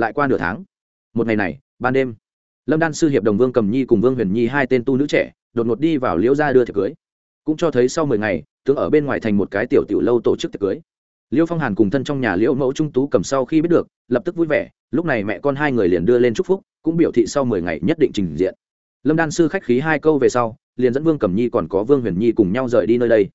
lại qua nửa tháng. Một ngày này, ban đêm, lâm đan sư hiệp đồng vương cầm nhi cùng vương huyền nhi hai tên tu nữ trẻ, đột ngột đi vào liễu gia đưa tiệc cưới. Cũng cho thấy sau mười ngày, tướng ở bên ngoài thành một cái tiểu tiểu lâu tổ chức tiệc cưới. Liễu phong hàn cùng thân trong nhà liễu mẫu trung tú cầm sau khi biết được, lập tức vui vẻ, lúc này mẹ con hai người liền đưa lên chúc phúc, cũng biểu thị sau mười ngày nhất định trình diện. Lâm đan sư khách khí hai câu về sau, liền dẫn vương cầm nhi còn có vương huyền nhi cùng nhau rời đi nơi đây.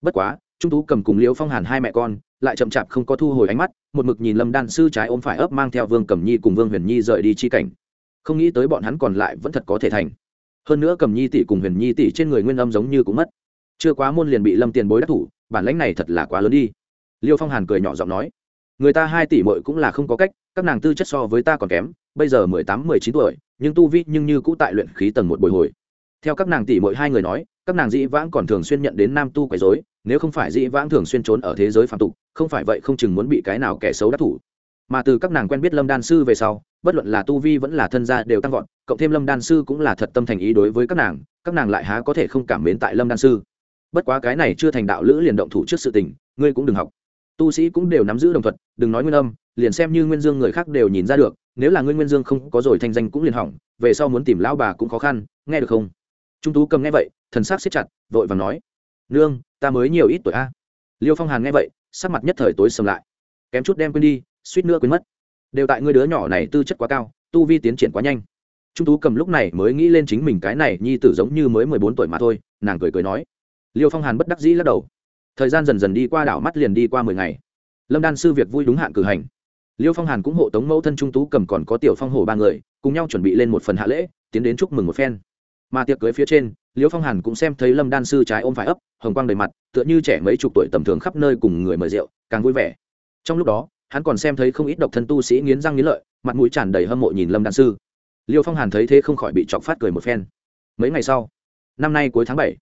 Bất quá, trung tú cầm cùng liễu phong hàn hai mẹ con lại chậm chạp không có thu hồi ánh mắt, một mực nhìn lâm đan sư trái ôm phải ấp mang theo vương cầm nhi cùng vương huyền nhi rời đi chi cảnh. Không nghĩ tới bọn hắn còn lại vẫn thật có thể thành. Hơn nữa cầm nhi tỷ cùng huyền nhi tỷ trên người nguyên âm giống như cũng mất. Chưa quá môn liền bị lâm tiền bối đắc thủ, bản lãnh này thật là quá lớn đi. Liêu phong hàn cười nhỏ giọng nói, người ta hai tỷ mội cũng là không có cách, các nàng tư chất so với ta còn kém, bây giờ mười tám, mười chín tuổi, nhưng tu vi nhưng như cũ tại luyện khí tầng một bồi hồi. Theo các nàng tỷ mội hai người nói, các nàng dĩ vãng còn thường xuyên nhận đến nam tu quấy dối nếu không phải dĩ vãng thường xuyên trốn ở thế giới phạm tục không phải vậy không chừng muốn bị cái nào kẻ xấu đắc thủ. Mà từ các nàng quen biết lâm đan sư về sau, bất luận là tu vi vẫn là thân gia đều tăng vọt, cộng thêm lâm đan sư cũng là thật tâm thành ý đối với các nàng các nàng lại há có thể không cảm mến tại lâm đan sư. Bất quá cái này chưa thành đạo lữ liền động thủ trước sự tình, ngươi cũng đừng học. Tu sĩ cũng đều nắm giữ đồng thuật, đừng nói nguyên âm, liền xem như nguyên dương người khác đều nhìn ra được, nếu là ngươi nguyên dương không có rồi thanh danh cũng liền hỏng, về sau muốn tìm lão bà cũng khó khăn, nghe được không? Trung tú cầm nghe vậy, thần sắc siết chặt, vội vàng nói, nương, ta mới nhiều ít tuổi a. Liêu phong hàn nghe vậy sắc mặt nhất thời tối sầm lại. Kém chút đem quên đi, suýt nữa quên mất. Đều tại ngươi đứa nhỏ này tư chất quá cao, tu vi tiến triển quá nhanh. Trung tú cầm lúc này mới nghĩ lên chính mình cái này nhi tử giống như mới mười bốn tuổi mà thôi, nàng cười cười nói. Liêu phong hàn bất đắc dĩ lắc đầu. Thời gian dần dần đi qua đảo mắt liền đi qua mười ngày. Lâm đan sư việc vui đúng hạn cử hành. Liêu phong hàn cũng hộ tống mẫu thân trung tú cầm còn có tiểu phong hổ ba người, cùng nhau chuẩn bị lên một phần hạ lễ, tiến đến chúc mừng một phen. Mà tiệc cưới phía trên liêu phong hàn cũng xem thấy lâm đan sư trái ôm phải ấp, hồng quang đầy mặt, tựa như trẻ mấy chục tuổi tầm thường khắp nơi cùng người mời rượu, càng vui vẻ. Trong lúc đó, hắn còn xem thấy không ít độc thân tu sĩ nghiến răng nghiến lợi, mặt mũi tràn đầy hâm mộ nhìn lâm đan sư. Liêu phong hàn thấy thế không khỏi bị chọc phát cười một phen. Mấy ngày sau, năm nay cuối tháng bảy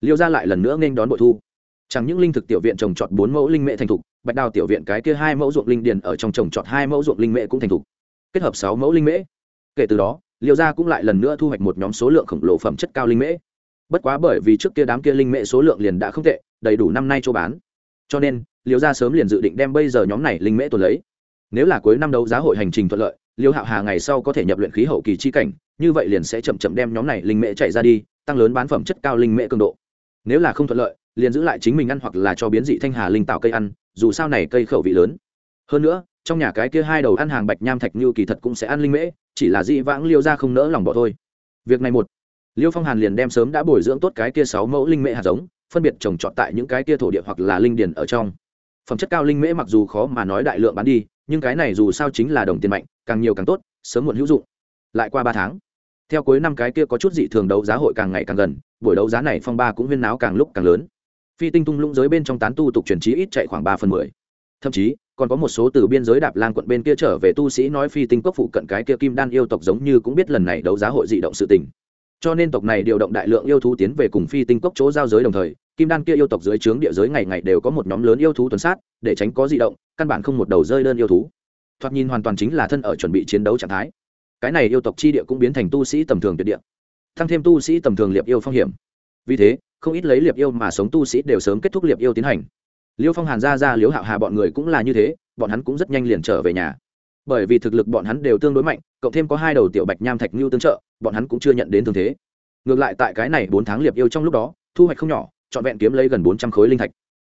liêu ra lại lần nữa nghênh đón bội thu. Chẳng những linh thực tiểu viện trồng trọt bốn mẫu linh mệ thành thục, bạch đào tiểu viện cái kia hai mẫu ruộng linh điền ở trong trồng trọt hai mẫu ruộng linh mễ cũng thành thục. Kết hợp sáu mẫu linh mễ kể từ đó liêu gia cũng lại lần nữa thu hoạch một nhóm số lượng khổng lồ phẩm chất cao linh mễ bất quá bởi vì trước kia đám kia linh mễ số lượng liền đã không tệ, đầy đủ năm nay cho bán. Cho nên, liêu gia sớm liền dự định đem bây giờ nhóm này linh mễ tuần lấy. Nếu là cuối năm đấu giá hội hành trình thuận lợi, liêu hạo hà ngày sau có thể nhập luyện khí hậu kỳ chi cảnh, như vậy liền sẽ chậm chậm đem nhóm này linh mễ chạy ra đi, tăng lớn bán phẩm chất cao linh mễ cường độ. Nếu là không thuận lợi, liền giữ lại chính mình ăn hoặc là cho biến dị thanh hà linh tạo cây ăn, dù sao này cây khẩu vị lớn. Hơn nữa, trong nhà cái kia hai đầu ăn hàng bạch nham thạch như kỳ thật cũng sẽ ăn linh mễ, chỉ là dị vãng liêu ra không nỡ lòng bỏ thôi. Việc này một liêu phong hàn liền đem sớm đã bồi dưỡng tốt cái kia sáu mẫu linh mễ hạt giống, phân biệt trồng trọt tại những cái kia thổ địa hoặc là linh điền ở trong. Phẩm chất cao linh mễ mặc dù khó mà nói đại lượng bán đi, nhưng cái này dù sao chính là đồng tiền mạnh, càng nhiều càng tốt, sớm muộn hữu dụng. Lại qua ba tháng, theo cuối năm cái kia có chút dị thường đấu giá hội càng ngày càng gần, buổi đấu giá này phong ba cũng huyên náo càng lúc càng lớn. Phi tinh tung lũng giới bên trong tán tu tục truyền trí ít chạy khoảng ba phần mười. Thậm chí, còn có một số từ biên giới đạp lan quận bên kia trở về tu sĩ nói phi tinh cốc phụ cận cái kia kim đan yêu tộc giống như cũng biết lần này đấu giá hội dị động sự tình cho nên tộc này điều động đại lượng yêu thú tiến về cùng phi tinh cốc chỗ giao giới đồng thời, kim đan kia yêu tộc dưới trướng địa giới ngày ngày đều có một nhóm lớn yêu thú tuần sát, để tránh có dị động, căn bản không một đầu rơi đơn yêu thú. Thoạt nhìn hoàn toàn chính là thân ở chuẩn bị chiến đấu trạng thái. Cái này yêu tộc chi địa cũng biến thành tu sĩ tầm thường tuyệt địa tăng thêm tu sĩ tầm thường liệp yêu phong hiểm. Vì thế, không ít lấy liệp yêu mà sống tu sĩ đều sớm kết thúc liệp yêu tiến hành. Liêu phong hàn ra ra liếu hạo hà bọn người cũng là như thế, bọn hắn cũng rất nhanh liền trở về nhà. Bởi vì thực lực bọn hắn đều tương đối mạnh, cộng thêm có hai đầu tiểu bạch nham thạch ngưu tương trợ bọn hắn cũng chưa nhận đến thương thế. Ngược lại tại cái này bốn tháng liệp yêu trong lúc đó, thu hoạch không nhỏ, trọn vẹn kiếm lấy gần bốn trăm khối linh thạch.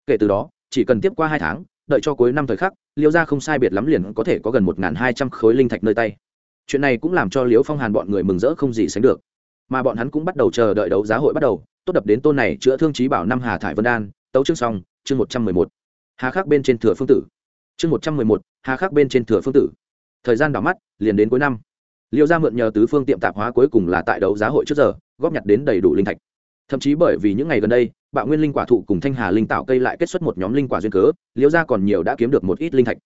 Kể từ đó, chỉ cần tiếp qua hai tháng, đợi cho cuối năm thời khắc, liêu ra không sai biệt lắm liền có thể có gần một hai trăm khối linh thạch nơi tay. Chuyện này cũng làm cho liễu phong hàn bọn người mừng rỡ không gì sánh được. Mà bọn hắn cũng bắt đầu chờ đợi đấu giá hội bắt đầu, tốt đập đến tôn này chữa thương trí bảo năm hà thải vân đan, tấu chương xong, chương một trăm mười một. Hà khắc bên trên thừa phương tử. Chương một trăm mười một, hà khắc bên trên thừa phương tử. Thời gian đảo mắt, liền đến cuối năm liêu ra mượn nhờ tứ phương tiệm tạp hóa cuối cùng là tại đấu giá hội trước giờ, góp nhặt đến đầy đủ linh thạch. Thậm chí bởi vì những ngày gần đây, bạo nguyên linh quả thụ cùng thanh hà linh tạo cây lại kết xuất một nhóm linh quả duyên cớ, liêu ra còn nhiều đã kiếm được một ít linh thạch.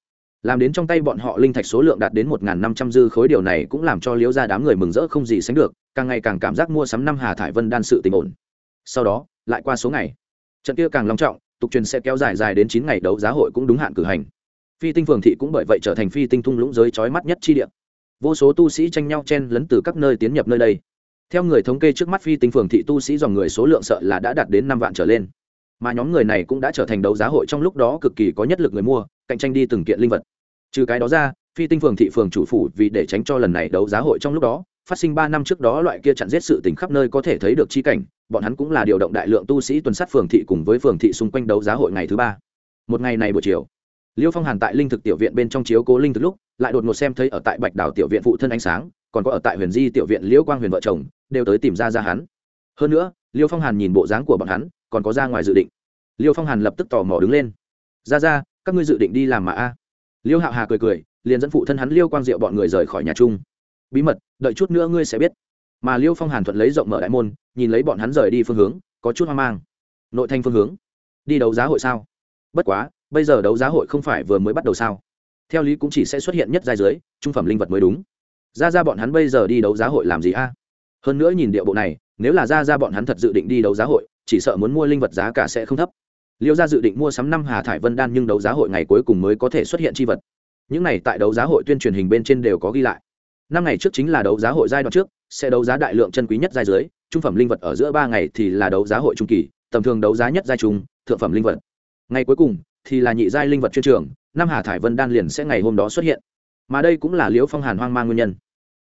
Làm đến trong tay bọn họ linh thạch số lượng đạt đến một năm trăm dư khối, điều này cũng làm cho liêu ra đám người mừng rỡ không gì sánh được, càng ngày càng cảm giác mua sắm năm hà thải vân đan sự tình ổn. Sau đó, lại qua số ngày. Trận kia càng long trọng, tục truyền sẽ kéo dài dài đến chín ngày, đấu giá hội cũng đúng hạn cử hành. Phi tinh phường thị cũng bởi vậy trở thành phi tinh thung lũng giới chói mắt nhất chi địa vô số tu sĩ tranh nhau chen lấn từ các nơi tiến nhập nơi đây. Theo người thống kê trước mắt phi tinh phường thị tu sĩ dòng người số lượng sợ là đã đạt đến năm vạn trở lên. Mà nhóm người này cũng đã trở thành đấu giá hội trong lúc đó cực kỳ có nhất lực người mua, cạnh tranh đi từng kiện linh vật. Trừ cái đó ra, phi tinh phường thị phường chủ phủ vì để tránh cho lần này đấu giá hội trong lúc đó, phát sinh ba năm trước đó loại kia chặn giết sự tình khắp nơi có thể thấy được chi cảnh, bọn hắn cũng là điều động đại lượng tu sĩ tuần sát phường thị cùng với phường thị xung quanh đấu giá hội ngày thứ ba. Một ngày này buổi chiều, liêu phong hàn tại linh thực tiểu viện bên trong chiếu cố linh thực lúc lại đột ngột xem thấy ở tại bạch đảo tiểu viện phụ thân ánh sáng, còn có ở tại huyền di tiểu viện liễu quang huyền vợ chồng, đều tới tìm ra ra hắn. Hơn nữa, liêu phong hàn nhìn bộ dáng của bọn hắn, còn có ra ngoài dự định. Liêu phong hàn lập tức tò mò đứng lên. Ra ra, các ngươi dự định đi làm mà a? Liêu hạo hà cười cười, liền dẫn phụ thân hắn liêu quang diệu bọn người rời khỏi nhà chung. Bí mật, đợi chút nữa ngươi sẽ biết. Mà liêu phong hàn thuận lấy rộng mở đại môn, nhìn lấy bọn hắn rời đi phương hướng, có chút hoang mang. Nội thanh phương hướng? Đi đấu giá hội sao? Bất quá, bây giờ đấu giá hội không phải vừa mới bắt đầu sao? Theo lý cũng chỉ sẽ xuất hiện nhất giai dưới trung phẩm linh vật mới đúng. Ra ra bọn hắn bây giờ đi đấu giá hội làm gì a? Hơn nữa nhìn điệu bộ này, nếu là ra ra bọn hắn thật dự định đi đấu giá hội, chỉ sợ muốn mua linh vật giá cả sẽ không thấp. Liêu gia dự định mua sắm năm hà thải vân đan nhưng đấu giá hội ngày cuối cùng mới có thể xuất hiện chi vật. Những này tại đấu giá hội tuyên truyền hình bên trên đều có ghi lại. Năm ngày trước chính là đấu giá hội giai đoạn trước, sẽ đấu giá đại lượng chân quý nhất giai dưới trung phẩm linh vật ở giữa ba ngày thì là đấu giá hội trung kỳ, tầm thường đấu giá nhất giai trung, thượng phẩm linh vật. Ngày cuối cùng thì là nhị giai linh vật chuyên trường năm hà thải vân đan liền sẽ ngày hôm đó xuất hiện. Mà đây cũng là liễu phong hàn hoang mang nguyên nhân.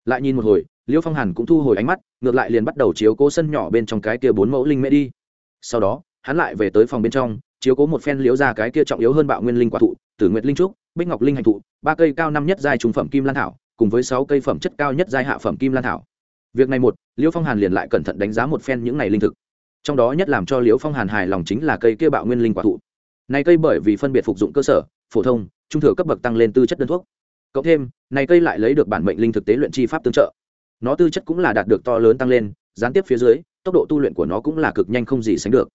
Lại nhìn một hồi, liễu phong hàn cũng thu hồi ánh mắt, ngược lại liền bắt đầu chiếu cố sân nhỏ bên trong cái kia bốn mẫu linh mễ đi. Sau đó, hắn lại về tới phòng bên trong, chiếu cố một phen liễu ra cái kia trọng yếu hơn bạo nguyên linh quả thụ, tử nguyệt linh trúc, bích ngọc linh hành thụ, ba cây cao năm nhất giai trung phẩm kim lan thảo, cùng với sáu cây phẩm chất cao nhất giai hạ phẩm kim lan thảo. Việc này một, liễu phong hàn liền lại cẩn thận đánh giá một phen những này linh thực. Trong đó nhất làm cho liễu phong hàn hài lòng chính là cây kia bạo nguyên linh quả thụ này cây bởi vì phân biệt phục dụng cơ sở, phổ thông, trung thừa cấp bậc tăng lên tư chất đơn thuốc. Cộng thêm, này cây lại lấy được bản mệnh linh thực tế luyện chi pháp tương trợ. Nó tư chất cũng là đạt được to lớn tăng lên, gián tiếp phía dưới, tốc độ tu luyện của nó cũng là cực nhanh không gì sánh được.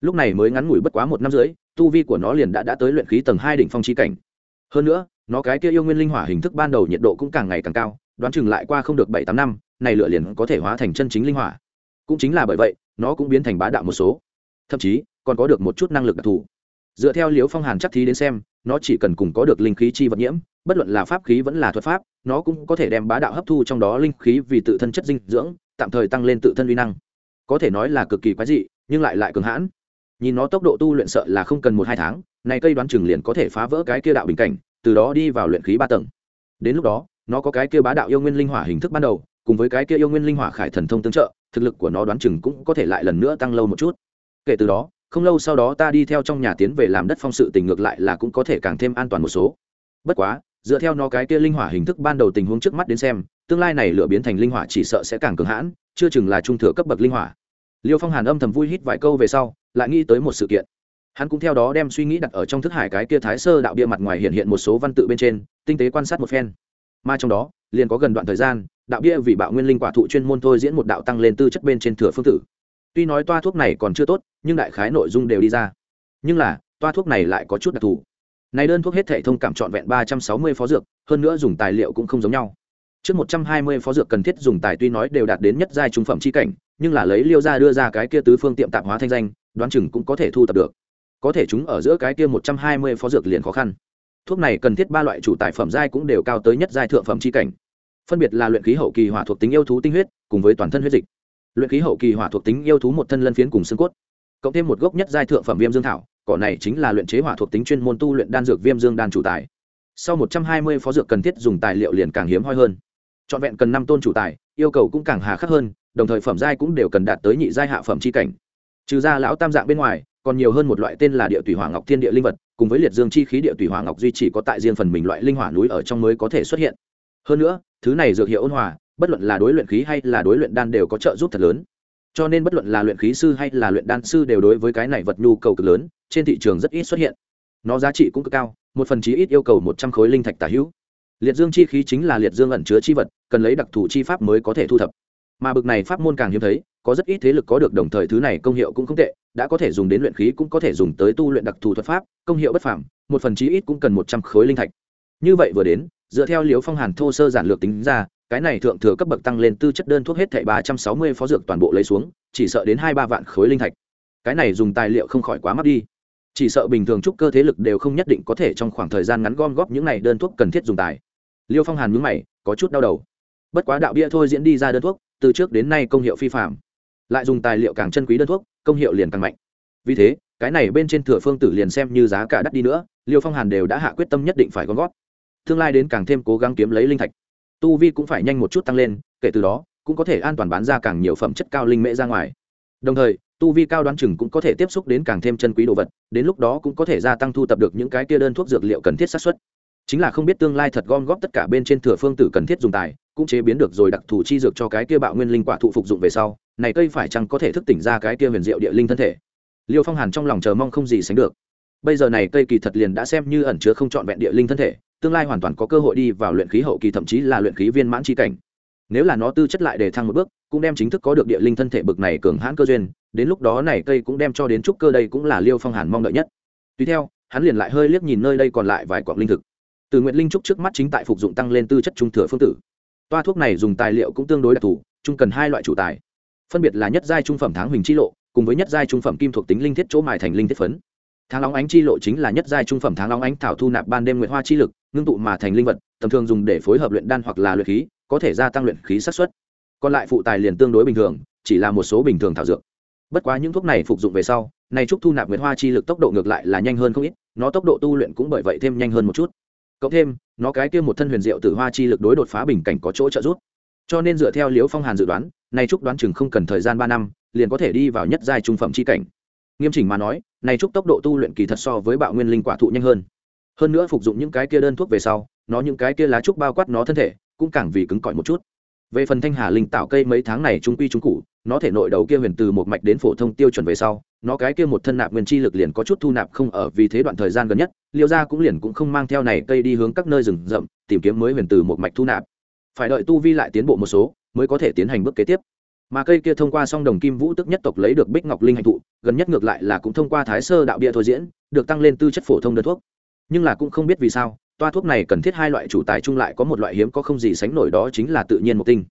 Lúc này mới ngắn ngủi bất quá một năm dưới tu vi của nó liền đã đã tới luyện khí tầng hai đỉnh phong chi cảnh. Hơn nữa, nó cái kia yêu nguyên linh hỏa hình thức ban đầu nhiệt độ cũng càng ngày càng cao, đoán chừng lại qua không được bảy tám năm, này lửa liền có thể hóa thành chân chính linh hỏa. Cũng chính là bởi vậy, nó cũng biến thành bá đạo một số. Thậm chí, còn có được một chút năng lực đặc thù dựa theo liếu phong hàn chắc thí đến xem, nó chỉ cần cùng có được linh khí chi vật nhiễm, bất luận là pháp khí vẫn là thuật pháp, nó cũng có thể đem bá đạo hấp thu trong đó linh khí vì tự thân chất dinh dưỡng, tạm thời tăng lên tự thân uy năng. Có thể nói là cực kỳ quái dị, nhưng lại lại cường hãn. Nhìn nó tốc độ tu luyện sợ là không cần một hai tháng, này cây đoán chừng liền có thể phá vỡ cái kia đạo bình cảnh, từ đó đi vào luyện khí ba tầng. Đến lúc đó, nó có cái kia bá đạo yêu nguyên linh hỏa hình thức ban đầu, cùng với cái kia yêu nguyên linh hỏa khải thần thông tương trợ, thực lực của nó đoán chừng cũng có thể lại lần nữa tăng lâu một chút. Kể từ đó không lâu sau đó ta đi theo trong nhà tiến về làm đất phong sự tình ngược lại là cũng có thể càng thêm an toàn một số. Bất quá, dựa theo nó cái kia linh hỏa hình thức ban đầu tình huống trước mắt đến xem, tương lai này lửa biến thành linh hỏa chỉ sợ sẽ càng cường hãn, chưa chừng là trung thừa cấp bậc linh hỏa. Liêu phong hàn âm thầm vui hít vài câu về sau, lại nghĩ tới một sự kiện. Hắn cũng theo đó đem suy nghĩ đặt ở trong thức hải cái kia thái sơ đạo bia mặt ngoài hiện hiện một số văn tự bên trên, tinh tế quan sát một phen. Mà trong đó, liền có gần đoạn thời gian, đạo bia vì bạo nguyên linh quả thụ chuyên môn thôi diễn một đạo tăng lên tư chất bên trên thừa phương tử tuy nói toa thuốc này còn chưa tốt, nhưng đại khái nội dung đều đi ra. Nhưng là, toa thuốc này lại có chút đặc thù. Này đơn thuốc hết thể thông cảm trọn vẹn ba trăm sáu mươi phó dược, hơn nữa dùng tài liệu cũng không giống nhau. Trước một trăm hai mươi phó dược cần thiết dùng tài tuy nói đều đạt đến nhất giai trung phẩm chi cảnh, nhưng là lấy liêu ra đưa ra cái kia tứ phương tiệm tạp hóa thanh danh, đoán chừng cũng có thể thu tập được. Có thể chúng ở giữa cái kia một trăm hai mươi phó dược liền khó khăn. Thuốc này cần thiết ba loại chủ tài phẩm giai cũng đều cao tới nhất giai thượng phẩm chi cảnh. Phân biệt là luyện khí hậu kỳ hỏa thuộc tính yêu thú tinh huyết, cùng với toàn thân huyết dịch luyện khí hậu kỳ hỏa thuộc tính yêu thú một thân lân phiến cùng xương cốt. Cộng thêm một gốc nhất giai thượng phẩm viêm dương thảo, cỏ này chính là luyện chế hỏa thuộc tính chuyên môn tu luyện đan dược viêm dương đan chủ tài. Sau một trăm hai mươi phó dược cần thiết dùng tài liệu liền càng hiếm hoi hơn. Trọn vẹn cần năm tôn chủ tài, yêu cầu cũng càng hà khắc hơn, đồng thời phẩm giai cũng đều cần đạt tới nhị giai hạ phẩm c h i cảnh. Trừ ra lão tam dạng bên ngoài, còn nhiều hơn một loại tên là địa tùy hỏa ngọc thiên địa linh vật, cùng với liệt dương chi khí địa tùy hỏa ngọc duy chỉ có tại riêng phần mình loại linh hỏa núi ở trong mới có thể xuất hiện. Hơn nữa, thứ này dược hiệu ôn hòa bất luận là đối luyện khí hay là đối luyện đan đều có trợ giúp thật lớn. Cho nên bất luận là luyện khí sư hay là luyện đan sư đều đối với cái này vật nhu cầu cực lớn, trên thị trường rất ít xuất hiện. Nó giá trị cũng cực cao, một phần chí ít yêu cầu một trăm khối linh thạch tả hữu. Liệt dương chi khí chính là liệt dương ẩn chứa chi vật, cần lấy đặc thù chi pháp mới có thể thu thập. Mà bực này pháp môn càng hiếm thấy, có rất ít thế lực có được đồng thời thứ này công hiệu cũng không tệ, đã có thể dùng đến luyện khí cũng có thể dùng tới tu luyện đặc thù thuật pháp, công hiệu bất phảm một phần chí ít cũng cần một trăm khối linh thạch. Như vậy vừa đến, dựa theo liếu phong hàn thô sơ giản lược tính ra cái này thượng thừa cấp bậc tăng lên tư chất đơn thuốc hết thảy ba trăm sáu mươi phó dược toàn bộ lấy xuống, chỉ sợ đến hai ba vạn khối linh thạch. Cái này dùng tài liệu không khỏi quá mắc đi. Chỉ sợ bình thường trúc cơ thế lực đều không nhất định có thể trong khoảng thời gian ngắn gom góp những này đơn thuốc cần thiết dùng tài. Liêu phong hàn nhướng mày, có chút đau đầu. Bất quá đạo bia thôi diễn đi ra đơn thuốc, từ trước đến nay công hiệu phi phạm lại dùng tài liệu càng chân quý đơn thuốc, công hiệu liền càng mạnh. Vì thế, cái này bên trên thừa phương tử liền xem như giá cả đắt đi nữa, liêu phong hàn đều đã hạ quyết tâm nhất định phải gom góp. Tương lai đến càng thêm cố gắng kiếm lấy linh thạch tu vi cũng phải nhanh một chút tăng lên, kể từ đó, cũng có thể an toàn bán ra càng nhiều phẩm chất cao linh mễ ra ngoài. Đồng thời, tu vi cao đoán chừng cũng có thể tiếp xúc đến càng thêm chân quý đồ vật, đến lúc đó cũng có thể gia tăng thu tập được những cái kia đơn thuốc dược liệu cần thiết sát xuất chính là không biết tương lai thật gom góp tất cả bên trên thừa phương tử cần thiết dùng tài, cũng chế biến được rồi đặc thù chi dược cho cái kia bạo nguyên linh quả thụ phục dụng về sau, này cây phải chăng có thể thức tỉnh ra cái kia huyền diệu địa linh thân thể? Liêu phong hàn trong lòng chờ mong không gì sánh được bây giờ này cây kỳ thật liền đã xem như ẩn chứa không trọn vẹn địa linh thân thể, tương lai hoàn toàn có cơ hội đi vào luyện khí hậu kỳ, thậm chí là luyện khí viên mãn chi cảnh. Nếu là nó tư chất lại để thăng một bước, cũng đem chính thức có được địa linh thân thể bực này cường hãn cơ duyên, đến lúc đó này cây cũng đem cho đến trúc cơ đây cũng là liêu phong hàn mong đợi nhất. Tùy theo, hắn liền lại hơi liếc nhìn nơi đây còn lại vài quặng linh thực. Từ nguyện linh trúc trước mắt chính tại phục dụng tăng lên tư chất trung thừa phương tử. Toa thuốc này dùng tài liệu cũng tương đối đặc thù, chung cần hai loại chủ tài. Phân biệt là nhất giai trung phẩm tháng huỳnh chi lộ, cùng với nhất giai trung phẩm kim thuộc tính linh thiết chỗ mài thành linh thiết phấn tháng long ánh chi lộ chính là nhất giai trung phẩm tháng long ánh thảo thu nạp ban đêm nguyện hoa chi lực, ngưng tụ mà thành linh vật, tầm thường dùng để phối hợp luyện đan hoặc là luyện khí, có thể gia tăng luyện khí sát xuất còn lại phụ tài liền tương đối bình thường, chỉ là một số bình thường thảo dược. Bất quá những thuốc này phục dụng về sau, này trúc thu nạp nguyệt hoa chi lực tốc độ ngược lại là nhanh hơn không ít, nó tốc độ tu luyện cũng bởi vậy thêm nhanh hơn một chút. Cộng thêm, nó cái kia một thân huyền diệu từ hoa chi lực đối đột phá bình cảnh có chỗ trợ giúp. Cho nên dựa theo liếu phong hàn dự đoán, này trúc đoán chừng không cần thời gian ba năm, liền có thể đi vào nhất giai trung phẩm chi cảnh. Nghiêm chỉnh mà nói này chúc tốc độ tu luyện kỳ thật so với bạo nguyên linh quả thụ nhanh hơn. Hơn nữa phục dụng những cái kia đơn thuốc về sau, nó những cái kia lá trúc bao quát nó thân thể, cũng càng vì cứng cỏi một chút. Về phần thanh hà linh tạo cây mấy tháng này trung quy trung cụ nó thể nội đầu kia huyền từ một mạch đến phổ thông tiêu chuẩn về sau, nó cái kia một thân nạp nguyên chi lực liền có chút thu nạp không ở vì thế đoạn thời gian gần nhất, liêu gia cũng liền cũng không mang theo này cây đi hướng các nơi rừng rậm, tìm kiếm mới huyền từ một mạch thu nạp. Phải đợi tu vi lại tiến bộ một số, mới có thể tiến hành bước kế tiếp mà cây kia thông qua song đồng kim vũ tức nhất tộc lấy được bích ngọc linh hạnh thụ, gần nhất ngược lại là cũng thông qua thái sơ đạo bia thôi diễn, được tăng lên tư chất phổ thông đơn thuốc. Nhưng là cũng không biết vì sao, toa thuốc này cần thiết hai loại chủ tài chung lại có một loại hiếm có không gì sánh nổi đó chính là tự nhiên một tinh.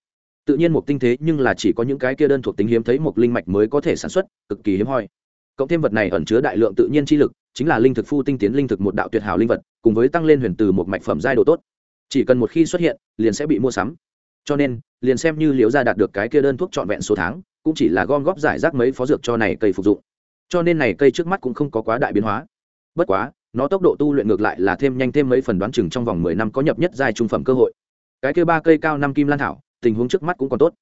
Tự nhiên một tinh thế nhưng là chỉ có những cái kia đơn thuộc tính hiếm thấy một linh mạch mới có thể sản xuất, cực kỳ hiếm hoi. Cộng thêm vật này ẩn chứa đại lượng tự nhiên chi lực, chính là linh thực phu tinh tiến linh thực một đạo tuyệt hảo linh vật, cùng với tăng lên huyền từ một mạch phẩm giai độ tốt. Chỉ cần một khi xuất hiện, liền sẽ bị mua sắm. Cho nên liền xem như liễu gia đạt được cái kia đơn thuốc trọn vẹn số tháng, cũng chỉ là gom góp giải rác mấy phó dược cho này cây phục dụng. Cho nên này cây trước mắt cũng không có quá đại biến hóa. Bất quá, nó tốc độ tu luyện ngược lại là thêm nhanh thêm mấy phần đoán chừng trong vòng mười năm có nhập nhất giai trung phẩm cơ hội. Cái kia ba cây cao năm kim lan thảo, tình huống trước mắt cũng còn tốt.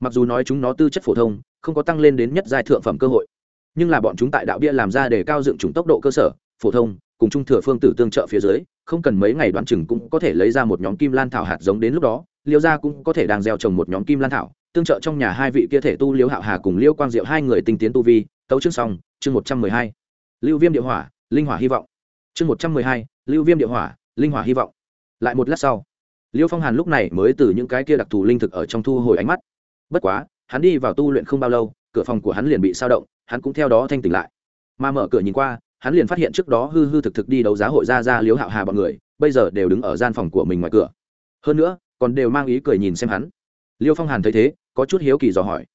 Mặc dù nói chúng nó tư chất phổ thông, không có tăng lên đến nhất giai thượng phẩm cơ hội, nhưng là bọn chúng tại đạo bia làm ra để cao dựng chúng tốc độ cơ sở, phổ thông, cùng trung thừa phương tử tương trợ phía dưới, không cần mấy ngày đoán chừng cũng có thể lấy ra một nhóm kim lan thảo hạt giống đến lúc đó liêu gia cũng có thể đang gieo trồng một nhóm kim lan thảo, tương trợ trong nhà hai vị kia thể tu liêu hạo hà cùng liêu quang diệu hai người tinh tiến tu vi. Tấu chương xong, chương một trăm mười hai. Lưu viêm địa hỏa, linh hỏa hy vọng. Chương một trăm mười hai, lưu viêm địa hỏa, linh hỏa hy vọng. Lại một lát sau, liêu phong hàn lúc này mới từ những cái kia đặc thù linh thực ở trong thu hồi ánh mắt. Bất quá, hắn đi vào tu luyện không bao lâu, cửa phòng của hắn liền bị sao động, hắn cũng theo đó thanh tỉnh lại. Mà mở cửa nhìn qua, hắn liền phát hiện trước đó hư hư thực thực đi đấu giá hội ra ra liếu hạo hà bọn người, bây giờ đều đứng ở gian phòng của mình ngoài cửa. Hơn nữa còn đều mang ý cười nhìn xem hắn. Liêu phong hàn thấy thế, có chút hiếu kỳ dò hỏi.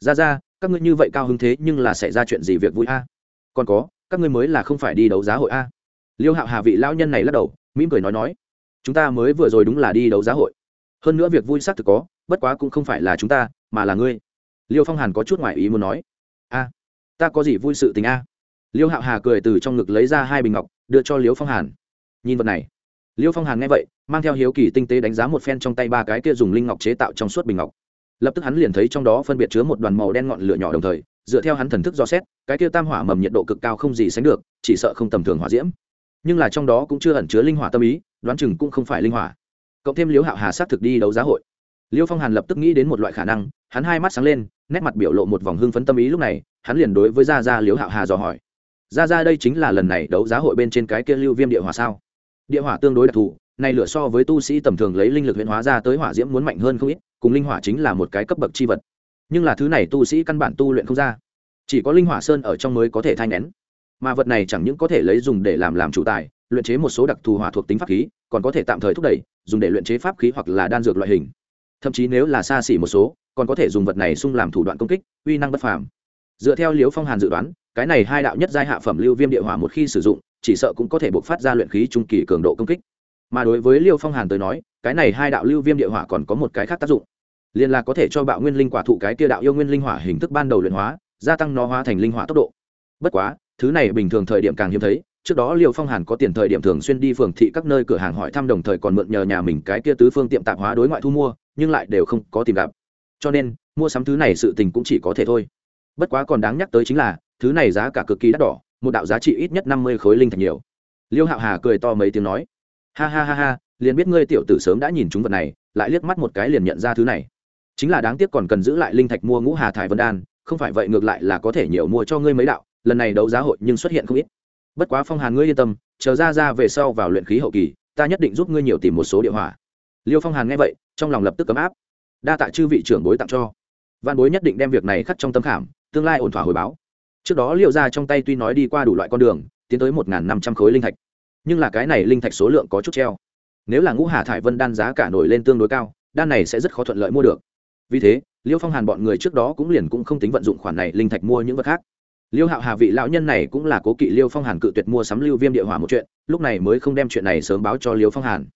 Ra ra, các ngươi như vậy cao hứng thế nhưng là xảy ra chuyện gì việc vui a? Còn có, các ngươi mới là không phải đi đấu giá hội a. Liêu hạo hà vị lão nhân này lắc đầu, mỉm cười nói nói. Chúng ta mới vừa rồi đúng là đi đấu giá hội. Hơn nữa việc vui xác thực có, bất quá cũng không phải là chúng ta, mà là ngươi. Liêu phong hàn có chút ngoại ý muốn nói. A, ta có gì vui sự tình a? Liêu hạo hà cười từ trong ngực lấy ra hai bình ngọc, đưa cho liêu phong hàn. Nhìn vật này liêu phong hàn nghe vậy, mang theo hiếu kỳ tinh tế đánh giá một phen trong tay ba cái kia dùng linh ngọc chế tạo trong suốt bình ngọc. Lập tức hắn liền thấy trong đó phân biệt chứa một đoàn màu đen ngọn lửa nhỏ đồng thời, dựa theo hắn thần thức do xét, cái kia tam hỏa mầm nhiệt độ cực cao không gì sánh được, chỉ sợ không tầm thường hỏa diễm. Nhưng là trong đó cũng chưa ẩn chứa linh hỏa tâm ý, đoán chừng cũng không phải linh hỏa. Cộng thêm liễu hạo hà sát thực đi đấu giá hội. Liêu phong hàn lập tức nghĩ đến một loại khả năng, hắn hai mắt sáng lên, nét mặt biểu lộ một vòng hưng phấn tâm ý lúc này, hắn liền đối với gia gia liễu hạo hà dò hỏi. Gia gia đây chính là lần này đấu giá hội bên trên cái kia lưu viêm địa hỏa sao? Địa hỏa tương đối đặc thù, này lửa so với tu sĩ tầm thường lấy linh lực huyễn hóa ra tới hỏa diễm muốn mạnh hơn không ít, cùng linh hỏa chính là một cái cấp bậc chi vật. Nhưng là thứ này tu sĩ căn bản tu luyện không ra. Chỉ có linh hỏa sơn ở trong mới có thể thay nén. Mà vật này chẳng những có thể lấy dùng để làm làm chủ tài, luyện chế một số đặc thù hỏa thuộc tính pháp khí, còn có thể tạm thời thúc đẩy, dùng để luyện chế pháp khí hoặc là đan dược loại hình. Thậm chí nếu là xa xỉ một số, còn có thể dùng vật này xung làm thủ đoạn công kích, uy năng bất phàm. Dựa theo liếu phong hàn dự đoán, cái này hai đạo nhất giai hạ phẩm lưu viêm địa hỏa một khi sử dụng chỉ sợ cũng có thể buộc phát ra luyện khí trung kỳ cường độ công kích. Mà đối với liêu phong hàn tới nói, cái này hai đạo lưu viêm địa hỏa còn có một cái khác tác dụng. Liên là có thể cho bạo nguyên linh quả thụ cái kia đạo yêu nguyên linh hỏa hình thức ban đầu luyện hóa, gia tăng nó hóa thành linh hỏa tốc độ. Bất quá, thứ này bình thường thời điểm càng hiếm thấy, trước đó liêu phong hàn có tiền thời điểm thường xuyên đi phường thị các nơi cửa hàng hỏi thăm đồng thời còn mượn nhờ nhà mình cái kia tứ phương tiệm tạp hóa đối ngoại thu mua, nhưng lại đều không có tìm gặp. Cho nên, mua sắm thứ này sự tình cũng chỉ có thể thôi. Bất quá còn đáng nhắc tới chính là, thứ này giá cả cực kỳ đắt đỏ một đạo giá trị ít nhất năm mươi khối linh thạch nhiều. Liêu hạo hà cười to mấy tiếng nói, ha ha ha ha, liền biết ngươi tiểu tử sớm đã nhìn chúng vật này, lại liếc mắt một cái liền nhận ra thứ này. Chính là đáng tiếc còn cần giữ lại linh thạch mua ngũ hà thải vân đan, không phải vậy ngược lại là có thể nhiều mua cho ngươi mấy đạo, lần này đấu giá hội nhưng xuất hiện không ít. Bất quá phong hàn ngươi yên tâm, chờ ra ra về sau vào luyện khí hậu kỳ, ta nhất định giúp ngươi nhiều tìm một số địa hỏa. Liêu phong hàn nghe vậy, trong lòng lập tức cấm áp. Đa tạ chư vị trưởng bối tặng cho. Văn bối nhất định đem việc này khắc trong tâm khảm, tương lai ổn thỏa hồi báo trước đó liệu ra trong tay tuy nói đi qua đủ loại con đường, tiến tới một năm trăm khối linh thạch, nhưng là cái này linh thạch số lượng có chút treo. Nếu là ngũ hà thải vân đan giá cả nổi lên tương đối cao, đan này sẽ rất khó thuận lợi mua được. Vì thế liêu phong hàn bọn người trước đó cũng liền cũng không tính vận dụng khoản này linh thạch mua những vật khác. Liêu hạo hà vị lão nhân này cũng là cố kỵ liêu phong hàn cự tuyệt mua sắm lưu viêm địa hỏa một chuyện, lúc này mới không đem chuyện này sớm báo cho liêu phong hàn.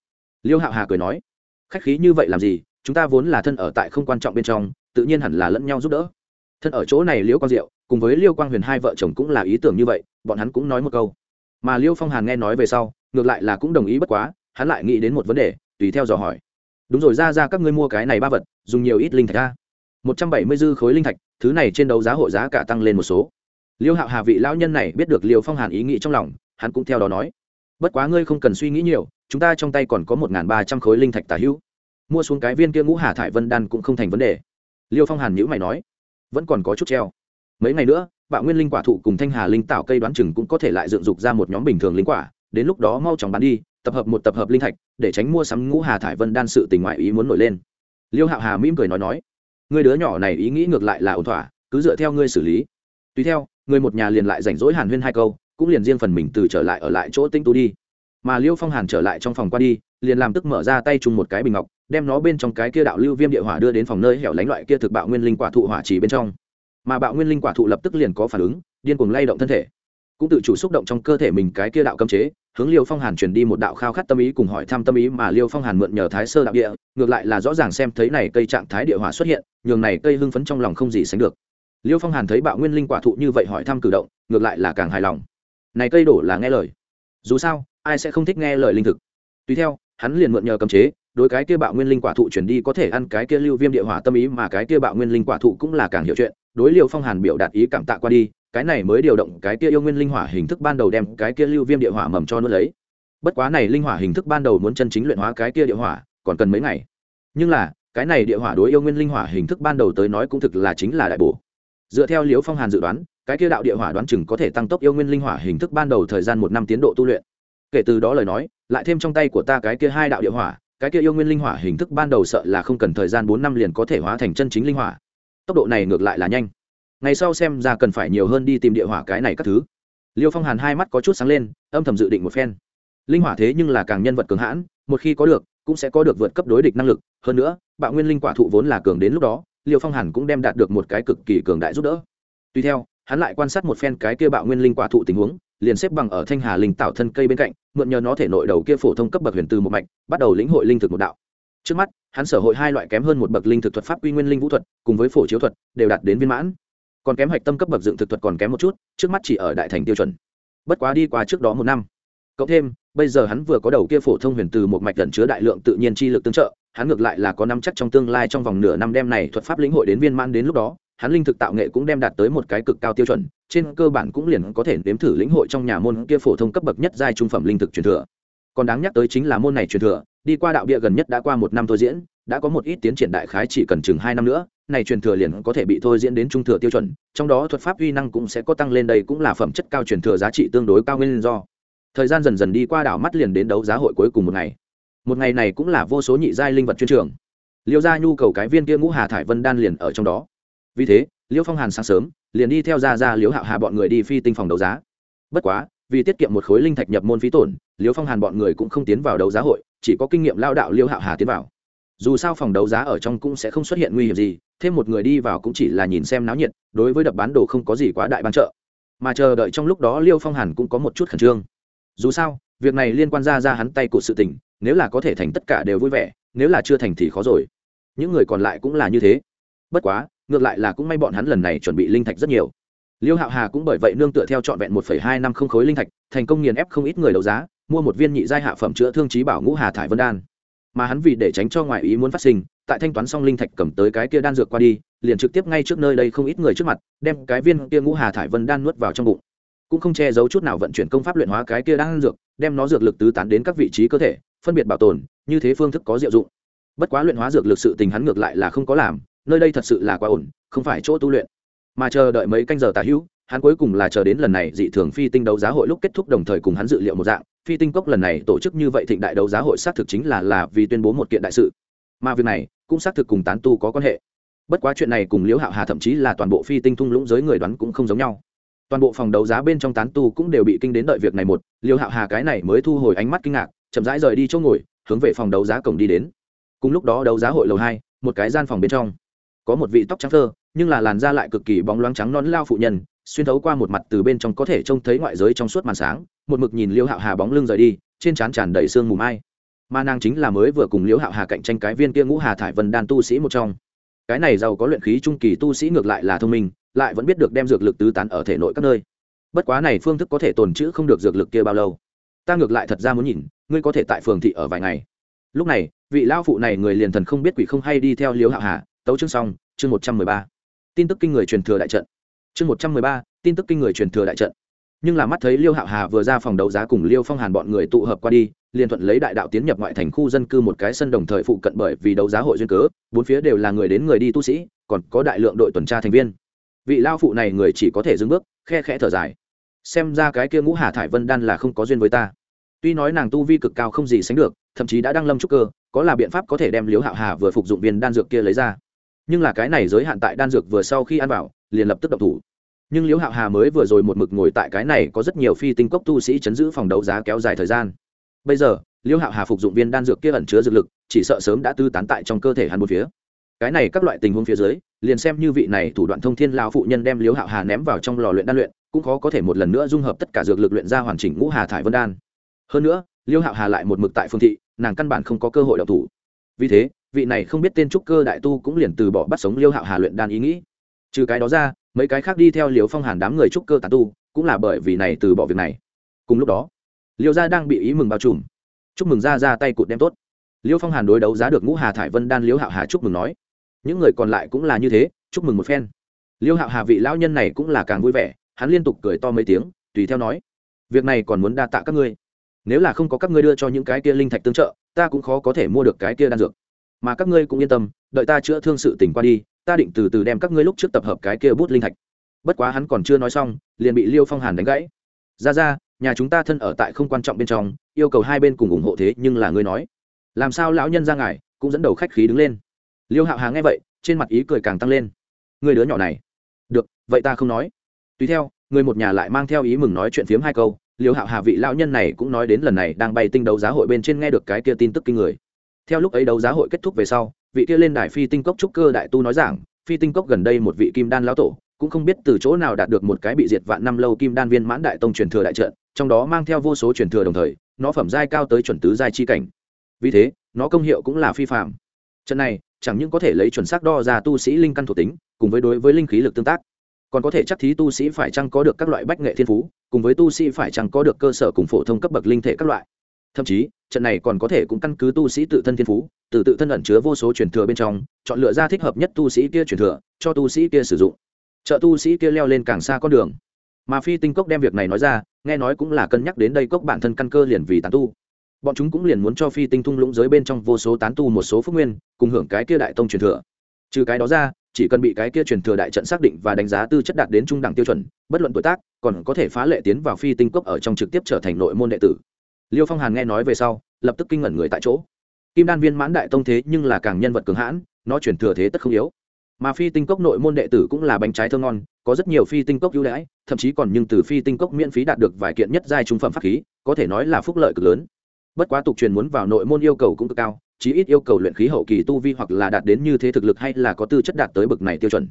Liêu hạo hà cười nói, khách khí như vậy làm gì, chúng ta vốn là thân ở tại không quan trọng bên trong, tự nhiên hẳn là lẫn nhau giúp đỡ. Thân ở chỗ này liễu quang diệu cùng với liêu quang huyền hai vợ chồng cũng là ý tưởng như vậy, bọn hắn cũng nói một câu. Mà liêu phong hàn nghe nói về sau, ngược lại là cũng đồng ý bất quá, hắn lại nghĩ đến một vấn đề, tùy theo dò hỏi. Đúng rồi, ra ra, các ngươi mua cái này ba vật, dùng nhiều ít linh thạch ra một trăm bảy mươi dư khối linh thạch, thứ này trên đấu giá hội giá cả tăng lên một số. Liêu hạo hà vị lão nhân này biết được liêu phong hàn ý nghĩ trong lòng, hắn cũng theo đó nói. Bất quá ngươi không cần suy nghĩ nhiều, chúng ta trong tay còn có một ba trăm khối linh thạch tả hữu. Mua xuống cái viên kia ngũ hà thải vân đan cũng không thành vấn đề. Liêu phong hàn nhữ mày nói, vẫn còn có chút treo mấy ngày nữa, bạo nguyên linh quả thụ cùng thanh hà linh tạo cây đoán chừng cũng có thể lại dựng dục ra một nhóm bình thường linh quả, đến lúc đó mau chóng bán đi, tập hợp một tập hợp linh thạch, để tránh mua sắm ngũ hà thải vân đan sự tình ngoại ý muốn nổi lên. Liêu hạo hà mỉm cười nói nói người đứa nhỏ này ý nghĩ ngược lại là ổn thỏa, cứ dựa theo ngươi xử lý. Tùy theo người một nhà liền lại rảnh rỗi hàn huyên hai câu, cũng liền riêng phần mình từ trở lại ở lại chỗ tinh tu đi. Mà liêu phong hàn trở lại trong phòng qua đi, liền làm tức mở ra tay chung một cái bình ngọc, đem nó bên trong cái kia đạo lưu viêm địa hỏa đưa đến phòng nơi hẻo lánh loại kia thực bạo nguyên linh quả thụ hỏa chỉ bên trong mà bạo nguyên linh quả thụ lập tức liền có phản ứng, điên cuồng lay động thân thể. Cũng tự chủ xúc động trong cơ thể mình cái kia đạo cấm chế, hướng liêu phong hàn truyền đi một đạo khao khát tâm ý cùng hỏi thăm tâm ý mà liêu phong hàn mượn nhờ thái sơ đạo địa, ngược lại là rõ ràng xem thấy này cây trạng thái địa hỏa xuất hiện, nhường này cây hưng phấn trong lòng không gì sánh được. Liêu phong hàn thấy bạo nguyên linh quả thụ như vậy hỏi thăm cử động, ngược lại là càng hài lòng. Này cây đổ là nghe lời. Dù sao, ai sẽ không thích nghe lời linh thực? Tùy theo, hắn liền mượn nhờ cấm chế, đối cái kia bạo nguyên linh quả thụ chuyển đi có thể ăn cái kia lưu viêm địa hỏa tâm ý mà cái kia bạo nguyên linh quả thụ cũng là càng hiểu chuyện đối liệu phong hàn biểu đạt ý cảm tạ qua đi, cái này mới điều động cái kia yêu nguyên linh hỏa hình thức ban đầu đem cái kia lưu viêm địa hỏa mầm cho nuốt lấy. Bất quá này linh hỏa hình thức ban đầu muốn chân chính luyện hóa cái kia địa hỏa, còn cần mấy ngày. Nhưng là, cái này địa hỏa đối yêu nguyên linh hỏa hình thức ban đầu tới nói cũng thực là chính là đại bổ. Dựa theo liễu phong hàn dự đoán, cái kia đạo địa hỏa đoán chừng có thể tăng tốc yêu nguyên linh hỏa hình thức ban đầu thời gian một năm tiến độ tu luyện. Kể từ đó lời nói, lại thêm trong tay của ta cái kia hai đạo địa hỏa, cái kia yêu nguyên linh hỏa hình thức ban đầu sợ là không cần thời gian bốn năm liền có thể hóa thành chân chính linh hỏa tốc độ này ngược lại là nhanh. Ngày sau xem ra cần phải nhiều hơn đi tìm địa hỏa cái này các thứ. Liêu phong hàn hai mắt có chút sáng lên, âm thầm dự định một phen. Linh hỏa thế nhưng là càng nhân vật cường hãn, một khi có được, cũng sẽ có được vượt cấp đối địch năng lực. Hơn nữa, bạo nguyên linh quả thụ vốn là cường đến lúc đó, liêu phong hàn cũng đem đạt được một cái cực kỳ cường đại giúp đỡ. Tuy theo, hắn lại quan sát một phen cái kia bạo nguyên linh quả thụ tình huống, liền xếp bằng ở thanh hà linh tạo thân cây bên cạnh, mượn nhờ nó thể nội đầu kia phổ thông cấp bậc huyền từ một mạch, bắt đầu lĩnh hội linh thực một đạo trước mắt, hắn sở hội hai loại kém hơn một bậc linh thực thuật pháp quy nguyên linh vũ thuật, cùng với phổ chiếu thuật, đều đạt đến viên mãn. Còn kém hạch tâm cấp bậc dựng thực thuật còn kém một chút, trước mắt chỉ ở đại thành tiêu chuẩn. Bất quá đi qua trước đó một năm. Cộng thêm, bây giờ hắn vừa có đầu kia phổ thông huyền từ một mạch gần chứa đại lượng tự nhiên chi lực tương trợ, hắn ngược lại là có năm chắc trong tương lai trong vòng nửa năm đem này thuật pháp lĩnh hội đến viên mãn đến lúc đó, hắn linh thực tạo nghệ cũng đem đạt tới một cái cực cao tiêu chuẩn, trên cơ bản cũng liền có thể nếm thử lĩnh hội trong nhà môn kia phổ thông cấp bậc nhất giai trung phẩm linh thực truyền thừa. Còn đáng nhắc tới chính là môn này truyền thừa đi qua đạo bia gần nhất đã qua một năm thôi diễn, đã có một ít tiến triển đại khái chỉ cần chừng hai năm nữa, này truyền thừa liền có thể bị thôi diễn đến trung thừa tiêu chuẩn, trong đó thuật pháp uy năng cũng sẽ có tăng lên đây cũng là phẩm chất cao truyền thừa giá trị tương đối cao nguyên do. Thời gian dần dần đi qua đảo mắt liền đến đấu giá hội cuối cùng một ngày. Một ngày này cũng là vô số nhị giai linh vật chuyên trường. Liêu gia nhu cầu cái viên kia ngũ hà thải vân đan liền ở trong đó. Vì thế, liêu phong hàn sáng sớm, liền đi theo ra ra liếu hạo hà bọn người đi phi tinh phòng đấu giá. Bất quá, vì tiết kiệm một khối linh thạch nhập môn phí tổn, liêu phong hàn bọn người cũng không tiến vào đấu giá hội chỉ có kinh nghiệm lao đạo liêu hạo hà tiến vào. Dù sao phòng đấu giá ở trong cũng sẽ không xuất hiện nguy hiểm gì, thêm một người đi vào cũng chỉ là nhìn xem náo nhiệt, đối với đập bán đồ không có gì quá đại ban chợ mà chờ đợi trong lúc đó liêu phong hàn cũng có một chút khẩn trương. Dù sao, việc này liên quan ra ra hắn tay của sự tình, nếu là có thể thành tất cả đều vui vẻ, nếu là chưa thành thì khó rồi. Những người còn lại cũng là như thế. Bất quá, ngược lại là cũng may bọn hắn lần này chuẩn bị linh thạch rất nhiều. Liêu hạo hà cũng bởi vậy nương tựa theo trọn vẹn một hai năm không khối linh thạch, thành công nghiền ép không ít người đấu giá mua một viên nhị giai hạ phẩm chữa thương trí bảo ngũ hà thải vân đan. Mà hắn vì để tránh cho ngoại ý muốn phát sinh, tại thanh toán xong linh thạch cầm tới cái kia đan dược qua đi, liền trực tiếp ngay trước nơi đây không ít người trước mặt, đem cái viên kia ngũ hà thải vân đan nuốt vào trong bụng. Cũng không che giấu chút nào vận chuyển công pháp luyện hóa cái kia đan dược, đem nó dược lực tứ tán đến các vị trí cơ thể, phân biệt bảo tồn, như thế phương thức có diệu dụng. Bất quá luyện hóa dược lực sự tình hắn ngược lại là không có làm, nơi đây thật sự là quá ổn, không phải chỗ tu luyện. Mà chờ đợi mấy canh giờ tà hữu, hắn cuối cùng là chờ đến lần này dị thường phi tinh đấu giá hội lúc kết thúc đồng thời cùng hắn dự liệu một dạng phi tinh cốc lần này tổ chức như vậy thịnh đại đấu giá hội xác thực chính là là vì tuyên bố một kiện đại sự. Mà việc này cũng xác thực cùng tán tu có quan hệ. Bất quá chuyện này cùng liễu hạo hà thậm chí là toàn bộ phi tinh thung lũng giới người đoán cũng không giống nhau. Toàn bộ phòng đấu giá bên trong tán tu cũng đều bị kinh đến đợi việc này một, liễu hạo hà cái này mới thu hồi ánh mắt kinh ngạc, chậm rãi rời đi chỗ ngồi, hướng về phòng đấu giá cổng đi đến. Cùng lúc đó đấu giá hội lầu hai, một cái gian phòng bên trong, có một vị tóc trắng thơ, nhưng là làn da lại cực kỳ bóng loáng trắng non lao phụ nhân, xuyên thấu qua một mặt từ bên trong có thể trông thấy ngoại giới trong suốt màn sáng một mực nhìn liễu hạo hà bóng lưng rời đi, trên trán tràn đầy sương mù mai. Mà nàng chính là mới vừa cùng liễu hạo hà cạnh tranh cái viên kia ngũ hà thải vân đan tu sĩ một trong. Cái này giàu có luyện khí trung kỳ tu sĩ ngược lại là thông minh, lại vẫn biết được đem dược lực tứ tán ở thể nội các nơi. Bất quá này phương thức có thể tồn chữ không được dược lực kia bao lâu. Ta ngược lại thật ra muốn nhìn, ngươi có thể tại phường thị ở vài ngày. Lúc này, vị lao phụ này người liền thần không biết quỷ không hay đi theo liễu hạo hà, tấu chương xong, chương một trăm mười ba. Tin tức kinh người truyền thừa đại trận. Chương một trăm mười ba, tin tức kinh người truyền thừa đại trận nhưng là mắt thấy liêu hạo hà vừa ra phòng đấu giá cùng liêu phong hàn bọn người tụ hợp qua đi, liền thuận lấy đại đạo tiến nhập ngoại thành khu dân cư một cái sân đồng thời phụ cận bởi vì đấu giá hội duyên cớ, bốn phía đều là người đến người đi tu sĩ, còn có đại lượng đội tuần tra thành viên. Vị lao phụ này người chỉ có thể dừng bước, khe khẽ thở dài. Xem ra cái kia ngũ hà thải vân đan là không có duyên với ta. Tuy nói nàng tu vi cực cao không gì sánh được, thậm chí đã đăng lâm trúc cơ, có là biện pháp có thể đem liếu hạo hà vừa phục dụng viên đan dược kia lấy ra. Nhưng là cái này giới hạn tại đan dược vừa sau khi ăn vào, liền lập tức độc thủ nhưng liễu hạo hà mới vừa rồi một mực ngồi tại cái này có rất nhiều phi tinh cốc tu sĩ chấn giữ phòng đấu giá kéo dài thời gian. Bây giờ, liễu hạo hà phục dụng viên đan dược kia ẩn chứa dược lực, chỉ sợ sớm đã tư tán tại trong cơ thể hắn một phía. Cái này các loại tình huống phía dưới, liền xem như vị này thủ đoạn thông thiên lao phụ nhân đem liễu hạo hà ném vào trong lò luyện đan luyện, cũng khó có thể một lần nữa dung hợp tất cả dược lực luyện ra hoàn chỉnh ngũ hà thải vân đan. Hơn nữa liêu hạo hà lại một mực tại phương thị, nàng căn bản không có cơ hội đọc thủ. Vì thế, vị này không biết tên trúc cơ đại tu cũng liền từ bỏ bắt sống liêu hạo hà luyện đan ý nghĩ. Trừ cái đó ra mấy cái khác đi theo liều phong hàn đám người trúc cơ tàn tu, cũng là bởi vì này từ bỏ việc này. Cùng lúc đó liêu gia đang bị ý mừng bao trùm. Chúc mừng ra ra tay cụt đem tốt. Liêu phong hàn đối đấu giá được ngũ hà thải vân đan liêu hạo hà chúc mừng nói, những người còn lại cũng là như thế, chúc mừng một phen. Liêu hạo hà vị lão nhân này cũng là càng vui vẻ, hắn liên tục cười to mấy tiếng, tùy theo nói, việc này còn muốn đa tạ các ngươi. Nếu là không có các ngươi đưa cho những cái kia linh thạch tương trợ, ta cũng khó có thể mua được cái kia đan dược. Mà các ngươi cũng yên tâm, đợi ta chữa thương sự tỉnh qua đi ta định từ từ đem các ngươi lúc trước tập hợp cái kia bút linh thạch. Bất quá hắn còn chưa nói xong, liền bị liêu phong hàn đánh gãy. Ra ra, nhà chúng ta thân ở tại không quan trọng bên trong, yêu cầu hai bên cùng ủng hộ thế nhưng là ngươi nói. Làm sao lão nhân ra ngài cũng dẫn đầu khách khí đứng lên. Liêu hạo hà nghe vậy, trên mặt ý cười càng tăng lên. Người đứa nhỏ này. Được, vậy ta không nói. Tùy theo, người một nhà lại mang theo ý mừng nói chuyện phiếm hai câu, liêu hạo hà vị lão nhân này cũng nói đến lần này đang bay tinh đấu giá hội bên trên nghe được cái kia tin tức kinh người. Theo lúc ấy đấu giá hội kết thúc về sau vị kia lên đài phi tinh cốc trúc cơ đại tu nói rằng phi tinh cốc gần đây một vị kim đan lão tổ, cũng không biết từ chỗ nào đạt được một cái bị diệt vạn năm lâu kim đan viên mãn đại tông truyền thừa đại trận, trong đó mang theo vô số truyền thừa đồng thời, nó phẩm giai cao tới chuẩn tứ giai chi cảnh. Vì thế, nó công hiệu cũng là phi phạm trận này, chẳng những có thể lấy chuẩn xác đo ra tu sĩ linh căn thuộc tính, cùng với đối với linh khí lực tương tác, còn có thể chắc thí tu sĩ phải chăng có được các loại bách nghệ thiên phú, cùng với tu sĩ phải chăng có được cơ sở cùng phổ thông cấp bậc linh thể các loại. Thậm chí trận này còn có thể cũng căn cứ tu sĩ tự thân thiên phú, từ tự thân ẩn chứa vô số truyền thừa bên trong, chọn lựa ra thích hợp nhất tu sĩ kia truyền thừa, cho tu sĩ kia sử dụng. Trợ tu sĩ kia leo lên càng xa con đường. Mà phi tinh cốc đem việc này nói ra, nghe nói cũng là cân nhắc đến đây cốc bản thân căn cơ liền vì tán tu. Bọn chúng cũng liền muốn cho phi tinh thung lũng giới bên trong vô số tán tu một số phước nguyên, cùng hưởng cái kia đại tông truyền thừa. Trừ cái đó ra, chỉ cần bị cái kia truyền thừa đại trận xác định và đánh giá tư chất đạt đến trung đẳng tiêu chuẩn, bất luận tuổi tác, còn có thể phá lệ tiến vào phi tinh cốc ở trong trực tiếp trở thành nội môn đệ tử liêu phong hàn nghe nói về sau, lập tức kinh ngẩn người tại chỗ. Kim đan viên mãn đại tông thế nhưng là càng nhân vật cường hãn, nó chuyển thừa thế tất không yếu. Mà phi tinh cốc nội môn đệ tử cũng là bánh trái thơ ngon, có rất nhiều phi tinh cốc ưu đãi, thậm chí còn nhưng từ phi tinh cốc miễn phí đạt được vài kiện nhất giai trung phẩm pháp khí, có thể nói là phúc lợi cực lớn. Bất quá tục truyền muốn vào nội môn yêu cầu cũng cực cao, chí ít yêu cầu luyện khí hậu kỳ tu vi hoặc là đạt đến như thế thực lực hay là có tư chất đạt tới bậc này tiêu chuẩn.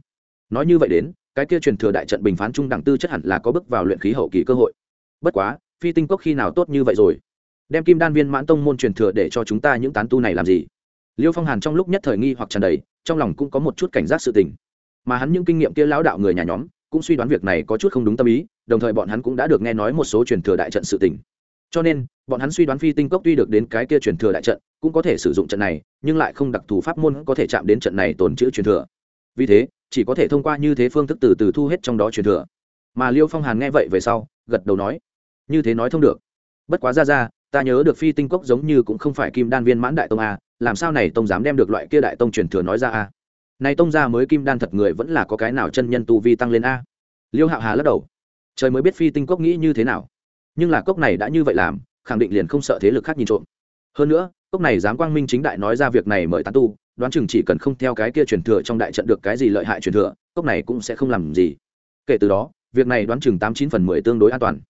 Nói như vậy đến, cái kia truyền thừa đại trận bình phán trung đẳng tư chất hẳn là có bước vào luyện khí hậu kỳ cơ hội. Bất quá, phi tinh cốc khi nào tốt như vậy rồi? Đem kim đan viên mãn tông môn truyền thừa để cho chúng ta những tán tu này làm gì? Liêu phong hàn trong lúc nhất thời nghi hoặc tràn đầy, trong lòng cũng có một chút cảnh giác sự tình. Mà hắn những kinh nghiệm kia lão đạo người nhà nhóm, cũng suy đoán việc này có chút không đúng tâm ý, đồng thời bọn hắn cũng đã được nghe nói một số truyền thừa đại trận sự tình. Cho nên, bọn hắn suy đoán phi tinh cốc tuy được đến cái kia truyền thừa đại trận, cũng có thể sử dụng trận này, nhưng lại không đặc thù pháp môn có thể chạm đến trận này tồn chữ truyền thừa. Vì thế, chỉ có thể thông qua như thế phương thức từ từ thu hết trong đó truyền thừa. Mà liêu phong hàn nghe vậy về sau, gật đầu nói, như thế nói thông được. Bất quá ra ra ta nhớ được phi tinh cốc giống như cũng không phải kim đan viên mãn đại tông a, làm sao này tông dám đem được loại kia đại tông truyền thừa nói ra a? Này tông ra mới kim đan thật người vẫn là có cái nào chân nhân tu vi tăng lên a? Liêu hạo hà lắc đầu. Trời mới biết phi tinh cốc nghĩ như thế nào. Nhưng là cốc này đã như vậy làm, khẳng định liền không sợ thế lực khác nhìn trộm. Hơn nữa, cốc này dám quang minh chính đại nói ra việc này mời tán tu, đoán chừng chỉ cần không theo cái kia truyền thừa trong đại trận được cái gì lợi hại truyền thừa, cốc này cũng sẽ không làm gì. Kể từ đó, việc này đoán chừng tám chín phần mười tương đối an toàn.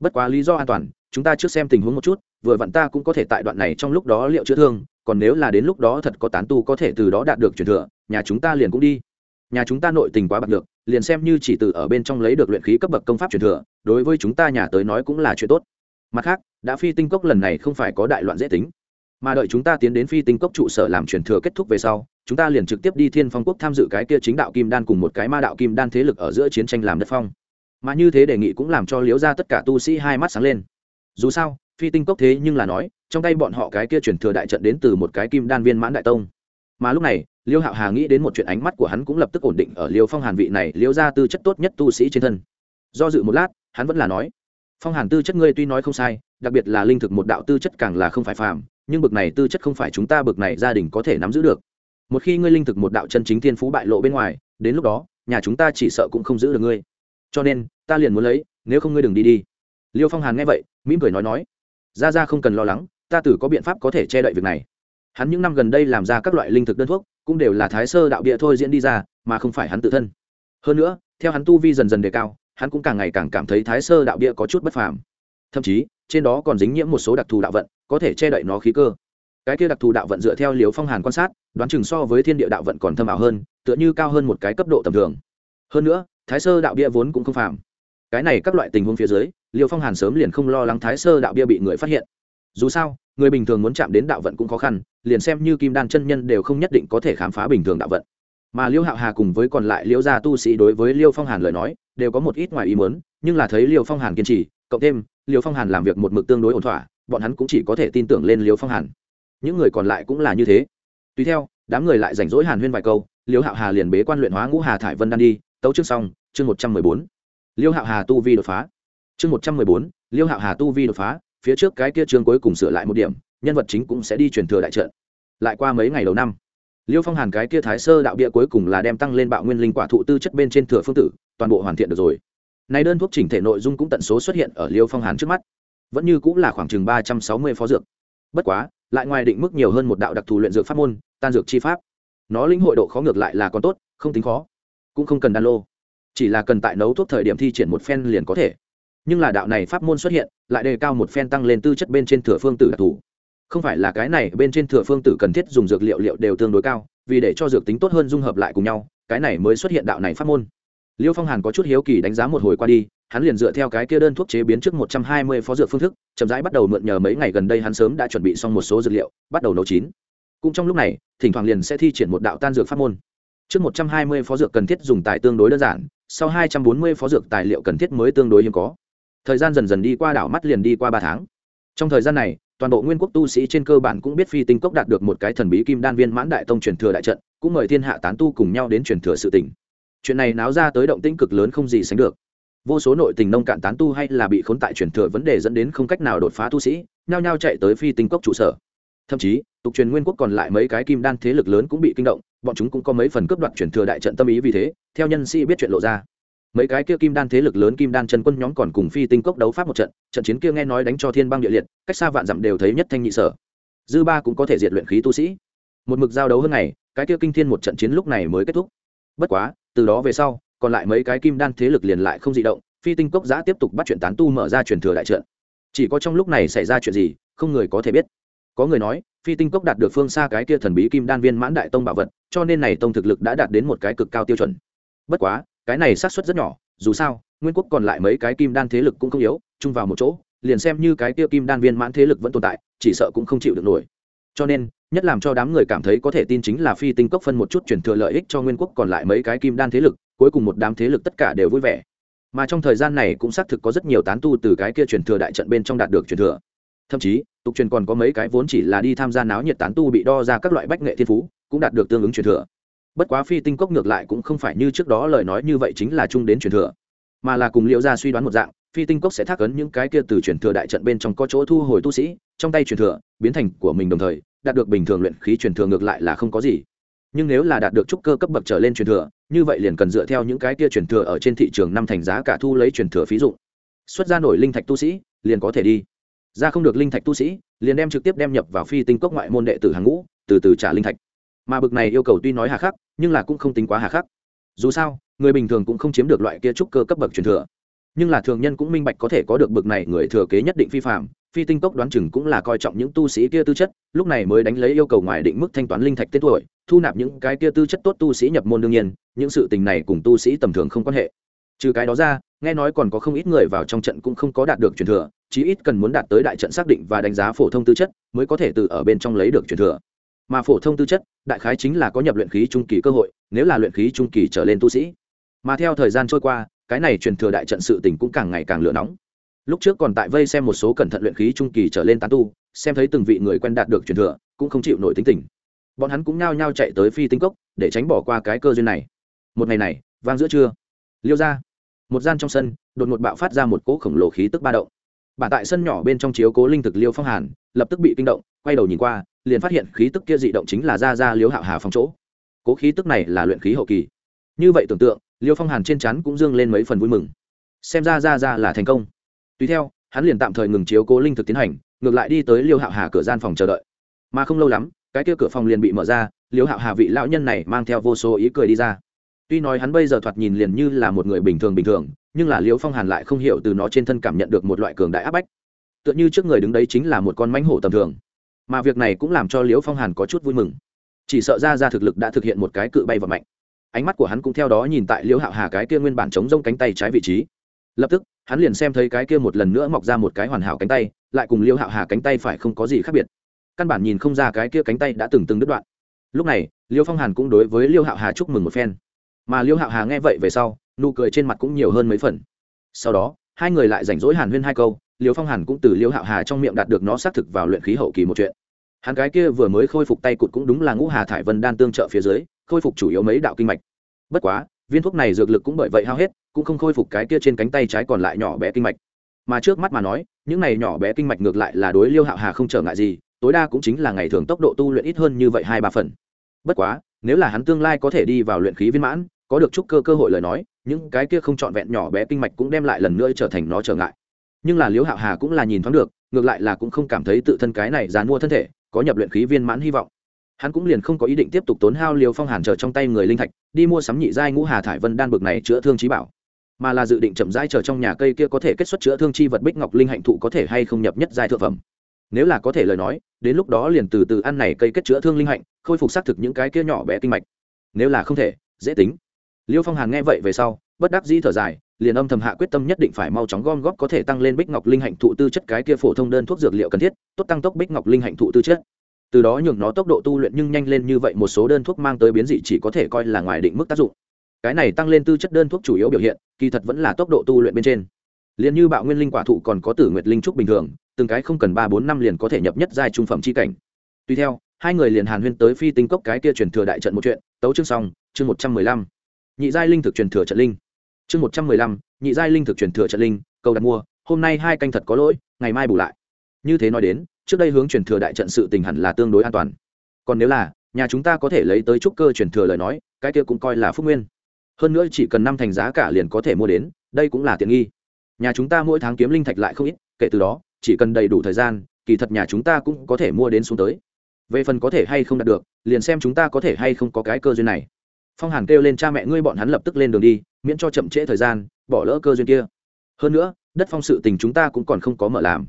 Bất quá lý do an toàn chúng ta trước xem tình huống một chút, vừa vặn ta cũng có thể tại đoạn này trong lúc đó liệu chữa thương, còn nếu là đến lúc đó thật có tán tu có thể từ đó đạt được truyền thừa, nhà chúng ta liền cũng đi. Nhà chúng ta nội tình quá bạc được liền xem như chỉ từ ở bên trong lấy được luyện khí cấp bậc công pháp truyền thừa, đối với chúng ta nhà tới nói cũng là chuyện tốt. Mặt khác, đã phi tinh cốc lần này không phải có đại loạn dễ tính. Mà đợi chúng ta tiến đến phi tinh cốc trụ sở làm truyền thừa kết thúc về sau, chúng ta liền trực tiếp đi thiên phong quốc tham dự cái kia chính đạo kim đan cùng một cái ma đạo kim đan thế lực ở giữa chiến tranh làm đất phong. Mà như thế đề nghị cũng làm cho liếu ra tất cả tu sĩ hai mắt sáng lên dù sao, phi tinh cốc thế nhưng là nói, trong tay bọn họ cái kia chuyển thừa đại trận đến từ một cái kim đan viên mãn đại tông. Mà lúc này, liêu hạo hà nghĩ đến một chuyện ánh mắt của hắn cũng lập tức ổn định ở liêu phong hàn vị này, liêu ra tư chất tốt nhất tu sĩ trên thân. Do dự một lát, hắn vẫn là nói, phong hàn tư chất ngươi tuy nói không sai, đặc biệt là linh thực một đạo tư chất càng là không phải phàm, nhưng bực này tư chất không phải chúng ta bực này gia đình có thể nắm giữ được. Một khi ngươi linh thực một đạo chân chính thiên phú bại lộ bên ngoài, đến lúc đó, nhà chúng ta chỉ sợ cũng không giữ được ngươi. Cho nên, ta liền muốn lấy, nếu không ngươi đừng đi đi liêu phong hàn nghe vậy, mỉm cười nói nói ra ra không cần lo lắng, ta tử có biện pháp có thể che đậy việc này. Hắn những năm gần đây làm ra các loại linh thực đơn thuốc, cũng đều là thái sơ đạo địa thôi diễn đi ra, mà không phải hắn tự thân. Hơn nữa, theo hắn tu vi dần dần đề cao, hắn cũng càng ngày càng cảm thấy thái sơ đạo địa có chút bất phàm. Thậm chí, trên đó còn dính nhiễm một số đặc thù đạo vận, có thể che đậy nó khí cơ. Cái kia đặc thù đạo vận dựa theo liều phong hàn quan sát, đoán chừng so với thiên địa đạo vận còn thâm ảo hơn, tựa như cao hơn một cái cấp độ tầm thường. Hơn nữa, thái sơ đạo địa vốn cũng không phàm cái này các loại tình huống phía dưới, liêu phong hàn sớm liền không lo lắng thái sơ đạo bia bị người phát hiện. Dù sao, người bình thường muốn chạm đến đạo vận cũng khó khăn, liền xem như kim đan chân nhân đều không nhất định có thể khám phá bình thường đạo vận. Mà liêu hạo hà cùng với còn lại liêu gia tu sĩ đối với liêu phong hàn lời nói, đều có một ít ngoài ý muốn, nhưng là thấy liêu phong hàn kiên trì, cộng thêm liêu phong hàn làm việc một mực tương đối ổn thỏa, bọn hắn cũng chỉ có thể tin tưởng lên liêu phong hàn. Những người còn lại cũng là như thế. Tùy theo, đám người lại rảnh rỗi hàn huyên vài câu, liêu hạo hà liền bế quan luyện hóa ngũ hà thải vân đan đi, tấu chương xong, chương một trăm mười bốn liêu hạo hà tu vi đột phá. Chương một trăm mười bốn, liêu hạo hà tu vi đột phá, phía trước cái kia chương cuối cùng sửa lại một điểm, nhân vật chính cũng sẽ đi truyền thừa đại trận. Lại qua mấy ngày đầu năm, liêu phong hàn cái kia thái sơ đạo bia cuối cùng là đem tăng lên bạo nguyên linh quả thụ tư chất bên trên thừa phương tử, toàn bộ hoàn thiện được rồi. Nay đơn thuốc chỉnh thể nội dung cũng tận số xuất hiện ở liêu phong hàn trước mắt. Vẫn như cũng là khoảng chừng ba trăm sáu mươi phó dược. Bất quá, lại ngoài định mức nhiều hơn một đạo đặc thù luyện dược pháp môn, tan dược chi pháp. Nó linh hội độ khó ngược lại là còn tốt, không tính khó, cũng không cần đan lô chỉ là cần tại nấu thuốc thời điểm thi triển một phen liền có thể. Nhưng là đạo này pháp môn xuất hiện, lại đề cao một phen tăng lên tư chất bên trên thừa phương tử đặc thù. Không phải là cái này, bên trên thừa phương tử cần thiết dùng dược liệu liệu đều tương đối cao, vì để cho dược tính tốt hơn dung hợp lại cùng nhau, cái này mới xuất hiện đạo này pháp môn. Liêu phong hàn có chút hiếu kỳ đánh giá một hồi qua đi, hắn liền dựa theo cái kia đơn thuốc chế biến trước một trăm hai mươi phó dược phương thức, chậm rãi bắt đầu mượn nhờ mấy ngày gần đây hắn sớm đã chuẩn bị xong một số dược liệu, bắt đầu nấu chín. Cũng trong lúc này, thỉnh thoảng liền sẽ thi triển một đạo tan dược pháp môn. Trước một trăm hai mươi phó dược cần thiết dùng tài tương đối đơn giản sau hai trăm bốn mươi phó dược tài liệu cần thiết mới tương đối hiếm có. Thời gian dần dần đi qua đảo mắt liền đi qua ba tháng. Trong thời gian này, toàn bộ nguyên quốc tu sĩ trên cơ bản cũng biết phi tinh cốc đạt được một cái thần bí kim đan viên mãn đại tông truyền thừa đại trận, cũng mời thiên hạ tán tu cùng nhau đến truyền thừa sự tỉnh chuyện này náo ra tới động tĩnh cực lớn không gì sánh được. Vô số nội tình nông cạn tán tu hay là bị khốn tại truyền thừa vấn đề dẫn đến không cách nào đột phá tu sĩ, nhao nhao chạy tới phi tinh cốc trụ sở thậm chí, tục truyền nguyên quốc còn lại mấy cái kim đan thế lực lớn cũng bị kinh động, bọn chúng cũng có mấy phần cướp đoạt truyền thừa đại trận tâm ý vì thế, theo nhân sĩ biết chuyện lộ ra. Mấy cái kia kim đan thế lực lớn kim đan chân quân nhóm còn cùng phi tinh cốc đấu pháp một trận trận chiến kia nghe nói đánh cho thiên băng địa liệt, cách xa vạn dặm đều thấy nhất thanh nhị sở. Dư ba cũng có thể diệt luyện khí tu sĩ. Một mực giao đấu hơn này cái kia kinh thiên một trận chiến lúc này mới kết thúc. Bất quá, từ đó về sau, còn lại mấy cái kim đan thế lực liền lại không di động, phi tinh cốc giã tiếp tục bắt chuyện tán tu mở ra truyền thừa đại trận. Chỉ có trong lúc này xảy ra chuyện gì, không người có thể biết có người nói, phi tinh cốc đạt được phương xa cái kia thần bí kim đan viên mãn đại tông bảo vật, cho nên này tông thực lực đã đạt đến một cái cực cao tiêu chuẩn. Bất quá, cái này xác suất rất nhỏ, dù sao, nguyên quốc còn lại mấy cái kim đan thế lực cũng không yếu, chung vào một chỗ, liền xem như cái kia kim đan viên mãn thế lực vẫn tồn tại, chỉ sợ cũng không chịu được nổi. Cho nên, nhất làm cho đám người cảm thấy có thể tin chính là phi tinh cốc phân một chút chuyển thừa lợi ích cho nguyên quốc còn lại mấy cái kim đan thế lực, cuối cùng một đám thế lực tất cả đều vui vẻ. Mà trong thời gian này cũng xác thực có rất nhiều tán tu từ cái kia chuyển thừa đại trận bên trong đạt được chuyển thừa. Thậm chí tục truyền còn có mấy cái vốn chỉ là đi tham gia náo nhiệt tán tu bị đo ra các loại bách nghệ thiên phú, cũng đạt được tương ứng truyền thừa. Bất quá phi tinh cốc ngược lại cũng không phải như trước đó lời nói như vậy chính là chung đến truyền thừa, mà là cùng liệu ra suy đoán một dạng, phi tinh cốc sẽ thác ấn những cái kia từ truyền thừa đại trận bên trong có chỗ thu hồi tu sĩ, trong tay truyền thừa, biến thành của mình đồng thời, đạt được bình thường luyện khí truyền thừa ngược lại là không có gì. Nhưng nếu là đạt được trúc cơ cấp bậc trở lên truyền thừa, như vậy liền cần dựa theo những cái kia truyền thừa ở trên thị trường năm thành giá cả thu lấy truyền thừa phí dụng. Xuất ra nổi linh thạch tu sĩ, liền có thể đi ra không được linh thạch tu sĩ, liền đem trực tiếp đem nhập vào phi tinh cốc ngoại môn đệ tử hàng ngũ, từ từ trả linh thạch. Mà bực này yêu cầu tuy nói hà khắc, nhưng là cũng không tính quá hà khắc. Dù sao, người bình thường cũng không chiếm được loại kia trúc cơ cấp bậc truyền thừa. Nhưng là thường nhân cũng minh bạch có thể có được bậc này người thừa kế nhất định phi phạm phi tinh cốc đoán chừng cũng là coi trọng những tu sĩ kia tư chất, lúc này mới đánh lấy yêu cầu ngoài định mức thanh toán linh thạch tên tuổi, thu nạp những cái kia tư chất tốt tu sĩ nhập môn đương nhiên, những sự tình này cùng tu sĩ tầm thường không quan hệ trừ cái đó ra, nghe nói còn có không ít người vào trong trận cũng không có đạt được truyền thừa, chí ít cần muốn đạt tới đại trận xác định và đánh giá phổ thông tư chất mới có thể từ ở bên trong lấy được truyền thừa. Mà phổ thông tư chất, đại khái chính là có nhập luyện khí trung kỳ cơ hội, nếu là luyện khí trung kỳ trở lên tu sĩ. Mà theo thời gian trôi qua, cái này truyền thừa đại trận sự tình cũng càng ngày càng lửa nóng. Lúc trước còn tại vây xem một số cẩn thận luyện khí trung kỳ trở lên tán tu, xem thấy từng vị người quen đạt được truyền thừa, cũng không chịu nổi tính tình. Bọn hắn cũng nhao nhao chạy tới phi tinh cốc, để tránh bỏ qua cái cơ duyên này. Một ngày này, vang giữa trưa, liêu ra một gian trong sân, đột ngột bạo phát ra một cỗ khổng lồ khí tức ba động. Bản tại sân nhỏ bên trong chiếu cố linh thực liêu phong hàn, lập tức bị kinh động, quay đầu nhìn qua, liền phát hiện khí tức kia dị động chính là ra ra liếu hạo hà phong chỗ. Cố khí tức này là luyện khí hậu kỳ. Như vậy tưởng tượng, liêu phong hàn trên chắn cũng dương lên mấy phần vui mừng. Xem ra ra ra là thành công. Tùy theo, hắn liền tạm thời ngừng chiếu cố linh thực tiến hành, ngược lại đi tới liêu hạo hà cửa gian phòng chờ đợi. Mà không lâu lắm, cái kia cửa phòng liền bị mở ra, liêu hạo hà vị lão nhân này mang theo vô số ý cười đi ra tuy nói hắn bây giờ thoạt nhìn liền như là một người bình thường bình thường, nhưng là Liễu phong hàn lại không hiểu từ nó trên thân cảm nhận được một loại cường đại áp bách. Tựa như trước người đứng đấy chính là một con mánh hổ tầm thường. Mà việc này cũng làm cho Liễu phong hàn có chút vui mừng. Chỉ sợ ra ra thực lực đã thực hiện một cái cự bay và mạnh ánh mắt của hắn cũng theo đó nhìn tại Liễu hạo hà cái kia nguyên bản chống rông cánh tay trái vị trí. Lập tức, hắn liền xem thấy cái kia một lần nữa mọc ra một cái hoàn hảo cánh tay, lại cùng Liễu hạo hà cánh tay phải không có gì khác biệt. Căn bản nhìn không ra cái kia cánh tay đã từng từng đứt đoạn. Lúc này, Liễu phong hàn cũng đối với Liễu hạo hà chúc mừng một phen mà liêu hạo hà nghe vậy về sau nụ cười trên mặt cũng nhiều hơn mấy phần sau đó hai người lại rảnh rỗi hàn huyên hai câu liêu phong hàn cũng từ liêu hạo hà trong miệng đạt được nó xác thực vào luyện khí hậu kỳ một chuyện hắn cái kia vừa mới khôi phục tay cụt cũng đúng là ngũ hà thải vân đan tương trợ phía dưới khôi phục chủ yếu mấy đạo kinh mạch bất quá viên thuốc này dược lực cũng bởi vậy hao hết cũng không khôi phục cái kia trên cánh tay trái còn lại nhỏ bé kinh mạch mà trước mắt mà nói những này nhỏ bé kinh mạch ngược lại là đối liêu hạo hà không trở ngại gì tối đa cũng chính là ngày thường tốc độ tu luyện ít hơn như vậy hai ba phần bất quá nếu là hắn tương lai có thể đi vào luyện khí viên mãn có được chút cơ cơ hội lời nói, những cái kia không trọn vẹn nhỏ bé kinh mạch cũng đem lại lần nữa trở thành nó trở ngại. Nhưng là liễu hạo hà cũng là nhìn thoáng được, ngược lại là cũng không cảm thấy tự thân cái này dán mua thân thể, có nhập luyện khí viên mãn hy vọng. Hắn cũng liền không có ý định tiếp tục tốn hao liều phong hàn chờ trong tay người linh thạch, đi mua sắm nhị giai ngũ hà thải vân đan bực này chữa thương trí bảo. Mà là dự định chậm rãi chờ trong nhà cây kia có thể kết xuất chữa thương chi vật bích ngọc linh hạnh thụ có thể hay không nhập nhất giai thượng phẩm. Nếu là có thể lời nói, đến lúc đó liền từ từ ăn này cây kết chữa thương linh hạnh, khôi phục xác thực những cái kia nhỏ bé kinh mạch. Nếu là không thể, dễ tính liêu phong hàn nghe vậy về sau, bất đắc dĩ thở dài, liền âm thầm hạ quyết tâm nhất định phải mau chóng gom góp có thể tăng lên bích ngọc linh hạnh thụ tư chất cái kia phổ thông đơn thuốc dược liệu cần thiết, tốt tăng tốc bích ngọc linh hạnh thụ tư chất. Từ đó nhường nó tốc độ tu luyện nhưng nhanh lên như vậy một số đơn thuốc mang tới biến dị chỉ có thể coi là ngoài định mức tác dụng. Cái này tăng lên tư chất đơn thuốc chủ yếu biểu hiện, kỳ thật vẫn là tốc độ tu luyện bên trên. Liền như bạo nguyên linh quả thụ còn có tử nguyệt linh trúc bình thường, từng cái không cần ba bốn năm liền có thể nhập nhất giai trung phẩm c h i cảnh. Tuy theo, hai người liền hàn huyên tới phi tinh cốc cái kia truyền thừa đại trận một chuyện, tấu chương xong, chương một trăm mười lăm nhị giai linh thực truyền thừa trận linh. Chương một trăm mười lăm, nhị giai linh thực truyền thừa trận linh, cầu đặt mua, hôm nay hai canh thật có lỗi, ngày mai bù lại. Như thế nói đến, trước đây hướng truyền thừa đại trận sự tình hẳn là tương đối an toàn. Còn nếu là, nhà chúng ta có thể lấy tới trúc cơ truyền thừa lời nói, cái kia cũng coi là phúc nguyên. Hơn nữa chỉ cần năm thành giá cả liền có thể mua đến, đây cũng là tiện nghi. Nhà chúng ta mỗi tháng kiếm linh thạch lại không ít, kể từ đó, chỉ cần đầy đủ thời gian, kỳ thật nhà chúng ta cũng có thể mua đến xuống tới. Về phần có thể hay không đạt được, liền xem chúng ta có thể hay không có cái cơ duyên này phong hàn kêu lên cha mẹ ngươi bọn hắn lập tức lên đường đi, miễn cho chậm trễ thời gian, bỏ lỡ cơ duyên kia. Hơn nữa, đất phong sự tình chúng ta cũng còn không có mở làm.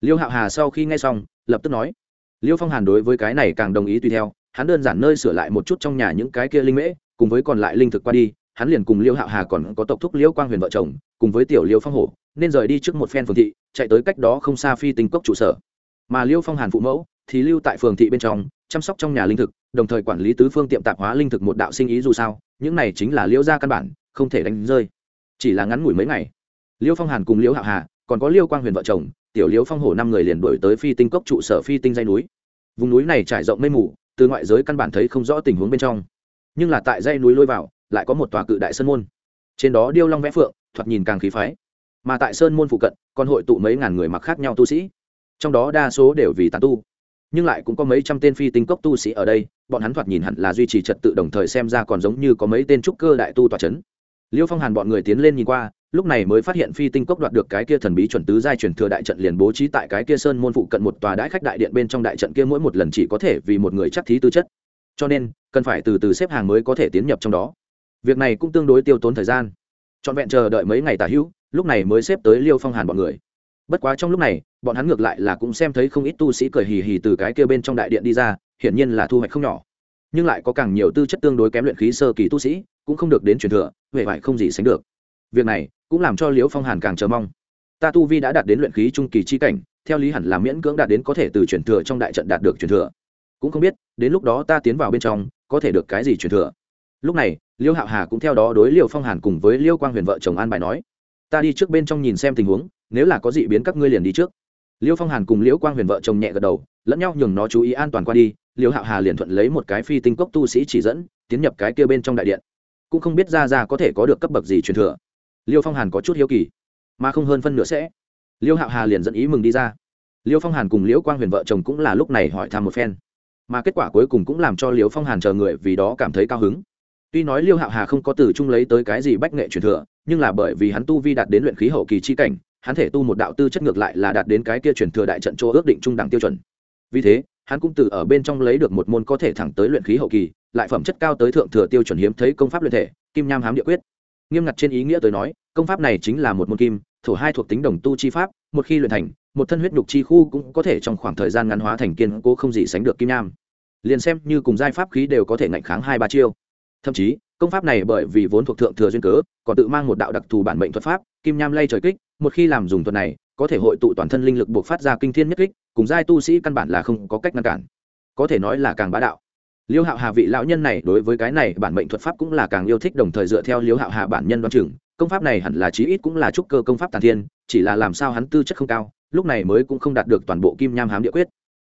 Liêu hạo hà sau khi nghe xong, lập tức nói, liêu phong hàn đối với cái này càng đồng ý tùy theo, hắn đơn giản nơi sửa lại một chút trong nhà những cái kia linh mễ, cùng với còn lại linh thực qua đi, hắn liền cùng liêu hạo hà còn có tộc thúc liêu quang huyền vợ chồng, cùng với tiểu liêu phong hổ, nên rời đi trước một phen phường thị, chạy tới cách đó không xa phi tinh cốc trụ sở. Mà liêu phong hàn phụ mẫu thì lưu tại phường thị bên trong, chăm sóc trong nhà linh thực đồng thời quản lý tứ phương tiệm tạp hóa linh thực một đạo sinh ý dù sao, những này chính là liễu gia căn bản, không thể đánh rơi. Chỉ là ngắn ngủi mấy ngày, liễu phong hàn cùng liễu hạo hà, còn có liễu quang huyền vợ chồng, tiểu liễu phong hổ năm người liền đổi tới phi tinh cốc trụ sở phi tinh dây núi. Vùng núi này trải rộng mây mù, từ ngoại giới căn bản thấy không rõ tình huống bên trong. Nhưng là tại dây núi lôi vào, lại có một tòa cự đại sơn môn. Trên đó điêu long vẽ phượng, thoạt nhìn càng khí phái. Mà tại sơn môn phụ cận, còn hội tụ mấy ngàn người mặc khác nhau tu sĩ. Trong đó đa số đều vì tán tu nhưng lại cũng có mấy trăm tên phi tinh cốc tu sĩ ở đây, bọn hắn thoạt nhìn hẳn là duy trì trật tự đồng thời xem ra còn giống như có mấy tên trúc cơ đại tu tòa c h ấ n liêu phong hàn bọn người tiến lên nhìn qua, lúc này mới phát hiện phi tinh cốc đoạt được cái kia thần bí chuẩn tứ giai truyền thừa đại trận liền bố trí tại cái kia sơn môn phụ cận một tòa đãi khách đại điện bên trong đại trận kia mỗi một lần chỉ có thể vì một người chắc thí tư chất. Cho nên, cần phải từ từ xếp hàng mới có thể tiến nhập trong đó. Việc này cũng tương đối tiêu tốn thời gian. Trọn vẹn chờ đợi mấy ngày tả hữu, lúc này mới xếp tới liêu phong hàn bọn người bất quá trong lúc này, bọn hắn ngược lại là cũng xem thấy không ít tu sĩ cười hì hì từ cái kia bên trong đại điện đi ra, hiển nhiên là thu hoạch không nhỏ. Nhưng lại có càng nhiều tư chất tương đối kém luyện khí sơ kỳ tu sĩ, cũng không được đến truyền thừa huệ vải không gì sánh được. Việc này cũng làm cho liễu phong hàn càng chờ mong. Ta tu vi đã đạt đến luyện khí trung kỳ chi cảnh, theo lý hẳn là miễn cưỡng đạt đến có thể từ truyền thừa trong đại trận đạt được truyền thừa. Cũng không biết, đến lúc đó ta tiến vào bên trong, có thể được cái gì truyền thừa? Lúc này liêu hạo hà cũng theo đó đối liêu phong hàn cùng với liêu quang huyền vợ chồng an bài nói, ta đi trước bên trong nhìn xem tình huống nếu là có gì biến các ngươi liền đi trước. Liêu phong hàn cùng liễu quang huyền vợ chồng nhẹ gật đầu, lẫn nhau nhường nó chú ý an toàn qua đi liêu hạo hà liền thuận lấy một cái phi tinh cốc tu sĩ chỉ dẫn, tiến nhập cái kia bên trong đại điện. Cũng không biết ra ra có thể có được cấp bậc gì truyền thừa. Liêu phong hàn có chút hiếu kỳ, mà không hơn phân nửa sẽ. Liêu hạo hà liền dẫn ý mừng đi ra. Liêu phong hàn cùng liễu quang huyền vợ chồng cũng là lúc này hỏi thăm một phen. Mà kết quả cuối cùng cũng làm cho Liêu phong hàn chờ người vì đó cảm thấy cao hứng. Tuy nói liêu hạo hà không có từ chung lấy tới cái gì bách nghệ truyền thừa, nhưng là bởi vì hắn tu vi đạt đến luyện khí hậu kỳ chi cảnh hắn thể tu một đạo tư chất ngược lại là đạt đến cái kia truyền thừa đại trận chỗ ước định trung đẳng tiêu chuẩn. Vì thế, hắn cũng từ ở bên trong lấy được một môn có thể thẳng tới luyện khí hậu kỳ, lại phẩm chất cao tới thượng thừa tiêu chuẩn hiếm thấy công pháp luyện thể, kim nham hám địa quyết. Nghiêm ngặt trên ý nghĩa tới nói, công pháp này chính là một môn kim, thổ hai thuộc tính đồng tu chi pháp, một khi luyện thành, một thân huyết nhục chi khu cũng có thể trong khoảng thời gian ngắn hóa thành kiên cố không gì sánh được kim nham. Liền xem như cùng giai pháp khí đều có thể ngạnh kháng hai ba chiêu. Thậm chí, công pháp này bởi vì vốn thuộc thượng thừa duyên cớ, còn tự mang một đạo đặc thù bản mệnh thuật pháp, kim nham lay trời kích một khi làm dùng thuật này, có thể hội tụ toàn thân linh lực buộc phát ra kinh thiên nhất kích, cùng giai tu sĩ căn bản là không có cách ngăn cản. Có thể nói là càng bá đạo. Liêu hạo hà vị lão nhân này đối với cái này bản mệnh thuật pháp cũng là càng yêu thích, đồng thời dựa theo liêu hạo hà bản nhân đoan chừng, công pháp này hẳn là chí ít cũng là trúc cơ công pháp tàn thiên, chỉ là làm sao hắn tư chất không cao, lúc này mới cũng không đạt được toàn bộ kim nham hám địa quyết.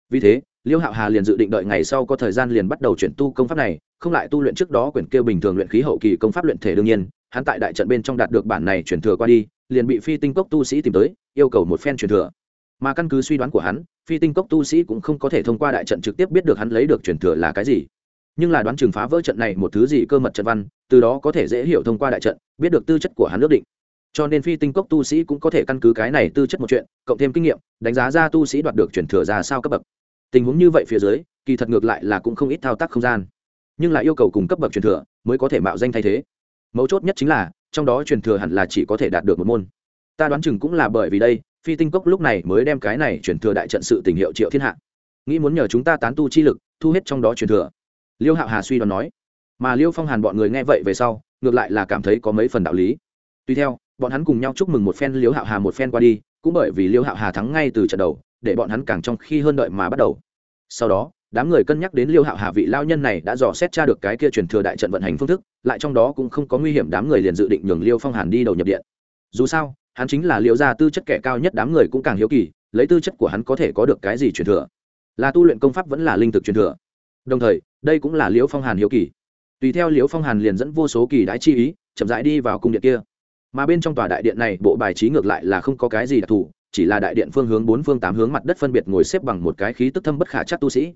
Vì thế, liêu hạo hà liền dự định đợi ngày sau có thời gian liền bắt đầu chuyển tu công pháp này, không lại tu luyện trước đó quyển kêu bình thường luyện khí hậu kỳ công pháp luyện thể đương nhiên, hắn tại đại trận bên trong đạt được bản này chuyển thừa qua đi liền bị phi tinh cốc tu sĩ tìm tới, yêu cầu một phen truyền thừa. Mà căn cứ suy đoán của hắn, phi tinh cốc tu sĩ cũng không có thể thông qua đại trận trực tiếp biết được hắn lấy được truyền thừa là cái gì. Nhưng là đoán chừng phá vỡ trận này một thứ gì cơ mật trận văn, từ đó có thể dễ hiểu thông qua đại trận, biết được tư chất của hắn ước định. Cho nên phi tinh cốc tu sĩ cũng có thể căn cứ cái này tư chất một chuyện, cộng thêm kinh nghiệm, đánh giá ra tu sĩ đoạt được truyền thừa ra sao cấp bậc. Tình huống như vậy phía dưới, kỳ thật ngược lại là cũng không ít thao tác không gian. Nhưng lại yêu cầu cùng cấp bậc truyền thừa mới có thể mạo danh thay thế. Mấu chốt nhất chính là trong đó truyền thừa hẳn là chỉ có thể đạt được một môn. Ta đoán chừng cũng là bởi vì đây, phi tinh cốc lúc này mới đem cái này truyền thừa đại trận sự tình hiệu triệu thiên hạ. Nghĩ muốn nhờ chúng ta tán tu chi lực, thu hết trong đó truyền thừa. Liêu hạo hà suy đoán nói. Mà liêu phong hàn bọn người nghe vậy về sau, ngược lại là cảm thấy có mấy phần đạo lý. Tuy theo, bọn hắn cùng nhau chúc mừng một phen liêu hạo hà một phen qua đi, cũng bởi vì liêu hạo hà thắng ngay từ trận đầu, để bọn hắn càng trong khi hơn đợi mà bắt đầu. Sau đó đám người cân nhắc đến liêu hạo hà vị lao nhân này đã dò xét tra được cái kia truyền thừa đại trận vận hành phương thức, lại trong đó cũng không có nguy hiểm đám người liền dự định nhường liêu phong hàn đi đầu nhập điện. Dù sao, hắn chính là liêu gia tư chất kẻ cao nhất, đám người cũng càng hiếu kỳ, lấy tư chất của hắn có thể có được cái gì truyền thừa? Là tu luyện công pháp vẫn là linh thực truyền thừa? Đồng thời, đây cũng là liêu phong hàn hiếu kỳ. Tùy theo liêu phong hàn liền dẫn vô số kỳ đái chi ý, chậm rãi đi vào cung điện kia. Mà bên trong tòa đại điện này, bộ bài trí ngược lại là không có cái gì đặc thù, chỉ là đại điện phương hướng bốn phương tám hướng, mặt đất phân biệt ngồi xếp bằng một cái khí tức thâm bất khả chắc tu sĩ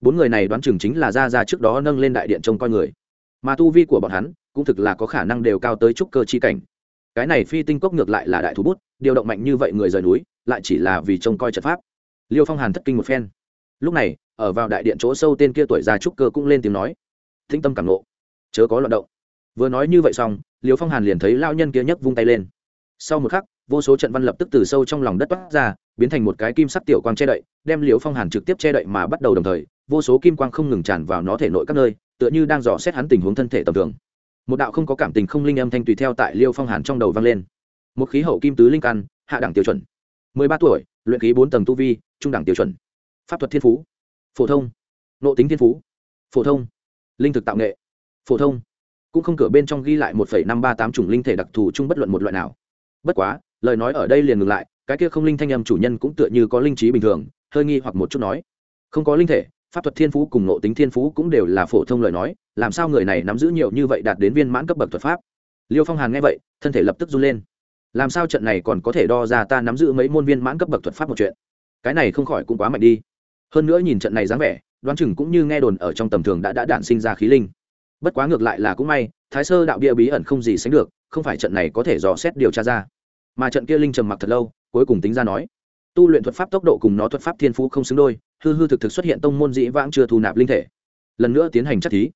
bốn người này đoán chừng chính là ra ra trước đó nâng lên đại điện trông coi người. Mà tu vi của bọn hắn cũng thực là có khả năng đều cao tới trúc cơ chi cảnh. Cái này phi tinh cốc ngược lại là đại thú bút, điều động mạnh như vậy người rời núi, lại chỉ là vì trông coi trận pháp. Liêu phong hàn thất kinh một phen. Lúc này, ở vào đại điện chỗ sâu tên kia tuổi già trúc cơ cũng lên tiếng nói thinh tâm cảm nộ chớ có loạn động. Vừa nói như vậy xong, liêu phong hàn liền thấy lao nhân kia nhấc vung tay lên. Sau một khắc, vô số trận văn lập tức từ sâu trong lòng đất toát ra, biến thành một cái kim sắc tiểu quang che đậy, đem liêu phong hàn trực tiếp che đậy mà bắt đầu đồng thời vô số kim quang không ngừng tràn vào nó thể nội các nơi, tựa như đang dò xét hắn tình huống thân thể tầm thường. Một đạo không có cảm tình không linh âm thanh tùy theo tại liêu phong hàn trong đầu vang lên. Một khí hậu kim tứ linh căn, hạ đẳng tiêu chuẩn. Mười ba tuổi, luyện khí bốn tầng tu vi, trung đẳng tiêu chuẩn. Pháp thuật thiên phú. Phổ thông. Nộ tính thiên phú. Phổ thông. Linh thực tạo nghệ. Phổ thông. Cũng không cửa bên trong ghi lại một phẩy năm ba tám chủng linh thể đặc thù chung bất luận một loại nào. Bất quá, lời nói ở đây liền ngừng lại, cái kia không linh thanh âm chủ nhân cũng tựa như có linh trí bình thường, hơi nghi hoặc một chút nói. Không có linh thể pháp thuật thiên phú cùng Ngộ tính thiên phú cũng đều là phổ thông lời nói, làm sao người này nắm giữ nhiều như vậy đạt đến viên mãn cấp bậc thuật pháp? Liêu phong hàn nghe vậy, thân thể lập tức run lên. Làm sao trận này còn có thể đo ra ta nắm giữ mấy môn viên mãn cấp bậc thuật pháp một chuyện? Cái này không khỏi cũng quá mạnh đi. Hơn nữa nhìn trận này dáng vẻ, đoán chừng cũng như nghe đồn ở trong tầm thường đã đã đản sinh ra khí linh. Bất quá ngược lại là cũng may, thái sơ đạo bia bí ẩn không gì sánh được, không phải trận này có thể dò xét điều tra ra. Mà trận kia linh trầm mặc thật lâu, cuối cùng tính ra nói, tu luyện thuật pháp tốc độ cùng nó thuật pháp thiên phú không xứng đôi hư hư thực thực xuất hiện tông môn dĩ vãng chưa thu nạp linh thể. Lần nữa tiến hành chất thí.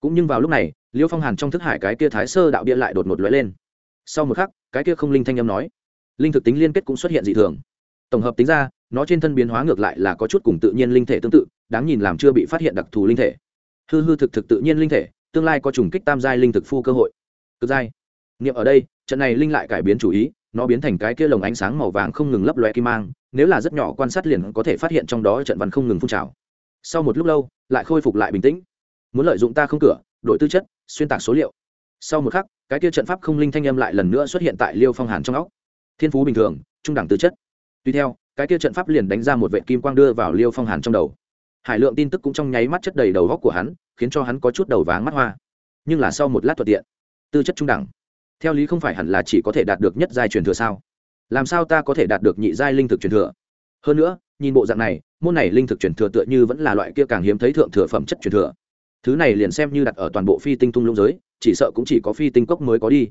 Cũng nhưng vào lúc này, liêu phong hàn trong thức hải cái kia thái sơ đạo bia lại đột ngột lóe lên. Sau một khắc, cái kia không linh thanh âm nói, linh thực tính liên kết cũng xuất hiện dị thường. Tổng hợp tính ra, nó trên thân biến hóa ngược lại là có chút cùng tự nhiên linh thể tương tự, đáng nhìn làm chưa bị phát hiện đặc thù linh thể. Hư hư thực thực tự nhiên linh thể, tương lai có trùng kích tam giai linh thực phu cơ hội. Cực giai. Niệm ở đây, trận này linh lại cải biến chủ ý nó biến thành cái kia lồng ánh sáng màu vàng không ngừng lấp loe kim mang, nếu là rất nhỏ quan sát liền có thể phát hiện trong đó trận văn không ngừng phun trào. Sau một lúc lâu, lại khôi phục lại bình tĩnh. Muốn lợi dụng ta không cửa, đổi tư chất, xuyên tạc số liệu. Sau một khắc, cái kia trận pháp không linh thanh âm lại lần nữa xuất hiện tại liêu phong hàn trong óc. Thiên phú bình thường, trung đẳng tư chất. Tuy theo, cái kia trận pháp liền đánh ra một vệ kim quang đưa vào liêu phong hàn trong đầu. Hải lượng tin tức cũng trong nháy mắt chất đầy đầu góc của hắn, khiến cho hắn có chút đầu váng mắt hoa. Nhưng là sau một lát thuận tiện, tư chất trung đẳng theo lý không phải hẳn là chỉ có thể đạt được nhất giai truyền thừa sao? Làm sao ta có thể đạt được nhị giai linh thực truyền thừa? Hơn nữa, nhìn bộ dạng này, môn này linh thực truyền thừa tựa như vẫn là loại kia càng hiếm thấy thượng thừa phẩm chất truyền thừa. Thứ này liền xem như đặt ở toàn bộ phi tinh tung lũng giới, chỉ sợ cũng chỉ có phi tinh cốc mới có đi.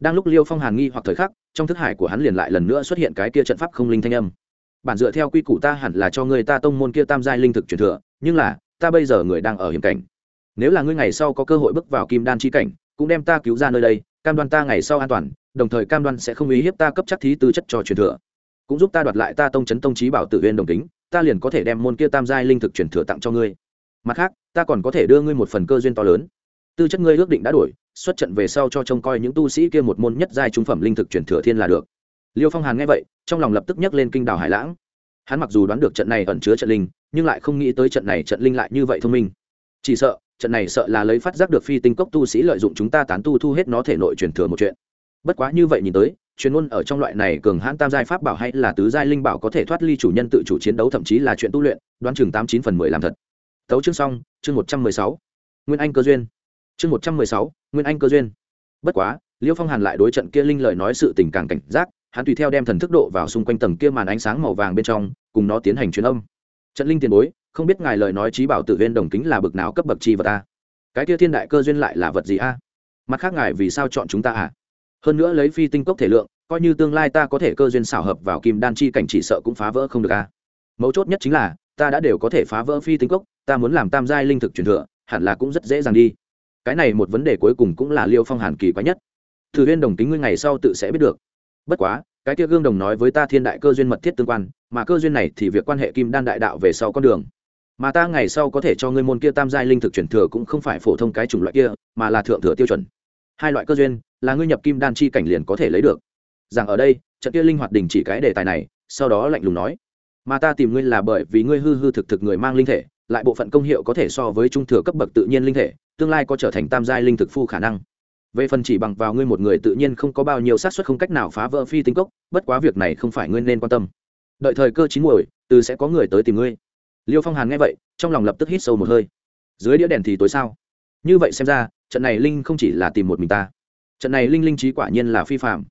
Đang lúc liêu phong hàn nghi hoặc thời khắc, trong thức hải của hắn liền lại lần nữa xuất hiện cái kia trận pháp không linh thanh âm. Bản dựa theo quy củ ta hẳn là cho người ta tông môn kia tam giai linh thực truyền thừa, nhưng là, ta bây giờ người đang ở hiểm cảnh. Nếu là ngươi ngày sau có cơ hội bước vào kim đan chi cảnh, cũng đem ta cứu ra nơi đây cam đoan ta ngày sau an toàn, đồng thời cam đoan sẽ không ý hiếp ta cấp chắc thí tư chất cho truyền thừa. Cũng giúp ta đoạt lại ta tông chấn tông trí bảo tự viên đồng tính ta liền có thể đem môn kia tam giai linh thực truyền thừa tặng cho ngươi. Mặt khác, ta còn có thể đưa ngươi một phần cơ duyên to lớn. Tư chất ngươi ước định đã đổi, xuất trận về sau cho trông coi những tu sĩ kia một môn nhất giai trung phẩm linh thực truyền thừa thiên là được. Liêu phong hàn nghe vậy, trong lòng lập tức nhấc lên kinh đảo hải lãng. Hắn mặc dù đoán được trận này ẩn chứa trận linh, nhưng lại không nghĩ tới trận này trận linh lại như vậy thông minh. Chỉ sợ trận này sợ là lấy phát giác được phi tinh cốc tu sĩ lợi dụng chúng ta tán tu thu hết nó thể nội truyền thừa một chuyện. Bất quá như vậy nhìn tới chuyên môn ở trong loại này cường hãn tam giai pháp bảo hay là tứ giai linh bảo có thể thoát ly chủ nhân tự chủ chiến đấu thậm chí là chuyện tu luyện, đoán chừng tám chín phần mười làm thật. Tấu chương xong, chương một trăm mười sáu. Nguyên anh cơ duyên. Chương một trăm mười sáu, nguyên anh cơ duyên. Bất quá, liêu phong hàn lại đối trận kia linh lời nói sự tình càng cảnh giác, hắn tùy theo đem thần thức độ vào xung quanh tầng kia màn ánh sáng màu vàng bên trong, cùng nó tiến hành truyền âm. Trận linh tiền bối không biết ngài lời nói trí bảo tự viên đồng kính là bực nào cấp bậc chi vật a? Cái kia thiên đại cơ duyên lại là vật gì a? Mặt khác ngài vì sao chọn chúng ta à? Hơn nữa lấy phi tinh cốc thể lượng, coi như tương lai ta có thể cơ duyên xảo hợp vào kim đan chi cảnh chỉ sợ cũng phá vỡ không được a. Mấu chốt nhất chính là, ta đã đều có thể phá vỡ phi tinh cốc, ta muốn làm tam giai linh thực truyền thừa, hẳn là cũng rất dễ dàng đi. Cái này một vấn đề cuối cùng cũng là liêu phong hàn kỳ quái nhất. Thử viên đồng tính ngươi ngày sau tự sẽ biết được. Bất quá, cái kia gương đồng nói với ta thiên đại cơ duyên mật thiết tương quan, mà cơ duyên này thì việc quan hệ kim đan đại đạo về sau con đường mà ta ngày sau có thể cho ngươi môn kia tam giai linh thực chuyển thừa cũng không phải phổ thông cái chủng loại kia, mà là thượng thừa tiêu chuẩn. Hai loại cơ duyên, là ngươi nhập kim đan chi cảnh liền có thể lấy được. Rằng ở đây, trận kia linh hoạt đình chỉ cái đề tài này, sau đó lạnh lùng nói. Mà ta tìm ngươi là bởi vì ngươi hư hư thực thực người mang linh thể, lại bộ phận công hiệu có thể so với trung thừa cấp bậc tự nhiên linh thể, tương lai có trở thành tam giai linh thực phu khả năng. Về phần chỉ bằng vào ngươi một người tự nhiên không có bao nhiêu xác suất không cách nào phá vỡ phi tính cốc, bất quá việc này không phải ngươi nên quan tâm. Đợi thời cơ chín muồi, từ sẽ có người tới tìm ngươi liêu phong hàn nghe vậy, trong lòng lập tức hít sâu một hơi. Dưới đĩa đèn thì tối sao? Như vậy xem ra, trận này linh không chỉ là tìm một mình ta. Trận này linh linh trí quả nhiên là phi phạm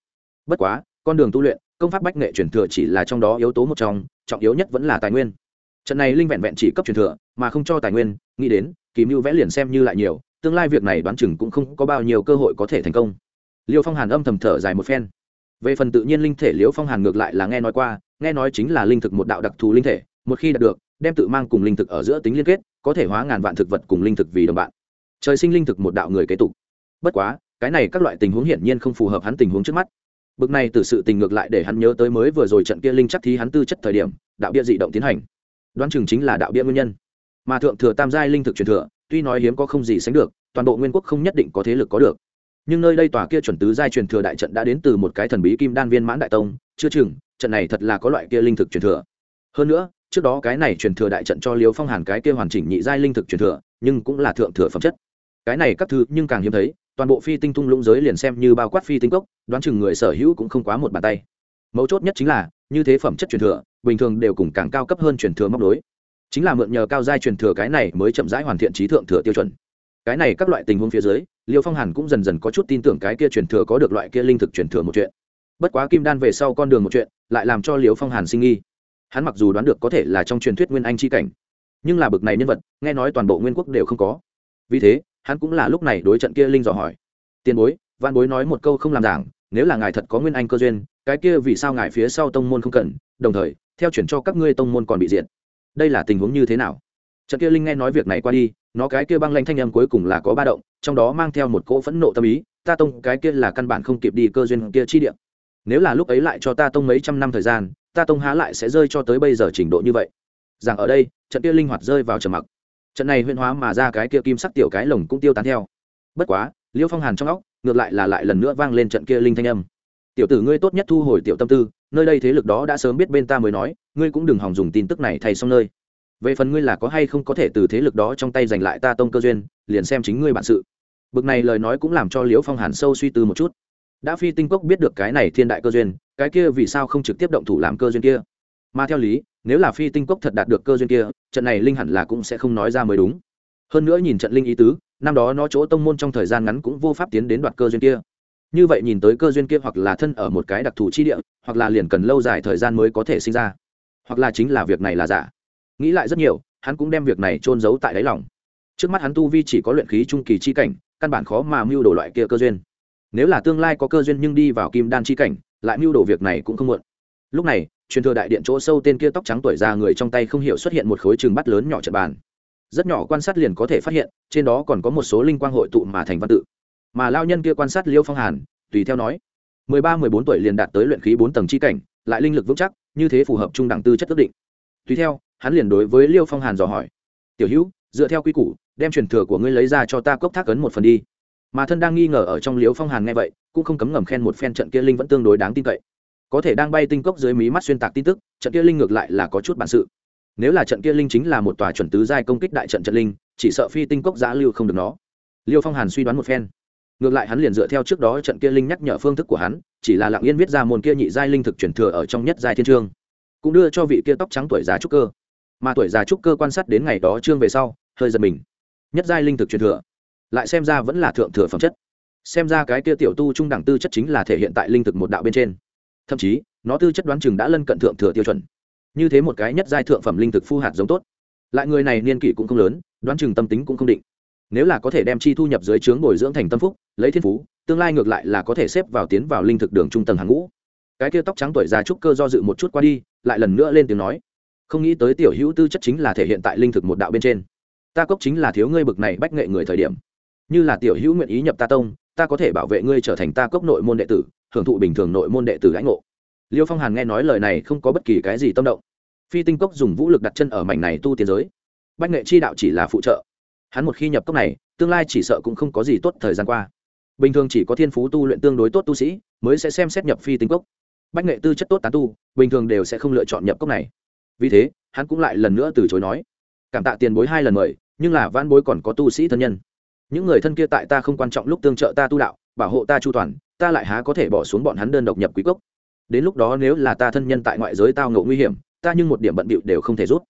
bất quá, con đường tu luyện, công pháp bách nghệ truyền thừa chỉ là trong đó yếu tố một trong, trọng yếu nhất vẫn là tài nguyên. Trận này linh vẹn vẹn chỉ cấp truyền thừa, mà không cho tài nguyên, nghĩ đến, kỳ mưu vẽ liền xem như lại nhiều, tương lai việc này đoán chừng cũng không có bao nhiêu cơ hội có thể thành công. Liêu phong hàn âm thầm thở dài một phen. Về phần tự nhiên linh thể, liêu phong hàn ngược lại là nghe nói qua, nghe nói chính là linh thực một đạo đặc thù linh thể, một khi đạt được đem tự mang cùng linh thực ở giữa tính liên kết, có thể hóa ngàn vạn thực vật cùng linh thực vì đồng bạn. Trời sinh linh thực một đạo người kế tục. Bất quá, cái này các loại tình huống hiển nhiên không phù hợp hắn tình huống trước mắt. Bực này từ sự tình ngược lại để hắn nhớ tới mới vừa rồi trận kia linh chắc thí hắn tư chất thời điểm, đạo bia dị động tiến hành. Đoán chừng chính là đạo bia nguyên nhân. Mà thượng thừa tam giai linh thực truyền thừa, tuy nói hiếm có không gì sánh được, toàn bộ nguyên quốc không nhất định có thế lực có được. Nhưng nơi đây tòa kia chuẩn tứ giai truyền thừa đại trận đã đến từ một cái thần bí kim đan viên mãn đại tông, chưa chừng, trận này thật là có loại kia linh thực truyền thừa. Hơn nữa trước đó cái này truyền thừa đại trận cho liêu phong hàn cái kia hoàn chỉnh nhị giai linh thực truyền thừa, nhưng cũng là thượng thừa phẩm chất. Cái này các thứ, nhưng càng hiếm thấy, toàn bộ phi tinh tung lũng giới liền xem như bao quát phi tinh cốc, đoán chừng người sở hữu cũng không quá một bàn tay. Mấu chốt nhất chính là, như thế phẩm chất truyền thừa, bình thường đều cùng càng cao cấp hơn truyền thừa móc đối chính là mượn nhờ cao giai truyền thừa cái này mới chậm rãi hoàn thiện trí thượng thừa tiêu chuẩn. Cái này các loại tình huống phía dưới, liêu phong hàn cũng dần dần có chút tin tưởng cái kia truyền thừa có được loại kia linh thực truyền thừa một chuyện. Bất quá kim đan về sau con đường một chuyện, lại làm cho liêu phong hàn sinh nghi hắn mặc dù đoán được có thể là trong truyền thuyết nguyên anh c h i cảnh, nhưng là bực này nhân vật, nghe nói toàn bộ nguyên quốc đều không có. Vì thế, hắn cũng là lúc này đối trận kia linh dò hỏi, tiền bối văn bối nói một câu không làm giảng, nếu là ngài thật có nguyên anh cơ duyên, cái kia vì sao ngài phía sau tông môn không cần, đồng thời, theo chuyển cho các ngươi tông môn còn bị diện đây là tình huống như thế nào? Trận kia linh nghe nói việc này qua đi, nó cái kia băng lanh thanh âm cuối cùng là có ba động, trong đó mang theo một cỗ phẫn nộ tâm ý, ta tông, cái kia là căn bản không kịp đi cơ duyên kia chi điện nếu là lúc ấy lại cho ta tông mấy trăm năm thời gian ta tông há lại sẽ rơi cho tới bây giờ trình độ như vậy. Rằng ở đây, trận kia linh hoạt rơi vào trầm mặc. Trận này huyên hóa mà ra cái kia kim sắc tiểu cái lồng cũng tiêu tán theo. Bất quá, liêu phong hàn trong óc, ngược lại là lại lần nữa vang lên trận kia linh thanh âm. Tiểu tử ngươi tốt nhất thu hồi tiểu tâm tư, nơi đây thế lực đó đã sớm biết bên ta mới nói, ngươi cũng đừng hòng dùng tin tức này thay xong nơi. Về phần ngươi là có hay không có thể từ thế lực đó trong tay giành lại ta tông cơ duyên, liền xem chính ngươi bản sự. Bực này lời nói cũng làm cho liễu phong hàn sâu suy tư một chút. Đã phi tinh cốc biết được cái này thiên đại cơ duyên cái kia vì sao không trực tiếp động thủ làm cơ duyên kia? Mà theo lý, nếu là phi tinh cốc thật đạt được cơ duyên kia, trận này linh hẳn là cũng sẽ không nói ra mới đúng. Hơn nữa nhìn trận linh ý tứ, năm đó nó chỗ tông môn trong thời gian ngắn cũng vô pháp tiến đến đoạt cơ duyên kia. Như vậy nhìn tới cơ duyên kia hoặc là thân ở một cái đặc thù chi địa, hoặc là liền cần lâu dài thời gian mới có thể sinh ra. Hoặc là chính là việc này là giả. Nghĩ lại rất nhiều, hắn cũng đem việc này trôn giấu tại đáy lòng. Trước mắt hắn tu vi chỉ có luyện khí trung kỳ chi cảnh, căn bản khó mà mưu đồ loại kia cơ duyên. Nếu là tương lai có cơ duyên nhưng đi vào kim đan chi cảnh lại mưu đồ việc này cũng không muộn. Lúc này, truyền thừa đại điện chỗ sâu tên kia tóc trắng tuổi già người trong tay không hiểu xuất hiện một khối trường bắt lớn nhỏ trận bàn. Rất nhỏ quan sát liền có thể phát hiện, trên đó còn có một số linh quang hội tụ mà thành văn tự. Mà lao nhân kia quan sát liêu phong hàn, tùy theo nói, mười ba, mười bốn tuổi liền đạt tới luyện khí bốn tầng chi cảnh, lại linh lực vững chắc, như thế phù hợp trung đẳng tư chất ước định. Tùy theo, hắn liền đối với liêu phong hàn dò hỏi, tiểu hữu, dựa theo quy củ, đem truyền thừa của ngươi lấy ra cho ta cốc thác ấn một phần đi mà thân đang nghi ngờ ở trong liếu phong hàn nghe vậy, cũng không cấm ngầm khen một phen trận kia linh vẫn tương đối đáng tin cậy. Có thể đang bay tinh cốc dưới mí mắt xuyên tạc tin tức, trận kia linh ngược lại là có chút bản sự. Nếu là trận kia linh chính là một tòa chuẩn tứ giai công kích đại trận trận linh, chỉ sợ phi tinh cốc giã lưu không được nó. Liêu phong hàn suy đoán một phen. Ngược lại hắn liền dựa theo trước đó trận kia linh nhắc nhở phương thức của hắn, chỉ là lặng yên viết ra môn kia nhị giai linh thực chuyển thừa ở trong nhất giai thiên trương, cũng đưa cho vị kia tóc trắng tuổi già trúc cơ. Mà tuổi già trúc cơ quan sát đến ngày đó trương về sau, hơi giật mình. Nhất giai linh thực truyền thừa lại xem ra vẫn là thượng thừa phẩm chất. Xem ra cái kia tiểu tu trung đẳng tư chất chính là thể hiện tại linh thực một đạo bên trên. Thậm chí, nó tư chất đoán chừng đã lân cận thượng thừa tiêu chuẩn. Như thế một cái nhất giai thượng phẩm linh thực phu hạt giống tốt. Lại người này niên kỷ cũng không lớn, đoán chừng tâm tính cũng không định. Nếu là có thể đem chi thu nhập dưới trướng bồi dưỡng thành tâm phúc, lấy thiên phú, tương lai ngược lại là có thể xếp vào tiến vào linh thực đường trung tầng hàng ngũ. Cái kia tóc trắng tuổi già trúc cơ do dự một chút qua đi, lại lần nữa lên tiếng nói, không nghĩ tới tiểu hữu tư chất chính là thể hiện tại linh thực một đạo bên trên. Ta cốc chính là thiếu ngươi bực này bách nghệ người thời điểm như là tiểu hữu nguyện ý nhập ta tông, ta có thể bảo vệ ngươi trở thành ta cốc nội môn đệ tử, hưởng thụ bình thường nội môn đệ tử lãnh ngộ. Liêu phong hàn nghe nói lời này không có bất kỳ cái gì tâm động. Phi tinh cốc dùng vũ lực đặt chân ở mảnh này tu tiến giới. Bách nghệ chi đạo chỉ là phụ trợ. Hắn một khi nhập cốc này, tương lai chỉ sợ cũng không có gì tốt thời gian qua. Bình thường chỉ có thiên phú tu luyện tương đối tốt tu sĩ, mới sẽ xem xét nhập phi tinh cốc. Bách nghệ tư chất tốt tán tu, bình thường đều sẽ không lựa chọn nhập cốc này. Vì thế, hắn cũng lại lần nữa từ chối nói, cảm tạ tiền bối hai lần mời, nhưng là van bối còn có tu sĩ thân nhân những người thân kia tại ta không quan trọng lúc tương trợ ta tu đạo, bảo hộ ta chu toàn, ta lại há có thể bỏ xuống bọn hắn đơn độc nhập quý cốc. Đến lúc đó nếu là ta thân nhân tại ngoại giới tao ngộ nguy hiểm, ta nhưng một điểm bận bịu đều không thể rút.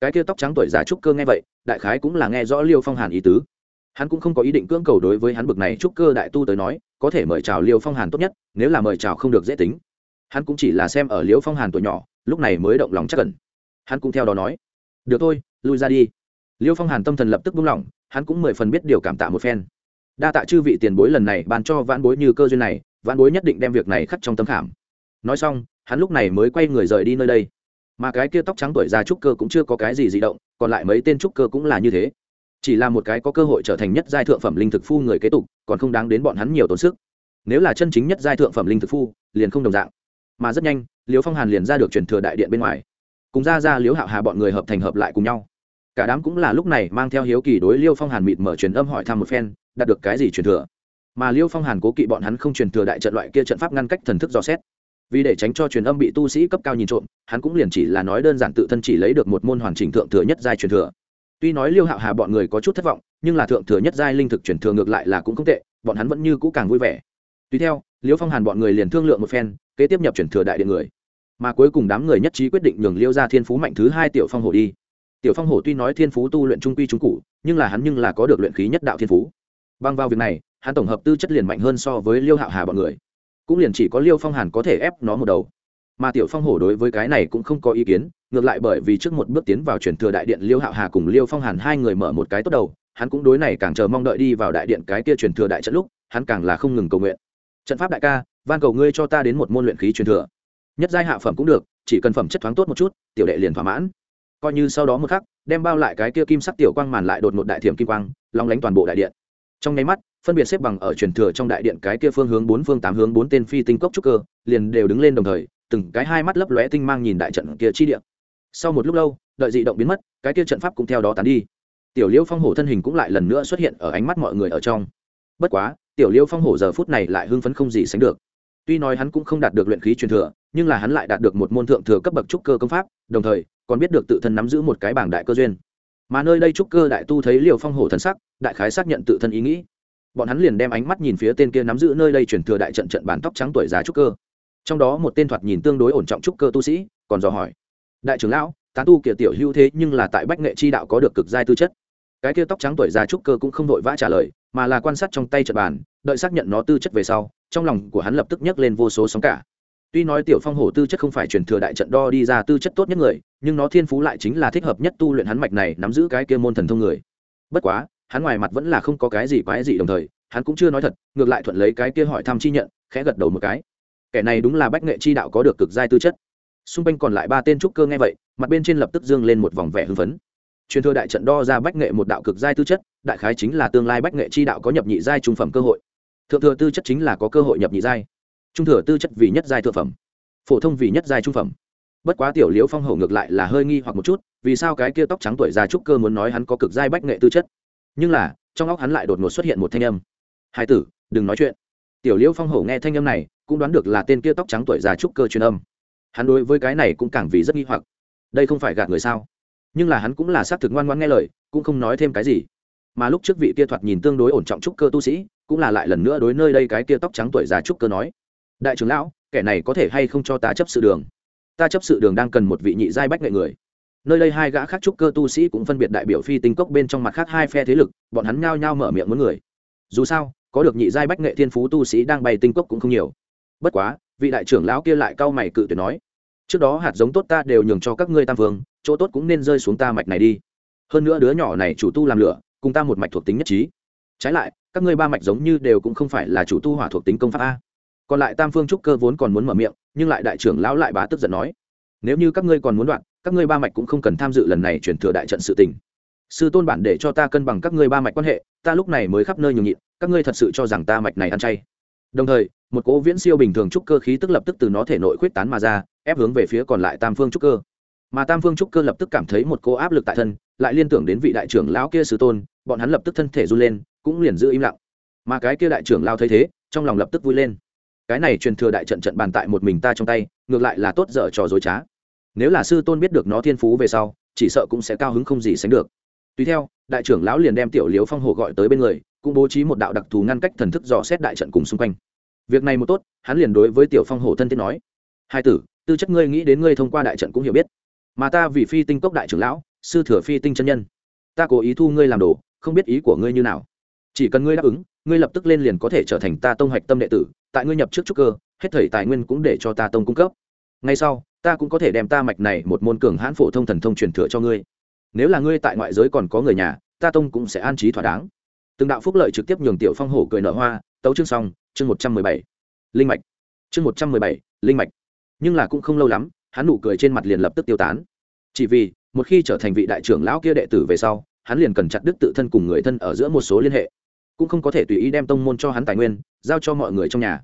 Cái kia tóc trắng tuổi già trúc cơ nghe vậy, đại khái cũng là nghe rõ liêu phong hàn ý tứ. Hắn cũng không có ý định cưỡng cầu đối với hắn bực này trúc cơ đại tu tới nói, có thể mời chào liêu phong hàn tốt nhất, nếu là mời chào không được dễ tính. Hắn cũng chỉ là xem ở liêu phong hàn tuổi nhỏ, lúc này mới động lòng chắc cần hắn cũng theo đó nói, được thôi, lui ra đi. Liêu phong hàn tâm thần lập tức buông lỏng hắn cũng mười phần biết điều cảm tạ một phen. Đa tạ chư vị tiền bối lần này ban cho vãn bối như cơ duyên này, vãn bối nhất định đem việc này khắc trong tâm khảm. Nói xong, hắn lúc này mới quay người rời đi nơi đây. Mà cái kia tóc trắng tuổi già trúc cơ cũng chưa có cái gì di động, còn lại mấy tên trúc cơ cũng là như thế. Chỉ là một cái có cơ hội trở thành nhất giai thượng phẩm linh thực phu người kế tục, còn không đáng đến bọn hắn nhiều tốn sức. Nếu là chân chính nhất giai thượng phẩm linh thực phu, liền không đồng dạng. Mà rất nhanh liều phong hàn liền ra được truyền thừa đại điện bên ngoài. Cùng ra ra liếu hạo hà bọn người hợp thành hợp lại cùng nhau cả đám cũng là lúc này mang theo hiếu kỳ đối liêu phong hàn mịt mở truyền âm hỏi thăm một phen, đạt được cái gì truyền thừa? Mà liêu phong hàn cố kỵ bọn hắn không truyền thừa đại trận loại kia trận pháp ngăn cách thần thức dò xét. Vì để tránh cho truyền âm bị tu sĩ cấp cao nhìn trộm, hắn cũng liền chỉ là nói đơn giản tự thân chỉ lấy được một môn hoàn chỉnh thượng thừa nhất giai truyền thừa. Tuy nói liêu hạo hà bọn người có chút thất vọng, nhưng là thượng thừa nhất giai linh thực truyền thừa ngược lại là cũng không tệ, bọn hắn vẫn như cũ càng vui vẻ. Tùy theo, liêu phong hàn bọn người liền thương lượng một phen, kế tiếp nhập truyền thừa đại điện người. Mà cuối cùng đám người nhất trí quyết định nhường liêu ra thiên phú mạnh thứ hai tiểu phong hổ đi tiểu phong hổ tuy nói thiên phú tu luyện trung quy trung cụ, nhưng là hắn nhưng là có được luyện khí nhất đạo thiên phú. Bằng vào việc này, hắn tổng hợp tư chất liền mạnh hơn so với liêu hạo hà bọn người. Cũng liền chỉ có liêu phong hàn có thể ép nó một đầu. Mà tiểu phong hổ đối với cái này cũng không có ý kiến, ngược lại bởi vì trước một bước tiến vào truyền thừa đại điện liêu hạo hà cùng liêu phong hàn hai người mở một cái tốt đầu, hắn cũng đối này càng chờ mong đợi đi vào đại điện cái kia truyền thừa đại trận lúc, hắn càng là không ngừng cầu nguyện. Trận pháp đại ca, van cầu ngươi cho ta đến một môn luyện khí truyền thừa. Nhất giai hạ phẩm cũng được, chỉ cần phẩm chất thoáng tốt một chút, tiểu đệ liền thỏa mãn coi như sau đó một khắc, đem bao lại cái kia kim sắc tiểu quang màn lại đột một đại thiểm kim quang, long lánh toàn bộ đại điện. Trong nháy mắt, phân biệt xếp bằng ở truyền thừa trong đại điện cái kia phương hướng bốn phương tám hướng bốn tên phi tinh cốc trúc cơ, liền đều đứng lên đồng thời, từng cái hai mắt lấp lóe tinh mang nhìn đại trận kia chi điện sau một lúc lâu, đợi dị động biến mất, cái kia trận pháp cũng theo đó tán đi. Tiểu liêu phong hổ thân hình cũng lại lần nữa xuất hiện ở ánh mắt mọi người ở trong. Bất quá, tiểu liêu phong hổ giờ phút này lại hưng phấn không gì sánh được. Tuy nói hắn cũng không đạt được luyện khí truyền thừa nhưng là hắn lại đạt được một môn thượng thừa cấp bậc trúc cơ công pháp, đồng thời, còn biết được tự thân nắm giữ một cái bảng đại cơ duyên. Mà nơi đây trúc cơ đại tu thấy liều phong hổ thần sắc, đại khái xác nhận tự thân ý nghĩ. Bọn hắn liền đem ánh mắt nhìn phía tên kia nắm giữ nơi đây truyền thừa đại trận trận bản tóc trắng tuổi già trúc cơ. Trong đó một tên thoạt nhìn tương đối ổn trọng trúc cơ tu sĩ, còn dò hỏi, đại trưởng lão, tán tu kia tiểu hữu thế nhưng là tại bách nghệ chi đạo có được cực giai tư chất? Cái kia tóc trắng tuổi già trúc cơ cũng không vội vã trả lời, mà là quan sát trong tay trận bàn, đợi xác nhận nó tư chất về sau, trong lòng của hắn lập tức nhấc lên vô số sóng cả tuy nói tiểu phong hổ tư chất không phải truyền thừa đại trận đo đi ra tư chất tốt nhất người, nhưng nó thiên phú lại chính là thích hợp nhất tu luyện hắn mạch này nắm giữ cái kia môn thần thông người. Bất quá, hắn ngoài mặt vẫn là không có cái gì quái gì đồng thời, hắn cũng chưa nói thật, ngược lại thuận lấy cái kia hỏi thăm chi nhận, khẽ gật đầu một cái. Kẻ này đúng là bách nghệ chi đạo có được cực giai tư chất. Xung quanh còn lại ba tên trúc cơ nghe vậy, mặt bên trên lập tức dương lên một vòng vẻ hưng phấn. Truyền thừa đại trận đo ra bách nghệ một đạo cực giai tư chất, đại khái chính là tương lai bách nghệ chi đạo có nhập nhị giai trung phẩm cơ hội. Thượng thừa tư chất chính là có cơ hội nhập nhị giai trung thừa tư chất vì nhất giai thượng phẩm, phổ thông vì nhất giai trung phẩm. Bất quá tiểu liễu phong hầu ngược lại là hơi nghi hoặc một chút, vì sao cái kia tóc trắng tuổi già trúc cơ muốn nói hắn có cực giai bách nghệ tư chất. Nhưng là, trong óc hắn lại đột ngột xuất hiện một thanh âm. Hai tử, đừng nói chuyện. Tiểu liễu phong hầu nghe thanh âm này, cũng đoán được là tên kia tóc trắng tuổi già trúc cơ truyền âm. Hắn đối với cái này cũng càng vì rất nghi hoặc. Đây không phải gạt người sao? Nhưng là hắn cũng là xác thực ngoan ngoan nghe lời, cũng không nói thêm cái gì. Mà lúc trước vị kia thoạt nhìn tương đối ổn trọng trúc cơ tu sĩ, cũng là lại lần nữa đối nơi đây cái kia tóc trắng tuổi già trúc cơ nói đại trưởng lão, kẻ này có thể hay không cho ta chấp sự đường? Ta chấp sự đường đang cần một vị nhị giai bách nghệ người. Nơi đây hai gã khác trúc cơ tu sĩ cũng phân biệt đại biểu phi tinh cốc bên trong mặt khác hai phe thế lực, bọn hắn nhao nhao mở miệng muốn người. Dù sao, có được nhị giai bách nghệ thiên phú tu sĩ đang bày tinh cốc cũng không nhiều. Bất quá, vị đại trưởng lão kia lại cau mày cự tuyệt nói, trước đó hạt giống tốt ta đều nhường cho các ngươi tam vương, chỗ tốt cũng nên rơi xuống ta mạch này đi. Hơn nữa đứa nhỏ này chủ tu làm lửa, cùng ta một mạch thuộc tính nhất trí. Trái lại, các ngươi ba mạch giống như đều cũng không phải là chủ tu hỏa thuộc tính công pháp a còn lại tam phương trúc cơ vốn còn muốn mở miệng, nhưng lại đại trưởng lão lại bá tức giận nói, nếu như các ngươi còn muốn đoạn, các ngươi ba mạch cũng không cần tham dự lần này chuyển thừa đại trận sự tình. Sư tôn bản để cho ta cân bằng các ngươi ba mạch quan hệ, ta lúc này mới khắp nơi nhường nhịn, các ngươi thật sự cho rằng ta mạch này ăn chay. Đồng thời, một cỗ viễn siêu bình thường trúc cơ khí tức lập tức từ nó thể nội khuyết tán mà ra, ép hướng về phía còn lại tam phương trúc cơ. Mà tam phương trúc cơ lập tức cảm thấy một cỗ áp lực tại thân, lại liên tưởng đến vị đại trưởng lão kia sư tôn, bọn hắn lập tức thân thể run lên, cũng liền giữ im lặng. Mà cái kia đại trưởng lao thấy thế, trong lòng lập tức vui lên cái này truyền thừa đại trận trận bàn tại một mình ta trong tay, ngược lại là tốt dở trò dối trá. Nếu là sư tôn biết được nó thiên phú về sau, chỉ sợ cũng sẽ cao hứng không gì sánh được. Tùy theo, đại trưởng lão liền đem tiểu liếu phong hồ gọi tới bên người, cũng bố trí một đạo đặc thù ngăn cách thần thức dò xét đại trận cùng xung quanh. Việc này một tốt, hắn liền đối với tiểu phong hồ thân thiết nói. Hai tử, tư chất ngươi nghĩ đến ngươi thông qua đại trận cũng hiểu biết. Mà ta vì phi tinh cốc đại trưởng lão, sư thừa phi tinh chân nhân. Ta cố ý thu ngươi làm đồ, không biết ý của ngươi như nào. Chỉ cần ngươi đáp ứng, ngươi lập tức lên liền có thể trở thành ta tông hoạch tâm đệ tử tại ngươi nhập trước trúc cơ, hết thảy tài nguyên cũng để cho ta tông cung cấp. Ngay sau, ta cũng có thể đem ta mạch này một môn cường hãn phổ thông thần thông truyền thừa cho ngươi. Nếu là ngươi tại ngoại giới còn có người nhà, ta tông cũng sẽ an trí thỏa đáng. Từng đạo phúc lợi trực tiếp nhường tiểu phong hổ cười nở hoa, tấu chương xong, chương một trăm mười bảy. Linh mạch. Chương một trăm mười bảy, linh mạch. Nhưng là cũng không lâu lắm, hắn nụ cười trên mặt liền lập tức tiêu tán. Chỉ vì, một khi trở thành vị đại trưởng lão kia đệ tử về sau, hắn liền cần chặt đứt tự thân cùng người thân ở giữa một số liên hệ cũng không có thể tùy ý đem tông môn cho hắn tài nguyên, giao cho mọi người trong nhà.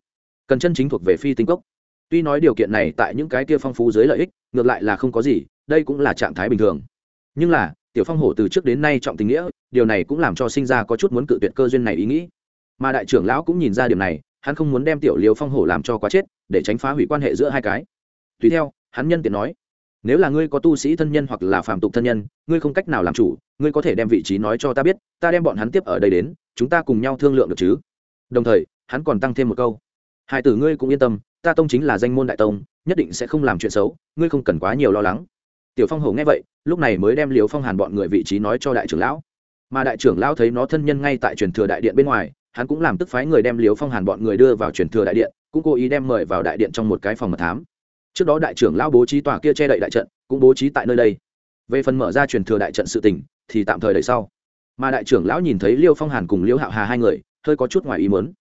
Cần chân chính thuộc về phi tinh cốc. Tuy nói điều kiện này tại những cái kia phong phú dưới lợi ích, ngược lại là không có gì, đây cũng là trạng thái bình thường. Nhưng là, tiểu phong hổ từ trước đến nay trọng tình nghĩa, điều này cũng làm cho sinh ra có chút muốn cự tuyệt cơ duyên này ý nghĩ. Mà đại trưởng lão cũng nhìn ra điểm này, hắn không muốn đem tiểu liều phong hổ làm cho quá chết, để tránh phá hủy quan hệ giữa hai cái. Tùy theo, hắn nhân tiện nói, nếu là ngươi có tu sĩ thân nhân hoặc là phàm tục thân nhân, ngươi không cách nào làm chủ, ngươi có thể đem vị trí nói cho ta biết, ta đem bọn hắn tiếp ở đây đến chúng ta cùng nhau thương lượng được chứ? Đồng thời, hắn còn tăng thêm một câu. Hai tử ngươi cũng yên tâm, ta tông chính là danh môn đại tông, nhất định sẽ không làm chuyện xấu, ngươi không cần quá nhiều lo lắng. Tiểu phong hầu nghe vậy, lúc này mới đem liều phong hàn bọn người vị trí nói cho đại trưởng lão. Mà đại trưởng lão thấy nó thân nhân ngay tại truyền thừa đại điện bên ngoài, hắn cũng làm tức phái người đem liều phong hàn bọn người đưa vào truyền thừa đại điện, cũng cố ý đem mời vào đại điện trong một cái phòng mật thám. Trước đó đại trưởng lão bố trí tòa kia che đậy đại trận, cũng bố trí tại nơi đây. Về phần mở ra truyền thừa đại trận sự tình, thì tạm thời đợi sau mà đại trưởng lão nhìn thấy liêu phong hàn cùng liêu hạo hà hai người, hơi có chút ngoài ý muốn.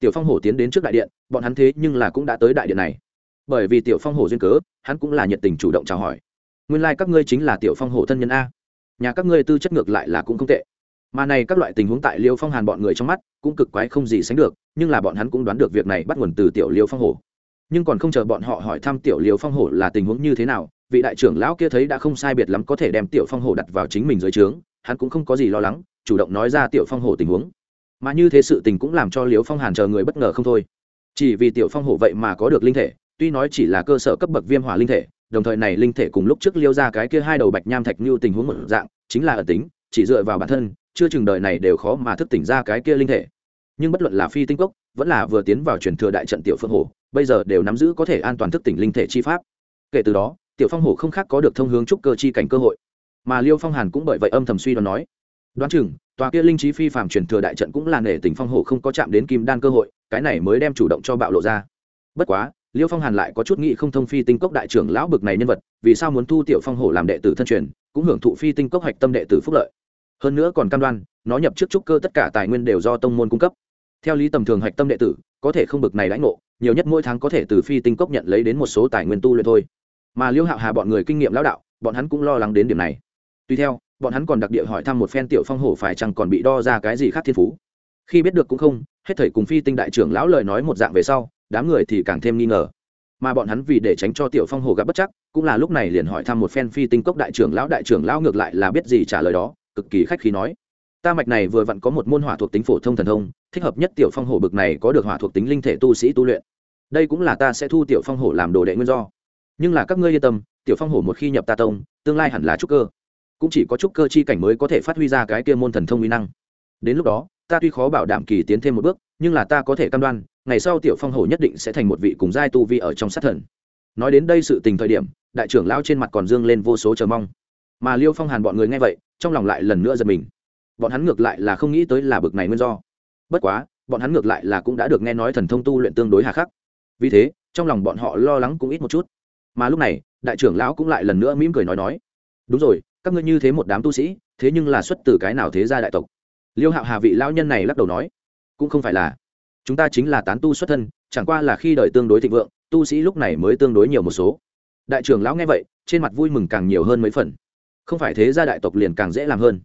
Tiểu phong hổ tiến đến trước đại điện, bọn hắn thế nhưng là cũng đã tới đại điện này. Bởi vì tiểu phong hổ duyên cớ, hắn cũng là nhiệt tình chủ động chào hỏi. Nguyên lai、like、các ngươi chính là tiểu phong hổ thân nhân a. Nhà các ngươi tư chất ngược lại là cũng không tệ. Mà này các loại tình huống tại liêu phong hàn bọn người trong mắt, cũng cực quái không gì sánh được, nhưng là bọn hắn cũng đoán được việc này bắt nguồn từ tiểu liêu phong hổ. Nhưng còn không chờ bọn họ hỏi thăm tiểu liêu phong hổ là tình huống như thế nào, vị đại trưởng lão kia thấy đã không sai biệt lắm có thể đem tiểu phong hổ đặt vào chính mình dưới trướng hắn cũng không có gì lo lắng, chủ động nói ra tiểu phong hổ tình huống. Mà như thế sự tình cũng làm cho liêu phong hàn chờ người bất ngờ không thôi. Chỉ vì tiểu phong hổ vậy mà có được linh thể, tuy nói chỉ là cơ sở cấp bậc viêm hỏa linh thể, đồng thời này linh thể cùng lúc trước liêu ra cái kia hai đầu bạch nham thạch như tình huống một dạng, chính là ở tính, chỉ dựa vào bản thân, chưa chừng đời này đều khó mà thức tỉnh ra cái kia linh thể. Nhưng bất luận là phi tinh cốc, vẫn là vừa tiến vào truyền thừa đại trận tiểu phương hổ, bây giờ đều nắm giữ có thể an toàn thức tỉnh linh thể chi pháp. Kể từ đó, tiểu phong hổ không khác có được thông hướng trúc cơ chi cảnh cơ hội mà liêu phong hàn cũng bởi vậy âm thầm suy đoán nói, đoán chừng, tòa kia linh trí phi phàm truyền thừa đại trận cũng là nể tình phong hổ không có chạm đến kim đan cơ hội, cái này mới đem chủ động cho bạo lộ ra. Bất quá, liêu phong hàn lại có chút nghĩ không thông phi tinh cốc đại trưởng lão bực này nhân vật, vì sao muốn thu tiểu phong hổ làm đệ tử thân truyền, cũng hưởng thụ phi tinh cốc hạch tâm đệ tử phúc lợi. Hơn nữa còn cam đoan, nó nhập trước trúc cơ tất cả tài nguyên đều do tông môn cung cấp. Theo lý tầm thường hạch tâm đệ tử, có thể không bực này lãnh ngộ, nhiều nhất mỗi tháng có thể từ phi tinh cốc nhận lấy đến một số tài nguyên tu luyện thôi. Mà liêu hạo hà bọn người kinh nghiệm lão đạo, bọn hắn cũng lo lắng đến điểm này tuy theo, bọn hắn còn đặc địa hỏi thăm một phen tiểu phong hổ phải chăng còn bị đo ra cái gì khác thiên phú. Khi biết được cũng không, hết thầy cùng phi tinh đại trưởng lão lời nói một dạng về sau, đám người thì càng thêm nghi ngờ. Mà bọn hắn vì để tránh cho tiểu phong hổ gặp bất chắc, cũng là lúc này liền hỏi thăm một phen phi tinh cốc đại trưởng lão, đại trưởng lão ngược lại là biết gì trả lời đó, cực kỳ khách khí nói. Ta mạch này vừa vặn có một môn hỏa thuộc tính phổ thông thần thông, thích hợp nhất tiểu phong hổ bực này có được hỏa thuộc tính linh thể tu sĩ tu luyện. Đây cũng là ta sẽ thu tiểu phong hổ làm đồ đệ nguyên do. Nhưng là các ngươi yên tâm, tiểu phong hổ một khi nhập ta tông, tương lai hẳn là trúc cơ cũng chỉ có trúc cơ chi cảnh mới có thể phát huy ra cái kia môn thần thông uy năng. Đến lúc đó, ta tuy khó bảo đảm kỳ tiến thêm một bước, nhưng là ta có thể cam đoan, ngày sau tiểu phong hổ nhất định sẽ thành một vị cùng giai tu vi ở trong sát thần. Nói đến đây sự tình thời điểm, đại trưởng lão trên mặt còn dương lên vô số chờ mong. Mà liêu phong hàn bọn người nghe vậy, trong lòng lại lần nữa giật mình. Bọn hắn ngược lại là không nghĩ tới là bực này nguyên do. Bất quá, bọn hắn ngược lại là cũng đã được nghe nói thần thông tu luyện tương đối hà khắc. Vì thế, trong lòng bọn họ lo lắng cũng ít một chút. Mà lúc này, đại trưởng lão cũng lại lần nữa mỉm cười nói nói. Đúng rồi các ngươi như thế một đám tu sĩ, thế nhưng là xuất từ cái nào thế gia đại tộc? Liêu hạo hà vị lão nhân này lắc đầu nói, cũng không phải là. Chúng ta chính là tán tu xuất thân, chẳng qua là khi đời tương đối thịnh vượng, tu sĩ lúc này mới tương đối nhiều một số. Đại trưởng lão nghe vậy, trên mặt vui mừng càng nhiều hơn mấy phần. Không phải thế gia đại tộc liền càng dễ làm hơn.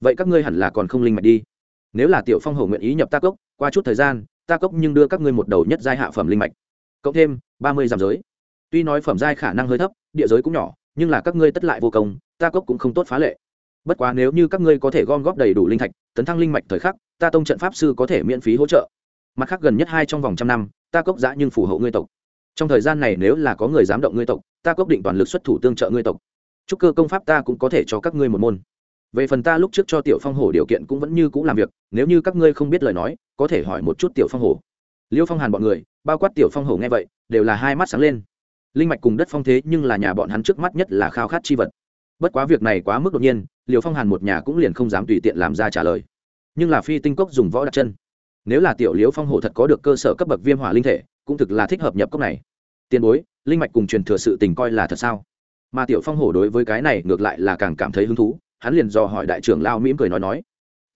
Vậy các ngươi hẳn là còn không linh mạch đi. Nếu là tiểu phong hầu nguyện ý nhập ta cốc, qua chút thời gian, ta cốc nhưng đưa các ngươi một đầu nhất giai hạ phẩm linh mạch. Cộng thêm ba mươi giảm giới. Tuy nói phẩm giai khả năng hơi thấp, địa giới cũng nhỏ nhưng là các ngươi tất lại vô công, ta cốc cũng không tốt phá lệ. Bất quá nếu như các ngươi có thể gom góp đầy đủ linh thạch, tấn thăng linh mạch thời khắc, ta tông trận pháp sư có thể miễn phí hỗ trợ. Mặt khác gần nhất hai trong vòng trăm năm, ta cốc giã nhưng phù hộ ngươi tộc. Trong thời gian này nếu là có người dám động ngươi tộc, ta cốc định toàn lực xuất thủ tương trợ ngươi tộc. Chúc cơ công pháp ta cũng có thể cho các ngươi một môn. Về phần ta lúc trước cho tiểu phong hổ điều kiện cũng vẫn như c ũ làm việc, nếu như các ngươi không biết lời nói, có thể hỏi một chút tiểu phong hổ. Liêu phong hàn bọn người, bao quát tiểu phong hổ nghe vậy, đều là hai mắt sáng lên linh mạch cùng đất phong thế nhưng là nhà bọn hắn trước mắt nhất là khao khát chi vật. Bất quá việc này quá mức đột nhiên, liều phong hàn một nhà cũng liền không dám tùy tiện làm ra trả lời. Nhưng là phi tinh cốc dùng võ đặt chân. Nếu là tiểu liếu phong hổ thật có được cơ sở cấp bậc viêm hỏa linh thể, cũng thực là thích hợp nhập cốc này. Tiền bối, linh mạch cùng truyền thừa sự tình coi là thật sao? Mà tiểu phong hổ đối với cái này ngược lại là càng cảm thấy hứng thú, hắn liền dò hỏi đại trưởng lao mỉm cười nói nói.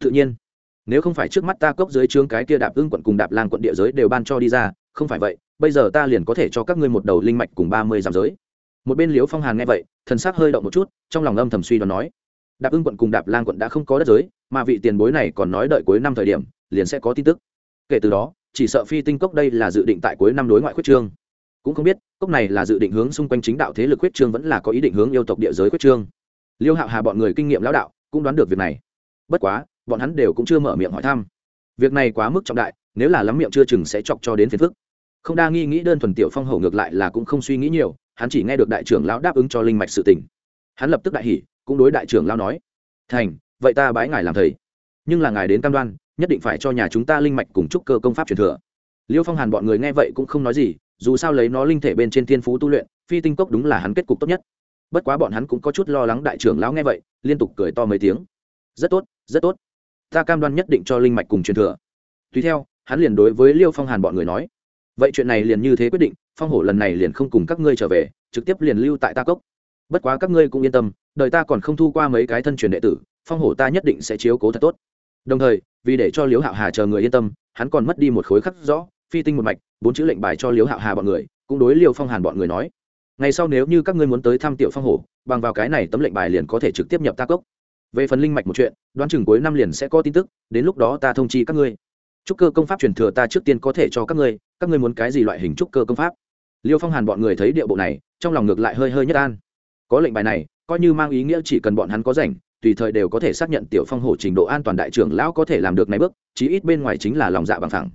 Tự nhiên, nếu không phải trước mắt ta cốc dưới trướng cái kia đạp ưng quận cùng đạp lang quận địa giới đều ban cho đi ra, không phải vậy bây giờ ta liền có thể cho các ngươi một đầu linh mạch cùng ba mươi giảm giới. Một bên liễu phong hàn nghe vậy, thần sắc hơi động một chút, trong lòng âm thầm suy đoán nói, đạp ưng quận cùng đạp lang quận đã không có đất giới, mà vị tiền bối này còn nói đợi cuối năm thời điểm, liền sẽ có tin tức. Kể từ đó, chỉ sợ phi tinh cốc đây là dự định tại cuối năm đối ngoại khuyết trương. Cũng không biết, cốc này là dự định hướng xung quanh chính đạo thế lực khuyết trương vẫn là có ý định hướng yêu tộc địa giới khuyết trương. Liêu hạo hà bọn người kinh nghiệm lão đạo, cũng đoán được việc này. Bất quá, bọn hắn đều cũng chưa mở miệng hỏi thăm. Việc này quá mức trọng đại, nếu là lắm miệng chưa chừng sẽ chọc cho đến phiền phức không đa nghi nghĩ đơn thuần tiểu phong hầu ngược lại là cũng không suy nghĩ nhiều, hắn chỉ nghe được đại trưởng lão đáp ứng cho linh mạch sự tình. Hắn lập tức đại hỉ, cũng đối đại trưởng lão nói, thành, vậy ta bái ngài làm thầy. Nhưng là ngài đến cam đoan, nhất định phải cho nhà chúng ta linh mạch cùng chúc cơ công pháp truyền thừa. Liêu phong hàn bọn người nghe vậy cũng không nói gì, dù sao lấy nó linh thể bên trên thiên phú tu luyện, phi tinh cốc đúng là hắn kết cục tốt nhất. Bất quá bọn hắn cũng có chút lo lắng đại trưởng lão nghe vậy, liên tục cười to mấy tiếng. Rất tốt rất tốt. Ta cam đoan nhất định cho linh mạch cùng truyền thừa. Tùy theo, hắn liền đối với liêu phong hàn bọn người nói vậy chuyện này liền như thế quyết định, phong hổ lần này liền không cùng các ngươi trở về, trực tiếp liền lưu tại ta cốc. Bất quá các ngươi cũng yên tâm, đời ta còn không thu qua mấy cái thân truyền đệ tử, phong hổ ta nhất định sẽ chiếu cố thật tốt. Đồng thời, vì để cho liếu hạo hà chờ người yên tâm, hắn còn mất đi một khối khắc rõ, phi tinh một mạch, bốn chữ lệnh bài cho liếu hạo hà bọn người, cũng đối liều phong hàn bọn người nói. Ngày sau nếu như các ngươi muốn tới thăm tiểu phong hổ, bằng vào cái này tấm lệnh bài liền có thể trực tiếp nhập ta cốc. Về phần linh mạch một chuyện, đoán chừng cuối năm liền sẽ có tin tức, đến lúc đó ta thông chi các ngươi. Chúc cơ công pháp truyền thừa ta trước tiên có thể cho các ngươi các ngươi muốn cái gì loại hình trúc cơ công pháp? Liêu phong hàn bọn người thấy điệu bộ này, trong lòng ngược lại hơi hơi nhất an. Có lệnh bài này, coi như mang ý nghĩa chỉ cần bọn hắn có rảnh, tùy thời đều có thể xác nhận tiểu phong hổ trình độ an toàn đại trưởng lão có thể làm được này bước, chí ít bên ngoài chính là lòng dạ bằng thẳng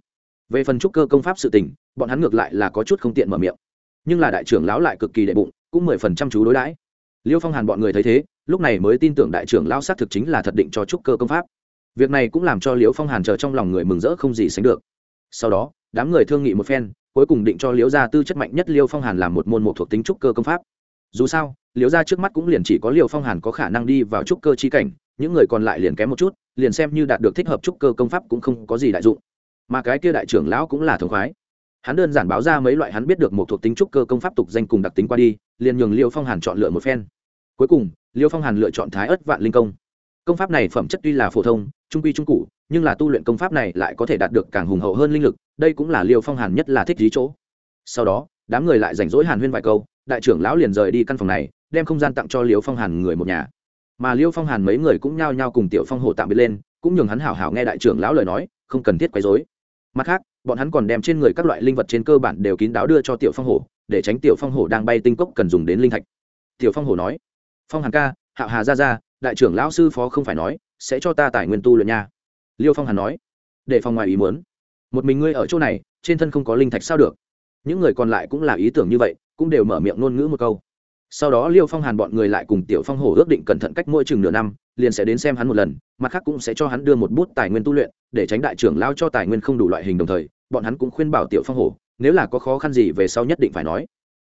về phần trúc cơ công pháp sự tình, bọn hắn ngược lại là có chút không tiện mở miệng. Nhưng là đại trưởng lão lại cực kỳ đệ bụng, cũng mười phần trăm chú đối đãi. Liêu phong hàn bọn người thấy thế, lúc này mới tin tưởng đại trưởng lão xác thực chính là thật định cho trúc cơ công pháp. Việc này cũng làm cho Liêu phong hàn chờ trong lòng người mừng rỡ không gì sánh được. Sau đó đám người thương nghị một phen, cuối cùng định cho liễu gia tư chất mạnh nhất liêu phong hàn làm một môn một thuộc tính trúc cơ công pháp. Dù sao, liễu gia trước mắt cũng liền chỉ có liêu phong hàn có khả năng đi vào trúc cơ chi cảnh, những người còn lại liền kém một chút, liền xem như đạt được thích hợp trúc cơ công pháp cũng không có gì đại dụng. Mà cái kia đại trưởng lão cũng là thống khoái. Hắn đơn giản báo ra mấy loại hắn biết được một thuộc tính trúc cơ công pháp tục danh cùng đặc tính qua đi, liền nhường liêu phong hàn chọn lựa một phen. Cuối cùng, liêu phong hàn lựa chọn thái ớt vạn linh công. Công pháp này phẩm chất tuy là phổ thông trung quy trung cụ, nhưng là tu luyện công pháp này lại có thể đạt được càng hùng hậu hơn linh lực, đây cũng là liêu phong hàn nhất là thích lý chỗ. Sau đó, đám người lại rảnh rỗi hàn huyên vài câu, đại trưởng lão liền rời đi căn phòng này, đem không gian tặng cho liêu phong hàn người một nhà. Mà liêu phong hàn mấy người cũng nhao nhao cùng tiểu phong hồ tạm biệt lên, cũng nhường hắn hảo hảo nghe đại trưởng lão lời nói, không cần thiết quấy dối mặt khác, bọn hắn còn đem trên người các loại linh vật trên cơ bản đều kín đáo đưa cho tiểu phong hổ, để tránh tiểu phong hổ đang bay tinh cốc cần dùng đến linh thạch. Tiểu phong hổ nói, phong hàn ca hạo hà ra ra, đại trưởng lão sư phó không phải nói sẽ cho ta tài nguyên tu luyện nha. Liêu phong hàn nói. Để phòng ngoài ý muốn. Một mình ngươi ở chỗ này, trên thân không có linh thạch sao được. Những người còn lại cũng là ý tưởng như vậy, cũng đều mở miệng ngôn ngữ một câu. Sau đó liêu phong hàn bọn người lại cùng tiểu phong hổ ước định cẩn thận cách mỗi chừng nửa năm, liền sẽ đến xem hắn một lần, mặt khác cũng sẽ cho hắn đưa một bút tài nguyên tu luyện, để tránh đại trưởng lao cho tài nguyên không đủ loại hình đồng thời, bọn hắn cũng khuyên bảo tiểu phong hổ, nếu là có khó khăn gì về sau nhất định phải nói.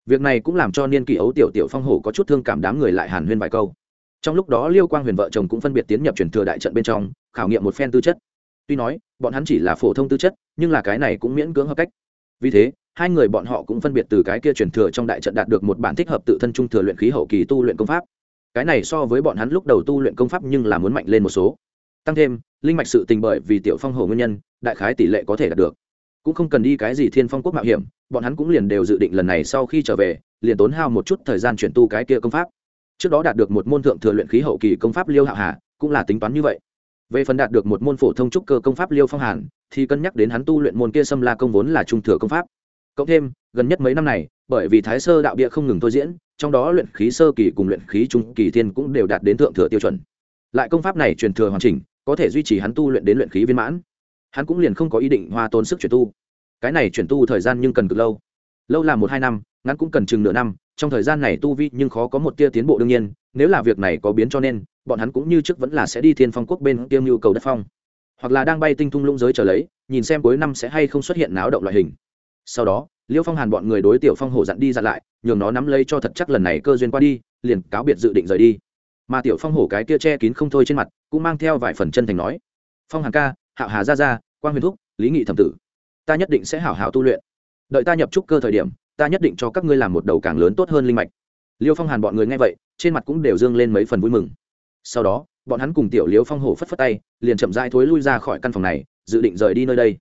Việc này cũng làm cho niên kỷ ấu tiểu tiểu phong hổ có chút thương cảm đám người lại hàn huyên vài câu trong lúc đó liêu quang huyền vợ chồng cũng phân biệt tiến nhập truyền thừa đại trận bên trong, khảo nghiệm một phen tư chất. Tuy nói, bọn hắn chỉ là phổ thông tư chất, nhưng là cái này cũng miễn cưỡng hợp cách. Vì thế, hai người bọn họ cũng phân biệt từ cái kia truyền thừa trong đại trận đạt được một bản thích hợp tự thân trung thừa luyện khí hậu kỳ tu luyện công pháp. Cái này so với bọn hắn lúc đầu tu luyện công pháp nhưng là muốn mạnh lên một số. Tăng thêm, linh mạch sự tình bởi vì tiểu phong hổ nguyên nhân, đại khái tỷ lệ có thể đạt được. Cũng không cần đi cái gì thiên phong quốc mạo hiểm, bọn hắn cũng liền đều dự định lần này sau khi trở về, liền tốn hao một chút thời gian chuyển tu cái kia công pháp trước đó đạt được một môn thượng thừa luyện khí hậu kỳ công pháp liêu hạo hà, cũng là tính toán như vậy. Về phần đạt được một môn phổ thông trúc cơ công pháp liêu phong hàn, thì cân nhắc đến hắn tu luyện môn kia xâm la công vốn là trung thừa công pháp. Cộng thêm, gần nhất mấy năm này, bởi vì thái sơ đạo địa không ngừng thôi diễn, trong đó luyện khí sơ kỳ cùng luyện khí trung kỳ thiên cũng đều đạt đến thượng thừa tiêu chuẩn. Lại công pháp này truyền thừa hoàn chỉnh, có thể duy trì hắn tu luyện đến luyện khí viên mãn. Hắn cũng liền không có ý định hoa tôn sức chuyển tu. Cái này chuyển tu thời gian nhưng cần cực lâu. Lâu là một hai năm, ngắn cũng cần chừng nửa năm trong thời gian này tu vi nhưng khó có một tia tiến bộ đương nhiên, nếu là việc này có biến cho nên, bọn hắn cũng như trước vẫn là sẽ đi thiên phong quốc bên tiêm nhu cầu đất phong. Hoặc là đang bay tinh thung lũng giới trở lấy, nhìn xem cuối năm sẽ hay không xuất hiện náo động loại hình. Sau đó, liêu phong hàn bọn người đối tiểu phong hổ dặn đi dặn lại, nhường nó nắm lấy cho thật chắc lần này cơ duyên qua đi, liền cáo biệt dự định rời đi. Mà tiểu phong hổ cái kia che kín không thôi trên mặt, cũng mang theo vài phần chân thành nói, phong hàn ca hạo hà gia gia quan huyền thúc, lý nghị thẩm tử, ta nhất định sẽ hảo hảo tu luyện. Đợi ta nhập trúc cơ thời điểm ta nhất định cho các ngươi làm một đầu càng lớn tốt hơn linh mạch. Liêu phong hàn bọn người nghe vậy, trên mặt cũng đều dương lên mấy phần vui mừng. Sau đó, bọn hắn cùng tiểu liêu phong hổ phất phất tay, liền chậm rãi thối lui ra khỏi căn phòng này, dự định rời đi nơi đây.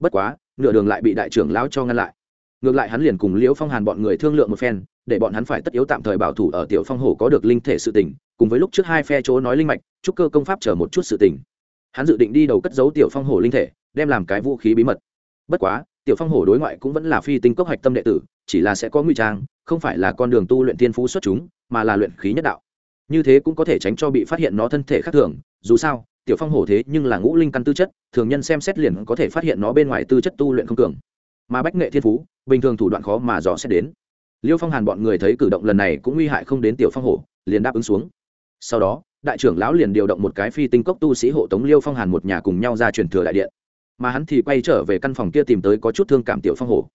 Bất quá, nửa đường lại bị đại trưởng lão cho ngăn lại. Ngược lại hắn liền cùng liễu phong hàn bọn người thương lượng một phen, để bọn hắn phải tất yếu tạm thời bảo thủ ở tiểu phong hổ có được linh thể sự tỉnh cùng với lúc trước hai phe chỗ nói linh mạch, chúc cơ công pháp chờ một chút sự tỉnh hắn dự định đi đầu cất giấu tiểu phong hổ linh thể, đem làm cái vũ khí bí mật. Bất quá, tiểu phong hổ đối ngoại cũng vẫn là phi tinh cốc hạch tâm đệ tử chỉ là sẽ có nguy trang, không phải là con đường tu luyện tiên phú xuất chúng, mà là luyện khí nhất đạo. Như thế cũng có thể tránh cho bị phát hiện nó thân thể khác thường, dù sao, tiểu phong hổ thế nhưng là ngũ linh căn tư chất, thường nhân xem xét liền có thể phát hiện nó bên ngoài tư chất tu luyện không cường. Mà bách nghệ thiên phú, bình thường thủ đoạn khó mà dò xét đến. Liêu phong hàn bọn người thấy cử động lần này cũng nguy hại không đến tiểu phong hổ, liền đáp ứng xuống. Sau đó, đại trưởng lão liền điều động một cái phi tinh cốc tu sĩ hộ tống liêu phong hàn một nhà cùng nhau ra truyền thừa đại điện. Mà hắn thì quay trở về căn phòng kia tìm tới có chút thương cảm tiểu phong hổ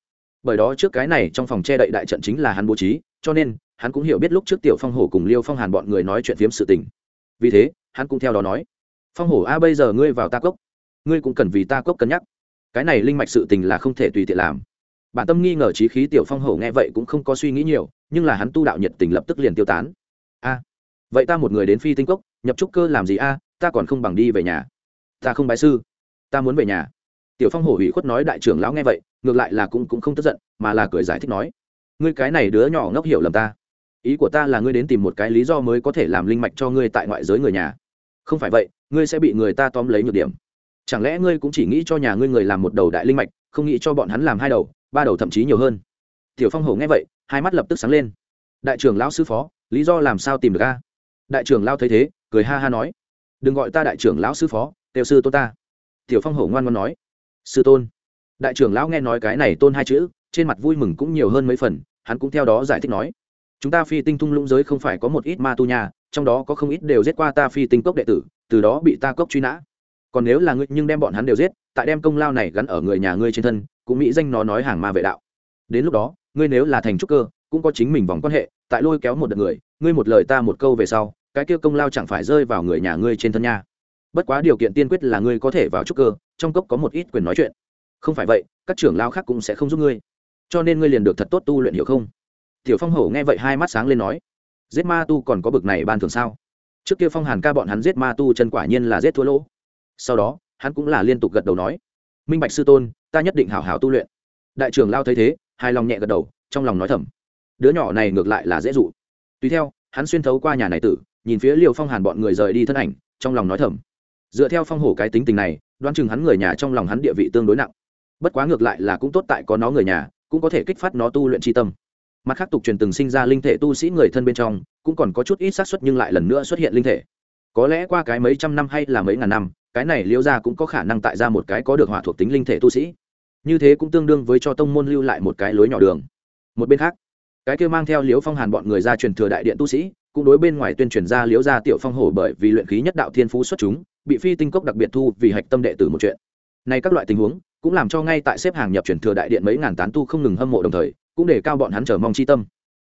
bởi đó trước cái này trong phòng che đậy đại trận chính là hắn bố trí, cho nên, hắn cũng hiểu biết lúc trước tiểu phong hổ cùng liêu phong hàn bọn người nói chuyện phiếm sự tình. Vì thế, hắn cũng theo đó nói, phong hổ, a, bây giờ ngươi vào ta cốc. Ngươi cũng cần vì ta cốc cân nhắc. Cái này linh mạch sự tình là không thể tùy tiện làm. Bản tâm nghi ngờ trí khí tiểu phong hổ nghe vậy cũng không có suy nghĩ nhiều, nhưng là hắn tu đạo nhiệt tình lập tức liền tiêu tán. A, vậy ta một người đến phi tinh cốc, nhập trúc cơ làm gì a? Ta còn không bằng đi về nhà. Ta không bái sư. Ta muốn về nhà tiểu phong hổ ủy khuất nói đại trưởng lão nghe vậy, ngược lại là cũng cũng không tức giận, mà là cười giải thích nói, ngươi cái này đứa nhỏ ngốc hiểu lầm ta. Ý của ta là ngươi đến tìm một cái lý do mới có thể làm linh mạch cho ngươi tại ngoại giới người nhà. Không phải vậy, ngươi sẽ bị người ta tóm lấy nhược điểm. Chẳng lẽ ngươi cũng chỉ nghĩ cho nhà ngươi người làm một đầu đại linh mạch, không nghĩ cho bọn hắn làm hai đầu, ba đầu thậm chí nhiều hơn? Tiểu phong hổ nghe vậy, hai mắt lập tức sáng lên. Đại trưởng lão sư phó, lý do làm sao tìm được a? Đại trưởng lão thấy thế, cười ha ha nói, đừng gọi ta đại trưởng lão sư phó, tiểu sư tôn ta. Tiểu phong hổ ngoan ngoan nói sư tôn. Đại trưởng lão nghe nói cái này tôn hai chữ, trên mặt vui mừng cũng nhiều hơn mấy phần, hắn cũng theo đó giải thích nói, chúng ta phi tinh thung lũng giới không phải có một ít ma tu nhà trong đó có không ít đều giết qua ta phi tinh cốc đệ tử, từ đó bị ta cốc truy nã. Còn nếu là ngươi nhưng đem bọn hắn đều giết, tại đem công lao này gắn ở người nhà ngươi trên thân, cũng mỹ danh nó nói hàng ma vệ đạo. Đến lúc đó, ngươi nếu là thành trúc cơ, cũng có chính mình vòng quan hệ, tại lôi kéo một đợt người, ngươi một lời ta một câu về sau, cái kia công lao chẳng phải rơi vào người nhà ngươi trên thân nha bất quá điều kiện tiên quyết là ngươi có thể vào trúc cơ, trong cốc có một ít quyền nói chuyện. Không phải vậy, các trưởng lao khác cũng sẽ không giúp ngươi. Cho nên ngươi liền được thật tốt tu luyện hiểu không? Tiểu phong hổ nghe vậy hai mắt sáng lên nói, giết ma tu còn có bực này ban thường sao? Trước kia phong hàn ca bọn hắn giết ma tu chân quả nhiên là giết thua lỗ. Sau đó, hắn cũng là liên tục gật đầu nói, minh bạch sư tôn, ta nhất định hảo hảo tu luyện. Đại trưởng lao thấy thế hai lòng nhẹ gật đầu, trong lòng nói thầm, đứa nhỏ này ngược lại là dễ dụ. Tùy theo, hắn xuyên thấu qua nhà này tử, nhìn phía liều phong hàn bọn người rời đi thân ảnh, trong lòng nói thầm dựa theo phong hổ cái tính tình này, đoán chừng hắn người nhà trong lòng hắn địa vị tương đối nặng. Bất quá ngược lại là cũng tốt tại có nó người nhà, cũng có thể kích phát nó tu luyện tri tâm. Mặt khác tục truyền từng sinh ra linh thể tu sĩ người thân bên trong, cũng còn có chút ít xác suất nhưng lại lần nữa xuất hiện linh thể. Có lẽ qua cái mấy trăm năm hay là mấy ngàn năm, cái này liễu gia cũng có khả năng tại ra một cái có được hỏa thuộc tính linh thể tu sĩ. Như thế cũng tương đương với cho tông môn lưu lại một cái lối nhỏ đường. Một bên khác, cái kia mang theo liễu phong hàn bọn người ra truyền thừa đại điện tu sĩ, cũng đối bên ngoài tuyên truyền ra liễu gia tiểu phong hổ bởi vì luyện khí nhất đạo thiên phú xuất chúng bị phi tinh cốc đặc biệt thu vì hạch tâm đệ tử một chuyện. Nay các loại tình huống cũng làm cho ngay tại xếp hàng nhập truyền thừa đại điện mấy ngàn tán tu không ngừng hâm mộ đồng thời, cũng để cao bọn hắn chờ mong chi tâm.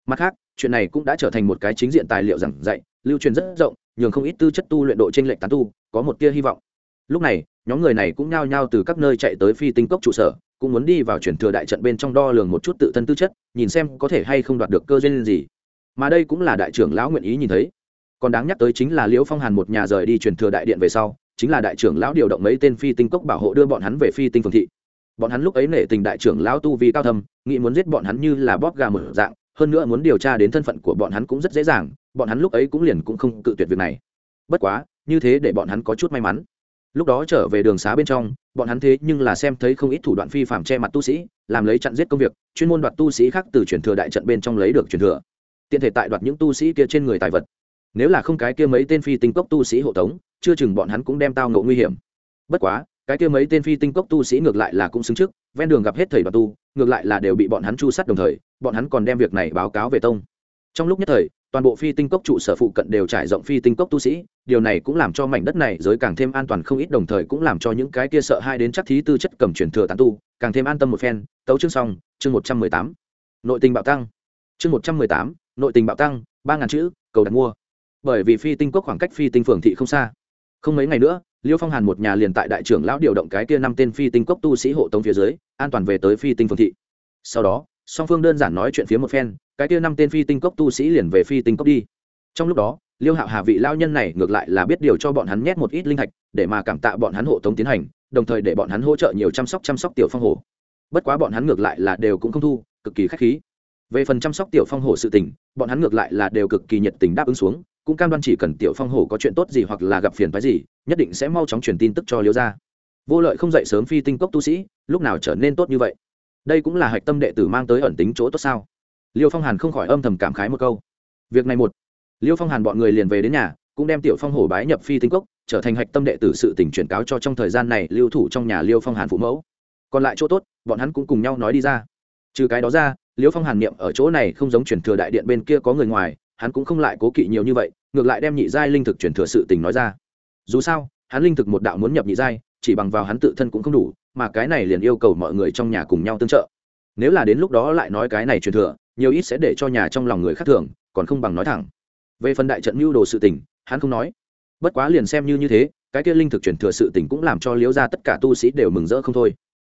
Mặt khác, chuyện này cũng đã trở thành một cái chính diện tài liệu giảng dạy, lưu truyền rất rộng, nhường không ít tư chất tu luyện độ trên lệnh tán tu có một tia hy vọng. Lúc này, nhóm người này cũng nhao nhao từ các nơi chạy tới phi tinh cốc trụ sở, cũng muốn đi vào chuyển thừa đại trận bên trong đo lường một chút tự thân tư chất, nhìn xem có thể hay không đoạt được cơ duyên gì. Mà đây cũng là đại trưởng lão nguyện ý nhìn thấy còn đáng nhắc tới chính là liễu phong hàn một nhà rời đi truyền thừa đại điện về sau, chính là đại trưởng lão điều động mấy tên phi tinh cốc bảo hộ đưa bọn hắn về phi tinh phương thị. Bọn hắn lúc ấy nể tình đại trưởng lão tu vi cao thâm, nghĩ muốn giết bọn hắn như là bóp gà mở dạng, hơn nữa muốn điều tra đến thân phận của bọn hắn cũng rất dễ dàng, bọn hắn lúc ấy cũng liền cũng không cự tuyệt việc này. Bất quá, như thế để bọn hắn có chút may mắn. Lúc đó trở về đường xá bên trong, bọn hắn thế nhưng là xem thấy không ít thủ đoạn phi phạm che mặt tu sĩ, làm lấy chặn giết công việc, chuyên môn đoạt tu sĩ khác từ truyền thừa đại trận bên trong lấy được truyền thừa. Tiện thể tại đoạt những tu sĩ kia trên người tài vật nếu là không cái kia mấy tên phi tinh cốc tu sĩ hộ tống, chưa chừng bọn hắn cũng đem tao ngộ nguy hiểm. Bất quá, cái kia mấy tên phi tinh cốc tu sĩ ngược lại là cũng xứng trước, ven đường gặp hết thầy đoàn tu, ngược lại là đều bị bọn hắn chu sát đồng thời, bọn hắn còn đem việc này báo cáo về tông. Trong lúc nhất thời, toàn bộ phi tinh cốc trụ sở phụ cận đều trải rộng phi tinh cốc tu sĩ, điều này cũng làm cho mảnh đất này giới càng thêm an toàn không ít, đồng thời cũng làm cho những cái kia sợ hai đến chắc thí tư chất cầm truyền thừa tán tu, càng thêm an tâm một phen. Tấu chương xong, chương một trăm mười tám. Nội tình bạo tăng. Chương một trăm mười tám, nội tình bạo tăng, ba ngàn chữ, cầu đặt mua bởi vì phi tinh cốc khoảng cách phi tinh phường thị không xa. Không mấy ngày nữa, liêu phong hàn một nhà liền tại đại trưởng lão điều động cái kia năm tên phi tinh cốc tu sĩ hộ tống phía dưới, an toàn về tới phi tinh phường thị. Sau đó, song phương đơn giản nói chuyện phía một phen, cái kia năm tên phi tinh cốc tu sĩ liền về phi tinh cốc đi. Trong lúc đó, liêu hạo hà vị lao nhân này ngược lại là biết điều cho bọn hắn nhét một ít linh thạch, để mà cảm tạ bọn hắn hộ tống tiến hành, đồng thời để bọn hắn hỗ trợ nhiều chăm sóc chăm sóc tiểu phong hồ. Bất quá bọn hắn ngược lại là đều cũng không thu, cực kỳ k h á c h khí. Về phần chăm sóc tiểu phong hồ sự tình, bọn hắn ngược lại là đều cực kỳ nhiệt tình đáp ứng xuống cũng cam đoan chỉ cần tiểu phong hổ có chuyện tốt gì hoặc là gặp phiền phái gì, nhất định sẽ mau chóng truyền tin tức cho liêu gia. vô lợi không dậy sớm phi tinh cốc tu sĩ, lúc nào trở nên tốt như vậy? Đây cũng là hạch tâm đệ tử mang tới ẩn tính chỗ tốt sao? Liêu phong hàn không khỏi âm thầm cảm khái một câu. Việc này một, liêu phong hàn bọn người liền về đến nhà, cũng đem tiểu phong hổ bái nhập phi tinh cốc, trở thành hạch tâm đệ tử sự tỉnh chuyển cáo cho trong thời gian này lưu thủ trong nhà liêu phong hàn phụ mẫu. Còn lại chỗ tốt, bọn hắn cũng cùng nhau nói đi ra. Trừ cái đó ra, liêu phong hàn niệm ở chỗ này không giống chuyển thừa đại điện bên kia có người ngoài hắn cũng không lại cố kỵ nhiều như vậy, ngược lại đem nhị giai linh thực chuyển thừa sự tình nói ra. Dù sao, hắn linh thực một đạo muốn nhập nhị giai, chỉ bằng vào hắn tự thân cũng không đủ, mà cái này liền yêu cầu mọi người trong nhà cùng nhau tương trợ. Nếu là đến lúc đó lại nói cái này truyền thừa, nhiều ít sẽ để cho nhà trong lòng người khác thường, còn không bằng nói thẳng. Về phần đại trận mưu đồ sự tình, hắn không nói. Bất quá liền xem như như thế, cái kia linh thực truyền thừa sự tình cũng làm cho liễu ra tất cả tu sĩ đều mừng rỡ không thôi.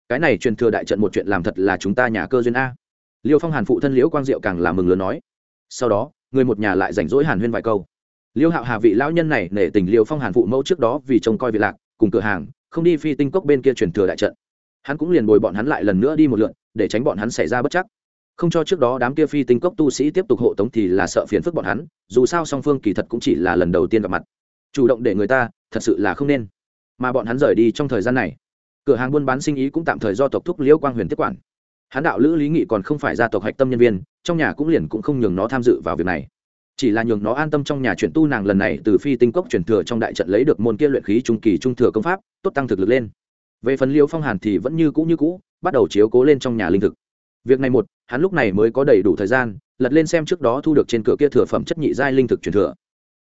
Cái này truyền thừa đại trận một chuyện làm thật là chúng ta nhà cơ duyên a. Liêu phong hàn phụ thân liễu quang diệu càng là mừng lớn nói. Sau đó người một nhà lại rảnh rỗi hàn huyên vài câu. Liêu hạo hà vị lão nhân này nể tình liêu phong hàn phụ mẫu trước đó vì trông coi việc lạc, cùng cửa hàng, không đi phi tinh cốc bên kia truyền thừa đại trận. Hắn cũng liền bồi bọn hắn lại lần nữa đi một lượn, để tránh bọn hắn xảy ra bất chắc. Không cho trước đó đám kia phi tinh cốc tu sĩ tiếp tục hộ tống thì là sợ phiền phức bọn hắn, dù sao song phương kỳ thật cũng chỉ là lần đầu tiên gặp mặt. Chủ động để người ta, thật sự là không nên. Mà bọn hắn rời đi trong thời gian này, cửa hàng buôn bán sinh ý cũng tạm thời do tộc thúc liễu quang huyền tiếp quản. Hắn đạo lữ lý nghị còn không phải gia tộc hạch tâm nhân viên trong nhà cũng liền cũng không nhường nó tham dự vào việc này. Chỉ là nhường nó an tâm trong nhà chuyển tu nàng lần này từ phi tinh cốc chuyển thừa trong đại trận lấy được môn kia luyện khí trung kỳ trung thừa công pháp, tốt tăng thực lực lên. Về phần liêu phong hàn thì vẫn như cũ như cũ, bắt đầu chiếu cố lên trong nhà linh thực. Việc này một, hắn lúc này mới có đầy đủ thời gian, lật lên xem trước đó thu được trên cửa kia thừa phẩm chất nhị giai linh thực truyền thừa.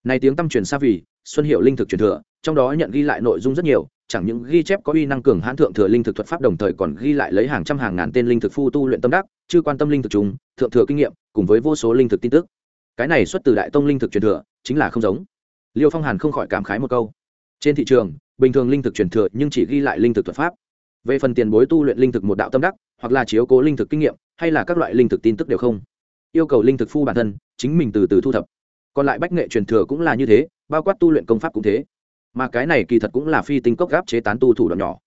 Này tiếng tâm truyền xa vì xuân hiệu linh thực truyền thừa trong đó nhận ghi lại nội dung rất nhiều chẳng những ghi chép có uy năng cường hãn thượng thừa linh thực thuật pháp đồng thời còn ghi lại lấy hàng trăm hàng ngàn tên linh thực phu tu luyện tâm đắc chưa quan tâm linh thực trùng thượng thừa kinh nghiệm cùng với vô số linh thực tin tức cái này xuất từ đại tông linh thực truyền thừa chính là không giống liêu phong hàn không khỏi cảm khái một câu trên thị trường bình thường linh thực truyền thừa nhưng chỉ ghi lại linh thực thuật pháp về phần tiền bối tu luyện linh thực một đạo tâm đắc hoặc là chiếu cố linh thực kinh nghiệm hay là các loại linh thực tin tức đều không yêu cầu linh thực phu bản thân chính mình từ từ thu thập còn lại bách nghệ truyền thừa cũng là như thế bao quát tu luyện công pháp cũng thế. Mà cái này kỳ thật cũng là phi tinh cốc gáp chế tán tu thủ đoạn nhỏ.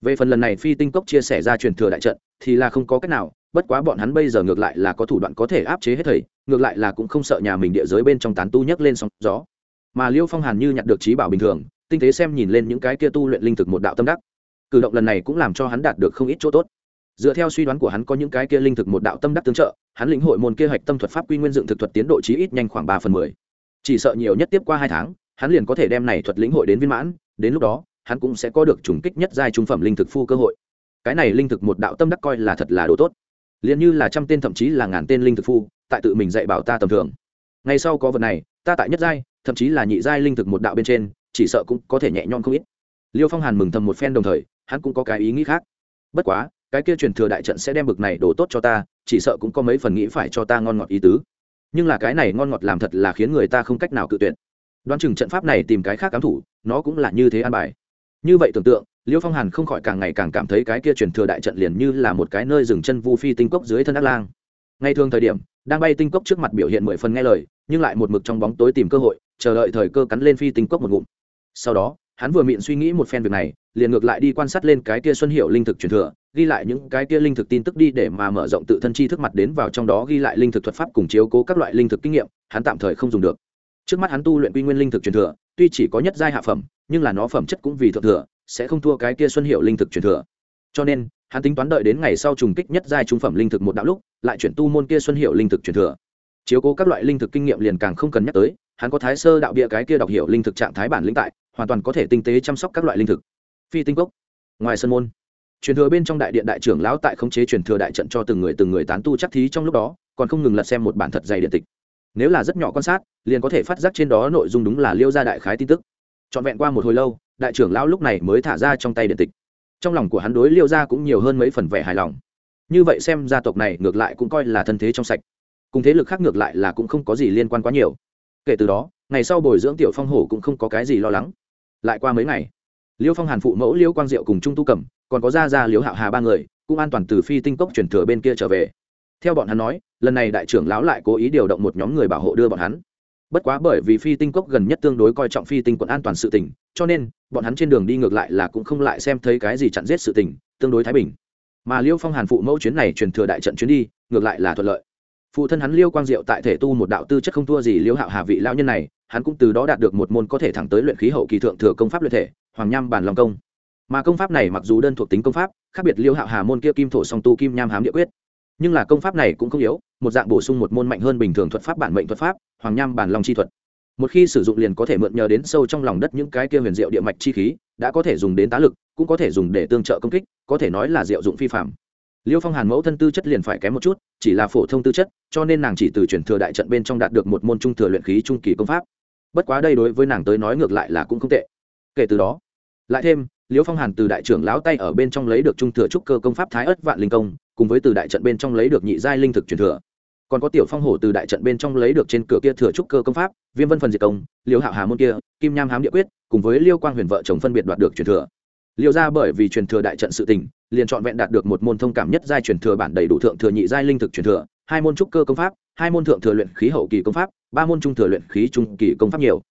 Về phần lần này phi tinh cốc chia sẻ ra truyền thừa đại trận, thì là không có cách nào, bất quá bọn hắn bây giờ ngược lại là có thủ đoạn có thể áp chế hết thầy, ngược lại là cũng không sợ nhà mình địa giới bên trong tán tu nhấc lên sóng gió. Mà liêu phong hàn như nhặt được trí bảo bình thường, tinh tế xem nhìn lên những cái kia tu luyện linh thực một đạo tâm đắc. Cử động lần này cũng làm cho hắn đạt được không ít chỗ tốt. Dựa theo suy đoán của hắn có những cái kia linh thực một đạo tâm đắc tương trợ, hắn lĩnh hội môn kia hạch tâm thuật pháp quy nguyên dựng thực thuật tiến độ chí ít nhanh khoảng ba phần mười chỉ sợ nhiều nhất tiếp qua hai tháng, hắn liền có thể đem này thuật lĩnh hội đến viên mãn, đến lúc đó, hắn cũng sẽ có được trùng kích nhất giai trung phẩm linh thực phu cơ hội. Cái này linh thực một đạo tâm đắc coi là thật là đồ tốt. Liền như là trăm tên thậm chí là ngàn tên linh thực phu, tại tự mình dạy bảo ta tầm thường. Ngay sau có vật này, ta tại nhất giai, thậm chí là nhị giai linh thực một đạo bên trên, chỉ sợ cũng có thể nhẹ nhõm không ít. Liêu phong hàn mừng thầm một phen đồng thời, hắn cũng có cái ý nghĩ khác. Bất quá, cái kia truyền thừa đại trận sẽ đem bực này đổ tốt cho ta, chỉ sợ cũng có mấy phần nghĩ phải cho ta ngon ngọt ý tứ nhưng là cái này ngon ngọt làm thật là khiến người ta không cách nào cự tuyệt. Đoán chừng trận pháp này tìm cái khác cám thủ, nó cũng là như thế an bài. Như vậy tưởng tượng, liêu phong hàn không khỏi càng ngày càng cảm thấy cái kia truyền thừa đại trận liền như là một cái nơi dừng chân vu phi tinh cốc dưới thân ác lang. Ngay thường thời điểm, đang bay tinh cốc trước mặt biểu hiện mười phần nghe lời, nhưng lại một mực trong bóng tối tìm cơ hội, chờ đợi thời cơ cắn lên phi tinh cốc một ngụm. Sau đó, hắn vừa miệng suy nghĩ một phen việc này, liền ngược lại đi quan sát lên cái kia xuân hiệu linh thực truyền thừa ghi lại những cái kia linh thực tin tức đi để mà mở rộng tự thân chi thức mặt đến vào trong đó ghi lại linh thực thuật pháp cùng chiếu cố các loại linh thực kinh nghiệm, hắn tạm thời không dùng được. Trước mắt hắn tu luyện quy nguyên linh thực truyền thừa, tuy chỉ có nhất giai hạ phẩm, nhưng là nó phẩm chất cũng vì thượng thừa, sẽ không thua cái kia xuân hiệu linh thực truyền thừa. Cho nên, hắn tính toán đợi đến ngày sau trùng kích nhất giai trung phẩm linh thực một đạo lúc, lại chuyển tu môn kia xuân hiệu linh thực truyền thừa. Chiếu cố các loại linh thực kinh nghiệm liền càng không cần nhắc tới, hắn có thái sơ đạo địa cái kia đọc hiểu linh thực trạng thái bản lĩnh tại, hoàn toàn có thể tinh tế chăm sóc các loại linh thực. Phi tinh cốc, ngoài sân môn truyền thừa bên trong đại điện đại trưởng lão tại khống chế truyền thừa đại trận cho từng người từng người tán tu chắc thí trong lúc đó, còn không ngừng lật xem một bản thật dày điện tịch. Nếu là rất nhỏ quan sát, liền có thể phát giác trên đó nội dung đúng là liêu ra đại khái tin tức. Trọn vẹn qua một hồi lâu, đại trưởng lão lúc này mới thả ra trong tay điện tịch. Trong lòng của hắn đối liêu ra cũng nhiều hơn mấy phần vẻ hài lòng. Như vậy xem gia tộc này ngược lại cũng coi là thân thế trong sạch. Cùng thế lực khác ngược lại là cũng không có gì liên quan quá nhiều. Kể từ đó, ngày sau bồi dưỡng tiểu phong hổ cũng không có cái gì lo lắng. Lại qua mấy ngày, liêu phong hàn phụ mẫu liêu quang diệu cùng trung tu cẩm còn có gia gia liếu hạo hà ba người, cũng an toàn từ phi tinh cốc chuyển thừa bên kia trở về. Theo bọn hắn nói, lần này đại trưởng lão lại cố ý điều động một nhóm người bảo hộ đưa bọn hắn. Bất quá bởi vì phi tinh cốc gần nhất tương đối coi trọng phi tinh quận an toàn sự tỉnh cho nên, bọn hắn trên đường đi ngược lại là cũng không lại xem thấy cái gì chặn giết sự tình, tương đối thái bình. Mà liêu phong hàn phụ mẫu chuyến này truyền thừa đại trận chuyến đi, ngược lại là thuận lợi. Phụ thân hắn liêu quang diệu tại thể tu một đạo tư chất không thua gì liêu hạo hà vị lao nhân này, hắn cũng từ đó đạt được một môn có thể thẳng tới luyện khí hậu kỳ thượng thừa công pháp luyện thể, hoàng nham bản lòng công mà công pháp này mặc dù đơn thuộc tính công pháp, khác biệt liêu hạo hà môn kia kim thổ song tu kim nham hám địa quyết. Nhưng là công pháp này cũng không yếu, một dạng bổ sung một môn mạnh hơn bình thường thuật pháp bản mệnh thuật pháp, hoàng nham bản long chi thuật. Một khi sử dụng liền có thể mượn nhờ đến sâu trong lòng đất những cái kia huyền diệu địa mạch chi khí, đã có thể dùng đến tá lực, cũng có thể dùng để tương trợ công kích, có thể nói là diệu dụng phi phạm liêu phong hàn mẫu thân tư chất liền phải kém một chút, chỉ là phổ thông tư chất, cho nên nàng chỉ từ chuyển thừa đại trận bên trong đạt được một môn trung thừa luyện khí trung kỳ công pháp. Bất quá đây đối với nàng tới nói ngược lại là cũng không tệ. Kể từ đó, lại thêm Liễu phong hàn từ đại trưởng lão tay ở bên trong lấy được trung thừa trúc cơ công pháp thái ất vạn linh công, cùng với từ đại trận bên trong lấy được nhị giai linh thực truyền thừa. Còn có tiểu phong hổ từ đại trận bên trong lấy được trên cửa kia thừa trúc cơ công pháp, viêm vân phần diệt công, Liễu hạo hà môn kia, kim nham hám địa quyết, cùng với liêu quang huyền vợ chồng phân biệt đoạt được truyền thừa. Liễu ra bởi vì truyền thừa đại trận sự tình, liền trọn vẹn đạt được một môn thông cảm nhất giai truyền thừa bản đầy đủ thượng thừa nhị giai linh thực truyền thừa, hai môn trúc cơ công pháp, hai môn thượng thừa luyện khí hậu kỳ công pháp, ba môn trung thừa luyện khí trung kỳ công pháp nhiều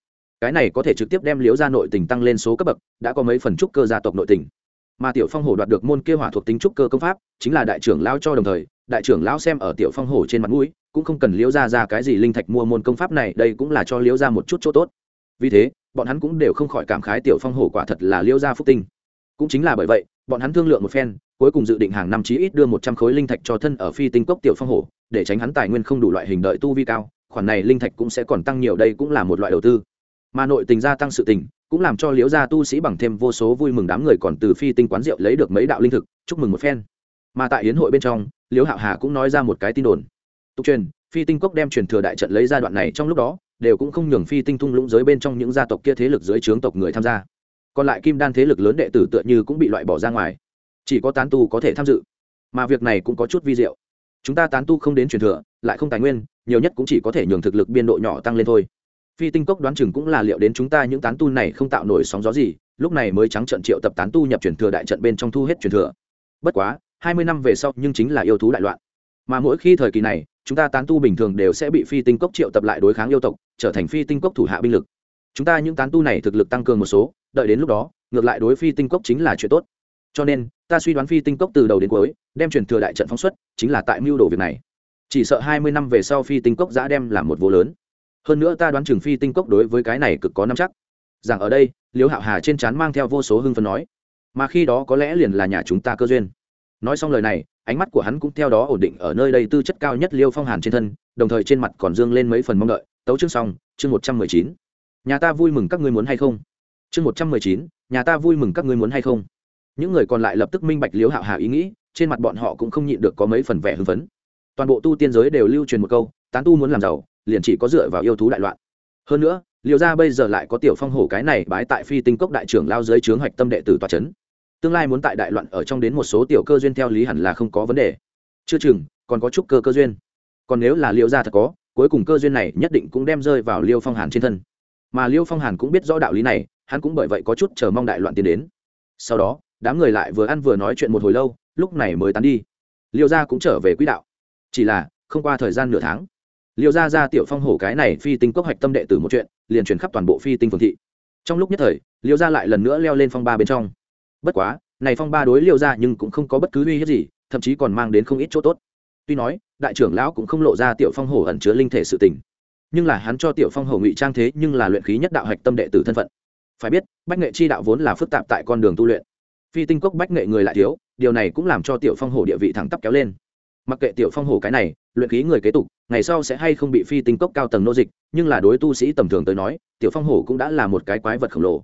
cái này có thể trực tiếp đem liễu gia nội tình tăng lên số cấp bậc, đã có mấy phần trúc cơ gia tộc nội tình. Mà tiểu phong hổ đoạt được môn kia hỏa thuộc tính trúc cơ công pháp, chính là đại trưởng lao cho đồng thời, đại trưởng lão xem ở tiểu phong hổ trên mặt mũi, cũng không cần liễu ra ra cái gì linh thạch mua môn công pháp này, đây cũng là cho liễu ra một chút chỗ tốt. Vì thế, bọn hắn cũng đều không khỏi cảm khái tiểu phong hổ quả thật là liễu ra phúc tinh. Cũng chính là bởi vậy, bọn hắn thương lượng một phen, cuối cùng dự định hàng năm chí ít đưa một trăm khối linh thạch cho thân ở phi tinh cốc tiểu phong hổ, để tránh hắn tài nguyên không đủ loại hình đợi tu vi cao, khoản này linh thạch cũng sẽ còn tăng nhiều, đây cũng là một loại đầu tư mà nội tình gia tăng sự tình, cũng làm cho liễu gia tu sĩ bằng thêm vô số vui mừng đám người còn từ phi tinh quán rượu lấy được mấy đạo linh thực, chúc mừng một phen. Mà tại yến hội bên trong, liễu hạo hà cũng nói ra một cái tin đồn. Tục truyền, phi tinh cốc đem truyền thừa đại trận lấy ra đoạn này trong lúc đó, đều cũng không nhường phi tinh thung lũng giới bên trong những gia tộc kia thế lực dưới trướng tộc người tham gia. Còn lại kim đan thế lực lớn đệ tử tựa như cũng bị loại bỏ ra ngoài. Chỉ có tán tu có thể tham dự. Mà việc này cũng có chút vi diệu. Chúng ta tán tu không đến truyền thừa, lại không tài nguyên, nhiều nhất cũng chỉ có thể nhường thực lực biên độ nhỏ tăng lên thôi phi tinh cốc đoán chừng cũng là liệu đến chúng ta những tán tu này không tạo nổi sóng gió gì, lúc này mới trắng trận triệu tập tán tu nhập truyền thừa đại trận bên trong thu hết truyền thừa. Bất quá, hai mươi năm về sau nhưng chính là yêu thú đại loạn. Mà mỗi khi thời kỳ này, chúng ta tán tu bình thường đều sẽ bị phi tinh cốc triệu tập lại đối kháng yêu tộc, trở thành phi tinh cốc thủ hạ binh lực. Chúng ta những tán tu này thực lực tăng cường một số, đợi đến lúc đó, ngược lại đối phi tinh cốc chính là chuyện tốt. Cho nên, ta suy đoán phi tinh cốc từ đầu đến cuối, đem truyền thừa đại trận phóng xuất, chính là tại mưu đồ việc này. Chỉ sợ hai mươi năm về sau phi tinh cốc giã đem làm một vô lớn hơn nữa ta đoán trường phi tinh cốc đối với cái này cực có năm chắc. Rằng ở đây, liễu hạo hà trên trán mang theo vô số hưng phấn nói. Mà khi đó có lẽ liền là nhà chúng ta cơ duyên. Nói xong lời này, ánh mắt của hắn cũng theo đó ổn định ở nơi đây tư chất cao nhất liêu phong hàn trên thân, đồng thời trên mặt còn dương lên mấy phần mong đợi. Tấu chương xong, chương một trăm mười chín. Nhà ta vui mừng các ngươi muốn hay không? Chương một trăm mười chín, nhà ta vui mừng các ngươi muốn hay không? Những người còn lại lập tức minh bạch liếu hạo hà ý nghĩ, trên mặt bọn họ cũng không nhịn được có mấy phần vẻ hưng phấn. Toàn bộ tu tiên giới đều lưu truyền một câu, tán tu muốn làm giàu liền chỉ có dựa vào yêu thú đại loạn. Hơn nữa liều ra bây giờ lại có tiểu phong hổ cái này bái tại phi tinh cốc đại trưởng lao dưới trướng hoạch tâm đệ tử tòa c h ấ n tương lai muốn tại đại loạn ở trong đến một số tiểu cơ duyên theo lý hẳn là không có vấn đề. Chưa chừng, còn có chút cơ cơ duyên. Còn nếu là liêu gia thật có, cuối cùng cơ duyên này nhất định cũng đem rơi vào liêu phong hàn trên thân. Mà liêu phong hàn cũng biết rõ đạo lý này, hắn cũng bởi vậy có chút chờ mong đại loạn tiến đến. Sau đó, đám người lại vừa ăn vừa nói chuyện một hồi lâu, lúc này mới tán đi. Liêu gia cũng trở về quỹ đạo. Chỉ là, không qua thời gian nửa tháng liêu gia ra tiểu phong hổ cái này phi tinh cốc Hạch tâm đệ tử một chuyện, liền truyền khắp toàn bộ phi tinh phương thị. Trong lúc nhất thời, liêu gia lại lần nữa leo lên phong ba bên trong. Bất quá, này phong ba đối liêu gia nhưng cũng không có bất cứ uy hiếp gì, thậm chí còn mang đến không ít chỗ tốt. Tuy nói, đại trưởng lão cũng không lộ ra tiểu phong hổ ẩn chứa linh thể sự tình. Nhưng là hắn cho tiểu phong hổ ngụy trang thế nhưng là luyện khí nhất đạo hạch tâm đệ tử thân phận. Phải biết, bách nghệ chi đạo vốn là phức tạp tại con đường tu luyện. Phi tinh cốc bách nghệ người lại thiếu, điều này cũng làm cho tiểu phong hổ địa vị thẳng tắp kéo lên mặc kệ tiểu phong hổ cái này, luyện khí người kế tục, ngày sau sẽ hay không bị phi tinh cốc cao tầng nô dịch, nhưng là đối tu sĩ tầm thường tới nói, tiểu phong hổ cũng đã là một cái quái vật khổng lồ.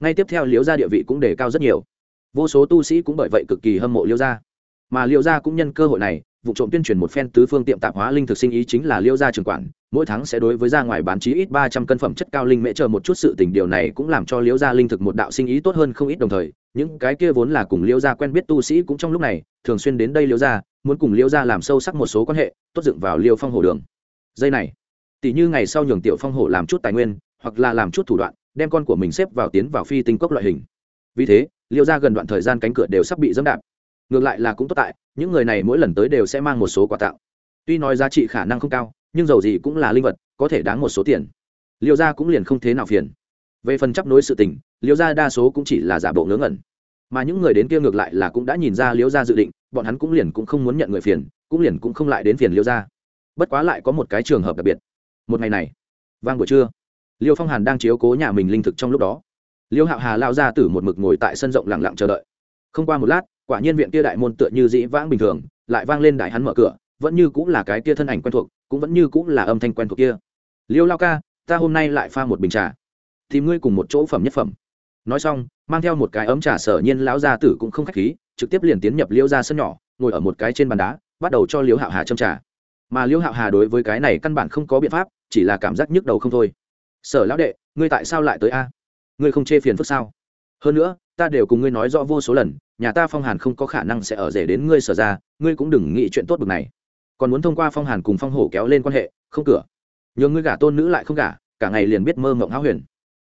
Ngay tiếp theo liễu gia địa vị cũng đề cao rất nhiều. Vô số tu sĩ cũng bởi vậy cực kỳ hâm mộ liễu gia mà liễu gia cũng nhân cơ hội này, vụ trộm tuyên truyền một phen tứ phương tiệm tạp hóa linh thực sinh ý chính là liễu gia trường quản, mỗi tháng sẽ đối với ra ngoài bán chí ít ba trăm cân phẩm chất cao linh mễ chờ một chút sự tình, điều này cũng làm cho liễu gia linh thực một đạo sinh ý tốt hơn không ít đồng thời, những cái kia vốn là cùng liễu gia quen biết tu sĩ cũng trong lúc này, thường xuyên đến đây liễu gia, muốn cùng liễu gia làm sâu sắc một số quan hệ, tốt dựng vào liễu phong hồ đường. Dây này tỷ như ngày sau nhường tiểu phong hổ làm chút tài nguyên, hoặc là làm chút thủ đoạn, đem con của mình xếp vào tiến vào phi tinh cốc loại hình. Vì thế liễu gia gần đoạn thời gian cánh cửa đều sắp bị dẫm đạp ngược lại là cũng tốt tại, những người này mỗi lần tới đều sẽ mang một số quà tặng. Tuy nói giá trị khả năng không cao, nhưng dầu gì cũng là linh vật, có thể đáng một số tiền. Liêu gia cũng liền không thế nào phiền. Về phần chấp nối sự tình, liêu gia đa số cũng chỉ là giả bộ ngớ ngẩn. Mà những người đến kia ngược lại là cũng đã nhìn ra liêu gia dự định, bọn hắn cũng liền cũng không muốn nhận người phiền, cũng liền cũng không lại đến phiền liêu gia. Bất quá lại có một cái trường hợp đặc biệt. Một ngày này, vang buổi trưa, liêu phong hàn đang chiếu cố nhà mình linh thực trong lúc đó. Liêu hạo hà lao ra từ một mực ngồi tại sân rộng lặng lặng chờ đợi. Không qua một lát quả nhiên viện kia đại môn tựa như dĩ vãng bình thường, lại vang lên đại hắn mở cửa, vẫn như cũng là cái kia thân ảnh quen thuộc, cũng vẫn như cũng là âm thanh quen thuộc kia. Liêu lao ca, ta hôm nay lại pha một bình trà thì ngươi cùng một chỗ phẩm nhất phẩm. Nói xong, mang theo một cái ấm trà sở nhiên lão gia tử cũng không khách khí, trực tiếp liền tiến nhập liêu ra sân nhỏ, ngồi ở một cái trên bàn đá, bắt đầu cho liêu hạo hà châm trà. Mà liêu hạo hà đối với cái này căn bản không có biện pháp, chỉ là cảm giác nhức đầu không thôi. Sở lão đệ, ngươi tại sao lại tới a? Ngươi không chê phiền phức sao? Hơn nữa, ta đều cùng ngươi nói rõ vô số lần nhà ta phong hàn không có khả năng sẽ ở rể đến ngươi sở ra, ngươi cũng đừng nghĩ chuyện tốt bực này. Còn muốn thông qua phong hàn cùng phong hổ kéo lên quan hệ, không cửa. Nhường ngươi gả tôn nữ lại không gả, cả ngày liền biết mơ mộng háo huyền.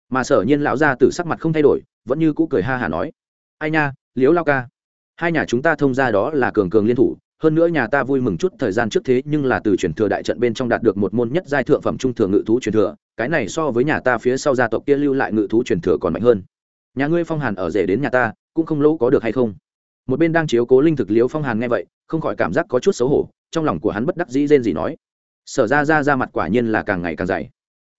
Mà sở nhiên lão ra từ sắc mặt không thay đổi, vẫn như cũ cười ha hả nói. Ai nha liếu lao ca. Hai nhà chúng ta thông ra đó là cường cường liên thủ, hơn nữa nhà ta vui mừng chút thời gian trước thế, nhưng là từ truyền thừa đại trận bên trong đạt được một môn nhất giai thượng phẩm trung thừa ngự thú truyền thừa, cái này so với nhà ta phía sau gia tộc kia lưu lại ngự thú truyền thừa còn mạnh hơn. Nhà ngươi phong hàn ở rể đến nhà ta cũng không lỗ có được hay không. Một bên đang chiếu cố linh thực liếu phong hàn nghe vậy, không khỏi cảm giác có chút xấu hổ, trong lòng của hắn bất đắc dĩ rên gì nói, sở ra ra ra mặt quả nhiên là càng ngày càng dày.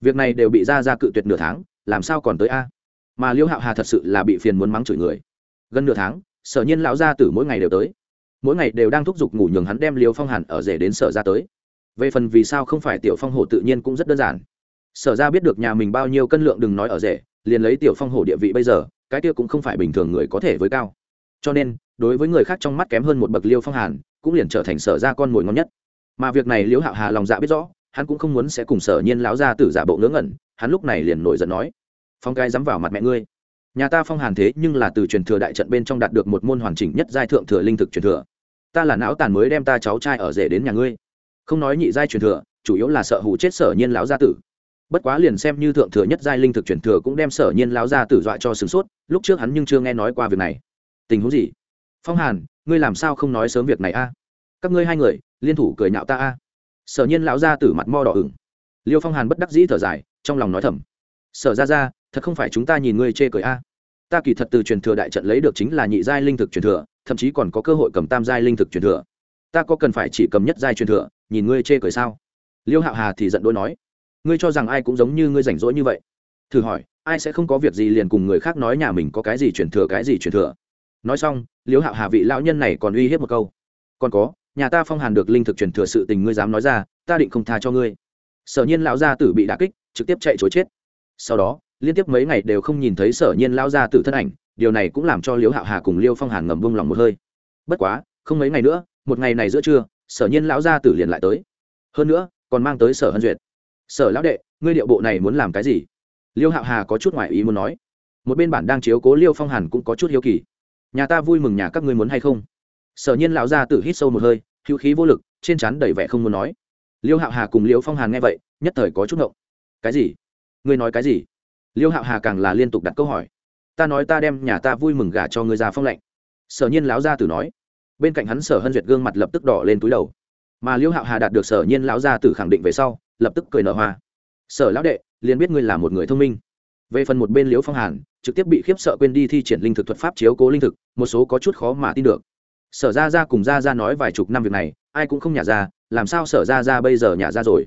Việc này đều bị ra ra cự tuyệt nửa tháng, làm sao còn tới a? Mà liêu hạo hà thật sự là bị phiền muốn mắng chửi người. Gần nửa tháng, sở nhiên lão gia tử mỗi ngày đều tới. Mỗi ngày đều đang thúc giục ngủ nhường hắn đem liêu phong hàn ở rể đến sở ra tới. Về phần vì sao không phải tiểu phong hổ tự nhiên cũng rất đơn giản. Sở ra biết được nhà mình bao nhiêu cân lượng đừng nói ở rể, liền lấy tiểu phong hổ địa vị bây giờ cái kia cũng không phải bình thường người có thể với cao. Cho nên, đối với người khác trong mắt kém hơn một bậc liêu phong hàn, cũng liền trở thành sở ra con mồi ngon nhất. Mà việc này liễu hạo hà lòng dạ biết rõ, hắn cũng không muốn sẽ cùng sở nhiên láo ra tử giả bộ ngớ ngẩn, hắn lúc này liền nổi giận nói, phong cái dám vào mặt mẹ ngươi. Nhà ta phong hàn thế nhưng là từ truyền thừa đại trận bên trong đạt được một môn hoàn chỉnh nhất giai thượng thừa linh thực truyền thừa. Ta là não tàn mới đem ta cháu trai ở rể đến nhà ngươi. Không nói nhị giai truyền thừa, chủ yếu là sợ hụ chết sở nhiên láo gia tử bất quá liền xem như thượng thừa nhất giai linh thực truyền thừa cũng đem sở nhiên láo gia tử dọa cho sửng sốt, lúc trước hắn nhưng chưa nghe nói qua việc này. Tình huống gì? Phong hàn, ngươi làm sao không nói sớm việc này a? Các ngươi hai người, liên thủ cười nhạo ta a. Sở nhiên lão ra tử mặt mo đỏ ửng. Liêu phong hàn bất đắc dĩ thở dài, trong lòng nói thầm. Sở ra ra thật không phải chúng ta nhìn ngươi chê cười a. Ta kỳ thật từ truyền thừa đại trận lấy được chính là nhị giai linh thực truyền thừa, thậm chí còn có cơ hội cầm tam giai linh thực truyền thừa. Ta có cần phải chỉ cầm nhất giai truyền thừa, nhìn ngươi chê cười sao? Liêu hạo hà thì giận đôi nói ngươi cho rằng ai cũng giống như ngươi rảnh rỗi như vậy? Thử hỏi, ai sẽ không có việc gì liền cùng người khác nói nhà mình có cái gì truyền thừa, cái gì truyền thừa? Nói xong liếu hạo hà vị lão nhân này còn uy hiếp một câu. Còn có, nhà ta phong hàn được linh thực truyền thừa sự tình ngươi dám nói ra, ta định không tha cho ngươi. Sở nhiên lão gia tử bị đà kích, trực tiếp chạy chối chết. Sau đó, liên tiếp mấy ngày đều không nhìn thấy sở nhiên Lão gia tử thân ảnh, điều này cũng làm cho liễu hạo hà cùng liêu phong hàn ngầm vung lòng một hơi. Bất quá, không mấy ngày nữa, một ngày này giữa trưa, sở nhiên lão gia tử liền lại tới. Hơn nữa, còn mang tới sở hân duyệt sở lão đệ, ngươi điệu bộ này muốn làm cái gì? Liêu hạo hà có chút ngoại ý muốn nói. Một bên bản đang chiếu cố liêu phong hàn cũng có chút hiếu kỳ. Nhà ta vui mừng nhà các ngươi muốn hay không? Sở nhiên lão gia tử hít sâu một hơi, hữu khí vô lực, trên trán đầy vẻ không muốn nói. Liêu hạo hà cùng liêu phong hàn nghe vậy, nhất thời có chút ngộng. Cái gì? Ngươi nói cái gì? Liêu hạo hà càng là liên tục đặt câu hỏi. Ta nói ta đem nhà ta vui mừng gả cho ngươi già phong lệnh. sở nhiên lão gia tử nói. Bên cạnh hắn sở hân duyệt gương mặt lập tức đỏ lên túi đầu. Mà liêu hạo hà đạt được sở nhiên lão gia tử khẳng định về sau lập tức cười nở hoa. Sở lão đệ, liền biết ngươi là một người thông minh. Về phần một bên liễu phong hàn, trực tiếp bị khiếp sợ quên đi thi triển linh thực thuật pháp chiếu cố linh thực, một số có chút khó mà tin được. Sở ra ra cùng ra ra nói vài chục năm việc này, ai cũng không nhả ra, làm sao sở ra ra bây giờ nhả ra rồi?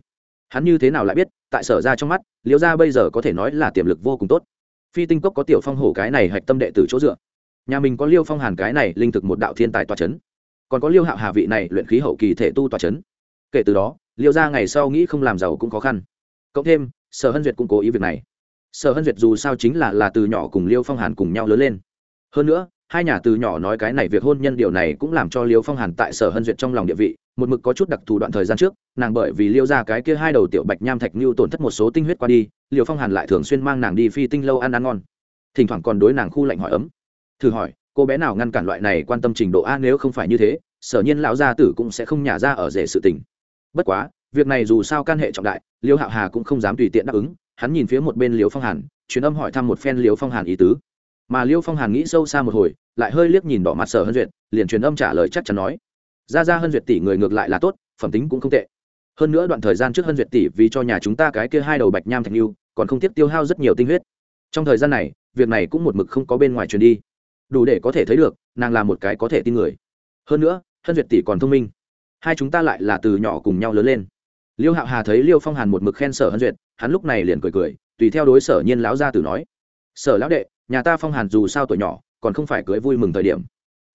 Hắn như thế nào lại biết, tại sở ra trong mắt, liễu ra bây giờ có thể nói là tiềm lực vô cùng tốt. Phi tinh cốc có tiểu phong hổ cái này hạch tâm đệ từ chỗ dựa. Nhà mình có liêu phong hàn cái này linh thực một đạo thiên tài toa c h ấ n còn có liêu hạo hà vị này luyện khí hậu kỳ thể tu toa c h ấ n kể từ đó liêu ra ngày sau nghĩ không làm giàu cũng khó khăn. Cộng thêm, sở hân duyệt cũng cố ý việc này. Sở hân duyệt dù sao chính là là từ nhỏ cùng liêu phong hàn cùng nhau lớn lên. Hơn nữa, hai nhà từ nhỏ nói cái này việc hôn nhân điều này cũng làm cho liêu phong hàn tại sở hân duyệt trong lòng địa vị, một mực có chút đặc thù đoạn thời gian trước, nàng bởi vì liêu ra cái kia hai đầu tiểu bạch nham thạch như tổn thất một số tinh huyết qua đi, liêu phong hàn lại thường xuyên mang nàng đi phi tinh lâu ăn ăn ngon. Thỉnh thoảng còn đối nàng khu lạnh hỏi ấm. Thử hỏi, cô bé nào ngăn cản loại này quan tâm trình độ a nếu không phải như thế, sở nhiên lão gia tử cũng sẽ không nhả ra ở rể sự tình bất quá, việc này dù sao can hệ trọng đại, liêu hạo hà cũng không dám tùy tiện đáp ứng, hắn nhìn phía một bên liêu phong hàn, truyền âm hỏi thăm một phen liêu phong hàn ý tứ. Mà liêu phong hàn nghĩ sâu xa một hồi, lại hơi liếc nhìn đỏ mặt sở hân duyệt, liền truyền âm trả lời chắc chắn nói. Ra ra hân duyệt tỷ người ngược lại là tốt, phẩm tính cũng không tệ. Hơn nữa đoạn thời gian trước hân duyệt tỷ vì cho nhà chúng ta cái kia hai đầu bạch nham thạch lưu còn không tiếp tiêu hao rất nhiều tinh huyết. Trong thời gian này, việc này cũng một mực không có bên ngoài truyền đi. Đủ để có thể thấy được, nàng là một cái có thể tin người. Hơn nữa, hân duyệt tỷ còn thông minh hai chúng ta lại là từ nhỏ cùng nhau lớn lên. Liêu hạo hà thấy liêu phong hàn một mực khen sở hân duyệt, hắn lúc này liền cười cười, tùy theo đối sở nhiên lão gia tử nói, sở lão đệ, nhà ta phong hàn dù sao tuổi nhỏ, còn không phải cưới vui mừng thời điểm.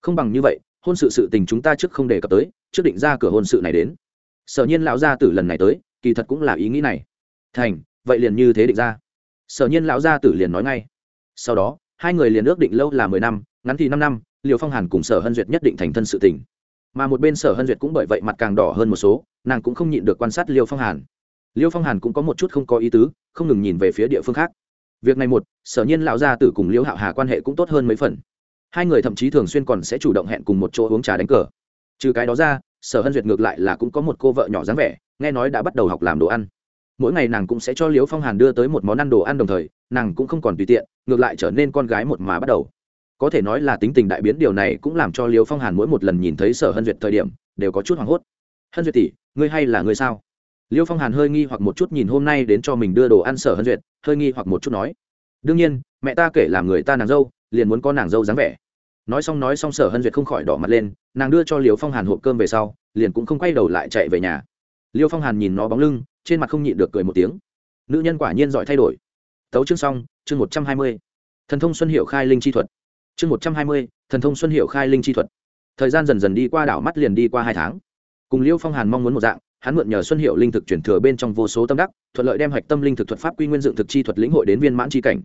Không bằng như vậy, hôn sự sự tình chúng ta trước không đề cập tới, trước định ra cửa hôn sự này đến. Sở nhiên lão gia tử lần này tới, kỳ thật cũng là ý nghĩ này. Thành, vậy liền như thế định ra. Sở nhiên lão gia tử liền nói ngay. Sau đó, hai người liền ước định lâu là mười năm, ngắn thì năm năm liều phong hàn cùng sở hân duyệt nhất định thành thân sự tình mà một bên sở hân duyệt cũng bởi vậy mặt càng đỏ hơn một số, nàng cũng không nhịn được quan sát liêu phong hàn. Liêu phong hàn cũng có một chút không có ý tứ, không ngừng nhìn về phía địa phương khác. Việc này một, sở nhiên lão gia tử cùng liêu hạo hà quan hệ cũng tốt hơn mấy phần. Hai người thậm chí thường xuyên còn sẽ chủ động hẹn cùng một chỗ uống trà đánh cờ. Trừ cái đó ra, sở hân duyệt ngược lại là cũng có một cô vợ nhỏ dáng vẻ, nghe nói đã bắt đầu học làm đồ ăn. Mỗi ngày nàng cũng sẽ cho liêu phong hàn đưa tới một món ăn đồ ăn đồng thời, nàng cũng không còn tùy tiện, ngược lại trở nên con gái một mà bắt đầu có thể nói là tính tình đại biến điều này cũng làm cho liêu phong hàn mỗi một lần nhìn thấy sở hân duyệt thời điểm, đều có chút hoảng hốt. Hân duyệt tỷ, ngươi hay là ngươi sao? Liêu phong hàn hơi nghi hoặc một chút nhìn hôm nay đến cho mình đưa đồ ăn sở hân duyệt, hơi nghi hoặc một chút nói, đương nhiên, mẹ ta kể làm người ta nàng dâu, liền muốn có nàng dâu dáng vẻ. Nói xong nói xong sở hân duyệt không khỏi đỏ mặt lên, nàng đưa cho liêu phong hàn hộp cơm về sau, liền cũng không quay đầu lại chạy về nhà. Liêu phong hàn nhìn nó bóng lưng, trên mặt không nhịn được cười một tiếng. Nữ nhân quả nhiên giỏi thay đổi. Tấu chương xong, chương một trăm hai mươi. Thần thông xuân hiệu khai linh chi thuật chương một trăm hai mươi, thần thông xuân hiệu khai linh chi thuật. Thời gian dần dần đi qua, đảo mắt liền đi qua hai tháng. Cùng liêu phong hàn mong muốn một dạng, hắn mượn nhờ xuân hiệu linh thực chuyển thừa bên trong vô số tâm đắc, thuận lợi đem hạch tâm linh thực thuật pháp quy nguyên dựng thực chi thuật lĩnh hội đến viên mãn chi cảnh.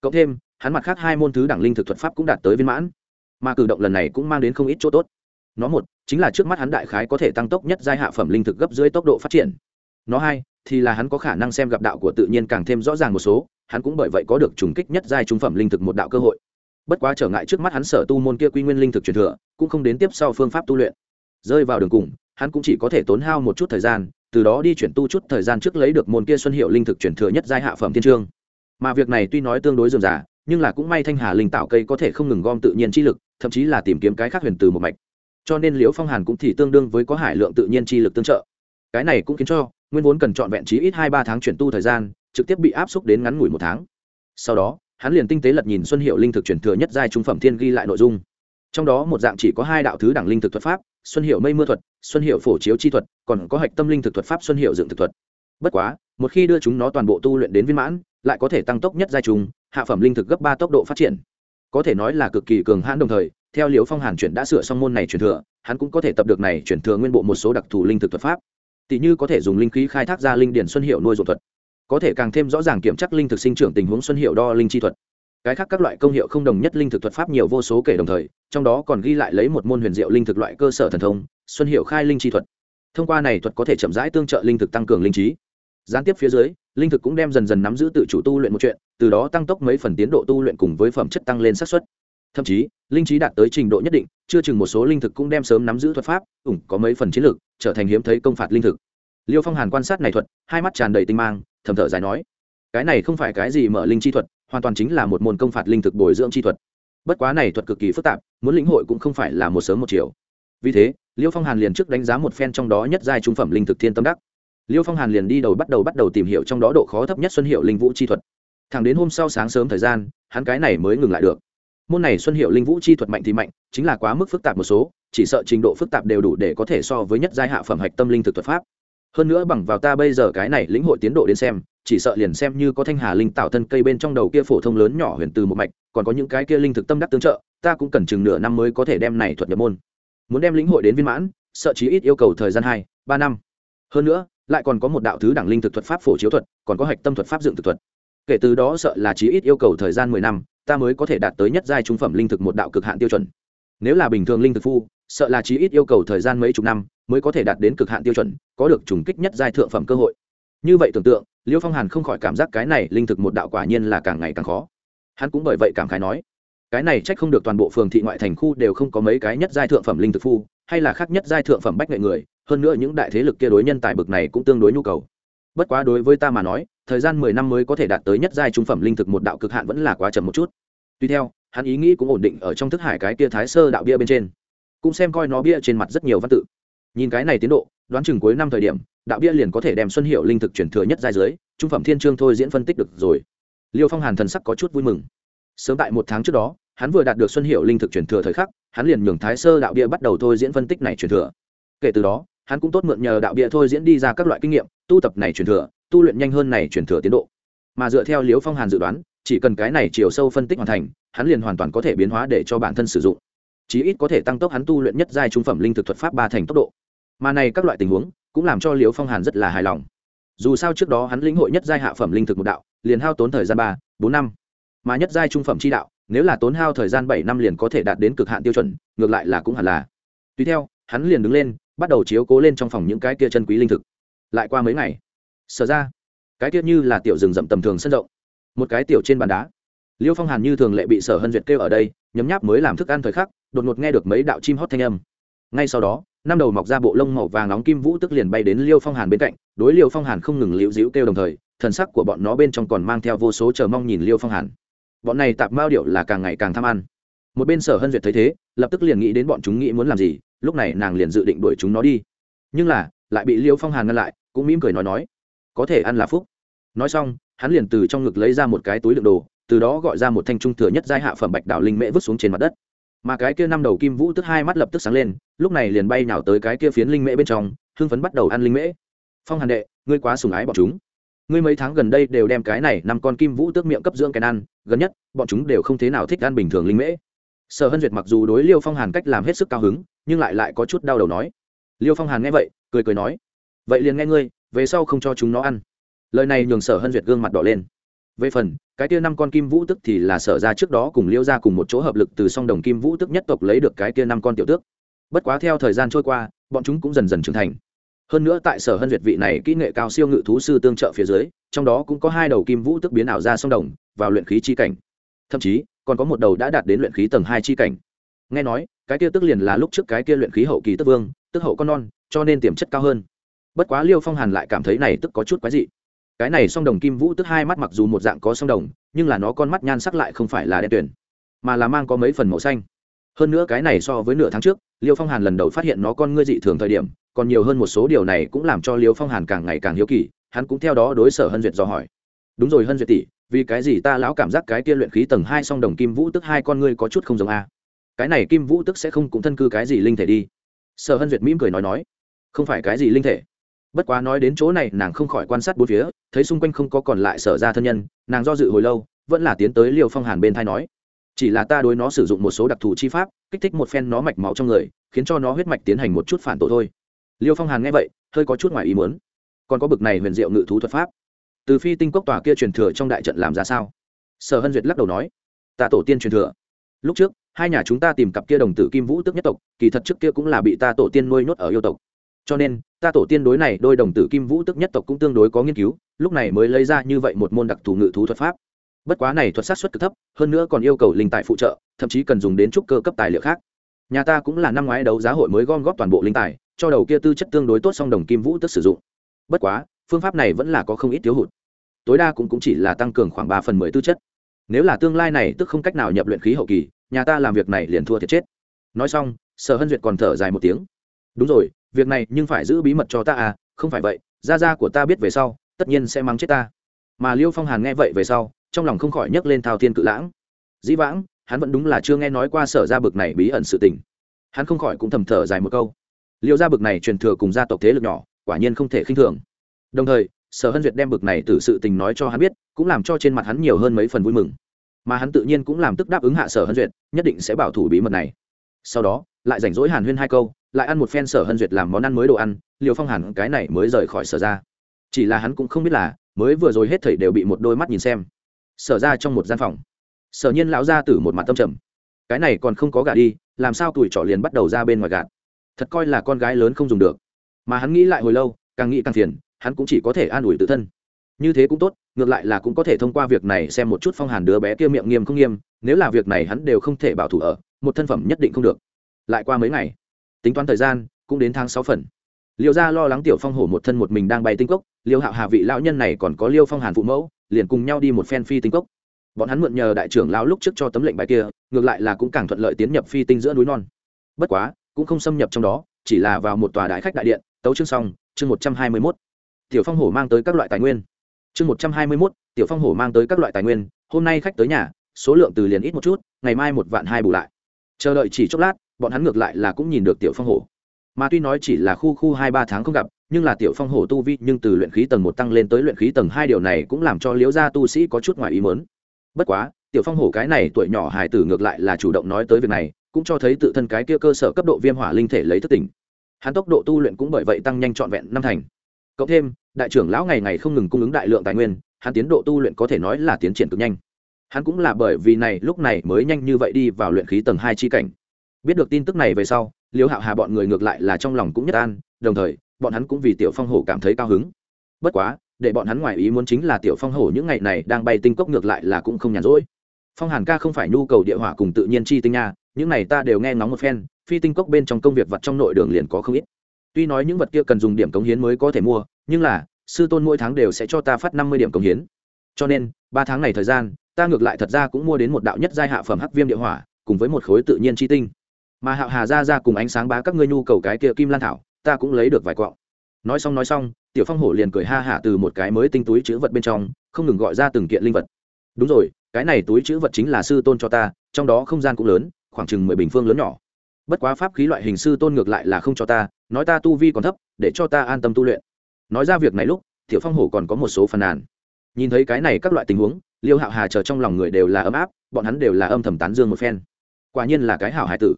Cộng thêm, hắn mặt khác hai môn thứ đẳng linh thực thuật pháp cũng đạt tới viên mãn. Mà cử động lần này cũng mang đến không ít chỗ tốt. Nó một, chính là trước mắt hắn đại khái có thể tăng tốc nhất giai hạ phẩm linh thực gấp dưới tốc độ phát triển. Nó hai, thì là hắn có khả năng xem gặp đạo của tự nhiên càng thêm rõ ràng một số, hắn cũng bởi vậy có được trùng kích nhất giai trung phẩm linh thực một đạo cơ hội bất quá trở ngại trước mắt hắn sở tu môn kia quy nguyên linh thực truyền thừa, cũng không đến tiếp sau phương pháp tu luyện. Rơi vào đường cùng, hắn cũng chỉ có thể tốn hao một chút thời gian, từ đó đi chuyển tu chút thời gian trước lấy được môn kia xuân hiệu linh thực truyền thừa nhất giai hạ phẩm thiên trương. Mà việc này tuy nói tương đối dườm giả nhưng là cũng may thanh hà linh tạo cây có thể không ngừng gom tự nhiên chi lực, thậm chí là tìm kiếm cái khác huyền từ một mạch. Cho nên liễu phong hàn cũng thì tương đương với có hải lượng tự nhiên chi lực tương trợ. Cái này cũng khiến cho nguyên vốn cần trọn vẹn trí ít hai ba tháng chuyển tu thời gian, trực tiếp bị áp xúc đến ngắn ngủi một tháng. Sau đó hắn liền tinh tế lật nhìn xuân hiệu linh thực chuyển thừa nhất giai trung phẩm thiên ghi lại nội dung. Trong đó một dạng chỉ có hai đạo thứ đẳng linh thực thuật pháp, xuân hiệu mây mưa thuật, xuân hiệu phổ chiếu chi thuật, còn có hạch tâm linh thực thuật pháp xuân hiệu dựng thực thuật. Bất quá, một khi đưa chúng nó toàn bộ tu luyện đến viên mãn, lại có thể tăng tốc nhất giai trùng hạ phẩm linh thực gấp ba tốc độ phát triển. Có thể nói là cực kỳ cường hãn đồng thời, theo liễu phong hàn chuyển đã sửa xong môn này truyền thừa, hắn cũng có thể tập được này chuyển thừa nguyên bộ một số đặc thù linh thực thuật pháp. Tỷ như có thể dùng linh khí khai thác ra linh điển xuân hiệu nuôi ruộng thuật có thể càng thêm rõ ràng kiểm tra linh thực sinh trưởng tình huống xuân hiệu đo linh chi thuật. Cái khác các loại công hiệu không đồng nhất linh thực thuật pháp nhiều vô số kể đồng thời, trong đó còn ghi lại lấy một môn huyền diệu linh thực loại cơ sở thần thông, xuân hiệu khai linh chi thuật. Thông qua này thuật có thể chậm rãi tương trợ linh thực tăng cường linh trí. Gián tiếp phía dưới, linh thực cũng đem dần dần nắm giữ tự chủ tu luyện một chuyện, từ đó tăng tốc mấy phần tiến độ tu luyện cùng với phẩm chất tăng lên xác suất. Thậm chí, linh trí đạt tới trình độ nhất định, chưa chừng một số linh thực cũng đem sớm nắm giữ thuật pháp, ủng có mấy phần chiến lược, trở thành hiếm thấy công phạt linh thực liêu phong hàn quan sát này thuật, hai mắt tràn đầy tinh mang, thầm thở dài nói, cái này không phải cái gì mở linh chi thuật, hoàn toàn chính là một môn công phạt linh thực bồi dưỡng chi thuật. Bất quá này thuật cực kỳ phức tạp, muốn lĩnh hội cũng không phải là một sớm một chiều. Vì thế, liêu phong hàn liền trước đánh giá một phen trong đó nhất giai trung phẩm linh thực thiên tâm đắc. Liêu phong hàn liền đi đầu bắt đầu bắt đầu tìm hiểu trong đó độ khó thấp nhất xuân hiệu linh vũ chi thuật. Thẳng đến hôm sau sáng sớm thời gian, hắn cái này mới ngừng lại được. Môn này xuân hiệu linh vũ chi thuật mạnh thì mạnh, chính là quá mức phức tạp một số, chỉ sợ trình độ phức tạp đều đủ để có thể so với nhất giai hạ phẩm hạch tâm linh thực thuật pháp hơn nữa bằng vào ta bây giờ cái này lĩnh hội tiến độ đến xem, chỉ sợ liền xem như có thanh hà linh tạo thân cây bên trong đầu kia phổ thông lớn nhỏ huyền từ một mạch, còn có những cái kia linh thực tâm đắc tương trợ, ta cũng cần chừng nửa năm mới có thể đem này thuật nhập môn. Muốn đem lĩnh hội đến viên mãn, sợ chí ít yêu cầu thời gian hai, ba năm. Hơn nữa, lại còn có một đạo thứ đẳng linh thực thuật pháp phổ chiếu thuật, còn có hạch tâm thuật pháp dựng thực thuật. Kể từ đó sợ là chí ít yêu cầu thời gian mười năm, ta mới có thể đạt tới nhất giai trung phẩm linh thực một đạo cực hạn tiêu chuẩn. Nếu là bình thường linh thực phu, sợ là chí ít yêu cầu thời gian mấy chục năm mới có thể đạt đến cực hạn tiêu chuẩn có được trùng kích nhất giai thượng phẩm cơ hội. Như vậy tưởng tượng, liêu phong hàn không khỏi cảm giác cái này linh thực một đạo quả nhiên là càng ngày càng khó. Hắn cũng bởi vậy cảm khái nói, cái này trách không được toàn bộ phường thị ngoại thành khu đều không có mấy cái nhất giai thượng phẩm linh thực phu, hay là khác nhất giai thượng phẩm bách nghệ người, hơn nữa những đại thế lực kia đối nhân tài bực này cũng tương đối nhu cầu. Bất quá đối với ta mà nói, thời gian mười năm mới có thể đạt tới nhất giai trung phẩm linh thực một đạo cực hạn vẫn là quá chậm một chút. Tuy theo, hắn ý nghĩ cũng ổn định ở trong thức hải cái kia thái sơ đạo bia bên trên. Cũng xem coi nó bia trên mặt rất nhiều văn tự. Nhìn cái này tiến độ đoán chừng cuối năm thời điểm, đạo bia liền có thể đem xuân hiệu linh thực chuyển thừa nhất giai dưới trung phẩm thiên trương thôi diễn phân tích được rồi. Liêu phong hàn thần sắc có chút vui mừng. Sớm tại một tháng trước đó, hắn vừa đạt được xuân hiệu linh thực chuyển thừa thời khắc, hắn liền nhường thái sơ đạo bia bắt đầu thôi diễn phân tích này chuyển thừa. Kể từ đó, hắn cũng tốt mượn nhờ đạo bia thôi diễn đi ra các loại kinh nghiệm, tu tập này chuyển thừa, tu luyện nhanh hơn này chuyển thừa tiến độ. Mà dựa theo Liêu phong hàn dự đoán, chỉ cần cái này chiều sâu phân tích hoàn thành, hắn liền hoàn toàn có thể biến hóa để cho bản thân sử dụng. Chí ít có thể tăng tốc hắn tu luyện nhất giai trung phẩm linh thực thuật pháp ba thành tốc độ mà này các loại tình huống cũng làm cho liễu phong hàn rất là hài lòng. Dù sao trước đó hắn lĩnh hội nhất giai hạ phẩm linh thực một đạo, liền hao tốn thời gian ba, bốn năm. Mà nhất giai trung phẩm chi đạo, nếu là tốn hao thời gian bảy năm liền có thể đạt đến cực hạn tiêu chuẩn, ngược lại là cũng hẳn là. Tùy theo, hắn liền đứng lên, bắt đầu chiếu cố lên trong phòng những cái kia chân quý linh thực. Lại qua mấy ngày, sở ra, cái kia như là tiểu rừng rậm tầm thường sân rộng, một cái tiểu trên bàn đá. Liêu phong hàn như thường lệ bị sở hân duyệt kêu ở đây, nhấm nháp mới làm thức ăn thời khắc, đột ngột nghe được mấy đạo chim hót thanh âm ngay sau đó, năm đầu mọc ra bộ lông màu vàng nóng kim vũ tức liền bay đến liêu phong hàn bên cạnh, đối liêu phong hàn không ngừng liễu dĩu kêu đồng thời, thần sắc của bọn nó bên trong còn mang theo vô số chờ mong nhìn liêu phong hàn. Bọn này tạp mao điệu là càng ngày càng tham ăn. Một bên sở hân duyệt thấy thế, lập tức liền nghĩ đến bọn chúng nghĩ muốn làm gì, lúc này nàng liền dự định đuổi chúng nó đi. Nhưng là, lại bị liêu phong hàn ngăn lại, cũng mỉm cười nói nói, có thể ăn là phúc. Nói xong, hắn liền từ trong ngực lấy ra một cái túi đựng đồ, từ đó gọi ra một thanh trung thừa nhất giai hạ phẩm bạch đảo linh mễ vứt xuống trên mặt đất mà cái kia năm đầu kim vũ tức hai mắt lập tức sáng lên, lúc này liền bay nhào tới cái kia phiến linh mễ bên trong, hưng phấn bắt đầu ăn linh mễ. Phong hàn đệ, ngươi quá sùng ái bọn chúng. Ngươi mấy tháng gần đây đều đem cái này năm con kim vũ tước miệng cấp dưỡng cái ăn, gần nhất, bọn chúng đều không thế nào thích ăn bình thường linh mễ. Sở hân duyệt mặc dù đối liêu phong hàn cách làm hết sức cao hứng, nhưng lại lại có chút đau đầu nói. Liêu phong hàn nghe vậy, cười cười nói, vậy liền nghe ngươi, về sau không cho chúng nó ăn. Lời này nhường sở hân duyệt gương mặt đỏ lên về phần, cái kia năm con kim vũ tức thì là sở ra trước đó cùng liêu ra cùng một chỗ hợp lực từ song đồng kim vũ tức nhất tộc lấy được cái kia năm con tiểu tước. Bất quá theo thời gian trôi qua, bọn chúng cũng dần dần trưởng thành. Hơn nữa tại sở hân duyệt vị này kỹ nghệ cao siêu ngự thú sư tương trợ phía dưới, trong đó cũng có hai đầu kim vũ tức biến ảo ra song đồng, vào luyện khí chi cảnh. Thậm chí, còn có một đầu đã đạt đến luyện khí tầng hai chi cảnh. Nghe nói, cái kia tức liền là lúc trước cái kia luyện khí hậu kỳ tức vương, tức hậu con non, cho nên tiềm chất cao hơn. Bất quá liêu phong hàn lại cảm thấy này tức có chút quái dị cái này song đồng kim vũ tức hai mắt mặc dù một dạng có song đồng, nhưng là nó con mắt nhan sắc lại không phải là đen tuyển mà là mang có mấy phần màu xanh. Hơn nữa cái này so với nửa tháng trước, liêu phong hàn lần đầu phát hiện nó con ngươi dị thường thời điểm, còn nhiều hơn một số điều này cũng làm cho liêu phong hàn càng ngày càng hiếu kỳ, hắn cũng theo đó đối sở hân duyệt do hỏi. Đúng rồi hân duyệt tỷ, vì cái gì ta lão cảm giác cái kia luyện khí tầng hai song đồng kim vũ tức hai con ngươi có chút không giống a? Cái này kim vũ tức sẽ không cũng thân cư cái gì linh thể đi. Sở hân duyệt mỉm cười nói nói. Không phải cái gì linh thể bất quá nói đến chỗ này, nàng không khỏi quan sát bốn phía, thấy xung quanh không có còn lại sở ra thân nhân, nàng do dự hồi lâu, vẫn là tiến tới liều phong hàn bên thai nói, chỉ là ta đối nó sử dụng một số đặc thù chi pháp, kích thích một phen nó mạch máu trong người, khiến cho nó huyết mạch tiến hành một chút phản tổ thôi. Liêu phong hàn nghe vậy, hơi có chút ngoài ý muốn. Còn có bực này huyền diệu ngự thú thuật pháp. Từ phi tinh cốc tòa kia truyền thừa trong đại trận làm ra sao? Sở hân duyệt lắc đầu nói, ta tổ tiên truyền thừa. Lúc trước, hai nhà chúng ta tìm cặp kia đồng tử kim vũ tức nhất tộc, kỳ thật trước kia cũng là bị ta tổ tiên nuôi nhốt ở yêu tộc cho nên ta tổ tiên đối này đôi đồng tử kim vũ tức nhất tộc cũng tương đối có nghiên cứu lúc này mới lấy ra như vậy một môn đặc thù ngự thú thuật pháp. Bất quá này thuật sát xuất cực thấp hơn nữa còn yêu cầu linh tài phụ trợ thậm chí cần dùng đến trúc cơ cấp tài liệu khác. Nhà ta cũng là năm ngoái đấu giá hội mới gom góp toàn bộ linh tài cho đầu kia tư chất tương đối tốt song đồng kim vũ tức sử dụng. Bất quá phương pháp này vẫn là có không ít thiếu hụt. Tối đa cũng, cũng chỉ là tăng cường khoảng ba phần mười tư chất. Nếu là tương lai này tức không cách nào nhập luyện khí hậu kỳ nhà ta làm việc này liền thua thiệt chết. Nói xong sở hân duyệt còn thở dài một tiếng. Đúng rồi việc này nhưng phải giữ bí mật cho ta à không phải vậy, gia gia của ta biết về sau, tất nhiên sẽ mắng chết ta. Mà liêu phong hàn nghe vậy về sau, trong lòng không khỏi nhấc lên thao thiên cự lãng. Dĩ vãng, hắn vẫn đúng là chưa nghe nói qua sở ra bực này bí ẩn sự tình. Hắn không khỏi cũng thầm thở dài một câu. Liêu ra bực này truyền thừa cùng gia tộc thế lực nhỏ, quả nhiên không thể khinh thường. Đồng thời, sở hân duyệt đem bực này từ sự tình nói cho hắn biết, cũng làm cho trên mặt hắn nhiều hơn mấy phần vui mừng. Mà hắn tự nhiên cũng làm tức đáp ứng hạ sở hân duyệt, nhất định sẽ bảo thủ bí mật này. Sau đó, lại rảnh rỗi hàn huyên hai câu lại ăn một phen sở hân duyệt làm món ăn mới đồ ăn, liều phong hàn cái này mới rời khỏi sở ra. Chỉ là hắn cũng không biết là, mới vừa rồi hết thảy đều bị một đôi mắt nhìn xem. Sở ra trong một gian phòng. Sở nhiên lão ra từ một mặt tâm trầm. Cái này còn không có gà đi, làm sao tuổi trọ liền bắt đầu ra bên ngoài gạt? Thật coi là con gái lớn không dùng được. Mà hắn nghĩ lại hồi lâu, càng nghĩ càng phiền, hắn cũng chỉ có thể an ủi tự thân. Như thế cũng tốt, ngược lại là cũng có thể thông qua việc này xem một chút phong hàn đứa bé kia miệng nghiêm không nghiêm, nếu là việc này hắn đều không thể bảo thủ ở, một thân phẩm nhất định không được. Lại qua mấy ngày tính toán thời gian, cũng đến tháng sáu phần. Liêu gia lo lắng tiểu phong hổ một thân một mình đang bay tinh cốc, liêu hạo hà vị lão nhân này còn có liêu phong hàn phụ mẫu, liền cùng nhau đi một phen phi tinh cốc. Bọn hắn mượn nhờ đại trưởng lão lúc trước cho tấm lệnh bài kia, ngược lại là cũng càng thuận lợi tiến nhập phi tinh giữa núi non. Bất quá, cũng không xâm nhập trong đó, chỉ là vào một tòa đại khách đại điện, tấu chương xong, chương một trăm hai mươi mốt. Tiểu phong hổ mang tới các loại tài nguyên. Chương một trăm hai mươi mốt, tiểu phong hổ mang tới các loại tài nguyên, hôm nay khách tới nhà, số lượng từ liền ít một chút, ngày mai một vạn hai bù lại. Chờ đợi chỉ chốc lát bọn hắn ngược lại là cũng nhìn được tiểu phong hổ. Mà tuy nói chỉ là khu khu hai ba tháng không gặp, nhưng là tiểu phong hổ tu vi nhưng từ luyện khí tầng một tăng lên tới luyện khí tầng hai điều này cũng làm cho liễu gia tu sĩ có chút ngoài ý mớn bất quá, tiểu phong hổ cái này tuổi nhỏ hài tử ngược lại là chủ động nói tới việc này, cũng cho thấy tự thân cái kia cơ sở cấp độ viêm hỏa linh thể lấy thức tỉnh. Hắn tốc độ tu luyện cũng bởi vậy tăng nhanh trọn vẹn năm thành. Cộng thêm, đại trưởng lão ngày ngày không ngừng cung ứng đại lượng tài nguyên, hắn tiến độ tu luyện có thể nói là tiến triển cực nhanh. Hắn cũng là bởi vì này, lúc này mới nhanh như vậy đi vào luyện khí tầng hai chi cảnh biết được tin tức này về sau, liễu hạo hà bọn người ngược lại là trong lòng cũng nhất an, đồng thời, bọn hắn cũng vì tiểu phong hổ cảm thấy cao hứng. Bất quá, để bọn hắn ngoài ý muốn chính là tiểu phong hổ những ngày này đang bay tinh cốc ngược lại là cũng không nhàn rỗi. Phong hàn ca không phải nhu cầu địa hỏa cùng tự nhiên chi tinh nha, những này ta đều nghe ngóng một phen, phi tinh cốc bên trong công việc vật trong nội đường liền có không ít. Tuy nói những vật kia cần dùng điểm cống hiến mới có thể mua, nhưng là, sư tôn mỗi tháng đều sẽ cho ta phát năm mươi điểm cống hiến. Cho nên, ba tháng này thời gian, ta ngược lại thật ra cũng mua đến một đạo nhất giai hạ phẩm hắc viêm địa hỏa, cùng với một khối tự nhiên chi tinh mà hạo hà ra ra cùng ánh sáng bá các ngươi nhu cầu cái kia kim lan thảo, ta cũng lấy được vài quọng nói xong nói xong, tiểu phong hổ liền cười ha hả từ một cái mới tinh túi chữ vật bên trong, không ngừng gọi ra từng kiện linh vật. Đúng rồi, cái này túi chữ vật chính là sư tôn cho ta, trong đó không gian cũng lớn, khoảng chừng mười bình phương lớn nhỏ. Bất quá pháp khí loại hình sư tôn ngược lại là không cho ta, nói ta tu vi còn thấp, để cho ta an tâm tu luyện. Nói ra việc này lúc, tiểu phong hổ còn có một số phàn nàn. Nhìn thấy cái này các loại tình huống, liêu hạo hà chờ trong lòng người đều là ấm áp, bọn hắn đều là âm thầm tán dương một phen. Quả nhiên là cái hảo hải tử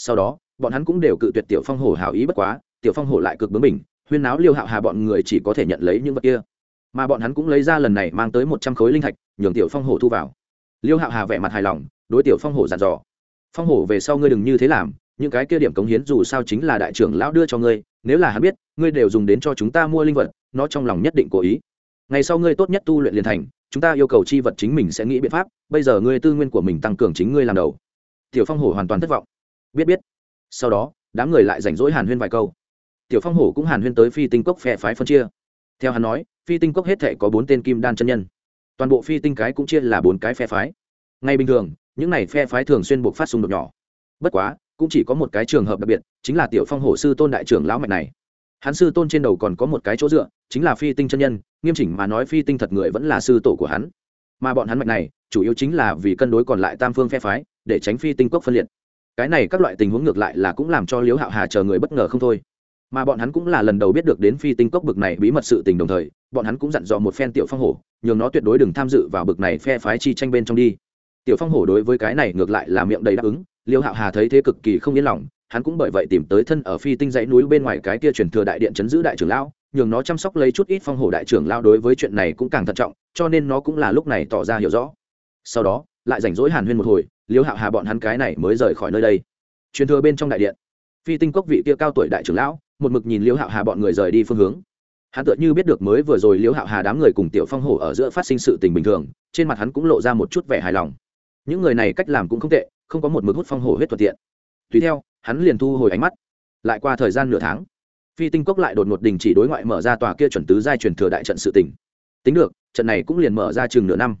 sau đó, bọn hắn cũng đều cự tuyệt tiểu phong hổ hảo ý bất quá, tiểu phong hổ lại cực bướng mình huyên náo liêu hạo hà bọn người chỉ có thể nhận lấy những vật kia. Mà bọn hắn cũng lấy ra lần này mang tới một trăm khối linh thạch, nhường tiểu phong hổ thu vào. Liêu hạo hà vẻ mặt hài lòng, đối tiểu phong hổ dặn dò, phong hổ, về sau ngươi đừng như thế làm, những cái kia điểm cống hiến dù sao chính là đại trưởng lão đưa cho ngươi, nếu là hắn biết, ngươi đều dùng đến cho chúng ta mua linh vật, nó trong lòng nhất định cố ý. Ngày sau ngươi tốt nhất tu luyện liền thành, chúng ta yêu cầu chi vật chính mình sẽ nghĩ biện pháp, bây giờ ngươi tư nguyên của mình tăng cường chính ngươi làm đầu. Tiểu phong hổ hoàn toàn thất vọng biết biết. Sau đó, đám người lại rảnh rỗi hàn huyên vài câu. Tiểu phong hổ cũng hàn huyên tới phi tinh cốc phe phái phân chia. Theo hắn nói, phi tinh cốc hết thể có bốn tên kim đan chân nhân. Toàn bộ phi tinh cái cũng chia là bốn cái phe phái. Ngay bình thường, những này phe phái thường xuyên buộc phát xung đột nhỏ. Bất quá, cũng chỉ có một cái trường hợp đặc biệt, chính là tiểu phong hổ sư tôn đại trưởng lão mạch này. Hắn sư tôn trên đầu còn có một cái chỗ dựa, chính là phi tinh chân nhân, nghiêm chỉnh mà nói phi tinh thật người vẫn là sư tổ của hắn. Mà bọn hắn mạch này, chủ yếu chính là vì cân đối còn lại tam phương phe phái, để tránh phi tinh cốc phân liệt cái này các loại tình huống ngược lại là cũng làm cho liễu hạo hà chờ người bất ngờ không thôi. Mà bọn hắn cũng là lần đầu biết được đến phi tinh cốc bực này bí mật sự tình đồng thời, bọn hắn cũng dặn dò một phen tiểu phong hổ, nhường nó tuyệt đối đừng tham dự vào bực này phe phái chi tranh bên trong đi. Tiểu phong hổ đối với cái này ngược lại là miệng đầy đáp ứng liêu hạo hà thấy thế cực kỳ không yên lòng, hắn cũng bởi vậy tìm tới thân ở phi tinh dãy núi bên ngoài cái kia truyền thừa đại điện chấn giữ đại trưởng lão, nhường nó chăm sóc lấy chút ít phong hổ đại trưởng lao đối với chuyện này cũng càng thận trọng, cho nên nó cũng là lúc này tỏ ra hiểu rõ. Sau đó, lại rảnh rỗi hàn huyên một hồi liêu hạo hà bọn hắn cái này mới rời khỏi nơi đây. Truyền thừa bên trong đại điện. Phi tinh cốc vị kia cao tuổi đại trưởng lão, một mực nhìn liêu hạo hà bọn người rời đi phương hướng. Hắn tựa như biết được mới vừa rồi liêu hạo hà đám người cùng tiểu phong hổ ở giữa phát sinh sự tình bình thường, trên mặt hắn cũng lộ ra một chút vẻ hài lòng. Những người này cách làm cũng không tệ, không có một mực hút phong hổ huyết thuận tiện. Tùy theo, hắn liền thu hồi ánh mắt. Lại qua thời gian nửa tháng, phi tinh cốc lại đột ngột đình chỉ đối ngoại mở ra tòa kia chuẩn tứ giai truyền thừa đại trận sự tình. Tính được, trận này cũng liền mở ra chừng nửa năm.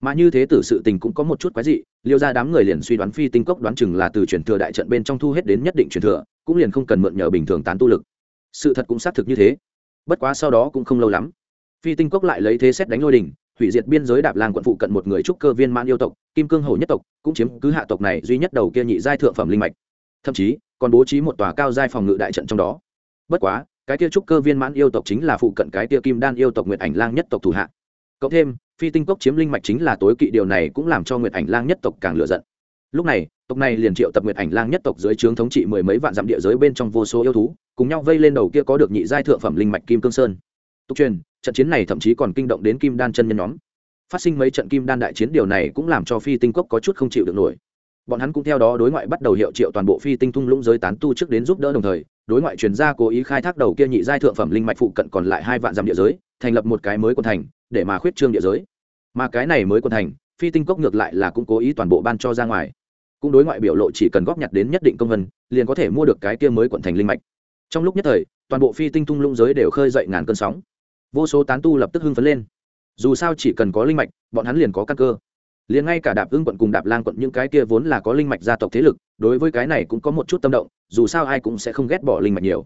Mà như thế tử sự tình cũng có một chút quái dị liêu ra đám người liền suy đoán phi tinh cốc đoán chừng là từ truyền thừa đại trận bên trong thu hết đến nhất định truyền thừa, cũng liền không cần mượn nhờ bình thường tán tu lực. Sự thật cũng xác thực như thế. Bất quá sau đó cũng không lâu lắm, phi tinh cốc lại lấy thế xét đánh lôi đình hủy diệt biên giới đạp lang quận phụ cận một người trúc cơ viên mãn yêu tộc, kim cương hầu nhất tộc, cũng chiếm cứ hạ tộc này duy nhất đầu kia nhị giai thượng phẩm linh mạch. Thậm chí, còn bố trí một tòa cao giai phòng ngự đại trận trong đó. Bất quá, cái kia trúc cơ viên mãn yêu tộc chính là phụ cận cái kia kim đan yêu tộc nguyệt ảnh lang nhất tộc thủ hạ. Cộng thêm phi tinh cốc chiếm linh mạch chính là tối kỵ, điều này cũng làm cho nguyệt ảnh lang nhất tộc càng lựa giận. Lúc này, tộc này liền triệu tập nguyệt ảnh lang nhất tộc dưới trướng thống trị mười mấy vạn dặm địa giới bên trong vô số yêu thú, cùng nhau vây lên đầu kia có được nhị giai thượng phẩm linh mạch kim cương sơn. Tục truyền, trận chiến này thậm chí còn kinh động đến kim đan chân nhân nhóm. Phát sinh mấy trận kim đan đại chiến, điều này cũng làm cho phi tinh cốc có chút không chịu được nổi. Bọn hắn cũng theo đó đối ngoại bắt đầu hiệu triệu toàn bộ phi tinh thung lũng giới tán tu trước đến giúp đỡ đồng thời, đối ngoại truyền ra cố ý khai thác đầu kia nhị giai thượng phẩm linh mạch phụ cận còn lại hai vạn dặm địa giới thành lập một cái mới quận thành, để mà khuyết trương địa giới. Mà cái này mới quận thành, phi tinh cốc ngược lại là cũng cố ý toàn bộ ban cho ra ngoài. Cũng đối ngoại biểu lộ chỉ cần góp nhặt đến nhất định công vân liền có thể mua được cái kia mới quận thành linh mạch. Trong lúc nhất thời, toàn bộ phi tinh tung lũng giới đều khơi dậy ngàn cơn sóng. Vô số tán tu lập tức hưng phấn lên. Dù sao chỉ cần có linh mạch, bọn hắn liền có căn cơ. Liền ngay cả đạp ương quận cùng đạp lang quận những cái kia vốn là có linh mạch gia tộc thế lực, đối với cái này cũng có một chút tâm động, dù sao ai cũng sẽ không ghét bỏ linh mạch nhiều.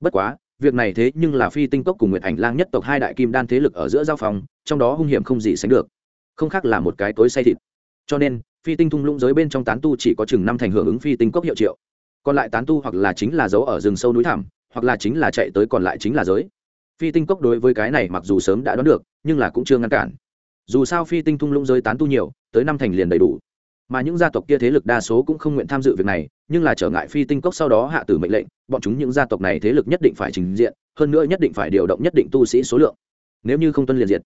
Bất quá việc này thế nhưng là phi tinh cốc cùng nguyệt ảnh lang nhất tộc hai đại kim đan thế lực ở giữa giao phòng trong đó hung hiểm không gì sánh được. Không khác là một cái tối say thịt. Cho nên, phi tinh thung lũng giới bên trong tán tu chỉ có chừng năm thành hưởng ứng phi tinh cốc hiệu triệu. Còn lại tán tu hoặc là chính là giấu ở rừng sâu núi thẳm, hoặc là chính là chạy tới còn lại chính là giới. Phi tinh cốc đối với cái này mặc dù sớm đã đoán được, nhưng là cũng chưa ngăn cản. Dù sao phi tinh thung lũng giới tán tu nhiều, tới năm thành liền đầy đủ mà những gia tộc kia thế lực đa số cũng không nguyện tham dự việc này nhưng là trở ngại phi tinh cốc sau đó hạ tử mệnh lệnh bọn chúng những gia tộc này thế lực nhất định phải trình diện hơn nữa nhất định phải điều động nhất định tu sĩ số lượng. Nếu như không tuân liền diệt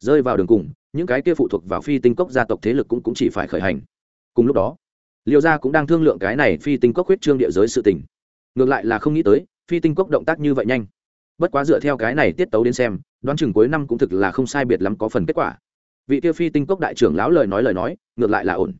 rơi vào đường cùng những cái kia phụ thuộc vào phi tinh cốc gia tộc thế lực cũng, cũng chỉ phải khởi hành. Cùng lúc đó liệu gia cũng đang thương lượng cái này phi tinh cốc huyết trương địa giới sự tình. Ngược lại là không nghĩ tới phi tinh cốc động tác như vậy nhanh. Bất quá dựa theo cái này tiết tấu đến xem đoán chừng cuối năm cũng thực là không sai biệt lắm có phần kết quả. Vị tiêu phi tinh cốc đại trưởng lão lời nói lời nói ngược lại là ổn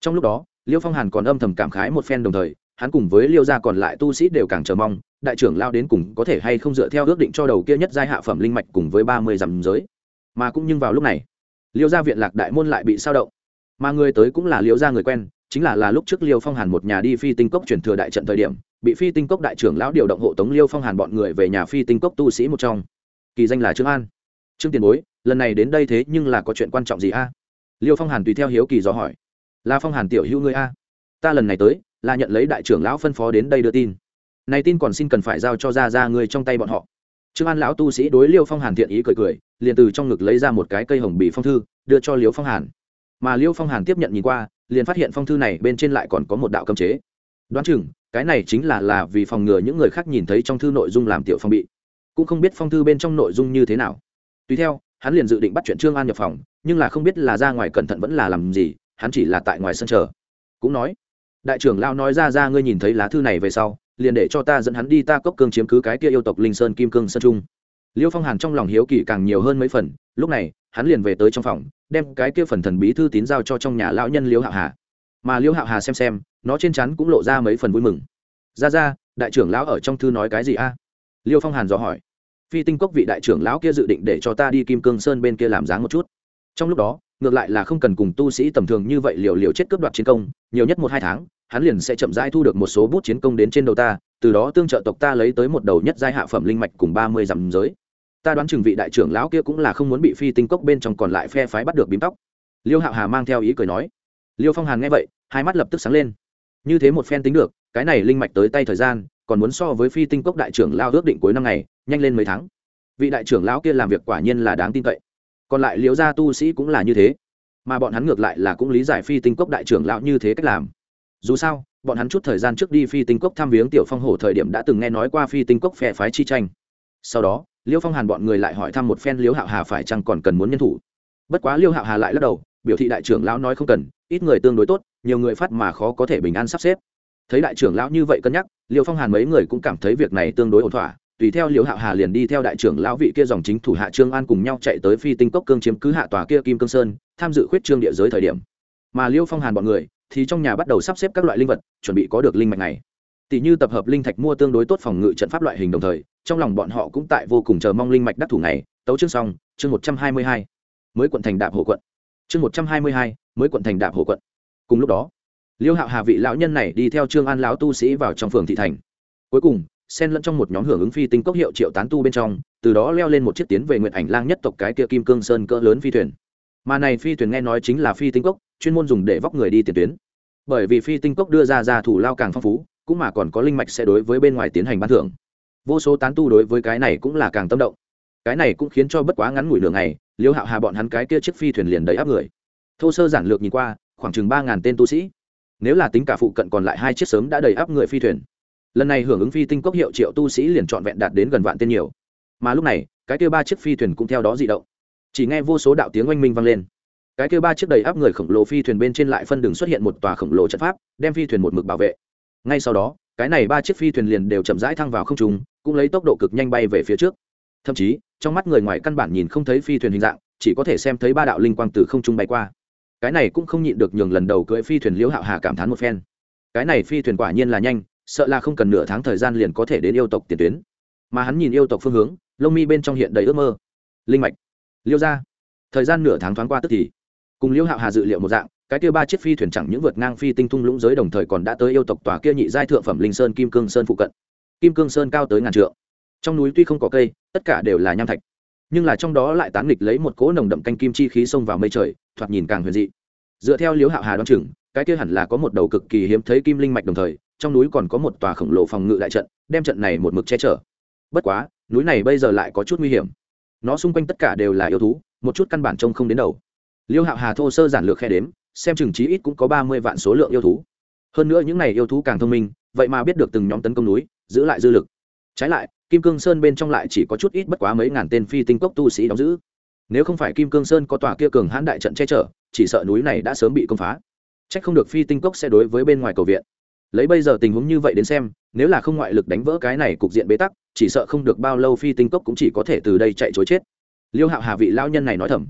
trong lúc đó, liêu phong hàn còn âm thầm cảm khái một phen đồng thời, hắn cùng với liêu gia còn lại tu sĩ đều càng chờ mong, đại trưởng lao đến cùng có thể hay không dựa theo ước định cho đầu kia nhất giai hạ phẩm linh mạch cùng với ba mươi dặm giới. Mà cũng nhưng vào lúc này, liêu gia viện lạc đại môn lại bị sao động. Mà người tới cũng là liêu gia người quen, chính là là lúc trước liêu phong hàn một nhà đi phi tinh cốc chuyển thừa đại trận thời điểm, bị phi tinh cốc đại trưởng lão điều động hộ tống liêu phong hàn bọn người về nhà phi tinh cốc tu sĩ một trong. Kỳ danh là trương an. Trương tiền bối, lần này đến đây thế nhưng là có chuyện quan trọng gì a? Liêu phong hàn tùy theo hiếu kỳ dò hỏi là phong hàn tiểu hữu ngươi a. Ta lần này tới, là nhận lấy đại trưởng lão phân phó đến đây đưa tin. Này tin còn xin cần phải giao cho ra ra ngươi trong tay bọn họ. Trương an lão tu sĩ đối liêu phong hàn thiện ý cười cười, liền từ trong ngực lấy ra một cái cây hồng bì phong thư, đưa cho liêu phong hàn. Mà liêu phong hàn tiếp nhận nhìn qua, liền phát hiện phong thư này bên trên lại còn có một đạo cấm chế. Đoán chừng, cái này chính là là vì phòng ngừa những người khác nhìn thấy trong thư nội dung làm tiểu phong bị. Cũng không biết phong thư bên trong nội dung như thế nào. Tùy theo, hắn liền dự định bắt chuyện trương an nhập phòng, nhưng là không biết là ra ngoài cẩn thận vẫn là làm gì hắn chỉ là tại ngoài sân chờ. Cũng nói, đại trưởng lao nói ra ra ngươi nhìn thấy lá thư này về sau, liền để cho ta dẫn hắn đi ta cốc cương chiếm cứ cái kia yêu tộc linh sơn kim cương sơn trung. Liêu phong hàn trong lòng hiếu kỳ càng nhiều hơn mấy phần, lúc này, hắn liền về tới trong phòng, đem cái kia phần thần bí thư tín giao cho trong nhà lão nhân liêu hạo hà. Mà liêu hạo hà xem xem, nó trên chắn cũng lộ ra mấy phần vui mừng. Ra ra, đại trưởng lão ở trong thư nói cái gì a? Liêu phong hàn dò hỏi. Phi tinh cốc vị đại trưởng lão kia dự định để cho ta đi kim cương sơn bên kia làm dáng một chút. Trong lúc đó ngược lại là không cần cùng tu sĩ tầm thường như vậy liều liều chết cướp đoạt chiến công, nhiều nhất một hai tháng, hắn liền sẽ chậm rãi thu được một số bút chiến công đến trên đầu ta, từ đó tương trợ tộc ta lấy tới một đầu nhất giai hạ phẩm linh mạch cùng ba mươi dặm giới. Ta đoán chừng vị đại trưởng lão kia cũng là không muốn bị phi tinh cốc bên trong còn lại phe phái bắt được bím tóc. Liêu hạo hà mang theo ý cười nói. Liêu phong hàn nghe vậy, hai mắt lập tức sáng lên. Như thế một phen tính được, cái này linh mạch tới tay thời gian, còn muốn so với phi tinh cốc đại trưởng lao ước định cuối năm này nhanh lên mấy tháng. Vị đại trưởng lão kia làm việc quả nhiên là đáng tin cậy còn lại liễu gia tu sĩ cũng là như thế. Mà bọn hắn ngược lại là cũng lý giải phi tinh cốc đại trưởng lão như thế cách làm. Dù sao, bọn hắn chút thời gian trước đi phi tinh cốc thăm viếng tiểu phong hổ thời điểm đã từng nghe nói qua phi tinh cốc phe phái chi tranh. Sau đó liêu phong hàn bọn người lại hỏi thăm một phen liêu hạo hà phải chăng còn cần muốn nhân thủ. Bất quá liêu hạo hà lại lắc đầu, biểu thị đại trưởng lão nói không cần, ít người tương đối tốt, nhiều người phát mà khó có thể bình an sắp xếp. Thấy đại trưởng lão như vậy cân nhắc liêu phong hàn mấy người cũng cảm thấy việc này tương đối ổn thỏa tùy theo liêu hạo hà liền đi theo đại trưởng lão vị kia dòng chính thủ hạ trương an cùng nhau chạy tới phi tinh cốc cương chiếm cứ hạ tòa kia kim cương sơn, tham dự khuyết trương địa giới thời điểm. Mà liêu phong hàn bọn người thì trong nhà bắt đầu sắp xếp các loại linh vật, chuẩn bị có được linh mạch này. Tỷ như tập hợp linh thạch mua tương đối tốt phòng ngự trận pháp loại hình đồng thời, trong lòng bọn họ cũng tại vô cùng chờ mong linh mạch đắc thủ này. Tấu chương xong, chương một trăm hai mươi hai, mới quận thành đạp hộ quận. Chương một trăm hai mươi hai, mới quận thành đạp hộ quận. Cùng lúc đó liêu hạo hà vị lão nhân này đi theo trương an lão tu sĩ vào trong phường thị thành. Cuối cùng xen lẫn trong một nhóm hưởng ứng phi tinh cốc hiệu triệu tán tu bên trong, từ đó leo lên một chiếc tiến về nguyện ảnh lang nhất tộc cái kia kim cương sơn cỡ lớn phi thuyền. Mà này phi thuyền nghe nói chính là phi tinh cốc, chuyên môn dùng để vóc người đi tiền tuyến. Bởi vì phi tinh cốc đưa ra ra thủ lao càng phong phú, cũng mà còn có linh mạch sẽ đối với bên ngoài tiến hành ban thưởng. Vô số tán tu đối với cái này cũng là càng tâm động. Cái này cũng khiến cho bất quá ngắn ngủi lửa này liêu hạo hà bọn hắn cái kia chiếc phi thuyền liền đầy áp người. Thô sơ giản lược nhìn qua, khoảng chừng ba ngàn tên tu sĩ. Nếu là tính cả phụ cận còn lại hai chiếc sớm đã đầy áp người phi thuyền lần này hưởng ứng phi tinh cốc hiệu triệu tu sĩ liền trọn vẹn đạt đến gần vạn tên nhiều. Mà lúc này, cái kia ba chiếc phi thuyền cũng theo đó di động. Chỉ nghe vô số đạo tiếng oanh minh vang lên. Cái kia ba chiếc đầy áp người khổng lồ phi thuyền bên trên lại phân đường xuất hiện một tòa khổng lồ trận pháp, đem phi thuyền một mực bảo vệ. Ngay sau đó, cái này ba chiếc phi thuyền liền đều chậm rãi thăng vào không trung, cũng lấy tốc độ cực nhanh bay về phía trước. Thậm chí, trong mắt người ngoài căn bản nhìn không thấy phi thuyền hình dạng, chỉ có thể xem thấy ba đạo linh quang từ không trung bay qua. Cái này cũng không nhịn được nhường lần đầu cưỡi phi thuyền liễu hạo hà cảm thán một phen. Cái này phi thuyền quả nhiên là nhanh sợ là không cần nửa tháng thời gian liền có thể đến yêu tộc tiền tuyến. Mà hắn nhìn yêu tộc phương hướng, lông mi bên trong hiện đầy ước mơ. Linh mạch. Liêu ra thời gian nửa tháng thoáng qua tức thì, cùng liêu hạo hà dự liệu một dạng, cái kia ba chiếc phi thuyền chẳng những vượt ngang phi tinh thung lũng giới đồng thời còn đã tới yêu tộc tòa kia nhị giai thượng phẩm linh sơn kim cương sơn phụ cận. Kim cương sơn cao tới ngàn trượng. Trong núi tuy không có cây, tất cả đều là nham thạch. Nhưng là trong đó lại tán nghịch lấy một cỗ nồng đậm canh kim chi khí xông vào mây trời, thoạt nhìn càng huyền dị. Dựa theo liếu hạo hà đoán chừng, cái kia hẳn là có một đầu cực kỳ hiếm thấy kim linh mạch đồng thời trong núi còn có một tòa khổng lồ phòng ngự đại trận, đem trận này một mực che chở. Bất quá, núi này bây giờ lại có chút nguy hiểm. Nó xung quanh tất cả đều là yêu thú, một chút căn bản trông không đến đầu. Liêu hạo hà thô sơ giản lược khe đếm, xem chừng chí ít cũng có ba mươi vạn số lượng yêu thú. Hơn nữa những n à y yêu thú càng thông minh, vậy mà biết được từng nhóm tấn công núi, giữ lại dư lực. Trái lại, kim cương sơn bên trong lại chỉ có chút ít bất quá mấy ngàn tên phi tinh cốc tu sĩ đóng giữ. Nếu không phải kim cương sơn có tòa kia cường hãn đại trận che chở, chỉ sợ núi này đã sớm bị công phá. C h ắ c không được phi tinh cốc sẽ đối với bên ngoài cầu viện lấy bây giờ tình huống như vậy đến xem, nếu là không ngoại lực đánh vỡ cái này cục diện bế tắc, chỉ sợ không được bao lâu phi tinh cốc cũng chỉ có thể từ đây chạy chối chết. Liêu hạo hà vị lao nhân này nói thầm.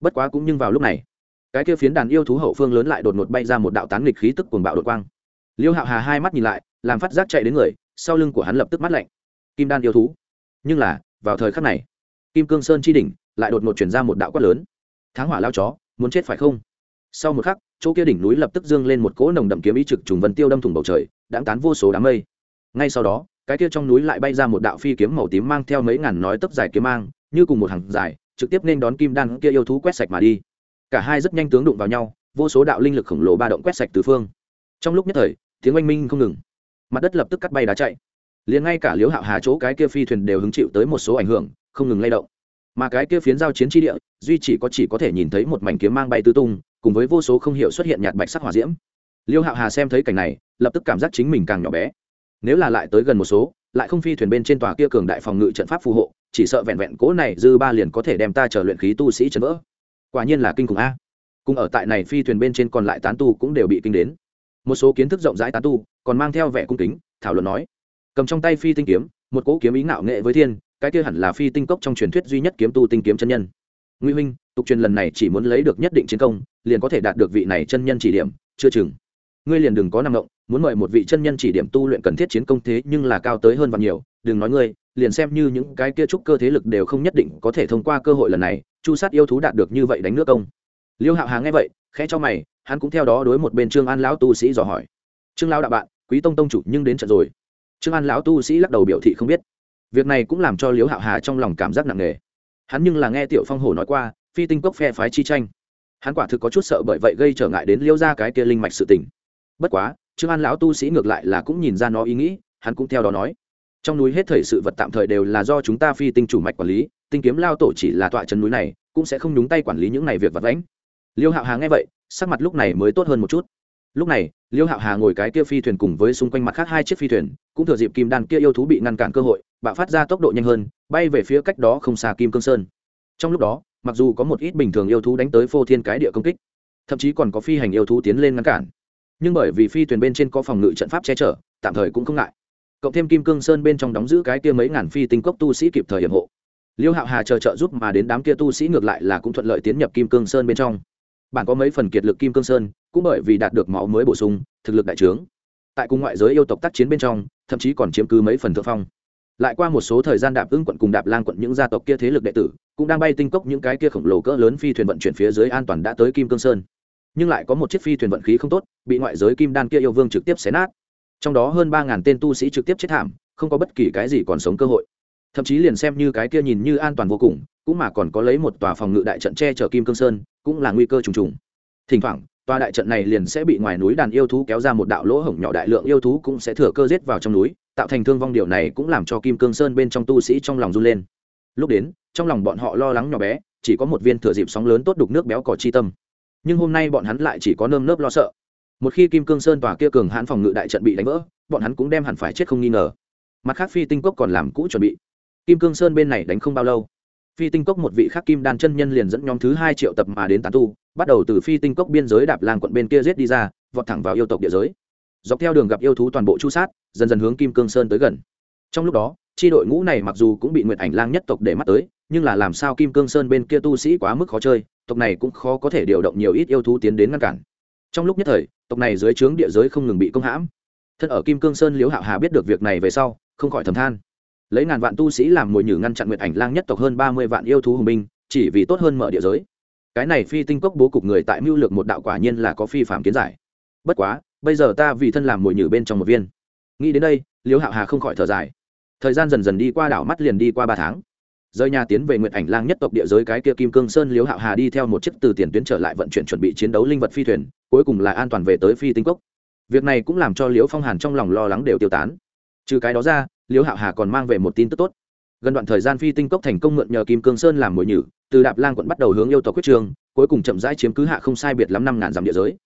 Bất quá cũng nhưng vào lúc này, cái kia phiến đàn yêu thú hậu phương lớn lại đột ngột bay ra một đạo tán nghịch khí tức cuồng bạo đột quang. Liêu hạo hà hai mắt nhìn lại, làm phát giác chạy đến người, sau lưng của hắn lập tức mắt lạnh. Kim đan yêu thú. Nhưng là, vào thời khắc này, kim cương sơn chi đỉnh lại đột ngột chuyển ra một đạo quát lớn. Tháng hỏa lao chó, muốn chết phải không? Sau một khắc, chỗ kia đỉnh núi lập tức dương lên một cỗ nồng đậm kiếm ý trực trùng vân tiêu đâm thủng bầu trời đáng tán vô số đám mây. Ngay sau đó, cái kia trong núi lại bay ra một đạo phi kiếm màu tím mang theo mấy ngàn nói tấp dài kiếm mang, như cùng một hàng dài, trực tiếp nên đón kim đan kia yêu thú quét sạch mà đi. Cả hai rất nhanh tướng đụng vào nhau, vô số đạo linh lực khổng lồ ba động quét sạch từ phương. Trong lúc nhất thời, tiếng oanh minh không ngừng. Mặt đất lập tức cắt bay đá chạy. Liền ngay cả liếu hạo hà chỗ cái kia phi thuyền đều hứng chịu tới một số ảnh hưởng, không ngừng lay động. Mà cái kia phiến giao chiến tri địa, duy chỉ có chỉ có thể nhìn thấy một mảnh kiếm mang bay tứ tung cùng với vô số không hiểu xuất hiện nhạt bạch sắc hỏa diễm. Liêu hạo hà xem thấy cảnh này, lập tức cảm giác chính mình càng nhỏ bé. Nếu là lại tới gần một số, lại không phi thuyền bên trên tòa kia cường đại phòng ngự trận pháp phù hộ, chỉ sợ vẹn vẹn cố này dư ba liền có thể đem ta trở luyện khí tu sĩ chấn vỡ. Quả nhiên là kinh khủng a. Cùng ở tại này phi thuyền bên trên còn lại tán tu cũng đều bị kinh đến. Một số kiến thức rộng rãi tán tu còn mang theo vẻ cung kính, thảo luận nói. Cầm trong tay phi tinh kiếm, một cỗ kiếm ý ngạo nghệ với thiên, cái kia hẳn là phi tinh cốc trong truyền thuyết duy nhất kiếm tu tinh kiếm chân nhân nguy huynh tục truyền lần này chỉ muốn lấy được nhất định chiến công, liền có thể đạt được vị này chân nhân chỉ điểm, chưa chừng. Ngươi liền đừng có năng động, muốn mời một vị chân nhân chỉ điểm tu luyện cần thiết chiến công thế nhưng là cao tới hơn và nhiều, đừng nói ngươi, liền xem như những cái kia trúc cơ thế lực đều không nhất định có thể thông qua cơ hội lần này, chu sát yêu thú đạt được như vậy đánh nước công. Liêu hạo hà nghe vậy, khẽ cho mày, hắn cũng theo đó đối một bên trương an lão tu sĩ dò hỏi. Trương lão đạo bạn, quý tông tông chủ nhưng đến trận rồi. Trương an lão tu sĩ lắc đầu biểu thị không biết. Việc này cũng làm cho liễu hạo hà trong lòng cảm giác nặng nề hắn nhưng là nghe tiểu phong hổ nói qua, phi tinh cốc phe phái chi tranh. Hắn quả thực có chút sợ bởi vậy gây trở ngại đến liêu ra cái kia linh mạch sự tình. Bất quá, trương an lão tu sĩ ngược lại là cũng nhìn ra nó ý nghĩ, hắn cũng theo đó nói. Trong núi hết thời sự vật tạm thời đều là do chúng ta phi tinh chủ mạch quản lý, tinh kiếm lao tổ chỉ là tọa chân núi này, cũng sẽ không nhúng tay quản lý những này việc vật lãnh liêu hạo hà nghe vậy, sắc mặt lúc này mới tốt hơn một chút. Lúc này, liêu hạo hà ngồi cái kia phi thuyền cùng với xung quanh mặt khác hai chiếc phi thuyền, cũng thừa dịp kim đan kia yêu thú bị ngăn cản cơ hội bạo phát ra tốc độ nhanh hơn, bay về phía cách đó không xa kim cương sơn. Trong lúc đó, mặc dù có một ít bình thường yêu thú đánh tới phô thiên cái địa công kích, thậm chí còn có phi hành yêu thú tiến lên ngăn cản. Nhưng bởi vì phi thuyền bên trên có phòng ngự trận pháp che chở, tạm thời cũng không ngại. Cộng thêm kim cương sơn bên trong đóng giữ cái kia mấy ngàn phi tinh cốc tu sĩ kịp thời hiểm hộ. Liêu hạo hà chờ trợ giúp mà đến đám kia tu sĩ ngược lại là cũng thuận lợi tiến nhập kim cương sơn bên trong. Bản có mấy phần kiệt lực kim cương sơn, cũng bởi vì đạt được máu mới bổ sung, thực lực đại trướng. Tại cùng ngoại giới yêu tộc tác chiến bên trong, thậm chí còn chiếm cứ mấy phần thượng phong lại qua một số thời gian đạp ưng quận cùng đạp lang quận những gia tộc kia thế lực đệ tử, cũng đang bay tinh cốc những cái kia khổng lồ cỡ lớn phi thuyền vận chuyển phía dưới an toàn đã tới kim cương sơn. Nhưng lại có một chiếc phi thuyền vận khí không tốt, bị ngoại giới kim đan kia yêu vương trực tiếp xé nát. Trong đó hơn ba ngàn tên tu sĩ trực tiếp chết thảm, không có bất kỳ cái gì còn sống cơ hội. Thậm chí liền xem như cái kia nhìn như an toàn vô cùng, cũng mà còn có lấy một tòa phòng ngự đại trận che chở kim cương sơn, cũng là nguy cơ trùng trùng. Thỉnh thoảng, tòa đại trận này liền sẽ bị ngoài núi đàn yêu thú kéo ra một đạo lỗ hổng nhỏ đại lượng yêu thú cũng sẽ thừa cơ giết vào trong núi tạo thành thương vong điều này cũng làm cho kim cương sơn bên trong tu sĩ trong lòng run lên. Lúc đến, trong lòng bọn họ lo lắng nhỏ bé, chỉ có một viên thừa dịp sóng lớn tốt đục nước béo cỏ chi tâm. Nhưng hôm nay bọn hắn lại chỉ có nơm nớp lo sợ. Một khi kim cương sơn và kia cường hãn phòng ngự đại trận bị đánh vỡ, bọn hắn cũng đem hẳn phải chết không nghi ngờ. Mặt khác phi tinh cốc còn làm cũ chuẩn bị. Kim cương sơn bên này đánh không bao lâu, phi tinh cốc một vị khắc kim đan chân nhân liền dẫn nhóm thứ hai triệu tập mà đến tán tu, bắt đầu từ phi tinh cốc biên giới đạp làng quận bên kia giết đi ra, vọt thẳng vào yêu tộc địa giới dọc theo đường gặp yêu thú toàn bộ chu sát, dần dần hướng kim cương sơn tới gần. Trong lúc đó tri đội ngũ này mặc dù cũng bị nguyệt ảnh lang nhất tộc để mắt tới, nhưng là làm sao kim cương sơn bên kia tu sĩ quá mức khó chơi, tộc này cũng khó có thể điều động nhiều ít yêu thú tiến đến ngăn cản. Trong lúc nhất thời, tộc này dưới trướng địa giới không ngừng bị công hãm. Thân ở kim cương sơn liễu hạo hà biết được việc này về sau, không khỏi thầm than. Lấy ngàn vạn tu sĩ làm mồi nhử ngăn chặn nguyệt ảnh lang nhất tộc hơn ba mươi vạn yêu thú hùng binh, chỉ vì tốt hơn mở địa giới. Cái này phi tinh cốc bố cục người tại mưu lược một đạo quả nhiên là có phi phạm kiến giải. Bất quá bây giờ ta vì thân làm mồi nhử bên trong một viên. Nghĩ đến đây liễu hạo hà không khỏi thở dài. Thời gian dần dần đi qua, đảo mắt liền đi qua ba tháng. Rời nhà tiến về nguyện ảnh lang nhất tộc địa giới, cái kia kim cương sơn liễu hạo hà đi theo một chiếc từ tiền tuyến trở lại vận chuyển chuẩn bị chiến đấu linh vật phi thuyền, cuối cùng là an toàn về tới phi tinh cốc. Việc này cũng làm cho liễu phong hàn trong lòng lo lắng đều tiêu tán. Trừ cái đó ra liễu hạo hà còn mang về một tin tức tốt. Gần đoạn thời gian phi tinh cốc thành công mượn nhờ kim cương sơn làm mồi nhử, từ đạp lang quận bắt đầu hướng yêu tộc quyết trường, cuối cùng chậm rãi chiếm cứ hạ không sai biệt lắm năm ngàn dặm địa giới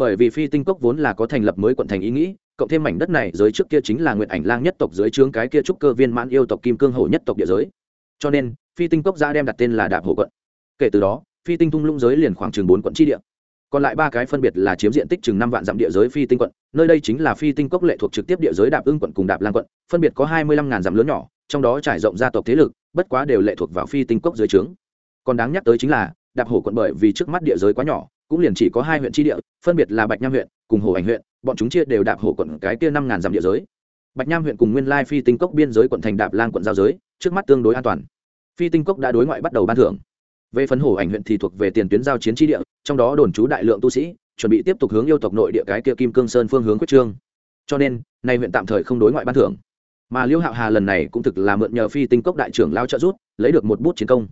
bởi vì phi tinh cốc vốn là có thành lập mới quận thành ý nghĩ, cộng thêm mảnh đất này giới trước kia chính là nguyện ảnh lang nhất tộc dưới trướng cái kia trúc cơ viên mãn yêu tộc kim cương hổ nhất tộc địa giới. Cho nên, phi tinh cốc ra đem đặt tên là đạp hổ quận. Kể từ đó, phi tinh thung lũng giới liền khoảng chừng bốn quận tri địa. Còn lại ba cái phân biệt là chiếm diện tích chừng năm vạn dặm địa giới phi tinh quận, nơi đây chính là phi tinh cốc lệ thuộc trực tiếp địa giới đạp ưng quận cùng đạp lang quận, phân biệt có hai mươi lăm ngàn dặm lớn nhỏ, trong đó trải rộng gia tộc thế lực, bất quá đều lệ thuộc vào phi tinh cốc dưới trướng. Còn đáng nhắc tới chính là, đạp hổ quận bởi vì trước mắt địa giới quá nhỏ cũng liền chỉ có hai huyện tri địa, phân biệt là bạch nham huyện cùng hồ ảnh huyện, bọn chúng chia đều đạp hổ quận cái kia năm ngàn dặm địa giới. Bạch nham huyện cùng nguyên lai phi tinh cốc biên giới quận thành đạp lang quận giao giới, trước mắt tương đối an toàn. Phi tinh cốc đã đối ngoại bắt đầu ban thưởng. Về phần hổ ảnh huyện thì thuộc về tiền tuyến giao chiến tri địa, trong đó đồn trú đại lượng tu sĩ, chuẩn bị tiếp tục hướng yêu tộc nội địa cái kia kim cương sơn phương hướng quyết trương. Cho nên, nay huyện tạm thời không đối ngoại ban thưởng. Mà liêu hạo hà lần này cũng thực là mượn nhờ phi tinh cốc đại trưởng lao trợ rút lấy được một bút chiến công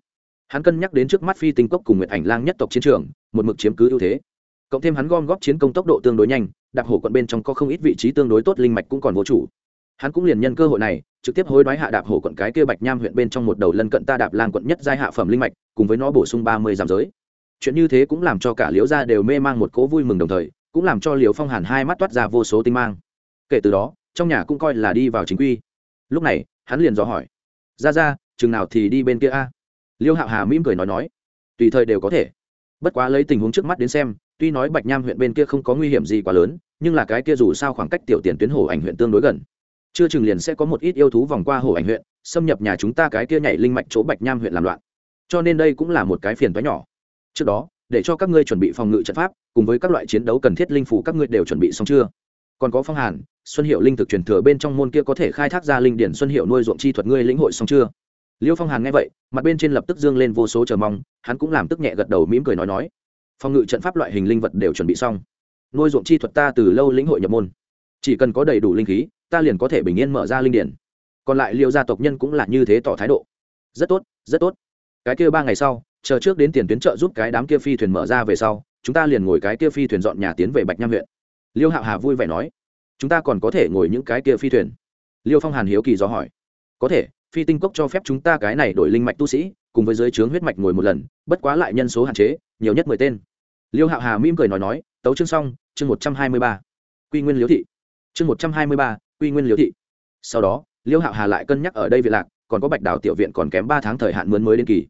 hắn cân nhắc đến trước mắt phi tinh cốc cùng nguyện ảnh lang nhất tộc chiến trường, một mực chiếm cứ ưu thế. Cộng thêm hắn gom góp chiến công tốc độ tương đối nhanh, đạp hổ quận bên trong có không ít vị trí tương đối tốt, linh mạch cũng còn vô chủ. Hắn cũng liền nhân cơ hội này, trực tiếp hối đoái hạ đạp hổ quận cái kia bạch nham huyện bên trong một đầu lân cận ta đạp lang quận nhất giai hạ phẩm linh mạch, cùng với nó bổ sung ba mươi giảm giới. Chuyện như thế cũng làm cho cả liễu gia đều mê mang một cố vui mừng đồng thời, cũng làm cho liễu phong hàn hai mắt toát ra vô số tinh mang. Kể từ đó, trong nhà cũng coi là đi vào chính quy. Lúc này, hắn liền dò hỏi ra ra chừng nào thì đi bên kia a? Liêu hạo hà mỉm cười nói nói, tùy thời đều có thể. Bất quá lấy tình huống trước mắt đến xem, tuy nói bạch nham huyện bên kia không có nguy hiểm gì quá lớn, nhưng là cái kia dù sao khoảng cách tiểu tiền tuyến hồ ảnh huyện tương đối gần. Chưa chừng liền sẽ có một ít yêu thú vòng qua hồ ảnh huyện, xâm nhập nhà chúng ta cái kia nhảy linh mạch chỗ bạch nham huyện làm loạn. Cho nên đây cũng là một cái phiền toái nhỏ. Trước đó, để cho các ngươi chuẩn bị phòng ngự trận pháp, cùng với các loại chiến đấu cần thiết linh phủ các ngươi đều chuẩn bị xong chưa? Còn có phong hàn, xuân hiệu linh thực truyền thừa bên trong môn kia có thể khai thác ra linh điển xuân hiệu nuôi ruộng chi thuật ngươi lĩnh hội xong chưa? Liêu phong hàn nghe vậy, mặt bên trên lập tức dương lên vô số chờ mong, hắn cũng làm tức nhẹ gật đầu mỉm cười nói nói. Phòng ngự trận pháp loại hình linh vật đều chuẩn bị xong. Nuôi ruộng chi thuật ta từ lâu lĩnh hội nhập môn. Chỉ cần có đầy đủ linh khí, ta liền có thể bình yên mở ra linh điển. Còn lại liêu gia tộc nhân cũng là như thế tỏ thái độ. Rất tốt rất tốt. Cái kia ba ngày sau, chờ trước đến tiền tuyến trợ giúp cái đám kia phi thuyền mở ra về sau, chúng ta liền ngồi cái kia phi thuyền dọn nhà tiến về bạch nham huyện. Liêu hạo hà vui vẻ nói, chúng ta còn có thể ngồi những cái kia phi thuyền? Liêu phong hàn hiếu kỳ do hỏi. Có thể phi tinh cốc cho phép chúng ta cái này đổi linh mạch tu sĩ, cùng với giới trướng huyết mạch ngồi một lần, bất quá lại nhân số hạn chế, nhiều nhất mười tên. Liêu hạo hà mỉm cười nói nói, tấu chương xong, chương một trăm hai mươi ba. Quy nguyên liễu thị. Chương một trăm hai mươi ba, quy nguyên liễu thị. Sau đó, liêu hạo hà lại cân nhắc ở đây viện lạc, còn có bạch Đảo tiểu viện còn kém ba tháng thời hạn mướn mới đến kỳ.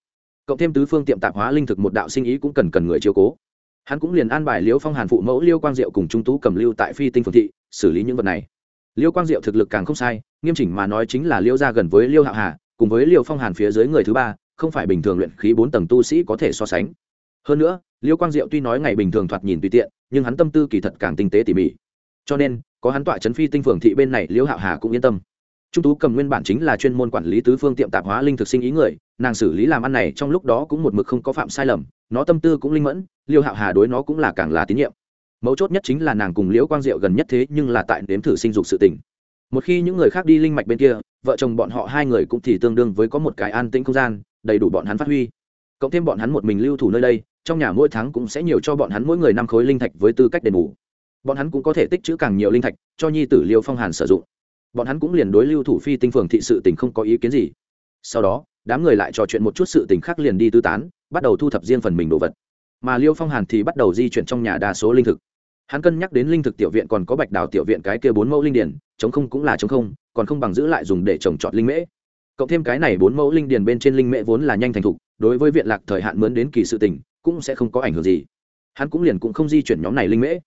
Cộng thêm tứ phương tiệm tạp hóa linh thực một đạo sinh ý cũng cần cần người chiếu cố. Hắn cũng liền an bài liêu phong hàn phụ mẫu liêu quang diệu cùng trung tú cầm lưu tại phi tinh phường thị, xử lý những vật này liêu quang diệu thực lực càng không sai, nghiêm chỉnh mà nói chính là liêu gia gần với liêu hạo hà, cùng với liêu phong hàn phía dưới người thứ ba, không phải bình thường luyện khí bốn tầng tu sĩ có thể so sánh. Hơn nữa, liêu quang diệu tuy nói ngày bình thường thoạt nhìn tùy tiện, nhưng hắn tâm tư kỳ thật càng tinh tế tỉ mỉ. Cho nên, có hắn tọa chấn phi tinh phường thị bên này, liêu hạo hà cũng yên tâm. Trung tú cầm nguyên bản chính là chuyên môn quản lý tứ phương tiệm tạp hóa linh thực sinh ý người, nàng xử lý làm ăn này trong lúc đó cũng một mực không có phạm sai lầm, nó tâm tư cũng linh mẫn, liêu hạo hà đối nó cũng là càng là tín nhiệm mấu chốt nhất chính là nàng cùng liễu quang diệu gần nhất thế nhưng là tại nếm thử sinh dục sự tình. Một khi những người khác đi linh mạch bên kia, vợ chồng bọn họ hai người cũng thì tương đương với có một cái an tĩnh không gian, đầy đủ bọn hắn phát huy. Cộng thêm bọn hắn một mình lưu thủ nơi đây, trong nhà mỗi tháng cũng sẽ nhiều cho bọn hắn mỗi người năm khối linh thạch với tư cách đền bù. Bọn hắn cũng có thể tích trữ càng nhiều linh thạch, cho nhi tử liêu phong hàn sử dụng. Bọn hắn cũng liền đối lưu thủ phi tinh phường thị sự tình không có ý kiến gì. Sau đó, đám người lại trò chuyện một chút sự tình khác liền đi tư tán, bắt đầu thu thập riêng phần mình đồ vật. Mà liêu phong hàn thì bắt đầu di chuyển trong nhà đa số linh thực hắn cân nhắc đến linh thực tiểu viện còn có bạch đào tiểu viện cái kia bốn mẫu linh Điền, chống không cũng là chống không, còn không bằng giữ lại dùng để trồng trọt linh mễ. Cộng thêm cái này bốn mẫu linh Điền bên trên linh mễ vốn là nhanh thành thục, đối với viện lạc thời hạn mướn đến kỳ sự tình, cũng sẽ không có ảnh hưởng gì. Hắn cũng liền cũng không di chuyển nhóm này linh mễ.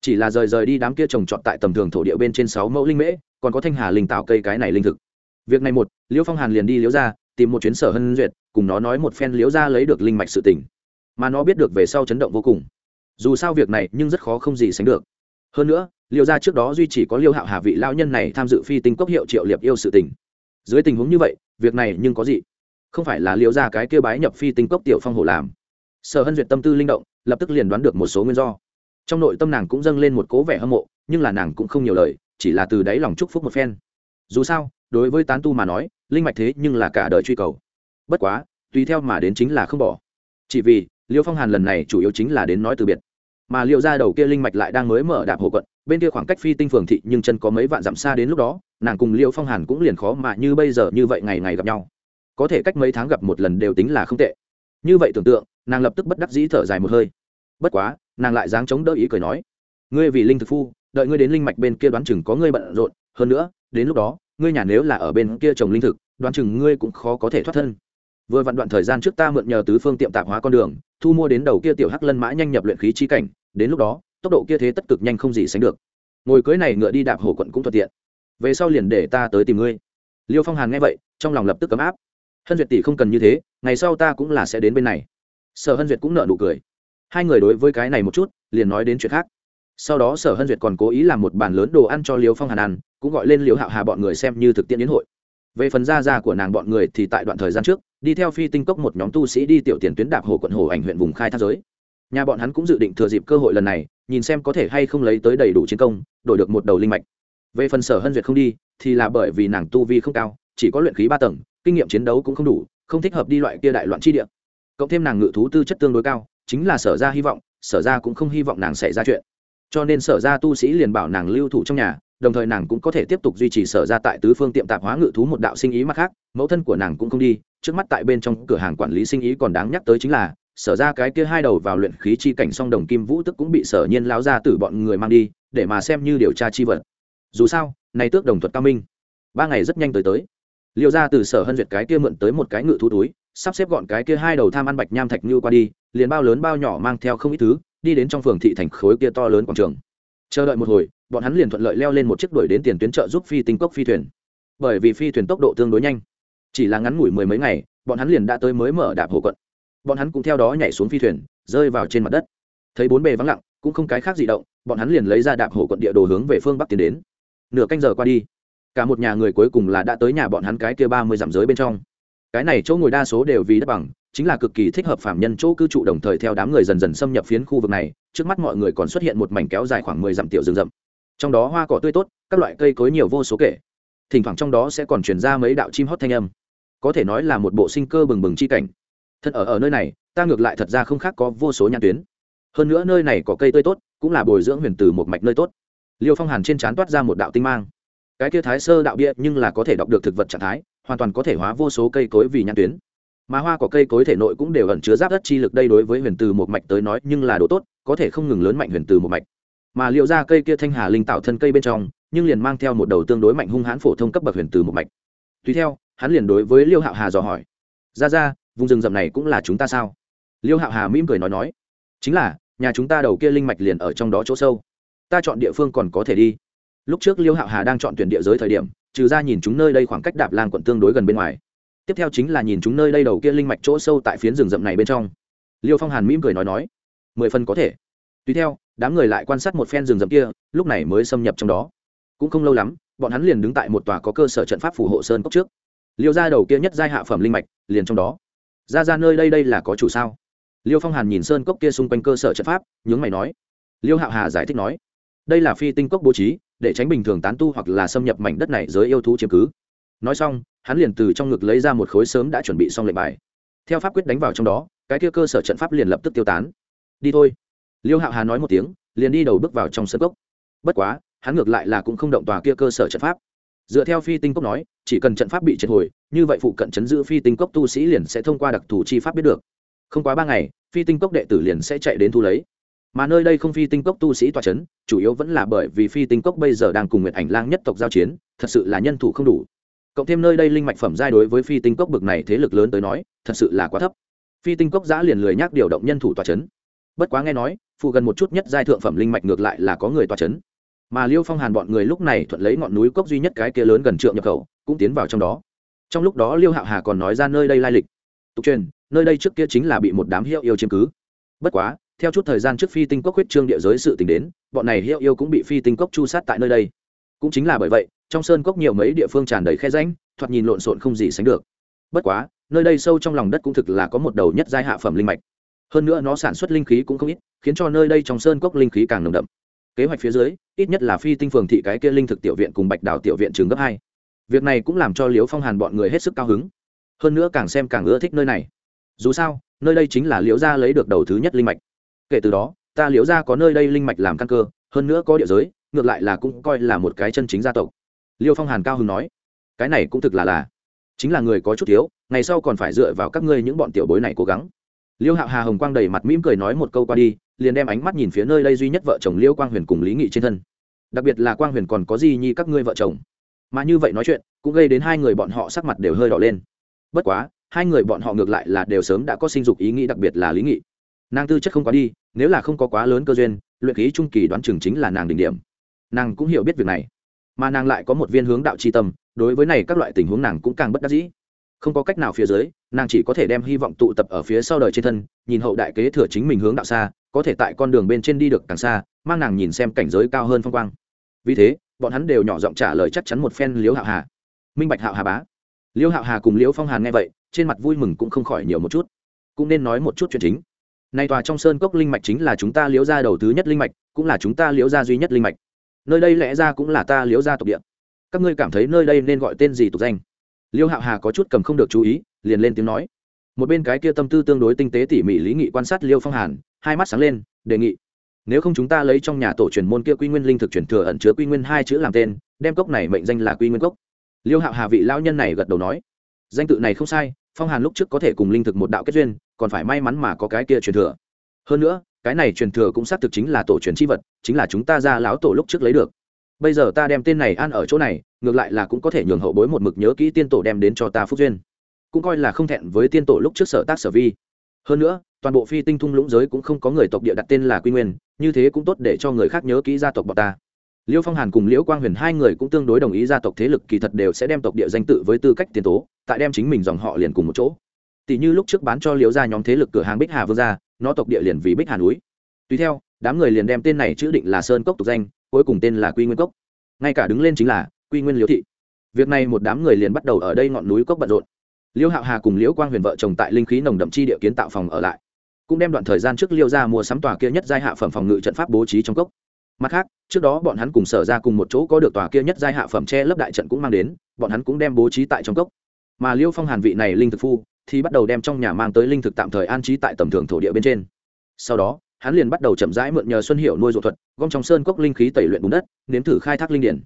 Chỉ là rời rời đi đám kia trồng trọt tại tầm thường thổ địa bên trên sáu mẫu linh mễ, còn có thanh hà linh tạo cây cái này linh thực. Việc này một, liễu phong hàn liền đi liễu ra, tìm một chuyến sở hân duyệt, cùng nó nói một phen liễu ra lấy được linh mạch sự tình. Mà nó biết được về sau chấn động vô cùng dù sao việc này nhưng rất khó không gì sánh được. Hơn nữa liệu ra trước đó duy chỉ có liêu hạo hà vị lao nhân này tham dự phi tinh cốc hiệu triệu liệp yêu sự tình. Dưới tình huống như vậy, việc này nhưng có gì? Không phải là liệu ra cái kêu bái nhập phi tinh cốc tiểu phong hổ làm. Sở hân duyệt tâm tư linh động, lập tức liền đoán được một số nguyên do. Trong nội tâm nàng cũng dâng lên một cố vẻ hâm mộ, nhưng là nàng cũng không nhiều lời, chỉ là từ đáy lòng chúc phúc một phen. Dù sao, đối với tán tu mà nói, linh mạch thế nhưng là cả đời truy cầu. Bất quá, tùy theo mà đến chính là không bỏ. Chỉ vì, liêu phong hàn lần này chủ yếu chính là đến nói từ biệt mà liệu ra đầu kia linh mạch lại đang mới mở đạp hồ quận, bên kia khoảng cách phi tinh phường thị nhưng chân có mấy vạn dặm xa đến lúc đó, nàng cùng liệu phong hàn cũng liền khó mà như bây giờ như vậy ngày ngày gặp nhau. Có thể cách mấy tháng gặp một lần đều tính là không tệ. Như vậy tưởng tượng, nàng lập tức bất đắc dĩ thở dài một hơi. Bất quá, nàng lại dáng chống đỡ ý cười nói, ngươi vì linh thực phu, đợi ngươi đến linh mạch bên kia đoán chừng có ngươi bận rộn, hơn nữa, đến lúc đó, ngươi nhà nếu là ở bên kia trồng linh thực, đoán chừng ngươi cũng khó có thể thoát thân vừa vặn đoạn thời gian trước ta mượn nhờ tứ phương tiệm tạp hóa con đường, thu mua đến đầu kia tiểu hắc lân mã nhanh nhập luyện khí chi cảnh, đến lúc đó, tốc độ kia thế tất cực nhanh không gì sánh được. Ngồi cưới này ngựa đi đạp hổ quận cũng thuận tiện. Về sau liền để ta tới tìm ngươi. Liêu phong hàn nghe vậy, trong lòng lập tức cấm áp. Hân duyệt tỷ không cần như thế, ngày sau ta cũng là sẽ đến bên này. Sở hân duyệt cũng nợ nụ cười. Hai người đối với cái này một chút, liền nói đến chuyện khác. Sau đó sở hân duyệt còn cố ý làm một bàn lớn đồ ăn cho liêu phong hàn ăn, cũng gọi lên liêu hạo hà bọn người xem như thực tiễn đến hội về phần gia gia của nàng bọn người thì tại đoạn thời gian trước, đi theo phi tinh cốc một nhóm tu sĩ đi tiểu tiền tuyến đạp hồ quận hồ ảnh huyện vùng khai thác giới. Nhà bọn hắn cũng dự định thừa dịp cơ hội lần này, nhìn xem có thể hay không lấy tới đầy đủ chiến công, đổi được một đầu linh mạch. Về phần sở hân duyệt không đi, thì là bởi vì nàng tu vi không cao, chỉ có luyện khí ba tầng, kinh nghiệm chiến đấu cũng không đủ, không thích hợp đi loại kia đại loạn chi địa. Cộng thêm nàng ngự thú tư chất tương đối cao, chính là sở ra hy vọng, sở ra cũng không hy vọng nàng xảy ra chuyện. Cho nên sở ra tu sĩ liền bảo nàng lưu thủ trong nhà đồng thời nàng cũng có thể tiếp tục duy trì sở ra tại tứ phương tiệm tạp hóa ngự thú một đạo sinh ý mặt khác, mẫu thân của nàng cũng không đi, trước mắt tại bên trong cửa hàng quản lý sinh ý còn đáng nhắc tới chính là, sở ra cái kia hai đầu vào luyện khí chi cảnh song đồng kim vũ tức cũng bị sở nhiên láo ra từ bọn người mang đi, để mà xem như điều tra chi vật. Dù sao, nay tước đồng thuật cao minh. Ba ngày rất nhanh tới tới. Liệu ra từ sở hân duyệt cái kia mượn tới một cái ngự thú túi, sắp xếp gọn cái kia hai đầu tham ăn bạch nham thạch như qua đi, liền bao lớn bao nhỏ mang theo không ít thứ, đi đến trong phường thị thành khối kia to lớn quảng trường chờ đợi một hồi, bọn hắn liền thuận lợi leo lên một chiếc đuổi đến tiền tuyến trợ giúp phi tinh cốc phi thuyền. Bởi vì phi thuyền tốc độ tương đối nhanh. Chỉ là ngắn ngủi mười mấy ngày, bọn hắn liền đã tới mới mở đạp hồ quận. Bọn hắn cũng theo đó nhảy xuống phi thuyền, rơi vào trên mặt đất. Thấy bốn bề vắng lặng, cũng không cái khác gì động, bọn hắn liền lấy ra đạp hồ quận địa đồ hướng về phương bắc tiến đến. Nửa canh giờ qua đi, cả một nhà người cuối cùng là đã tới nhà bọn hắn cái kia ba mươi dặm giới bên trong cái này chỗ ngồi đa số đều vì đất bằng, chính là cực kỳ thích hợp phạm nhân chỗ cư trụ đồng thời theo đám người dần dần xâm nhập phiến khu vực này, trước mắt mọi người còn xuất hiện một mảnh kéo dài khoảng mười dặm tiểu rừng rậm. Trong đó hoa cỏ tươi tốt, các loại cây cối nhiều vô số kể. Thỉnh thoảng trong đó sẽ còn chuyển ra mấy đạo chim hót thanh âm. Có thể nói là một bộ sinh cơ bừng bừng chi cảnh. Thật ở ở nơi này, ta ngược lại thật ra không khác có vô số nhãn tuyến. Hơn nữa nơi này có cây tươi tốt, cũng là bồi dưỡng huyền từ một mạch nơi tốt. Liêu phong hàn trên trán toát ra một đạo tinh mang cái kia thái sơ đạo bia nhưng là có thể đọc được thực vật trạng thái, hoàn toàn có thể hóa vô số cây cối vì nhãn tuyến. Mà hoa của cây cối thể nội cũng đều ẩn chứa giáp đất chi lực đây đối với huyền từ một mạch tới nói nhưng là đồ tốt, có thể không ngừng lớn mạnh huyền từ một mạch. Mà liệu ra cây kia thanh hà linh tạo thân cây bên trong, nhưng liền mang theo một đầu tương đối mạnh hung hãn phổ thông cấp bậc huyền từ một mạch. Tùy theo, hắn liền đối với liêu hạo hà dò hỏi. Ra ra, vùng rừng rậm này cũng là chúng ta sao? Liêu hạo hà mỉm cười nói nói. Chính là, nhà chúng ta đầu kia linh mạch liền ở trong đó chỗ sâu. Ta chọn địa phương còn có thể đi lúc trước liêu hạo hà đang chọn tuyển địa giới thời điểm, trừ ra nhìn chúng nơi đây khoảng cách đạp lan quận tương đối gần bên ngoài. Tiếp theo chính là nhìn chúng nơi đây đầu kia linh mạch chỗ sâu tại phiến rừng rậm này bên trong. Liêu phong hàn mỉm cười nói nói, mười phần có thể. Tùy theo, đám người lại quan sát một phen rừng rậm kia, lúc này mới xâm nhập trong đó. Cũng không lâu lắm, bọn hắn liền đứng tại một tòa có cơ sở trận pháp phù hộ sơn cốc trước. Liêu ra đầu kia nhất giai hạ phẩm linh mạch, liền trong đó. Ra ra nơi đây đây là có chủ sao? Liêu phong hàn nhìn sơn cốc kia xung quanh cơ sở trận pháp, nhướng mày nói. Liêu hạo hà giải thích nói, đây là phi tinh cốc bố trí để tránh bình thường tán tu hoặc là xâm nhập mảnh đất này giới yêu thú chiếm cứ. Nói xong, hắn liền từ trong ngực lấy ra một khối sớm đã chuẩn bị xong lệnh bài. Theo pháp quyết đánh vào trong đó, cái kia cơ sở trận pháp liền lập tức tiêu tán. Đi thôi. Liêu hạo hà nói một tiếng, liền đi đầu bước vào trong sân cốc. Bất quá, hắn ngược lại là cũng không động tòa kia cơ sở trận pháp. Dựa theo phi tinh cốc nói, chỉ cần trận pháp bị triệt hồi, như vậy phụ cận chấn giữ phi tinh cốc tu sĩ liền sẽ thông qua đặc thù chi pháp biết được. Không quá ba ngày, phi tinh cốc đệ tử liền sẽ chạy đến thu lấy mà nơi đây không phi tinh cốc tu sĩ tòa c h ấ n chủ yếu vẫn là bởi vì phi tinh cốc bây giờ đang cùng nguyệt ảnh lang nhất tộc giao chiến, thật sự là nhân thủ không đủ. Cộng thêm nơi đây linh mạch phẩm giai đối với phi tinh cốc bực này thế lực lớn tới nói, thật sự là quá thấp. Phi tinh cốc giã liền lười nhác điều động nhân thủ tòa c h ấ n bất quá nghe nói, phụ gần một chút nhất giai thượng phẩm linh mạch ngược lại là có người tòa c h ấ n mà liêu phong hàn bọn người lúc này thuận lấy ngọn núi cốc duy nhất cái kia lớn gần trượng nhập khẩu, cũng tiến vào trong đó. Trong lúc đó liêu hạo hà còn nói ra nơi đây lai lịch. Tục truyền, nơi đây trước kia chính là bị một đám hiệu yêu chiếm cứ. Bất quá theo chút thời gian trước phi tinh cốc huyết trương địa giới sự t đến, bọn này hiệu yêu cũng bị phi tinh cốc chu sát tại nơi đây. Cũng chính là bởi vậy, trong sơn cốc nhiều mấy địa phương tràn đầy khe ránh thoạt nhìn lộn xộn không gì sánh được. Bất quá, nơi đây sâu trong lòng đất cũng thực là có một đầu nhất giai hạ phẩm linh mạch. Hơn nữa nó sản xuất linh khí cũng không ít, khiến cho nơi đây trong sơn cốc linh khí càng nồng đậm. Kế hoạch phía dưới, ít nhất là phi tinh phường thị cái kia linh thực tiểu viện cùng bạch đảo tiểu viện trường gấp hai. Việc này cũng làm cho liễu phong hàn bọn người hết sức cao hứng. Hơn nữa càng xem càng ưa thích nơi này. Dù sao, nơi đây chính là liễu gia lấy được đầu thứ nhất linh mạch kể từ đó, ta liễu gia có nơi đây linh mạch làm căn cơ, hơn nữa có địa giới, ngược lại là cũng coi là một cái chân chính gia tộc. Liêu phong hàn cao hứng nói. Cái này cũng thực là là, chính là người có chút thiếu, ngày sau còn phải dựa vào các ngươi những bọn tiểu bối này cố gắng. Liêu hạo hà hồng quang đầy mặt mỉm cười nói một câu qua đi, liền đem ánh mắt nhìn phía nơi đây duy nhất vợ chồng liêu quang huyền cùng lý nghị trên thân. Đặc biệt là quang huyền còn có gì nhi các ngươi vợ chồng. Mà như vậy nói chuyện, cũng gây đến hai người bọn họ sắc mặt đều hơi đỏ lên. Bất quá, hai người bọn họ ngược lại là đều sớm đã có sinh dục ý nghĩ, đặc biệt là lý nghị. Nàng tư chất không quá đi nếu là không có quá lớn cơ duyên, luyện khí trung kỳ đoán chừng chính là nàng đỉnh điểm. Nàng cũng hiểu biết việc này, mà nàng lại có một viên hướng đạo tri tâm, đối với này các loại tình huống nàng cũng càng bất đắc dĩ. Không có cách nào phía dưới, nàng chỉ có thể đem hy vọng tụ tập ở phía sau đời trên thân, nhìn hậu đại kế thừa chính mình hướng đạo xa, có thể tại con đường bên trên đi được càng xa, mang nàng nhìn xem cảnh giới cao hơn phong quang. Vì thế, bọn hắn đều nhỏ giọng trả lời chắc chắn một phen liễu hạo hà. Minh bạch hạo hà bá. Liễu hạo hà cùng liễu phong hàn nghe vậy, trên mặt vui mừng cũng không khỏi nhiều một chút. Cũng nên nói một chút chuyện chính nay tòa trong sơn cốc linh mạch chính là chúng ta liễu gia đầu thứ nhất linh mạch, cũng là chúng ta liễu gia duy nhất linh mạch. Nơi đây lẽ ra cũng là ta liễu gia tộc địa. Các ngươi cảm thấy nơi đây nên gọi tên gì tục danh? Liêu hạo hà có chút cầm không được chú ý, liền lên tiếng nói. Một bên cái kia tâm tư tương đối tinh tế tỉ mỉ lý nghị quan sát liêu phong hàn, hai mắt sáng lên, đề nghị. Nếu không chúng ta lấy trong nhà tổ truyền môn kia quy nguyên linh thực truyền thừa ẩn chứa quy nguyên hai chữ làm tên, đem cốc này mệnh danh là quy nguyên cốc. Liêu hạo hà vị lao nhân này gật đầu nói. Danh tự này không sai, phong hàn lúc trước có thể cùng linh thực một đạo kết duyên còn phải may mắn mà có cái kia truyền thừa. Hơn nữa, cái này truyền thừa cũng xác thực chính là tổ truyền c h i vật, chính là chúng ta ra lão tổ lúc trước lấy được. Bây giờ ta đem tên này ăn ở chỗ này, ngược lại là cũng có thể nhường hậu bối một mực nhớ kỹ tiên tổ đem đến cho ta phúc duyên. Cũng coi là không thẹn với tiên tổ lúc trước sở tác sở vi. Hơn nữa, toàn bộ phi tinh thung lũng giới cũng không có người tộc địa đặt tên là quy nguyên, như thế cũng tốt để cho người khác nhớ kỹ gia tộc bọn ta. Liêu phong hàn cùng liễu quang huyền hai người cũng tương đối đồng ý gia tộc thế lực kỳ thật đều sẽ đem tộc địa danh tự với tư cách tiền tố tại đem chính mình dòng họ liền cùng một chỗ tỷ như lúc trước bán cho liễu ra nhóm thế lực cửa hàng bích hà vương gia, nó tộc địa liền vì bích hà núi. Tùy theo, đám người liền đem tên này chữ định là sơn cốc tục danh, cuối cùng tên là quy nguyên cốc. Ngay cả đứng lên chính là quy nguyên liễu thị. Việc này một đám người liền bắt đầu ở đây ngọn núi cốc bận rộn. Liễu hạo hà cùng liễu quang huyền vợ chồng tại linh khí nồng đậm chi địa kiến tạo phòng ở lại. Cũng đem đoạn thời gian trước liêu ra mua sắm tòa kia nhất giai hạ phẩm phòng ngự trận pháp bố trí trong cốc. Mặt khác, trước đó bọn hắn cùng sở ra cùng một chỗ có được tòa kia nhất giai hạ phẩm che lấp đại trận cũng mang đến, bọn hắn cũng đem bố trí tại trong cốc. Mà liêu phong hàn vị này linh thực phu thì bắt đầu đem trong nhà mang tới linh thực tạm thời an trí tại tầm thường thổ địa bên trên. Sau đó, hắn liền bắt đầu chậm rãi mượn nhờ xuân hiệu nuôi ruột thuật, gom trong sơn cốc linh khí tẩy luyện bùn đất, nếm thử khai thác linh điển.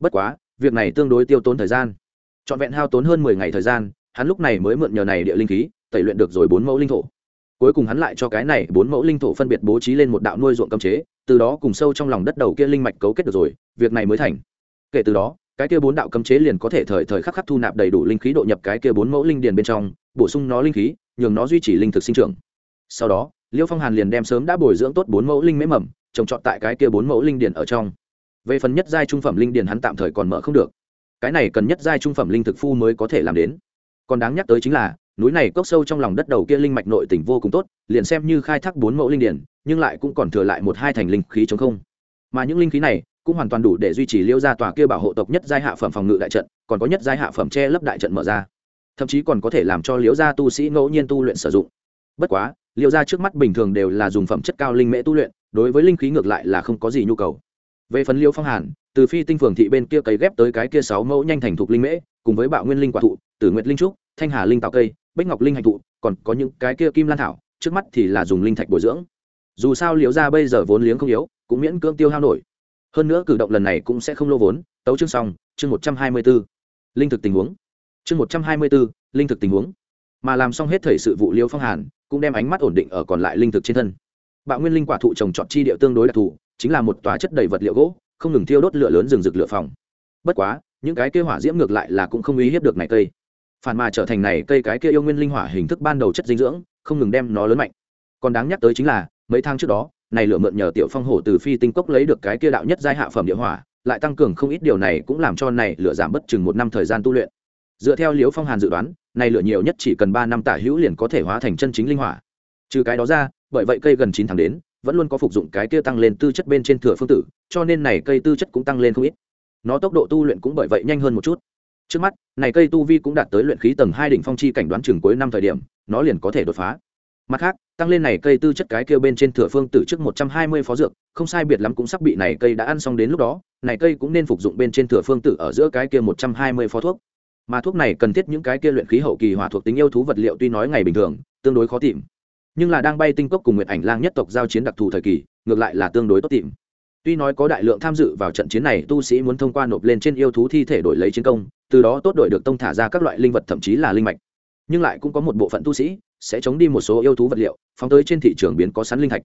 Bất quá, việc này tương đối tiêu tốn thời gian. Trọn vẹn hao tốn hơn mười ngày thời gian, hắn lúc này mới mượn nhờ này địa linh khí, tẩy luyện được rồi bốn mẫu linh thổ. Cuối cùng hắn lại cho cái này bốn mẫu linh thổ phân biệt bố trí lên một đạo nuôi ruộng cấm chế, từ đó cùng sâu trong lòng đất đầu kia linh mạch cấu kết được rồi, việc này mới thành. Kể từ đó cái kia bốn đạo cấm chế liền có thể thời thời khắc khắc thu nạp đầy đủ linh khí độ nhập cái kia bốn mẫu linh điền bên trong, bổ sung nó linh khí, nhường nó duy trì linh thực sinh trưởng. Sau đó, liêu phong hàn liền đem sớm đã bồi dưỡng tốt bốn mẫu linh mễ mầm, trồng trọt tại cái kia bốn mẫu linh điền ở trong. Về phần nhất giai trung phẩm linh điền hắn tạm thời còn mở không được. Cái này cần nhất giai trung phẩm linh thực phu mới có thể làm đến. Còn đáng nhắc tới chính là, núi này cốc sâu trong lòng đất đầu kia linh mạch nội tỉnh vô cùng tốt, liền xem như khai thác bốn mẫu linh điển nhưng lại cũng còn thừa lại một hai thành linh khí chống không. Mà những linh khí này cũng hoàn toàn đủ để duy trì liêu gia tòa kia bảo hộ tộc nhất giai hạ phẩm phòng ngự đại trận, còn có nhất giai hạ phẩm che lấp đại trận mở ra. Thậm chí còn có thể làm cho liễu gia tu sĩ ngẫu nhiên tu luyện sử dụng. Bất quá liễu gia trước mắt bình thường đều là dùng phẩm chất cao linh mễ tu luyện, đối với linh khí ngược lại là không có gì nhu cầu. Về phần liễu phong hàn, từ phi tinh phường thị bên kia cấy ghép tới cái kia sáu mẫu nhanh thành thục linh mễ, cùng với bạo nguyên linh quả thụ, tử nguyệt linh trúc, thanh hà linh tạo cây, bích ngọc linh hạnh thụ, còn có những cái kia kim lan thảo, trước mắt thì là dùng linh thạch bồi dưỡng. Dù sao liễu gia bây giờ vốn liếng không yếu, cũng miễn cưỡng tiêu hao nổi hơn nữa cử động lần này cũng sẽ không lô vốn. Tấu chương xong, chương một trăm hai mươi b ố linh thực tình huống. Chương một trăm hai mươi b ố linh thực tình huống. Mà làm xong hết thời sự vụ liêu phong hàn, cũng đem ánh mắt ổn định ở còn lại linh thực trên thân. Bạo nguyên linh quả thụ trồng trọt chi địa tương đối đặc thù, chính là một tòa chất đầy vật liệu gỗ, không ngừng thiêu đốt lửa lớn rừng rực lửa phòng. Bất quá, những cái kia hỏa diễm ngược lại là cũng không uy hiếp được này cây. Phản mà trở thành này cây cái kia yêu nguyên linh hỏa hình thức ban đầu chất dinh dưỡng, không ngừng đem nó lớn mạnh. Còn đáng nhắc tới chính là, mấy tháng trước đó này lửa mượn nhờ tiểu phong hổ từ phi tinh cốc lấy được cái kia đạo nhất giai hạ phẩm địa hỏa, lại tăng cường không ít điều này cũng làm cho này lửa giảm bất chừng một năm thời gian tu luyện. Dựa theo liễu phong hàn dự đoán, này lửa nhiều nhất chỉ cần ba năm tả hữu liền có thể hóa thành chân chính linh hỏa. Trừ cái đó ra, bởi vậy cây gần chín tháng đến, vẫn luôn có phục dụng cái kia tăng lên tư chất bên trên thừa phương tử, cho nên này cây tư chất cũng tăng lên không ít. Nó tốc độ tu luyện cũng bởi vậy nhanh hơn một chút. Trước mắt, này cây tu vi cũng đạt tới luyện khí tầng hai đỉnh phong chi cảnh đoán chừng cuối năm thời điểm, nó liền có thể đột phá mặt khác, tăng lên này cây tư chất cái kêu bên trên thửa phương tử trước một trăm hai mươi phó dược, không sai biệt lắm cũng sắp bị này cây đã ăn xong đến lúc đó, này cây cũng nên phục dụng bên trên thửa phương tử ở giữa cái kia một trăm hai mươi phó thuốc. Mà thuốc này cần thiết những cái kia luyện khí hậu kỳ hỏa thuộc tính yêu thú vật liệu tuy nói ngày bình thường, tương đối khó tìm, nhưng là đang bay tinh cốc cùng nguyệt ảnh lang nhất tộc giao chiến đặc thù thời kỳ, ngược lại là tương đối tốt tìm. Tuy nói có đại lượng tham dự vào trận chiến này, tu sĩ muốn thông qua nộp lên trên yêu thú thi thể đổi lấy chiến công, từ đó tốt đổi được tông thả ra các loại linh vật thậm chí là linh mạch. Nhưng lại cũng có một bộ phận tu sĩ sẽ chống đi một số yêu thú vật liệu, phóng tới trên thị trường biến có sắn linh thạch.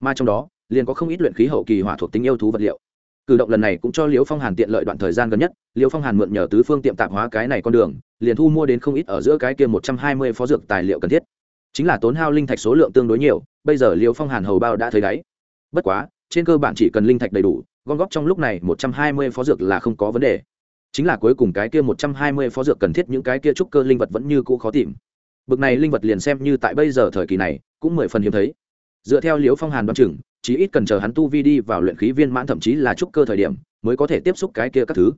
Mà trong đó, liền có không ít luyện khí hậu kỳ hỏa thuộc tính yêu thú vật liệu. Cử động lần này cũng cho liễu phong hàn tiện lợi đoạn thời gian gần nhất. Liễu phong hàn mượn nhờ tứ phương tiệm tạp hóa cái này con đường, liền thu mua đến không ít ở giữa cái kia một trăm hai mươi phó dược tài liệu cần thiết. Chính là tốn hao linh thạch số lượng tương đối nhiều, bây giờ liễu phong hàn hầu bao đã thấy đáy. Bất quá, trên cơ bản chỉ cần linh thạch đầy đủ, gom góp trong lúc này một trăm hai mươi phó dược là không có vấn đề. Chính là cuối cùng cái kia một trăm hai mươi phó dược cần thiết những cái kia trúc cơ linh vật vẫn như cũ khó tìm bực này linh vật liền xem như tại bây giờ thời kỳ này, cũng mười phần hiếm thấy. Dựa theo liễu phong hàn đoán chừng, chí ít cần chờ hắn tu vi đi vào luyện khí viên mãn thậm chí là trúc cơ thời điểm, mới có thể tiếp xúc cái kia các thứ.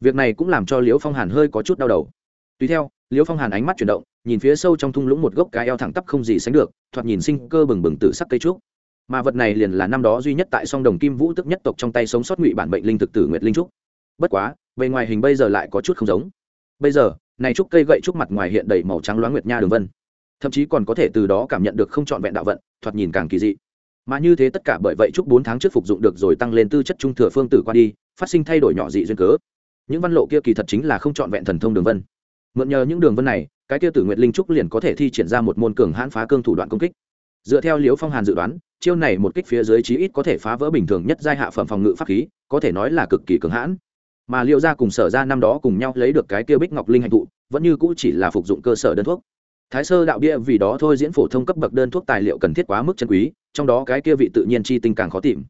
Việc này cũng làm cho liễu phong hàn hơi có chút đau đầu. Tùy theo, liễu phong hàn ánh mắt chuyển động, nhìn phía sâu trong thung lũng một gốc cái eo thẳng tắp không gì sánh được, thoạt nhìn sinh cơ bừng bừng tự sắc cây trúc. Mà vật này liền là năm đó duy nhất tại song đồng kim vũ tức nhất tộc trong tay sống sót ngụy bản bệnh linh thực tử nguyệt linh trúc. Bất quá, bề ngoài hình bây giờ lại có chút không giống. Bây giờ này trúc cây gậy trúc mặt ngoài hiện đầy màu trắng loáng nguyệt nha đường vân. Thậm chí còn có thể từ đó cảm nhận được không trọn vẹn đạo vận, thoạt nhìn càng kỳ dị. Mà như thế tất cả bởi vậy trúc bốn tháng trước phục dụng được rồi tăng lên tư chất trung thừa phương tử qua đi, phát sinh thay đổi nhỏ dị duyên cớ. Những văn lộ kia kỳ thật chính là không trọn vẹn thần thông đường vân. Mượn nhờ những đường vân này, cái kia tử nguyệt linh trúc liền có thể thi triển ra một môn cường hãn phá cương thủ đoạn công kích. Dựa theo liễu phong hàn dự đoán, chiêu này một kích phía dưới chí ít có thể phá vỡ bình thường nhất giai hạ phẩm phòng ngự pháp khí, có thể nói là cực kỳ cường hãn mà liệu ra cùng sở ra năm đó cùng nhau lấy được cái kia bích ngọc linh hạnh thụ, vẫn như cũ chỉ là phục dụng cơ sở đơn thuốc. Thái sơ đạo bia vì đó thôi diễn phổ thông cấp bậc đơn thuốc tài liệu cần thiết quá mức chân quý, trong đó cái kia vị tự nhiên chi tinh càng khó tìm.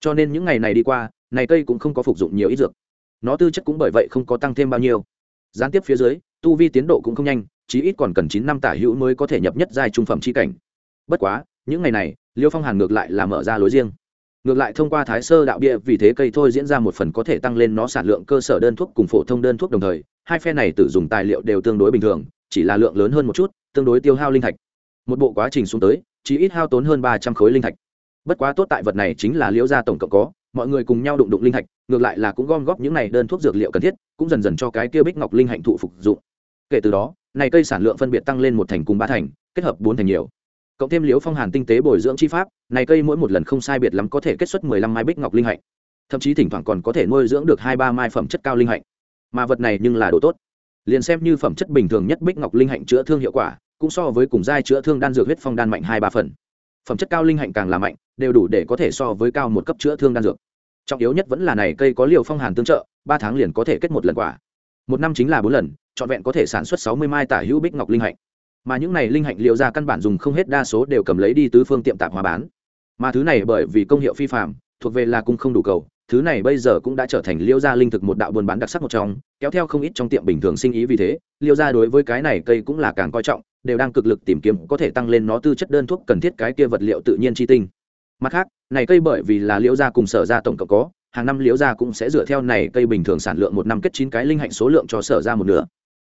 Cho nên những ngày này đi qua, này cây cũng không có phục dụng nhiều ít dược. Nó tư chất cũng bởi vậy không có tăng thêm bao nhiêu. Gián tiếp phía dưới, tu vi tiến độ cũng không nhanh, chí ít còn cần chín năm tả hữu mới có thể nhập nhất giai trung phẩm chi cảnh. Bất quá, những ngày này, liêu phong hàn ngược lại là mở ra lối riêng ngược lại thông qua thái sơ đạo bia, vì thế cây thôi diễn ra một phần có thể tăng lên nó sản lượng cơ sở đơn thuốc cùng phổ thông đơn thuốc đồng thời, hai phe này tự dùng tài liệu đều tương đối bình thường, chỉ là lượng lớn hơn một chút, tương đối tiêu hao linh thạch. Một bộ quá trình xuống tới chỉ ít hao tốn hơn ba trăm khối linh thạch. Bất quá tốt tại vật này chính là liễu gia tổng cộng có, mọi người cùng nhau đụng đụng linh thạch, ngược lại là cũng gom góp những này đơn thuốc dược liệu cần thiết, cũng dần dần cho cái kia bích ngọc linh hạnh thụ phục dụng. Kể từ đó, này cây sản lượng phân biệt tăng lên một thành cùng ba thành, kết hợp bốn thành nhiều cộng thêm liễu phong hàn tinh tế bồi dưỡng chi pháp, này cây mỗi một lần không sai biệt lắm có thể kết xuất mười lăm mai bích ngọc linh hạnh. Thậm chí thỉnh thoảng còn có thể nuôi dưỡng được hai ba mai phẩm chất cao linh hạnh. Mà vật này nhưng là đồ tốt. Liền xem như phẩm chất bình thường nhất bích ngọc linh hạnh chữa thương hiệu quả, cũng so với cùng giai chữa thương đan dược huyết phong đan mạnh hai ba phần. Phẩm chất cao linh hạnh càng là mạnh, đều đủ để có thể so với cao một cấp chữa thương đan dược. Trọng yếu nhất vẫn là này cây có liều phong hàn tương trợ, ba tháng liền có thể kết một lần quả. Một năm chính là bốn lần, trọn vẹn có thể sản xuất sáu mươi mai tả hữu bích ngọc linh hạnh mà những này linh hạnh liệu ra căn bản dùng không hết đa số đều cầm lấy đi tứ phương tiệm tạp hóa bán. Mà thứ này bởi vì công hiệu phi phạm thuộc về là cung không đủ cầu, thứ này bây giờ cũng đã trở thành liêu gia linh thực một đạo buôn bán đặc sắc một trong, kéo theo không ít trong tiệm bình thường sinh ý vì thế liêu gia đối với cái này cây cũng là càng coi trọng, đều đang cực lực tìm kiếm có thể tăng lên nó tư chất đơn thuốc cần thiết cái kia vật liệu tự nhiên chi tinh. Mặt khác, này cây bởi vì là liễu gia cùng sở gia tổng cộng có, hàng năm liễu gia cũng sẽ dựa theo này cây bình thường sản lượng một năm kết chín cái linh hạnh số lượng cho sở gia một nửa.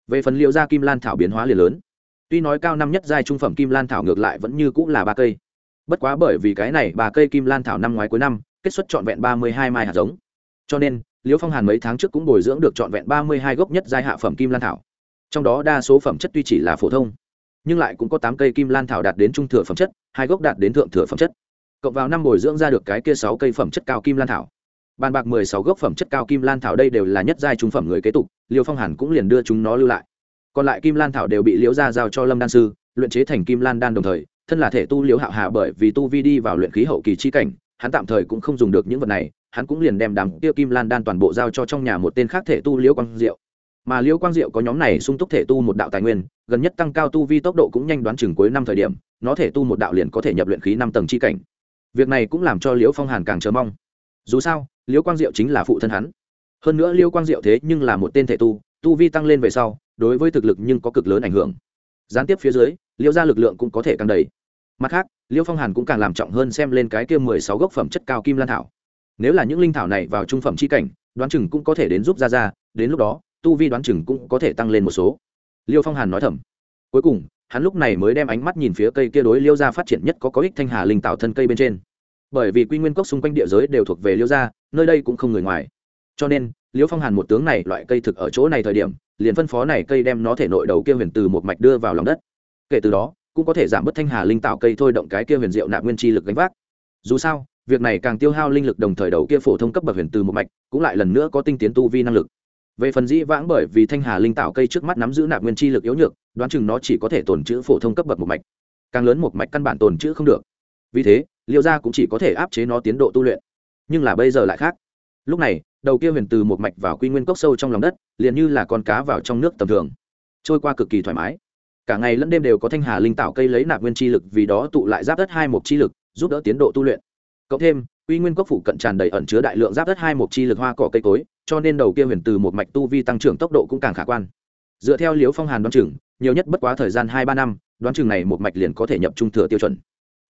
Về phần liễu gia kim lan thảo biến hóa liền lớn tuy nói cao năm nhất giai trung phẩm kim lan thảo ngược lại vẫn như cũng là ba cây. Bất quá bởi vì cái này ba cây kim lan thảo năm ngoái cuối năm, kết xuất trọn vẹn ba mươi hai mai hạt giống. Cho nên, liễu phong hàn mấy tháng trước cũng bồi dưỡng được trọn vẹn ba mươi hai gốc nhất giai hạ phẩm kim lan thảo. Trong đó đa số phẩm chất tuy chỉ là phổ thông, nhưng lại cũng có tám cây kim lan thảo đạt đến trung thừa phẩm chất, hai gốc đạt đến thượng thừa phẩm chất. Cộng vào năm bồi dưỡng ra được cái kia sáu cây phẩm chất cao kim lan thảo. Bàn bạc mười sáu gốc phẩm chất cao kim lan thảo đây đều là nhất giai trung phẩm người kế tục liêu phong hàn cũng liền đưa chúng nó lưu lại còn lại kim lan thảo đều bị liễu gia giao cho lâm đan sư, luyện chế thành kim lan đan đồng thời, thân là thể tu liễu hạo hà bởi vì tu vi đi vào luyện khí hậu kỳ chi cảnh, hắn tạm thời cũng không dùng được những vật này, hắn cũng liền đem đám kia kim lan đan toàn bộ giao cho trong nhà một tên khác thể tu liễu quang diệu. Mà liễu quang diệu có nhóm này sung túc thể tu một đạo tài nguyên, gần nhất tăng cao tu vi tốc độ cũng nhanh đoán chừng cuối năm thời điểm, nó thể tu một đạo liền có thể nhập luyện khí năm tầng chi cảnh. Việc này cũng làm cho liễu phong hàn càng chờ mong. Dù sao, liễu quang diệu chính là phụ thân hắn. Hơn nữa liễu quang diệu thế nhưng là một tên thể tu tu vi tăng lên về sau, đối với thực lực nhưng có cực lớn ảnh hưởng. Gián tiếp phía dưới, liễu ra lực lượng cũng có thể càng đầy. Mặt khác, liễu phong hàn cũng càng làm trọng hơn xem lên cái kia mười sáu gốc phẩm chất cao kim lan thảo. Nếu là những linh thảo này vào trung phẩm c h i cảnh, đoán chừng cũng có thể đến giúp ra ra đến lúc đó, tu vi đoán chừng cũng có thể tăng lên một số. Liêu phong hàn nói thầm. Cuối cùng, hắn lúc này mới đem ánh mắt nhìn phía cây kia đối liêu gia phát triển nhất có có ích thanh hà linh tạo thân cây bên trên. Bởi vì quy nguyên cốc xung quanh địa giới đều thuộc về liêu gia, nơi đây cũng không người ngoài cho nên, Liễu phong hàn một tướng này loại cây thực ở chỗ này thời điểm, liền phân phó này cây đem nó thể nội đầu kia huyền từ một mạch đưa vào lòng đất. Kể từ đó, cũng có thể giảm bớt thanh hà linh tạo cây thôi động cái kia huyền diệu nạp nguyên chi lực gánh vác. Dù sao, việc này càng tiêu hao linh lực đồng thời đầu kia phổ thông cấp bậc huyền từ một mạch, cũng lại lần nữa có tinh tiến tu vi năng lực. Về phần dĩ vãng bởi vì thanh hà linh tạo cây trước mắt nắm giữ nạp nguyên chi lực yếu nhược, đoán chừng nó chỉ có thể tồn chữ phổ thông cấp bậc một mạch. Càng lớn một mạch căn bản tồn chữ không được. Vì thế liệu gia cũng chỉ có thể áp chế nó tiến độ tu luyện. Nhưng là bây giờ lại khác. Lúc này đầu kia huyền từ một mạch vào quy nguyên cốc sâu trong lòng đất, liền như là con cá vào trong nước tầm thường. Trôi qua cực kỳ thoải mái. Cả ngày lẫn đêm đều có thanh hà linh tạo cây lấy nạp nguyên chi lực, vì đó tụ lại giáp đất hai mục chi lực, giúp đỡ tiến độ tu luyện. Cộng thêm, quy nguyên cốc phủ cận tràn đầy ẩn chứa đại lượng giáp đất hai mục chi lực hoa cỏ cây cối, cho nên đầu kia huyền từ một mạch tu vi tăng trưởng tốc độ cũng càng khả quan. Dựa theo liếu phong hàn đoán chừng, nhiều nhất bất quá thời gian hai ba năm, đoán chừng này một mạch liền có thể nhập trung thừa tiêu chuẩn.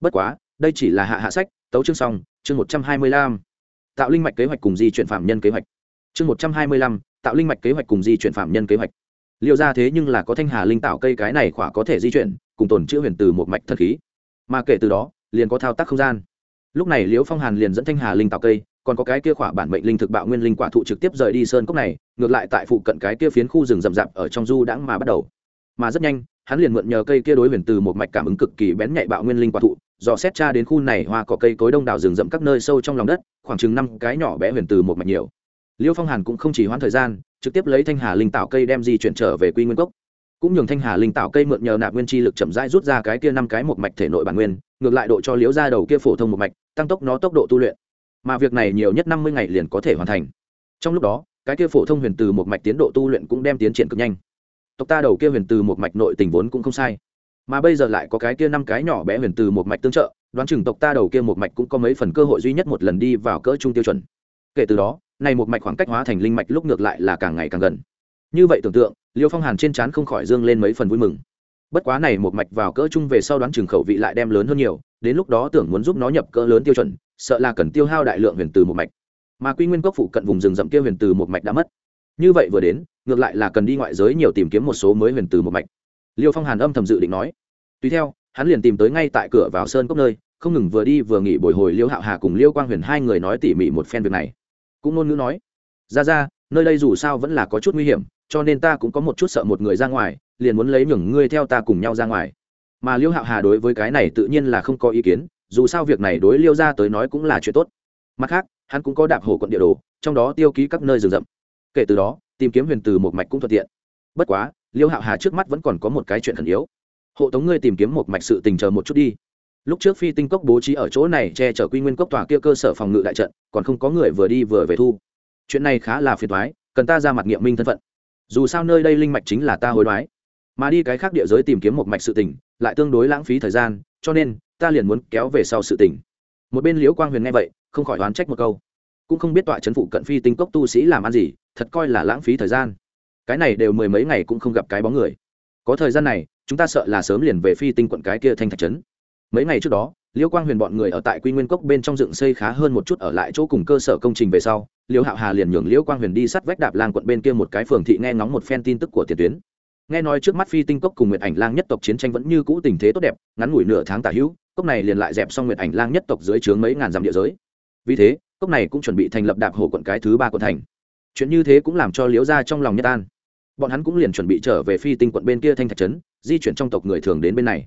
Bất quá, đây chỉ là hạ hạ sách, tấu chương xong, chương một trăm hai mươi lăm tạo linh mạch kế hoạch cùng di chuyển phạm nhân kế hoạch. Chương một trăm hai mươi lăm, tạo linh mạch kế hoạch cùng di chuyển phạm nhân kế hoạch. Liệu ra thế nhưng là có thanh hà linh tạo cây cái này khỏa có thể di chuyển, cùng tồn chữ huyền từ một mạch thần khí. Mà kể từ đó, liền có thao tác không gian. Lúc này liễu phong hàn liền dẫn thanh hà linh tạo cây, còn có cái kia khỏa bản mệnh linh thực bạo nguyên linh quả thụ trực tiếp rời đi sơn cốc này, ngược lại tại phụ cận cái kia phiến khu rừng rậm rạp ở trong du đãng mà bắt đầu. Mà rất nhanh, hắn liền mượn nhờ cây kia đối huyền từ một mạch cảm ứng cực kỳ bén nhạy bạo nguyên linh quả thụ, dò xét cha đến khu này hoa có cây cối đông đảo rừng rậm các nơi sâu trong lòng đất khoảng chừng năm cái nhỏ bé huyền từ một mạch nhiều. Liêu phong hàn cũng không chỉ hoãn thời gian, trực tiếp lấy thanh hà linh tạo cây đem di chuyển trở về quy nguyên cốc. Cũng nhường thanh hà linh tạo cây mượn nhờ nạp nguyên chi lực chậm rãi rút ra cái kia năm cái một mạch thể nội bản nguyên, ngược lại độ cho liễu ra đầu kia phổ thông một mạch, tăng tốc nó tốc độ tu luyện. Mà việc này nhiều nhất năm mươi ngày liền có thể hoàn thành. Trong lúc đó, cái kia phổ thông huyền từ một mạch tiến độ tu luyện cũng đem tiến triển cực nhanh. Tộc ta đầu kia huyền từ một mạch nội tình vốn cũng không sai mà bây giờ lại có cái kia năm cái nhỏ bé huyền từ một mạch tương trợ, đoán chừng tộc ta đầu kia một mạch cũng có mấy phần cơ hội duy nhất một lần đi vào cỡ trung tiêu chuẩn. Kể từ đó, này một mạch khoảng cách hóa thành linh mạch lúc ngược lại là càng ngày càng gần. Như vậy tưởng tượng, liêu phong hàn trên trán không khỏi dương lên mấy phần vui mừng. Bất quá này một mạch vào cỡ trung về sau đoán chừng khẩu vị lại đem lớn hơn nhiều, đến lúc đó tưởng muốn giúp nó nhập cỡ lớn tiêu chuẩn, sợ là cần tiêu hao đại lượng huyền từ một mạch. Mà quy nguyên cốc phụ cận vùng rừng rậm kia huyền từ một mạch đã mất. Như vậy vừa đến, ngược lại là cần đi ngoại giới nhiều tìm kiếm một số mới huyền từ một mạch liêu phong hàn âm thầm dự định nói. Tùy theo, hắn liền tìm tới ngay tại cửa vào sơn cốc nơi, không ngừng vừa đi vừa nghỉ bồi hồi liêu hạo hà cùng liêu quang huyền hai người nói tỉ mỉ một phen việc này. Cũng ngôn ngữ nói, ra ra, nơi đây dù sao vẫn là có chút nguy hiểm, cho nên ta cũng có một chút sợ một người ra ngoài, liền muốn lấy nhường ngươi theo ta cùng nhau ra ngoài. Mà liêu hạo hà đối với cái này tự nhiên là không có ý kiến, dù sao việc này đối liêu ra tới nói cũng là chuyện tốt. Mặt khác, hắn cũng có đạp hồ quận địa đồ, trong đó tiêu ký các nơi rừng rậm. Kể từ đó, tìm kiếm huyền từ một mạch cũng thuận tiện. Bất quá liêu hạo hà trước mắt vẫn còn có một cái chuyện khẩn yếu. Hộ tống ngươi tìm kiếm một mạch sự tình chờ một chút đi. Lúc trước phi tinh cốc bố trí ở chỗ này che chở quy nguyên cốc tòa kia cơ sở phòng ngự đại trận, còn không có người vừa đi vừa về thu. Chuyện này khá là phiền thoái cần ta ra mặt nghiệm minh thân phận. Dù sao nơi đây linh mạch chính là ta hối đoái. Mà đi cái khác địa giới tìm kiếm một mạch sự tỉnh lại tương đối lãng phí thời gian, cho nên, ta liền muốn kéo về sau sự tỉnh một bên liễu quang huyền nghe vậy, không khỏi đoán trách một câu. Cũng không biết tọa c phụ cận phi tinh cốc tu sĩ làm ăn gì, thật coi là lãng phí thời gian cái này đều mười mấy ngày cũng không gặp cái bóng người. Có thời gian này, chúng ta sợ là sớm liền về phi tinh quận cái kia thanh thạch trấn. Mấy ngày trước đó liễu quang huyền bọn người ở tại quy nguyên cốc bên trong dựng xây khá hơn một chút ở lại chỗ cùng cơ sở công trình về sau liễu hạo hà liền nhường liễu quang huyền đi sát vách đạp lang quận bên kia một cái phường thị nghe ngóng một phen tin tức của tiền tuyến. Nghe nói trước mắt phi tinh cốc cùng nguyệt ảnh lang nhất tộc chiến tranh vẫn như cũ tình thế tốt đẹp, ngắn ngủi nửa tháng tả hữu, cốc này liền lại dẹp xong nguyệt ảnh lang nhất tộc dưới trướng mấy ngàn dặm địa giới. Vì thế, cốc này cũng chuẩn bị thành lập đạp hồ quận cái thứ ba quận thành. Chuyện như thế cũng làm cho liễu gia trong lòng nhất an bọn hắn cũng liền chuẩn bị trở về phi tinh quận bên kia thanh thạch trấn, di chuyển trong tộc người thường đến bên này.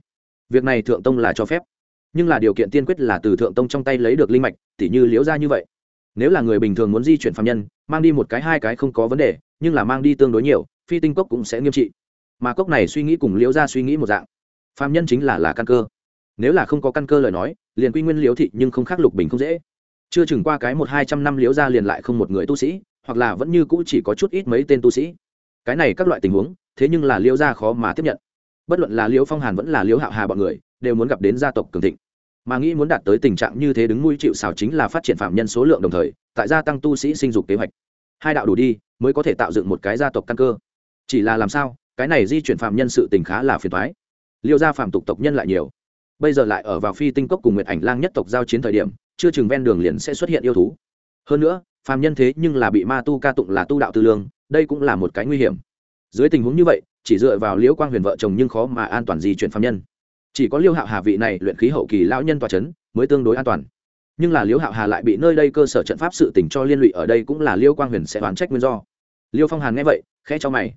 Việc này thượng tông là cho phép, nhưng là điều kiện tiên quyết là từ thượng tông trong tay lấy được linh mạch, tỉ như liễu gia như vậy. Nếu là người bình thường muốn di chuyển phạm nhân, mang đi một cái hai cái không có vấn đề, nhưng là mang đi tương đối nhiều, phi tinh cốc cũng sẽ nghiêm trị. Mà cốc này suy nghĩ cùng liễu gia suy nghĩ một dạng. Phạm nhân chính là là căn cơ. Nếu là không có căn cơ lời nói, liền quy nguyên liễu thị nhưng không khác lục bình không dễ. Chưa chừng qua cái một hai trăm năm liễu gia liền lại không một người tu sĩ, hoặc là vẫn như cũ chỉ có chút ít mấy tên tu sĩ cái này các loại tình huống, thế nhưng là liễu gia khó mà tiếp nhận. Bất luận là liễu phong hàn vẫn là liễu hạo hà bọn người, đều muốn gặp đến gia tộc cường thịnh. Mà nghĩ muốn đạt tới tình trạng như thế đứng nuôi chịu xào chính là phát triển phạm nhân số lượng đồng thời, tại gia tăng tu sĩ sinh dục kế hoạch. Hai đạo đủ đi, mới có thể tạo dựng một cái gia tộc căn cơ. Chỉ là làm sao, cái này di chuyển phạm nhân sự tình khá là phiền thoái liệu ra phạm tục tộc nhân lại nhiều. Bây giờ lại ở vào phi tinh cốc cùng nguyệt ảnh lang nhất tộc giao chiến thời điểm, chưa chừng ven đường liền sẽ xuất hiện yêu thú. Hơn nữa, phạm nhân thế nhưng là bị ma tu ca tụng là tu đạo tư lương đây cũng là một cái nguy hiểm. Dưới tình huống như vậy, chỉ dựa vào liễu quang huyền vợ chồng nhưng khó mà an toàn di chuyển phạm nhân. Chỉ có liêu hạo hà vị này luyện khí hậu kỳ lão nhân tòa c h ấ n mới tương đối an toàn. Nhưng là liêu hạo hà lại bị nơi đây cơ sở trận pháp sự tỉnh cho liên lụy ở đây cũng là liêu quang huyền sẽ đoán trách nguyên do. Liêu phong hàn nghe vậy, khẽ cho mày.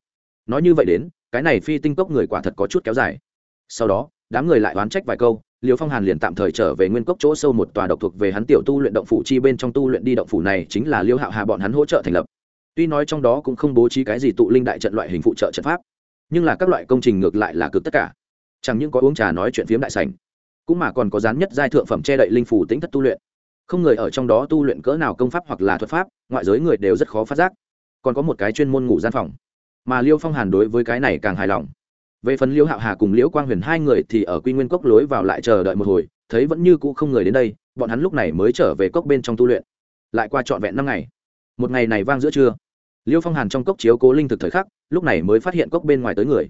Nói như vậy đến, cái này phi tinh cốc người quả thật có chút kéo dài. Sau đó, đám người lại đoán trách vài câu, liêu phong hàn liền tạm thời trở về nguyên cốc chỗ sâu một tòa độc thuộc về hắn tiểu tu luyện động phủ chi bên trong tu luyện đi động phủ này chính là liêu hạo hà bọn hắn hỗ trợ thành lập tuy nói trong đó cũng không bố trí cái gì tụ linh đại trận loại hình phụ trợ trận pháp, nhưng là các loại công trình ngược lại là cực tất cả. Chẳng những có uống trà nói chuyện phiếm đại sảnh, cũng mà còn có dán nhất giai thượng phẩm che đậy linh phủ tính thất tu luyện. Không người ở trong đó tu luyện cỡ nào công pháp hoặc là thuật pháp, ngoại giới người đều rất khó phát giác. Còn có một cái chuyên môn ngủ gian phòng. Mà liêu phong hàn đối với cái này càng hài lòng. Về phần liêu hạo hà cùng liễu quang huyền hai người thì ở quy nguyên cốc lối vào lại chờ đợi một hồi, thấy vẫn như cũ không người đến đây, bọn hắn lúc này mới trở về cốc bên trong tu luyện. Lại qua trọn vẹn năm ngày. Một ngày này vang giữa trưa liêu phong hàn trong cốc chiếu cố linh thực thời khắc, lúc này mới phát hiện cốc bên ngoài tới người.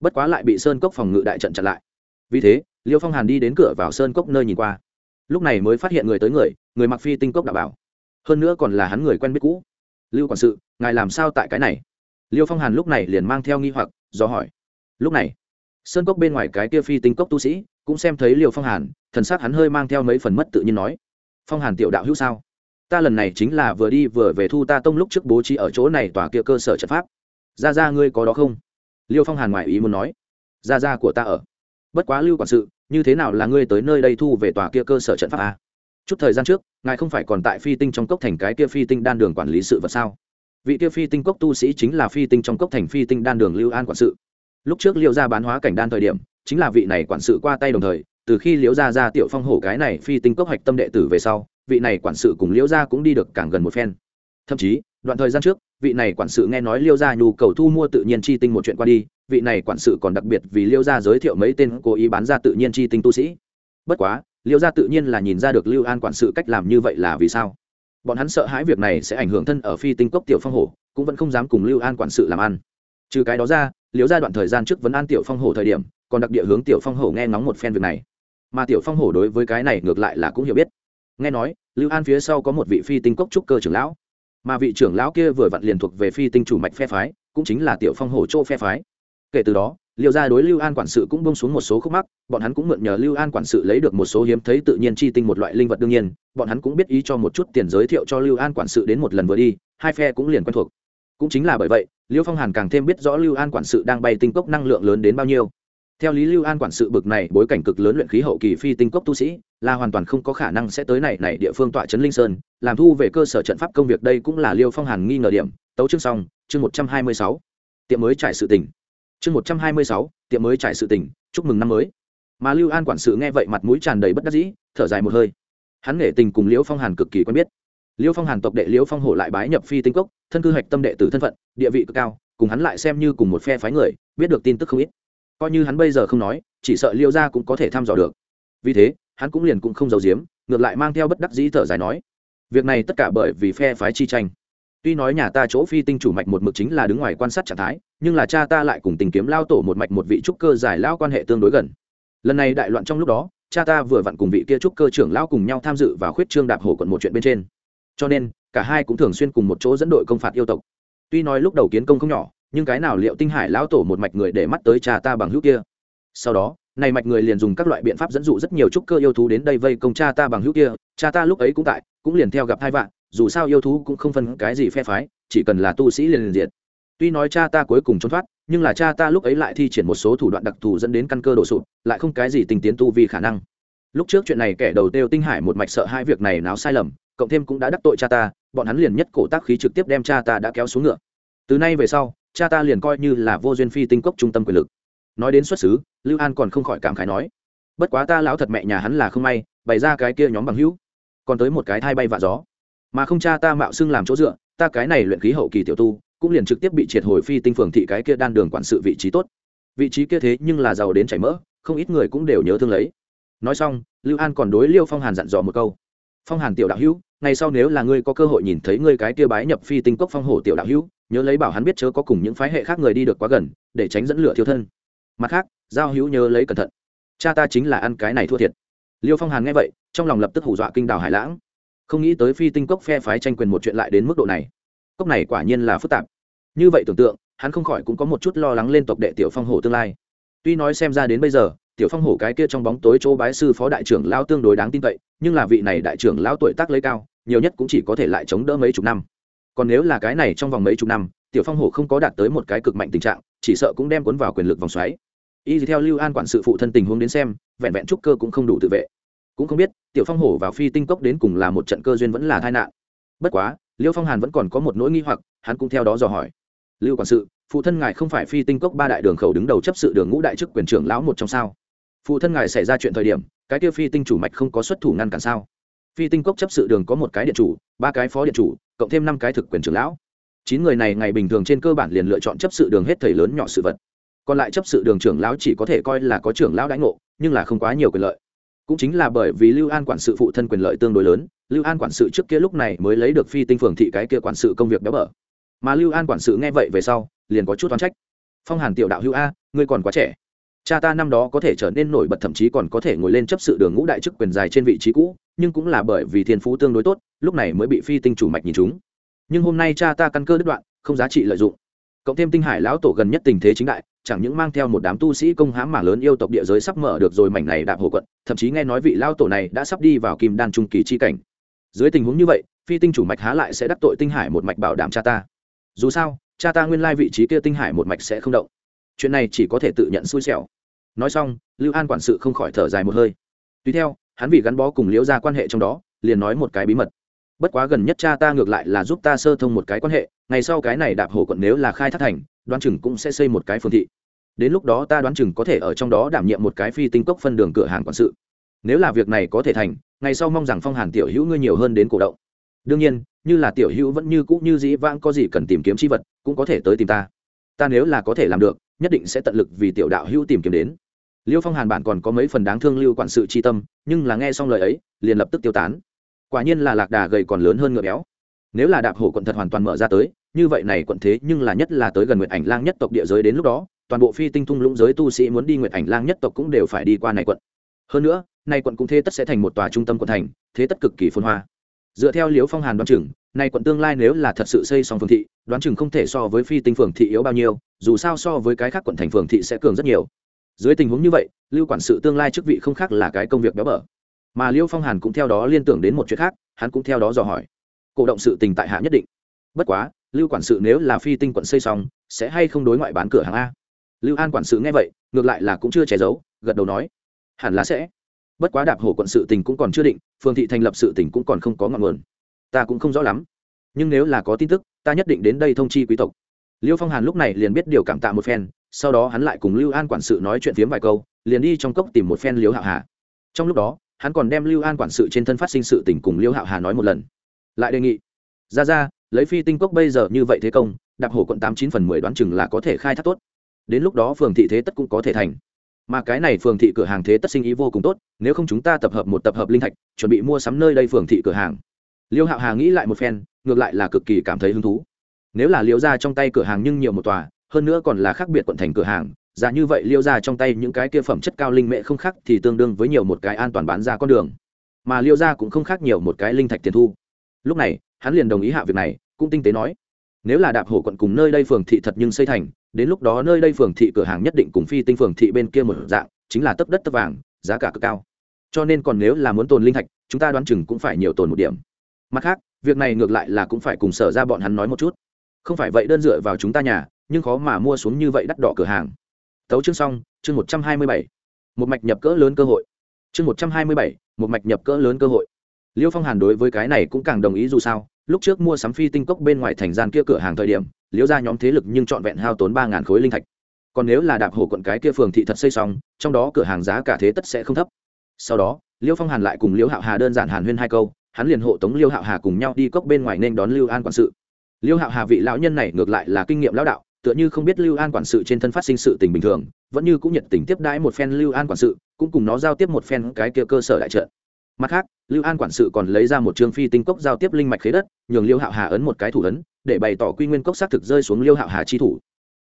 Bất quá lại bị sơn cốc phòng ngự đại trận chặn lại. Vì thế, liêu phong hàn đi đến cửa vào sơn cốc nơi nhìn qua. Lúc này mới phát hiện người tới người người mặc phi tinh cốc đạo bảo. Hơn nữa còn là hắn người quen biết cũ. Lưu quản sự, ngài làm sao tại cái này? Liêu phong hàn lúc này liền mang theo nghi hoặc, do hỏi. Lúc này, sơn cốc bên ngoài cái kia phi tinh cốc tu sĩ cũng xem thấy liêu phong hàn, thần s á c hắn hơi mang theo mấy phần mất tự nhiên nói. Phong hàn tiểu đạo hữu sao? Ta lần này chính là vừa đi vừa về thu ta tông lúc trước bố trí ở chỗ này tòa kia cơ sở trận pháp. Ra ra ngươi có đó không? Liêu phong hàn ngoại ý muốn nói. Ra ra của ta ở. Bất quá lưu quản sự, như thế nào là ngươi tới nơi đây thu về tòa kia cơ sở trận pháp à? chút thời gian trước, ngài không phải còn tại phi tinh trong cốc thành cái kia phi tinh đan đường quản lý sự vật sao? Vị kia phi tinh cốc tu sĩ chính là phi tinh trong cốc thành phi tinh đan đường lưu an quản sự. Lúc trước liệu ra bán hóa cảnh đan thời điểm, chính là vị này quản sự qua tay đồng thời, từ khi liễu gia ra tiểu phong hổ cái này phi tinh cốc hạch tâm đệ tử về sau vị này quản sự cùng liễu gia cũng đi được càng gần một phen. Thậm chí, đoạn thời gian trước, vị này quản sự nghe nói liêu gia nhu cầu thu mua tự nhiên chi tinh một chuyện qua đi, vị này quản sự còn đặc biệt vì liêu gia giới thiệu mấy tên cố ý bán ra tự nhiên chi tinh tu sĩ. Bất quá liêu gia tự nhiên là nhìn ra được lưu an quản sự cách làm như vậy là vì sao? Bọn hắn sợ hãi việc này sẽ ảnh hưởng thân ở phi tinh cốc tiểu phong hổ, cũng vẫn không dám cùng lưu an quản sự làm ăn. Trừ cái đó ra liêu gia đoạn thời gian trước vấn an tiểu phong hổ thời điểm, còn đặc địa hướng tiểu phong hổ nghe ngóng một phen việc này. Mà tiểu phong hổ đối với cái này ngược lại là cũng hiểu biết nghe nói, lưu an phía sau có một vị phi tinh cốc trúc cơ trưởng lão. Mà vị trưởng lão kia vừa vặn liền thuộc về phi tinh chủ mạch phe phái, cũng chính là tiểu phong hổ châu phe phái. Kể từ đó liệu ra đối lưu an quản sự cũng bông xuống một số khúc mắc, bọn hắn cũng mượn nhờ lưu an quản sự lấy được một số hiếm thấy tự nhiên chi tinh một loại linh vật đương nhiên, bọn hắn cũng biết ý cho một chút tiền giới thiệu cho lưu an quản sự đến một lần vừa đi, hai phe cũng liền quen thuộc. Cũng chính là bởi vậy, Liêu phong hàn càng thêm biết rõ lưu an quản sự đang bay tinh cốc năng lượng lớn đến bao nhiêu theo lý lưu an quản sự bực này, bối cảnh cực lớn luyện khí hậu kỳ phi tinh cốc tu sĩ, là hoàn toàn không có khả năng sẽ tới này này địa phương tọa trấn linh sơn, làm thu về cơ sở trận pháp công việc đây cũng là liêu phong hàn nghi ngờ điểm. Tấu chương xong, chương một trăm hai mươi sáu. Tiệm mới trải sự tỉnh chương một trăm hai mươi sáu, tiệm mới trải sự tỉnh chúc mừng năm mới. Mà lưu an quản sự nghe vậy mặt mũi tràn đầy bất đắc dĩ, thở dài một hơi. Hắn nghệ tình cùng liễu phong hàn cực kỳ quen biết. Liễu phong hàn tộc đệ liễu phong hổ lại bái nhập phi tinh cốc, thân cư hạch tâm đệ tử thân phận, địa vị cực cao, cùng hắn lại xem như cùng một phe phái người, biết được tin tức không ít coi như hắn bây giờ không nói, chỉ sợ liêu gia cũng có thể thăm dò được. Vì thế, hắn cũng liền cũng không giấu giếm, ngược lại mang theo bất đắc dĩ thở dài nói, việc này tất cả bởi vì phe phái chi tranh. Tuy nói nhà ta chỗ phi tinh chủ mạch một mực chính là đứng ngoài quan sát trạng thái, nhưng là cha ta lại cùng tình kiếm lao tổ một mạch một vị trúc cơ giải lao quan hệ tương đối gần. Lần này đại loạn trong lúc đó, cha ta vừa vặn cùng vị kia trúc cơ trưởng lao cùng nhau tham dự vào khuyết trương đạp hổ quận một chuyện bên trên. Cho nên, cả hai cũng thường xuyên cùng một chỗ dẫn đội công phạt yêu tộc. Tuy nói lúc đầu kiến công không nhỏ nhưng cái nào liệu tinh hải lão tổ một mạch người để mắt tới cha ta bằng hữu kia? Sau đó, này mạch người liền dùng các loại biện pháp dẫn dụ rất nhiều trúc cơ yêu thú đến đây vây công cha ta bằng hữu kia, cha ta lúc ấy cũng tại, cũng liền theo gặp hai vạn, dù sao yêu thú cũng không phân cái gì phe phái, chỉ cần là tu sĩ liền liền diệt. Tuy nói cha ta cuối cùng trốn thoát, nhưng là cha ta lúc ấy lại thi triển một số thủ đoạn đặc thù dẫn đến căn cơ đổ sụp, lại không cái gì tình tiến tu vì khả năng. Lúc trước chuyện này kẻ đầu tiêu tinh hải một mạch sợ hai việc này náo sai lầm, cộng thêm cũng đã đắc tội cha ta, bọn hắn liền nhất cổ tác khí trực tiếp đem cha ta đã kéo xuống ngựa. Từ nay về sau cha ta liền coi như là vô duyên phi tinh cốc trung tâm quyền lực. Nói đến xuất xứ, lưu an còn không khỏi cảm khái nói, bất quá ta lão thật mẹ nhà hắn là không may, bày ra cái kia nhóm bằng hữu, còn tới một cái thai bay vạ gió. Mà không cha ta mạo xưng làm chỗ dựa, ta cái này luyện khí hậu kỳ tiểu tu, cũng liền trực tiếp bị triệt hồi phi tinh phường thị cái kia đan đường quản sự vị trí tốt. Vị trí kia thế nhưng là giàu đến chảy mỡ, không ít người cũng đều nhớ thương lấy. Nói xong, lưu an còn đối liêu phong hàn dặn dò một câu. Phong hàn tiểu đạo hữu ngày sau nếu là ngươi có cơ hội nhìn thấy ngươi cái kia bái nhập phi tinh cốc phong hổ tiểu đạo hữu, nhớ lấy bảo hắn biết chớ có cùng những phái hệ khác người đi được quá gần, để tránh dẫn lửa thiêu thân. Mặt khác, giao hữu nhớ lấy cẩn thận. Cha ta chính là ăn cái này thua thiệt. Liêu phong hàn nghe vậy, trong lòng lập tức hù dọa kinh đào hải lãng. Không nghĩ tới phi tinh cốc phe phái tranh quyền một chuyện lại đến mức độ này. Cốc này quả nhiên là phức tạp. Như vậy tưởng tượng, hắn không khỏi cũng có một chút lo lắng lên tộc đệ tiểu phong hổ tương lai. Tuy nói xem ra đến bây giờ tiểu phong hổ cái kia trong bóng tối chỗ bái sư phó đại trưởng lao tương đối đáng tin cậy, nhưng là vị này đại trưởng lao tuổi tác lấy cao, nhiều nhất cũng chỉ có thể lại chống đỡ mấy chục năm. Còn nếu là cái này trong vòng mấy chục năm, tiểu phong hổ không có đạt tới một cái cực mạnh tình trạng, chỉ sợ cũng đem cuốn vào quyền lực vòng xoáy. Y theo lưu an quản sự phụ thân tình huống đến xem, vẹn vẹn trúc cơ cũng không đủ tự vệ. Cũng không biết, tiểu phong hổ vào phi tinh cốc đến cùng là một trận cơ duyên vẫn là tai nạn. Bất quá, liêu phong hàn vẫn còn có một nỗi nghi hoặc, hắn cũng theo đó dò hỏi. Lưu quản sự, phụ thân ngài không phải phi tinh cốc ba đại đường khẩu đứng đầu chấp sự đường ngũ đại chức quyền trưởng lão một trong sao? Phụ thân ngài xảy ra chuyện thời điểm, cái kia phi tinh chủ mạch không có xuất thủ ngăn cản sao? Phi tinh cốc chấp sự đường có một cái điện chủ, ba cái phó điện chủ, cộng thêm năm cái thực quyền trưởng lão. Chín người này ngày bình thường trên cơ bản liền lựa chọn chấp sự đường hết thầy lớn nhỏ sự vật. Còn lại chấp sự đường trưởng lão chỉ có thể coi là có trưởng lão đãi ngộ, nhưng là không quá nhiều quyền lợi. Cũng chính là bởi vì lưu an quản sự phụ thân quyền lợi tương đối lớn, lưu an quản sự trước kia lúc này mới lấy được phi tinh phường thị cái kia quản sự công việc béo bở. Mà lưu an quản sự nghe vậy về sau, liền có chút oán trách. Phong hàn tiểu đạo hữu a, ngươi còn quá trẻ cha ta năm đó có thể trở nên nổi bật thậm chí còn có thể ngồi lên chấp sự đường ngũ đại chức quyền dài trên vị trí cũ, nhưng cũng là bởi vì thiên phú tương đối tốt, lúc này mới bị phi tinh chủ mạch nhìn chúng. Nhưng hôm nay cha ta căn cơ đứt đoạn, không giá trị lợi dụng. Cộng thêm tinh hải lão tổ gần nhất tình thế chính đại, chẳng những mang theo một đám tu sĩ công hãm mảng lớn yêu tộc địa giới sắp mở được rồi mảnh này đạp hồ quận, thậm chí nghe nói vị lao tổ này đã sắp đi vào kim đan trung kỳ chi cảnh. Dưới tình huống như vậy, phi tinh chủ mạch há lại sẽ đắc tội tinh hải một mạch bảo đảm cha ta. Dù sao, cha ta nguyên lai vị trí kia tinh hải một mạch sẽ không động. Chuyện này chỉ có thể tự nhận xui xẻo nói xong, lưu an quản sự không khỏi thở dài một hơi. Tùy theo, hắn vì gắn bó cùng liễu ra quan hệ trong đó, liền nói một cái bí mật. Bất quá gần nhất cha ta ngược lại là giúp ta sơ thông một cái quan hệ, ngày sau cái này đạp hồ quận nếu là khai thác thành, đoán chừng cũng sẽ xây một cái phương thị. Đến lúc đó ta đoán chừng có thể ở trong đó đảm nhiệm một cái phi tinh cốc phân đường cửa hàng quản sự. Nếu là việc này có thể thành, ngày sau mong rằng phong hàn tiểu hữu ngươi nhiều hơn đến cổ động. Đương nhiên, như là tiểu hữu vẫn như cũ như dĩ vãng có gì cần tìm kiếm c h i vật, cũng có thể tới tìm ta. Ta nếu là có thể làm được, nhất định sẽ tận lực vì tiểu đạo hữu tìm kiếm đến liêu phong hàn bản còn có mấy phần đáng thương lưu quản sự tri tâm, nhưng là nghe xong lời ấy, liền lập tức tiêu tán. Quả nhiên là lạc đà gầy còn lớn hơn ngựa béo. Nếu là đạp hổ quận thật hoàn toàn mở ra tới, như vậy này quận thế nhưng là nhất là tới gần nguyện ảnh lang nhất tộc địa giới đến lúc đó, toàn bộ phi tinh thung lũng giới tu sĩ muốn đi nguyện ảnh lang nhất tộc cũng đều phải đi qua này quận. Hơn nữa nay quận cũng thế tất sẽ thành một tòa trung tâm quận thành, thế tất cực kỳ phồn hoa. Dựa theo liếu phong hàn đoán chừng nay quận tương lai nếu là thật sự xây xong phường thị, đoán chừng không thể so với phi tinh phường thị yếu bao nhiêu, dù sao so với cái khác quận thành phường thị sẽ cường rất nhiều dưới tình huống như vậy, lưu quản sự tương lai chức vị không khác là cái công việc béo bở. Mà liêu phong hàn cũng theo đó liên tưởng đến một chuyện khác, hắn cũng theo đó dò hỏi. Cổ động sự tình tại hạ nhất định. Bất quá, lưu quản sự nếu là phi tinh quận xây xong, sẽ hay không đối ngoại bán cửa hàng a? Lưu an quản sự nghe vậy, ngược lại là cũng chưa che giấu, gật đầu nói. Hẳn là sẽ. Bất quá đạp hổ quận sự tình cũng còn chưa định phường thị thành lập sự tình cũng còn không có ngọn nguồn. Ta cũng không rõ lắm. Nhưng nếu là có tin tức, ta nhất định đến đây thông chi quý tộc. Liêu phong hàn lúc này liền biết điều cảm tạ một phen sau đó hắn lại cùng lưu an quản sự nói chuyện phiếm vài câu, liền đi trong cốc tìm một phen liêu hạo hà. Trong lúc đó, hắn còn đem lưu an quản sự trên thân phát sinh sự tình cùng liêu hạo hà nói một lần. Lại đề nghị, ra ra, lấy phi tinh cốc bây giờ như vậy thế công, đạp hổ quận tám chín phần mười đoán chừng là có thể khai thác tốt. Đến lúc đó phường thị thế tất cũng có thể thành. Mà cái này phường thị cửa hàng thế tất sinh ý vô cùng tốt, nếu không chúng ta tập hợp một tập hợp linh thạch, chuẩn bị mua sắm nơi đây phường thị cửa hàng. Liêu hạo hà nghĩ lại một phen, ngược lại là cực kỳ cảm thấy hứng thú. Nếu là liêu ra trong tay cửa hàng nhưng nhiều một tòa hơn nữa còn là khác biệt quận thành cửa hàng, giá như vậy liêu ra trong tay những cái kia phẩm chất cao linh mệ không khác thì tương đương với nhiều một cái an toàn bán ra con đường. Mà liêu ra cũng không khác nhiều một cái linh thạch tiền thu. Lúc này, hắn liền đồng ý hạ việc này, cũng tinh tế nói, nếu là đạp hổ quận cùng nơi đây phường thị thật nhưng xây thành, đến lúc đó nơi đây phường thị cửa hàng nhất định cùng phi tinh phường thị bên kia một dạng, chính là tấp đất tấp vàng, giá cả cực cao. Cho nên còn nếu là muốn tồn linh thạch, chúng ta đoán chừng cũng phải nhiều tồn một điểm. Mặt khác, việc này ngược lại là cũng phải cùng sở ra bọn hắn nói một chút. Không phải vậy đơn dựa vào chúng ta nhà nhưng khó mà mua xuống như vậy đắt đỏ cửa hàng. Tấu chương xong, chương một trăm hai mươi bảy. Một mạch nhập cỡ lớn cơ hội. Chương một trăm hai mươi bảy, một mạch nhập cỡ lớn cơ hội. Liêu phong hàn đối với cái này cũng càng đồng ý dù sao, lúc trước mua sắm phi tinh cốc bên ngoài thành gian kia cửa hàng thời điểm liễu ra nhóm thế lực nhưng trọn vẹn hao tốn ba ngàn khối linh thạch. Còn nếu là đạp hổ quận cái kia phường thị thật xây xong, trong đó cửa hàng giá cả thế tất sẽ không thấp. Sau đó, liêu phong hàn lại cùng liễu hạo hà đơn giản hàn huyên hai câu, hắn liền hộ tống liêu hạo hà cùng nhau đi cốc bên ngoài nên đón lưu an quản sự. Liêu hạo hà vị lão nhân này ngược lại là kinh nghiệm lão đạo tựa như không biết lưu an quản sự trên thân phát sinh sự tình bình thường, vẫn như cũng nhiệt tình tiếp đãi một phen lưu an quản sự, cũng cùng nó giao tiếp một phen cái kia cơ sở đại trợ mặt khác, lưu an quản sự còn lấy ra một trương phi tinh cốc giao tiếp linh mạch khế đất, nhường liêu hạo hà ấn một cái thủ ấn, để bày tỏ quy nguyên cốc xác thực rơi xuống liêu hạo hà chi thủ.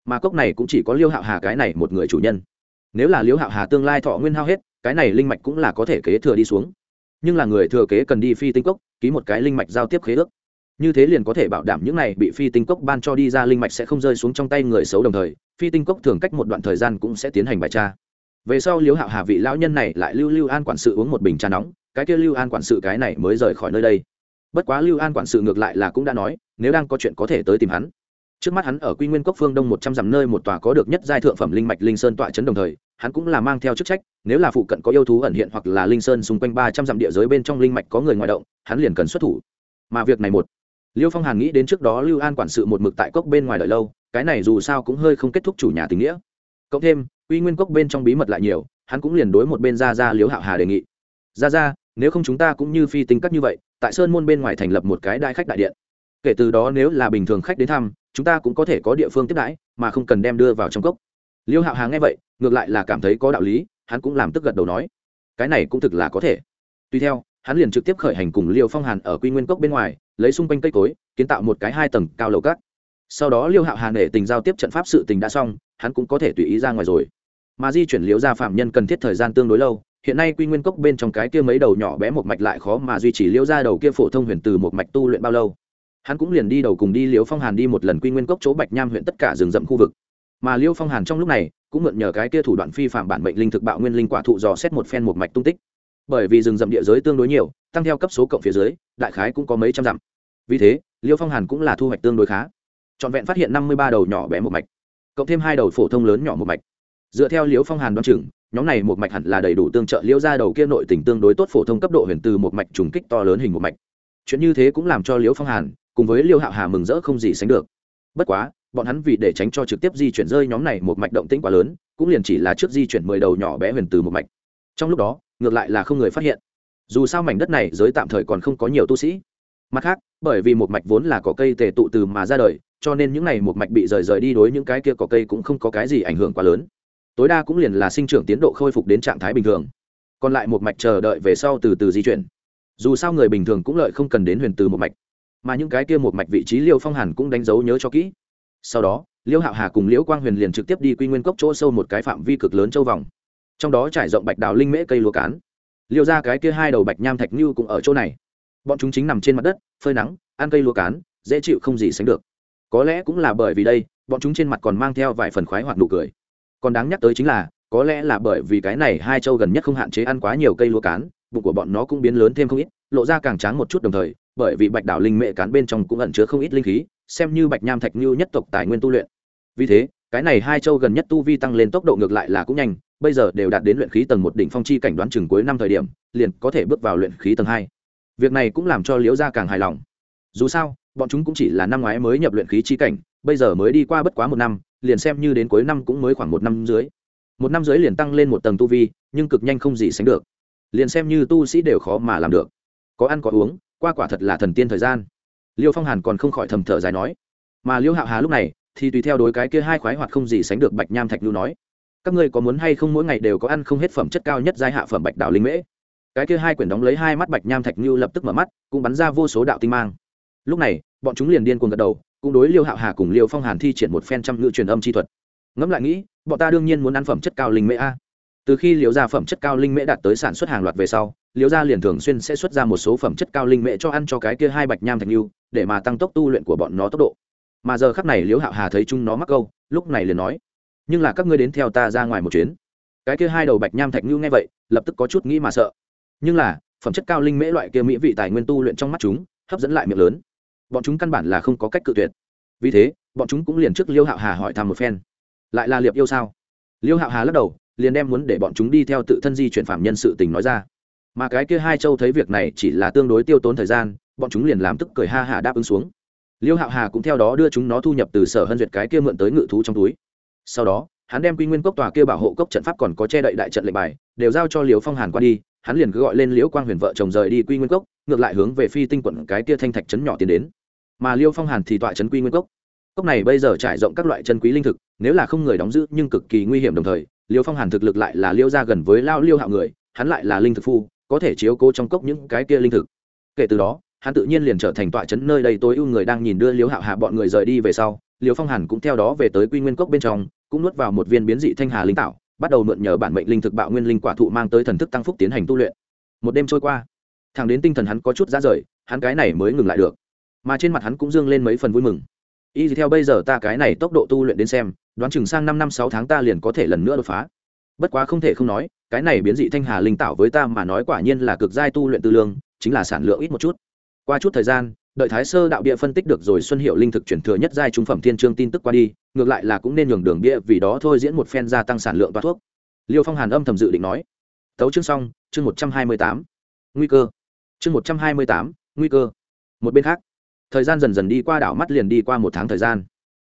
Mà cốc này cũng chỉ có liêu hạo hà cái này một người chủ nhân. Nếu là liêu hạo hà tương lai thọ nguyên hao hết, cái này linh mạch cũng là có thể kế thừa đi xuống. Nhưng là người thừa kế cần đi phi tinh cốc, ký một cái linh mạch giao tiếp khế ước như thế liền có thể bảo đảm những này bị phi tinh cốc ban cho đi ra linh mạch sẽ không rơi xuống trong tay người xấu đồng thời, phi tinh cốc thường cách một đoạn thời gian cũng sẽ tiến hành bài tra. Về sau liếu hạo hà vị lão nhân này lại lưu lưu an quản sự uống một bình trà nóng, cái kia lưu an quản sự cái này mới rời khỏi nơi đây. Bất quá lưu an quản sự ngược lại là cũng đã nói, nếu đang có chuyện có thể tới tìm hắn. Trước mắt hắn ở quy nguyên cốc phương đông một trăm dặm nơi một tòa có được nhất giai thượng phẩm linh mạch linh sơn tọa chấn đồng thời, hắn cũng là mang theo chức trách, nếu là phụ cận có yêu thú ẩn hiện hoặc là linh sơn xung quanh ba trăm dặm địa giới bên trong linh mạch có người ngoại động, hắn liền cần xuất thủ. Mà việc này một liêu phong hàn nghĩ đến trước đó lưu an quản sự một mực tại cốc bên ngoài đợi lâu, cái này dù sao cũng hơi không kết thúc chủ nhà tình nghĩa. Cộng thêm, uy nguyên cốc bên trong bí mật lại nhiều, hắn cũng liền đối một bên ra ra liếu hạo hà đề nghị. Ra ra nếu không chúng ta cũng như phi tính cắt như vậy, tại sơn môn bên ngoài thành lập một cái đại khách đại điện. Kể từ đó nếu là bình thường khách đến thăm, chúng ta cũng có thể có địa phương tiếp đãi, mà không cần đem đưa vào trong cốc. Liêu hạo hà nghe vậy, ngược lại là cảm thấy có đạo lý, hắn cũng làm tức gật đầu nói. Cái này cũng thực là có thể. Tuy theo hắn liền trực tiếp khởi hành cùng liêu phong hàn ở quy nguyên cốc bên ngoài, lấy xung quanh cây cối, kiến tạo một cái hai tầng cao lầu cát. Sau đó liêu hạo hà nể tình giao tiếp trận pháp sự tình đã xong, hắn cũng có thể tùy ý ra ngoài rồi. Mà di chuyển liễu ra phạm nhân cần thiết thời gian tương đối lâu, hiện nay quy nguyên cốc bên trong cái kia mấy đầu nhỏ bé một mạch lại khó mà duy trì liễu ra đầu kia phổ thông huyền từ một mạch tu luyện bao lâu. Hắn cũng liền đi đầu cùng đi liễu phong hàn đi một lần quy nguyên cốc chỗ bạch nham huyện tất cả rừng rậm khu vực. Mà liễu phong hàn trong lúc này, cũng mượn nhờ cái kia thủ đoạn phi phạm bản mệnh linh thực bạo nguyên linh quả thụ dò xét một phen một mạch tung tích bởi vì rừng rậm địa giới tương đối nhiều, tăng theo cấp số cộng phía dưới, đại khái cũng có mấy trăm dặm. Vì thế, liêu phong hàn cũng là thu hoạch tương đối khá. Trọn vẹn phát hiện năm mươi ba đầu nhỏ bé một mạch, cộng thêm hai đầu phổ thông lớn nhỏ một mạch. Dựa theo liêu phong hàn đoán chừng, nhóm này một mạch hẳn là đầy đủ tương trợ liêu ra đầu kia nội tỉnh tương đối tốt phổ thông cấp độ huyền từ một mạch trùng kích to lớn hình một mạch. Chuyện như thế cũng làm cho liêu phong hàn cùng với liêu hạo hà mừng rỡ không gì sánh được. Bất quá, bọn hắn vì để tránh cho trực tiếp di chuyển rơi nhóm này một mạch động tĩnh quá lớn, cũng liền chỉ là trước di chuyển mười đầu nhỏ bé huyền từ một mạch. Trong lúc đó ngược lại là không người phát hiện. Dù sao mảnh đất này giới tạm thời còn không có nhiều tu sĩ. Mặt khác, bởi vì một mạch vốn là có cây tề tụ từ mà ra đời, cho nên những n à y một mạch bị rời rời đi đối những cái kia có cây cũng không có cái gì ảnh hưởng quá lớn. Tối đa cũng liền là sinh trưởng tiến độ khôi phục đến trạng thái bình thường. Còn lại một mạch chờ đợi về sau từ từ di chuyển. Dù sao người bình thường cũng lợi không cần đến huyền từ một mạch. Mà những cái kia một mạch vị trí liêu phong hàn cũng đánh dấu nhớ cho kỹ. Sau đó, liêu hạo hà cùng liễu quang huyền liền trực tiếp đi quy nguyên cốc chỗ sâu một cái phạm vi cực lớn châu vòng trong đó trải rộng bạch đào linh mễ cây lúa cán. Liêu ra cái kia hai đầu bạch nham thạch như cũng ở chỗ này. Bọn chúng chính nằm trên mặt đất, phơi nắng, ăn cây lúa cán, dễ chịu không gì sánh được. Có lẽ cũng là bởi vì đây, bọn chúng trên mặt còn mang theo vài phần khoái hoặc nụ cười. Còn đáng nhắc tới chính là, có lẽ là bởi vì cái này hai châu gần nhất không hạn chế ăn quá nhiều cây lúa cán, bụng của bọn nó cũng biến lớn thêm không ít, lộ ra càng tráng một chút đồng thời, bởi vì bạch đảo linh mệ cán bên trong cũng ẩn chứa không ít linh khí, xem như bạch nham thạch như nhất tộc tài nguyên tu luyện. Vì thế, cái này hai châu gần nhất tu vi tăng lên tốc độ ngược lại là cũng nhanh bây giờ đều đạt đến luyện khí tầng một đỉnh phong chi cảnh đoán chừng cuối năm thời điểm, liền có thể bước vào luyện khí tầng hai. Việc này cũng làm cho liễu gia càng hài lòng. Dù sao, bọn chúng cũng chỉ là năm ngoái mới nhập luyện khí chi cảnh, bây giờ mới đi qua bất quá một năm, liền xem như đến cuối năm cũng mới khoảng một năm dưới một năm dưới liền tăng lên một tầng tu vi, nhưng cực nhanh không gì sánh được. Liền xem như tu sĩ đều khó mà làm được. Có ăn có uống, qua quả thật là thần tiên thời gian. Liêu phong hàn còn không khỏi thầm thở dài nói. Mà liêu hạo hà lúc này, thì tùy theo đối cái kia hai khoái hoạt không gì sánh được bạch nham thạch lưu nói các ngươi có muốn hay không mỗi ngày đều có ăn không hết phẩm chất cao nhất giai hạ phẩm bạch đạo linh mễ? Cái kia hai quyển đóng lấy hai mắt bạch nham thạch lưu lập tức mở mắt, cũng bắn ra vô số đạo tinh mang. Lúc này, bọn chúng liền điên cuồng gật đầu, cũng đối liêu hạo hà cùng liêu phong hàn thi triển một phen trăm ngữ truyền âm chi thuật. Ngẫm lại nghĩ, bọn ta đương nhiên muốn ăn phẩm chất cao linh mễ a. Từ khi liều gia phẩm chất cao linh mễ đạt tới sản xuất hàng loạt về sau liều gia liền thường xuyên sẽ xuất ra một số phẩm chất cao linh mễ cho ăn cho cái kia hai bạch nham thạch lưu để mà tăng tốc tu luyện của bọn nó tốc độ. Mà giờ khắc này liễu hạo hà thấy chúng nó mắc câu, lúc này liền nói nhưng là các ngươi đến theo ta ra ngoài một chuyến. Cái kia hai đầu bạch nham thạch lưu nghe vậy, lập tức có chút nghĩ mà sợ. Nhưng là, phẩm chất cao linh mễ loại kia mỹ vị tài nguyên tu luyện trong mắt chúng, hấp dẫn lại miệng lớn. Bọn chúng căn bản là không có cách cự tuyệt. Vì thế, bọn chúng cũng liền trước liêu hạo hà hỏi thăm một phen. Lại là liệp yêu sao? Liêu hạo hà lắc đầu, liền đem muốn để bọn chúng đi theo tự thân di chuyển phạm nhân sự tình nói ra. Mà cái kia hai châu thấy việc này chỉ là tương đối tiêu tốn thời gian, bọn chúng liền làm tức cười ha hà đáp ứng xuống. Liêu hạo hà cũng theo đó đưa chúng nó thu nhập từ sở hân duyệt cái kia mượn tới ngự thú trong túi sau đó, hắn đem quy nguyên cốc tòa kia bảo hộ cốc trận pháp còn có che đậy đại trận lệnh bài, đều giao cho liều phong hàn qua đi, hắn liền cứ gọi lên liễu quang huyền vợ chồng rời đi quy nguyên cốc, ngược lại hướng về phi tinh quận cái kia thanh thạch trấn nhỏ tiến đến. Mà liêu phong hàn thì tọa trấn quy nguyên cốc. Cốc này bây giờ trải rộng các loại chân quý linh thực, nếu là không người đóng giữ nhưng cực kỳ nguy hiểm đồng thời liêu phong hàn thực lực lại là liêu ra gần với lao liêu hạo người, hắn lại là linh thực phu, có thể chiếu cố trong cốc những cái kia linh thực. Kể từ đó, hắn tự nhiên liền trở thành tọa trấn nơi đây tối ưu người đang nhìn đưa liêu hạo hạ bọn người rời đi về sau liêu phong hàn cũng theo đó về tới quy nguyên cốc bên trong cũng nuốt vào một viên biến dị thanh hà linh tạo, bắt đầu mượn nhờ bản mệnh linh thực bạo nguyên linh quả thụ mang tới thần thức tăng phúc tiến hành tu luyện. Một đêm trôi qua thằng đến tinh thần hắn có chút ra rời, hắn cái này mới ngừng lại được. Mà trên mặt hắn cũng dương lên mấy phần vui mừng. Y theo bây giờ ta cái này tốc độ tu luyện đến xem, đoán chừng sang năm năm sáu tháng ta liền có thể lần nữa đột phá. Bất quá không thể không nói, cái này biến dị thanh hà linh tạo với ta mà nói quả nhiên là cực giai tu luyện tư lương, chính là sản lượng ít một chút. Qua chút thời gian, đợi thái sơ đạo địa phân tích được rồi xuân hiệu linh thực chuyển thừa nhất giai trung phẩm thiên trương tin tức qua đi ngược lại là cũng nên nhường đường bia, vì đó thôi diễn một phen gia tăng sản lượng toa thuốc. Liêu phong hàn âm thầm dự định nói. Tấu chương xong, chương một trăm hai mươi tám. Nguy cơ. Chương một trăm hai mươi tám, nguy cơ. Một bên khác, thời gian dần dần đi qua đảo mắt liền đi qua một tháng thời gian.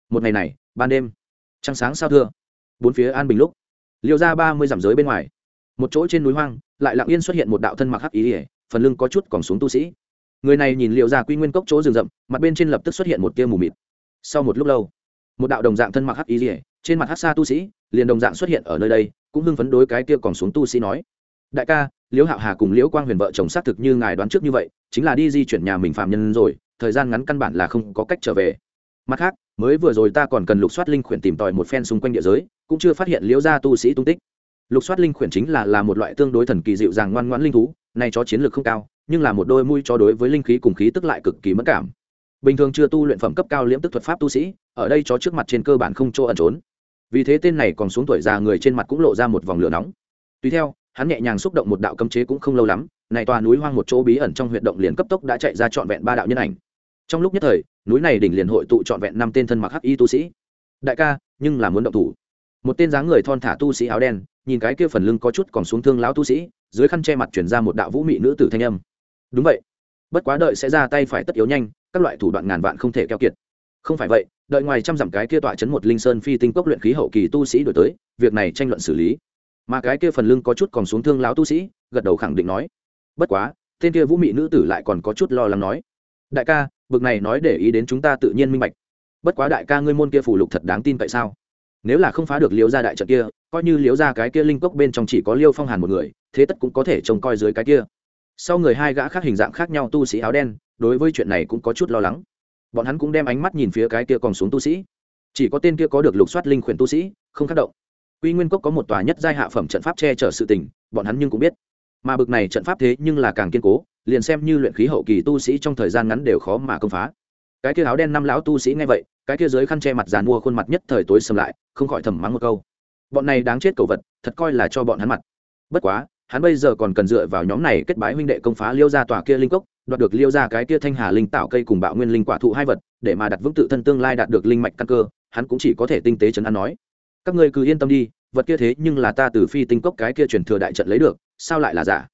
Một ngày này, ban đêm, trăng sáng sao thưa, bốn phía an bình lúc. Liêu ra ba mươi dặm giới bên ngoài. Một chỗ trên núi hoang, lại lặng yên xuất hiện một đạo thân mặc hắc ý ỉa phần lưng có chút còn xuống tu sĩ. Người này nhìn liệu ra quy nguyên cốc chỗ rừng rậm, mặt bên trên lập tức xuất hiện một tia mù mịt. Sau một lúc lâu một đạo đồng dạng thân mặc hắc ý rỉa, trên mặt hắc xa tu sĩ, liền đồng dạng xuất hiện ở nơi đây, cũng hưng phấn đối cái kia còn xuống tu sĩ nói, đại ca, liễu hạo hà cùng liễu quang huyền vợ chồng xác thực như ngài đoán trước như vậy, chính là đi di chuyển nhà mình phạm nhân rồi, thời gian ngắn căn bản là không có cách trở về. Mặt khác, mới vừa rồi ta còn cần lục soát linh khuyển tìm tòi một phen xung quanh địa giới, cũng chưa phát hiện liễu gia tu sĩ tung tích. Lục soát linh khuyển chính là là một loại tương đối thần kỳ dịu dàng ngoan ngoãn linh thú, nay cho chiến lược không cao, nhưng là một đôi mũi cho đối với linh khí cùng khí tức lại cực kỳ mất cảm. Bình thường chưa tu luyện phẩm cấp cao liễm tức thuật pháp tu sĩ ở đây chó trước mặt trên cơ bản không chỗ ẩn trốn. Vì thế tên này còn xuống tuổi già người trên mặt cũng lộ ra một vòng lửa nóng. Tùy theo, hắn nhẹ nhàng xúc động một đạo cấm chế cũng không lâu lắm, này tòa núi hoang một chỗ bí ẩn trong huyệt động liền cấp tốc đã chạy ra trọn vẹn ba đạo nhân ảnh. Trong lúc nhất thời, núi này đỉnh liền hội tụ trọn vẹn năm tên thân mặc hắc y tu sĩ. Đại ca, nhưng là muốn động thủ. Một tên dáng người thon thả tu sĩ áo đen, nhìn cái kia phần lưng có chút còn xuống thương lão tu sĩ, dưới khăn che mặt chuyển ra một đạo vũ mị nữ tử thanh âm. Đúng vậy. Bất quá đợi sẽ ra tay phải tất yếu nhanh, các loại thủ đoạn ngàn vạn không thể keo kiệt. Không phải vậy đợi ngoài trăm dặm cái kia tọa chấn một linh sơn phi tinh cốc luyện khí hậu kỳ tu sĩ đổi tới, việc này tranh luận xử lý. Mà cái kia phần lưng có chút còn xuống thương láo tu sĩ, gật đầu khẳng định nói, bất quá, tên kia vũ mị nữ tử lại còn có chút lo lắng nói, đại ca, bực này nói để ý đến chúng ta tự nhiên minh bạch. Bất quá đại ca ngươi môn kia phủ lục thật đáng tin vậy sao? Nếu là không phá được liếu ra đại trận kia, coi như liếu ra cái kia linh cốc bên trong chỉ có liêu phong hàn một người, thế tất cũng có thể trông coi dưới cái kia. Sau người hai gã khác hình dạng khác nhau tu sĩ áo đen, đối với chuyện này cũng có chút lo lắng bọn hắn cũng đem ánh mắt nhìn phía cái kia còn xuống tu sĩ. Chỉ có tên kia có được lục soát linh khuyển tu sĩ, không khắc động. Quy nguyên cốc có một tòa nhất giai hạ phẩm trận pháp che chở sự tình, bọn hắn nhưng cũng biết. Mà bực này trận pháp thế nhưng là càng kiên cố, liền xem như luyện khí hậu kỳ tu sĩ trong thời gian ngắn đều khó mà công phá. Cái kia áo đen năm lão tu sĩ nghe vậy, cái kia dưới khăn che mặt dàn mua khuôn mặt nhất thời tối sầm lại, không khỏi thầm mắng một câu. Bọn này đáng chết cầu vật, thật coi là cho bọn hắn mặt. Bất quá, hắn bây giờ còn cần dựa vào nhóm này kết bái huynh đệ công phá liêu ra tòa kia linh cốc đoạt được liêu ra cái kia thanh hà linh tạo cây cùng bạo nguyên linh quả thụ hai vật, để mà đặt vững tự thân tương lai đạt được linh mạch căn cơ, hắn cũng chỉ có thể tinh tế chấn an nói. Các ngươi cứ yên tâm đi, vật kia thế nhưng là ta từ phi tinh cốc cái kia truyền thừa đại trận lấy được, sao lại là giả?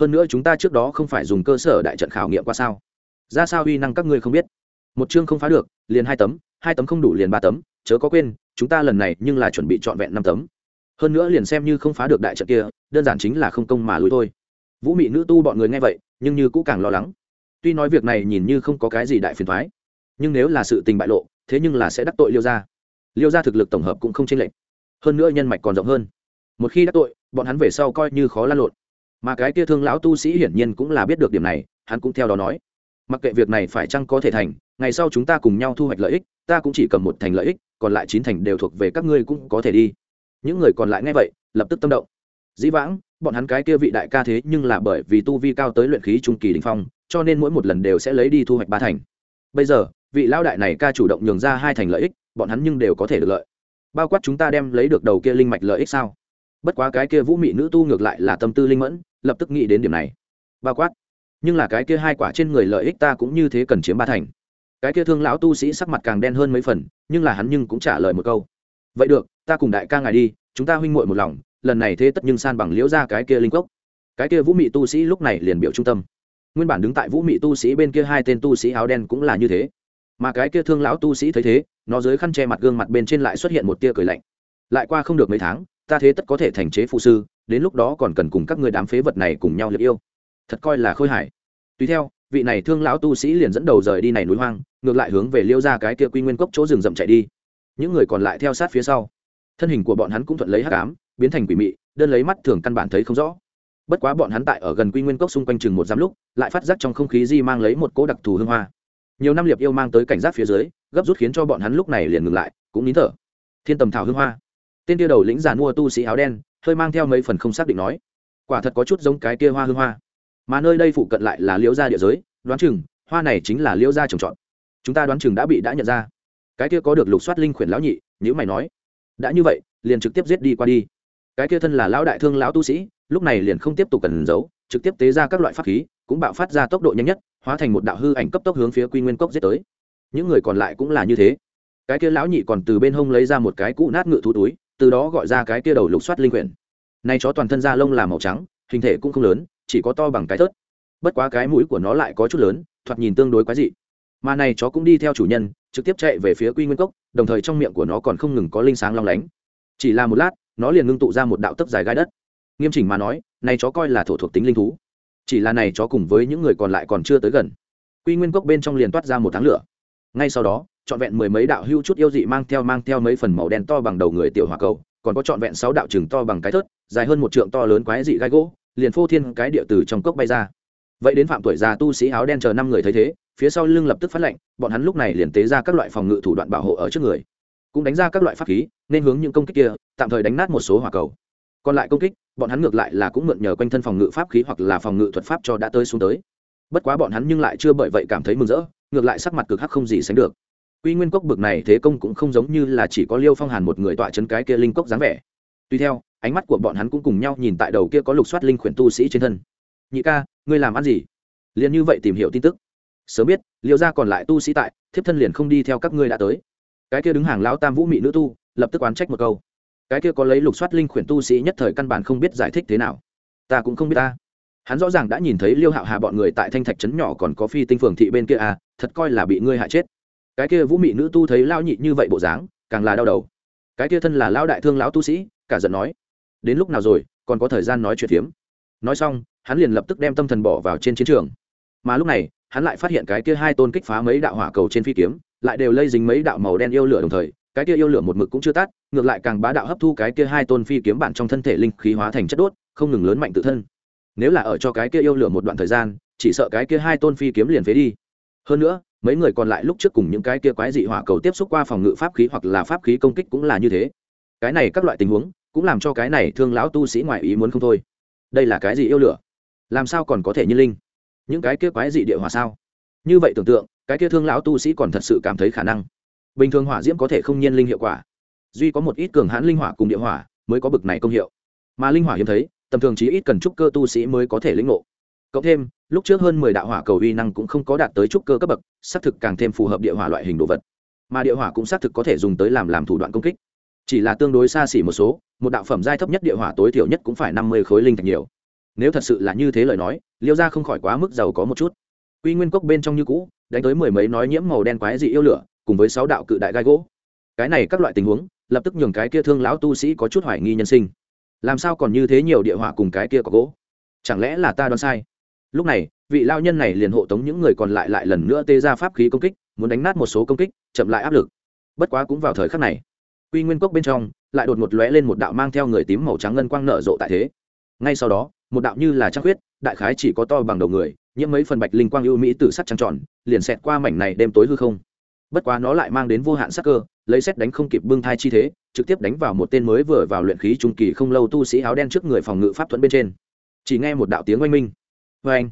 Hơn nữa chúng ta trước đó không phải dùng cơ sở đại trận khảo nghiệm qua sao? Ra sao uy năng các ngươi không biết? Một chương không phá được, liền hai tấm hai tấm không đủ liền ba tấm, chớ có quên, chúng ta lần này nhưng là chuẩn bị trọn vẹn năm tấm. Hơn nữa liền xem như không phá được đại trận kia, đơn giản chính là không công mà lùi thôi. Vũ mị nữ tu bọn người nghe vậy nhưng như cũng càng lo lắng. Tuy nói việc này nhìn như không có cái gì đại phiền thoái, nhưng nếu là sự tình bại lộ, thế nhưng là sẽ đắc tội liêu gia. Liêu gia thực lực tổng hợp cũng không chênh lệch, hơn nữa nhân mạch còn rộng hơn. Một khi đắc tội, bọn hắn về sau coi như khó lan lộn. Mà cái kia thương lão tu sĩ hiển nhiên cũng là biết được điểm này, hắn cũng theo đó nói. Mặc kệ việc này phải chăng có thể thành, ngày sau chúng ta cùng nhau thu hoạch lợi ích, ta cũng chỉ cầm một thành lợi ích, còn lại chín thành đều thuộc về các ngươi cũng có thể đi. Những người còn lại nghe vậy, lập tức tâm động. Dĩ vãng bọn hắn cái kia vị đại ca thế nhưng là bởi vì tu vi cao tới luyện khí trung kỳ đình phong, cho nên mỗi một lần đều sẽ lấy đi thu hoạch ba thành. Bây giờ, vị lão đại này ca chủ động nhường ra hai thành lợi ích, bọn hắn nhưng đều có thể được lợi. Bao quát chúng ta đem lấy được đầu kia linh mạch lợi ích sao? Bất quá cái kia vũ mị nữ tu ngược lại là tâm tư linh mẫn, lập tức nghĩ đến điểm này. Bao quát. Nhưng là cái kia hai quả trên người lợi ích ta cũng như thế cần chiếm ba thành. Cái kia thương lão tu sĩ sắc mặt càng đen hơn mấy phần, nhưng là hắn nhưng cũng trả lời một câu. Vậy được, ta cùng đại ca ngài đi, chúng ta huynh muội một lòng lần này thế tất nhưng san bằng liễu ra cái kia linh cốc. Cái kia vũ mị tu sĩ lúc này liền biểu trung tâm. Nguyên bản đứng tại vũ mị tu sĩ bên kia hai tên tu sĩ áo đen cũng là như thế. Mà cái kia thương lão tu sĩ thấy thế, nó dưới khăn che mặt gương mặt bên trên lại xuất hiện một tia cười lạnh. Lại qua không được mấy tháng, ta thế tất có thể thành chế phụ sư, đến lúc đó còn cần cùng các người đám phế vật này cùng nhau liệt yêu. Thật coi là khôi hài. Tùy theo, vị này thương lão tu sĩ liền dẫn đầu rời đi này núi hoang, ngược lại hướng về liêu ra cái kia quy nguyên cốc chỗ rừng rậm chạy đi. Những người còn lại theo sát phía sau. Thân hình của bọn hắn cũng thuận lấy hắc ám biến thành quỷ mị, đơn lấy mắt thường căn bản thấy không rõ. Bất quá bọn hắn tại ở gần quy nguyên cốc xung quanh chừng một giám lúc, lại phát giác trong không khí di mang lấy một cỗ đặc thù hương hoa. Nhiều năm liệp yêu mang tới cảnh giác phía dưới, gấp rút khiến cho bọn hắn lúc này liền ngừng lại, cũng nín thở. Thiên tầm thảo hương hoa. Tên tiêu đầu lĩnh giả mua tu sĩ áo đen, hơi mang theo mấy phần không xác định nói, quả thật có chút giống cái kia hoa hương hoa. Mà nơi đây phụ cận lại là liễu gia địa giới, đoán chừng, hoa này chính là liễu gia trồng trọt. Chúng ta đoán chừng đã bị đã nhận ra. Cái kia có được lục soát linh khuyển lão nhị nếu mày nói, đã như vậy, liền trực tiếp giết đi qua đi cái kia thân là lão đại thương lão tu sĩ, lúc này liền không tiếp tục cần giấu, trực tiếp tế ra các loại pháp khí, cũng bạo phát ra tốc độ nhanh nhất, hóa thành một đạo hư ảnh cấp tốc hướng phía quy nguyên cốc giết tới. Những người còn lại cũng là như thế. Cái kia lão nhị còn từ bên hông lấy ra một cái cũ nát ngự thú túi, từ đó gọi ra cái kia đầu lục soát linh quyển. Nay chó toàn thân da lông là màu trắng, hình thể cũng không lớn, chỉ có to bằng cái thớt. Bất quá cái mũi của nó lại có chút lớn, thoạt nhìn tương đối quái dị. Mà này chó cũng đi theo chủ nhân, trực tiếp chạy về phía quy nguyên cốc, đồng thời trong miệng của nó còn không ngừng có linh sáng long lánh. Chỉ là một lát nó liền ngưng tụ ra một đạo tấc dài gai đất. Nghiêm chỉnh mà nói, này chó coi là thổ thuộc tính linh thú. Chỉ là này chó cùng với những người còn lại còn chưa tới gần. Quy nguyên cốc bên trong liền toát ra một tháng lửa. Ngay sau đó, trọn vẹn mười mấy đạo hưu chút yêu dị mang theo mang theo mấy phần màu đen to bằng đầu người tiểu hỏa cầu, còn có trọn vẹn sáu đạo trừng to bằng cái thớt, dài hơn một trượng to lớn quái dị gai gỗ, liền phô thiên cái địa từ trong cốc bay ra. Vậy đến phạm tuổi già tu sĩ áo đen chờ năm người thấy thế, phía sau lưng lập tức phát lệnh, bọn hắn lúc này liền tế ra các loại phòng ngự thủ đoạn bảo hộ ở trước người cũng đánh ra các loại pháp khí, nên hướng những công kích kia, tạm thời đánh nát một số hỏa cầu. Còn lại công kích, bọn hắn ngược lại là cũng mượn nhờ quanh thân phòng ngự pháp khí hoặc là phòng ngự thuật pháp cho đã tới xuống tới. Bất quá bọn hắn nhưng lại chưa bởi vậy cảm thấy mừng rỡ, ngược lại sắc mặt cực hắc không gì sánh được. Quy nguyên cốc bực này thế công cũng không giống như là chỉ có liêu phong hàn một người tọa chân cái kia linh cốc dáng vẻ. Tuy theo, ánh mắt của bọn hắn cũng cùng nhau nhìn tại đầu kia có lục soát linh khuyển tu sĩ trên thân. Nhị ca, ngươi làm ăn gì? Liền như vậy tìm hiểu tin tức. Sớm biết, liêu ra còn lại tu sĩ tại, thiếp thân liền không đi theo các ngươi đã tới cái kia đứng hàng lão tam vũ mị nữ tu, lập tức oán trách một câu. Cái kia có lấy lục soát linh khuyển tu sĩ nhất thời căn bản không biết giải thích thế nào. Ta cũng không biết ta. Hắn rõ ràng đã nhìn thấy liêu hạo hà bọn người tại thanh thạch trấn nhỏ còn có phi tinh phường thị bên kia à thật coi là bị ngươi hại chết. Cái kia vũ mị nữ tu thấy lao nhị như vậy bộ dáng, càng là đau đầu. Cái kia thân là lao đại thương lão tu sĩ, cả giận nói, đến lúc nào rồi, còn có thời gian nói chuyện phiếm. Nói xong, hắn liền lập tức đem tâm thần bỏ vào trên chiến trường. Mà lúc này, hắn lại phát hiện cái kia hai tôn kích phá mấy đạo hỏa cầu trên phi kiếm lại đều lây dính mấy đạo màu đen yêu lửa đồng thời, cái kia yêu lửa một mực cũng chưa tắt, ngược lại càng bá đạo hấp thu cái kia hai tôn phi kiếm bản trong thân thể linh khí hóa thành chất đốt, không ngừng lớn mạnh tự thân. Nếu là ở cho cái kia yêu lửa một đoạn thời gian, chỉ sợ cái kia hai tôn phi kiếm liền phế đi. Hơn nữa, mấy người còn lại lúc trước cùng những cái kia quái dị hỏa cầu tiếp xúc qua phòng ngự pháp khí hoặc là pháp khí công kích cũng là như thế. Cái này các loại tình huống, cũng làm cho cái này thương lão tu sĩ ngoại ý muốn không thôi. Đây là cái gì yêu lửa? Làm sao còn có thể như linh? Những cái kia quái dị địa hỏa sao? Như vậy tưởng tượng cái kia thương lão tu sĩ còn thật sự cảm thấy khả năng. Bình thường hỏa diễm có thể không nhiên linh hiệu quả. Duy có một ít cường hãn linh hỏa cùng địa hỏa mới có bực này công hiệu. Mà linh hỏa hiếm thấy, tầm thường chí ít cần trúc cơ tu sĩ mới có thể lĩnh ngộ. Cộng thêm, lúc trước hơn mười đạo hỏa cầu uy năng cũng không có đạt tới trúc cơ cấp bậc, xác thực càng thêm phù hợp địa hỏa loại hình đồ vật. Mà địa hỏa cũng xác thực có thể dùng tới làm làm thủ đoạn công kích. Chỉ là tương đối xa xỉ một số, một đạo phẩm giai thấp nhất địa hỏa tối thiểu nhất cũng phải năm mươi khối linh thạch nhiều. Nếu thật sự là như thế lời nói, liêu ra không khỏi quá mức giàu có một chút. Quy nguyên cốc bên trong như cũ đánh tới mười mấy nói nhiễm màu đen quái dị yêu lửa, cùng với sáu đạo cự đại gai gỗ. Cái này các loại tình huống, lập tức nhường cái kia thương lão tu sĩ có chút hoài nghi nhân sinh. Làm sao còn như thế nhiều địa hỏa cùng cái kia có gỗ? Chẳng lẽ là ta đoán sai? Lúc này, vị lao nhân này liền hộ tống những người còn lại lại lần nữa tê ra pháp khí công kích, muốn đánh nát một số công kích, chậm lại áp lực. Bất quá cũng vào thời khắc này, quy nguyên cốc bên trong, lại đột ngột lóe lên một đạo mang theo người tím màu trắng ngân quang nở rộ tại thế. Ngay sau đó, một đạo như là trăng huyết đại khái chỉ có to bằng đầu người, nhiễm mấy phần bạch linh quang ưu mỹ tử sắc trăng tròn liền xẹt qua mảnh này đêm tối hư không. Bất quá nó lại mang đến vô hạn sắc cơ, lấy xét đánh không kịp bưng thai chi thế, trực tiếp đánh vào một tên mới vừa vào luyện khí trung kỳ không lâu tu sĩ áo đen trước người phòng ngự pháp thuẫn bên trên. Chỉ nghe một đạo tiếng oanh minh. Vê anh